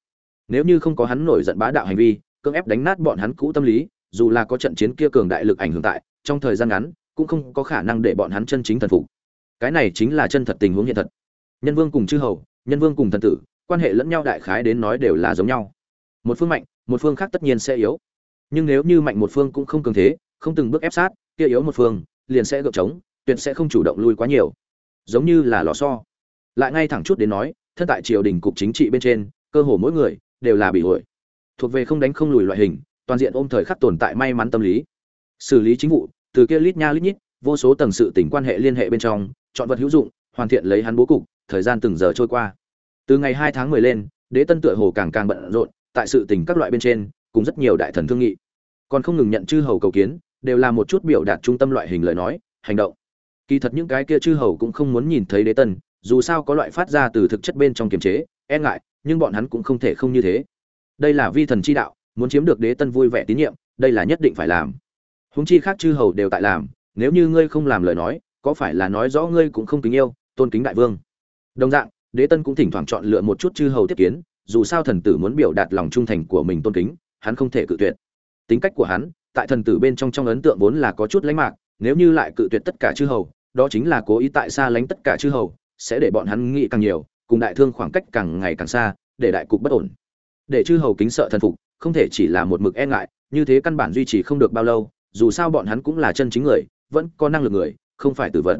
Nếu như không có hắn nổi giận bá đạo hành vi, cưỡng ép đánh nát bọn hắn cũ tâm lý, dù là có trận chiến kia cường đại lực ảnh hưởng tại, trong thời gian ngắn, cũng không có khả năng để bọn hắn chân chính thần phục. Cái này chính là chân thật tình huống hiện thật. Nhân vương cùng chư hầu, nhân vương cùng thần tử, quan hệ lẫn nhau đại khái đến nói đều là giống nhau. Một phương mạnh, một phương khác tất nhiên sẽ yếu. Nhưng nếu như mạnh một phương cũng không cường thế, không từng bước ép sát, kia yếu một phương, liền sẽ gợp trống tuyệt sẽ không chủ động lui quá nhiều. Giống như là lò xo. Lại ngay thẳng chút đến nói, thân tại triều đình cục chính trị bên trên, cơ hồ mỗi người đều là bị hội. Thuộc về không đánh không lùi loại hình, toàn diện ôm thời khắc tồn tại may mắn tâm lý. Xử lý chính vụ, từ kia lít nha lít nhít, vô số tầng sự tình quan hệ liên hệ bên trong, chọn vật hữu dụng, hoàn thiện lấy hắn bố cục, thời gian từng giờ trôi qua. Từ ngày hai tháng mười lên, đế tân tựa hồ càng càng bận rộn, tại sự tình các loại bên trên, cùng rất nhiều đại thần thương nghị. Còn không ngừng nhận chư hầu cầu kiến, đều là một chút biểu đạt trung tâm loại hình lời nói, hành động kỳ thật những cái kia chư hầu cũng không muốn nhìn thấy đế tân, dù sao có loại phát ra từ thực chất bên trong kiềm chế e ngại, nhưng bọn hắn cũng không thể không như thế. Đây là vi thần chi đạo, muốn chiếm được đế tân vui vẻ tín nhiệm, đây là nhất định phải làm. Húng chi khác chư hầu đều tại làm, nếu như ngươi không làm lời nói, có phải là nói rõ ngươi cũng không kính yêu, tôn kính đại vương? Đồng dạng, đế tân cũng thỉnh thoảng chọn lựa một chút chư hầu tiếp kiến, dù sao thần tử muốn biểu đạt lòng trung thành của mình tôn kính, hắn không thể cự tuyệt. Tính cách của hắn, tại thần tử bên trong trong ấn tượng vốn là có chút lãnh mạc, nếu như lại cự tuyệt tất cả chư hầu đó chính là cố ý tại xa lánh tất cả chư hầu, sẽ để bọn hắn nghĩ càng nhiều, cùng đại thương khoảng cách càng ngày càng xa, để đại cục bất ổn. Để chư hầu kính sợ thần phục, không thể chỉ là một mực e ngại, như thế căn bản duy trì không được bao lâu, dù sao bọn hắn cũng là chân chính người, vẫn có năng lực người, không phải tử vận.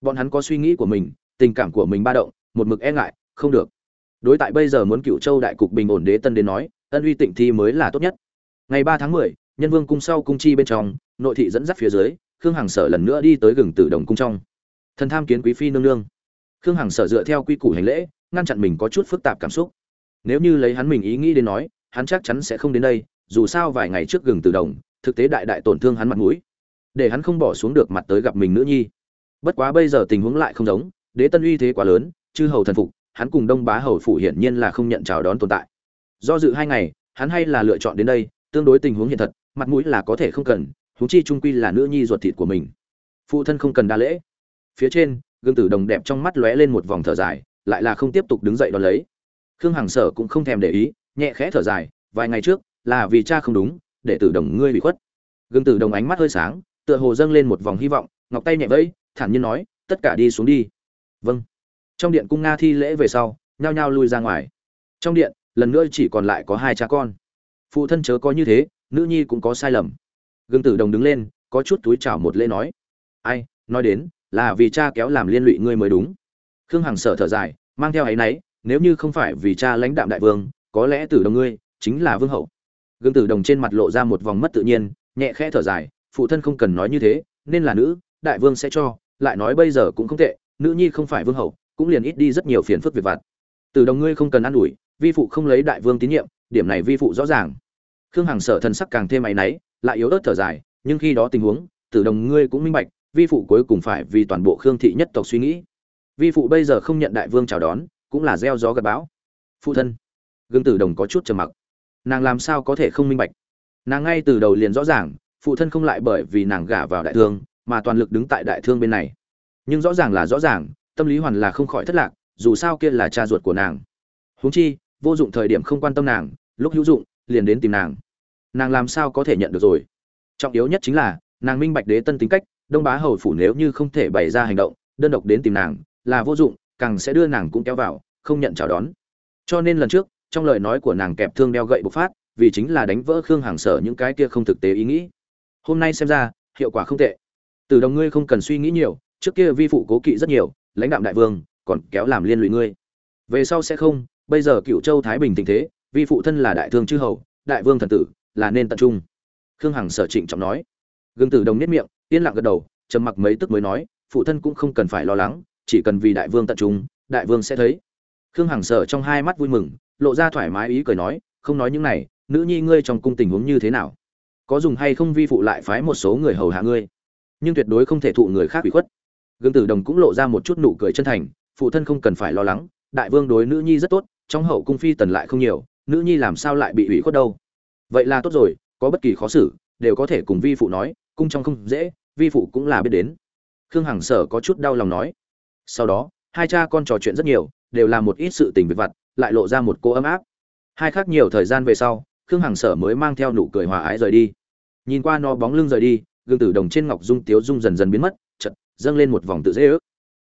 Bọn hắn có suy nghĩ của mình, tình cảm của mình ba động, một mực e ngại, không được. Đối tại bây giờ muốn cựu châu đại cục bình ổn đế tân đến nói, ân uy tịnh thi mới là tốt nhất. Ngày ba tháng mười, nhân vương cung sau cung chi bên trong, nội thị dẫn dắt phía dưới khương hằng sở lần nữa đi tới gừng tử đồng cung trong. Thần tham kiến quý phi nương nương. Khương hằng sở dựa theo quy củ hành lễ, ngăn chặn mình có chút phức tạp cảm xúc. Nếu như lấy hắn mình ý nghĩ đến nói, hắn chắc chắn sẽ không đến đây, dù sao vài ngày trước gừng tử đồng, thực tế đại đại tổn thương hắn mặt mũi. Để hắn không bỏ xuống được mặt tới gặp mình nữ nhi. Bất quá bây giờ tình huống lại không giống, đế tân uy thế quá lớn, chư hầu thần phục, hắn cùng đông bá hầu phủ hiển nhiên là không nhận chào đón tồn tại. Do dự hai ngày, hắn hay là lựa chọn đến đây, tương đối tình huống hiện thật, mặt mũi là có thể không cần huống chi trung quy là nữ nhi ruột thịt của mình. Phụ thân không cần đa lễ. Phía trên, gương tử đồng đẹp trong mắt lóe lên một vòng thở dài, lại là không tiếp tục đứng dậy đón lấy. Khương hằng sở cũng không thèm để ý, nhẹ khẽ thở dài, vài ngày trước, là vì cha không đúng, để tử đồng ngươi bị khuất. Gương tử đồng ánh mắt hơi sáng, tựa hồ dâng lên một vòng hy vọng, ngọc tay nhẹ vẫy, thản nhiên nói, tất cả đi xuống đi. Vâng. Trong điện cung nga thi lễ về sau, nhao nhao lui ra ngoài. Trong điện, lần nữa chỉ còn lại có hai cha con. Phụ thân chớ có như thế, nữ nhi cũng có sai lầm gương tử đồng đứng lên có chút túi chào một lễ nói. Ai nói đến là vì cha kéo làm liên lụy ngươi mới đúng. Khương hằng sở thở dài mang theo ấy nấy, nếu như không phải vì cha lãnh đạm đại vương có lẽ tử đồng ngươi chính là vương hậu. Gương tử đồng trên mặt lộ ra một vòng mất tự nhiên nhẹ khẽ thở dài phụ thân không cần nói như thế nên là nữ đại vương sẽ cho lại nói bây giờ cũng không tệ nữ nhi không phải vương hậu cũng liền ít đi rất nhiều phiền phức việc vặt. Tử đồng ngươi không cần ă n ủi vi phụ không lấy đại vương tín nhiệm điểm này vi phụ rõ ràng. Khương hằng sở thần sắc càng thêm áy náy lại yếu ớt thở dài, nhưng khi đó tình huống, Tử đồng ngươi cũng minh bạch, vi phụ cuối cùng phải vì toàn bộ khương thị nhất tộc suy nghĩ. Vi phụ bây giờ không nhận đại vương chào đón, cũng là gieo gió gật bão. Phụ thân, gương tử đồng có chút trầm mặc. Nàng làm sao có thể không minh bạch? Nàng ngay từ đầu liền rõ ràng, phụ thân không lại bởi vì nàng gả vào đại thương, mà toàn lực đứng tại đại thương bên này. Nhưng rõ ràng là rõ ràng, tâm lý hoàn là không khỏi thất lạc, dù sao kia là cha ruột của nàng. Huống chi, vô dụng thời điểm không quan tâm nàng, lúc hữu dụng, liền đến tìm nàng nàng làm sao có thể nhận được rồi? Trọng yếu nhất chính là, nàng minh bạch đế tân tính cách, đông bá hầu phủ nếu như không thể bày ra hành động, đơn độc đến tìm nàng là vô dụng, càng sẽ đưa nàng cũng kéo vào, không nhận chào đón. Cho nên lần trước, trong lời nói của nàng kẹp thương đeo gậy bộc phát, vì chính là đánh vỡ khương hàng sở những cái kia không thực tế ý nghĩ. Hôm nay xem ra, hiệu quả không tệ. Từ đồng ngươi không cần suy nghĩ nhiều, trước kia vi phụ cố kỵ rất nhiều, lãnh đạo đại vương, còn kéo làm liên lụy ngươi. Về sau sẽ không, bây giờ cựu châu thái bình tình thế, vi phụ thân là đại thương chư hầu, đại vương thần tử là nên tận trung. Khương hằng sở trịnh trọng nói. Gương tử đồng nhất miệng, yên lặng gật đầu, trầm mặc mấy tức mới nói, phụ thân cũng không cần phải lo lắng, chỉ cần vì đại vương tận trung, đại vương sẽ thấy. Khương hằng sở trong hai mắt vui mừng, lộ ra thoải mái ý cười nói, không nói những này, nữ nhi ngươi trong cung tình huống như thế nào? Có dùng hay không vi phụ lại phái một số người hầu hạ ngươi? Nhưng tuyệt đối không thể thụ người khác bị khuất. Gương tử đồng cũng lộ ra một chút nụ cười chân thành, phụ thân không cần phải lo lắng, đại vương đối nữ nhi rất tốt, trong hậu cung phi tần lại không nhiều, nữ nhi làm sao lại bị ủy khuất đâu? Vậy là tốt rồi, có bất kỳ khó xử, đều có thể cùng vi phụ nói, cung trong không dễ, vi phụ cũng là biết đến. Khương hằng sở có chút đau lòng nói. Sau đó, hai cha con trò chuyện rất nhiều, đều là một ít sự tình việc vặt, lại lộ ra một cô ấm áp. Hai khác nhiều thời gian về sau, khương hằng sở mới mang theo nụ cười hòa ái rời đi. Nhìn qua nó bóng lưng rời đi, gương tử đồng trên ngọc dung tiếu dung dần dần biến mất chật dâng lên một vòng tự dễ ước.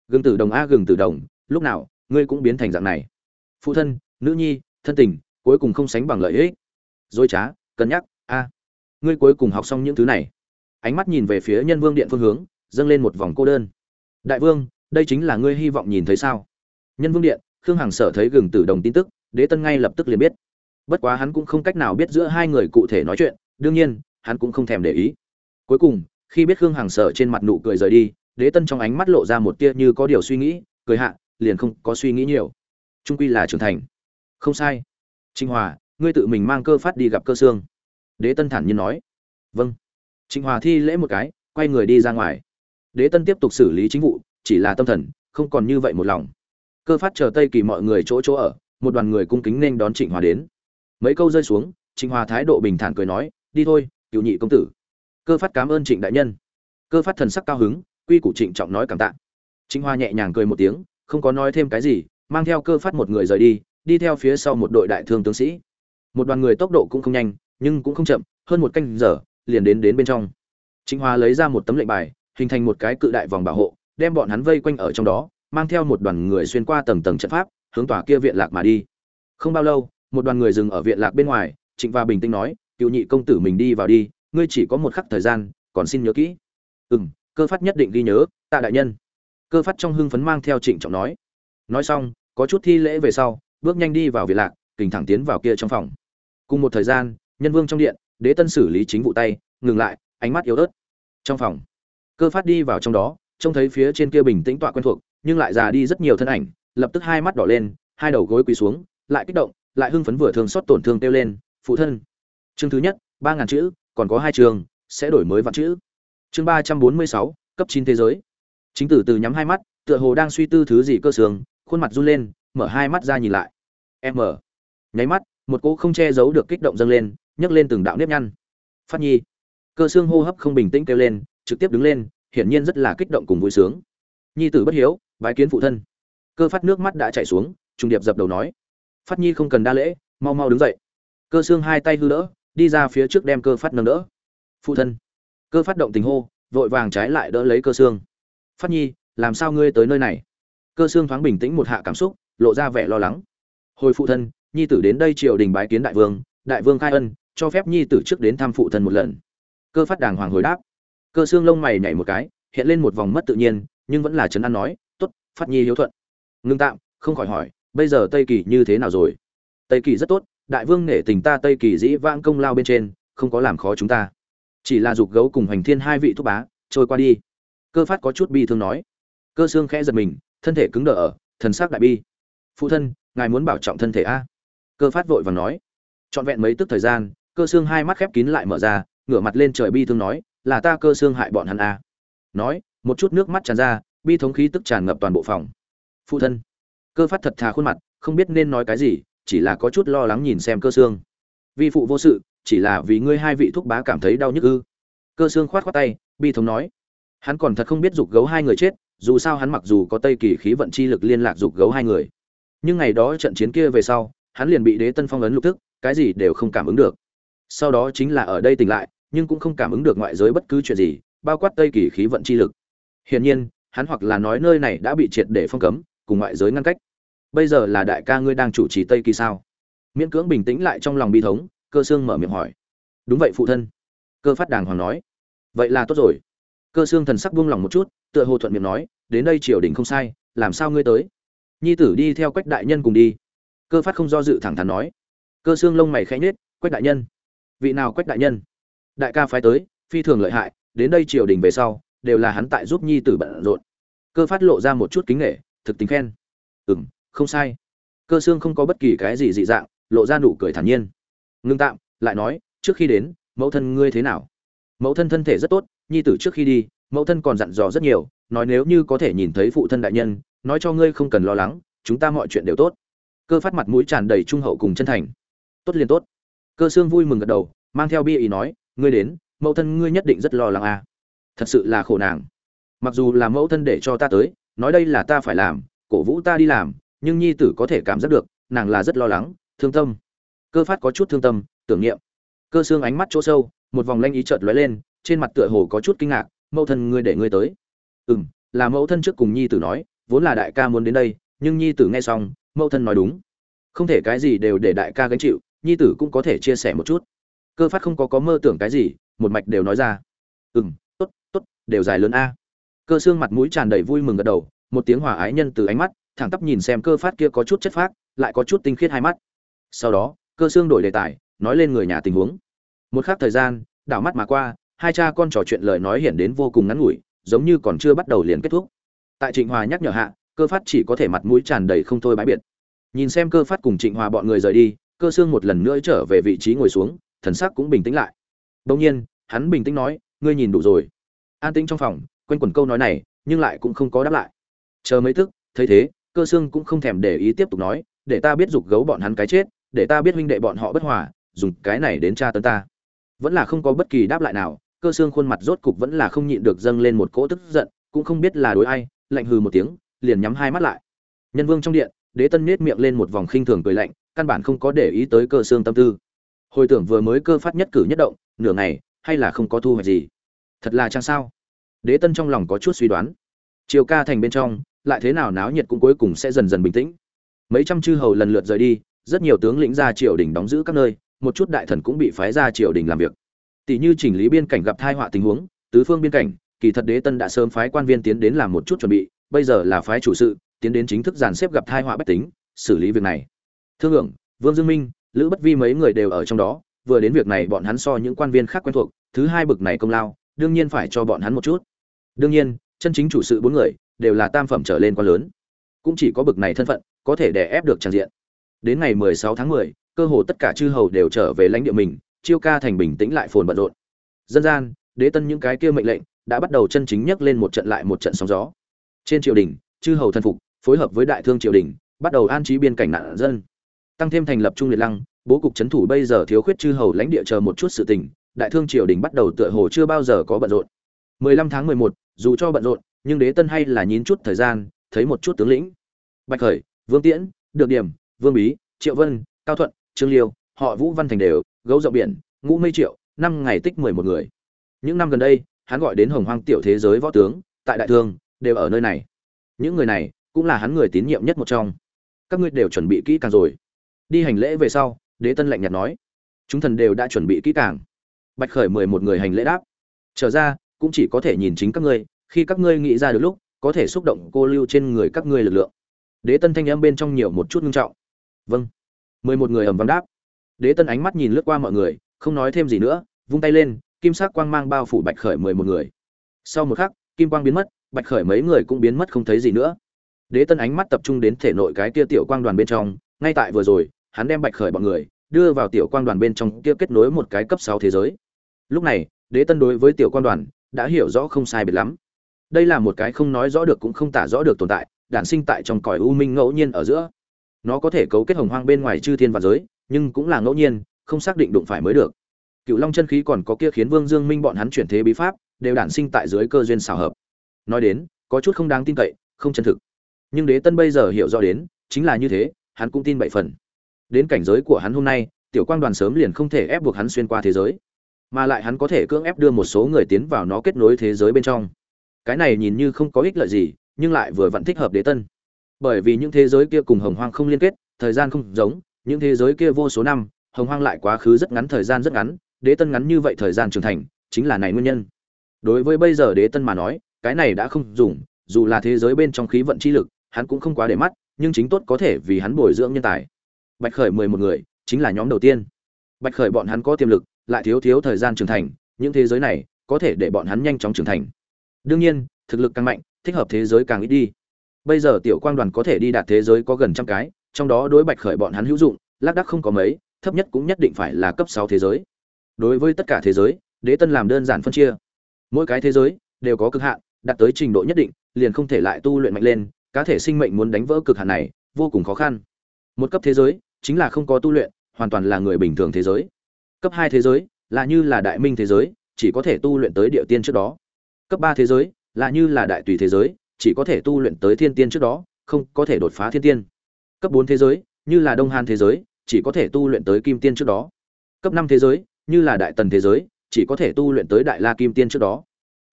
Gương tử đồng a, gương tử đồng, lúc nào, ngươi cũng biến thành dạng này. Phụ thân, nữ nhi, thân tình, cuối cùng không sánh bằng lợi ích dối trá, cân nhắc, a, ngươi cuối cùng học xong những thứ này. Ánh mắt nhìn về phía nhân vương điện phương hướng, dâng lên một vòng cô đơn. Đại vương, đây chính là ngươi hy vọng nhìn thấy sao? Nhân vương điện, khương hằng sở thấy gừng tử đồng tin tức, đế tân ngay lập tức liền biết. Bất quá hắn cũng không cách nào biết giữa hai người cụ thể nói chuyện, đương nhiên, hắn cũng không thèm để ý. Cuối cùng, khi biết khương hằng sở trên mặt nụ cười rời đi, đế tân trong ánh mắt lộ ra một tia như có điều suy nghĩ, cười hạ, liền không có suy nghĩ nhiều. Trung quy là trưởng thành. Không sai. Trinh hòa ngươi tự mình mang cơ phát đi gặp cơ xương. Đế tân thản nhiên nói. Vâng. Trịnh hòa thi lễ một cái, quay người đi ra ngoài. Đế tân tiếp tục xử lý chính vụ, chỉ là tâm thần, không còn như vậy một lòng. Cơ phát chờ tây kỳ mọi người chỗ chỗ ở, một đoàn người cung kính nên đón trịnh hòa đến. Mấy câu rơi xuống, trịnh hòa thái độ bình thản cười nói, đi thôi, cựu nhị công tử. Cơ phát cảm ơn trịnh đại nhân. Cơ phát thần sắc cao hứng, quy củ trịnh trọng nói cảm tạ. Trịnh hòa nhẹ nhàng cười một tiếng, không có nói thêm cái gì, mang theo cơ phát một người rời đi đi theo phía sau một đội đại thương tướng sĩ một đoàn người tốc độ cũng không nhanh, nhưng cũng không chậm, hơn một canh giờ, liền đến đến bên trong. Trịnh Hoa lấy ra một tấm lệnh bài, hình thành một cái cự đại vòng bảo hộ, đem bọn hắn vây quanh ở trong đó, mang theo một đoàn người xuyên qua tầng tầng trận pháp, hướng tòa kia viện lạc mà đi. Không bao lâu, một đoàn người dừng ở viện lạc bên ngoài, trịnh và bình tĩnh nói, cựu nhị công tử mình đi vào đi, ngươi chỉ có một khắc thời gian, còn xin nhớ kỹ. Ừ m cơ phát nhất định ghi nhớ, tạ đại nhân. Cơ phát trong hưng phấn mang theo trịnh trọng nói. Nói xong, có chút thi lễ về sau, bước nhanh đi vào viện lạc, kình thẳng tiến vào kia trong phòng cùng một thời gian, nhân vương trong điện, đế tân xử lý chính vụ tay, ngừng lại, ánh mắt yếu ớt. Trong phòng, cơ phát đi vào trong đó, trông thấy phía trên kia bình tĩnh tọa quen thuộc, nhưng lại già đi rất nhiều thân ảnh, lập tức hai mắt đỏ lên, hai đầu gối quỳ xuống, lại kích động, lại hưng phấn vừa thường xót tổn thương kêu lên, phụ thân. Chương thứ nhất, ba ngàn chữ, còn có hai trường, sẽ đổi mới vạn chữ. Chương ba trăm bốn mươi sáu, cấp chín thế giới. Chính tử từ nhắm hai mắt, tựa hồ đang suy tư thứ gì cơ sướng khuôn mặt run lên, mở hai mắt ra nhìn lại. Em mở nháy mắt một cỗ không che giấu được kích động dâng lên, nhấc lên từng đạo nếp nhăn. Phát nhi. Cơ xương hô hấp không bình tĩnh kêu lên, trực tiếp đứng lên, hiển nhiên rất là kích động cùng vui sướng. Nhi tử bất hiếu, bái kiến phụ thân. Cơ phát nước mắt đã chảy xuống trùng điệp dập đầu nói. Phát nhi không cần đa lễ, mau mau đứng dậy. Cơ xương hai tay hư đỡ, đi ra phía trước đem cơ phát nâng đỡ. Phụ thân. Cơ phát động tình hô, vội vàng trái lại đỡ lấy cơ xương. Phát nhi, làm sao ngươi tới nơi này? Cơ xương thoáng bình tĩnh một hạ cảm xúc, lộ ra vẻ lo lắng. Hồi phụ thân nhi tử đến đây triều đình bái kiến đại vương đại vương khai ân, cho phép nhi tử trước đến thăm phụ thân một lần. Cơ phát đàng hoàng hồi đáp. Cơ xương lông mày nhảy một cái, hiện lên một vòng mất tự nhiên, nhưng vẫn là trấn an nói, tốt, phát nhi hiếu thuận. Ngưng tạm, không khỏi hỏi, bây giờ tây kỳ như thế nào rồi? Tây kỳ rất tốt, đại vương nể tình ta tây kỳ dĩ vãng công lao bên trên, không có làm khó chúng ta. Chỉ là dục gấu cùng hoành thiên hai vị thúc bá, trôi qua đi. Cơ phát có chút bi thương nói. Cơ xương khẽ giật mình, thân thể cứng đờ ở, thần sắc đại bi. Phụ thân, ngài muốn bảo trọng thân thể a? Cơ phát vội vàng nói. Trọn vẹn mấy tức thời gian, cơ xương hai mắt khép kín lại mở ra, ngửa mặt lên trời bi thương nói, là ta cơ xương hại bọn hắn a nói, một chút nước mắt tràn ra, bi thống khí tức tràn ngập toàn bộ phòng. Phụ thân. Cơ phát thật thà khuôn mặt, không biết nên nói cái gì, chỉ là có chút lo lắng nhìn xem cơ xương. Vi phụ vô sự, chỉ là vì ngươi hai vị thúc bá cảm thấy đau nhức ư? Cơ xương khoát khoát tay, bi thống nói. Hắn còn thật không biết dục gấu hai người chết, dù sao hắn mặc dù có tây kỳ khí vận chi lực liên lạc dục gấu hai người. Nhưng ngày đó trận chiến kia về sau hắn liền bị đế tân phong ấn lục tức cái gì đều không cảm ứng được. Sau đó chính là ở đây tỉnh lại, nhưng cũng không cảm ứng được ngoại giới bất cứ chuyện gì, bao quát tây kỳ khí vận chi lực. Hiển nhiên, hắn hoặc là nói nơi này đã bị triệt để phong cấm, cùng ngoại giới ngăn cách. Bây giờ là đại ca ngươi đang chủ trì tây kỳ sao? Miễn cưỡng bình tĩnh lại trong lòng bi thống, cơ xương mở miệng hỏi. Đúng vậy, phụ thân. Cơ phát đàng hoàng nói. Vậy là tốt rồi. Cơ xương thần sắc buông lòng một chút, tựa hồ thuận miệng nói, đến đây triều đình không sai, làm sao ngươi tới? Nhi tử đi theo quách đại nhân cùng đi cơ phát không do dự thẳng thắn nói. Cơ xương lông mày khẽ nhết quách đại nhân. Vị nào quách đại nhân? Đại ca phái tới, phi thường lợi hại, đến đây triều đình về sau, đều là hắn tại giúp nhi tử bận rộn. Cơ phát lộ ra một chút kính nghệ thực tính khen. Ừ m không sai. Cơ xương không có bất kỳ cái gì dị dạng, lộ ra nụ cười thản nhiên. Ngưng tạm, lại nói, trước khi đến, mẫu thân ngươi thế nào? Mẫu thân thân thể rất tốt, nhi tử trước khi đi, mẫu thân còn dặn dò rất nhiều, nói nếu như có thể nhìn thấy phụ thân đại nhân, nói cho ngươi không cần lo lắng, chúng ta mọi chuyện đều tốt cơ phát mặt mũi tràn đầy trung hậu cùng chân thành. Tốt liền tốt. Cơ xương vui mừng gật đầu, mang theo bia ý nói, ngươi đến, mẫu thân ngươi nhất định rất lo lắng à. thật sự là khổ nàng. Mặc dù là mẫu thân để cho ta tới, nói đây là ta phải làm, cổ vũ ta đi làm, nhưng nhi tử có thể cảm giác được, nàng là rất lo lắng, thương tâm. Cơ phát có chút thương tâm, tưởng niệm. Cơ xương ánh mắt chỗ sâu, một vòng lanh ý chợt lóe lên, trên mặt tựa hồ có chút kinh ngạc, mẫu thân ngươi để ngươi tới. Ừ m là mẫu thân trước cùng nhi tử nói, vốn là đại ca muốn đến đây, nhưng nhi tử nghe xong mẫu thân nói đúng. Không thể cái gì đều để đại ca gánh chịu, nhi tử cũng có thể chia sẻ một chút. Cơ phát không có có mơ tưởng cái gì, một mạch đều nói ra. Ừ m t ố t t ố t đều dài lớn a. Cơ xương mặt mũi tràn đầy vui mừng gật đầu, một tiếng hòa ái nhân từ ánh mắt, thẳng tắp nhìn xem cơ phát kia có chút chất phác, lại có chút tinh khiết hai mắt. Sau đó, cơ xương đổi đề tài, nói lên người nhà tình huống. Một khắc thời gian, đảo mắt mà qua, hai cha con trò chuyện lời nói hiển đến vô cùng ngắn ngủi, giống như còn chưa bắt đầu liền kết thúc. Tại trịnh hòa nhắc nhở hạ cơ phát chỉ có thể mặt mũi tràn đầy không thôi bãi biệt. Nhìn xem cơ phát cùng trịnh hòa bọn người rời đi, cơ xương một lần nữa trở về vị trí ngồi xuống, thần sắc cũng bình tĩnh lại. Đông nhiên, hắn bình tĩnh nói, ngươi nhìn đủ rồi. An tĩnh trong phòng, quanh quẩn câu nói này, nhưng lại cũng không có đáp lại. Chờ mấy tức thấy thế, cơ xương cũng không thèm để ý tiếp tục nói, để ta biết giục gấu bọn hắn cái chết, để ta biết huynh đệ bọn họ bất hòa, dùng cái này đến tra tấn ta. Vẫn là không có bất kỳ đáp lại nào, cơ xương khuôn mặt rốt cục vẫn là không nhịn được dâng lên một cỗ tức giận, cũng không biết là đối ai, lạnh hừ một tiếng liền nhắm hai mắt lại. Nhân vương trong điện, đế tân nết miệng lên một vòng khinh thường cười lạnh, căn bản không có để ý tới cơ xương tâm tư. Hồi tưởng vừa mới cơ phát nhất cử nhất động, nửa ngày, hay là không có thu hoạch gì. Thật là chăng sao? Đế tân trong lòng có chút suy đoán. Chiều ca thành bên trong, lại thế nào náo nhiệt cũng cuối cùng sẽ dần dần bình tĩnh. Mấy trăm chư hầu lần lượt rời đi, rất nhiều tướng lĩnh ra triều đình đóng giữ các nơi, một chút đại thần cũng bị phái ra triều đình làm việc. Tỷ như chỉnh lý biên cảnh gặp thai họa tình huống, tứ phương biên cảnh, kỳ thật đế tân đã sớm phái quan viên tiến đến làm một chút chuẩn bị bây giờ là phái chủ sự tiến đến chính thức dàn xếp gặp thai họa bách tính xử lý việc này. Thương hưởng vương dương minh lữ bất vi mấy người đều ở trong đó vừa đến việc này bọn hắn so những quan viên khác quen thuộc thứ hai bực này công lao đương nhiên phải cho bọn hắn một chút. Đương nhiên chân chính chủ sự bốn người đều là tam phẩm trở lên quan lớn. Cũng chỉ có bực này thân phận có thể đè ép được tràn diện. Đến ngày 16 tháng 10, cơ hồ tất cả chư hầu đều trở về lãnh địa mình chiêu ca thành bình tĩnh lại phồn bận rộn. Dân gian đế tân những cái kia mệnh lệnh đã bắt đầu chân chính nhấc lên một trận lại một trận sóng gió trên triều đình chư hầu thân phục phối hợp với đại thương triều đình bắt đầu an trí biên cảnh nạn dân tăng thêm thành lập trung liệt lăng bố cục chấn thủ bây giờ thiếu khuyết chư hầu lãnh địa chờ một chút sự tình đại thương triều đình bắt đầu tựa hồ chưa bao giờ có bận rộn 15 tháng 11, dù cho bận rộn, nhưng Đế Tân hay là nhín chút thời gian, thấy một chút tướng lĩnh. Bạch Khởi, Vương Tiễn, Được Điểm, Vương Bí, Triệu Vân, Cao Thuận, Trương Liêu, họ Vũ Văn Thành đều, gấu rộng biển, ngũ mây triệu, năm ngày tích 11 người. Những năm gần đây, hắn gọi đến Hồng Hoang tiểu thế giới võ tướng, tại đại thương, đều ở nơi này. Những người này, cũng là hắn người tín nhiệm nhất một trong. Các ngươi đều chuẩn bị kỹ càng rồi. Đi hành lễ về sau, Đế Tân lạnh nhạt nói, chúng thần đều đã chuẩn bị kỹ càng. Bạch Khởi 11 người hành lễ đáp. Trở ra, cũng chỉ có thể nhìn chính các ngươi khi các ngươi nghĩ ra được lúc có thể xúc động cô lưu trên người các ngươi lực lượng đế tân thanh âm bên trong nhiều một chút nghiêm trọng vâng mười một người ầm vang đáp đế tân ánh mắt nhìn lướt qua mọi người không nói thêm gì nữa vung tay lên kim sắc quang mang bao phủ bạch khởi mười một người sau một khắc kim quang biến mất bạch khởi mấy người cũng biến mất không thấy gì nữa. Đế tân ánh mắt tập trung đến thể nội cái kia tiểu quang đoàn bên trong, ngay tại vừa rồi, hắn đem bạch khởi bọn người đưa vào tiểu quang đoàn bên trong kia kết nối một cái cấp sáu thế giới. Lúc này, đế tân đối với tiểu quang đoàn đã hiểu rõ không sai biệt lắm. Đây là một cái không nói rõ được cũng không tả rõ được tồn tại, đản sinh tại trong cõi u minh ngẫu nhiên ở giữa. Nó có thể cấu kết hồng hoang bên ngoài chư thiên và giới, nhưng cũng là ngẫu nhiên, không xác định đụng phải mới được. Cựu long chân khí còn có kia khiến vương dương minh bọn hắn chuyển thế bí pháp, đều đản sinh tại dưới cơ duyên xào hợp nói đến, có chút không đáng tin cậy, không chân thực. Nhưng đế tân bây giờ hiểu rõ đến, chính là như thế, hắn cũng tin bảy phần. Đến cảnh giới của hắn hôm nay, tiểu quang đoàn sớm liền không thể ép buộc hắn xuyên qua thế giới. Mà lại hắn có thể cưỡng ép đưa một số người tiến vào nó kết nối thế giới bên trong. Cái này nhìn như không có ích lợi gì, nhưng lại vừa vẫn thích hợp đế tân. Bởi vì những thế giới kia cùng hồng hoang không liên kết, thời gian không giống, những thế giới kia vô số năm, hồng hoang lại quá khứ rất ngắn, thời gian rất ngắn, đế tân ngắn như vậy thời gian trưởng thành, chính là này nguyên nhân. Đối với bây giờ đế tân mà nói cái này đã không dùng dù là thế giới bên trong khí vận chi lực hắn cũng không quá để mắt nhưng chính tốt có thể vì hắn bồi dưỡng nhân tài bạch khởi mười một người chính là nhóm đầu tiên bạch khởi bọn hắn có tiềm lực lại thiếu thiếu thời gian trưởng thành, những thế giới này có thể để bọn hắn nhanh chóng trưởng thành. Đương nhiên, thực lực càng mạnh, thích hợp thế giới càng ít đi. Bây giờ tiểu quang đoàn có thể đi đạt thế giới có gần trăm cái, trong đó đối bạch khởi bọn hắn hữu dụng, lác đác không có mấy, thấp nhất cũng nhất định phải là cấp sáu thế giới. Đối với tất cả thế giới, Đế Tân làm đơn giản phân chia. Mỗi cái thế giới đều có cực hạn, đạt tới trình độ nhất định, liền không thể lại tu luyện mạnh lên, cá thể sinh mệnh muốn đánh vỡ cực hạn này, vô cùng khó khăn. một cấp thế giới chính là không có tu luyện hoàn toàn là người bình thường thế giới. Cấp hai thế giới là như là đại minh thế giới chỉ có thể tu luyện tới địa tiên trước đó. Cấp ba thế giới là như là đại tùy thế giới chỉ có thể tu luyện tới thiên tiên trước đó không có thể đột phá thiên tiên. Cấp bốn thế giới như là đông han thế giới chỉ có thể tu luyện tới kim tiên trước đó. Cấp năm thế giới như là đại tần thế giới chỉ có thể tu luyện tới đại la kim tiên trước đó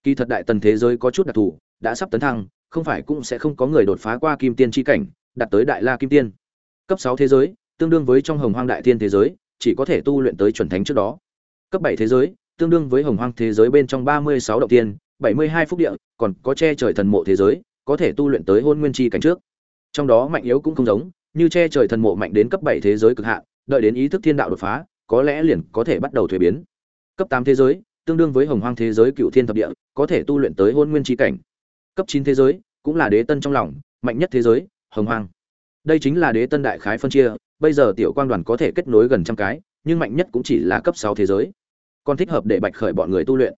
kỳ thật đại tần thế giới có chút đặc thù, đã sắp tấn thăng, không phải cũng sẽ không có người đột phá qua kim tiên chi cảnh, đạt tới đại la kim tiên. Cấp sáu thế giới, tương đương với trong hồng hoang đại tiên thế giới, chỉ có thể tu luyện tới chuẩn thánh trước đó. Cấp bảy thế giới, tương đương với hồng hoang thế giới bên trong ba mươi sáu động tiên, bảy mươi hai phúc địa, còn có che trời thần mộ thế giới, có thể tu luyện tới hôn nguyên chi cảnh trước. Trong đó mạnh yếu cũng không giống, như che trời thần mộ mạnh đến cấp bảy thế giới cực hạn, đợi đến ý thức thiên đạo đột phá, có lẽ liền có thể bắt đầu thuế biến. Cấp tám thế giới tương đương với hồng hoang thế giới cựu thiên thập địa, có thể tu luyện tới hôn nguyên trí cảnh. Cấp chín thế giới, cũng là đế tân trong lòng, mạnh nhất thế giới, hồng hoang. Đây chính là đế tân đại khái phân chia, bây giờ tiểu quang đoàn có thể kết nối gần trăm cái, nhưng mạnh nhất cũng chỉ là cấp sáu thế giới. Còn thích hợp để bạch khởi bọn người tu luyện.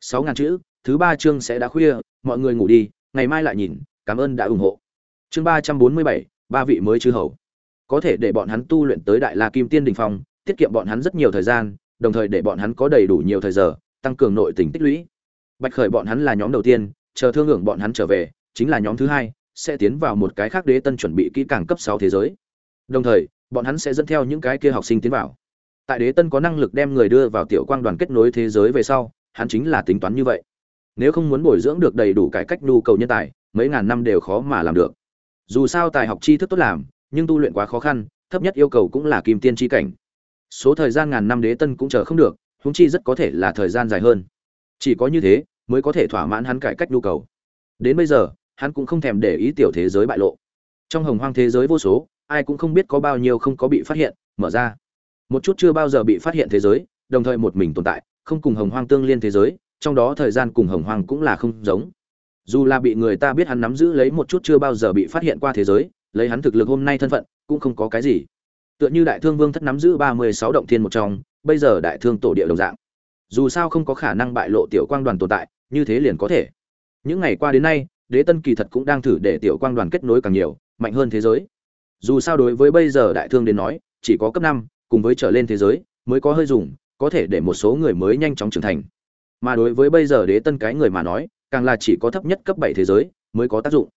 Sáu ngàn chữ, thứ ba chương sẽ đã khuya, mọi người ngủ đi, ngày mai lại nhìn, cảm ơn đã ủng hộ. Chương ba trăm bốn mươi bảy, ba vị mới chư hầu. Có thể để bọn hắn tu luyện tới đại la kim tiên đình phong, tiết kiệm bọn hắn rất nhiều thời gian đồng thời để bọn hắn có đầy đủ nhiều thời giờ, tăng cường nội tình tích lũy. Bạch khởi bọn hắn là nhóm đầu tiên, chờ thương hưởng bọn hắn trở về, chính là nhóm thứ hai, sẽ tiến vào một cái khác đế tân chuẩn bị kỹ càng cấp sáu thế giới. Đồng thời, bọn hắn sẽ dẫn theo những cái kia học sinh tiến vào. Tại đế tân có năng lực đem người đưa vào tiểu quang đoàn kết nối thế giới về sau, hắn chính là tính toán như vậy. Nếu không muốn bồi dưỡng được đầy đủ cải cách nhu cầu nhân tài, mấy ngàn năm đều khó mà làm được. Dù sao tài học tri thức tốt làm, nhưng tu luyện quá khó khăn, thấp nhất yêu cầu cũng là kim tiên tri cảnh số thời gian ngàn năm đế tân cũng chờ không được húng chi rất có thể là thời gian dài hơn. Chỉ có như thế, mới có thể thỏa mãn hắn cải cách nhu cầu. Đến bây giờ, hắn cũng không thèm để ý tiểu thế giới bại lộ. Trong hồng hoang thế giới vô số, ai cũng không biết có bao nhiêu không có bị phát hiện, mở ra. Một chút chưa bao giờ bị phát hiện thế giới, đồng thời một mình tồn tại, không cùng hồng hoang tương liên thế giới, trong đó thời gian cùng hồng hoang cũng là không giống. Dù là bị người ta biết hắn nắm giữ lấy một chút chưa bao giờ bị phát hiện qua thế giới, lấy hắn thực lực hôm nay thân phận, cũng không có cái gì tựa như đại thương vương thất nắm giữ ba mươi sáu động thiên một trong, bây giờ đại thương tổ địa đồng dạng. Dù sao không có khả năng bại lộ tiểu quang đoàn tồn tại, như thế liền có thể. Những ngày qua đến nay, đế tân kỳ thật cũng đang thử để tiểu quang đoàn kết nối càng nhiều, mạnh hơn thế giới. Dù sao đối với bây giờ đại thương đến nói, chỉ có cấp năm, cùng với trở lên thế giới, mới có hơi dùng, có thể để một số người mới nhanh chóng trưởng thành. Mà đối với bây giờ đế tân cái người mà nói, càng là chỉ có thấp nhất cấp bảy thế giới, mới có tác dụng.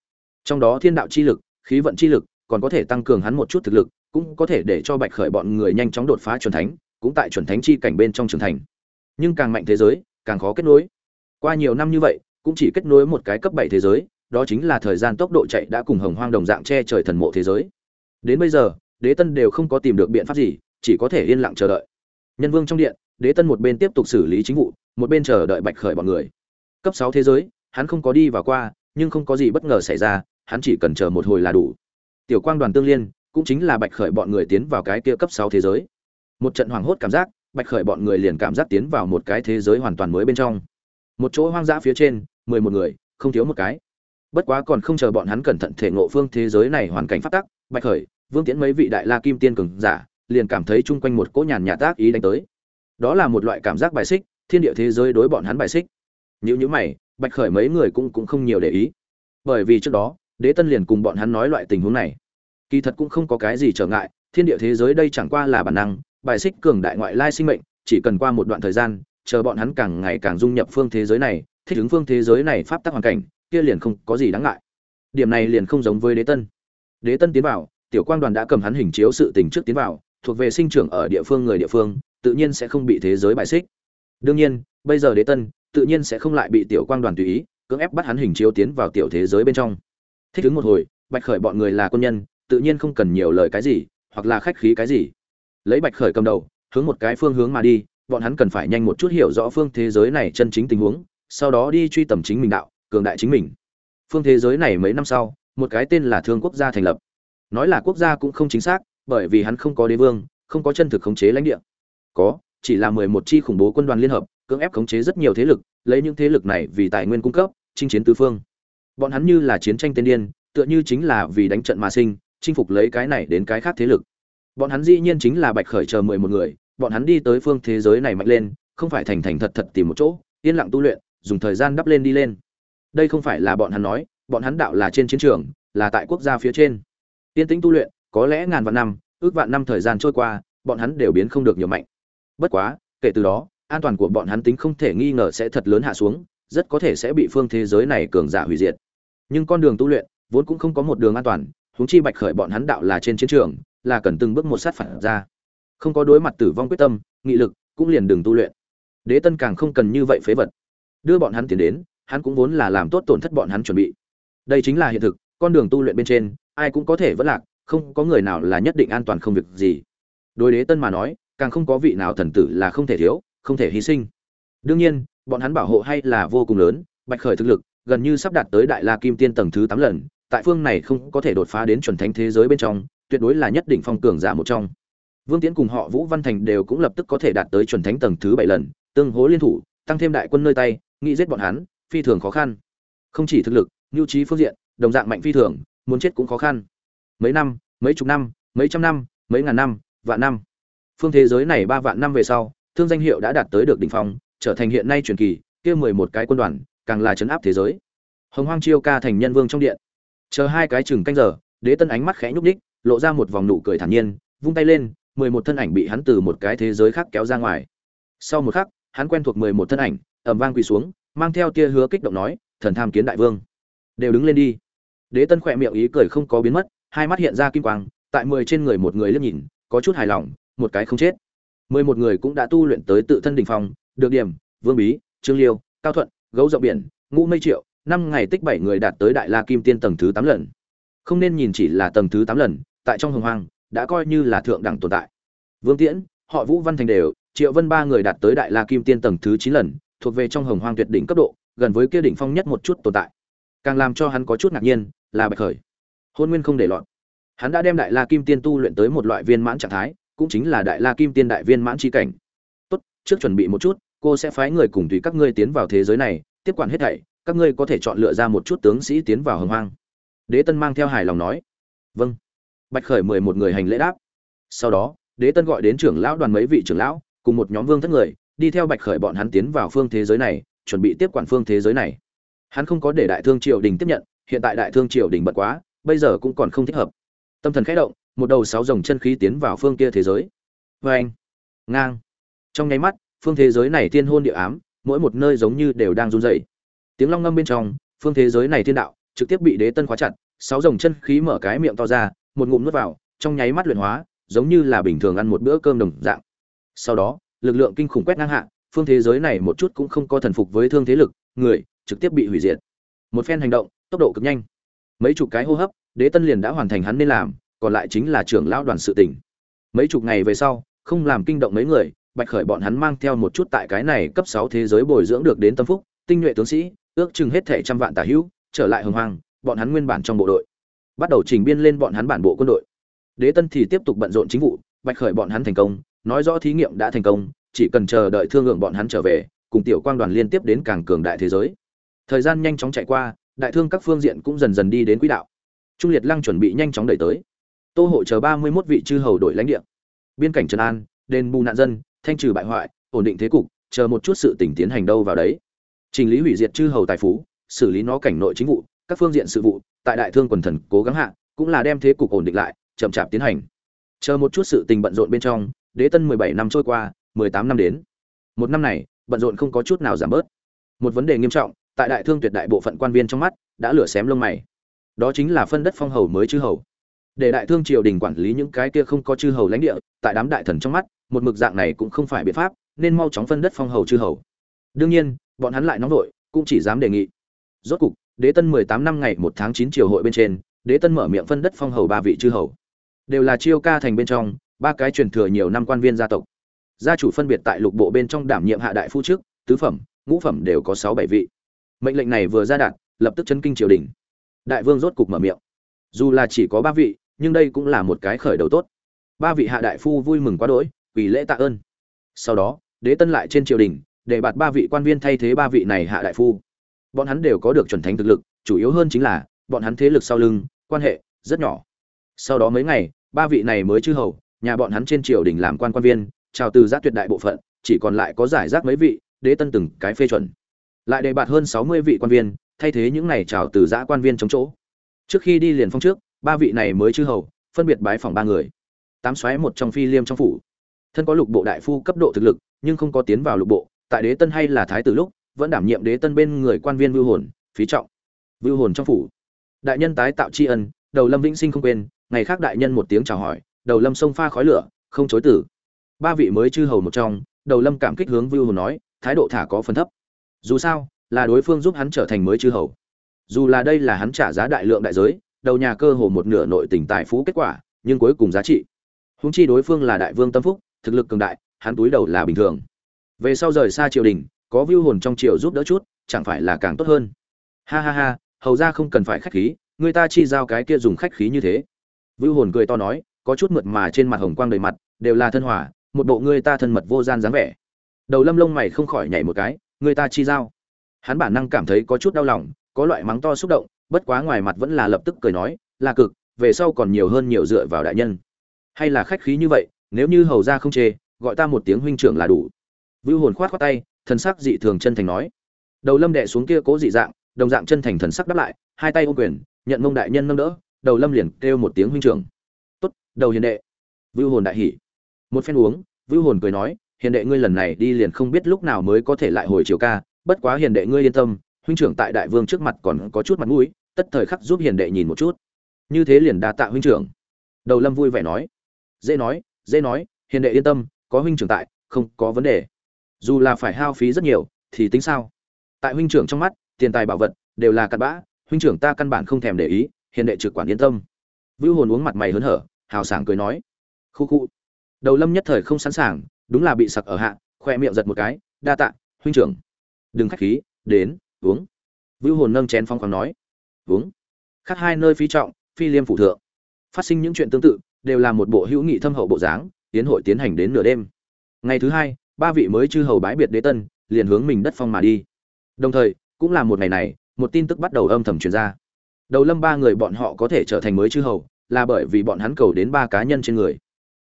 Trong đó thiên đạo chi lực, khí vận chi lực, còn có thể tăng cường hắn một chút thực lực cũng có thể để cho bạch khởi bọn người nhanh chóng đột phá chuẩn thánh, cũng tại chuẩn thánh chi cảnh bên trong trưởng thành. Nhưng càng mạnh thế giới, càng khó kết nối. Qua nhiều năm như vậy, cũng chỉ kết nối một cái cấp bảy thế giới, đó chính là thời gian tốc độ chạy đã cùng hồng hoang đồng dạng che trời thần mộ thế giới. Đến bây giờ, đế tân đều không có tìm được biện pháp gì, chỉ có thể yên lặng chờ đợi. Nhân vương trong điện, đế tân một bên tiếp tục xử lý chính vụ, một bên chờ đợi bạch khởi bọn người. Cấp sáu thế giới, hắn không có đi và qua, nhưng không có gì bất ngờ xảy ra, hắn chỉ cần chờ một hồi là đủ. Tiểu quang đoàn tương liên cũng chính là bạch khởi bọn người tiến vào cái kia cấp sáu thế giới. Một trận hoảng hốt cảm giác, bạch khởi bọn người liền cảm giác tiến vào một cái thế giới hoàn toàn mới bên trong. Một chỗ hoang dã phía trên, mười một người, không thiếu một cái. Bất quá còn không chờ bọn hắn cẩn thận thể ngộ phương thế giới này hoàn cảnh phát tắc, bạch khởi, vương tiễn mấy vị đại la kim tiên cường giả, liền cảm thấy chung quanh một cỗ nhàn nhạt tác ý đánh tới. Đó là một loại cảm giác bài xích, thiên địa thế giới đối bọn hắn bài xích. Nếu như mày, bạch khởi mấy người cũng cũng không nhiều để ý. Bởi vì trước đó, đế tân liền cùng bọn hắn nói loại tình huống này kỳ thật cũng không có cái gì trở ngại, thiên địa thế giới đây chẳng qua là bản năng, bài xích cường đại ngoại lai sinh mệnh, chỉ cần qua một đoạn thời gian, chờ bọn hắn càng ngày càng dung nhập phương thế giới này, thích ứng phương thế giới này pháp tắc hoàn cảnh, kia liền không có gì đáng ngại. Điểm này liền không giống với đế tân. Đế tân tiến vào, tiểu quang đoàn đã cầm hắn hình chiếu sự tình trước tiến vào, thuộc về sinh trưởng ở địa phương người địa phương, tự nhiên sẽ không bị thế giới bài xích. Đương nhiên, bây giờ đế tân, tự nhiên sẽ không lại bị tiểu quang đoàn tùy ý, cưỡng ép bắt hắn hình chiếu tiến vào tiểu thế giới bên trong. Thích ứng một hồi, bạch khởi bọn người là quân nhân tự nhiên không cần nhiều lời cái gì, hoặc là khách khí cái gì. Lấy bạch khởi cầm đầu, hướng một cái phương hướng mà đi, bọn hắn cần phải nhanh một chút hiểu rõ phương thế giới này chân chính tình huống, sau đó đi truy tầm chính mình đạo, cường đại chính mình. Phương thế giới này mấy năm sau, một cái tên là thương quốc gia thành lập. Nói là quốc gia cũng không chính xác, bởi vì hắn không có đế vương, không có chân thực khống chế lãnh địa. Có, chỉ là mười một chi khủng bố quân đoàn liên hợp, cưỡng ép khống chế rất nhiều thế lực, lấy những thế lực này vì tài nguyên cung cấp, chinh chiến tứ phương. Bọn hắn như là chiến tranh tiên điên, tựa như chính là vì đánh trận mà sinh chinh phục lấy cái này đến cái khác thế lực. Bọn hắn dĩ nhiên chính là bạch khởi chờ mười một người, bọn hắn đi tới phương thế giới này mạnh lên, không phải thành thành thật thật tìm một chỗ, yên lặng tu luyện, dùng thời gian đắp lên đi lên. Đây không phải là bọn hắn nói, bọn hắn đạo là trên chiến trường, là tại quốc gia phía trên. Yên tĩnh tu luyện, có lẽ ngàn vạn năm, ước vạn năm thời gian trôi qua, bọn hắn đều biến không được nhiều mạnh. Bất quá, kể từ đó, an toàn của bọn hắn tính không thể nghi ngờ sẽ thật lớn hạ xuống, rất có thể sẽ bị phương thế giới này cường giả hủy diệt. Nhưng con đường tu luyện, vốn cũng không có một đường an toàn huống chi bạch khởi bọn hắn đạo là trên chiến trường, là cần từng bước một sát phản ra. Không có đối mặt tử vong quyết tâm, nghị lực cũng liền đường tu luyện. Đế tân càng không cần như vậy phế vật. Đưa bọn hắn tiến đến, hắn cũng vốn là làm tốt tổn thất bọn hắn chuẩn bị. Đây chính là hiện thực, con đường tu luyện bên trên, ai cũng có thể vẫn lạc, không có người nào là nhất định an toàn không việc gì. Đối đế tân mà nói, càng không có vị nào thần tử là không thể thiếu, không thể hy sinh. Đương nhiên, bọn hắn bảo hộ hay là vô cùng lớn, bạch khởi thực lực gần như sắp đạt tới đại la kim tiên tầng thứ tám lần tại phương này không có thể đột phá đến chuẩn thánh thế giới bên trong, tuyệt đối là nhất định phong cường giả một trong. Vương tiễn cùng họ vũ văn thành đều cũng lập tức có thể đạt tới chuẩn thánh tầng thứ bảy lần, tương hỗ liên thủ, tăng thêm đại quân nơi tay, nghĩ giết bọn hắn, phi thường khó khăn. Không chỉ thực lực, nhu trí phương diện, đồng dạng mạnh phi thường, muốn chết cũng khó khăn. Mấy năm, mấy chục năm, mấy trăm năm, mấy ngàn năm, vạn năm. Phương thế giới này ba vạn năm về sau, thương danh hiệu đã đạt tới được đỉnh phong, trở thành hiện nay truyền kỳ, kia mười một cái quân đoàn, càng là chấn áp thế giới. Hồng hoang chiêu ca thành nhân vương trong điện chờ hai cái chừng canh giờ, đế tân ánh mắt khẽ nhúc ních lộ ra một vòng nụ cười thản nhiên, vung tay lên, mười một thân ảnh bị hắn từ một cái thế giới khác kéo ra ngoài. Sau một khắc, hắn quen thuộc mười một thân ảnh ẩm vang quỳ xuống, mang theo tia hứa kích động nói, thần tham kiến đại vương. Đều đứng lên đi. Đế tân khỏe miệng ý cười không có biến mất, hai mắt hiện ra kim quang, tại mười trên người một người liếc nhìn, có chút hài lòng, một cái không chết. Mười một người cũng đã tu luyện tới tự thân đỉnh phong, được điểm, vương bí, trương liêu, cao thuận, gấu rộng biển, ngũ mây triệu năm ngày tích bảy người đạt tới đại la kim tiên tầng thứ tám lần. Không nên nhìn chỉ là tầng thứ tám lần, tại trong hồng hoang, đã coi như là thượng đẳng tồn tại. Vương tiễn, họ vũ văn thành đều, triệu vân ba người đạt tới đại la kim tiên tầng thứ chín lần, thuộc về trong hồng hoang tuyệt đỉnh cấp độ, gần với kia đỉnh phong nhất một chút tồn tại. Càng làm cho hắn có chút ngạc nhiên, là bạch khởi. Hôn nguyên không để lọt. Hắn đã đem đại la kim tiên tu luyện tới một loại viên mãn trạng thái, cũng chính là đại la kim tiên đại viên mãn chi cảnh. Tốt, trước chuẩn bị một chút, cô sẽ phái người cùng tùy các ngươi tiến vào thế giới này, tiếp quản hết thảy các ngươi có thể chọn lựa ra một chút tướng sĩ tiến vào hồng hoang. Đế tân mang theo hài lòng nói. Vâng. Bạch khởi mười một người hành lễ đáp. Sau đó, đế tân gọi đến trưởng lão đoàn mấy vị trưởng lão, cùng một nhóm vương thất người, đi theo bạch khởi bọn hắn tiến vào phương thế giới này, chuẩn bị tiếp quản phương thế giới này. Hắn không có để đại thương triều đình tiếp nhận, hiện tại đại thương triều đình bật quá, bây giờ cũng còn không thích hợp. Tâm thần khẽ động, một đầu sáu dòng chân khí tiến vào phương kia thế giới. Vê anh, ngang. Trong nháy mắt, phương thế giới này thiên hôn địa ám, mỗi một nơi giống như đều đang run rẩy tiếng long ngâm bên trong, phương thế giới này thiên đạo trực tiếp bị đế tân khóa chặt, sáu dòng chân khí mở cái miệng to ra, một ngụm nuốt vào, trong nháy mắt luyện hóa, giống như là bình thường ăn một bữa cơm đồng dạng. Sau đó, lực lượng kinh khủng quét ngang hạ, phương thế giới này một chút cũng không có thần phục với thương thế lực, người trực tiếp bị hủy diệt. Một phen hành động, tốc độ cực nhanh. Mấy chục cái hô hấp, đế tân liền đã hoàn thành hắn nên làm, còn lại chính là trưởng lão đoàn sự tỉnh mấy chục ngày về sau, không làm kinh động mấy người, bạch khởi bọn hắn mang theo một chút tại cái này cấp sáu thế giới bồi dưỡng được đến tâm phúc, tinh nhuệ tướng sĩ ước chừng hết thể trăm vạn tà hữu, trở lại hồng hoang, bọn hắn nguyên bản trong bộ đội. Bắt đầu trình biên lên bọn hắn bản bộ quân đội. Đế tân thì tiếp tục bận rộn chính vụ, bạch khởi bọn hắn thành công, nói rõ thí nghiệm đã thành công, chỉ cần chờ đợi thương lượng bọn hắn trở về, cùng tiểu quang đoàn liên tiếp đến càng cường đại thế giới. Thời gian nhanh chóng chạy qua, đại thương các phương diện cũng dần dần đi đến quỹ đạo. Trung liệt lăng chuẩn bị nhanh chóng đẩy tới. Tô hộ chờ ba mươi 31 vị chư hầu đội lãnh địa. Biên cảnh trần an, đền bù nạn dân, thanh trừ bại hoại, ổn định thế cục, chờ một chút sự tỉnh tiến hành đâu vào đấy trình lý hủy diệt chư hầu tài phú, xử lý nó cảnh nội chính vụ, các phương diện sự vụ, tại đại thương quần thần cố gắng hạ, cũng là đem thế cục ổn định lại, chậm chạp tiến hành. Chờ một chút sự tình bận rộn bên trong, đế tân mười bảy năm trôi qua, mười tám năm đến. Một năm này, bận rộn không có chút nào giảm bớt. Một vấn đề nghiêm trọng, tại đại thương tuyệt đại bộ phận quan viên trong mắt, đã lửa xém lông mày. Đó chính là phân đất phong hầu mới chư hầu. Để đại thương triều đình quản lý những cái kia không có chư hầu lãnh địa, tại đám đại thần trong mắt, một mực dạng này cũng không phải biện pháp, nên mau chóng phân đất phong hầu chư hầu. Đương nhiên bọn hắn lại nóng vội, cũng chỉ dám đề nghị. Rốt cục, đế tân mười tám năm ngày một tháng chín triều hội bên trên, đế tân mở miệng phân đất phong hầu ba vị chư hầu. Đều là chiêu ca thành bên trong, ba cái truyền thừa nhiều năm quan viên gia tộc. Gia chủ phân biệt tại lục bộ bên trong đảm nhiệm hạ đại phu trước, tứ phẩm, ngũ phẩm đều có sáu bảy vị. Mệnh lệnh này vừa ra đạt, lập tức chấn kinh triều đình. Đại vương rốt cục mở miệng. Dù là chỉ có ba vị, nhưng đây cũng là một cái khởi đầu tốt. Ba vị hạ đại phu vui mừng quá đỗi vì lễ tạ ơn. Sau đó, đế tân lại trên triều đình để bạt ba vị quan viên thay thế ba vị này hạ đại phu. Bọn hắn đều có được chuẩn thánh thực lực, chủ yếu hơn chính là, bọn hắn thế lực sau lưng, quan hệ rất nhỏ. Sau đó mấy ngày, ba vị này mới chư hầu, nhà bọn hắn trên triều đình làm quan quan viên, chào từ giác tuyệt đại bộ phận, chỉ còn lại có giải rác mấy vị, đế tân từng cái phê chuẩn. Lại đề bạt hơn sáu mươi vị quan viên, thay thế những này chào từ giã quan viên chống chỗ. Trước khi đi liền phong trước, ba vị này mới chư hầu, phân biệt bái phòng ba người. Tám xoáy một trong phi liêm trong phủ. Thân có lục bộ đại phu cấp độ thực lực, nhưng không có tiến vào lục bộ tại đế tân hay là thái tử lúc, vẫn đảm nhiệm đế tân bên người quan viên vưu hồn, phí trọng. Vưu hồn trong phủ. Đại nhân tái tạo tri ân, đầu lâm vĩnh sinh không quên, ngày khác đại nhân một tiếng chào hỏi, đầu lâm sông pha khói lửa, không chối tử. Ba vị mới chư hầu một trong, đầu lâm cảm kích hướng vưu hồn nói, thái độ thả có phần thấp. Dù sao, là đối phương giúp hắn trở thành mới chư hầu. Dù là đây là hắn trả giá đại lượng đại giới, đầu nhà cơ hồ một nửa nội tình tài phú kết quả, nhưng cuối cùng giá trị. Húng chi đối phương là đại vương tâm phúc, thực lực cường đại, hắn túi đầu là bình thường về sau rời xa triều đình, có vưu hồn trong triều giúp đỡ chút, chẳng phải là càng tốt hơn. Ha ha ha, hầu ra không cần phải khách khí, người ta chi giao cái kia dùng khách khí như thế. Vưu hồn cười to nói, có chút mượt mà trên mặt hồng quang đầy mặt, đều là thân hòa, một bộ người ta thân mật vô gian dáng vẻ. Đầu lâm lông mày không khỏi nhảy một cái, người ta chi giao. Hắn bản năng cảm thấy có chút đau lòng, có loại mắng to xúc động, bất quá ngoài mặt vẫn là lập tức cười nói, là cực, về sau còn nhiều hơn nhiều dựa vào đại nhân. Hay là khách khí như vậy, nếu như hầu ra không chê, gọi ta một tiếng huynh trưởng là đủ vưu hồn khoát khoát tay, thần sắc dị thường chân thành nói. Đầu lâm đệ xuống kia cố dị dạng, đồng dạng chân thành thần sắc đáp lại, hai tay ôm quyền, nhận mông đại nhân nâng đỡ, đầu lâm liền kêu một tiếng huynh trưởng. Tốt, đầu hiền đệ. Vưu hồn đại hỉ. Một phen uống, vưu hồn cười nói, hiền đệ ngươi lần này đi liền không biết lúc nào mới có thể lại hồi chiều ca, bất quá hiền đệ ngươi yên tâm, huynh trưởng tại đại vương trước mặt còn có chút mặt mũi, tất thời khắc giúp hiền đệ nhìn một chút. Như thế liền đa tạ huynh trưởng. Đầu lâm vui vẻ nói. Dễ nói dễ nói, hiền đệ yên tâm, có huynh trưởng tại, không có vấn đề dù là phải hao phí rất nhiều, thì tính sao? Tại huynh trưởng trong mắt, tiền tài bảo vật đều là cặn bã, huynh trưởng ta căn bản không thèm để ý, hiền đệ trực quản yên tâm. Vưu hồn uống mặt mày hớn hở, hào sảng cười nói, khu khu. Đầu lâm nhất thời không sẵn sàng, đúng là bị sặc ở hạ, khoe miệng giật một cái, đa tạ, huynh trưởng. Đừng khách khí, đến, uống. Vưu hồn nâng chén phong khoáng nói, uống. Khắc hai nơi phi trọng, phi liêm phủ thượng. Phát sinh những chuyện tương tự, đều là một bộ hữu nghị thâm hậu bộ dáng, tiến hội tiến hành đến nửa đêm. Ngày thứ hai ba vị mới chư hầu bái biệt đế tân, liền hướng mình đất phong mà đi. Đồng thời, cũng là một ngày này, một tin tức bắt đầu âm thầm truyền ra. Đầu lâm ba người bọn họ có thể trở thành mới chư hầu, là bởi vì bọn hắn cầu đến ba cá nhân trên người.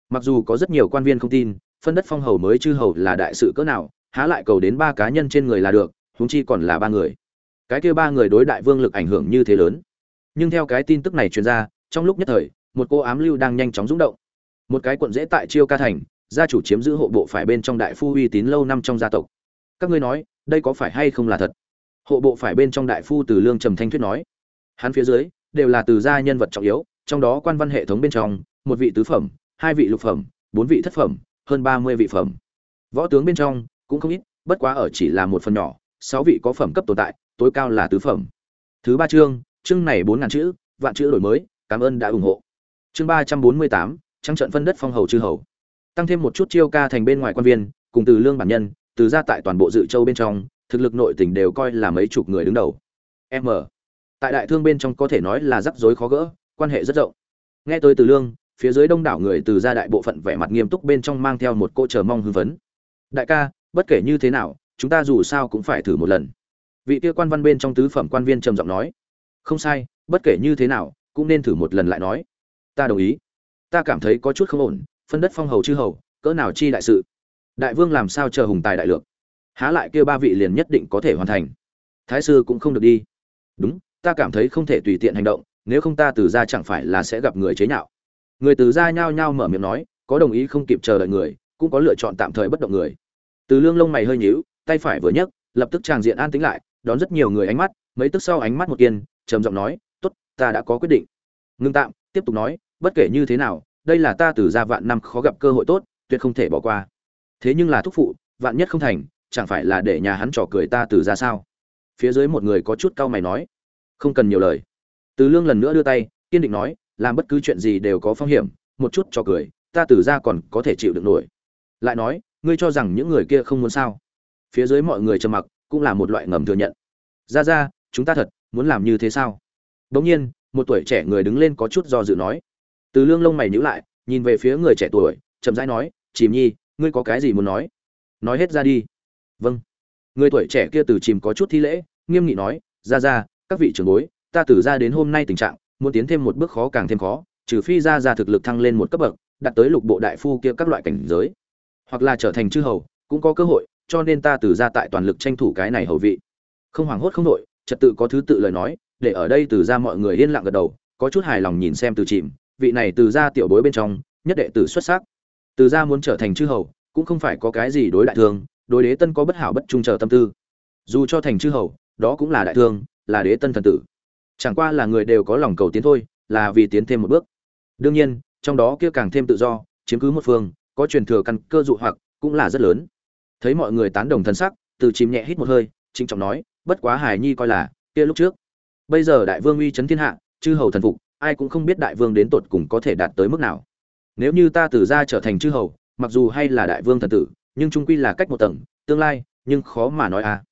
Mặc dù có rất nhiều quan viên không tin, phân đất phong hầu mới chư hầu là đại sự cỡ nào, há lại cầu đến ba cá nhân trên người là được, huống chi còn là ba người. Cái kia ba người đối đại vương lực ảnh hưởng như thế lớn. Nhưng theo cái tin tức này truyền ra, trong lúc nhất thời, một cô ám lưu đang nhanh chóng rung động. Một cái quận dễ tại chiêu ca thành gia chủ chiếm giữ hộ bộ phải bên trong đại phu uy tín lâu năm trong gia tộc. Các ngươi nói, đây có phải hay không là thật? Hộ bộ phải bên trong đại phu từ lương trầm thanh thuyết nói. Hắn phía dưới, đều là từ gia nhân vật trọng yếu, trong đó quan văn hệ thống bên trong, một vị tứ phẩm, hai vị lục phẩm, bốn vị thất phẩm, hơn ba mươi vị phẩm. Võ tướng bên trong, cũng không ít, bất quá ở chỉ là một phần nhỏ, sáu vị có phẩm cấp tồn tại, tối cao là tứ phẩm. Thứ ba chương chương này bốn ngàn chữ, vạn chữ đổi mới, cảm ơn đã ủng hộ. Chương ba trăm bốn mươi tám trăng trận phân đất phong hầu chư hầu tăng thêm một chút chiêu ca thành bên ngoài quan viên, cùng từ lương bản nhân, từ ra tại toàn bộ dự châu bên trong, thực lực nội tỉnh đều coi là mấy chục người đứng đầu. M. Tại đại thương bên trong có thể nói là rắc rối khó gỡ, quan hệ rất rộng. Nghe tới từ lương, phía dưới đông đảo người từ gia đại bộ phận vẻ mặt nghiêm túc bên trong mang theo một cô chờ mong hưng phấn. Đại ca, bất kể như thế nào, chúng ta dù sao cũng phải thử một lần. Vị kia quan văn bên trong tứ phẩm quan viên trầm giọng nói. Không sai, bất kể như thế nào, cũng nên thử một lần lại nói. Ta đồng ý. Ta cảm thấy có chút không ổn phân đất phong hầu chư hầu, cỡ nào chi đại sự? Đại vương làm sao chờ hùng tài đại lược? Há lại kêu ba vị liền nhất định có thể hoàn thành. Thái sư cũng không được đi. Đúng, ta cảm thấy không thể tùy tiện hành động, nếu không ta từ ra chẳng phải là sẽ gặp người chế nhạo. Người từ ra nhao nhao mở miệng nói, có đồng ý không kịp chờ đợi người, cũng có lựa chọn tạm thời bất động người. Từ lương lông mày hơi nhíu, tay phải vừa nhấc, lập tức tràng diện an tĩnh lại, đón rất nhiều người ánh mắt, mấy tức sau ánh mắt một kiên, trầm giọng nói, tốt, ta đã có quyết định. Ngưng tạm, tiếp tục nói, bất kể như thế nào đây là ta từ ra vạn năm khó gặp cơ hội tốt, tuyệt không thể bỏ qua. Thế nhưng là thúc phụ, vạn nhất không thành, chẳng phải là để nhà hắn trò cười ta từ ra sao? Phía dưới một người có chút cau mày nói. Không cần nhiều lời. Từ lương lần nữa đưa tay, kiên định nói, làm bất cứ chuyện gì đều có phong hiểm, một chút trò cười, ta từ ra còn có thể chịu được nổi. Lại nói, ngươi cho rằng những người kia không muốn sao? Phía dưới mọi người trầm mặc, cũng là một loại ngầm thừa nhận. Ra ra chúng ta thật muốn làm như thế sao? Đ ỗ n g nhiên, một tuổi trẻ người đứng lên có chút do dự nói từ lương lông mày nhíu lại, nhìn về phía người trẻ tuổi, chậm rãi nói, chìm nhi, ngươi có cái gì muốn nói? Nói hết ra đi. Vâng. Người tuổi trẻ kia từ chìm có chút thi lễ, nghiêm nghị nói, ra ra, các vị trưởng bối, ta từ ra đến hôm nay tình trạng, muốn tiến thêm một bước khó càng thêm khó, trừ phi ra ra thực lực thăng lên một cấp bậc, đạt tới lục bộ đại phu kia các loại cảnh giới, hoặc là trở thành chư hầu, cũng có cơ hội, cho nên ta từ ra tại toàn lực tranh thủ cái này hầu vị. Không hoảng hốt không đội, trật tự có thứ tự lời nói, để ở đây từ ra mọi người yên lặng gật đầu, có chút hài lòng nhìn xem từ chìm vị này từ gia tiểu bối bên trong, nhất đệ tử xuất sắc. Từ gia muốn trở thành chư hầu, cũng không phải có cái gì đối đại thương đối đế tân có bất hảo bất trung chờ tâm tư. Dù cho thành chư hầu, đó cũng là đại thương là đế tân thần tử. Chẳng qua là người đều có lòng cầu tiến thôi, là vì tiến thêm một bước. Đương nhiên, trong đó kia càng thêm tự do, chiếm cứ một phương, có truyền thừa căn cơ dụ hoặc, cũng là rất lớn. Thấy mọi người tán đồng thân sắc, từ chìm nhẹ hít một hơi, trịnh trọng nói, bất quá hài nhi coi là, kia lúc trước. Bây giờ đại vương uy chấn thiên hạ, chư hầu thần phục ai cũng không biết đại vương đến tột cùng có thể đạt tới mức nào. Nếu như ta từ ra trở thành chư hầu, mặc dù hay là đại vương thần tử, nhưng trung quy là cách một tầng, tương lai, nhưng khó mà nói a.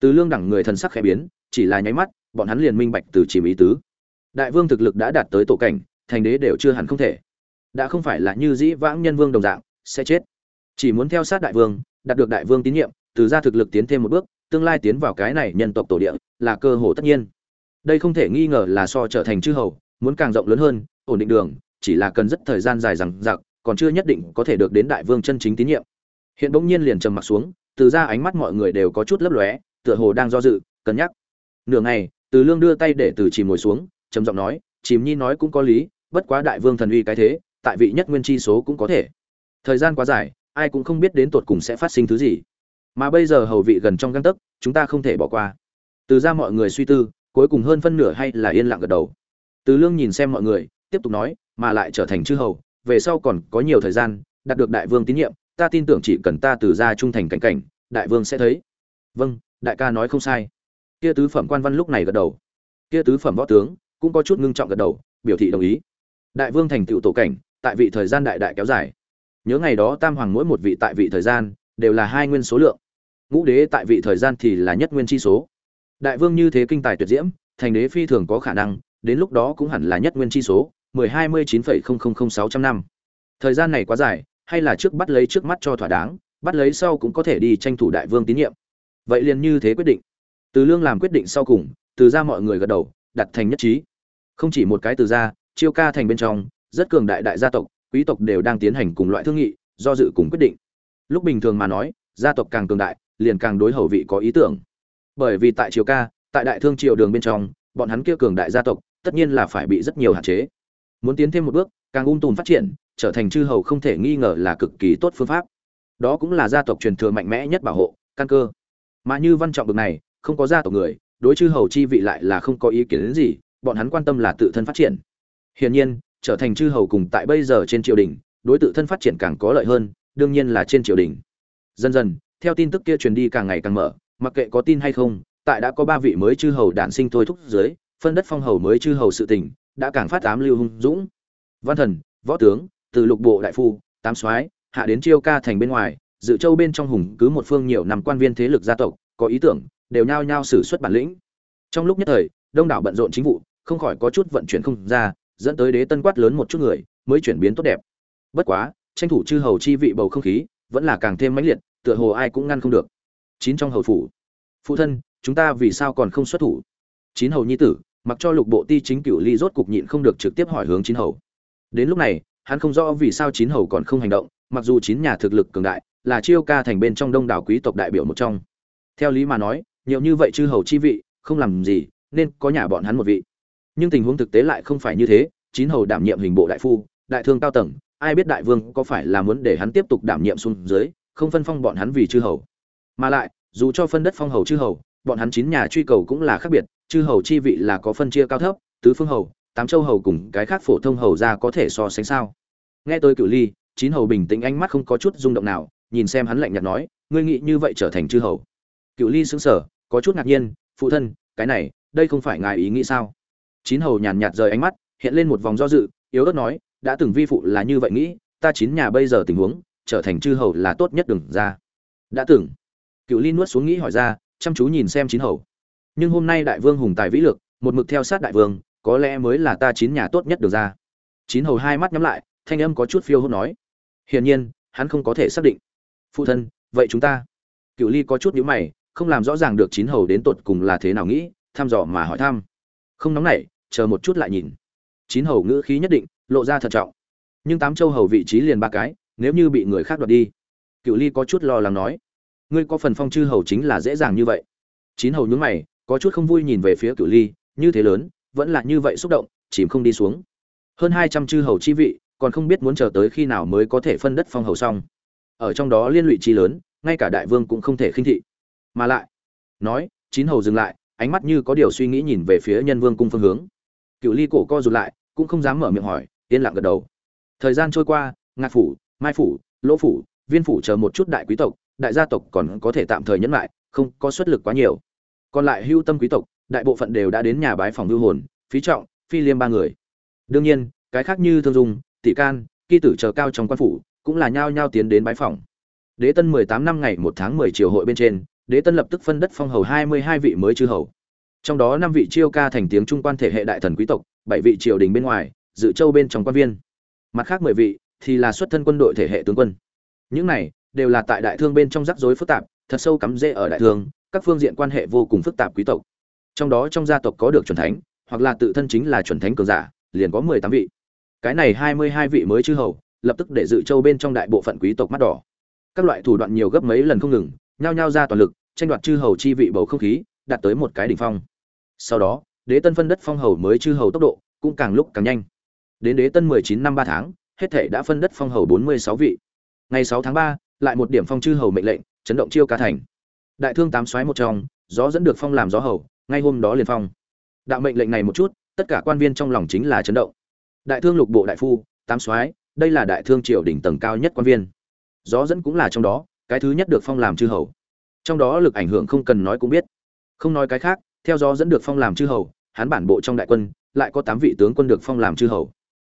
Từ lương đẳng người thần sắc khẽ biến, chỉ là nháy mắt, bọn hắn liền minh bạch từ chỉ ý tứ. Đại vương thực lực đã đạt tới tổ cảnh, thành đế đều chưa hẳn không thể. Đã không phải là như dĩ vãng nhân vương đồng dạng, sẽ chết. Chỉ muốn theo sát đại vương, đạt được đại vương tín nhiệm, từ ra thực lực tiến thêm một bước, tương lai tiến vào cái này nhân tộc tổ địa, là cơ hội tất nhiên. Đây không thể nghi ngờ là so trở thành chư hầu muốn càng rộng lớn hơn, ổn định đường, chỉ là cần rất thời gian dài rằng giặc còn chưa nhất định có thể được đến đại vương chân chính tín nhiệm. Hiện bỗng nhiên liền trầm mặc xuống, từ ra ánh mắt mọi người đều có chút lấp lóe, tựa hồ đang do dự, cân nhắc. Nửa ngày, từ lương đưa tay để từ chìm ngồi xuống, trầm giọng nói, chìm nhi nói cũng có lý, bất quá đại vương thần uy cái thế, tại vị nhất nguyên chi số cũng có thể. Thời gian quá dài, ai cũng không biết đến tột cùng sẽ phát sinh thứ gì. Mà bây giờ hầu vị gần trong găng tấc, chúng ta không thể bỏ qua. Từ ra mọi người suy tư, cuối cùng hơn phân nửa hay là yên lặng gật đầu từ lương nhìn xem mọi người, tiếp tục nói, mà lại trở thành chư hầu, về sau còn có nhiều thời gian, đạt được đại vương tín nhiệm, ta tin tưởng chỉ cần ta từ ra trung thành cảnh cảnh, đại vương sẽ thấy. Vâng đại ca nói không sai. Kia tứ phẩm quan văn lúc này gật đầu. Kia tứ phẩm võ tướng cũng có chút ngưng trọng gật đầu, biểu thị đồng ý. Đại vương thành tựu tổ cảnh, tại vị thời gian đại đại kéo dài. Nhớ ngày đó tam hoàng mỗi một vị tại vị thời gian đều là hai nguyên số lượng. Ngũ đế tại vị thời gian thì là nhất nguyên chi số. Đại vương như thế kinh tài tuyệt diễm, thành đế phi thường có khả năng đến lúc đó cũng hẳn là nhất nguyên chi số, mười hai mươi chín phẩy không không không sáu trăm năm. Thời gian này quá dài, hay là trước bắt lấy trước mắt cho thỏa đáng, bắt lấy sau cũng có thể đi tranh thủ đại vương tín nhiệm. Vậy liền như thế quyết định. Từ lương làm quyết định sau cùng, từ ra mọi người gật đầu, đặt thành nhất trí. Không chỉ một cái từ ra, chiêu ca thành bên trong, rất cường đại đại gia tộc, quý tộc đều đang tiến hành cùng loại thương nghị, do dự cùng quyết định. Lúc bình thường mà nói, gia tộc càng cường đại, liền càng đối hầu vị có ý tưởng. Bởi vì tại triều ca, tại đại thương triều đường bên trong, bọn hắn kia cường đại gia tộc tất nhiên là phải bị rất nhiều hạn chế. Muốn tiến thêm một bước, càng ung tùm phát triển, trở thành chư hầu không thể nghi ngờ là cực kỳ tốt phương pháp. Đó cũng là gia tộc truyền thừa mạnh mẽ nhất bảo hộ, căn cơ. Mà như văn trọng bực này, không có gia tộc người, đối chư hầu chi vị lại là không có ý kiến đến gì, bọn hắn quan tâm là tự thân phát triển. Hiển nhiên, trở thành chư hầu cùng tại bây giờ trên triều đình, đối tự thân phát triển càng có lợi hơn, đương nhiên là trên triều đình. Dần dần, theo tin tức kia truyền đi càng ngày càng mở, mặc kệ có tin hay không, tại đã có ba vị mới chư hầu đản sinh thôi thúc dưới phân đất phong hầu mới chư hầu sự tình, đã càng phát tám lưu hung dũng. Văn thần, võ tướng, từ lục bộ đại phu, tám soái, hạ đến chiêu ca thành bên ngoài, dự châu bên trong hùng cứ một phương nhiều năm quan viên thế lực gia tộc, có ý tưởng, đều nhao nhao xử xuất bản lĩnh. Trong lúc nhất thời, đông đảo bận rộn chính vụ, không khỏi có chút vận chuyển không ra, dẫn tới đế tân quát lớn một chút người, mới chuyển biến tốt đẹp. Bất quá, tranh thủ chư hầu chi vị bầu không khí, vẫn là càng thêm mãnh liệt, tựa hồ ai cũng ngăn không được. Chín trong hầu phủ. Phụ thân, chúng ta vì sao còn không xuất thủ? Chín hầu nhi tử mặc cho lục bộ ti chính cửu ly rốt cục nhịn không được trực tiếp hỏi hướng chín hầu. Đến lúc này, hắn không rõ vì sao chín hầu còn không hành động, mặc dù chín nhà thực lực cường đại, là chiêu ca thành bên trong đông đảo quý tộc đại biểu một trong. Theo lý mà nói, nhiều như vậy chư hầu chi vị, không làm gì, nên có nhà bọn hắn một vị. Nhưng tình huống thực tế lại không phải như thế, chín hầu đảm nhiệm hình bộ đại phu, đại thương cao tầng, ai biết đại vương có phải là muốn để hắn tiếp tục đảm nhiệm xuống dưới, không phân phong bọn hắn vì chư hầu. Mà lại, dù cho phân đất phong hầu chư hầu, bọn hắn chín nhà truy cầu cũng là khác biệt chư hầu chi vị là có phân chia cao thấp, tứ phương hầu, tám châu hầu cùng cái khác phổ thông hầu ra có thể so sánh sao? Nghe tôi cửu ly, chín hầu bình tĩnh ánh mắt không có chút rung động nào, nhìn xem hắn lạnh nhạt nói, ngươi nghĩ như vậy trở thành chư hầu? Cửu ly sững sờ, có chút ngạc nhiên, phụ thân, cái này, đây không phải ngài ý nghĩ sao? Chín hầu nhàn nhạt rời ánh mắt, hiện lên một vòng do dự, yếu ớt nói, đã từng vi phụ là như vậy nghĩ, ta chín nhà bây giờ tình huống, trở thành chư hầu là tốt nhất đừng ra. Đã từng. Cựu ly nuốt xuống nghĩ hỏi ra, chăm chú nhìn xem chín hầu nhưng hôm nay đại vương hùng tài vĩ lực, một mực theo sát đại vương, có lẽ mới là ta chín nhà tốt nhất được ra. Chín hầu hai mắt nhắm lại, thanh âm có chút phiêu hốt nói. Hiển nhiên, hắn không có thể xác định. Phụ thân, vậy chúng ta? Cựu ly có chút nhíu mày, không làm rõ ràng được chín hầu đến tột cùng là thế nào nghĩ, thăm dò mà hỏi thăm. Không nóng nảy, chờ một chút lại nhìn. Chín hầu ngữ khí nhất định, lộ ra thận trọng. Nhưng tám châu hầu vị trí liền ba cái, nếu như bị người khác đoạt đi. Cựu ly có chút lo lắng nói. Ngươi có phần phong chư hầu chính là dễ dàng như vậy. Chín hầu nhúng mày có chút không vui nhìn về phía cửu ly, như thế lớn, vẫn là như vậy xúc động, chìm không đi xuống. Hơn hai trăm chư hầu chi vị, còn không biết muốn chờ tới khi nào mới có thể phân đất phong hầu xong. Ở trong đó liên lụy chi lớn, ngay cả đại vương cũng không thể khinh thị. Mà lại, nói, chín hầu dừng lại, ánh mắt như có điều suy nghĩ nhìn về phía nhân vương cung phương hướng. Cựu ly cổ co rụt lại, cũng không dám mở miệng hỏi, yên lặng gật đầu. Thời gian trôi qua, ngạc phủ, mai phủ, lỗ phủ, viên phủ chờ một chút đại quý tộc, đại gia tộc còn có thể tạm thời nhẫn lại, không có xuất lực quá nhiều còn lại hưu tâm quý tộc, đại bộ phận đều đã đến nhà bái phòng hưu hồn, phí trọng, phi liêm ba người. Đương nhiên, cái khác như thương dung, tỷ can kỳ tử chờ cao trong quan phủ, cũng là nhao nhao tiến đến bái phòng. Đế tân mười tám năm ngày một tháng mười triều hội bên trên, đế tân lập tức phân đất phong hầu hai mươi hai vị mới chư hầu. Trong đó năm vị chiêu ca thành tiếng trung quan thể hệ đại thần quý tộc, bảy vị triều đình bên ngoài, dự châu bên trong quan viên. Mặt khác mười vị thì là xuất thân quân đội thể hệ tướng quân. Những này đều là tại đại thương bên trong rắc rối phức tạp, thật sâu cắm rễ ở đại thương các phương diện quan hệ vô cùng phức tạp quý tộc. Trong đó trong gia tộc có được chuẩn thánh, hoặc là tự thân chính là chuẩn thánh cường giả, liền có mười tám vị. Cái này hai mươi hai vị mới chư hầu, lập tức để dự châu bên trong đại bộ phận quý tộc mắt đỏ. Các loại thủ đoạn nhiều gấp mấy lần không ngừng, nhao nhao ra toàn lực, tranh đoạt chư hầu chi vị bầu không khí, đạt tới một cái đỉnh phong. Sau đó, đế tân phân đất phong hầu mới chư hầu tốc độ cũng càng lúc càng nhanh. Đến đế tân mười chín năm ba tháng, hết thể đã phân đất phong hầu bốn mươi sáu vị. Ngày sáu tháng ba, lại một điểm phong chư hầu mệnh lệnh, chấn động chiêu ca thành đại thương tám xoáy một trong, gió dẫn được phong làm gió hầu, ngay hôm đó liền phong. Đạo mệnh lệnh này một chút, tất cả quan viên trong lòng chính là chấn động. Đại thương lục bộ đại phu, tám soái đây là đại thương triều đỉnh tầng cao nhất quan viên. Gió dẫn cũng là trong đó, cái thứ nhất được phong làm chư hầu. Trong đó lực ảnh hưởng không cần nói cũng biết. Không nói cái khác, theo gió dẫn được phong làm chư hầu, hắn bản bộ trong đại quân, lại có tám vị tướng quân được phong làm chư hầu.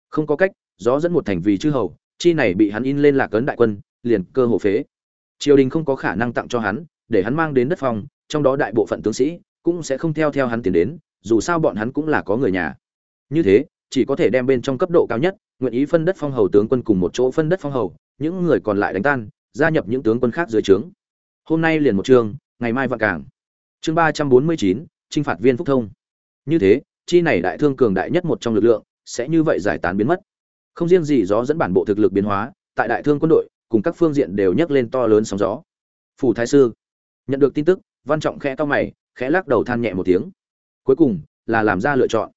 Không có cách, gió dẫn một thành vì chư hầu, chi này bị hắn in lên lạc cấn đại quân, liền cơ hồ phế. Triều đình không có khả năng tặng cho hắn để hắn mang đến đất phong, trong đó đại bộ phận tướng sĩ cũng sẽ không theo theo hắn tiến đến, dù sao bọn hắn cũng là có người nhà. Như thế, chỉ có thể đem bên trong cấp độ cao nhất, nguyện ý phân đất phong hầu tướng quân cùng một chỗ phân đất phong hầu, những người còn lại đánh tan, gia nhập những tướng quân khác dưới trướng. Hôm nay liền một chương ngày mai vạn cảng. Chương ba trăm bốn mươi chín trinh phạt viên phúc thông. Như thế, chi này đại thương cường đại nhất một trong lực lượng, sẽ như vậy giải tán biến mất. Không riêng gì gió dẫn bản bộ thực lực biến hóa, tại đại thương quân đội, cùng các phương diện đều nhấc lên to lớn sóng gió. Phủ thái sư nhận được tin tức, văn trọng khẽ to mày, khẽ lắc đầu than nhẹ một tiếng. Cuối cùng là làm ra lựa chọn.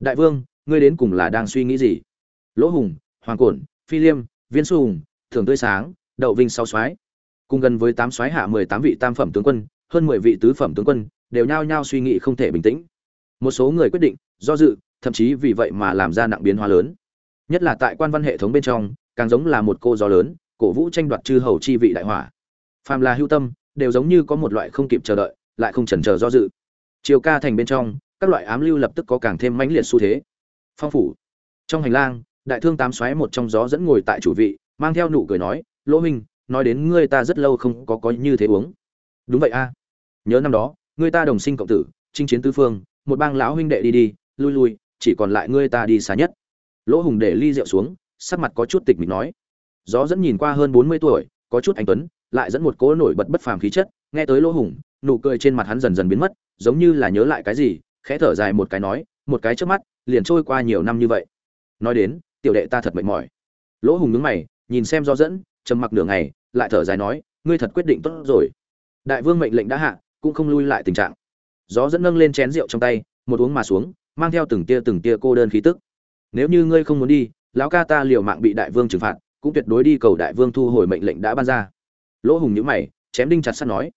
Đại vương, ngươi đến cùng là đang suy nghĩ gì? Lỗ hùng, hoàng cổn, phi liêm, viên su hùng thường tươi sáng, đậu vinh sáu soái. Cùng gần với tám soái hạ mười tám vị tam phẩm tướng quân, hơn mười vị tứ phẩm tướng quân, đều nhao nhao suy nghĩ không thể bình tĩnh. Một số người quyết định, do dự, thậm chí vì vậy mà làm ra nặng biến hóa lớn. Nhất là tại quan văn hệ thống bên trong, càng giống là một cô gió lớn, cổ vũ tranh đoạt chư hầu chi vị đại hỏa. Phàm là hưu tâm đều giống như có một loại không kịp chờ đợi, lại không chần chờ do dự. Chiều ca thành bên trong, các loại ám lưu lập tức có càng thêm mãnh liệt xu thế. Phong phủ. Trong hành lang, đại thương tám xoáy một trong gió dẫn ngồi tại chủ vị, mang theo nụ cười nói, lỗ minh nói đến ngươi ta rất lâu không có có như thế uống. Đúng vậy a. Nhớ năm đó, ngươi ta đồng sinh cộng tử, chinh chiến tứ phương, một bang lão huynh đệ đi đi, lui lui, chỉ còn lại ngươi ta đi xa nhất. Lỗ hùng để ly rượu xuống, sắc mặt có chút tịch mịch nói. Gió dẫn nhìn qua hơn bốn mươi tuổi, có chút anh tuấn lại dẫn một cỗ nổi bật bất phàm khí chất, nghe tới lỗ hùng, nụ cười trên mặt hắn dần dần biến mất, giống như là nhớ lại cái gì, khẽ thở dài một cái nói, một cái trước mắt, liền trôi qua nhiều năm như vậy. Nói đến, tiểu đệ ta thật mệt mỏi. Lỗ hùng nhướng mày, nhìn xem do dẫn, trầm mặc nửa ngày, lại thở dài nói, ngươi thật quyết định tốt rồi. Đại vương mệnh lệnh đã hạ, cũng không lui lại tình trạng. Gió dẫn nâng lên chén rượu trong tay, một uống mà xuống, mang theo từng tia từng tia cô đơn khí tức. Nếu như ngươi không muốn đi, lão ca ta liều mạng bị đại vương trừng phạt, cũng tuyệt đối đi cầu đại vương thu hồi mệnh lệnh đã ban ra lỗ hùng nhíu mày, chém đinh chặt sắt nói.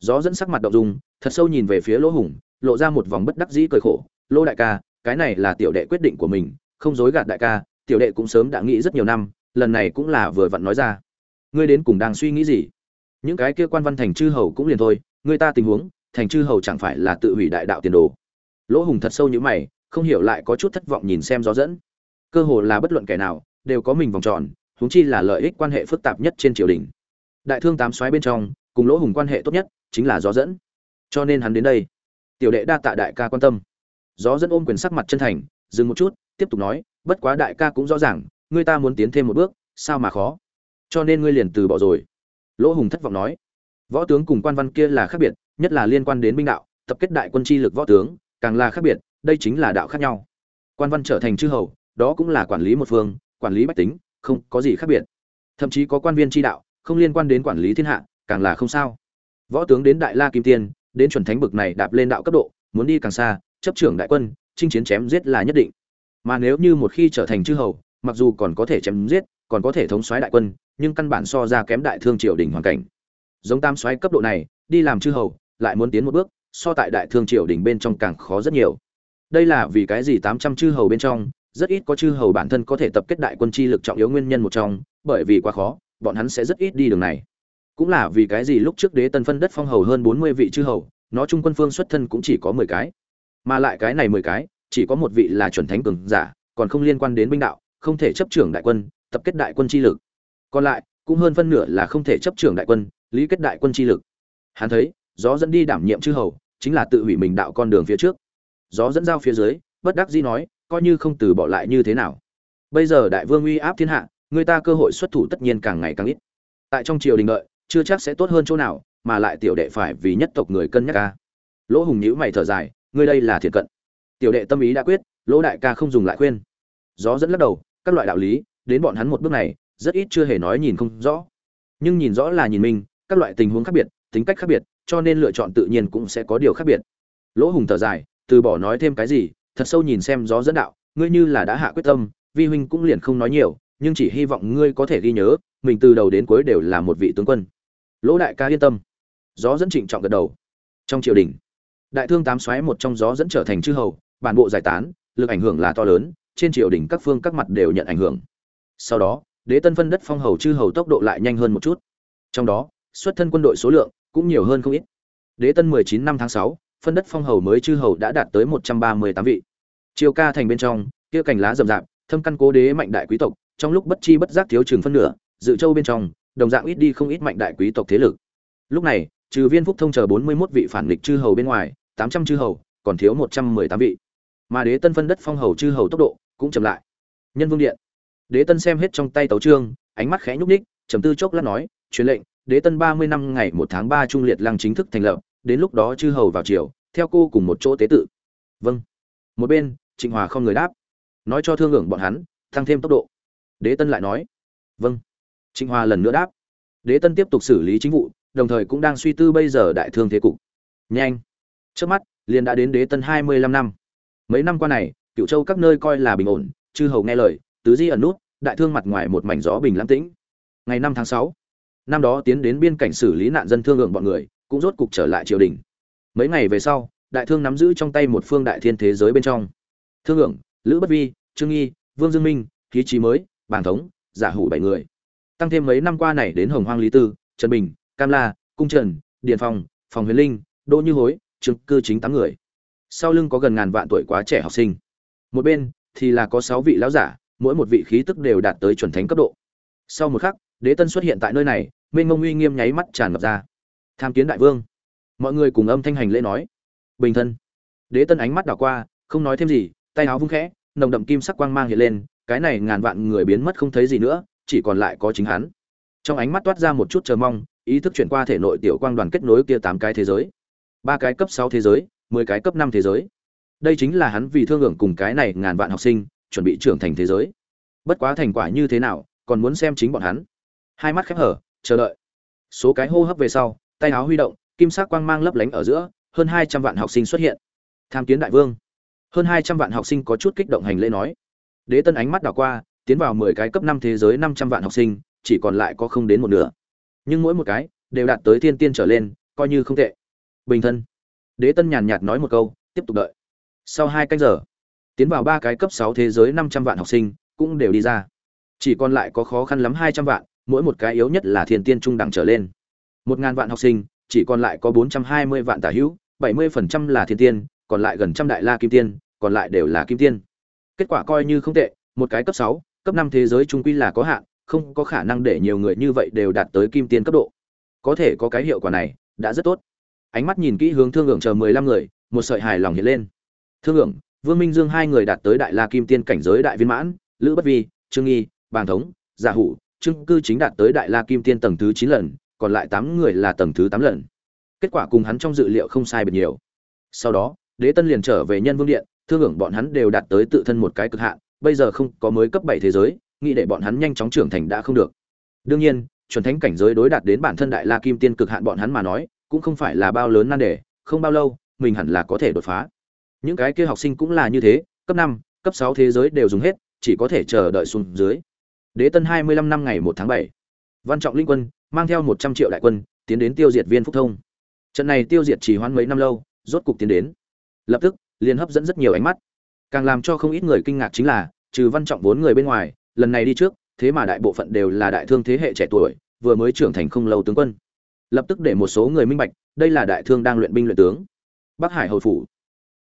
Gió dẫn sắc mặt động dung, thật sâu nhìn về phía lỗ hùng, lộ ra một vòng bất đắc dĩ cười khổ. Lỗ đại ca, cái này là tiểu đệ quyết định của mình, không dối gạt đại ca, tiểu đệ cũng sớm đã nghĩ rất nhiều năm, lần này cũng là vừa vặn nói ra. Ngươi đến cùng đang suy nghĩ gì? Những cái kia quan văn thành chư hầu cũng liền thôi, người ta tình huống, thành chư hầu chẳng phải là tự hủy đại đạo tiền đồ. Lỗ hùng thật sâu như mày, không hiểu lại có chút thất vọng nhìn xem gió dẫn. Cơ hồ là bất luận kẻ nào, đều có mình vòng tròn, huống chi là lợi ích quan hệ phức tạp nhất trên triều đình đại thương tám xoáy bên trong, cùng lỗ hùng quan hệ tốt nhất chính là gió dẫn. Cho nên hắn đến đây. Tiểu đệ đa tạ đại ca quan tâm. Gió dẫn ôm quyền sắc mặt chân thành, dừng một chút, tiếp tục nói, bất quá đại ca cũng rõ ràng ngươi ta muốn tiến thêm một bước, sao mà khó? Cho nên ngươi liền từ bỏ rồi. Lỗ hùng thất vọng nói. Võ tướng cùng quan văn kia là khác biệt, nhất là liên quan đến binh đạo, tập kết đại quân chi lực võ tướng, càng là khác biệt, đây chính là đạo khác nhau. Quan văn trở thành chư hầu, đó cũng là quản lý một phương, quản lý bách tính, không có gì khác biệt. Thậm chí có quan viên chi đạo không liên quan đến quản lý thiên hạ, càng là không sao. Võ tướng đến đại la kim tiên, đến chuẩn thánh bực này đạp lên đạo cấp độ, muốn đi càng xa, chấp trưởng đại quân, chinh chiến chém giết là nhất định. Mà nếu như một khi trở thành chư hầu, mặc dù còn có thể chém giết, còn có thể thống soái đại quân, nhưng căn bản so ra kém đại thương triều đình hoàn cảnh. Giống tam soái cấp độ này, đi làm chư hầu, lại muốn tiến một bước, so tại đại thương triều đình bên trong càng khó rất nhiều. Đây là vì cái gì tám trăm chư hầu bên trong, rất ít có chư hầu bản thân có thể tập kết đại quân chi lực trọng yếu nguyên nhân một trong, bởi vì quá khó bọn hắn sẽ rất ít đi đường này. Cũng là vì cái gì lúc trước đế tân phân đất phong hầu hơn bốn mươi vị chư hầu, nó trung quân phương xuất thân cũng chỉ có mười cái. Mà lại cái này mười cái, chỉ có một vị là chuẩn thánh cường giả, còn không liên quan đến binh đạo, không thể chấp trưởng đại quân, tập kết đại quân chi lực. Còn lại, cũng hơn phân nửa là không thể chấp trưởng đại quân, lý kết đại quân chi lực. Hắn thấy, gió dẫn đi đảm nhiệm chư hầu, chính là tự hủy mình đạo con đường phía trước. Gió dẫn giao phía dưới, bất đắc dĩ nói, coi như không từ bỏ lại như thế nào. Bây giờ đại vương uy áp thiên hạ người ta cơ hội xuất thủ tất nhiên càng ngày càng ít. Tại trong triều đình đợi, chưa chắc sẽ tốt hơn chỗ nào, mà lại tiểu đệ phải vì nhất tộc người cân nhắc ca lỗ hùng nhíu mày thở dài, ngươi đây là thiệt cận. Tiểu đệ tâm ý đã quyết, lỗ đại ca không dùng lại khuyên. Gió dẫn lắc đầu, các loại đạo lý, đến bọn hắn một bước này, rất ít chưa hề nói nhìn không rõ. Nhưng nhìn rõ là nhìn mình, các loại tình huống khác biệt, tính cách khác biệt, cho nên lựa chọn tự nhiên cũng sẽ có điều khác biệt. Lỗ hùng thở dài, từ bỏ nói thêm cái gì, thật sâu nhìn xem gió dẫn đạo, ngươi như là đã hạ quyết tâm, vi huynh cũng liền không nói nhiều nhưng chỉ hy vọng ngươi có thể ghi nhớ mình từ đầu đến cuối đều là một vị tướng quân. Lỗ đại ca yên tâm. Gió dẫn trịnh trọng gật đầu. Trong triều đình đại thương tám xoáy một trong gió dẫn trở thành chư hầu bản bộ giải tán lực ảnh hưởng là to lớn trên triều đình các phương các mặt đều nhận ảnh hưởng. Sau đó đế tân phân đất phong hầu chư hầu tốc độ lại nhanh hơn một chút. Trong đó xuất thân quân đội số lượng cũng nhiều hơn không ít. Đế tân 19 năm tháng 6, phân đất phong hầu mới chư hầu đã đạt tới 138 vị. Triều ca thành bên trong kia cành lá rậm rạp thâm căn cố đế mạnh đại quý tộc trong lúc bất chi bất giác thiếu trường phân nửa, dự châu bên trong, đồng dạng ít đi không ít mạnh đại quý tộc thế lực. Lúc này, trừ viên phúc thông chờ 41 vị phản nghịch chư hầu bên ngoài 800 chư hầu, còn thiếu 118 vị. Mà đế tân phân đất phong hầu chư hầu tốc độ cũng chậm lại. Nhân vương điện. Đế tân xem hết trong tay tấu trương, ánh mắt khẽ nhúc ních trầm tư chốc lát nói, truyền lệnh, đế tân ba mươi năm ngày một tháng ba trung liệt lăng chính thức thành lập, đến lúc đó chư hầu vào triều, theo cô cùng một chỗ tế tự. Vâng. Một bên, trịnh hòa không người đáp. Nói cho thương hưởng bọn hắn, tăng thêm tốc độ đế tân lại nói vâng. Trịnh Hoa lần nữa đáp, đế tân tiếp tục xử lý chính vụ, đồng thời cũng đang suy tư bây giờ đại thương thế cục. Nhanh. Trước mắt, liền đã đến đế tân hai mươi lăm năm. Mấy năm qua này cựu châu các nơi coi là bình ổn, chư hầu nghe lời, tứ di ẩn nút, đại thương mặt ngoài một mảnh gió bình lãng tĩnh. Ngày năm tháng sáu, năm đó tiến đến biên cảnh xử lý nạn dân thương lượng bọn người, cũng rốt cục trở lại triều đình. Mấy ngày về sau, đại thương nắm giữ trong tay một phương đại thiên thế giới bên trong. Thương lượng, lữ bất vi, trương nghi, vương dương minh khí trí mới bàng thống, giả hủ bảy người. Tăng thêm mấy năm qua này đến hồng hoang lý tư, trần bình, cam la, cung trần, điền phong, phòng huyền linh, đỗ như hối, trương cư chính tám người. Sau lưng có gần ngàn vạn tuổi quá trẻ học sinh. Một bên thì là có sáu vị lão giả, mỗi một vị khí tức đều đạt tới chuẩn thánh cấp độ. Sau một khắc, đế tân xuất hiện tại nơi này, mênh mông uy nghiêm nháy mắt tràn ngập ra. Tham kiến đại vương. Mọi người cùng âm thanh hành lễ nói. Bình thân. Đế tân ánh mắt đảo qua, không nói thêm gì, tay áo vung khẽ, nồng đậm kim sắc quang mang hiện lên cái này ngàn vạn người biến mất không thấy gì nữa, chỉ còn lại có chính hắn. Trong ánh mắt toát ra một chút chờ mong, ý thức chuyển qua thể nội tiểu quang đoàn kết nối kia tám cái thế giới. Ba cái cấp sáu thế giới, mười cái cấp năm thế giới. Đây chính là hắn vì thương hưởng cùng cái này ngàn vạn học sinh, chuẩn bị trưởng thành thế giới. Bất quá thành quả như thế nào, còn muốn xem chính bọn hắn. Hai mắt khép hở, chờ đợi. Số cái hô hấp về sau, tay áo huy động, kim sắc quang mang lấp lánh ở giữa, hơn hai trăm vạn học sinh xuất hiện. Tham kiến đại vương. Hơn hai trăm vạn học sinh có chút kích động hành lễ nói đế tân ánh mắt đảo qua, tiến vào mười cái cấp năm thế giới năm trăm vạn học sinh, chỉ còn lại có không đến một nửa. Nhưng mỗi một cái, đều đạt tới thiên tiên trở lên, coi như không tệ. Bình thân. Đế tân nhàn nhạt nói một câu, tiếp tục đợi. Sau hai canh giờ, tiến vào ba cái cấp sáu thế giới năm trăm vạn học sinh, cũng đều đi ra. Chỉ còn lại có khó khăn lắm hai trăm vạn, mỗi một cái yếu nhất là thiên tiên trung đẳng trở lên. Một ngàn vạn học sinh, chỉ còn lại có bốn trăm hai mươi vạn tả hữu, bảy mươi phần trăm là thiên tiên, còn lại gần trăm đại la kim tiên, còn lại đều là kim tiên kết quả coi như không tệ, một cái cấp sáu, cấp năm thế giới trung quy là có hạn, không có khả năng để nhiều người như vậy đều đạt tới kim tiên cấp độ. Có thể có cái hiệu quả này, đã rất tốt. Ánh mắt nhìn kỹ hướng thương hưởng chờ mười lăm người, một sợi hài lòng hiện lên. Thương hưởng vương minh dương hai người đạt tới đại la kim tiên cảnh giới đại viên mãn, lữ bất vi, trương nghi, bàng thống, giả hủ, trương cư chính đạt tới đại la kim tiên tầng thứ chín lần, còn lại tám người là tầng thứ tám lần. Kết quả cùng hắn trong dự liệu không sai biệt nhiều. Sau đó, đế tân liền trở về nhân vương điện thương hưởng bọn hắn đều đạt tới tự thân một cái cực hạn, bây giờ không có mới cấp bảy thế giới, nghĩ để bọn hắn nhanh chóng trưởng thành đã không được. Đương nhiên, chuẩn thánh cảnh giới đối đạt đến bản thân đại la kim tiên cực hạn bọn hắn mà nói, cũng không phải là bao lớn nan đề, không bao lâu, mình hẳn là có thể đột phá. Những cái kia học sinh cũng là như thế, cấp năm, cấp sáu thế giới đều dùng hết, chỉ có thể chờ đợi xuống dưới. Đế tân hai mươi lăm năm ngày một tháng bảy. Văn trọng linh quân, mang theo một trăm triệu đại quân, tiến đến tiêu diệt viên phúc thông. Trận này tiêu diệt chỉ hoãn mấy năm lâu, rốt cục tiến đến. Lập tức liền hấp dẫn rất nhiều ánh mắt. Càng làm cho không ít người kinh ngạc chính là, trừ văn trọng bốn người bên ngoài, lần này đi trước, thế mà đại bộ phận đều là đại thương thế hệ trẻ tuổi, vừa mới trưởng thành không lâu tướng quân. Lập tức để một số người minh bạch, đây là đại thương đang luyện binh luyện tướng. Bắc hải hồi phủ